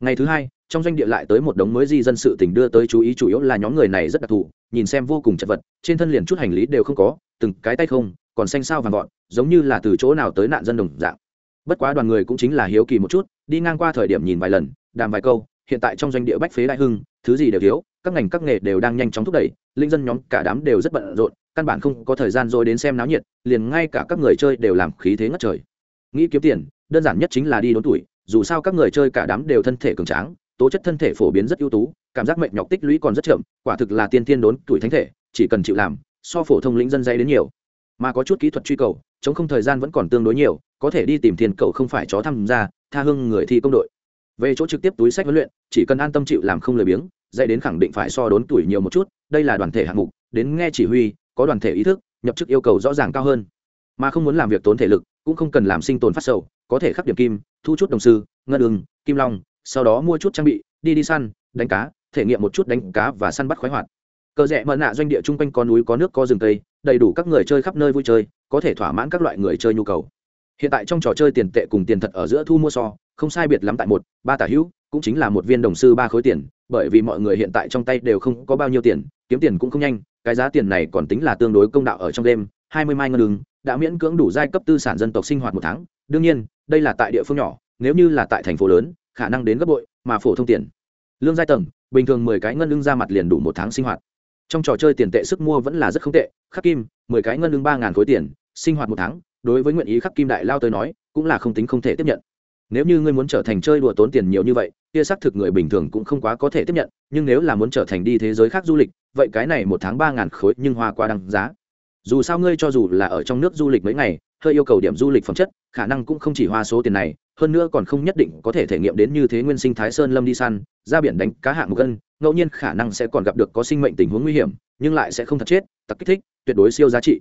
Ngày thứ hai trong doanh địa lại tới một đống mới di dân sự tình đưa tới chú ý chủ yếu là nhóm người này rất đặc thù, nhìn xem vô cùng chật vật, trên thân liền chút hành lý đều không có, từng cái tay không, còn xanh sao vàng gọn, giống như là từ chỗ nào tới nạn dân đồng dạng. Bất quá đoàn người cũng chính là hiếu kỳ một chút, đi ngang qua thời điểm nhìn vài lần, đàm vài câu, hiện tại trong doanh địa bách phế đại hưng, thứ gì đều thiếu, các ngành các nghề đều đang nhanh chóng thúc đẩy, linh dân nhóm cả đám đều rất bận rộn, căn bản không có thời gian rồi đến xem náo nhiệt, liền ngay cả các người chơi đều làm khí thế ngất trời. Nghĩ kiếm tiền, đơn giản nhất chính là đi đốn tuổi, dù sao các người chơi cả đám đều thân thể cường tráng tố chất thân thể phổ biến rất ưu tú, cảm giác mệnh nhọc tích lũy còn rất chậm, quả thực là tiên tiên đốn tuổi thánh thể, chỉ cần chịu làm, so phổ thông lĩnh dân dây đến nhiều. Mà có chút kỹ thuật truy cầu, chống không thời gian vẫn còn tương đối nhiều, có thể đi tìm tiền cậu không phải chó tham gia tha hương người thi công đội. Về chỗ trực tiếp túi sách huấn luyện, chỉ cần an tâm chịu làm không lười biếng, dạy đến khẳng định phải so đốn tuổi nhiều một chút, đây là đoàn thể hạng mục, đến nghe chỉ huy, có đoàn thể ý thức, nhập chức yêu cầu rõ ràng cao hơn. Mà không muốn làm việc tốn thể lực, cũng không cần làm sinh tồn phát sầu, có thể khắc điểm kim, thu chút đồng sư, ngân ưng, kim long sau đó mua chút trang bị, đi đi săn, đánh cá, thể nghiệm một chút đánh cá và săn bắt khoái hoạt. Cờ rẽ mờ nạ doanh địa chung quanh có núi, có nước, có rừng tây đầy đủ các người chơi khắp nơi vui chơi, có thể thỏa mãn các loại người chơi nhu cầu. Hiện tại trong trò chơi tiền tệ cùng tiền thật ở giữa thu mua so, không sai biệt lắm tại một, ba tả hữu, cũng chính là một viên đồng sư ba khối tiền, bởi vì mọi người hiện tại trong tay đều không có bao nhiêu tiền, kiếm tiền cũng không nhanh, cái giá tiền này còn tính là tương đối công đạo ở trong đêm, hai mươi mai ngân đường đã miễn cưỡng đủ giai cấp tư sản dân tộc sinh hoạt một tháng. Đương nhiên, đây là tại địa phương nhỏ, nếu như là tại thành phố lớn khả năng đến gấp bội, mà phổ thông tiền. Lương giai tầng, bình thường mười cái ngân lương ra mặt liền đủ một tháng sinh hoạt. Trong trò chơi tiền tệ sức mua vẫn là rất không tệ, khắc kim, mười cái ngân lương ba ngàn khối tiền, sinh hoạt một tháng, đối với nguyện ý khắc kim đại lao tới nói, cũng là không tính không thể tiếp nhận. Nếu như ngươi muốn trở thành chơi đùa tốn tiền nhiều như vậy, kia xác thực người bình thường cũng không quá có thể tiếp nhận, nhưng nếu là muốn trở thành đi thế giới khác du lịch, vậy cái này một tháng ba ngàn khối nhưng hoa qua đăng giá. Dù sao ngươi cho dù là ở trong nước du lịch mấy ngày hơi yêu cầu điểm du lịch phẩm chất, khả năng cũng không chỉ hoa số tiền này, hơn nữa còn không nhất định có thể thể nghiệm đến như thế nguyên sinh thái sơn lâm đi săn, ra biển đánh cá hạng một cân ngẫu nhiên khả năng sẽ còn gặp được có sinh mệnh tình huống nguy hiểm, nhưng lại sẽ không thật chết tặc kích thích, tuyệt đối siêu giá trị.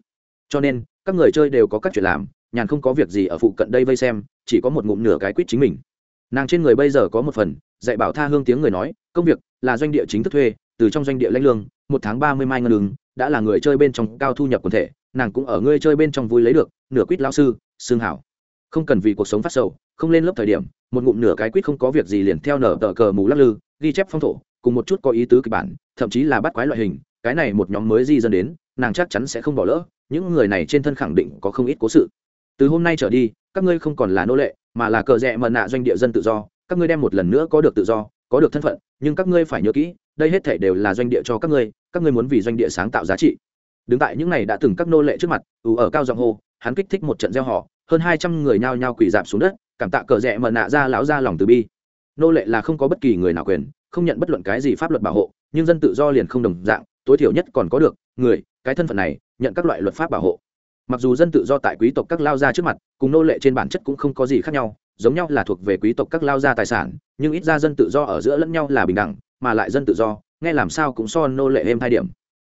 Cho nên, các người chơi đều có các chuyện làm, nhàn không có việc gì ở phụ cận đây vây xem, chỉ có một ngụm nửa cái quýt chính mình. Nàng trên người bây giờ có một phần, dạy bảo tha hương tiếng người nói, công việc là doanh địa chính thức thuê, từ trong doanh địa lãnh lương, một tháng ba mươi mai ngân lương đã là người chơi bên trong cao thu nhập quần thể nàng cũng ở ngươi chơi bên trong vui lấy được, nửa quýt lao sư, xương hảo. Không cần vì cuộc sống phát sầu, không lên lớp thời điểm, một ngụm nửa cái quýt không có việc gì liền theo nở tờ cờ mù lắc lư, ghi chép phong thổ, cùng một chút có ý tứ kịch bản, thậm chí là bắt quái loại hình, cái này một nhóm mới di dân đến, nàng chắc chắn sẽ không bỏ lỡ, những người này trên thân khẳng định có không ít cố sự. Từ hôm nay trở đi, các ngươi không còn là nô lệ, mà là cờ rẽ mờ nạ doanh địa dân tự do, các ngươi đem một lần nữa có được tự do, có được thân phận, nhưng các ngươi phải nhớ kỹ, đây hết thể đều là doanh địa cho các ngươi các ngươi muốn vì doanh địa sáng tạo giá trị đứng tại những này đã từng các nô lệ trước mặt ủ ở cao giọng hô, hắn kích thích một trận gieo họ, hơn hai trăm người nhao nhao quỳ dạp xuống đất, cảm tạ cờ rẽ mờ nạ ra lão ra lòng từ bi. Nô lệ là không có bất kỳ người nào quyền, không nhận bất luận cái gì pháp luật bảo hộ, nhưng dân tự do liền không đồng dạng, tối thiểu nhất còn có được, người, cái thân phận này, nhận các loại luật pháp bảo hộ. Mặc dù dân tự do tại quý tộc các lao gia trước mặt, cùng nô lệ trên bản chất cũng không có gì khác nhau, giống nhau là thuộc về quý tộc các lao gia tài sản, nhưng ít ra dân tự do ở giữa lẫn nhau là bình đẳng, mà lại dân tự do, nghe làm sao cũng so nô lệ êm hai điểm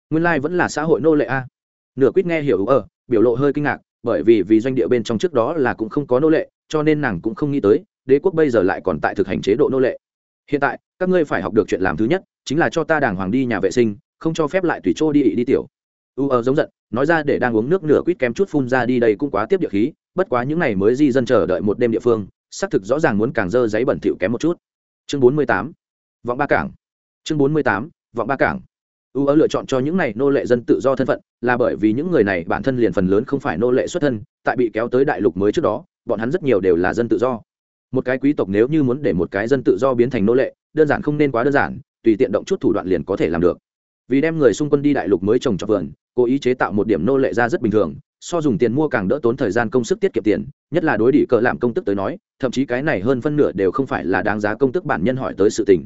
nguyên lai、like、vẫn là xã hội nô lệ a. Nửa quýt nghe hiểu ở, biểu lộ hơi kinh ngạc, bởi vì vì doanh địa bên trong trước đó là cũng không có nô lệ, cho nên nàng cũng không nghĩ tới, đế quốc bây giờ lại còn tại thực hành chế độ nô lệ. Hiện tại, các ngươi phải học được chuyện làm thứ nhất, chính là cho ta đàng hoàng đi nhà vệ sinh, không cho phép lại tùy trô đi ị đi tiểu. U ờ giống giận, nói ra để đang uống nước nửa quýt kém chút phun ra đi đây cũng quá tiếp địa khí, bất quá những ngày mới di dân chờ đợi một đêm địa phương, xác thực rõ ràng muốn càng dơ giấy bẩn thỉu kém một chút. Chương bốn mươi tám, vọng ba cảng. Chương bốn mươi tám, vọng ba cảng u ớ lựa chọn cho những này nô lệ dân tự do thân phận, là bởi vì những người này bản thân liền phần lớn không phải nô lệ xuất thân, tại bị kéo tới đại lục mới trước đó, bọn hắn rất nhiều đều là dân tự do. Một cái quý tộc nếu như muốn để một cái dân tự do biến thành nô lệ, đơn giản không nên quá đơn giản, tùy tiện động chút thủ đoạn liền có thể làm được. Vì đem người xung quân đi đại lục mới trồng cho vườn, cố ý chế tạo một điểm nô lệ ra rất bình thường, so dùng tiền mua càng đỡ tốn thời gian công sức tiết kiệm tiền, nhất là đối đỉ cờ làm công tức tới nói, thậm chí cái này hơn phân nửa đều không phải là đáng giá công tức bản nhân hỏi tới sự tình.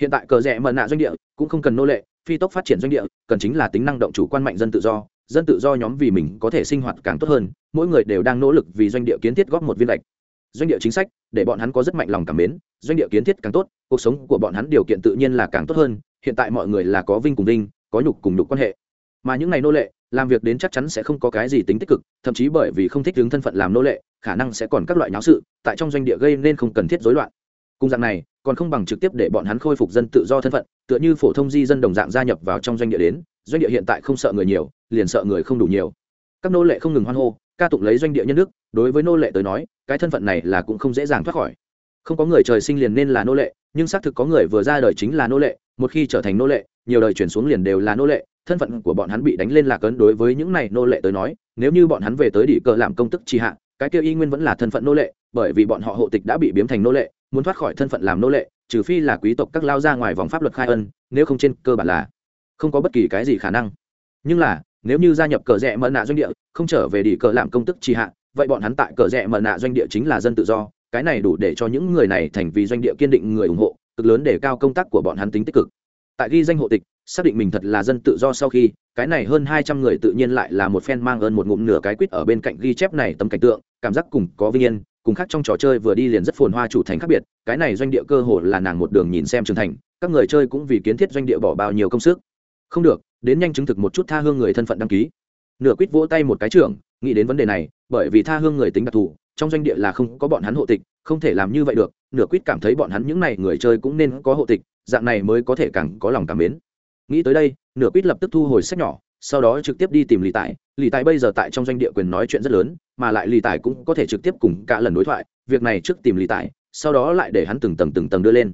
Hiện tại cờ rẻ mận nạ doanh địa cũng không cần nô lệ phi tốc phát triển doanh địa, cần chính là tính năng động chủ quan mạnh dân tự do, dân tự do nhóm vì mình có thể sinh hoạt càng tốt hơn, mỗi người đều đang nỗ lực vì doanh địa kiến thiết góp một viên lệch doanh địa chính sách, để bọn hắn có rất mạnh lòng cảm mến, doanh địa kiến thiết càng tốt, cuộc sống của bọn hắn điều kiện tự nhiên là càng tốt hơn, hiện tại mọi người là có vinh cùng vinh, có nhục cùng nhục quan hệ. Mà những ngày nô lệ, làm việc đến chắc chắn sẽ không có cái gì tính tích cực, thậm chí bởi vì không thích đứng thân phận làm nô lệ, khả năng sẽ còn các loại nháo sự, tại trong doanh địa gây nên không cần thiết rối loạn cùng dạng này, còn không bằng trực tiếp để bọn hắn khôi phục dân tự do thân phận, tựa như phổ thông di dân đồng dạng gia nhập vào trong doanh địa đến, doanh địa hiện tại không sợ người nhiều, liền sợ người không đủ nhiều. Các nô lệ không ngừng hoan hô, ca tụng lấy doanh địa nhân đức, đối với nô lệ tới nói, cái thân phận này là cũng không dễ dàng thoát khỏi. Không có người trời sinh liền nên là nô lệ, nhưng xác thực có người vừa ra đời chính là nô lệ, một khi trở thành nô lệ, nhiều đời chuyển xuống liền đều là nô lệ, thân phận của bọn hắn bị đánh lên lạc ấn đối với những này nô lệ tới nói, nếu như bọn hắn về tới đỉ cờ làm công tức trì hạ, cái kia y nguyên vẫn là thân phận nô lệ, bởi vì bọn họ hộ tịch đã bị biếm thành nô lệ muốn thoát khỏi thân phận làm nô lệ, trừ phi là quý tộc các lao ra ngoài vòng pháp luật khai ân, nếu không trên cơ bản là không có bất kỳ cái gì khả năng. Nhưng là, nếu như gia nhập cờ rẽ mờ nạ doanh địa, không trở về đi cờ làm công tức trì hạ, vậy bọn hắn tại cờ rẽ mờ nạ doanh địa chính là dân tự do, cái này đủ để cho những người này thành vì doanh địa kiên định người ủng hộ, cực lớn để cao công tác của bọn hắn tính tích cực. Tại ghi danh hộ tịch, xác định mình thật là dân tự do sau khi, cái này hơn hai trăm người tự nhiên lại là một phen mang ơn một ngụm nửa cái quýt ở bên cạnh ghi chép này tấm cảnh tượng, cảm giác cùng có vinh yên cùng khác trong trò chơi vừa đi liền rất phồn hoa chủ thành khác biệt, cái này doanh địa cơ hồ là nàng một đường nhìn xem trưởng thành, các người chơi cũng vì kiến thiết doanh địa bỏ bao nhiêu công sức. Không được, đến nhanh chứng thực một chút tha hương người thân phận đăng ký. Nửa quýt vỗ tay một cái trưởng, nghĩ đến vấn đề này, bởi vì tha hương người tính đặc thù, trong doanh địa là không có bọn hắn hộ tịch, không thể làm như vậy được, nửa quýt cảm thấy bọn hắn những n à y người chơi cũng nên có hộ tịch, dạng này mới có thể càng có lòng cảm mến. Nghĩ tới đây, nửa quýt lập tức thu hồi sách nhỏ sau đó trực tiếp đi tìm lì tài. Lì tài bây giờ tại trong doanh địa quyền nói chuyện rất lớn, mà lại lì tài cũng có thể trực tiếp cùng cả lần đối thoại. Việc này trước tìm lì tài, sau đó lại để hắn từng tầng từng tầng đưa lên.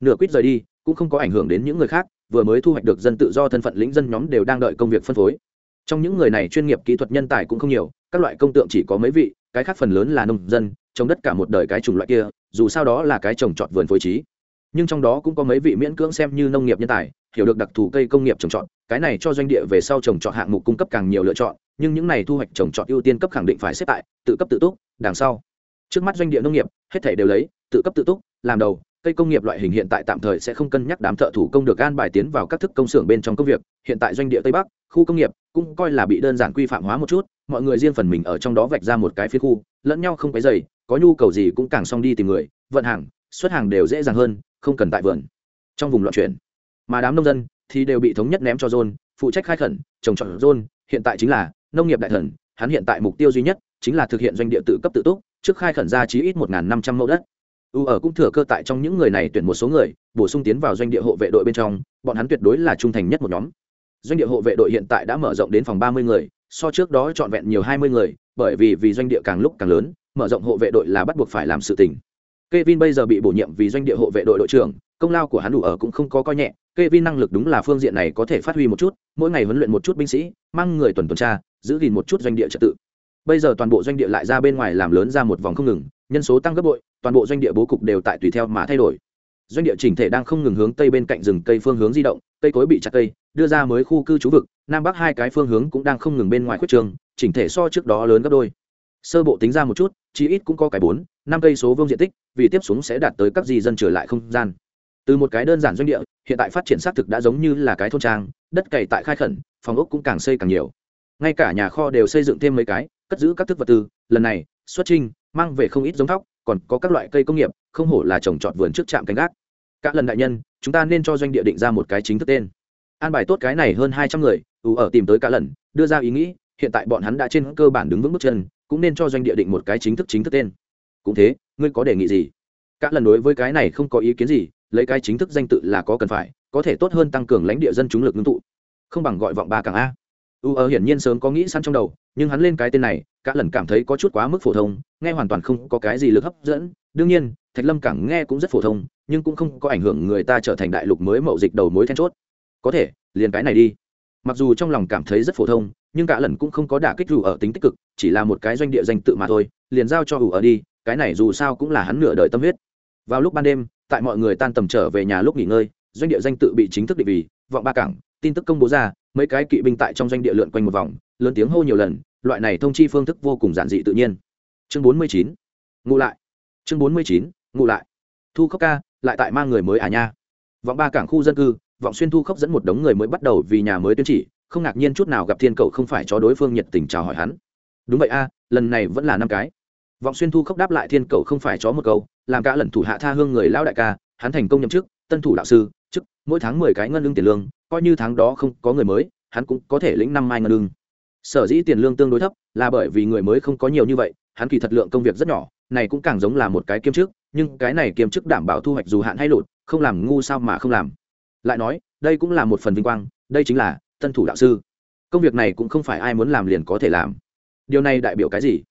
Nửa quýt rời đi, cũng không có ảnh hưởng đến những người khác, vừa mới thu hoạch được dân tự do thân phận lĩnh dân nhóm đều đang đợi công việc phân phối. Trong những người này chuyên nghiệp kỹ thuật nhân tài cũng không nhiều, các loại công tượng chỉ có mấy vị, cái khác phần lớn là nông dân trồng đất cả một đời cái chủng loại kia, dù sao đó là cái trồng trọt vườn phối trí. Nhưng trong đó cũng có mấy vị miễn cưỡng xem như nông nghiệp nhân tài hiểu được đặc thù cây công nghiệp trồng trọt, cái này cho doanh địa về sau trồng trọt hạng mục cung cấp càng nhiều lựa chọn, nhưng những này thu hoạch trồng trọt ưu tiên cấp khẳng định phải xếp tại tự cấp tự túc, đằng sau. Trước mắt doanh địa nông nghiệp, hết thể đều lấy tự cấp tự túc làm đầu, cây công nghiệp loại hình hiện tại tạm thời sẽ không cân nhắc đám thợ thủ công được an bài tiến vào các thức công xưởng bên trong công việc, hiện tại doanh địa tây bắc, khu công nghiệp cũng coi là bị đơn giản quy phạm hóa một chút, mọi người riêng phần mình ở trong đó vạch ra một cái phía khu, lẫn nhau không cái dày có nhu cầu gì cũng càng xong đi tìm người, vận hàng, xuất hàng đều dễ dàng hơn, không cần tại vườn. Trong vùng loạn chuyển mà đám nông dân thì đều bị thống nhất ném cho john phụ trách khai khẩn trồng trọt john hiện tại chính là nông nghiệp đại thần hắn hiện tại mục tiêu duy nhất chính là thực hiện doanh địa tự cấp tự túc trước khai khẩn ra chí ít một năm trăm mẫu đất. U ở cũng thừa cơ tại trong những người này tuyển một số người bổ sung tiến vào doanh địa hộ vệ đội bên trong bọn hắn tuyệt đối là trung thành nhất một nhóm. Doanh địa hộ vệ đội hiện tại đã mở rộng đến phòng ba mươi người so trước đó trọn vẹn nhiều hai mươi người bởi vì vì doanh địa càng lúc càng lớn mở rộng hộ vệ đội là bắt buộc phải làm sự tình. Kevin bây giờ bị bổ nhiệm vì doanh địa hộ vệ đội đội trưởng, công lao của hắn đủ ở cũng không có coi nhẹ, Kevin năng lực đúng là phương diện này có thể phát huy một chút, mỗi ngày huấn luyện một chút binh sĩ, mang người tuần tuần tra, giữ gìn một chút doanh địa trật tự. bây giờ toàn bộ doanh địa lại ra bên ngoài làm lớn ra một vòng không ngừng nhân số tăng gấp bội toàn bộ doanh địa bố cục đều tại tùy theo mà thay đổi. Doanh địa chỉnh thể đang không ngừng hướng tây bên cạnh rừng cây phương hướng di động cây cối bị chặt cây đưa ra mới khu cư trú vực nam bắc hai cái phương hướng cũng đang không ngừng bên ngoài khuất trường chỉnh thể so trước đó lớn gấp đôi. Sơ bộ tính ra một chút chí ít cũng có cái bốn năm cây số vuông diện tích vì tiếp xuống sẽ đạt tới các di dân trở lại không gian từ một cái đơn giản doanh địa, hiện tại phát triển xác thực đã giống như là cái thôn trang, đất cày tại khai khẩn, phòng ốc cũng càng xây càng nhiều. Ngay cả nhà kho đều xây dựng thêm mấy cái, cất giữ các thức vật tư, lần này, xuất trinh, mang về không ít giống thóc, còn có các loại cây công nghiệp, không hổ là trồng trọt vườn trước trạm canh gác. Các lần đại nhân, chúng ta nên cho doanh địa định ra một cái chính thức tên. An bài tốt cái này hơn hai trăm người ủ ở tìm tới cả lần, đưa ra ý nghĩ, hiện tại bọn hắn đã trên cơ bản đứng vững bước chân, cũng nên cho doanh địa định một cái chính thức chính thức tên. Cũng thế, ngươi có đề nghị gì? Cả lần đối với cái này không có ý kiến gì lấy cái chính thức danh tự là có cần phải, có thể tốt hơn tăng cường lãnh địa dân chúng lực ngưng tụ. Không bằng gọi vọng ba càng a. U ở hiển nhiên sớm có nghĩ sẵn trong đầu, nhưng hắn lên cái tên này, cả lần cảm thấy có chút quá mức phổ thông, nghe hoàn toàn không có cái gì lực hấp dẫn. Đương nhiên, thạch lâm cảng nghe cũng rất phổ thông, nhưng cũng không có ảnh hưởng người ta trở thành đại lục mới mậu dịch đầu mối then chốt. Có thể, liền cái này đi. Mặc dù trong lòng cảm thấy rất phổ thông, nhưng cả lần cũng không có đả kích dù ở tính tích cực, chỉ là một cái doanh địa danh tự mà thôi, liền giao cho ủ ở đi, cái này dù sao cũng là hắn nửa đời tâm huyết. Vào lúc ban đêm tại mọi người tan tầm trở về nhà lúc nghỉ ngơi, doanh địa danh tự bị chính thức định vì vọng ba cảng, tin tức công bố ra, mấy cái kỵ binh tại trong doanh địa lượn quanh một vòng, lớn tiếng hô nhiều lần, loại này thông chi phương thức vô cùng giản dị tự nhiên. Chương bốn mươi chín, ngụ lại. Chương bốn mươi chín, ngụ lại. Thu khốc ca, lại tại mang người mới à nha. Vọng ba cảng khu dân cư, vọng xuyên thu khốc dẫn một đống người mới bắt đầu vì nhà mới tuyên chỉ, không ngạc nhiên chút nào gặp thiên cầu không phải cho đối phương nhiệt tình chào hỏi hắn. Đúng vậy a, lần này vẫn là năm cái vọng xuyên thu khốc đáp lại thiên cầu không phải chó một câu, làm cả lần thủ hạ tha hương người lão đại ca, hắn thành công nhậm chức, tân thủ đạo sư, chức, mỗi tháng mười cái ngân lương tiền lương, coi như tháng đó không có người mới, hắn cũng có thể lĩnh năm mai ngân lương. Sở dĩ tiền lương tương đối thấp là bởi vì người mới không có nhiều như vậy, hắn kỳ thật lượng công việc rất nhỏ, này cũng càng giống là một cái kiêm chức, nhưng cái này kiêm chức đảm bảo thu hoạch dù hạn hay lụt, không làm ngu sao mà không làm. Lại nói, đây cũng là một phần vinh quang, đây chính là tân thủ đạo sư. Công việc này cũng không phải ai muốn làm liền có thể làm. Điều này đại biểu cái gì?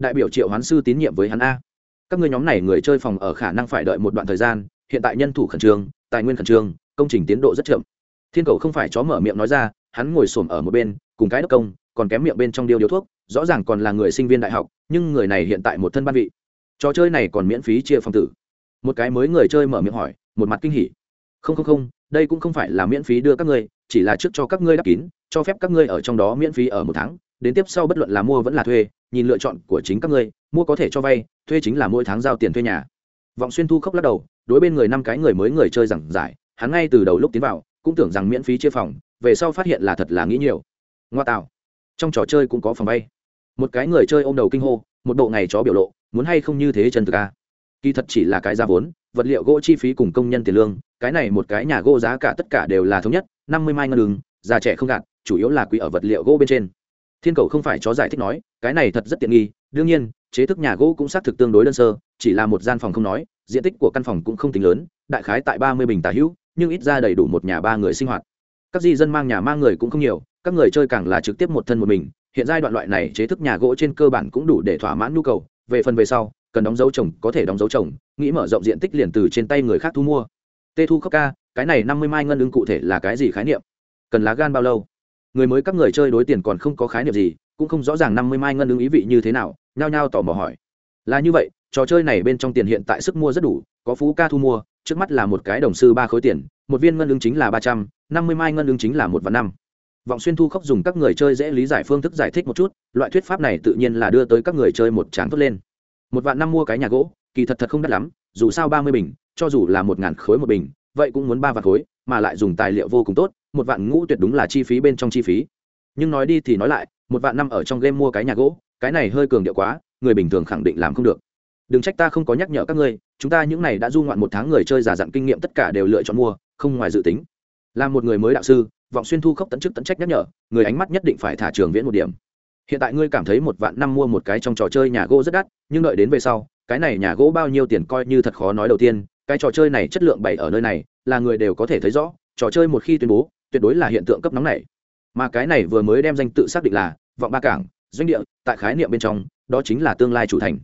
Đại biểu triệu hoán sư tín nhiệm với hắn a. Các ngươi nhóm này người chơi phòng ở khả năng phải đợi một đoạn thời gian, hiện tại nhân thủ khẩn trương, tài nguyên khẩn trương, công trình tiến độ rất chậm. Thiên cầu không phải chó mở miệng nói ra, hắn ngồi xổm ở một bên, cùng cái đốc công, còn kém miệng bên trong điêu điếu thuốc, rõ ràng còn là người sinh viên đại học, nhưng người này hiện tại một thân ban vị. Trò chơi này còn miễn phí chia phòng tử. Một cái mới người chơi mở miệng hỏi, một mặt kinh hỉ. Không không không, đây cũng không phải là miễn phí đưa các ngươi, chỉ là trước cho các ngươi đắp kín, cho phép các ngươi ở trong đó miễn phí ở một tháng, đến tiếp sau bất luận là mua vẫn là thuê nhìn lựa chọn của chính các ngươi, mua có thể cho vay, thuê chính là mỗi tháng giao tiền thuê nhà. Vọng xuyên thu khóc lắc đầu, đối bên người năm cái người mới người chơi giảng giải, hắn ngay từ đầu lúc tiến vào, cũng tưởng rằng miễn phí chia phòng, về sau phát hiện là thật là nghĩ nhiều. Ngoa tạo. Trong trò chơi cũng có phòng vay một cái người chơi ôm đầu kinh hô, một bộ ngày chó biểu lộ, muốn hay không như thế chân thực a kỳ thật chỉ là cái giá vốn, vật liệu gỗ chi phí cùng công nhân tiền lương, cái này một cái nhà gỗ giá cả tất cả đều là thống nhất, năm mươi mai ngân đường già trẻ không gạt, chủ yếu là quý ở vật liệu gỗ bên trên thiên cầu không phải chó giải thích nói, cái này thật rất tiện nghi, đương nhiên, chế thức nhà gỗ cũng xác thực tương đối đơn sơ, chỉ là một gian phòng không nói, diện tích của căn phòng cũng không tính lớn, đại khái tại ba mươi bình tả hữu, nhưng ít ra đầy đủ một nhà ba người sinh hoạt. Các di dân mang nhà mang người cũng không nhiều, các người chơi càng là trực tiếp một thân một mình, hiện giai đoạn loại này chế thức nhà gỗ trên cơ bản cũng đủ để thỏa mãn nhu cầu, về phần về sau, cần đóng dấu trồng có thể đóng dấu trồng nghĩ mở rộng diện tích liền từ trên tay người khác thu mua. Tê thu khốc ca, cái này năm mươi mai ngân ứng cụ thể là cái gì khái niệm? Cần lá gan bao lâu? Người mới các người chơi đối tiền còn không có khái niệm gì, cũng không rõ ràng năm mươi mai ngân ứng ý vị như thế nào, nhao nhao tò mò hỏi. Là như vậy, trò chơi này bên trong tiền hiện tại sức mua rất đủ, có phú ca thu mua, trước mắt là một cái đồng sư ba khối tiền, một viên ngân ứng chính là ba trăm, năm mươi mai ngân ứng chính là một vạn năm. Vọng xuyên thu khóc dùng các người chơi dễ lý giải phương thức giải thích một chút, loại thuyết pháp này tự nhiên là đưa tới các người chơi một tráng thốt lên. Một vạn năm mua cái nhà gỗ, kỳ thật thật không đắt lắm, dù sao ba mươi bình, cho dù là một ngàn khối một bình, vậy cũng muốn ba vạn khối, mà lại dùng tài liệu vô cùng tốt một vạn ngũ tuyệt đúng là chi phí bên trong chi phí. Nhưng nói đi thì nói lại, một vạn năm ở trong game mua cái nhà gỗ, cái này hơi cường điệu quá, người bình thường khẳng định làm không được. Đừng trách ta không có nhắc nhở các ngươi, chúng ta những này đã du ngoạn một tháng người chơi giả dặn kinh nghiệm tất cả đều lựa chọn mua, không ngoài dự tính. Là một người mới đạo sư, vọng xuyên thu khốc tận chức tận trách nhắc nhở, người ánh mắt nhất định phải thả trường viễn một điểm. Hiện tại ngươi cảm thấy một vạn năm mua một cái trong trò chơi nhà gỗ rất đắt, nhưng đợi đến về sau, cái này nhà gỗ bao nhiêu tiền coi như thật khó nói đầu tiên, cái trò chơi này chất lượng bày ở nơi này, là người đều có thể thấy rõ, trò chơi một khi tuyên bố tuyệt đối là hiện tượng cấp nóng này. Mà cái này vừa mới đem danh tự xác định là vọng ba cảng, doanh địa, tại khái niệm bên trong, đó chính là tương lai chủ thành.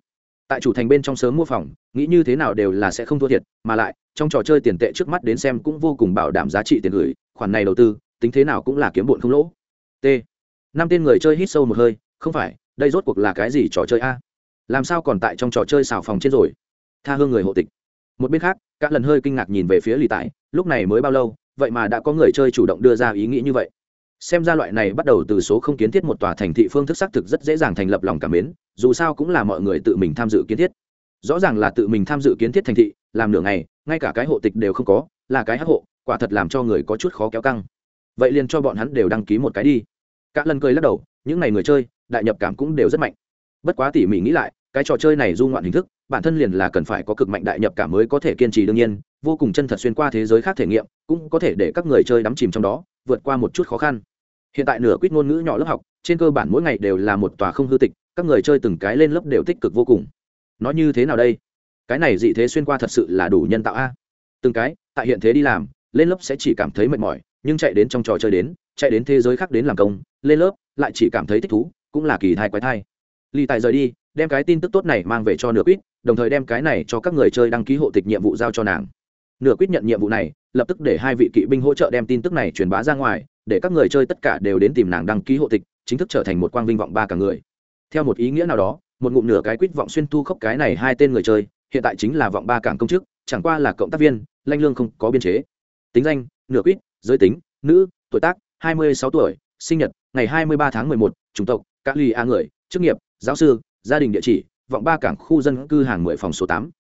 Tại chủ thành bên trong sớm mua phòng, nghĩ như thế nào đều là sẽ không thua thiệt, mà lại, trong trò chơi tiền tệ trước mắt đến xem cũng vô cùng bảo đảm giá trị tiền gửi, khoản này đầu tư, tính thế nào cũng là kiếm bụn không lỗ. T. Năm tên người chơi hít sâu một hơi, không phải, đây rốt cuộc là cái gì trò chơi a? Làm sao còn tại trong trò chơi xào phòng trên rồi? Tha hương người hộ tịch. Một bên khác, các lần hơi kinh ngạc nhìn về phía lì tại lúc này mới bao lâu vậy mà đã có người chơi chủ động đưa ra ý nghĩ như vậy. Xem ra loại này bắt đầu từ số không kiến thiết một tòa thành thị phương thức xác thực rất dễ dàng thành lập lòng cảm mến, dù sao cũng là mọi người tự mình tham dự kiến thiết. Rõ ràng là tự mình tham dự kiến thiết thành thị, làm nửa ngày, ngay cả cái hộ tịch đều không có, là cái hắc hộ, quả thật làm cho người có chút khó kéo căng. Vậy liền cho bọn hắn đều đăng ký một cái đi. Cả lần cười lắc đầu, những n à y người chơi, đại nhập cảm cũng đều rất mạnh. Bất quá tỉ mỉ nghĩ lại, cái trò chơi này du ngoạn hình thức, bản thân liền là cần phải có cực mạnh đại nhập cảm mới có thể kiên trì đương nhiên vô cùng chân thật xuyên qua thế giới khác thể nghiệm, cũng có thể để các người chơi đắm chìm trong đó, vượt qua một chút khó khăn. Hiện tại nửa quýt ngôn ngữ nhỏ lớp học, trên cơ bản mỗi ngày đều là một tòa không hư tịch, các người chơi từng cái lên lớp đều tích cực vô cùng. Nói như thế nào đây? Cái này dị thế xuyên qua thật sự là đủ nhân tạo a. Từng cái, tại hiện thế đi làm, lên lớp sẽ chỉ cảm thấy mệt mỏi, nhưng chạy đến trong trò chơi đến, chạy đến thế giới khác đến làm công, lên lớp lại chỉ cảm thấy thích thú, cũng là kỳ thai quái thai. Ly tài rời đi, đem cái tin tức tốt này mang về cho nửa quýt, đồng thời đem cái này cho các người chơi đăng ký hộ tịch nhiệm vụ giao cho nàng nửa quyết nhận nhiệm vụ này, lập tức để hai vị kỵ binh hỗ trợ đem tin tức này truyền bá ra ngoài, để các người chơi tất cả đều đến tìm nàng đăng ký hộ tịch, chính thức trở thành một quang vinh vọng ba cả người. Theo một ý nghĩa nào đó, một ngụm nửa cái quýt vọng xuyên thu khốc cái này hai tên người chơi, hiện tại chính là vọng ba cảng công chức, chẳng qua là cộng tác viên, lanh lương không có biên chế. Tính danh, nửa quýt giới tính, nữ, tuổi tác, hai mươi sáu tuổi, sinh nhật, ngày hai mươi ba tháng mười một, chủng tộc các ly a người, chức nghiệp, giáo sư, gia đình địa chỉ, vọng ba cảng khu dân cư hàng mười phòng số tám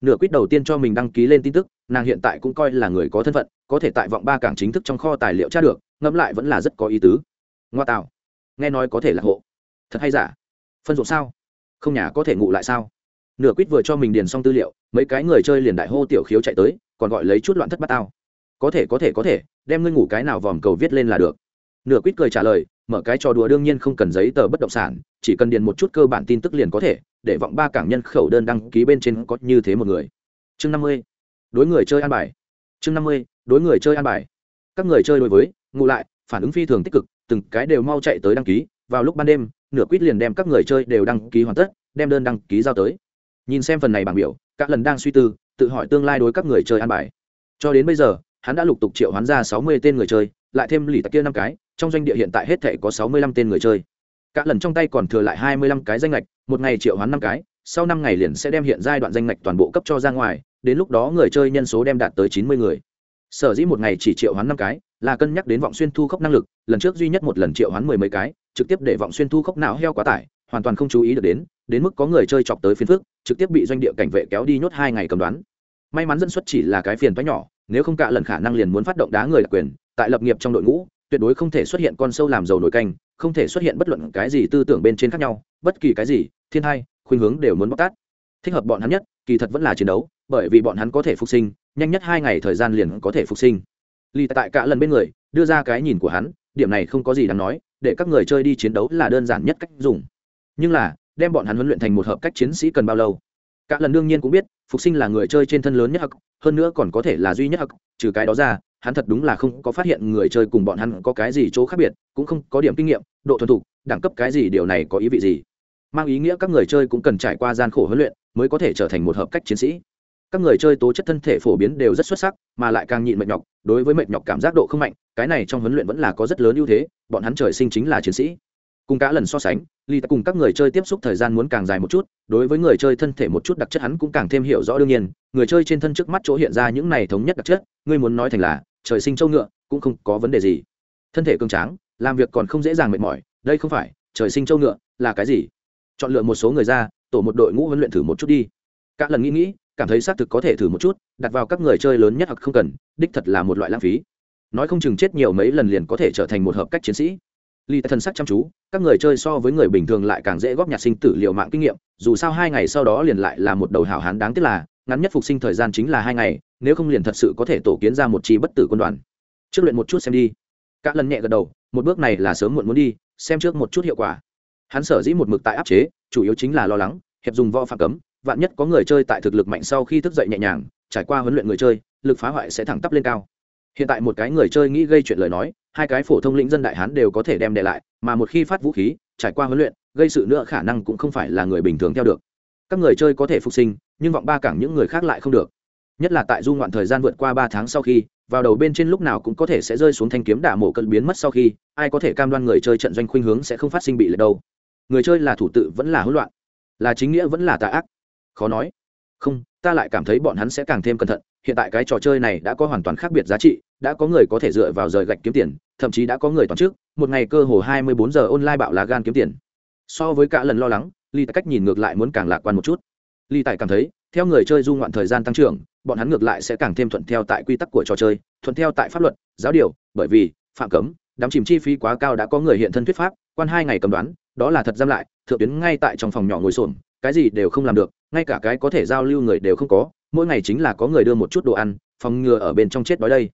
nửa quýt đầu tiên cho mình đăng ký lên tin tức, nàng hiện tại cũng coi là người có thân phận, có thể tại vọng ba cảng chính thức trong kho tài liệu tra được, ngẫm lại vẫn là rất có ý tứ. Ngoa tạo. Nghe nói có thể là hộ. Thật hay giả? Phân dụng sao? Không nhà có thể ngủ lại sao? Nửa quýt vừa cho mình điền xong tư liệu, mấy cái người chơi liền đại hô tiểu khiếu chạy tới, còn gọi lấy chút loạn thất bát tao. Có thể có thể có thể, đem ngươi ngủ cái nào vòm cầu viết lên là được. Nửa quýt cười trả lời, mở cái trò đùa đương nhiên không cần giấy tờ bất động sản, chỉ cần điền một chút cơ bản tin tức liền có thể để vọng ba cảng nhân khẩu đơn đăng ký bên trên có như thế một người. Chương năm mươi, đối người chơi an bài. Chương năm mươi, đối người chơi an bài. Các người chơi đối với, ngụ lại, phản ứng phi thường tích cực, từng cái đều mau chạy tới đăng ký. Vào lúc ban đêm, nửa quýt liền đem các người chơi đều đăng ký hoàn tất, đem đơn đăng ký giao tới. Nhìn xem phần này bảng biểu, các lần đang suy tư, tự hỏi tương lai đối các người chơi an bài. Cho đến bây giờ, hắn đã lục tục triệu hoán ra sáu mươi tên người chơi, lại thêm lì tặc kia năm cái, trong doanh địa hiện tại hết thể có sáu mươi lăm tên người chơi cả lần trong tay còn thừa lại hai mươi lăm cái danh lệch một ngày triệu hoán năm cái, sau năm ngày liền sẽ đem hiện giai đoạn danh lệch toàn bộ cấp cho ra ngoài, đến lúc đó người chơi nhân số đem đạt tới chín mươi người. Sở dĩ một ngày chỉ triệu hoán năm cái, là cân nhắc đến vọng xuyên thu khốc năng lực, lần trước duy nhất một lần triệu hoán mười mấy cái, trực tiếp để vọng xuyên thu khốc não heo quá tải, hoàn toàn không chú ý được đến đến mức có người chơi chọc tới phiền phước trực tiếp bị doanh địa cảnh vệ kéo đi nhốt hai ngày cầm đoán. May mắn dẫn xuất chỉ là cái phiền toái nhỏ, nếu không cả lần khả năng liền muốn phát động đá người đặc quyền, tại lập nghiệp trong đội ngũ tuyệt đối không thể xuất hiện con sâu làm dầu nổi canh, không thể xuất hiện bất luận cái gì tư tưởng bên trên khác nhau, bất kỳ cái gì, thiên hai, khuynh hướng đều muốn bóc tát. Thích hợp bọn hắn nhất, kỳ thật vẫn là chiến đấu, bởi vì bọn hắn có thể phục sinh, nhanh nhất hai ngày thời gian liền có thể phục sinh. Lì tại cả lần bên người, đưa ra cái nhìn của hắn, điểm này không có gì đáng nói, để các người chơi đi chiến đấu là đơn giản nhất cách dùng. Nhưng là, đem bọn hắn huấn luyện thành một hợp cách chiến sĩ cần bao lâu? Cả lần đương nhiên cũng biết, phục sinh là người chơi trên thân lớn nhất hắc, hơn nữa còn có thể là duy nhất hắc, trừ cái đó ra hắn thật đúng là không có phát hiện người chơi cùng bọn hắn có cái gì chỗ khác biệt, cũng không có điểm kinh nghiệm, độ thuần thục, đẳng cấp cái gì điều này có ý vị gì. Mang ý nghĩa các người chơi cũng cần trải qua gian khổ huấn luyện mới có thể trở thành một hợp cách chiến sĩ. Các người chơi tố chất thân thể phổ biến đều rất xuất sắc, mà lại càng nhịn mệt nhọc, đối với mệt nhọc cảm giác độ không mạnh, cái này trong huấn luyện vẫn là có rất lớn ưu thế, bọn hắn trời sinh chính là chiến sĩ. Cùng cả lần so sánh ly cùng các người chơi tiếp xúc thời gian muốn càng dài một chút, đối với người chơi thân thể một chút đặc chất hắn cũng càng thêm hiểu rõ đương nhiên, người chơi trên thân trước mắt chỗ hiện ra những này thống nhất đặc chất, ngươi muốn nói thành là trời sinh châu ngựa, cũng không có vấn đề gì. Thân thể cường tráng, làm việc còn không dễ dàng mệt mỏi, đây không phải, trời sinh châu ngựa là cái gì? Chọn lựa một số người ra, tổ một đội ngũ huấn luyện thử một chút đi. Cả lần nghĩ nghĩ, cảm thấy xác thực có thể thử một chút, đặt vào các người chơi lớn nhất hoặc không cần, đích thật là một loại lãng phí. Nói không chừng chết nhiều mấy lần liền có thể trở thành một hợp cách chiến sĩ. Ly thần sắc chăm chú, các người chơi so với người bình thường lại càng dễ góp nhặt sinh tử liệu mạng kinh nghiệm, dù sao hai ngày sau đó liền lại là một đầu hảo hán đáng tiếc là ngắn nhất phục sinh thời gian chính là hai ngày, nếu không liền thật sự có thể tổ kiến ra một chi bất tử quân đoàn. Trước luyện một chút xem đi. Các lần nhẹ gật đầu, một bước này là sớm muộn muốn đi, xem trước một chút hiệu quả. Hắn sở dĩ một mực tại áp chế, chủ yếu chính là lo lắng, hiệp dùng võ phạm cấm, vạn nhất có người chơi tại thực lực mạnh sau khi thức dậy nhẹ nhàng, trải qua huấn luyện người chơi, lực phá hoại sẽ thẳng tắp lên cao. Hiện tại một cái người chơi nghĩ gây chuyện lời nói, hai cái phổ thông lĩnh dân đại hán đều có thể đem đệ lại, mà một khi phát vũ khí, trải qua huấn luyện, gây sự nữa khả năng cũng không phải là người bình thường theo được các người chơi có thể phục sinh, nhưng vọng ba cảng những người khác lại không được. Nhất là tại du ngoạn thời gian vượt qua ba tháng sau khi, vào đầu bên trên lúc nào cũng có thể sẽ rơi xuống thanh kiếm đả mổ cận biến mất sau khi, ai có thể cam đoan người chơi trận doanh khuynh hướng sẽ không phát sinh bị lật đâu người chơi là thủ tự vẫn là hỗn loạn, là chính nghĩa vẫn là tà ác. Khó nói. Không, ta lại cảm thấy bọn hắn sẽ càng thêm cẩn thận, hiện tại cái trò chơi này đã có hoàn toàn khác biệt giá trị, đã có người có thể dựa vào rời gạch kiếm tiền, thậm chí đã có người toàn trước một ngày cơ hồ hai mươi bốn giờ online bạo lá gan kiếm tiền. So với cả lần lo lắng ly tại cách nhìn ngược lại muốn càng lạc quan một chút. Ly tại cảm thấy, theo người chơi du ngoạn thời gian tăng trưởng, bọn hắn ngược lại sẽ càng thêm thuận theo tại quy tắc của trò chơi, thuận theo tại pháp luật, giáo điều, bởi vì, phạm cấm, đám chìm chi phí quá cao đã có người hiện thân thuyết pháp, quan hai ngày cầm đoán, đó là thật giam lại, thượng tuyến ngay tại trong phòng nhỏ ngồi xổm, cái gì đều không làm được, ngay cả cái có thể giao lưu người đều không có, mỗi ngày chính là có người đưa một chút đồ ăn, phòng ngừa ở bên trong chết đói đây.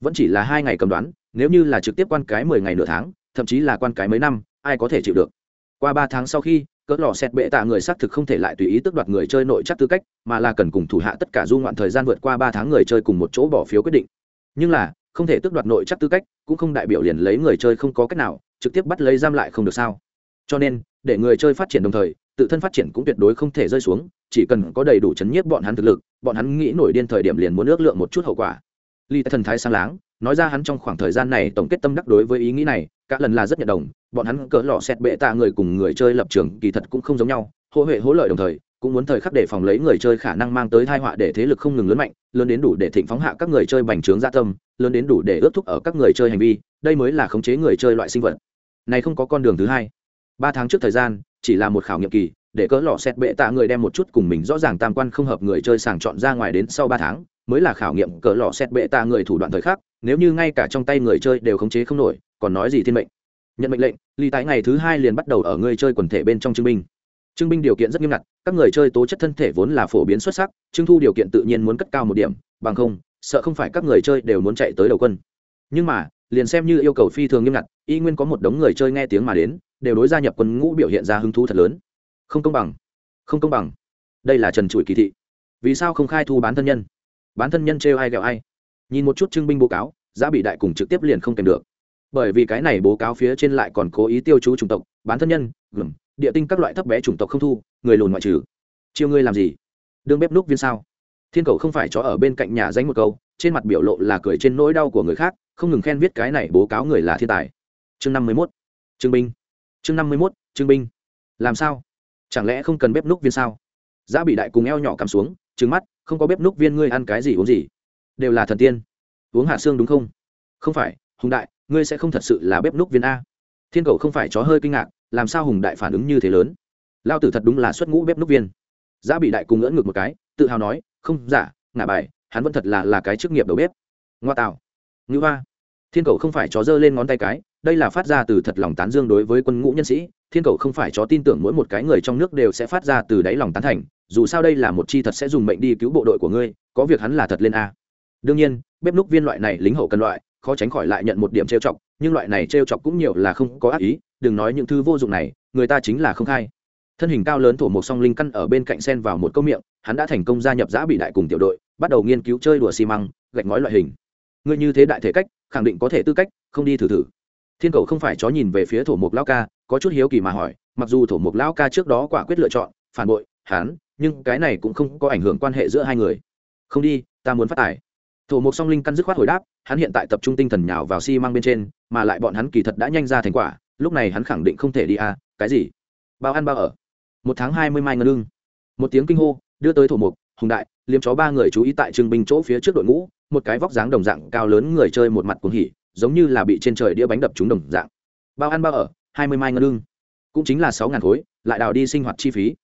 Vẫn chỉ là hai ngày cầm đoán, nếu như là trực tiếp quan cái mười ngày nửa tháng, thậm chí là quan cái mấy năm, ai có thể chịu được? Qua ba tháng sau khi cỡ lò xét bệ tạ người xác thực không thể lại tùy ý tước đoạt người chơi nội chắc tư cách, mà là cần cùng thủ hạ tất cả du ngoạn thời gian vượt qua ba tháng người chơi cùng một chỗ bỏ phiếu quyết định. Nhưng là, không thể tước đoạt nội chắc tư cách, cũng không đại biểu liền lấy người chơi không có cách nào, trực tiếp bắt lấy giam lại không được sao? Cho nên, để người chơi phát triển đồng thời, tự thân phát triển cũng tuyệt đối không thể rơi xuống, chỉ cần có đầy đủ chấn nhiếp bọn hắn thực lực, bọn hắn nghĩ nổi điên thời điểm liền muốn ước lượng một chút hậu quả. Ly thần thái sáng láng nói ra hắn trong khoảng thời gian này tổng kết tâm đắc đối với ý nghĩ này, cả lần là rất nhận đồng, bọn hắn cỡ lọ xét bệ tạ người cùng người chơi lập trường kỳ thật cũng không giống nhau hỗ huệ hỗ lợi đồng thời, cũng muốn thời khắc để phòng lấy người chơi khả năng mang tới thai họa để thế lực không ngừng lớn mạnh, lớn đến đủ để thịnh phóng hạ các người chơi bành trướng gia tâm, lớn đến đủ để ước thúc ở các người chơi hành vi, đây mới là khống chế người chơi loại sinh vật. Này không có con đường thứ hai. Ba tháng trước thời gian, chỉ là một khảo nghiệm kỳ, để cỡ lọ xét bệ tạ người đem một chút cùng mình rõ ràng tam quan không hợp người chơi sàng chọn ra ngoài đến sau ba tháng mới là khảo nghiệm cỡ lọ xét bệ tạ người thủ đoạn thời khắc, nếu như ngay cả trong tay người chơi đều khống chế không nổi, còn nói gì thiên mệnh? Nhận mệnh lệnh ly tái ngày thứ hai liền bắt đầu ở người chơi quần thể bên trong trưng binh. Trưng binh điều kiện rất nghiêm ngặt, các người chơi tố chất thân thể vốn là phổ biến xuất sắc, trưng thu điều kiện tự nhiên muốn cất cao một điểm, bằng không, sợ không phải các người chơi đều muốn chạy tới đầu quân. Nhưng mà, liền xem như yêu cầu phi thường nghiêm ngặt, y nguyên có một đống người chơi nghe tiếng mà đến, đều đối gia nhập quân ngũ biểu hiện ra hứng thú thật lớn. Không công bằng, không công bằng. Đây là trần trụi kỳ thị. Vì sao không khai thu bán thân nhân? Bán thân nhân trêu ai ghẹo ai. Nhìn một chút trưng binh báo cáo giá bị đại cùng trực tiếp liền không kèm được. Bởi vì cái này báo cáo phía trên lại còn cố ý tiêu chú chủng tộc, bán thân nhân gừng địa tinh các loại thấp bé chủng tộc không thu, người lùn ngoại trừ. Chiêu ngươi làm gì? Đương bếp núc viên sao? Thiên cầu không phải chó ở bên cạnh nhà danh một câu, trên mặt biểu lộ là cười trên nỗi đau của người khác, không ngừng khen viết cái này bố cáo người là thiên tài. Chương năm mươi mốt. Trương binh. Chương năm mươi mốt trương binh. Làm sao? Chẳng lẽ không cần bếp núc viên sao? Giá bị đại cùng eo nhỏ cắm xuống trứng mắt không có bếp núc viên ngươi ăn cái gì uống gì. Đều là thần tiên. Uống hạ xương đúng không? Không phải, hùng đại, ngươi sẽ không thật sự là bếp núc viên a. Thiên cầu không phải chó hơi kinh ngạc, làm sao hùng đại phản ứng như thế lớn? Lao tử thật đúng là xuất ngũ bếp núc viên. Giá bị đại cùng ngỡ ngược một cái, tự hào nói, không giả ngả bài, hắn vẫn thật là là cái chức nghiệp đầu bếp. Ngoa tạo. Ngữ hoa. Thiên cầu không phải chó dơ lên ngón tay cái đây là phát ra từ thật lòng tán dương đối với quân ngũ nhân sĩ, thiên cầu không phải chó tin tưởng mỗi một cái người trong nước đều sẽ phát ra từ đáy lòng tán thành, dù sao đây là một chi thật sẽ dùng mệnh đi cứu bộ đội của ngươi, có việc hắn là thật lên a. Đương nhiên, bếp núc viên loại này lính hậu cần loại, khó tránh khỏi lại nhận một điểm trêu chọc, nhưng loại này trêu chọc cũng nhiều là không có ác ý, đừng nói những thứ vô dụng này, người ta chính là không khai. Thân hình cao lớn thổ một song linh căn ở bên cạnh sen vào một câu miệng, hắn đã thành công gia nhập giã bị đại cùng tiểu đội, bắt đầu nghiên cứu chơi đùa xi măng, gạch ngói loại hình. Ngươi như thế đại thể cách, khẳng định có thể tư cách, không đi thử thử thiên cầu không phải chó nhìn về phía thổ mục lao ca, có chút hiếu kỳ mà hỏi, mặc dù thổ mục lao ca trước đó quả quyết lựa chọn, phản bội, hắn, nhưng cái này cũng không có ảnh hưởng quan hệ giữa hai người. Không đi, ta muốn phát tài. Thổ mục song linh căn dứt khoát hồi đáp, hắn hiện tại tập trung tinh thần nhào vào xi bên trên, mà lại bọn hắn kỳ thật đã nhanh ra thành quả, lúc này hắn khẳng định không thể đi à cái gì? Bao ăn bao ở. Một tháng hai mươi mai ngân lương. Một tiếng kinh hô, đưa tới thổ mục, hùng đại, liếm chó ba người chú ý tại trưng binh chỗ phía trước đội ngũ, một cái vóc dáng đồng dạng cao lớn người chơi một mặt cuồng hỉ giống như là bị trên trời đĩa bánh đập trúng đồng dạng. Bao ăn bao ở hai mươi mai ngân lương. Cũng chính là sáu ngàn khối lại đào đi sinh hoạt chi phí.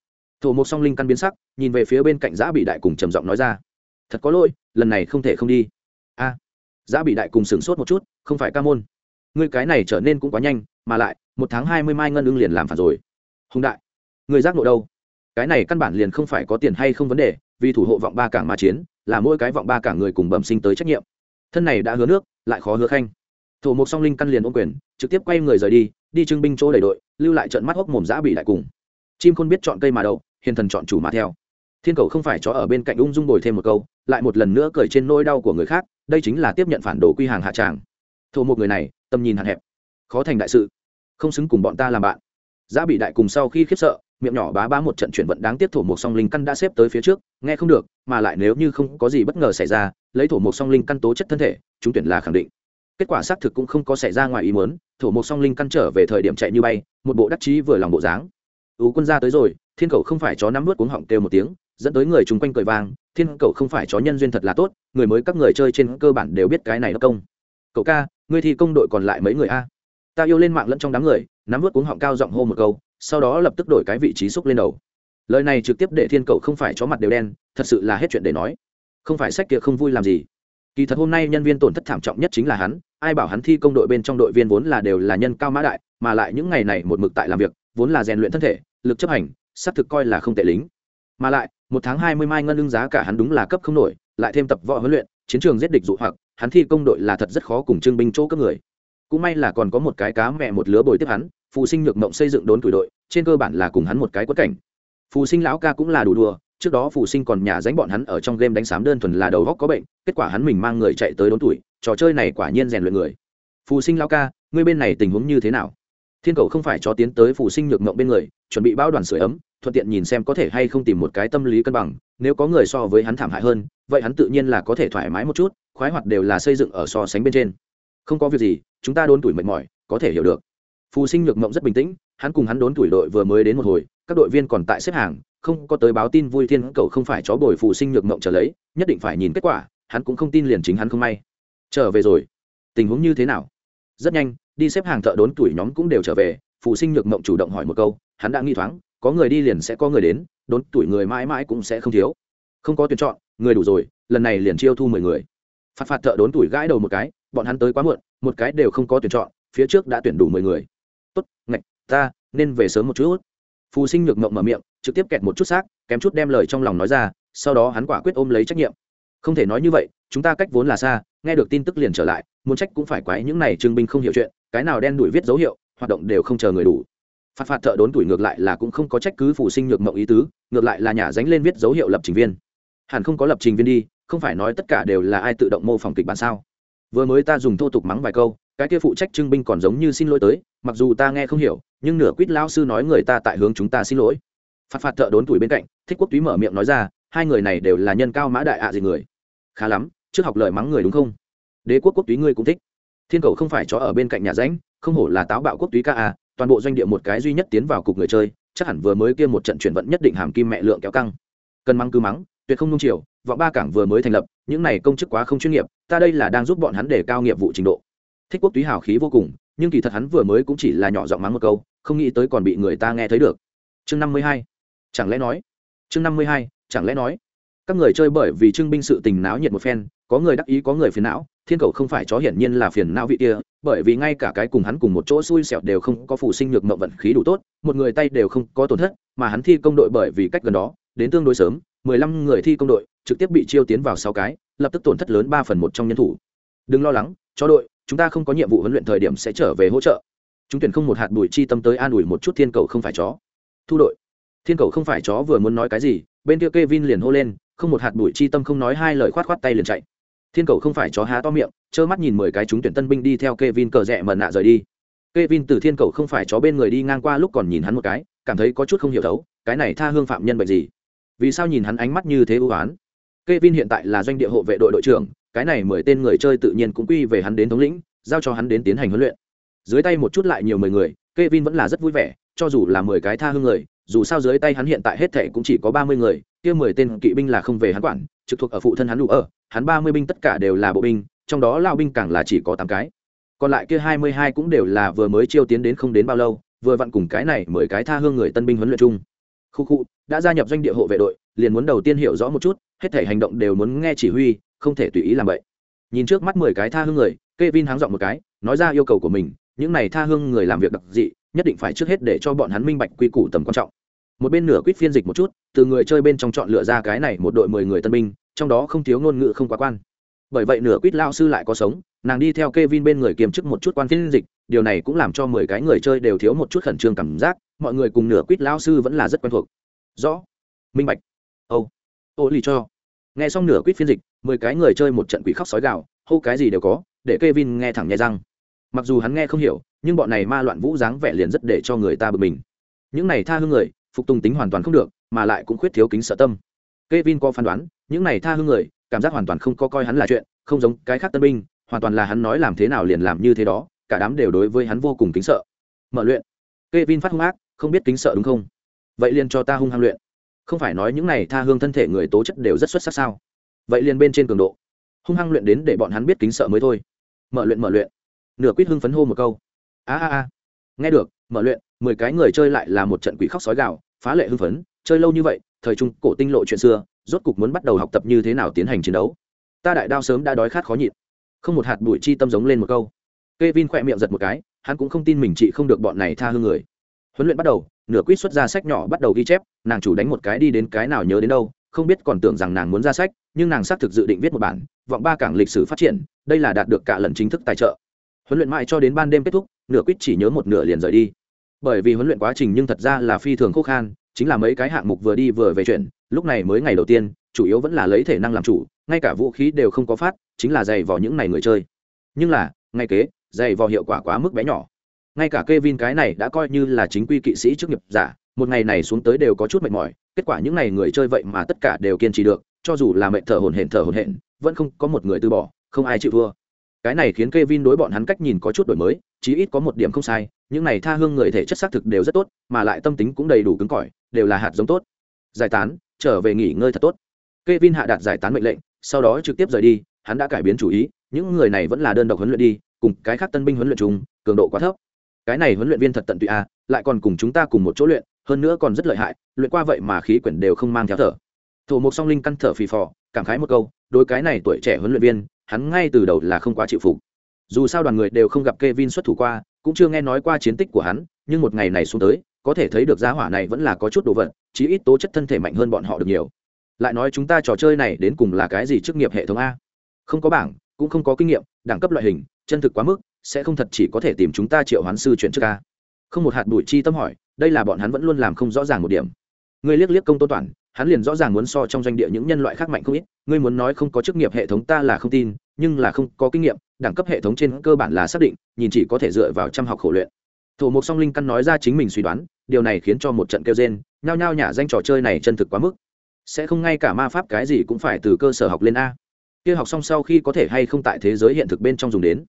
Thổ mục song linh căn biến sắc nhìn về phía bên cạnh giã bị đại cùng trầm giọng nói ra. Thật có lỗi lần này không thể không đi. A. À, giã bị đại cùng sửng sốt một chút không phải ca môn. Ngươi cái này trở nên cũng quá nhanh mà lại một tháng hai mươi mai ngân ưng liền làm phản rồi. Hùng đại. Người giác nộ đâu? Cái này căn bản liền không phải có tiền hay không vấn đề vì thủ hộ vọng ba cảng mà chiến là mỗi cái vọng ba cảng người cùng bẩm sinh tới trách nhiệm. Thân này đã hứa nước lại khó hứa khanh thổ mục song linh căn liền ôm quyền, trực tiếp quay người rời đi đi trưng binh chỗ đầy đội, lưu lại trận mắt hốc mồm giã bị đại cùng. Chim khôn biết chọn cây mà đậu, hiền thần chọn chủ mà theo. Thiên cầu không phải chó ở bên cạnh ung dung bồi thêm một câu, lại một lần nữa cởi trên nỗi đau của người khác, đây chính là tiếp nhận phản đồ quy hàng hạ tràng. Thổ một người này tầm nhìn hạn hẹp. Khó thành đại sự. Không xứng cùng bọn ta làm bạn. Giã bị đại cùng sau khi khiếp sợ, miệng nhỏ bá bá một trận chuyển vận đáng tiếc thổ một song linh căn đã xếp tới phía trước, nghe không được, mà lại nếu như không có gì bất ngờ xảy ra, lấy thổ một song linh căn tố chất thân thể, chúng tuyển là khẳng định kết quả xác thực cũng không có xảy ra ngoài ý muốn, thổ một song linh căn trở về thời điểm chạy như bay, một bộ đắc chí vừa lòng bộ dáng. Ú quân ra tới rồi, thiên cầu không phải chó nắm nuốt cuống họng kêu một tiếng, dẫn tới người chung quanh cười vang, thiên cầu không phải chó nhân duyên thật là tốt, người mới các người chơi trên cơ bản đều biết cái này nó công. Cậu ca, ngươi thi công đội còn lại mấy người a? Ta yêu lên mạng lẫn trong đám người, nắm vớt cuống họng cao giọng hô một câu, sau đó lập tức đổi cái vị trí xúc lên đầu. Lời này trực tiếp để thiên cầu không phải chó mặt đều đen, thật sự là hết chuyện để nói. Không phải sách kia không vui làm gì kỳ thật hôm nay nhân viên tổn thất thảm trọng nhất chính là hắn, ai bảo hắn thi công đội bên trong đội viên vốn là đều là nhân cao mã đại, mà lại những ngày này một mực tại làm việc, vốn là rèn luyện thân thể, lực chấp hành sắp thực coi là không tệ lính. Mà lại, một tháng hai mươi mai ngân lương giá cả hắn đúng là cấp không nổi, lại thêm tập võ huấn luyện, chiến trường giết địch dụ hoặc, hắn thi công đội là thật rất khó cùng trương binh chỗ cấp người. Cũng may là còn có một cái cá mẹ một lứa bồi tiếp hắn, phù sinh nhược mộng xây dựng đốn tuổi đội, trên cơ bản là cùng hắn một cái quất cảnh. Phù sinh lão ca cũng là đủ đùa trước đó phù sinh còn nhà dánh bọn hắn ở trong game đánh sám đơn thuần là đầu góc có bệnh, kết quả hắn mình mang người chạy tới đốn tuổi, trò chơi này quả nhiên rèn luyện người. Phù sinh lão ca, ngươi bên này tình huống như thế nào? Thiên cầu không phải cho tiến tới phù sinh nhược mộng bên người, chuẩn bị bao đoàn sửa ấm, thuận tiện nhìn xem có thể hay không tìm một cái tâm lý cân bằng, nếu có người so với hắn thảm hại hơn, vậy hắn tự nhiên là có thể thoải mái một chút, khoái hoạt đều là xây dựng ở so sánh bên trên. Không có việc gì, chúng ta đốn tuổi mệt mỏi, có thể hiểu được. Phù sinh nhược mộng rất bình tĩnh, hắn cùng hắn đốn tuổi đội vừa mới đến một hồi các đội viên còn tại xếp hàng, không có tới báo tin vui thiên cầu không phải chó bồi phụ sinh nhược mộng trở lấy, nhất định phải nhìn kết quả, hắn cũng không tin liền chính hắn không may. Trở về rồi. Tình huống như thế nào? Rất nhanh, đi xếp hàng thợ đốn tuổi nhóm cũng đều trở về Phụ sinh nhược mộng chủ động hỏi một câu, hắn đã nghi thoáng, có người đi liền sẽ có người đến, đốn tuổi người mãi mãi cũng sẽ không thiếu. Không có tuyển chọn, người đủ rồi, lần này liền chiêu thu mười người. Phạt phạt thợ đốn tuổi gãi đầu một cái, bọn hắn tới quá muộn, một cái đều không có tuyển chọn, phía trước đã tuyển đủ mười người. Tốt, ngạch, ta, nên về sớm một chút phù sinh nhược mộng mở miệng, trực tiếp kẹt một chút xác, kém chút đem lời trong lòng nói ra, sau đó hắn quả quyết ôm lấy trách nhiệm. Không thể nói như vậy, chúng ta cách vốn là xa, nghe được tin tức liền trở lại, muốn trách cũng phải quái những này trương binh không hiểu chuyện, cái nào đen đuổi viết dấu hiệu, hoạt động đều không chờ người đủ. Phạt phạt thợ đốn tuổi ngược lại là cũng không có trách cứ phù sinh nhược mộng ý tứ, ngược lại là nhà dánh lên viết dấu hiệu lập trình viên. Hẳn không có lập trình viên đi, không phải nói tất cả đều là ai tự động mô phỏng kịch bản sao? Vừa mới ta dùng thô tục mắng vài câu cái kia phụ trách trưng binh còn giống như xin lỗi tới, mặc dù ta nghe không hiểu, nhưng nửa quýt lao sư nói người ta tại hướng chúng ta xin lỗi. Phạt phạt thợ đốn tuổi bên cạnh, thích quốc túy mở miệng nói ra, hai người này đều là nhân cao mã đại ạ à gì người. Khá lắm, trước học lời mắng người đúng không? Đế quốc quốc túy ngươi cũng thích. Thiên cầu không phải chó ở bên cạnh nhà ránh không hổ là táo bạo quốc túy ca à? toàn bộ doanh địa một cái duy nhất tiến vào cục người chơi, chắc hẳn vừa mới kia một trận chuyển vận nhất định hàm kim mẹ lượng kéo căng. Cần mắng cứ mắng, tuyệt không nung chiều, vọng ba cảng vừa mới thành lập, những này công chức quá không chuyên nghiệp, ta đây là đang giúp bọn hắn để cao nghiệp vụ trình độ thích quốc túy hào khí vô cùng, nhưng kỳ thật hắn vừa mới cũng chỉ là nhỏ giọng mắng một câu, không nghĩ tới còn bị người ta nghe thấy được. Chương năm mươi hai, chẳng lẽ nói? Chương năm mươi hai, chẳng lẽ nói? Các người chơi bởi vì trưng binh sự tình náo nhiệt một phen, có người đắc ý, có người phiền não, thiên cầu không phải chó hiển nhiên là phiền não vị kia, bởi vì ngay cả cái cùng hắn cùng một chỗ xui xẻo đều không có phù sinh nhược mộng vận khí đủ tốt, một người tay đều không có tổn thất, mà hắn thi công đội bởi vì cách gần đó, đến tương đối sớm, mười lăm người thi công đội, trực tiếp bị chiêu tiến vào sáu cái, lập tức tổn thất lớn ba phần một trong nhân thủ. Đừng lo lắng cho đội chúng ta không có nhiệm vụ huấn luyện thời điểm sẽ trở về hỗ trợ. Chúng tuyển không một hạt bụi chi tâm tới an ủi một chút thiên cầu không phải chó. Thu đội. Thiên cầu không phải chó vừa muốn nói cái gì, bên kia Kevin liền hô lên, không một hạt bụi chi tâm không nói hai lời khoát khoát tay liền chạy. Thiên cầu không phải chó há to miệng, trơ mắt nhìn mười cái chúng tuyển tân binh đi theo Kevin cờ rẽ mờ nạ rời đi. Kevin từ thiên cầu không phải chó bên người đi ngang qua lúc còn nhìn hắn một cái, cảm thấy có chút không hiểu thấu, cái này tha hương phạm nhân bệnh gì? Vì sao nhìn hắn ánh mắt như thế ưu ái Kevin hiện tại là doanh địa hộ vệ đội đội trưởng cái này mười tên người chơi tự nhiên cũng quy về hắn đến thống lĩnh, giao cho hắn đến tiến hành huấn luyện. Dưới tay một chút lại nhiều mười người, Kevin vẫn là rất vui vẻ, cho dù là mười cái tha hương người, dù sao dưới tay hắn hiện tại hết thể cũng chỉ có ba mươi người, kia mười tên kỵ binh là không về hắn quản, trực thuộc ở phụ thân hắn đủ ở, hắn ba mươi binh tất cả đều là bộ binh, trong đó lao binh càng là chỉ có tám cái. Còn lại kia hai mươi hai cũng đều là vừa mới chiêu tiến đến không đến bao lâu, vừa vặn cùng cái này mười cái tha hương người tân binh huấn luyện chung. Khu khu, đã gia nhập doanh địa hộ vệ đội, liền muốn đầu tiên hiểu rõ một chút, hết thể hành động đều muốn nghe chỉ huy không thể tùy ý làm vậy. Nhìn trước mắt mười cái tha hương người k e vin háng dọn một cái nói ra yêu cầu của mình những này tha hương người làm việc đặc dị nhất định phải trước hết để cho bọn hắn minh bạch quy củ tầm quan trọng. Một bên nửa quýt phiên dịch một chút từ người chơi bên trong chọn lựa ra cái này một đội mười người tân binh trong đó không thiếu ngôn ngữ không quá quan. Bởi vậy nửa quýt lao sư lại có sống nàng đi theo k e vin bên người kiềm chức một chút quan phiên dịch điều này cũng làm cho mười cái người chơi đều thiếu một chút khẩn trương cảm giác mọi người cùng nửa quýt lao sư vẫn là rất quen thuộc. Rõ. Minh bạch. Ô, ô lì cho. Nghe xong nửa quýt phiên dịch mười cái người chơi một trận quỷ khóc sói gạo hô cái gì đều có để k e vin nghe thẳng nhai răng mặc dù hắn nghe không hiểu nhưng bọn này ma loạn vũ dáng vẻ liền rất để cho người ta bực mình những này tha hương người phục tùng tính hoàn toàn không được mà lại cũng khuyết thiếu kính sợ tâm k e vin có phán đoán những này tha hương người cảm giác hoàn toàn không có coi hắn là chuyện không giống cái khác tân binh hoàn toàn là hắn nói làm thế nào liền làm như thế đó cả đám đều đối với hắn vô cùng kính sợ mở luyện Kevin phát hung ác, không biết kính sợ đúng không? Vậy liền cho ta hung hăng luyện. Không phải nói những này tha hương thân thể người tố chất đều rất xuất sắc sao? Vậy liền bên trên cường độ, hung hăng luyện đến để bọn hắn biết kính sợ mới thôi. Mở luyện mở luyện. Nửa quýt hưng phấn hô một câu. A a a. Nghe được, mở luyện, mười cái người chơi lại là một trận quỷ khóc sói gào, phá lệ hưng phấn, chơi lâu như vậy, thời trung cổ tinh lộ chuyện xưa, rốt cục muốn bắt đầu học tập như thế nào tiến hành chiến đấu. Ta đại đao sớm đã đói khát khó nhịn. Không một hạt bụi chi tâm giống lên một câu. Kevin khỏe miệng giật một cái, hắn cũng không tin mình chị không được bọn này tha hương người huấn luyện bắt đầu nửa quýt xuất ra sách nhỏ bắt đầu ghi chép nàng chủ đánh một cái đi đến cái nào nhớ đến đâu không biết còn tưởng rằng nàng muốn ra sách, nhưng nàng xác thực dự định viết một bản, vọng ba cảng lịch sử phát triển, đây là đạt được cả lần chính thức tài trợ. Huấn luyện mãi cho đến ban đêm kết thúc, nửa quýt chỉ nhớ một nửa liền rời đi. Bởi vì huấn luyện quá trình nhưng thật ra là phi thường khô khan, chính là mấy cái hạng mục vừa đi vừa về chuyện, lúc này mới ngày đầu tiên, chủ yếu vẫn là lấy thể năng làm chủ, ngay cả vũ khí đều không có phát, chính là dày vào những này người chơi. Nhưng là, ngay kế, dày vào hiệu quả quá mức bé nhỏ. Ngay cả Kevin cái này đã coi như là chính quy kỵ sĩ trước nghiệp giả, một ngày này xuống tới đều có chút mệt mỏi kết quả những ngày người chơi vậy mà tất cả đều kiên trì được cho dù là mệt thở hồn hển thở hồn hển vẫn không có một người từ bỏ không ai chịu thua. Cái này khiến Kevin đối bọn hắn cách nhìn có chút đổi mới chí ít có một điểm không sai những này tha hương người thể chất xác thực đều rất tốt mà lại tâm tính cũng đầy đủ cứng cỏi đều là hạt giống tốt. Giải tán trở về nghỉ ngơi thật tốt. Kevin hạ đạt giải tán mệnh lệnh sau đó trực tiếp rời đi hắn đã cải biến chủ ý những người này vẫn là đơn độc huấn luyện đi cùng cái khác tân binh huấn luyện chung cường độ quá thấp. Cái này huấn luyện viên thật tận tụy a à, lại còn cùng chúng ta cùng một chỗ luyện hơn nữa còn rất lợi hại, luyện qua vậy mà khí quyển đều không mang theo thở. Thủ mục song linh căn thở phì phò, cảm khái một câu, đối cái này tuổi trẻ huấn luyện viên, hắn ngay từ đầu là không quá chịu phục. Dù sao đoàn người đều không gặp Kevin xuất thủ qua, cũng chưa nghe nói qua chiến tích của hắn, nhưng một ngày này xuống tới, có thể thấy được giá hỏa này vẫn là có chút đồ vật, chí ít tố chất thân thể mạnh hơn bọn họ được nhiều. Lại nói chúng ta trò chơi này đến cùng là cái gì chức nghiệp hệ thống a? Không có bảng, cũng không có kinh nghiệm, đẳng cấp loại hình, chân thực quá mức, sẽ không thật chỉ có thể tìm chúng ta triệu hoán sư chuyển trước a. Không một hạt bụi chi tâm hỏi đây là bọn hắn vẫn luôn làm không rõ ràng một điểm. Ngươi liếc liếc công tôn toàn, hắn liền rõ ràng muốn so trong doanh địa những nhân loại khác mạnh không ít. Ngươi muốn nói không có chức nghiệp hệ thống ta là không tin, nhưng là không có kinh nghiệm, đẳng cấp hệ thống trên cơ bản là xác định, nhìn chỉ có thể dựa vào chăm học khổ luyện. Thủ mục song linh căn nói ra chính mình suy đoán, điều này khiến cho một trận kêu gen nhao nhao nhả danh trò chơi này chân thực quá mức. Sẽ không ngay cả ma pháp cái gì cũng phải từ cơ sở học lên a. Kia học xong sau khi có thể hay không tại thế giới hiện thực bên trong dùng đến?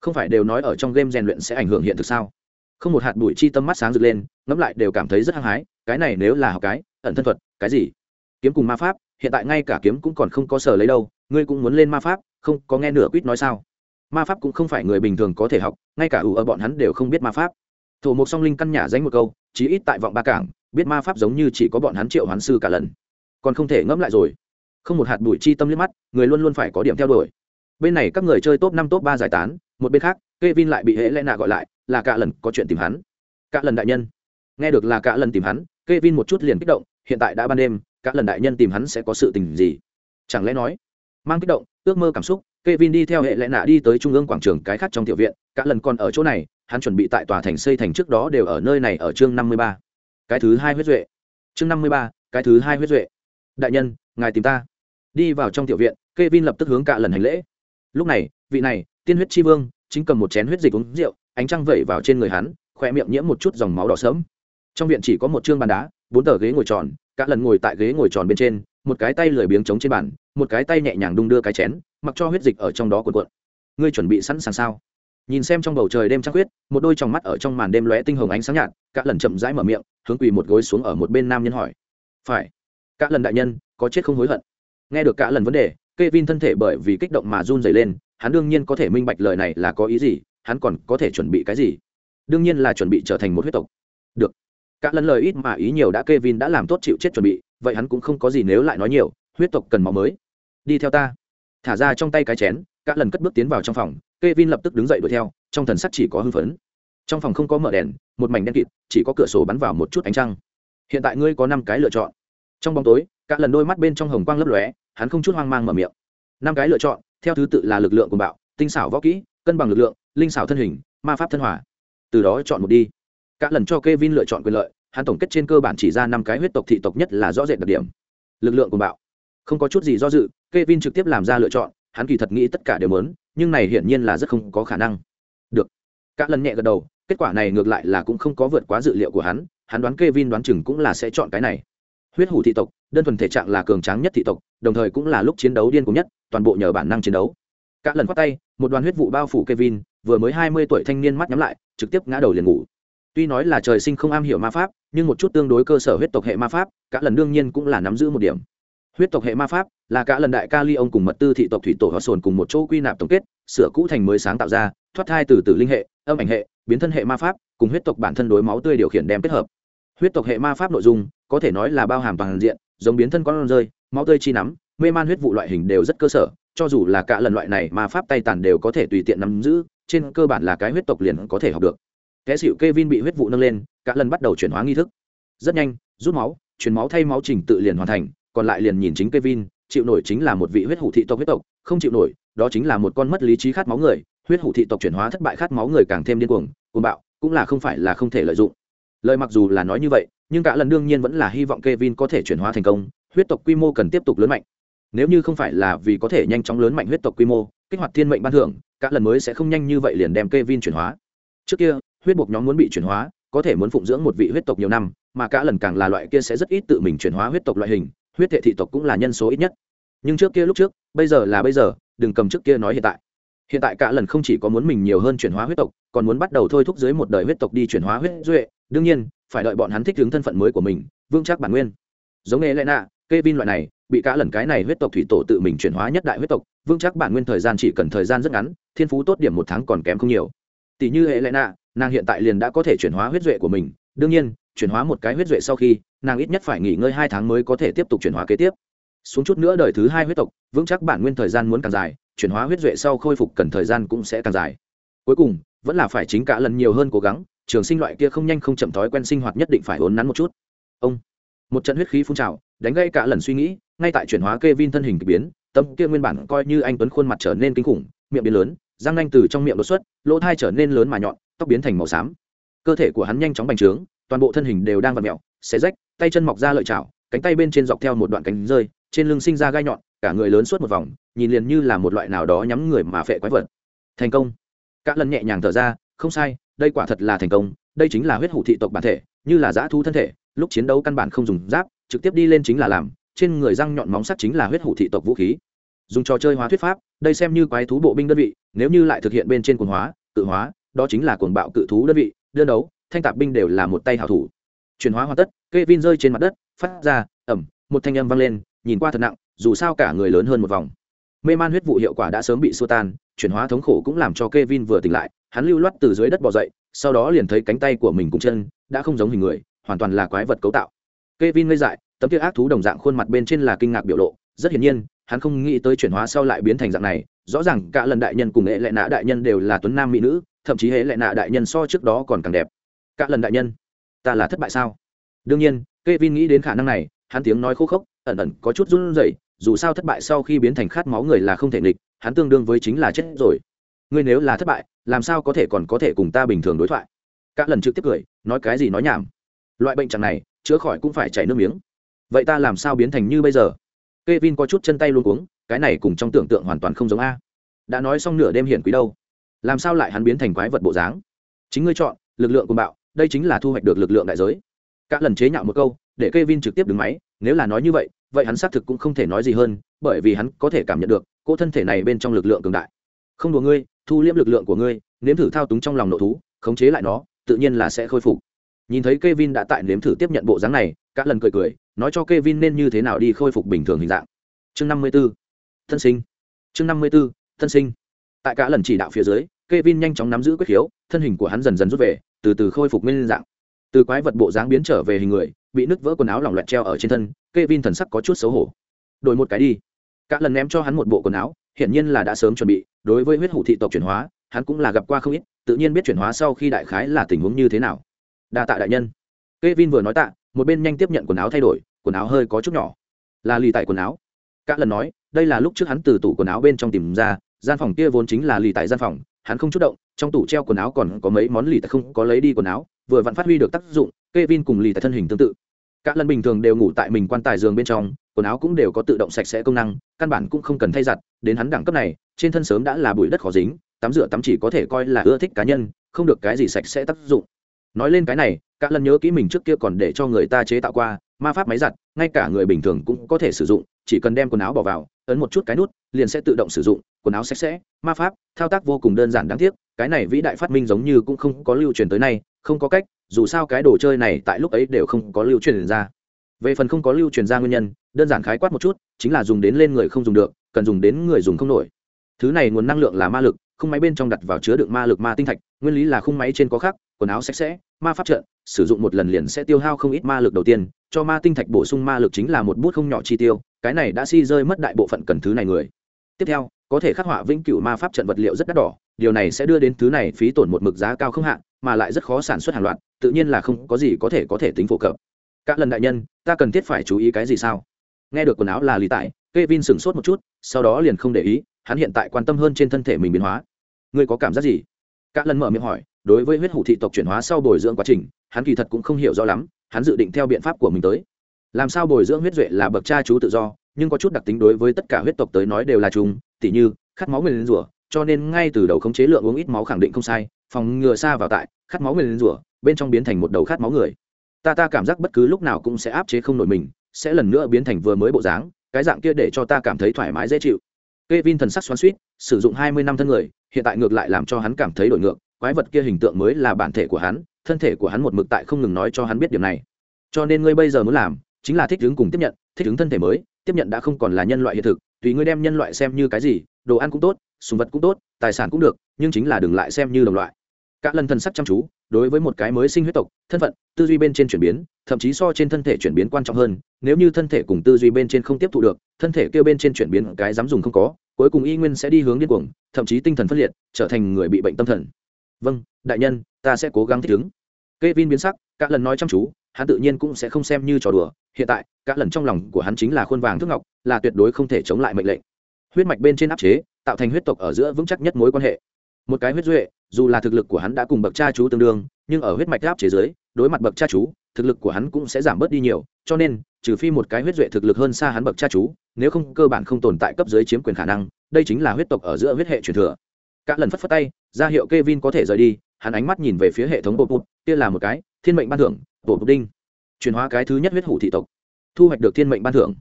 Không phải đều nói ở trong game rèn luyện sẽ ảnh hưởng hiện thực sao? Không một hạt bụi chi tâm mắt sáng rực lên, ngẫm lại đều cảm thấy rất hăng hái, cái này nếu là học cái, ẩn thân thuật, cái gì? Kiếm cùng ma pháp, hiện tại ngay cả kiếm cũng còn không có sở lấy đâu, ngươi cũng muốn lên ma pháp, không, có nghe nửa quýt nói sao? Ma pháp cũng không phải người bình thường có thể học, ngay cả ủ ở bọn hắn đều không biết ma pháp. Thủ mục song linh căn nhà danh một câu, chí ít tại vọng ba cảng, biết ma pháp giống như chỉ có bọn hắn triệu hoán sư cả lần. Còn không thể ngẫm lại rồi. Không một hạt bụi chi tâm liếc mắt, người luôn luôn phải có điểm theo đuổi. Bên này các người chơi top năm, top ba giải tán, một bên khác, Kevin lại bị hệ lẽ nạ gọi lại là cả lần có chuyện tìm hắn. Cả lần đại nhân. Nghe được là cả lần tìm hắn, Kevin một chút liền kích động, hiện tại đã ban đêm, cả lần đại nhân tìm hắn sẽ có sự tình gì? Chẳng lẽ nói, mang kích động, ước mơ cảm xúc, Kevin đi theo hệ lẽ nạ đi tới trung ương quảng trường cái khác trong tiểu viện, cả lần còn ở chỗ này, hắn chuẩn bị tại tòa thành xây thành trước đó đều ở nơi này ở chương năm mươi ba. Cái thứ hai huyết duệ. Chương năm mươi ba, cái thứ hai huyết duệ. Đại nhân, ngài tìm ta. Đi vào trong tiểu viện, Kevin lập tức hướng cả lần hành lễ. Lúc này, vị này, tiên huyết chi vương, chính cầm một chén huyết dịch uống rượu ánh trăng vẩy vào trên người hắn khoe miệng nhiễm một chút dòng máu đỏ sớm trong viện chỉ có một chương bàn đá bốn tờ ghế ngồi tròn cả lần ngồi tại ghế ngồi tròn bên trên một cái tay lười biếng chống trên bàn một cái tay nhẹ nhàng đung đưa cái chén mặc cho huyết dịch ở trong đó cuộn cuộn. Ngươi chuẩn bị sẵn sàng sao? Nhìn xem trong bầu trời đêm trăng huyết một đôi tròng mắt ở trong màn đêm lóe tinh hồng ánh sáng nhạt cả lần chậm rãi mở miệng hướng quỳ một gối xuống ở một bên nam nhân hỏi. Phải. Cả lần đại nhân có chết không hối hận? Nghe được cả lần vấn đề Kevin thân thể bởi vì kích động mà run rẩy lên, hắn đương nhiên có thể minh bạch lời này là có ý gì, hắn còn có thể chuẩn bị cái gì? Đương nhiên là chuẩn bị trở thành một huyết tộc. Được. Cả lần lời ít mà ý nhiều đã Kevin đã làm tốt chịu chết chuẩn bị, vậy hắn cũng không có gì nếu lại nói nhiều, huyết tộc cần máu mới. Đi theo ta. Thả ra trong tay cái chén, cả lần cất bước tiến vào trong phòng, Kevin lập tức đứng dậy đuổi theo, trong thần sắc chỉ có hưng phấn. Trong phòng không có mở đèn, một mảnh đen kịt, chỉ có cửa sổ bắn vào một chút ánh trăng. Hiện tại ngươi có năm cái lựa chọn. Trong bóng tối, cả lần đôi mắt bên trong hồng quang lấp lóe, hắn không chút hoang mang mở miệng năm cái lựa chọn theo thứ tự là lực lượng của bạo tinh xảo võ kỹ cân bằng lực lượng linh xảo thân hình ma pháp thân hỏa, từ đó chọn một đi. Cả lần cho k e vin lựa chọn quyền lợi hắn tổng kết trên cơ bản chỉ ra năm cái huyết tộc thị tộc nhất là rõ rệt đặc điểm. Lực lượng của bạo. Không có chút gì do dự k e vin trực tiếp làm ra lựa chọn hắn kỳ thật nghĩ tất cả đều lớn nhưng này hiển nhiên là rất không có khả năng. Được. Cả lần nhẹ gật đầu kết quả này ngược lại là cũng không có vượt quá dự liệu của hắn hắn đoán k e vin đoán chừng cũng là sẽ chọn cái này. Huyết hủ thị tộc đơn thuần thể trạng là cường tráng nhất thị tộc đồng thời cũng là lúc chiến đấu điên cùng nhất toàn bộ nhờ bản năng chiến đấu cả lần khoát tay, một đoàn huyết vụ bao phủ kevin, vừa mới hai mươi tuổi thanh niên mắt nhắm lại, trực tiếp ngã đầu liền ngủ. Tuy nói là trời sinh không am hiểu ma pháp, nhưng một chút tương đối cơ sở huyết tộc hệ ma pháp, cả lần đương nhiên cũng là nắm giữ một điểm. Huyết tộc hệ ma pháp là cả lần đại ca ly ông cùng mật tư thị tộc thủy tổ hòa sồn cùng một chỗ quy nạp tổng kết, sửa cũ thành mới sáng tạo ra, thoát thai từ tử linh hệ, âm ảnh hệ, biến thân hệ ma pháp, cùng huyết tộc bản thân đối máu tươi điều khiển đem kết hợp. Huyết tộc hệ ma pháp nội dung, có thể nói là bao hàm toàn diện, giống biến thân con rơi, máu tươi chi nắm, mê man huyết vụ loại hình đều rất cơ sở cho dù là cả lần loại này mà pháp tay tàn đều có thể tùy tiện nắm giữ, trên cơ bản là cái huyết tộc liền có thể học được. Kẻ xịu Kevin bị huyết vụ nâng lên, cả lần bắt đầu chuyển hóa nghi thức. Rất nhanh, rút máu chuyển máu thay máu trình tự liền hoàn thành, còn lại liền nhìn chính Kevin, chịu nổi chính là một vị huyết hủ thị tộc huyết tộc, không chịu nổi, đó chính là một con mất lý trí khát máu người, huyết hủ thị tộc chuyển hóa thất bại khát máu người càng thêm điên cuồng cuồng bạo, cũng là không phải là không thể lợi dụng. Lời mặc dù là nói như vậy, nhưng cả lần đương nhiên vẫn là hy vọng Kevin có thể chuyển hóa thành công, huyết tộc quy mô cần tiếp tục lớn mạnh nếu như không phải là vì có thể nhanh chóng lớn mạnh huyết tộc quy mô, kích hoạt thiên mệnh ban thưởng, cả lần mới sẽ không nhanh như vậy liền đem Kevin chuyển hóa. Trước kia, huyết buộc nhóm muốn bị chuyển hóa, có thể muốn phụng dưỡng một vị huyết tộc nhiều năm, mà cả lần càng là loại kia sẽ rất ít tự mình chuyển hóa huyết tộc loại hình, huyết thể thị tộc cũng là nhân số ít nhất. Nhưng trước kia lúc trước, bây giờ là bây giờ, đừng cầm trước kia nói hiện tại. Hiện tại cả lần không chỉ có muốn mình nhiều hơn chuyển hóa huyết tộc, còn muốn bắt đầu thôi thúc dưới một đời huyết tộc đi chuyển hóa huyết duệ. Đương nhiên, phải đợi bọn hắn thích ứng thân phận mới của mình, vững chắc bản nguyên. Giống nghề lẽ nạ Kevin loại này bị cả lần cái này huyết tộc thủy tổ tự mình chuyển hóa nhất đại huyết tộc, vững chắc bản nguyên thời gian chỉ cần thời gian rất ngắn, thiên phú tốt điểm một tháng còn kém không nhiều. Tỷ như hệ lệ nạ, nàng hiện tại liền đã có thể chuyển hóa huyết duệ của mình. Đương nhiên, chuyển hóa một cái huyết duệ sau khi, nàng ít nhất phải nghỉ ngơi hai tháng mới có thể tiếp tục chuyển hóa kế tiếp. Xuống chút nữa đời thứ hai huyết tộc, vững chắc bản nguyên thời gian muốn càng dài, chuyển hóa huyết duệ sau khôi phục cần thời gian cũng sẽ càng dài. Cuối cùng, vẫn là phải chính cả lần nhiều hơn cố gắng, trường sinh loại kia không nhanh không chậm thói quen sinh hoạt nhất định phải ốn nắn một chút. Ông, một trận huyết khí phun trào, đánh gây cả lần suy nghĩ ngay tại chuyển hóa kevin thân hình kỳ biến tâm kia nguyên bản coi như anh tuấn khuôn mặt trở nên kinh khủng miệng biến lớn răng nanh từ trong miệng đột xuất lỗ tai trở nên lớn mà nhọn tóc biến thành màu xám. Cơ thể của hắn nhanh chóng bành trướng toàn bộ thân hình đều đang vặn mèo, xé rách tay chân mọc ra lợi chảo cánh tay bên trên dọc theo một đoạn cánh rơi trên lưng sinh ra gai nhọn cả người lớn suốt một vòng nhìn liền như là một loại nào đó nhắm người mà phệ quái vật. Thành công. Các lần nhẹ nhàng thở ra không sai đây quả thật là thành công đây chính là huyết hủ thị tộc bản thể như là giã thu thân thể lúc chiến đấu căn bản không dùng giáp trực tiếp đi lên chính là làm trên người răng nhọn móng sắt chính là huyết hủ thị tộc vũ khí. Dùng trò chơi hóa thuyết pháp đây xem như quái thú bộ binh đơn vị nếu như lại thực hiện bên trên quần hóa tự hóa đó chính là cuồng bạo cự thú đơn vị đơn đấu thanh tạp binh đều là một tay hảo thủ. Chuyển hóa hoàn tất kevin rơi trên mặt đất phát ra ẩm một thanh âm vang lên nhìn qua thật nặng dù sao cả người lớn hơn một vòng. Mê man huyết vụ hiệu quả đã sớm bị xua tan chuyển hóa thống khổ cũng làm cho Kevin vừa tỉnh lại, hắn lưu loát từ dưới đất bò dậy, sau đó liền thấy cánh tay của mình cùng chân đã không giống hình người, hoàn toàn là quái vật cấu tạo. Kevin ngây dại, tấm kia ác thú đồng dạng khuôn mặt bên trên là kinh ngạc biểu lộ, rất hiển nhiên, hắn không nghĩ tới chuyển hóa sau lại biến thành dạng này, rõ ràng cả lần đại nhân cùng nghệ lệ nạ đại nhân đều là tuấn nam mỹ nữ, thậm chí hệ lệ nạ đại nhân so trước đó còn càng đẹp. Cả lần đại nhân, ta là thất bại sao? Đương nhiên, Kevin nghĩ đến khả năng này, hắn tiếng nói khô khốc, ẩn ẩn có chút run rẩy, dù sao thất bại sau khi biến thành khát máu người là không thể nghịch, hắn tương đương với chính là chết rồi ngươi nếu là thất bại làm sao có thể còn có thể cùng ta bình thường đối thoại các lần trực tiếp cười nói cái gì nói nhảm loại bệnh trạng này chữa khỏi cũng phải chảy nước miếng vậy ta làm sao biến thành như bây giờ? K e vin có chút chân tay luôn cuống, cái này cùng trong tưởng tượng hoàn toàn không giống a. Đã nói xong nửa đêm hiển quý đâu. Làm sao lại hắn biến thành quái vật bộ dáng? Chính ngươi chọn, lực lượng cùng bạo, đây chính là thu hoạch được lực lượng đại giới. Các lần chế nhạo một câu, để k e vin trực tiếp đứng máy, nếu là nói như vậy vậy hắn xác thực cũng không thể nói gì hơn, bởi vì hắn có thể cảm nhận được, cỗ thân thể này bên trong lực lượng cường đại. Không đùa ngươi, thu liễm lực lượng của ngươi, nếm thử thao túng trong lòng nội thú, khống chế lại nó, tự nhiên là sẽ khôi phục. Nhìn thấy Kevin đã tại nếm thử tiếp nhận bộ dáng này các lần cười cười nói cho Kevin nên như thế nào đi khôi phục bình thường hình dạng. Chương 54. thân sinh. Chương 54. thân sinh. Tại cả lần chỉ đạo phía dưới, Kevin nhanh chóng nắm giữ quyết khiếu, thân hình của hắn dần dần rút về, từ từ khôi phục nguyên dạng. Từ quái vật bộ dáng biến trở về hình người, bị nứt vỡ quần áo lỏng loẹt treo ở trên thân, Kevin thần sắc có chút xấu hổ. Đổi một cái đi. Cả lần ném cho hắn một bộ quần áo, hiển nhiên là đã sớm chuẩn bị, đối với huyết hủ thị tộc chuyển hóa, hắn cũng là gặp qua không ít, tự nhiên biết chuyển hóa sau khi đại khái là tình huống như thế nào. Đa tạ đại nhân. Kevin vừa nói tạ một bên nhanh tiếp nhận quần áo thay đổi, quần áo hơi có chút nhỏ. Là lì tại quần áo. Cả lần nói, đây là lúc trước hắn từ tủ quần áo bên trong tìm ra, gian phòng kia vốn chính là lì tại gian phòng, hắn không chút động, trong tủ treo quần áo còn có mấy món lì tại không có lấy đi quần áo, vừa vặn phát huy được tác dụng, Kevin vin cùng lì tại thân hình tương tự. Các lần bình thường đều ngủ tại mình quan tài giường bên trong, quần áo cũng đều có tự động sạch sẽ công năng, căn bản cũng không cần thay giặt, đến hắn đẳng cấp này, trên thân sớm đã là bụi đất khó dính, tắm rửa tắm chỉ có thể coi là ưa thích cá nhân, không được cái gì sạch sẽ tác dụng nói lên cái này, cả lần nhớ kỹ mình trước kia còn để cho người ta chế tạo qua, ma pháp máy giặt, ngay cả người bình thường cũng có thể sử dụng, chỉ cần đem quần áo bỏ vào, ấn một chút cái nút, liền sẽ tự động sử dụng, quần áo sạch sẽ, ma pháp, thao tác vô cùng đơn giản đáng tiếc, cái này vĩ đại phát minh giống như cũng không có lưu truyền tới nay, không có cách, dù sao cái đồ chơi này tại lúc ấy đều không có lưu truyền ra. Về phần không có lưu truyền ra nguyên nhân, đơn giản khái quát một chút, chính là dùng đến lên người không dùng được, cần dùng đến người dùng không nổi. Thứ này nguồn năng lượng là ma lực khung máy bên trong đặt vào chứa đựng ma lực ma tinh thạch nguyên lý là khung máy trên có khắc quần áo sạch sẽ ma pháp trận sử dụng một lần liền sẽ tiêu hao không ít ma lực đầu tiên cho ma tinh thạch bổ sung ma lực chính là một bút không nhỏ chi tiêu cái này đã si rơi mất đại bộ phận cần thứ này người. Tiếp theo có thể khắc họa vĩnh cửu ma pháp trận vật liệu rất đắt đỏ điều này sẽ đưa đến thứ này phí tổn một mực giá cao không hạn mà lại rất khó sản xuất hàng loạt tự nhiên là không có gì có thể có thể tính phổ cập. Các lần đại nhân ta cần thiết phải chú ý cái gì sao? Nghe được quần áo là lý tại Kevin sửng sốt một chút, sau đó liền không để ý, hắn hiện tại quan tâm hơn trên thân thể mình biến hóa. Ngươi có cảm giác gì? Cả lần mở miệng hỏi, đối với huyết hủ thị tộc chuyển hóa sau bồi dưỡng quá trình, hắn kỳ thật cũng không hiểu rõ lắm, hắn dự định theo biện pháp của mình tới. Làm sao bồi dưỡng huyết duệ là bậc cha chú tự do, nhưng có chút đặc tính đối với tất cả huyết tộc tới nói đều là chung, tỉ như khát máu người lên rủa, cho nên ngay từ đầu khống chế lượng uống ít máu khẳng định không sai, phòng ngừa xa vào tại khát máu người lên rủa, bên trong biến thành một đầu khát máu người. Ta ta cảm giác bất cứ lúc nào cũng sẽ áp chế không nổi mình, sẽ lần nữa biến thành vừa mới bộ dáng, cái dạng kia để cho ta cảm thấy thoải mái dễ chịu Kevin thần sắc xoắn suýt sử dụng hai mươi năm thân người, hiện tại ngược lại làm cho hắn cảm thấy đổi ngược, quái vật kia hình tượng mới là bản thể của hắn, thân thể của hắn một mực tại không ngừng nói cho hắn biết điều này. Cho nên ngươi bây giờ muốn làm, chính là thích ứng cùng tiếp nhận, thích ứng thân thể mới, tiếp nhận đã không còn là nhân loại hiện thực, tùy ngươi đem nhân loại xem như cái gì, đồ ăn cũng tốt, súng vật cũng tốt, tài sản cũng được, nhưng chính là đừng lại xem như đồng loại. Các lần thần sắc chăm chú, đối với một cái mới sinh huyết tộc, thân phận, tư duy bên trên chuyển biến, thậm chí so trên thân thể chuyển biến quan trọng hơn nếu như thân thể cùng tư duy bên trên không tiếp thu được thân thể kêu bên trên chuyển biến cái dám dùng không có cuối cùng y nguyên sẽ đi hướng điên cuồng, thậm chí tinh thần phân liệt, trở thành người bị bệnh tâm thần. Vâng đại nhân, ta sẽ cố gắng thích ứng. Kevin biến sắc các lần nói chăm chú, hắn tự nhiên cũng sẽ không xem như trò đùa. Hiện tại các lần trong lòng của hắn chính là khuôn vàng thước ngọc, là tuyệt đối không thể chống lại mệnh lệnh. Huyết mạch bên trên áp chế, tạo thành huyết tộc ở giữa vững chắc nhất mối quan hệ. Một cái huyết duệ, dù là thực lực của hắn đã cùng bậc cha chú tương đương, nhưng ở huyết mạch áp chế giới đối mặt bậc cha chú thực lực của hắn cũng sẽ giảm bớt đi nhiều, cho nên, trừ phi một cái huyết duệ thực lực hơn xa hắn bậc cha chú, nếu không cơ bản không tồn tại cấp dưới chiếm quyền khả năng, đây chính là huyết tộc ở giữa huyết hệ truyền thừa. Cả lần phất phất tay, ra hiệu Kevin có thể rời đi, hắn ánh mắt nhìn về phía hệ thống bộ bụt kia là một cái, thiên mệnh ban thưởng bộ bụt đinh. Chuyển hóa cái thứ nhất huyết hủ thị tộc. Thu hoạch được thiên mệnh ban thưởng.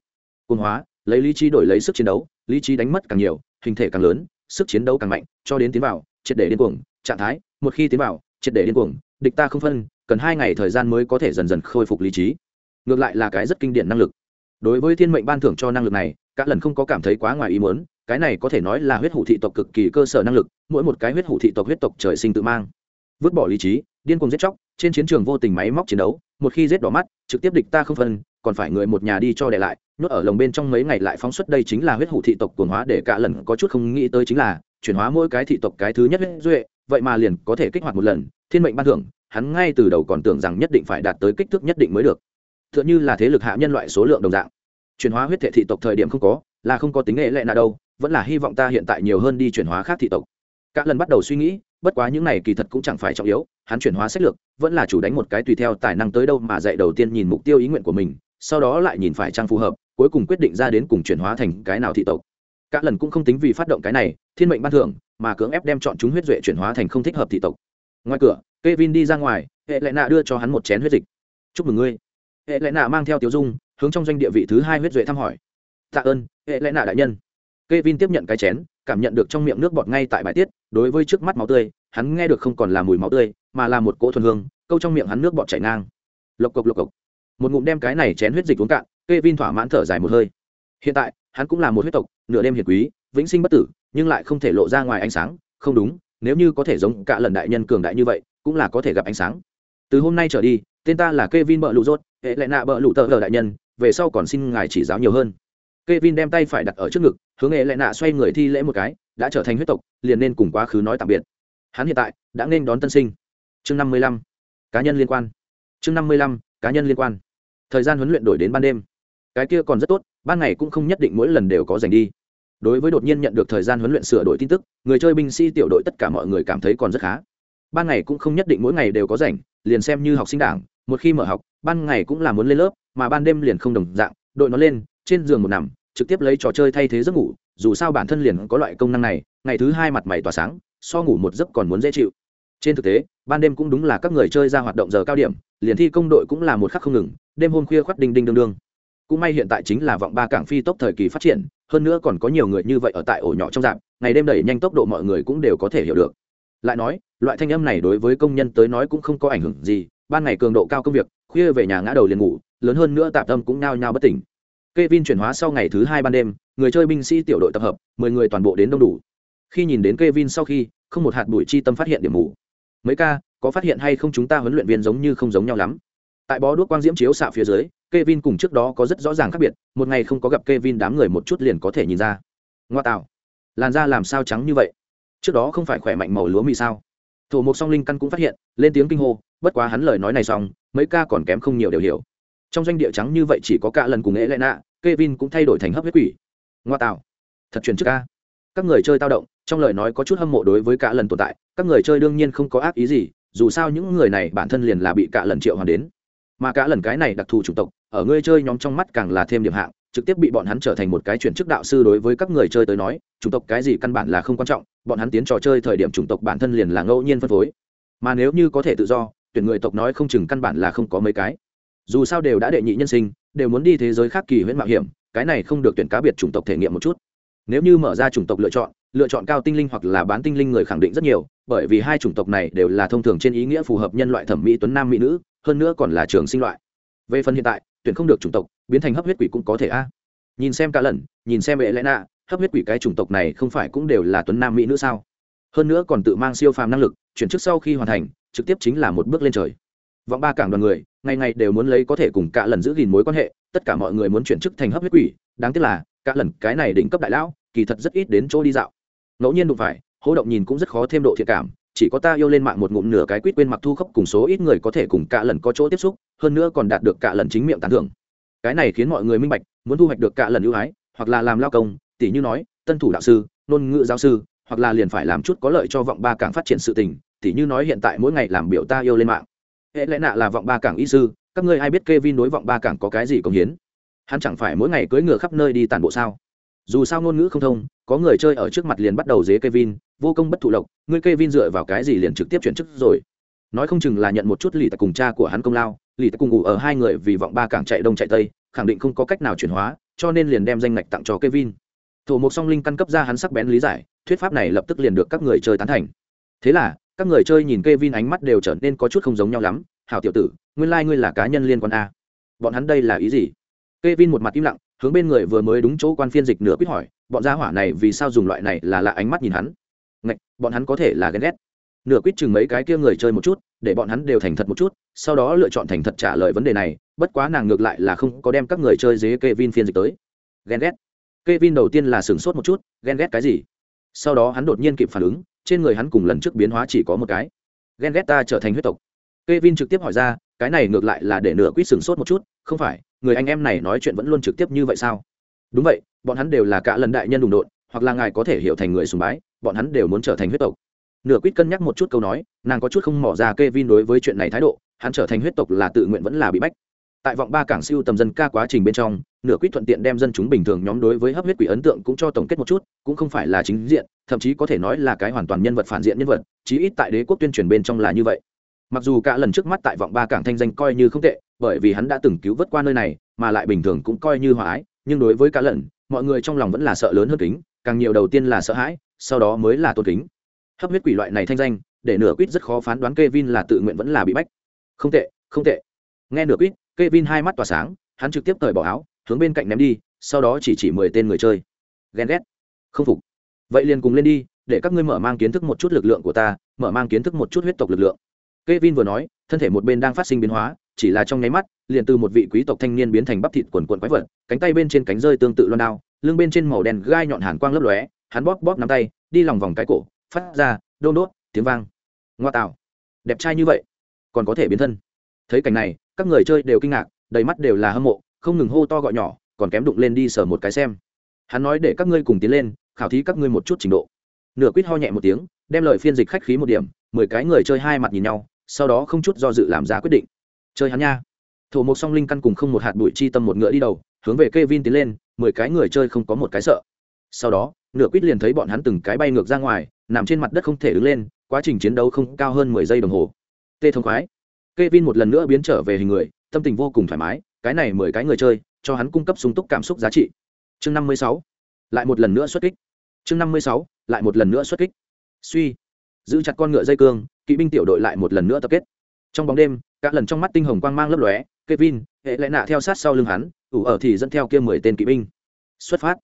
Cồn hóa, lấy lý trí đổi lấy sức chiến đấu, lý trí đánh mất càng nhiều, hình thể càng lớn, sức chiến đấu càng mạnh, cho đến tiến vào, triệt để điên cuồng, trạng thái, một khi tiến vào, triệt để điên cuồng, địch ta không phân cần hai ngày thời gian mới có thể dần dần khôi phục lý trí. Ngược lại là cái rất kinh điển năng lực. Đối với thiên mệnh ban thưởng cho năng lực này các lần không có cảm thấy quá ngoài ý muốn, cái này có thể nói là huyết hủ thị tộc cực kỳ cơ sở năng lực, mỗi một cái huyết hủ thị tộc huyết tộc trời sinh tự mang. Vứt bỏ lý trí, điên cuồng giết chóc, trên chiến trường vô tình máy móc chiến đấu, một khi giết đỏ mắt, trực tiếp địch ta không phân, còn phải người một nhà đi cho để lại, nhốt ở lồng bên trong mấy ngày lại phóng xuất đây chính là huyết hủ thị tộc cuồng hóa để cả lần có chút không nghĩ tới chính là, chuyển hóa mỗi cái thị tộc cái thứ nhất huyết duệ, vậy mà liền có thể kích hoạt một lần, thiên mệnh ban thưởng hắn ngay từ đầu còn tưởng rằng nhất định phải đạt tới kích thước nhất định mới được. T h ư ợ n h ư là thế lực hạ nhân loại số lượng đồng dạng. Chuyển hóa huyết thể thị tộc thời điểm không có, là không có tính nghệ lệ nào đâu, vẫn là hy vọng ta hiện tại nhiều hơn đi chuyển hóa khác thị tộc. Các lần bắt đầu suy nghĩ, bất quá những này kỳ thật cũng chẳng phải trọng yếu, hắn chuyển hóa sách lược, vẫn là chủ đánh một cái tùy theo tài năng tới đâu mà dạy đầu tiên nhìn mục tiêu ý nguyện của mình, sau đó lại nhìn phải trang phù hợp, cuối cùng quyết định ra đến cùng chuyển hóa thành cái nào thị tộc. Các lần cũng không tính vì phát động cái này, thiên mệnh ban thưởng, mà cưỡng ép đem chọn chúng huyết duệ chuyển hóa thành không thích hợp thị tộc. Ngoài cửa Kevin đi ra ngoài, hệ lệ nạ đưa cho hắn một chén huyết dịch. "Chúc mừng ngươi." Hệ lệ nạ mang theo Tiểu Dung, hướng trong doanh địa vị thứ hai huyết duệ thăm hỏi. "Tạ ơn, hệ lệ nạ đại nhân." Kevin tiếp nhận cái chén, cảm nhận được trong miệng nước bọt ngay tại bài tiết, đối với trước mắt máu tươi, hắn nghe được không còn là mùi máu tươi, mà là một cỗ thuần hương, câu trong miệng hắn nước bọt chảy ngang. Lộc cộc lộc cộc. Một ngụm đem cái này chén huyết dịch uống cạn, Kevin thỏa mãn thở dài một hơi. Hiện tại, hắn cũng là một huyết tộc, nửa đêm hiền quý, vĩnh sinh bất tử, nhưng lại không thể lộ ra ngoài ánh sáng, không đúng, nếu như có thể giống cả lần đại nhân cường đại như vậy, cũng là có thể gặp ánh sáng. Từ hôm nay trở đi, tên ta là Kevin bợ lụ rốt, hệ lệ nạ bợ lụ tợ lờ đại nhân, về sau còn xin ngài chỉ giáo nhiều hơn. Kevin đem tay phải đặt ở trước ngực, hướng hệ lệ nạ xoay người thi lễ một cái, đã trở thành huyết tộc, liền nên cùng quá khứ nói tạm biệt. Hắn hiện tại đã nên đón tân sinh. Chương năm mươi lăm, cá nhân liên quan. Chương năm mươi lăm, cá nhân liên quan. Thời gian huấn luyện đổi đến ban đêm. Cái kia còn rất tốt, ban ngày cũng không nhất định mỗi lần đều có dành đi. Đối với đột nhiên nhận được thời gian huấn luyện sửa đổi tin tức, người chơi binh sĩ tiểu đội tất cả mọi người cảm thấy còn rất khá ban ngày cũng không nhất định mỗi ngày đều có rảnh, liền xem như học sinh đảng, một khi mở học, ban ngày cũng là muốn lên lớp, mà ban đêm liền không đồng dạng, đội nó lên, trên giường một nằm, trực tiếp lấy trò chơi thay thế giấc ngủ, dù sao bản thân liền có loại công năng này, ngày thứ hai mặt mày tỏa sáng, so ngủ một giấc còn muốn dễ chịu. Trên thực tế, ban đêm cũng đúng là các người chơi ra hoạt động giờ cao điểm, liền thi công đội cũng là một khắc không ngừng, đêm hôm khuya khoắt đinh đinh đương đương. Cũng may hiện tại chính là vọng ba cảng phi tốc thời kỳ phát triển, hơn nữa còn có nhiều người như vậy ở tại ổ nhỏ trong dạng, ngày đêm đẩy nhanh tốc độ mọi người cũng đều có thể hiểu được. Lại nói loại thanh âm này đối với công nhân tới nói cũng không có ảnh hưởng gì ban ngày cường độ cao công việc khuya về nhà ngã đầu liền ngủ lớn hơn nữa tạm tâm cũng nao nhao bất tỉnh Kevin chuyển hóa sau ngày thứ hai ban đêm, người chơi binh sĩ tiểu đội tập hợp, mười người toàn bộ đến đông đủ. Khi nhìn đến Kevin sau khi, không một hạt bụi chi tâm phát hiện điểm mù. Mấy ca, có phát hiện hay không chúng ta huấn luyện viên giống như không giống nhau lắm. Tại bó đuốc quang diễm chiếu xạ phía dưới, Kevin cùng trước đó có rất rõ ràng khác biệt, một ngày không có gặp Kevin đám người một chút liền có thể nhìn ra. Ngoa tạo, làn da làm sao trắng như vậy? Trước đó không phải khỏe mạnh màu lúa mì sao? Thủ mục song linh căn cũng phát hiện, lên tiếng kinh hô, bất quá hắn lời nói này xong, mấy ca còn kém không nhiều đều hiểu. Trong doanh địa trắng như vậy chỉ có cả lần cùng Elena, Kevin cũng thay đổi thành hấp huyết quỷ. Ngoa tạo, thật chuyển trước ca. Các người chơi tao động, trong lời nói có chút hâm mộ đối với cả lần tồn tại, các người chơi đương nhiên không có ác ý gì, dù sao những người này bản thân liền là bị cả lần triệu hoàn đến. Mà cả lần cái này đặc thù chủng tộc, ở người chơi nhóm trong mắt càng là thêm điểm hạng, trực tiếp bị bọn hắn trở thành một cái chuyển chức đạo sư đối với các người chơi tới nói, chủng tộc cái gì căn bản là không quan trọng, bọn hắn tiến trò chơi thời điểm chủng tộc bản thân liền là ngẫu nhiên phân phối. Mà nếu như có thể tự do, tuyển người tộc nói không chừng căn bản là không có mấy cái. Dù sao đều đã đệ nhị nhân sinh, đều muốn đi thế giới khác kỳ huyễn mạo hiểm cái này không được tuyển cá biệt chủng tộc thể nghiệm một chút nếu như mở ra chủng tộc lựa chọn lựa chọn cao tinh linh hoặc là bán tinh linh người khẳng định rất nhiều bởi vì hai chủng tộc này đều là thông thường trên ý nghĩa phù hợp nhân loại thẩm mỹ tuấn nam mỹ nữ hơn nữa còn là trường sinh loại về phần hiện tại tuyển không được chủng tộc biến thành hấp huyết quỷ cũng có thể a nhìn xem cả lần nhìn xem bệ lẽ nạ hấp huyết quỷ cái chủng tộc này không phải cũng đều là tuấn nam mỹ nữ sao? Hơn nữa còn tự mang siêu phàm năng lực, chuyển chức sau khi hoàn thành, trực tiếp chính là một bước lên trời. Vọng ba cảng đoàn người, ngày ngày đều muốn lấy có thể cùng cả lần giữ gìn mối quan hệ, tất cả mọi người muốn chuyển chức thành hấp huyết quỷ, đáng tiếc là, cả lần cái này đỉnh cấp đại lão, kỳ thật rất ít đến chỗ đi dạo. Ngẫu nhiên đụng phải hỗ động nhìn cũng rất khó thêm độ thiện cảm, chỉ có ta yêu lên mạng một ngụm nửa cái quýt quên mặc thu khốc cùng số ít người có thể cùng cả lần có chỗ tiếp xúc, hơn nữa còn đạt được cả lần chính miệng tán thưởng. Cái này khiến mọi người minh bạch, muốn thu hoạch được cả lần ưu ái, hoặc là làm lao công tỷ như nói, tân thủ đạo sư, ngôn ngữ giáo sư, hoặc là liền phải làm chút có lợi cho vọng ba cảng phát triển sự tình tỷ như nói hiện tại mỗi ngày làm biểu ta yêu lên mạng. Hệ lẽ nạ là vọng ba cảng y sư, các ngươi ai biết Kevin đối vọng ba cảng có cái gì công hiến? Hắn chẳng phải mỗi ngày cưỡi ngựa khắp nơi đi tản bộ sao? Dù sao ngôn ngữ không thông, có người chơi ở trước mặt liền bắt đầu dế Kevin, vô công bất thụ lộc, ngươi Kevin dựa vào cái gì liền trực tiếp chuyển chức rồi? Nói không chừng là nhận một chút lì tại cùng cha của hắn công lao, lì tại cùng ngủ ở hai người vì vọng ba cảng chạy đông chạy tây, khẳng định không có cách nào chuyển hóa, cho nên liền đem danh ngạch tặng cho Kevin thủ mục song linh căn cấp ra hắn sắc bén lý giải, thuyết pháp này lập tức liền được các người chơi tán thành. Thế là, các người chơi nhìn Kevin ánh mắt đều trở nên có chút không giống nhau lắm. Hảo tiểu tử, nguyên lai、like、ngươi là cá nhân liên quan a. Bọn hắn đây là ý gì? K e vin một mặt im lặng, hướng bên người vừa mới đúng chỗ quan phiên dịch nửa quýt hỏi, bọn gia hỏa này vì sao dùng loại này là lạ ánh mắt nhìn hắn? Ngạch, bọn hắn có thể là ghen ghét. Nửa quýt chừng mấy cái kia người chơi một chút, để bọn hắn đều thành thật một chút, sau đó lựa chọn thành thật trả lời vấn đề này, bất quá nàng ngược lại là không có đem các người chơi dế k e vin phiên dịch tới. Ghen ghét? Kevin đầu tiên là sửng sốt một chút ghen ghét cái gì sau đó hắn đột nhiên kịp phản ứng trên người hắn cùng lần trước biến hóa chỉ có một cái ghen ghét ta trở thành huyết tộc Kevin trực tiếp hỏi ra, cái này ngược lại là để nửa quýt sửng sốt một chút, không phải, người anh em này nói chuyện vẫn luôn trực tiếp như vậy sao? Đúng vậy, bọn hắn đều là cả lần đại nhân đùng độn, hoặc là ngài có thể hiểu thành người sùng bái, bọn hắn đều muốn trở thành huyết tộc. Nửa quýt cân nhắc một chút câu nói, nàng có chút không mỏ ra Kevin đối với chuyện này thái độ, hắn trở thành huyết tộc là tự nguyện vẫn là bị bách. Tại vọng ba cảng siêu tầm dân ca quá trình bên trong, nửa quýt thuận tiện đem dân chúng bình thường nhóm đối với hấp huyết quỷ ấn tượng cũng cho tổng kết một chút, cũng không phải là chính diện, thậm chí có thể nói là cái hoàn toàn nhân vật phản diện nhân vật, chí ít tại đế quốc tuyên truyền bên trong là như vậy. Mặc dù cả lần trước mắt tại vọng ba cảng thanh danh coi như không tệ bởi vì hắn đã từng cứu vớt qua nơi này mà lại bình thường cũng coi như hòa ái nhưng đối với cả lần mọi người trong lòng vẫn là sợ lớn hơn kính càng nhiều đầu tiên là sợ hãi sau đó mới là tôn kính. Hấp huyết quỷ loại này thanh danh để nửa quýt rất khó phán đoán Kevin là tự nguyện vẫn là bị bách. Không tệ không tệ. Nghe nửa quýt Kevin hai mắt tỏa sáng hắn trực tiếp cởi bỏ áo hướng bên cạnh ném đi sau đó chỉ chỉ mười tên người chơi. Ghen ghét. Không phục. Vậy liền cùng lên đi để các ngươi mở mang kiến thức một chút lực lượng của ta mở mang kiến thức một chút huyết tộc lực lượng. Kevin vừa nói, thân thể một bên đang phát sinh biến hóa, chỉ là trong nháy mắt, liền từ một vị quý tộc thanh niên biến thành bắp thịt quần quần quái vật, cánh tay bên trên cánh rơi tương tự loan đao, lưng bên trên màu đen gai nhọn hàn quang lấp lóe, hắn bóp bóp nắm tay, đi lòng vòng cái cổ, phát ra đôn đốt tiếng vang. Ngoa tạo, đẹp trai như vậy, còn có thể biến thân. Thấy cảnh này, các người chơi đều kinh ngạc, đầy mắt đều là hâm mộ, không ngừng hô to gọi nhỏ, còn kém đụng lên đi sờ một cái xem. Hắn nói để các ngươi cùng tiến lên, khảo thí các ngươi một chút trình độ. Nửa quýt ho nhẹ một tiếng, đem lời phiên dịch khách khí một điểm, mười cái người chơi hai mặt nhìn nhau, sau đó không chút do dự làm ra quyết định. Chơi hắn nha. Thổ một song linh căn cùng không một hạt bụi chi tâm một ngựa đi đầu hướng về k e vin tiến lên mười cái người chơi không có một cái sợ. Sau đó nửa quýt liền thấy bọn hắn từng cái bay ngược ra ngoài nằm trên mặt đất không thể đứng lên quá trình chiến đấu không cao hơn mười giây đồng hồ. Tê thông khoái. K e vin một lần nữa biến trở về hình người tâm tình vô cùng thoải mái cái này mười cái người chơi, cho hắn cung cấp sung túc cảm xúc giá trị. Chương năm mươi sáu, lại một lần nữa xuất kích. Chương năm mươi sáu, lại một lần nữa xuất kích. Suy. Giữ chặt con ngựa dây cương, kỵ binh tiểu đội lại một lần nữa tập kết. Trong bóng đêm, các lần trong mắt tinh hồng quang mang lấp lóe, kevin, hệ lẽ nạ theo sát sau lưng hắn, ủ ở thì dẫn theo kia mười tên kỵ binh. Xuất phát.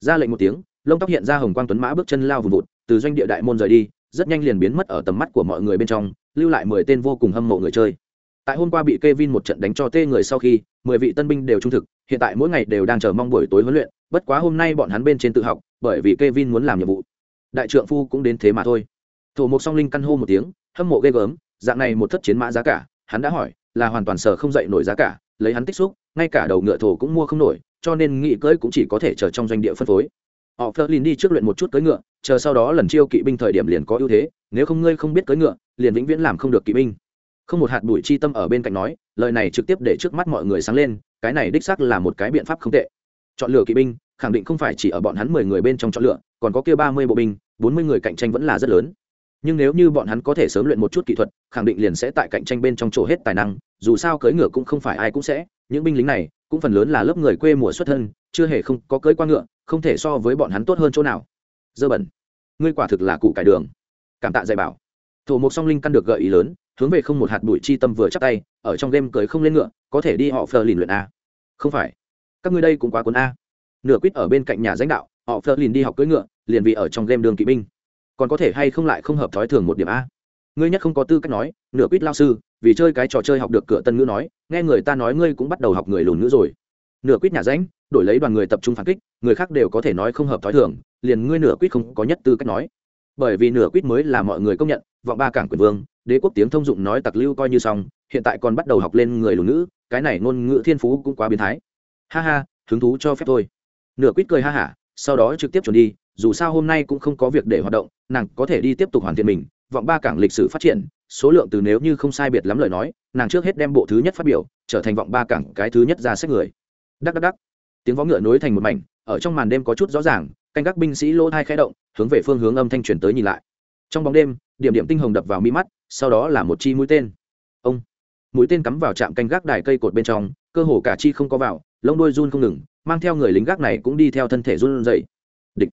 Ra lệnh một tiếng, lông tóc hiện ra hồng quang tuấn mã bước chân lao vùng vụt, từ doanh địa đại môn rời đi, rất nhanh liền biến mất ở tầm mắt của mọi người bên trong, lưu lại mười tên vô cùng hâm mộ người chơi tại hôm qua bị Kevin một trận đánh cho tê người sau khi, mười vị tân binh đều trung thực, hiện tại mỗi ngày đều đang chờ mong buổi tối huấn luyện, bất quá hôm nay bọn hắn bên trên tự học, bởi vì Kevin muốn làm nhiệm vụ. Đại trượng phu cũng đến thế mà thôi. Thổ mục song linh căn hô một tiếng, hâm mộ ghê gớm, dạng này một thất chiến mã giá cả, hắn đã hỏi, là hoàn toàn sở không dậy nổi giá cả, lấy hắn tích xúc, ngay cả đầu ngựa thổ cũng mua không nổi, cho nên nghị cưỡi cũng chỉ có thể chờ trong doanh địa phân phối. Họ phơ lin đi trước luyện một chút cưỡi ngựa, chờ sau đó lần chiêu kỵ binh thời điểm liền có ưu thế, nếu không ngươi không biết cưỡi ngựa, liền vĩnh viễn làm không được kỵ binh không một hạt bụi chi tâm ở bên cạnh nói, lời này trực tiếp để trước mắt mọi người sáng lên, cái này đích xác là một cái biện pháp không tệ. Chọn lựa kỵ binh, khẳng định không phải chỉ ở bọn hắn mười người bên trong chọn lựa, còn có kia ba mươi bộ binh, bốn mươi người cạnh tranh vẫn là rất lớn. Nhưng nếu như bọn hắn có thể sớm luyện một chút kỹ thuật, khẳng định liền sẽ tại cạnh tranh bên trong chỗ hết tài năng, dù sao cưỡi ngựa cũng không phải ai cũng sẽ. Những binh lính này, cũng phần lớn là lớp người quê mùa xuất thân, chưa hề không có cưỡi qua ngựa, không thể so với bọn hắn tốt hơn chỗ nào. Dơ bẩn. Ngươi quả thực là cụ cải đường. Cảm tạ dạy bảo. Thổ mục song linh căn được gợi ý lớn hướng về không một hạt bụi chi tâm vừa chắc tay, ở trong game cưới không lên ngựa, có thể đi họ phờ lìn luyện a. Không phải. Các ngươi đây cũng quá cuốn a. Nửa quýt ở bên cạnh nhà danh đạo, họ phờ lìn đi học cưỡi ngựa, liền vì ở trong game đường kỵ binh. Còn có thể hay không lại không hợp thói thường một điểm a? Ngươi nhất không có tư cách nói, nửa quýt lao sư, vì chơi cái trò chơi học được cửa tân ngữ nói, nghe người ta nói ngươi cũng bắt đầu học người lùn ngữ rồi. Nửa quýt nhà ránh, đổi lấy đoàn người tập trung phản kích, người khác đều có thể nói không hợp thói thường, liền ngươi nửa quýt không có nhất tư cách nói. Bởi vì nửa quýt mới là mọi người công nhận, vọng ba cảng quyền vương đế quốc tiếng thông dụng nói tặc lưu coi như xong, hiện tại còn bắt đầu học lên người lùn ngữ, cái này ngôn ngữ thiên phú cũng quá biến thái. Ha ha, hứng thú cho phép thôi. Nửa quýt cười ha hả, sau đó trực tiếp chuẩn đi, dù sao hôm nay cũng không có việc để hoạt động, nàng có thể đi tiếp tục hoàn thiện mình, vọng ba cảng lịch sử phát triển, số lượng từ nếu như không sai biệt lắm lời nói, nàng trước hết đem bộ thứ nhất phát biểu, trở thành vọng ba cảng cái thứ nhất ra sách người. Đắc đắc đắc. Tiếng vó ngựa nối thành một mảnh, ở trong màn đêm có chút rõ ràng, canh các binh sĩ lỗ thai khẽ động, hướng về phương hướng âm thanh truyền tới nhìn lại trong bóng đêm, điểm điểm tinh hồng đập vào mi mắt, sau đó là một chi mũi tên. Ông! Mũi tên cắm vào trạm canh gác đài cây cột bên trong, cơ hồ cả chi không có vào, lông đuôi run không ngừng, mang theo người lính gác này cũng đi theo thân thể run dậy địch!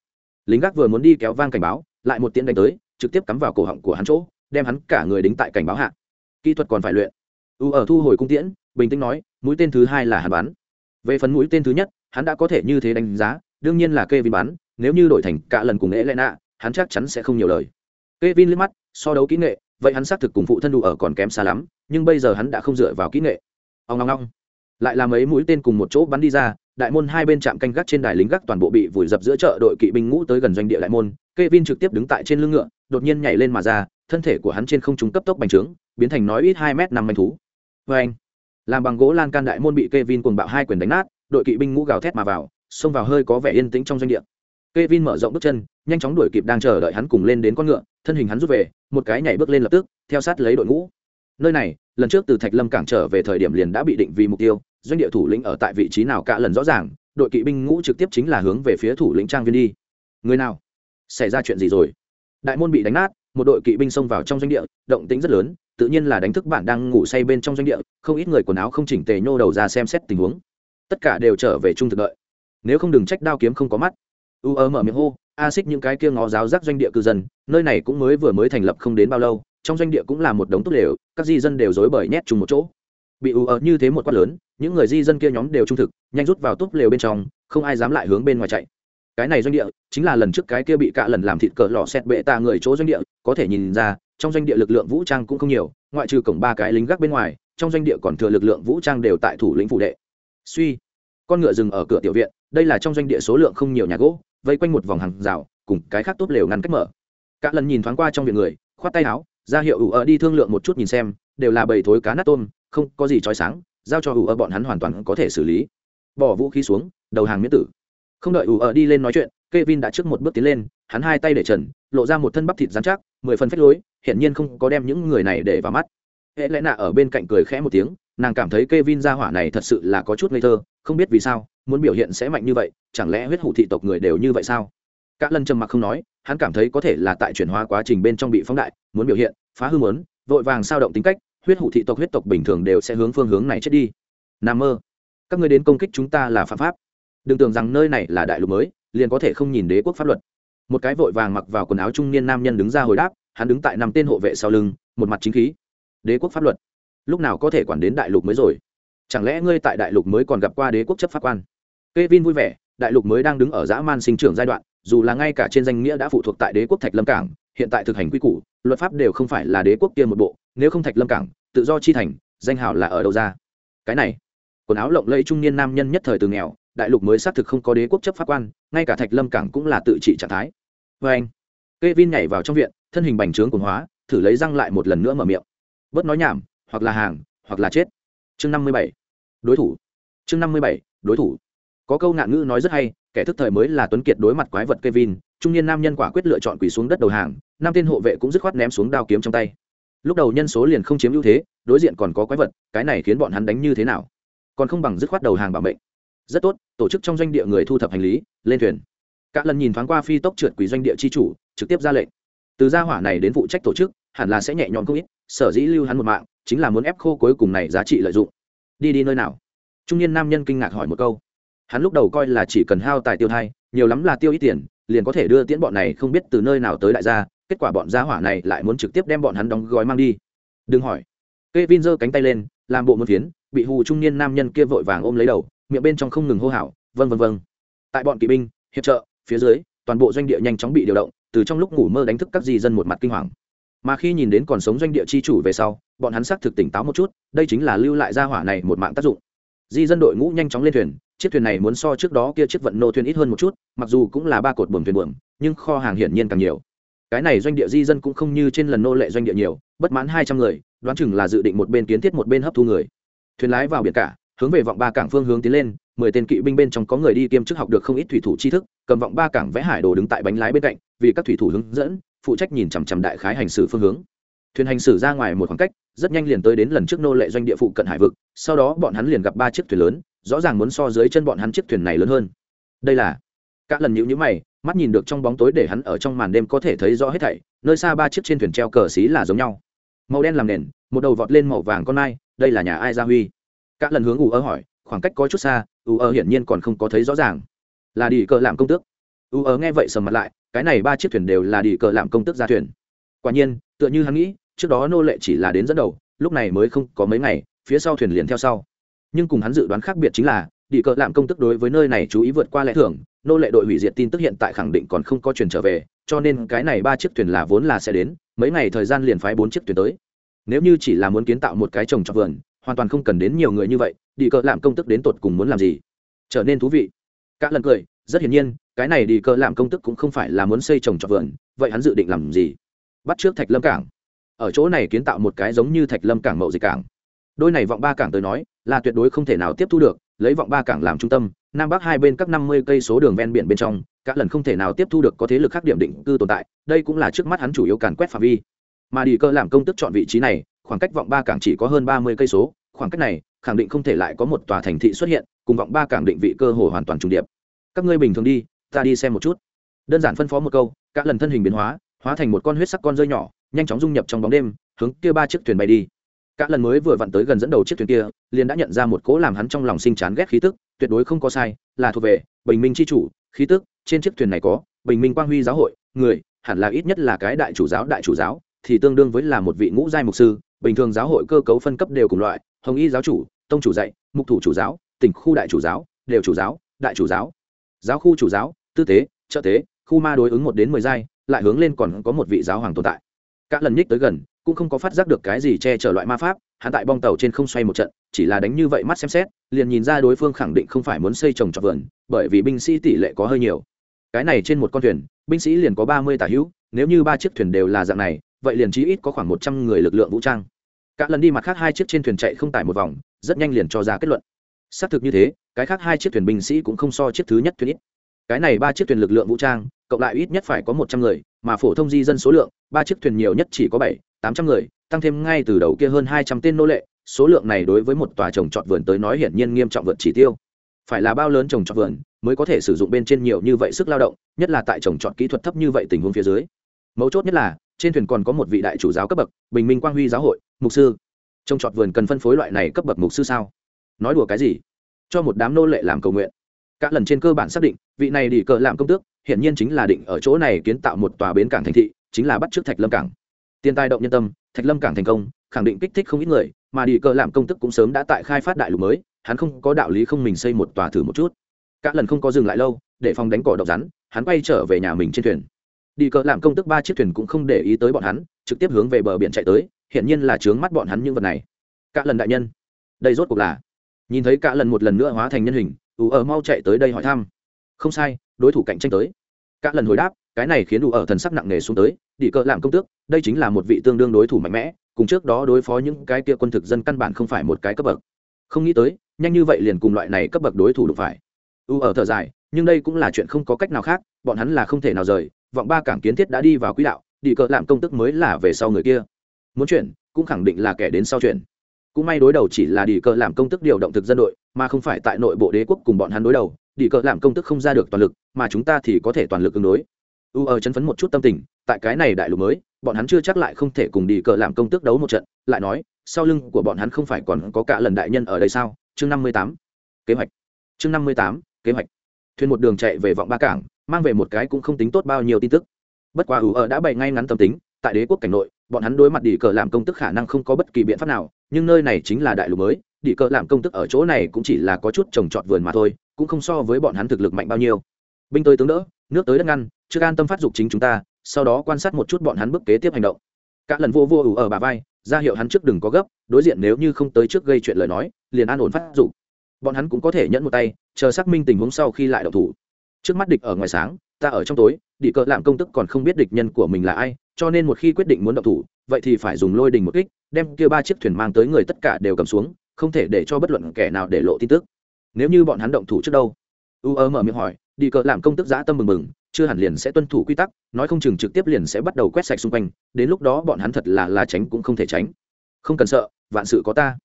Lính gác vừa muốn đi kéo vang cảnh báo, lại một tiếng đánh tới, trực tiếp cắm vào cổ họng của hắn chỗ, đem hắn cả người đính tại cảnh báo hạ. Kỹ thuật còn phải luyện. U ở thu hồi cung tiễn, bình tĩnh nói, mũi tên thứ hai là hắn bắn. Về phần mũi tên thứ nhất, hắn đã có thể như thế đánh giá, đương nhiên là kê vin bắn, nếu như đổi thành cả lần cùng ế lẽ nạ hắn chắc chắn sẽ không nhiều lời. Kevin liếc mắt, so đấu kỹ nghệ, vậy hắn xác thực cùng phụ thân đủ ở còn kém xa lắm, nhưng bây giờ hắn đã không dựa vào kỹ nghệ. Ông ngong ngong. Lại làm mấy mũi tên cùng một chỗ bắn đi ra, đại môn hai bên trạm canh gác trên đài lính gác toàn bộ bị vùi dập giữa chợ đội kỵ binh ngũ tới gần doanh địa đại môn. Kevin trực tiếp đứng tại trên lưng ngựa, đột nhiên nhảy lên mà ra, thân thể của hắn trên không trung cấp tốc bành trướng, biến thành nói ít hai m năm manh thú. Với anh, làm bằng gỗ lan can đại môn bị Kevin cuồng bạo hai quyền đánh nát, đội kỵ binh ngũ gào thét mà vào, xông vào hơi có vẻ yên tĩnh trong doanh địa. Kevin mở rộng bước chân, nhanh chóng đuổi kịp đang chờ đợi hắn cùng lên đến con ngựa, thân hình hắn rút về, một cái nhảy bước lên lập tức, theo sát lấy đội ngũ. Nơi này, lần trước từ thạch lâm cảng trở về thời điểm liền đã bị định vì mục tiêu, doanh địa thủ lĩnh ở tại vị trí nào cả lần rõ ràng, đội kỵ binh ngũ trực tiếp chính là hướng về phía thủ lĩnh trang viên đi. Người nào? Xảy ra chuyện gì rồi? Đại môn bị đánh nát, một đội kỵ binh xông vào trong doanh địa, động tĩnh rất lớn, tự nhiên là đánh thức bạn đang ngủ say bên trong doanh địa, không ít người quần áo không chỉnh tề nhô đầu ra xem xét tình huống. Tất cả đều trở về trung thực đợi. Nếu không đừng trách đao kiếm không có mắt u ơ mở miệng hô, a xích những cái kia ngó giáo giác doanh địa cư dân, nơi này cũng mới vừa mới thành lập không đến bao lâu, trong doanh địa cũng là một đống tốt đều các di dân đều dối bởi nhét chung một chỗ. Bị ù ở như thế một quát lớn, những người di dân kia nhóm đều trung thực, nhanh rút vào túp lều bên trong, không ai dám lại hướng bên ngoài chạy. Cái này doanh địa, chính là lần trước cái kia bị cạ lần làm thịt cỡ lò xét bệ tạ người chỗ doanh địa, có thể nhìn ra, trong doanh địa lực lượng vũ trang cũng không nhiều, ngoại trừ cổng ba cái lính gác bên ngoài, trong doanh địa còn thừa lực lượng vũ trang đều tại thủ lĩnh phủ đệ. Suy, con ngựa dừng ở cửa tiểu viện, đây là trong doanh địa số lượng không nhiều nhà gỗ vây quanh một vòng hàng rào, cùng cái khác tốt lều ngăn cách mở. Cả lần nhìn thoáng qua trong viện người, khoát tay áo, ra hiệu ủ ở đi thương lượng một chút nhìn xem, đều là bầy thối cá nát tôm, không có gì trói sáng, giao cho ủ ở bọn hắn hoàn toàn có thể xử lý. Bỏ vũ khí xuống, đầu hàng miễn tử. Không đợi ủ ở đi lên nói chuyện, Kevin đã trước một bước tiến lên, hắn hai tay để trần, lộ ra một thân bắp thịt dán chắc, mười phần phách lối, hiển nhiên không có đem những người này để vào mắt. Hệ lẽ nạ ở bên cạnh cười khẽ một tiếng, nàng cảm thấy Kevin ra hỏa này thật sự là có chút ngây thơ, không biết vì sao muốn biểu hiện sẽ mạnh như vậy, chẳng lẽ huyết hủ thị tộc người đều như vậy sao? Cả lần trầm mặc không nói, hắn cảm thấy có thể là tại chuyển hóa quá trình bên trong bị phóng đại, muốn biểu hiện, phá hư muốn, vội vàng sao động tính cách, huyết hủ thị tộc, huyết tộc bình thường đều sẽ hướng phương hướng này chết đi. Nam mơ, các ngươi đến công kích chúng ta là phạm pháp. Đừng tưởng rằng nơi này là đại lục mới, liền có thể không nhìn đế quốc pháp luật. Một cái vội vàng mặc vào quần áo trung niên nam nhân đứng ra hồi đáp, hắn đứng tại năm tên hộ vệ sau lưng, một mặt chính khí. Đế quốc pháp luật, lúc nào có thể quản đến đại lục mới rồi? Chẳng lẽ ngươi tại đại lục mới còn gặp qua đế quốc chấp pháp quan? Kevin vui vẻ, đại lục mới đang đứng ở dã man sinh trưởng giai đoạn, dù là ngay cả trên danh nghĩa đã phụ thuộc tại đế quốc thạch lâm cảng, hiện tại thực hành quy củ, luật pháp đều không phải là đế quốc kia một bộ, nếu không thạch lâm cảng, tự do chi thành, danh hào là ở đâu ra? Cái này, quần áo lộng lẫy trung niên nam nhân nhất thời từ nghèo, đại lục mới xác thực không có đế quốc chấp pháp quan, ngay cả thạch lâm cảng cũng là tự trị trạng thái. Vê anh, Kevin nhảy vào trong viện, thân hình bành trướng cuồng hóa, thử lấy răng lại một lần nữa mở miệng. Bớt nói nhảm, hoặc là hàng, hoặc là chết. Chương năm mươi bảy, đối thủ. Chương năm mươi bảy, đối thủ có câu ngạn ngữ nói rất hay, kẻ thức thời mới là tuấn kiệt đối mặt quái vật Kevin, trung niên nam nhân quả quyết lựa chọn quỳ xuống đất đầu hàng, nam tên hộ vệ cũng dứt khoát ném xuống đao kiếm trong tay. Lúc đầu nhân số liền không chiếm ưu thế, đối diện còn có quái vật, cái này khiến bọn hắn đánh như thế nào? Còn không bằng dứt khoát đầu hàng bảo mệnh. Rất tốt, tổ chức trong doanh địa người thu thập hành lý, lên thuyền. Cả lần nhìn thoáng qua phi tốc trượt quỷ doanh địa chi chủ, trực tiếp ra lệnh. Từ gia hỏa này đến phụ trách tổ chức, hẳn là sẽ nhẹ nhõm không ít, sở dĩ lưu hắn một mạng, chính là muốn ép khô cuối cùng này giá trị lợi dụng. Đi đi nơi nào? Trung niên nam nhân kinh ngạc hỏi một câu hắn lúc đầu coi là chỉ cần hao tài tiêu thai, nhiều lắm là tiêu ít tiền, liền có thể đưa tiễn bọn này không biết từ nơi nào tới đại gia, kết quả bọn gia hỏa này lại muốn trực tiếp đem bọn hắn đóng gói mang đi. Đừng hỏi. Kevin giơ cánh tay lên, làm bộ một phiến, bị hù trung niên nam nhân kia vội vàng ôm lấy đầu, miệng bên trong không ngừng hô hào vân vân vân tại bọn kỵ binh, hiệp trợ, phía dưới, toàn bộ doanh địa nhanh chóng bị điều động, từ trong lúc ngủ mơ đánh thức các di dân một mặt kinh hoàng. Mà khi nhìn đến còn sống doanh địa chi chủ về sau, bọn hắn xác thực tỉnh táo một chút, đây chính là lưu lại gia hỏa này một mạng tác dụng. Di dân đội ngũ nhanh chóng lên thuyền chiếc thuyền này muốn so trước đó kia chiếc vận nô thuyền ít hơn một chút, mặc dù cũng là ba cột buồm thuyền buồm, nhưng kho hàng hiển nhiên càng nhiều. Cái này doanh địa di dân cũng không như trên lần nô lệ doanh địa nhiều, bất mãn hai trăm người, đoán chừng là dự định một bên kiến thiết một bên hấp thu người. Thuyền lái vào biển cả, hướng về vọng ba cảng phương hướng tiến lên, mười tên kỵ binh bên trong có người đi kiêm chức học được không ít thủy thủ tri thức, cầm vọng ba cảng vẽ hải đồ đứng tại bánh lái bên cạnh, vì các thủy thủ hướng dẫn, phụ trách nhìn chằm chằm đại khái hành xử phương hướng. Thuyền hành xử ra ngoài một khoảng cách, rất nhanh liền tới đến lần trước nô lệ doanh địa phụ cận hải vực, sau đó bọn hắn liền gặp ba chiếc thuyền lớn rõ ràng muốn so dưới chân bọn hắn chiếc thuyền này lớn hơn. Đây là. Các lần nhữ nhữ mày, mắt nhìn được trong bóng tối để hắn ở trong màn đêm có thể thấy rõ hết thảy, nơi xa ba chiếc trên thuyền treo cờ xí là giống nhau. Màu đen làm nền, một đầu vọt lên màu vàng con ai, đây là nhà ai gia huy? Các lần hướng ủ ơ hỏi, khoảng cách có chút xa ủ ơ hiển nhiên còn không có thấy rõ ràng. Là đi cờ làm công tước. Ủ ơ nghe vậy sầm mặt lại, cái này ba chiếc thuyền đều là đi cờ làm công tước ra thuyền. Quả nhiên, tựa như hắn nghĩ, trước đó nô lệ chỉ là đến dẫn đầu, lúc này mới không có mấy ngày, phía sau thuyền liền theo sau nhưng cùng hắn dự đoán khác biệt chính là đi cờ làm công tức đối với nơi này chú ý vượt qua lẽ thường, nô lệ đội hủy diệt tin tức hiện tại khẳng định còn không có chuyển trở về, cho nên cái này ba chiếc thuyền là vốn là sẽ đến, mấy ngày thời gian liền phái bốn chiếc thuyền tới. Nếu như chỉ là muốn kiến tạo một cái trồng trọt vườn, hoàn toàn không cần đến nhiều người như vậy đi cờ làm công tức đến tột cùng muốn làm gì? Trở nên thú vị. Các lần cười, rất hiển nhiên, cái này đi cờ làm công tức cũng không phải là muốn xây trồng trọt vườn, vậy hắn dự định làm gì? Bắt trước thạch lâm cảng. Ở chỗ này kiến tạo một cái giống như thạch lâm cảng mậu dịch cảng đôi này vọng ba cảng tới nói, là tuyệt đối không thể nào tiếp thu được, lấy vọng ba cảng làm trung tâm, nam bắc hai bên các năm mươi cây số đường ven biển bên trong, cả lần không thể nào tiếp thu được có thế lực khác điểm định cư tồn tại, đây cũng là trước mắt hắn chủ yếu càn quét phạm vi. Mà đi cơ làm công tức chọn vị trí này, khoảng cách vọng ba cảng chỉ có hơn ba mươi cây số, khoảng cách này, khẳng định không thể lại có một tòa thành thị xuất hiện, cùng vọng ba cảng định vị cơ hồ hoàn toàn trùng điệp. Các ngươi bình thường đi, ta đi xem một chút. Đơn giản phân phó một câu, cả lần thân hình biến hóa hóa thành một con huyết sắc con rơi nhỏ, nhanh chóng dung nhập trong bóng đêm, hướng kia ba chiếc thuyền bay đi. Cả lần mới vừa vặn tới gần dẫn đầu chiếc thuyền kia, liền đã nhận ra một cỗ làm hắn trong lòng sinh chán ghét khí tức, tuyệt đối không có sai, là thuộc về bình minh c h i chủ, khí tức, trên chiếc thuyền này có bình minh quang huy giáo hội, người, hẳn là ít nhất là cái đại chủ giáo đại chủ giáo, thì tương đương với là một vị ngũ giai mục sư, bình thường giáo hội cơ cấu phân cấp đều cùng loại, hồng y giáo chủ, tông chủ dạy, mục thủ chủ giáo, tỉnh khu đại chủ giáo, đều chủ giáo, đại chủ giáo. Giáo khu chủ giáo, tư tế, trợ tế, khu ma đối ứng một đến mười giai, lại hướng lên còn có một vị giáo hoàng tồn tại. Các lần nhích tới gần cũng không có phát giác được cái gì che chở loại ma pháp, hắn tại bong tàu trên không xoay một trận, chỉ là đánh như vậy mắt xem xét, liền nhìn ra đối phương khẳng định không phải muốn xây trồng trọt vườn, bởi vì binh sĩ tỷ lệ có hơi nhiều. Cái này trên một con thuyền, binh sĩ liền có ba mươi tả hữu, nếu như ba chiếc thuyền đều là dạng này, vậy liền chí ít có khoảng một trăm người lực lượng vũ trang. Cả lần đi mặt khác hai chiếc trên thuyền chạy không tải một vòng, rất nhanh liền cho ra kết luận. Xác thực như thế, cái khác hai chiếc thuyền binh sĩ cũng không so chiếc thứ nhất thuyền ít. Cái này ba chiếc thuyền lực lượng vũ trang, cộng lại ít nhất phải có một trăm người mà phổ thông di dân số lượng, ba chiếc thuyền nhiều nhất chỉ có bảy, tám trăm người, tăng thêm ngay từ đầu kia hơn hai trăm tên nô lệ, số lượng này đối với một tòa trồng trọt vườn tới nói hiển nhiên nghiêm trọng vượt chỉ tiêu. Phải là bao lớn trồng trọt vườn mới có thể sử dụng bên trên nhiều như vậy sức lao động, nhất là tại trồng trọt kỹ thuật thấp như vậy tình huống phía dưới. Mấu chốt nhất là, trên thuyền còn có một vị đại chủ giáo cấp bậc, bình minh quang huy giáo hội, mục sư. Trồng trọt vườn cần phân phối loại này cấp bậc mục sư sao? Nói đùa cái gì? Cho một đám nô lệ làm cầu nguyện. Các lần trên cơ bản xác định, vị này đi cờ làm công tước Hiện nhiên chính là định ở chỗ này kiến tạo một tòa bến cảng thành thị, chính là bắt trước thạch lâm cảng. Tiền tài động nhân tâm, thạch lâm cảng thành công, khẳng định kích thích không ít người, mà đi cờ làm công tức cũng sớm đã tại khai phát đại lục mới, hắn không có đạo lý không mình xây một tòa thử một chút. Các lần không có dừng lại lâu, để phòng đánh cỏ độc rắn, hắn quay trở về nhà mình trên thuyền. Đi cờ làm công tức ba chiếc thuyền cũng không để ý tới bọn hắn, trực tiếp hướng về bờ biển chạy tới hiện nhiên là trướng mắt bọn hắn những vật này. Cả lần đại nhân, đây rốt cuộc là, nhìn thấy cả lần một lần nữa hóa thành nhân hình ủ ở mau chạy tới đây hỏi thăm. Không sai đối thủ cạnh tranh tới. Cả lần hồi đáp, cái này khiến đủ ở thần sắc nặng nề xuống tới, đi cờ làm công tước, đây chính là một vị tương đương đối thủ mạnh mẽ, cùng trước đó đối phó những cái kia quân thực dân căn bản không phải một cái cấp bậc. Không nghĩ tới, nhanh như vậy liền cùng loại này cấp bậc đối thủ đụng phải. U ở thở dài, nhưng đây cũng là chuyện không có cách nào khác, bọn hắn là không thể nào rời, vọng ba cảng kiến thiết đã đi vào quỹ đạo, đi cờ làm công tức mới là về sau người kia. Muốn chuyển, cũng khẳng định là kẻ đến sau chuyển. Cũng may đối đầu chỉ là đi cờ làm công tức điều động thực dân đội, mà không phải tại nội bộ đế quốc cùng bọn hắn đối đầu đi cờ làm công tức không ra được toàn lực, mà chúng ta thì có thể toàn lực ứng đối. U ở chấn phấn một chút tâm tình, tại cái này đại lục mới, bọn hắn chưa chắc lại không thể cùng đi cờ làm công tức đấu một trận, lại nói, sau lưng của bọn hắn không phải còn có cả lần đại nhân ở đây sao? Chương năm mươi tám. Kế hoạch. Chương năm mươi tám, kế hoạch. Thuyền một đường chạy về vọng ba cảng, mang về một cái cũng không tính tốt bao nhiêu tin tức. Bất quá ủ ở đã bày ngay ngắn tâm tính, tại đế quốc cảnh nội, bọn hắn đối mặt đi cờ làm công tức khả năng không có bất kỳ biện pháp nào, nhưng nơi này chính là đại lục mới, đi cờ làm công tức ở chỗ này cũng chỉ là có chút trồng trọt vườn mà thôi cũng không so với bọn hắn thực lực mạnh bao nhiêu. Binh tới tướng đỡ, nước tới đất ngăn chưa an tâm phát dục chính chúng ta, sau đó quan sát một chút bọn hắn bước kế tiếp hành động. Cả lần vô vô ủ ở bà vai, ra hiệu hắn trước đừng có gấp, đối diện nếu như không tới trước gây chuyện lời nói, liền an ổn phát dục. Bọn hắn cũng có thể nhẫn một tay, chờ xác minh tình huống sau khi lại đậu thủ. Trước mắt địch ở ngoài sáng, ta ở trong tối, địa cờ làm công tức còn không biết địch nhân của mình là ai, cho nên một khi quyết định muốn đậu thủ, vậy thì phải dùng lôi đình một kích, đem kia ba chiếc thuyền mang tới người tất cả đều cầm xuống, không thể để cho bất luận kẻ nào để lộ tin tức nếu như bọn hắn động thủ trước đâu? U ơ mở miệng hỏi, đi cờ làm công tức giã tâm mừng mừng, chưa hẳn liền sẽ tuân thủ quy tắc, nói không chừng trực tiếp liền sẽ bắt đầu quét sạch xung quanh, đến lúc đó bọn hắn thật là là tránh cũng không thể tránh. Không cần sợ, vạn sự có ta.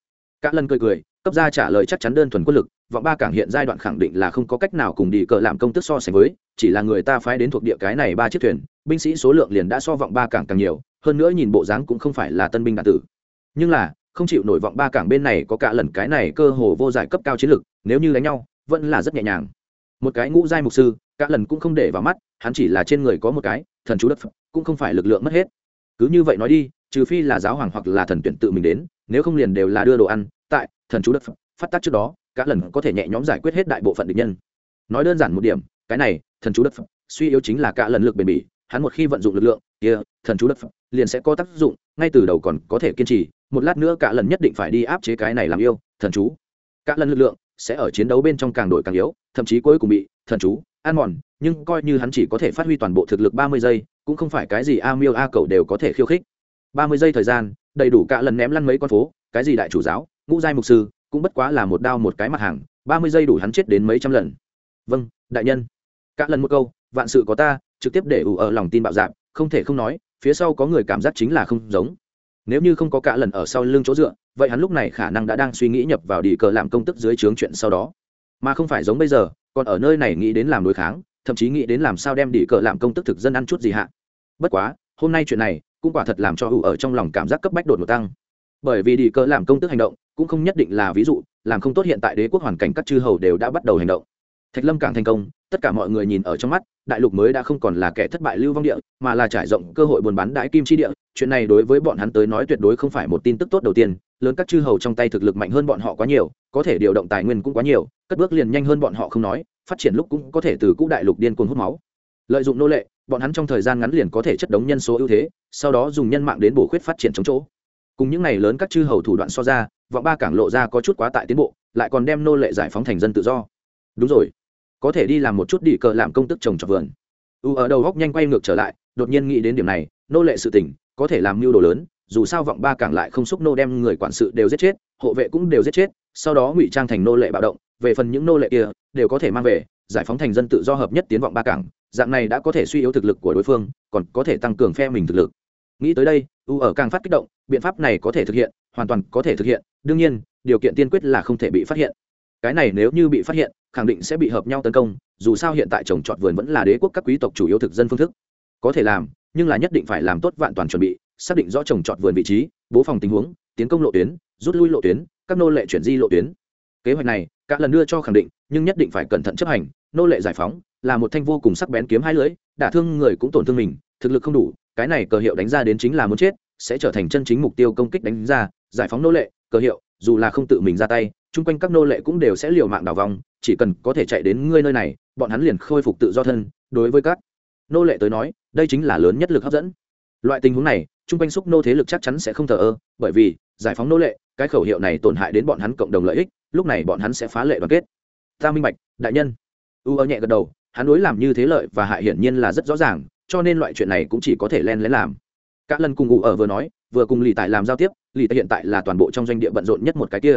Cả lần cười cười, cấp ra trả lời chắc chắn đơn thuần quân lực, vọng ba cảng hiện giai đoạn khẳng định là không có cách nào cùng đi cờ làm công tức so sánh với, chỉ là người ta phái đến thuộc địa cái này ba chiếc thuyền, binh sĩ số lượng liền đã so vọng ba cảng càng nhiều, hơn nữa nhìn bộ dáng cũng không phải là tân binh đạt tử. Nhưng là không chịu nổi vọng ba cảng bên này có cả lần cái này cơ hồ vô giải cấp cao chiến lực nếu như đánh nhau, vẫn là rất nhẹ nhàng. Một cái ngũ giai mục sư, cả lần cũng không để vào mắt, hắn chỉ là trên người có một cái, thần chú đất cũng không phải lực lượng mất hết. Cứ như vậy nói đi, trừ phi là giáo hoàng hoặc là thần tuyển tự mình đến, nếu không liền đều là đưa đồ ăn, tại, thần chú đất phát tác trước đó, cả lần có thể nhẹ nhõm giải quyết hết đại bộ phận địch nhân. Nói đơn giản một điểm, cái này, thần chú đất suy yếu chính là cả lần lực bền bỉ, hắn một khi vận dụng lực lượng, kia, thần chú đất liền sẽ có tác dụng, ngay từ đầu còn có thể kiên trì một lát nữa cả lần nhất định phải đi áp chế cái này làm yêu, thần chú. Cả lần lực lượng sẽ ở chiến đấu bên trong càng đổi càng yếu, thậm chí cuối cùng bị thần chú, ăn mòn, nhưng coi như hắn chỉ có thể phát huy toàn bộ thực lực ba mươi giây, cũng không phải cái gì a miêu a cầu đều có thể khiêu khích. ba mươi giây thời gian, đầy đủ cả lần ném lăn mấy con phố, cái gì đại chủ giáo, ngũ giai mục sư, cũng bất quá là một đao một cái mặt hàng, ba mươi giây đủ hắn chết đến mấy trăm lần. Vâng đại nhân. Cả lần một câu, vạn sự có ta, trực tiếp để ủ ở lòng tin bạo dạp không thể không nói, phía sau có người cảm giác chính là không giống nếu như không có cả lần ở sau lưng chỗ dựa, vậy hắn lúc này khả năng đã đang suy nghĩ nhập vào đi cờ làm công tức dưới trướng chuyện sau đó. Mà không phải giống bây giờ, còn ở nơi này nghĩ đến làm đối kháng, thậm chí nghĩ đến làm sao đem đi cờ làm công tức thực dân ăn chút gì hạ. Bất quá, hôm nay chuyện này cũng quả thật làm cho ủ ở trong lòng cảm giác cấp bách đột ngột tăng. Bởi vì đi cờ làm công tức hành động cũng không nhất định là ví dụ, làm không tốt hiện tại đế quốc hoàn cảnh các chư hầu đều đã bắt đầu hành động thạch lâm càng thành công, tất cả mọi người nhìn ở trong mắt, đại lục mới đã không còn là kẻ thất bại lưu vong địa, mà là trải rộng cơ hội buôn bán đại kim chi địa. Chuyện này đối với bọn hắn tới nói tuyệt đối không phải một tin tức tốt đầu tiên, lớn các chư hầu trong tay thực lực mạnh hơn bọn họ quá nhiều, có thể điều động tài nguyên cũng quá nhiều, cất bước liền nhanh hơn bọn họ không nói, phát triển lúc cũng có thể từ cũ đại lục điên cuồng hút máu. Lợi dụng nô lệ, bọn hắn trong thời gian ngắn liền có thể chất đống nhân số ưu thế, sau đó dùng nhân mạng đến bổ khuyết phát triển chống chỗ. Cùng những này lớn các chư hầu thủ đoạn so ra, vọng ba cảng lộ ra có chút quá tại tiến bộ, lại còn đem nô lệ giải phóng thành dân tự do. Đúng rồi có thể đi làm một chút đi cờ làm công tức trồng trọt vườn. U ở đầu góc nhanh quay ngược trở lại, đột nhiên nghĩ đến điểm này, nô lệ sự tỉnh có thể làm mưu đồ lớn, dù sao vọng ba cảng lại không xúc nô đem người quản sự đều giết chết, hộ vệ cũng đều giết chết, sau đó ngụy trang thành nô lệ bạo động, về phần những nô lệ kia, đều có thể mang về, giải phóng thành dân tự do hợp nhất tiến vọng ba cảng, dạng này đã có thể suy yếu thực lực của đối phương, còn có thể tăng cường phe mình thực lực. Nghĩ tới đây, u ở càng phát kích động, biện pháp này có thể thực hiện, hoàn toàn có thể thực hiện, đương nhiên, điều kiện tiên quyết là không thể bị phát hiện cái này nếu như bị phát hiện, khẳng định sẽ bị hợp nhau tấn công, dù sao hiện tại trồng trọt vườn vẫn là đế quốc các quý tộc chủ yếu thực dân phương thức. Có thể làm, nhưng là nhất định phải làm tốt vạn toàn chuẩn bị, xác định rõ trồng trọt vườn vị trí, bố phòng tình huống, tiến công lộ tuyến, rút lui lộ tuyến, các nô lệ chuyển di lộ tuyến. Kế hoạch này các lần đưa cho khẳng định, nhưng nhất định phải cẩn thận chấp hành, nô lệ giải phóng, là một thanh vô cùng sắc bén kiếm hai lưỡi, đả thương người cũng tổn thương mình, thực lực không đủ, cái này cờ hiệu đánh ra đến chính là muốn chết, sẽ trở thành chân chính mục tiêu công kích đánh ra, giải phóng nô lệ cờ hiệu, dù là không tự mình ra tay chung quanh các nô lệ cũng đều sẽ liều mạng đào vòng, chỉ cần có thể chạy đến ngươi nơi này, bọn hắn liền khôi phục tự do thân, đối với các nô lệ tới nói, đây chính là lớn nhất lực hấp dẫn. Loại tình huống này, chung quanh xúc nô thế lực chắc chắn sẽ không thờ ơ, bởi vì, giải phóng nô lệ, cái khẩu hiệu này tổn hại đến bọn hắn cộng đồng lợi ích, lúc này bọn hắn sẽ phá lệ đoàn kết. Ta minh bạch, đại nhân. U ơ nhẹ gật đầu, hắn đối làm như thế lợi và hại hiển nhiên là rất rõ ràng, cho nên loại chuyện này cũng chỉ có thể len lén làm. Các lần cùng ngủ ở vừa nói, vừa cùng lì tại làm giao tiếp, lì tại hiện tại là toàn bộ trong doanh địa bận rộn nhất một cái kia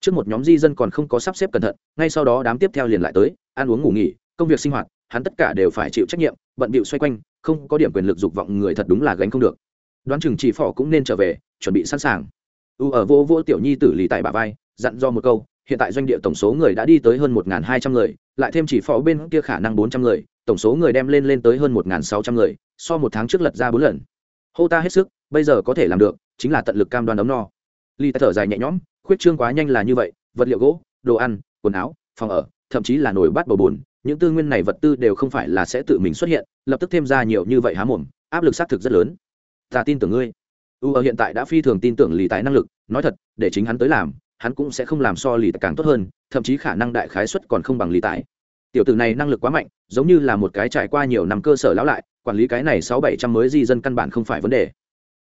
trước một nhóm di dân còn không có sắp xếp cẩn thận, ngay sau đó đám tiếp theo liền lại tới, ăn uống ngủ nghỉ, công việc sinh hoạt, hắn tất cả đều phải chịu trách nhiệm, bận bịu xoay quanh, không có điểm quyền lực dục vọng người thật đúng là gánh không được. Đoán chừng chỉ phỏ cũng nên trở về, chuẩn bị sẵn sàng. U ở vô vô tiểu nhi tử lì tại bà vai, dặn do một câu, hiện tại doanh địa tổng số người đã đi tới hơn một hai trăm người, lại thêm chỉ phó bên kia khả năng bốn trăm người, tổng số người đem lên lên tới hơn một sáu trăm người, so một tháng trước lật ra bốn lần. Hô ta hết sức, bây giờ có thể làm được, chính là tận lực cam đoan ấm no. Ly thở dài nhẹ nhõm khuyết trương quá nhanh là như vậy, vật liệu gỗ, đồ ăn, quần áo, phòng ở, thậm chí là nồi bát bầu bùn, những tư nguyên này vật tư đều không phải là sẽ tự mình xuất hiện, lập tức thêm ra nhiều như vậy há mồm, áp lực xác thực rất lớn. Ta tin tưởng ngươi. U ở hiện tại đã phi thường tin tưởng lì tài năng lực, nói thật, để chính hắn tới làm, hắn cũng sẽ không làm so lì tài càng tốt hơn, thậm chí khả năng đại khái suất còn không bằng lì tài. Tiểu tử này năng lực quá mạnh, giống như là một cái trải qua nhiều năm cơ sở lão lại, quản lý cái này sáu bảy trăm mới di dân căn bản không phải vấn đề.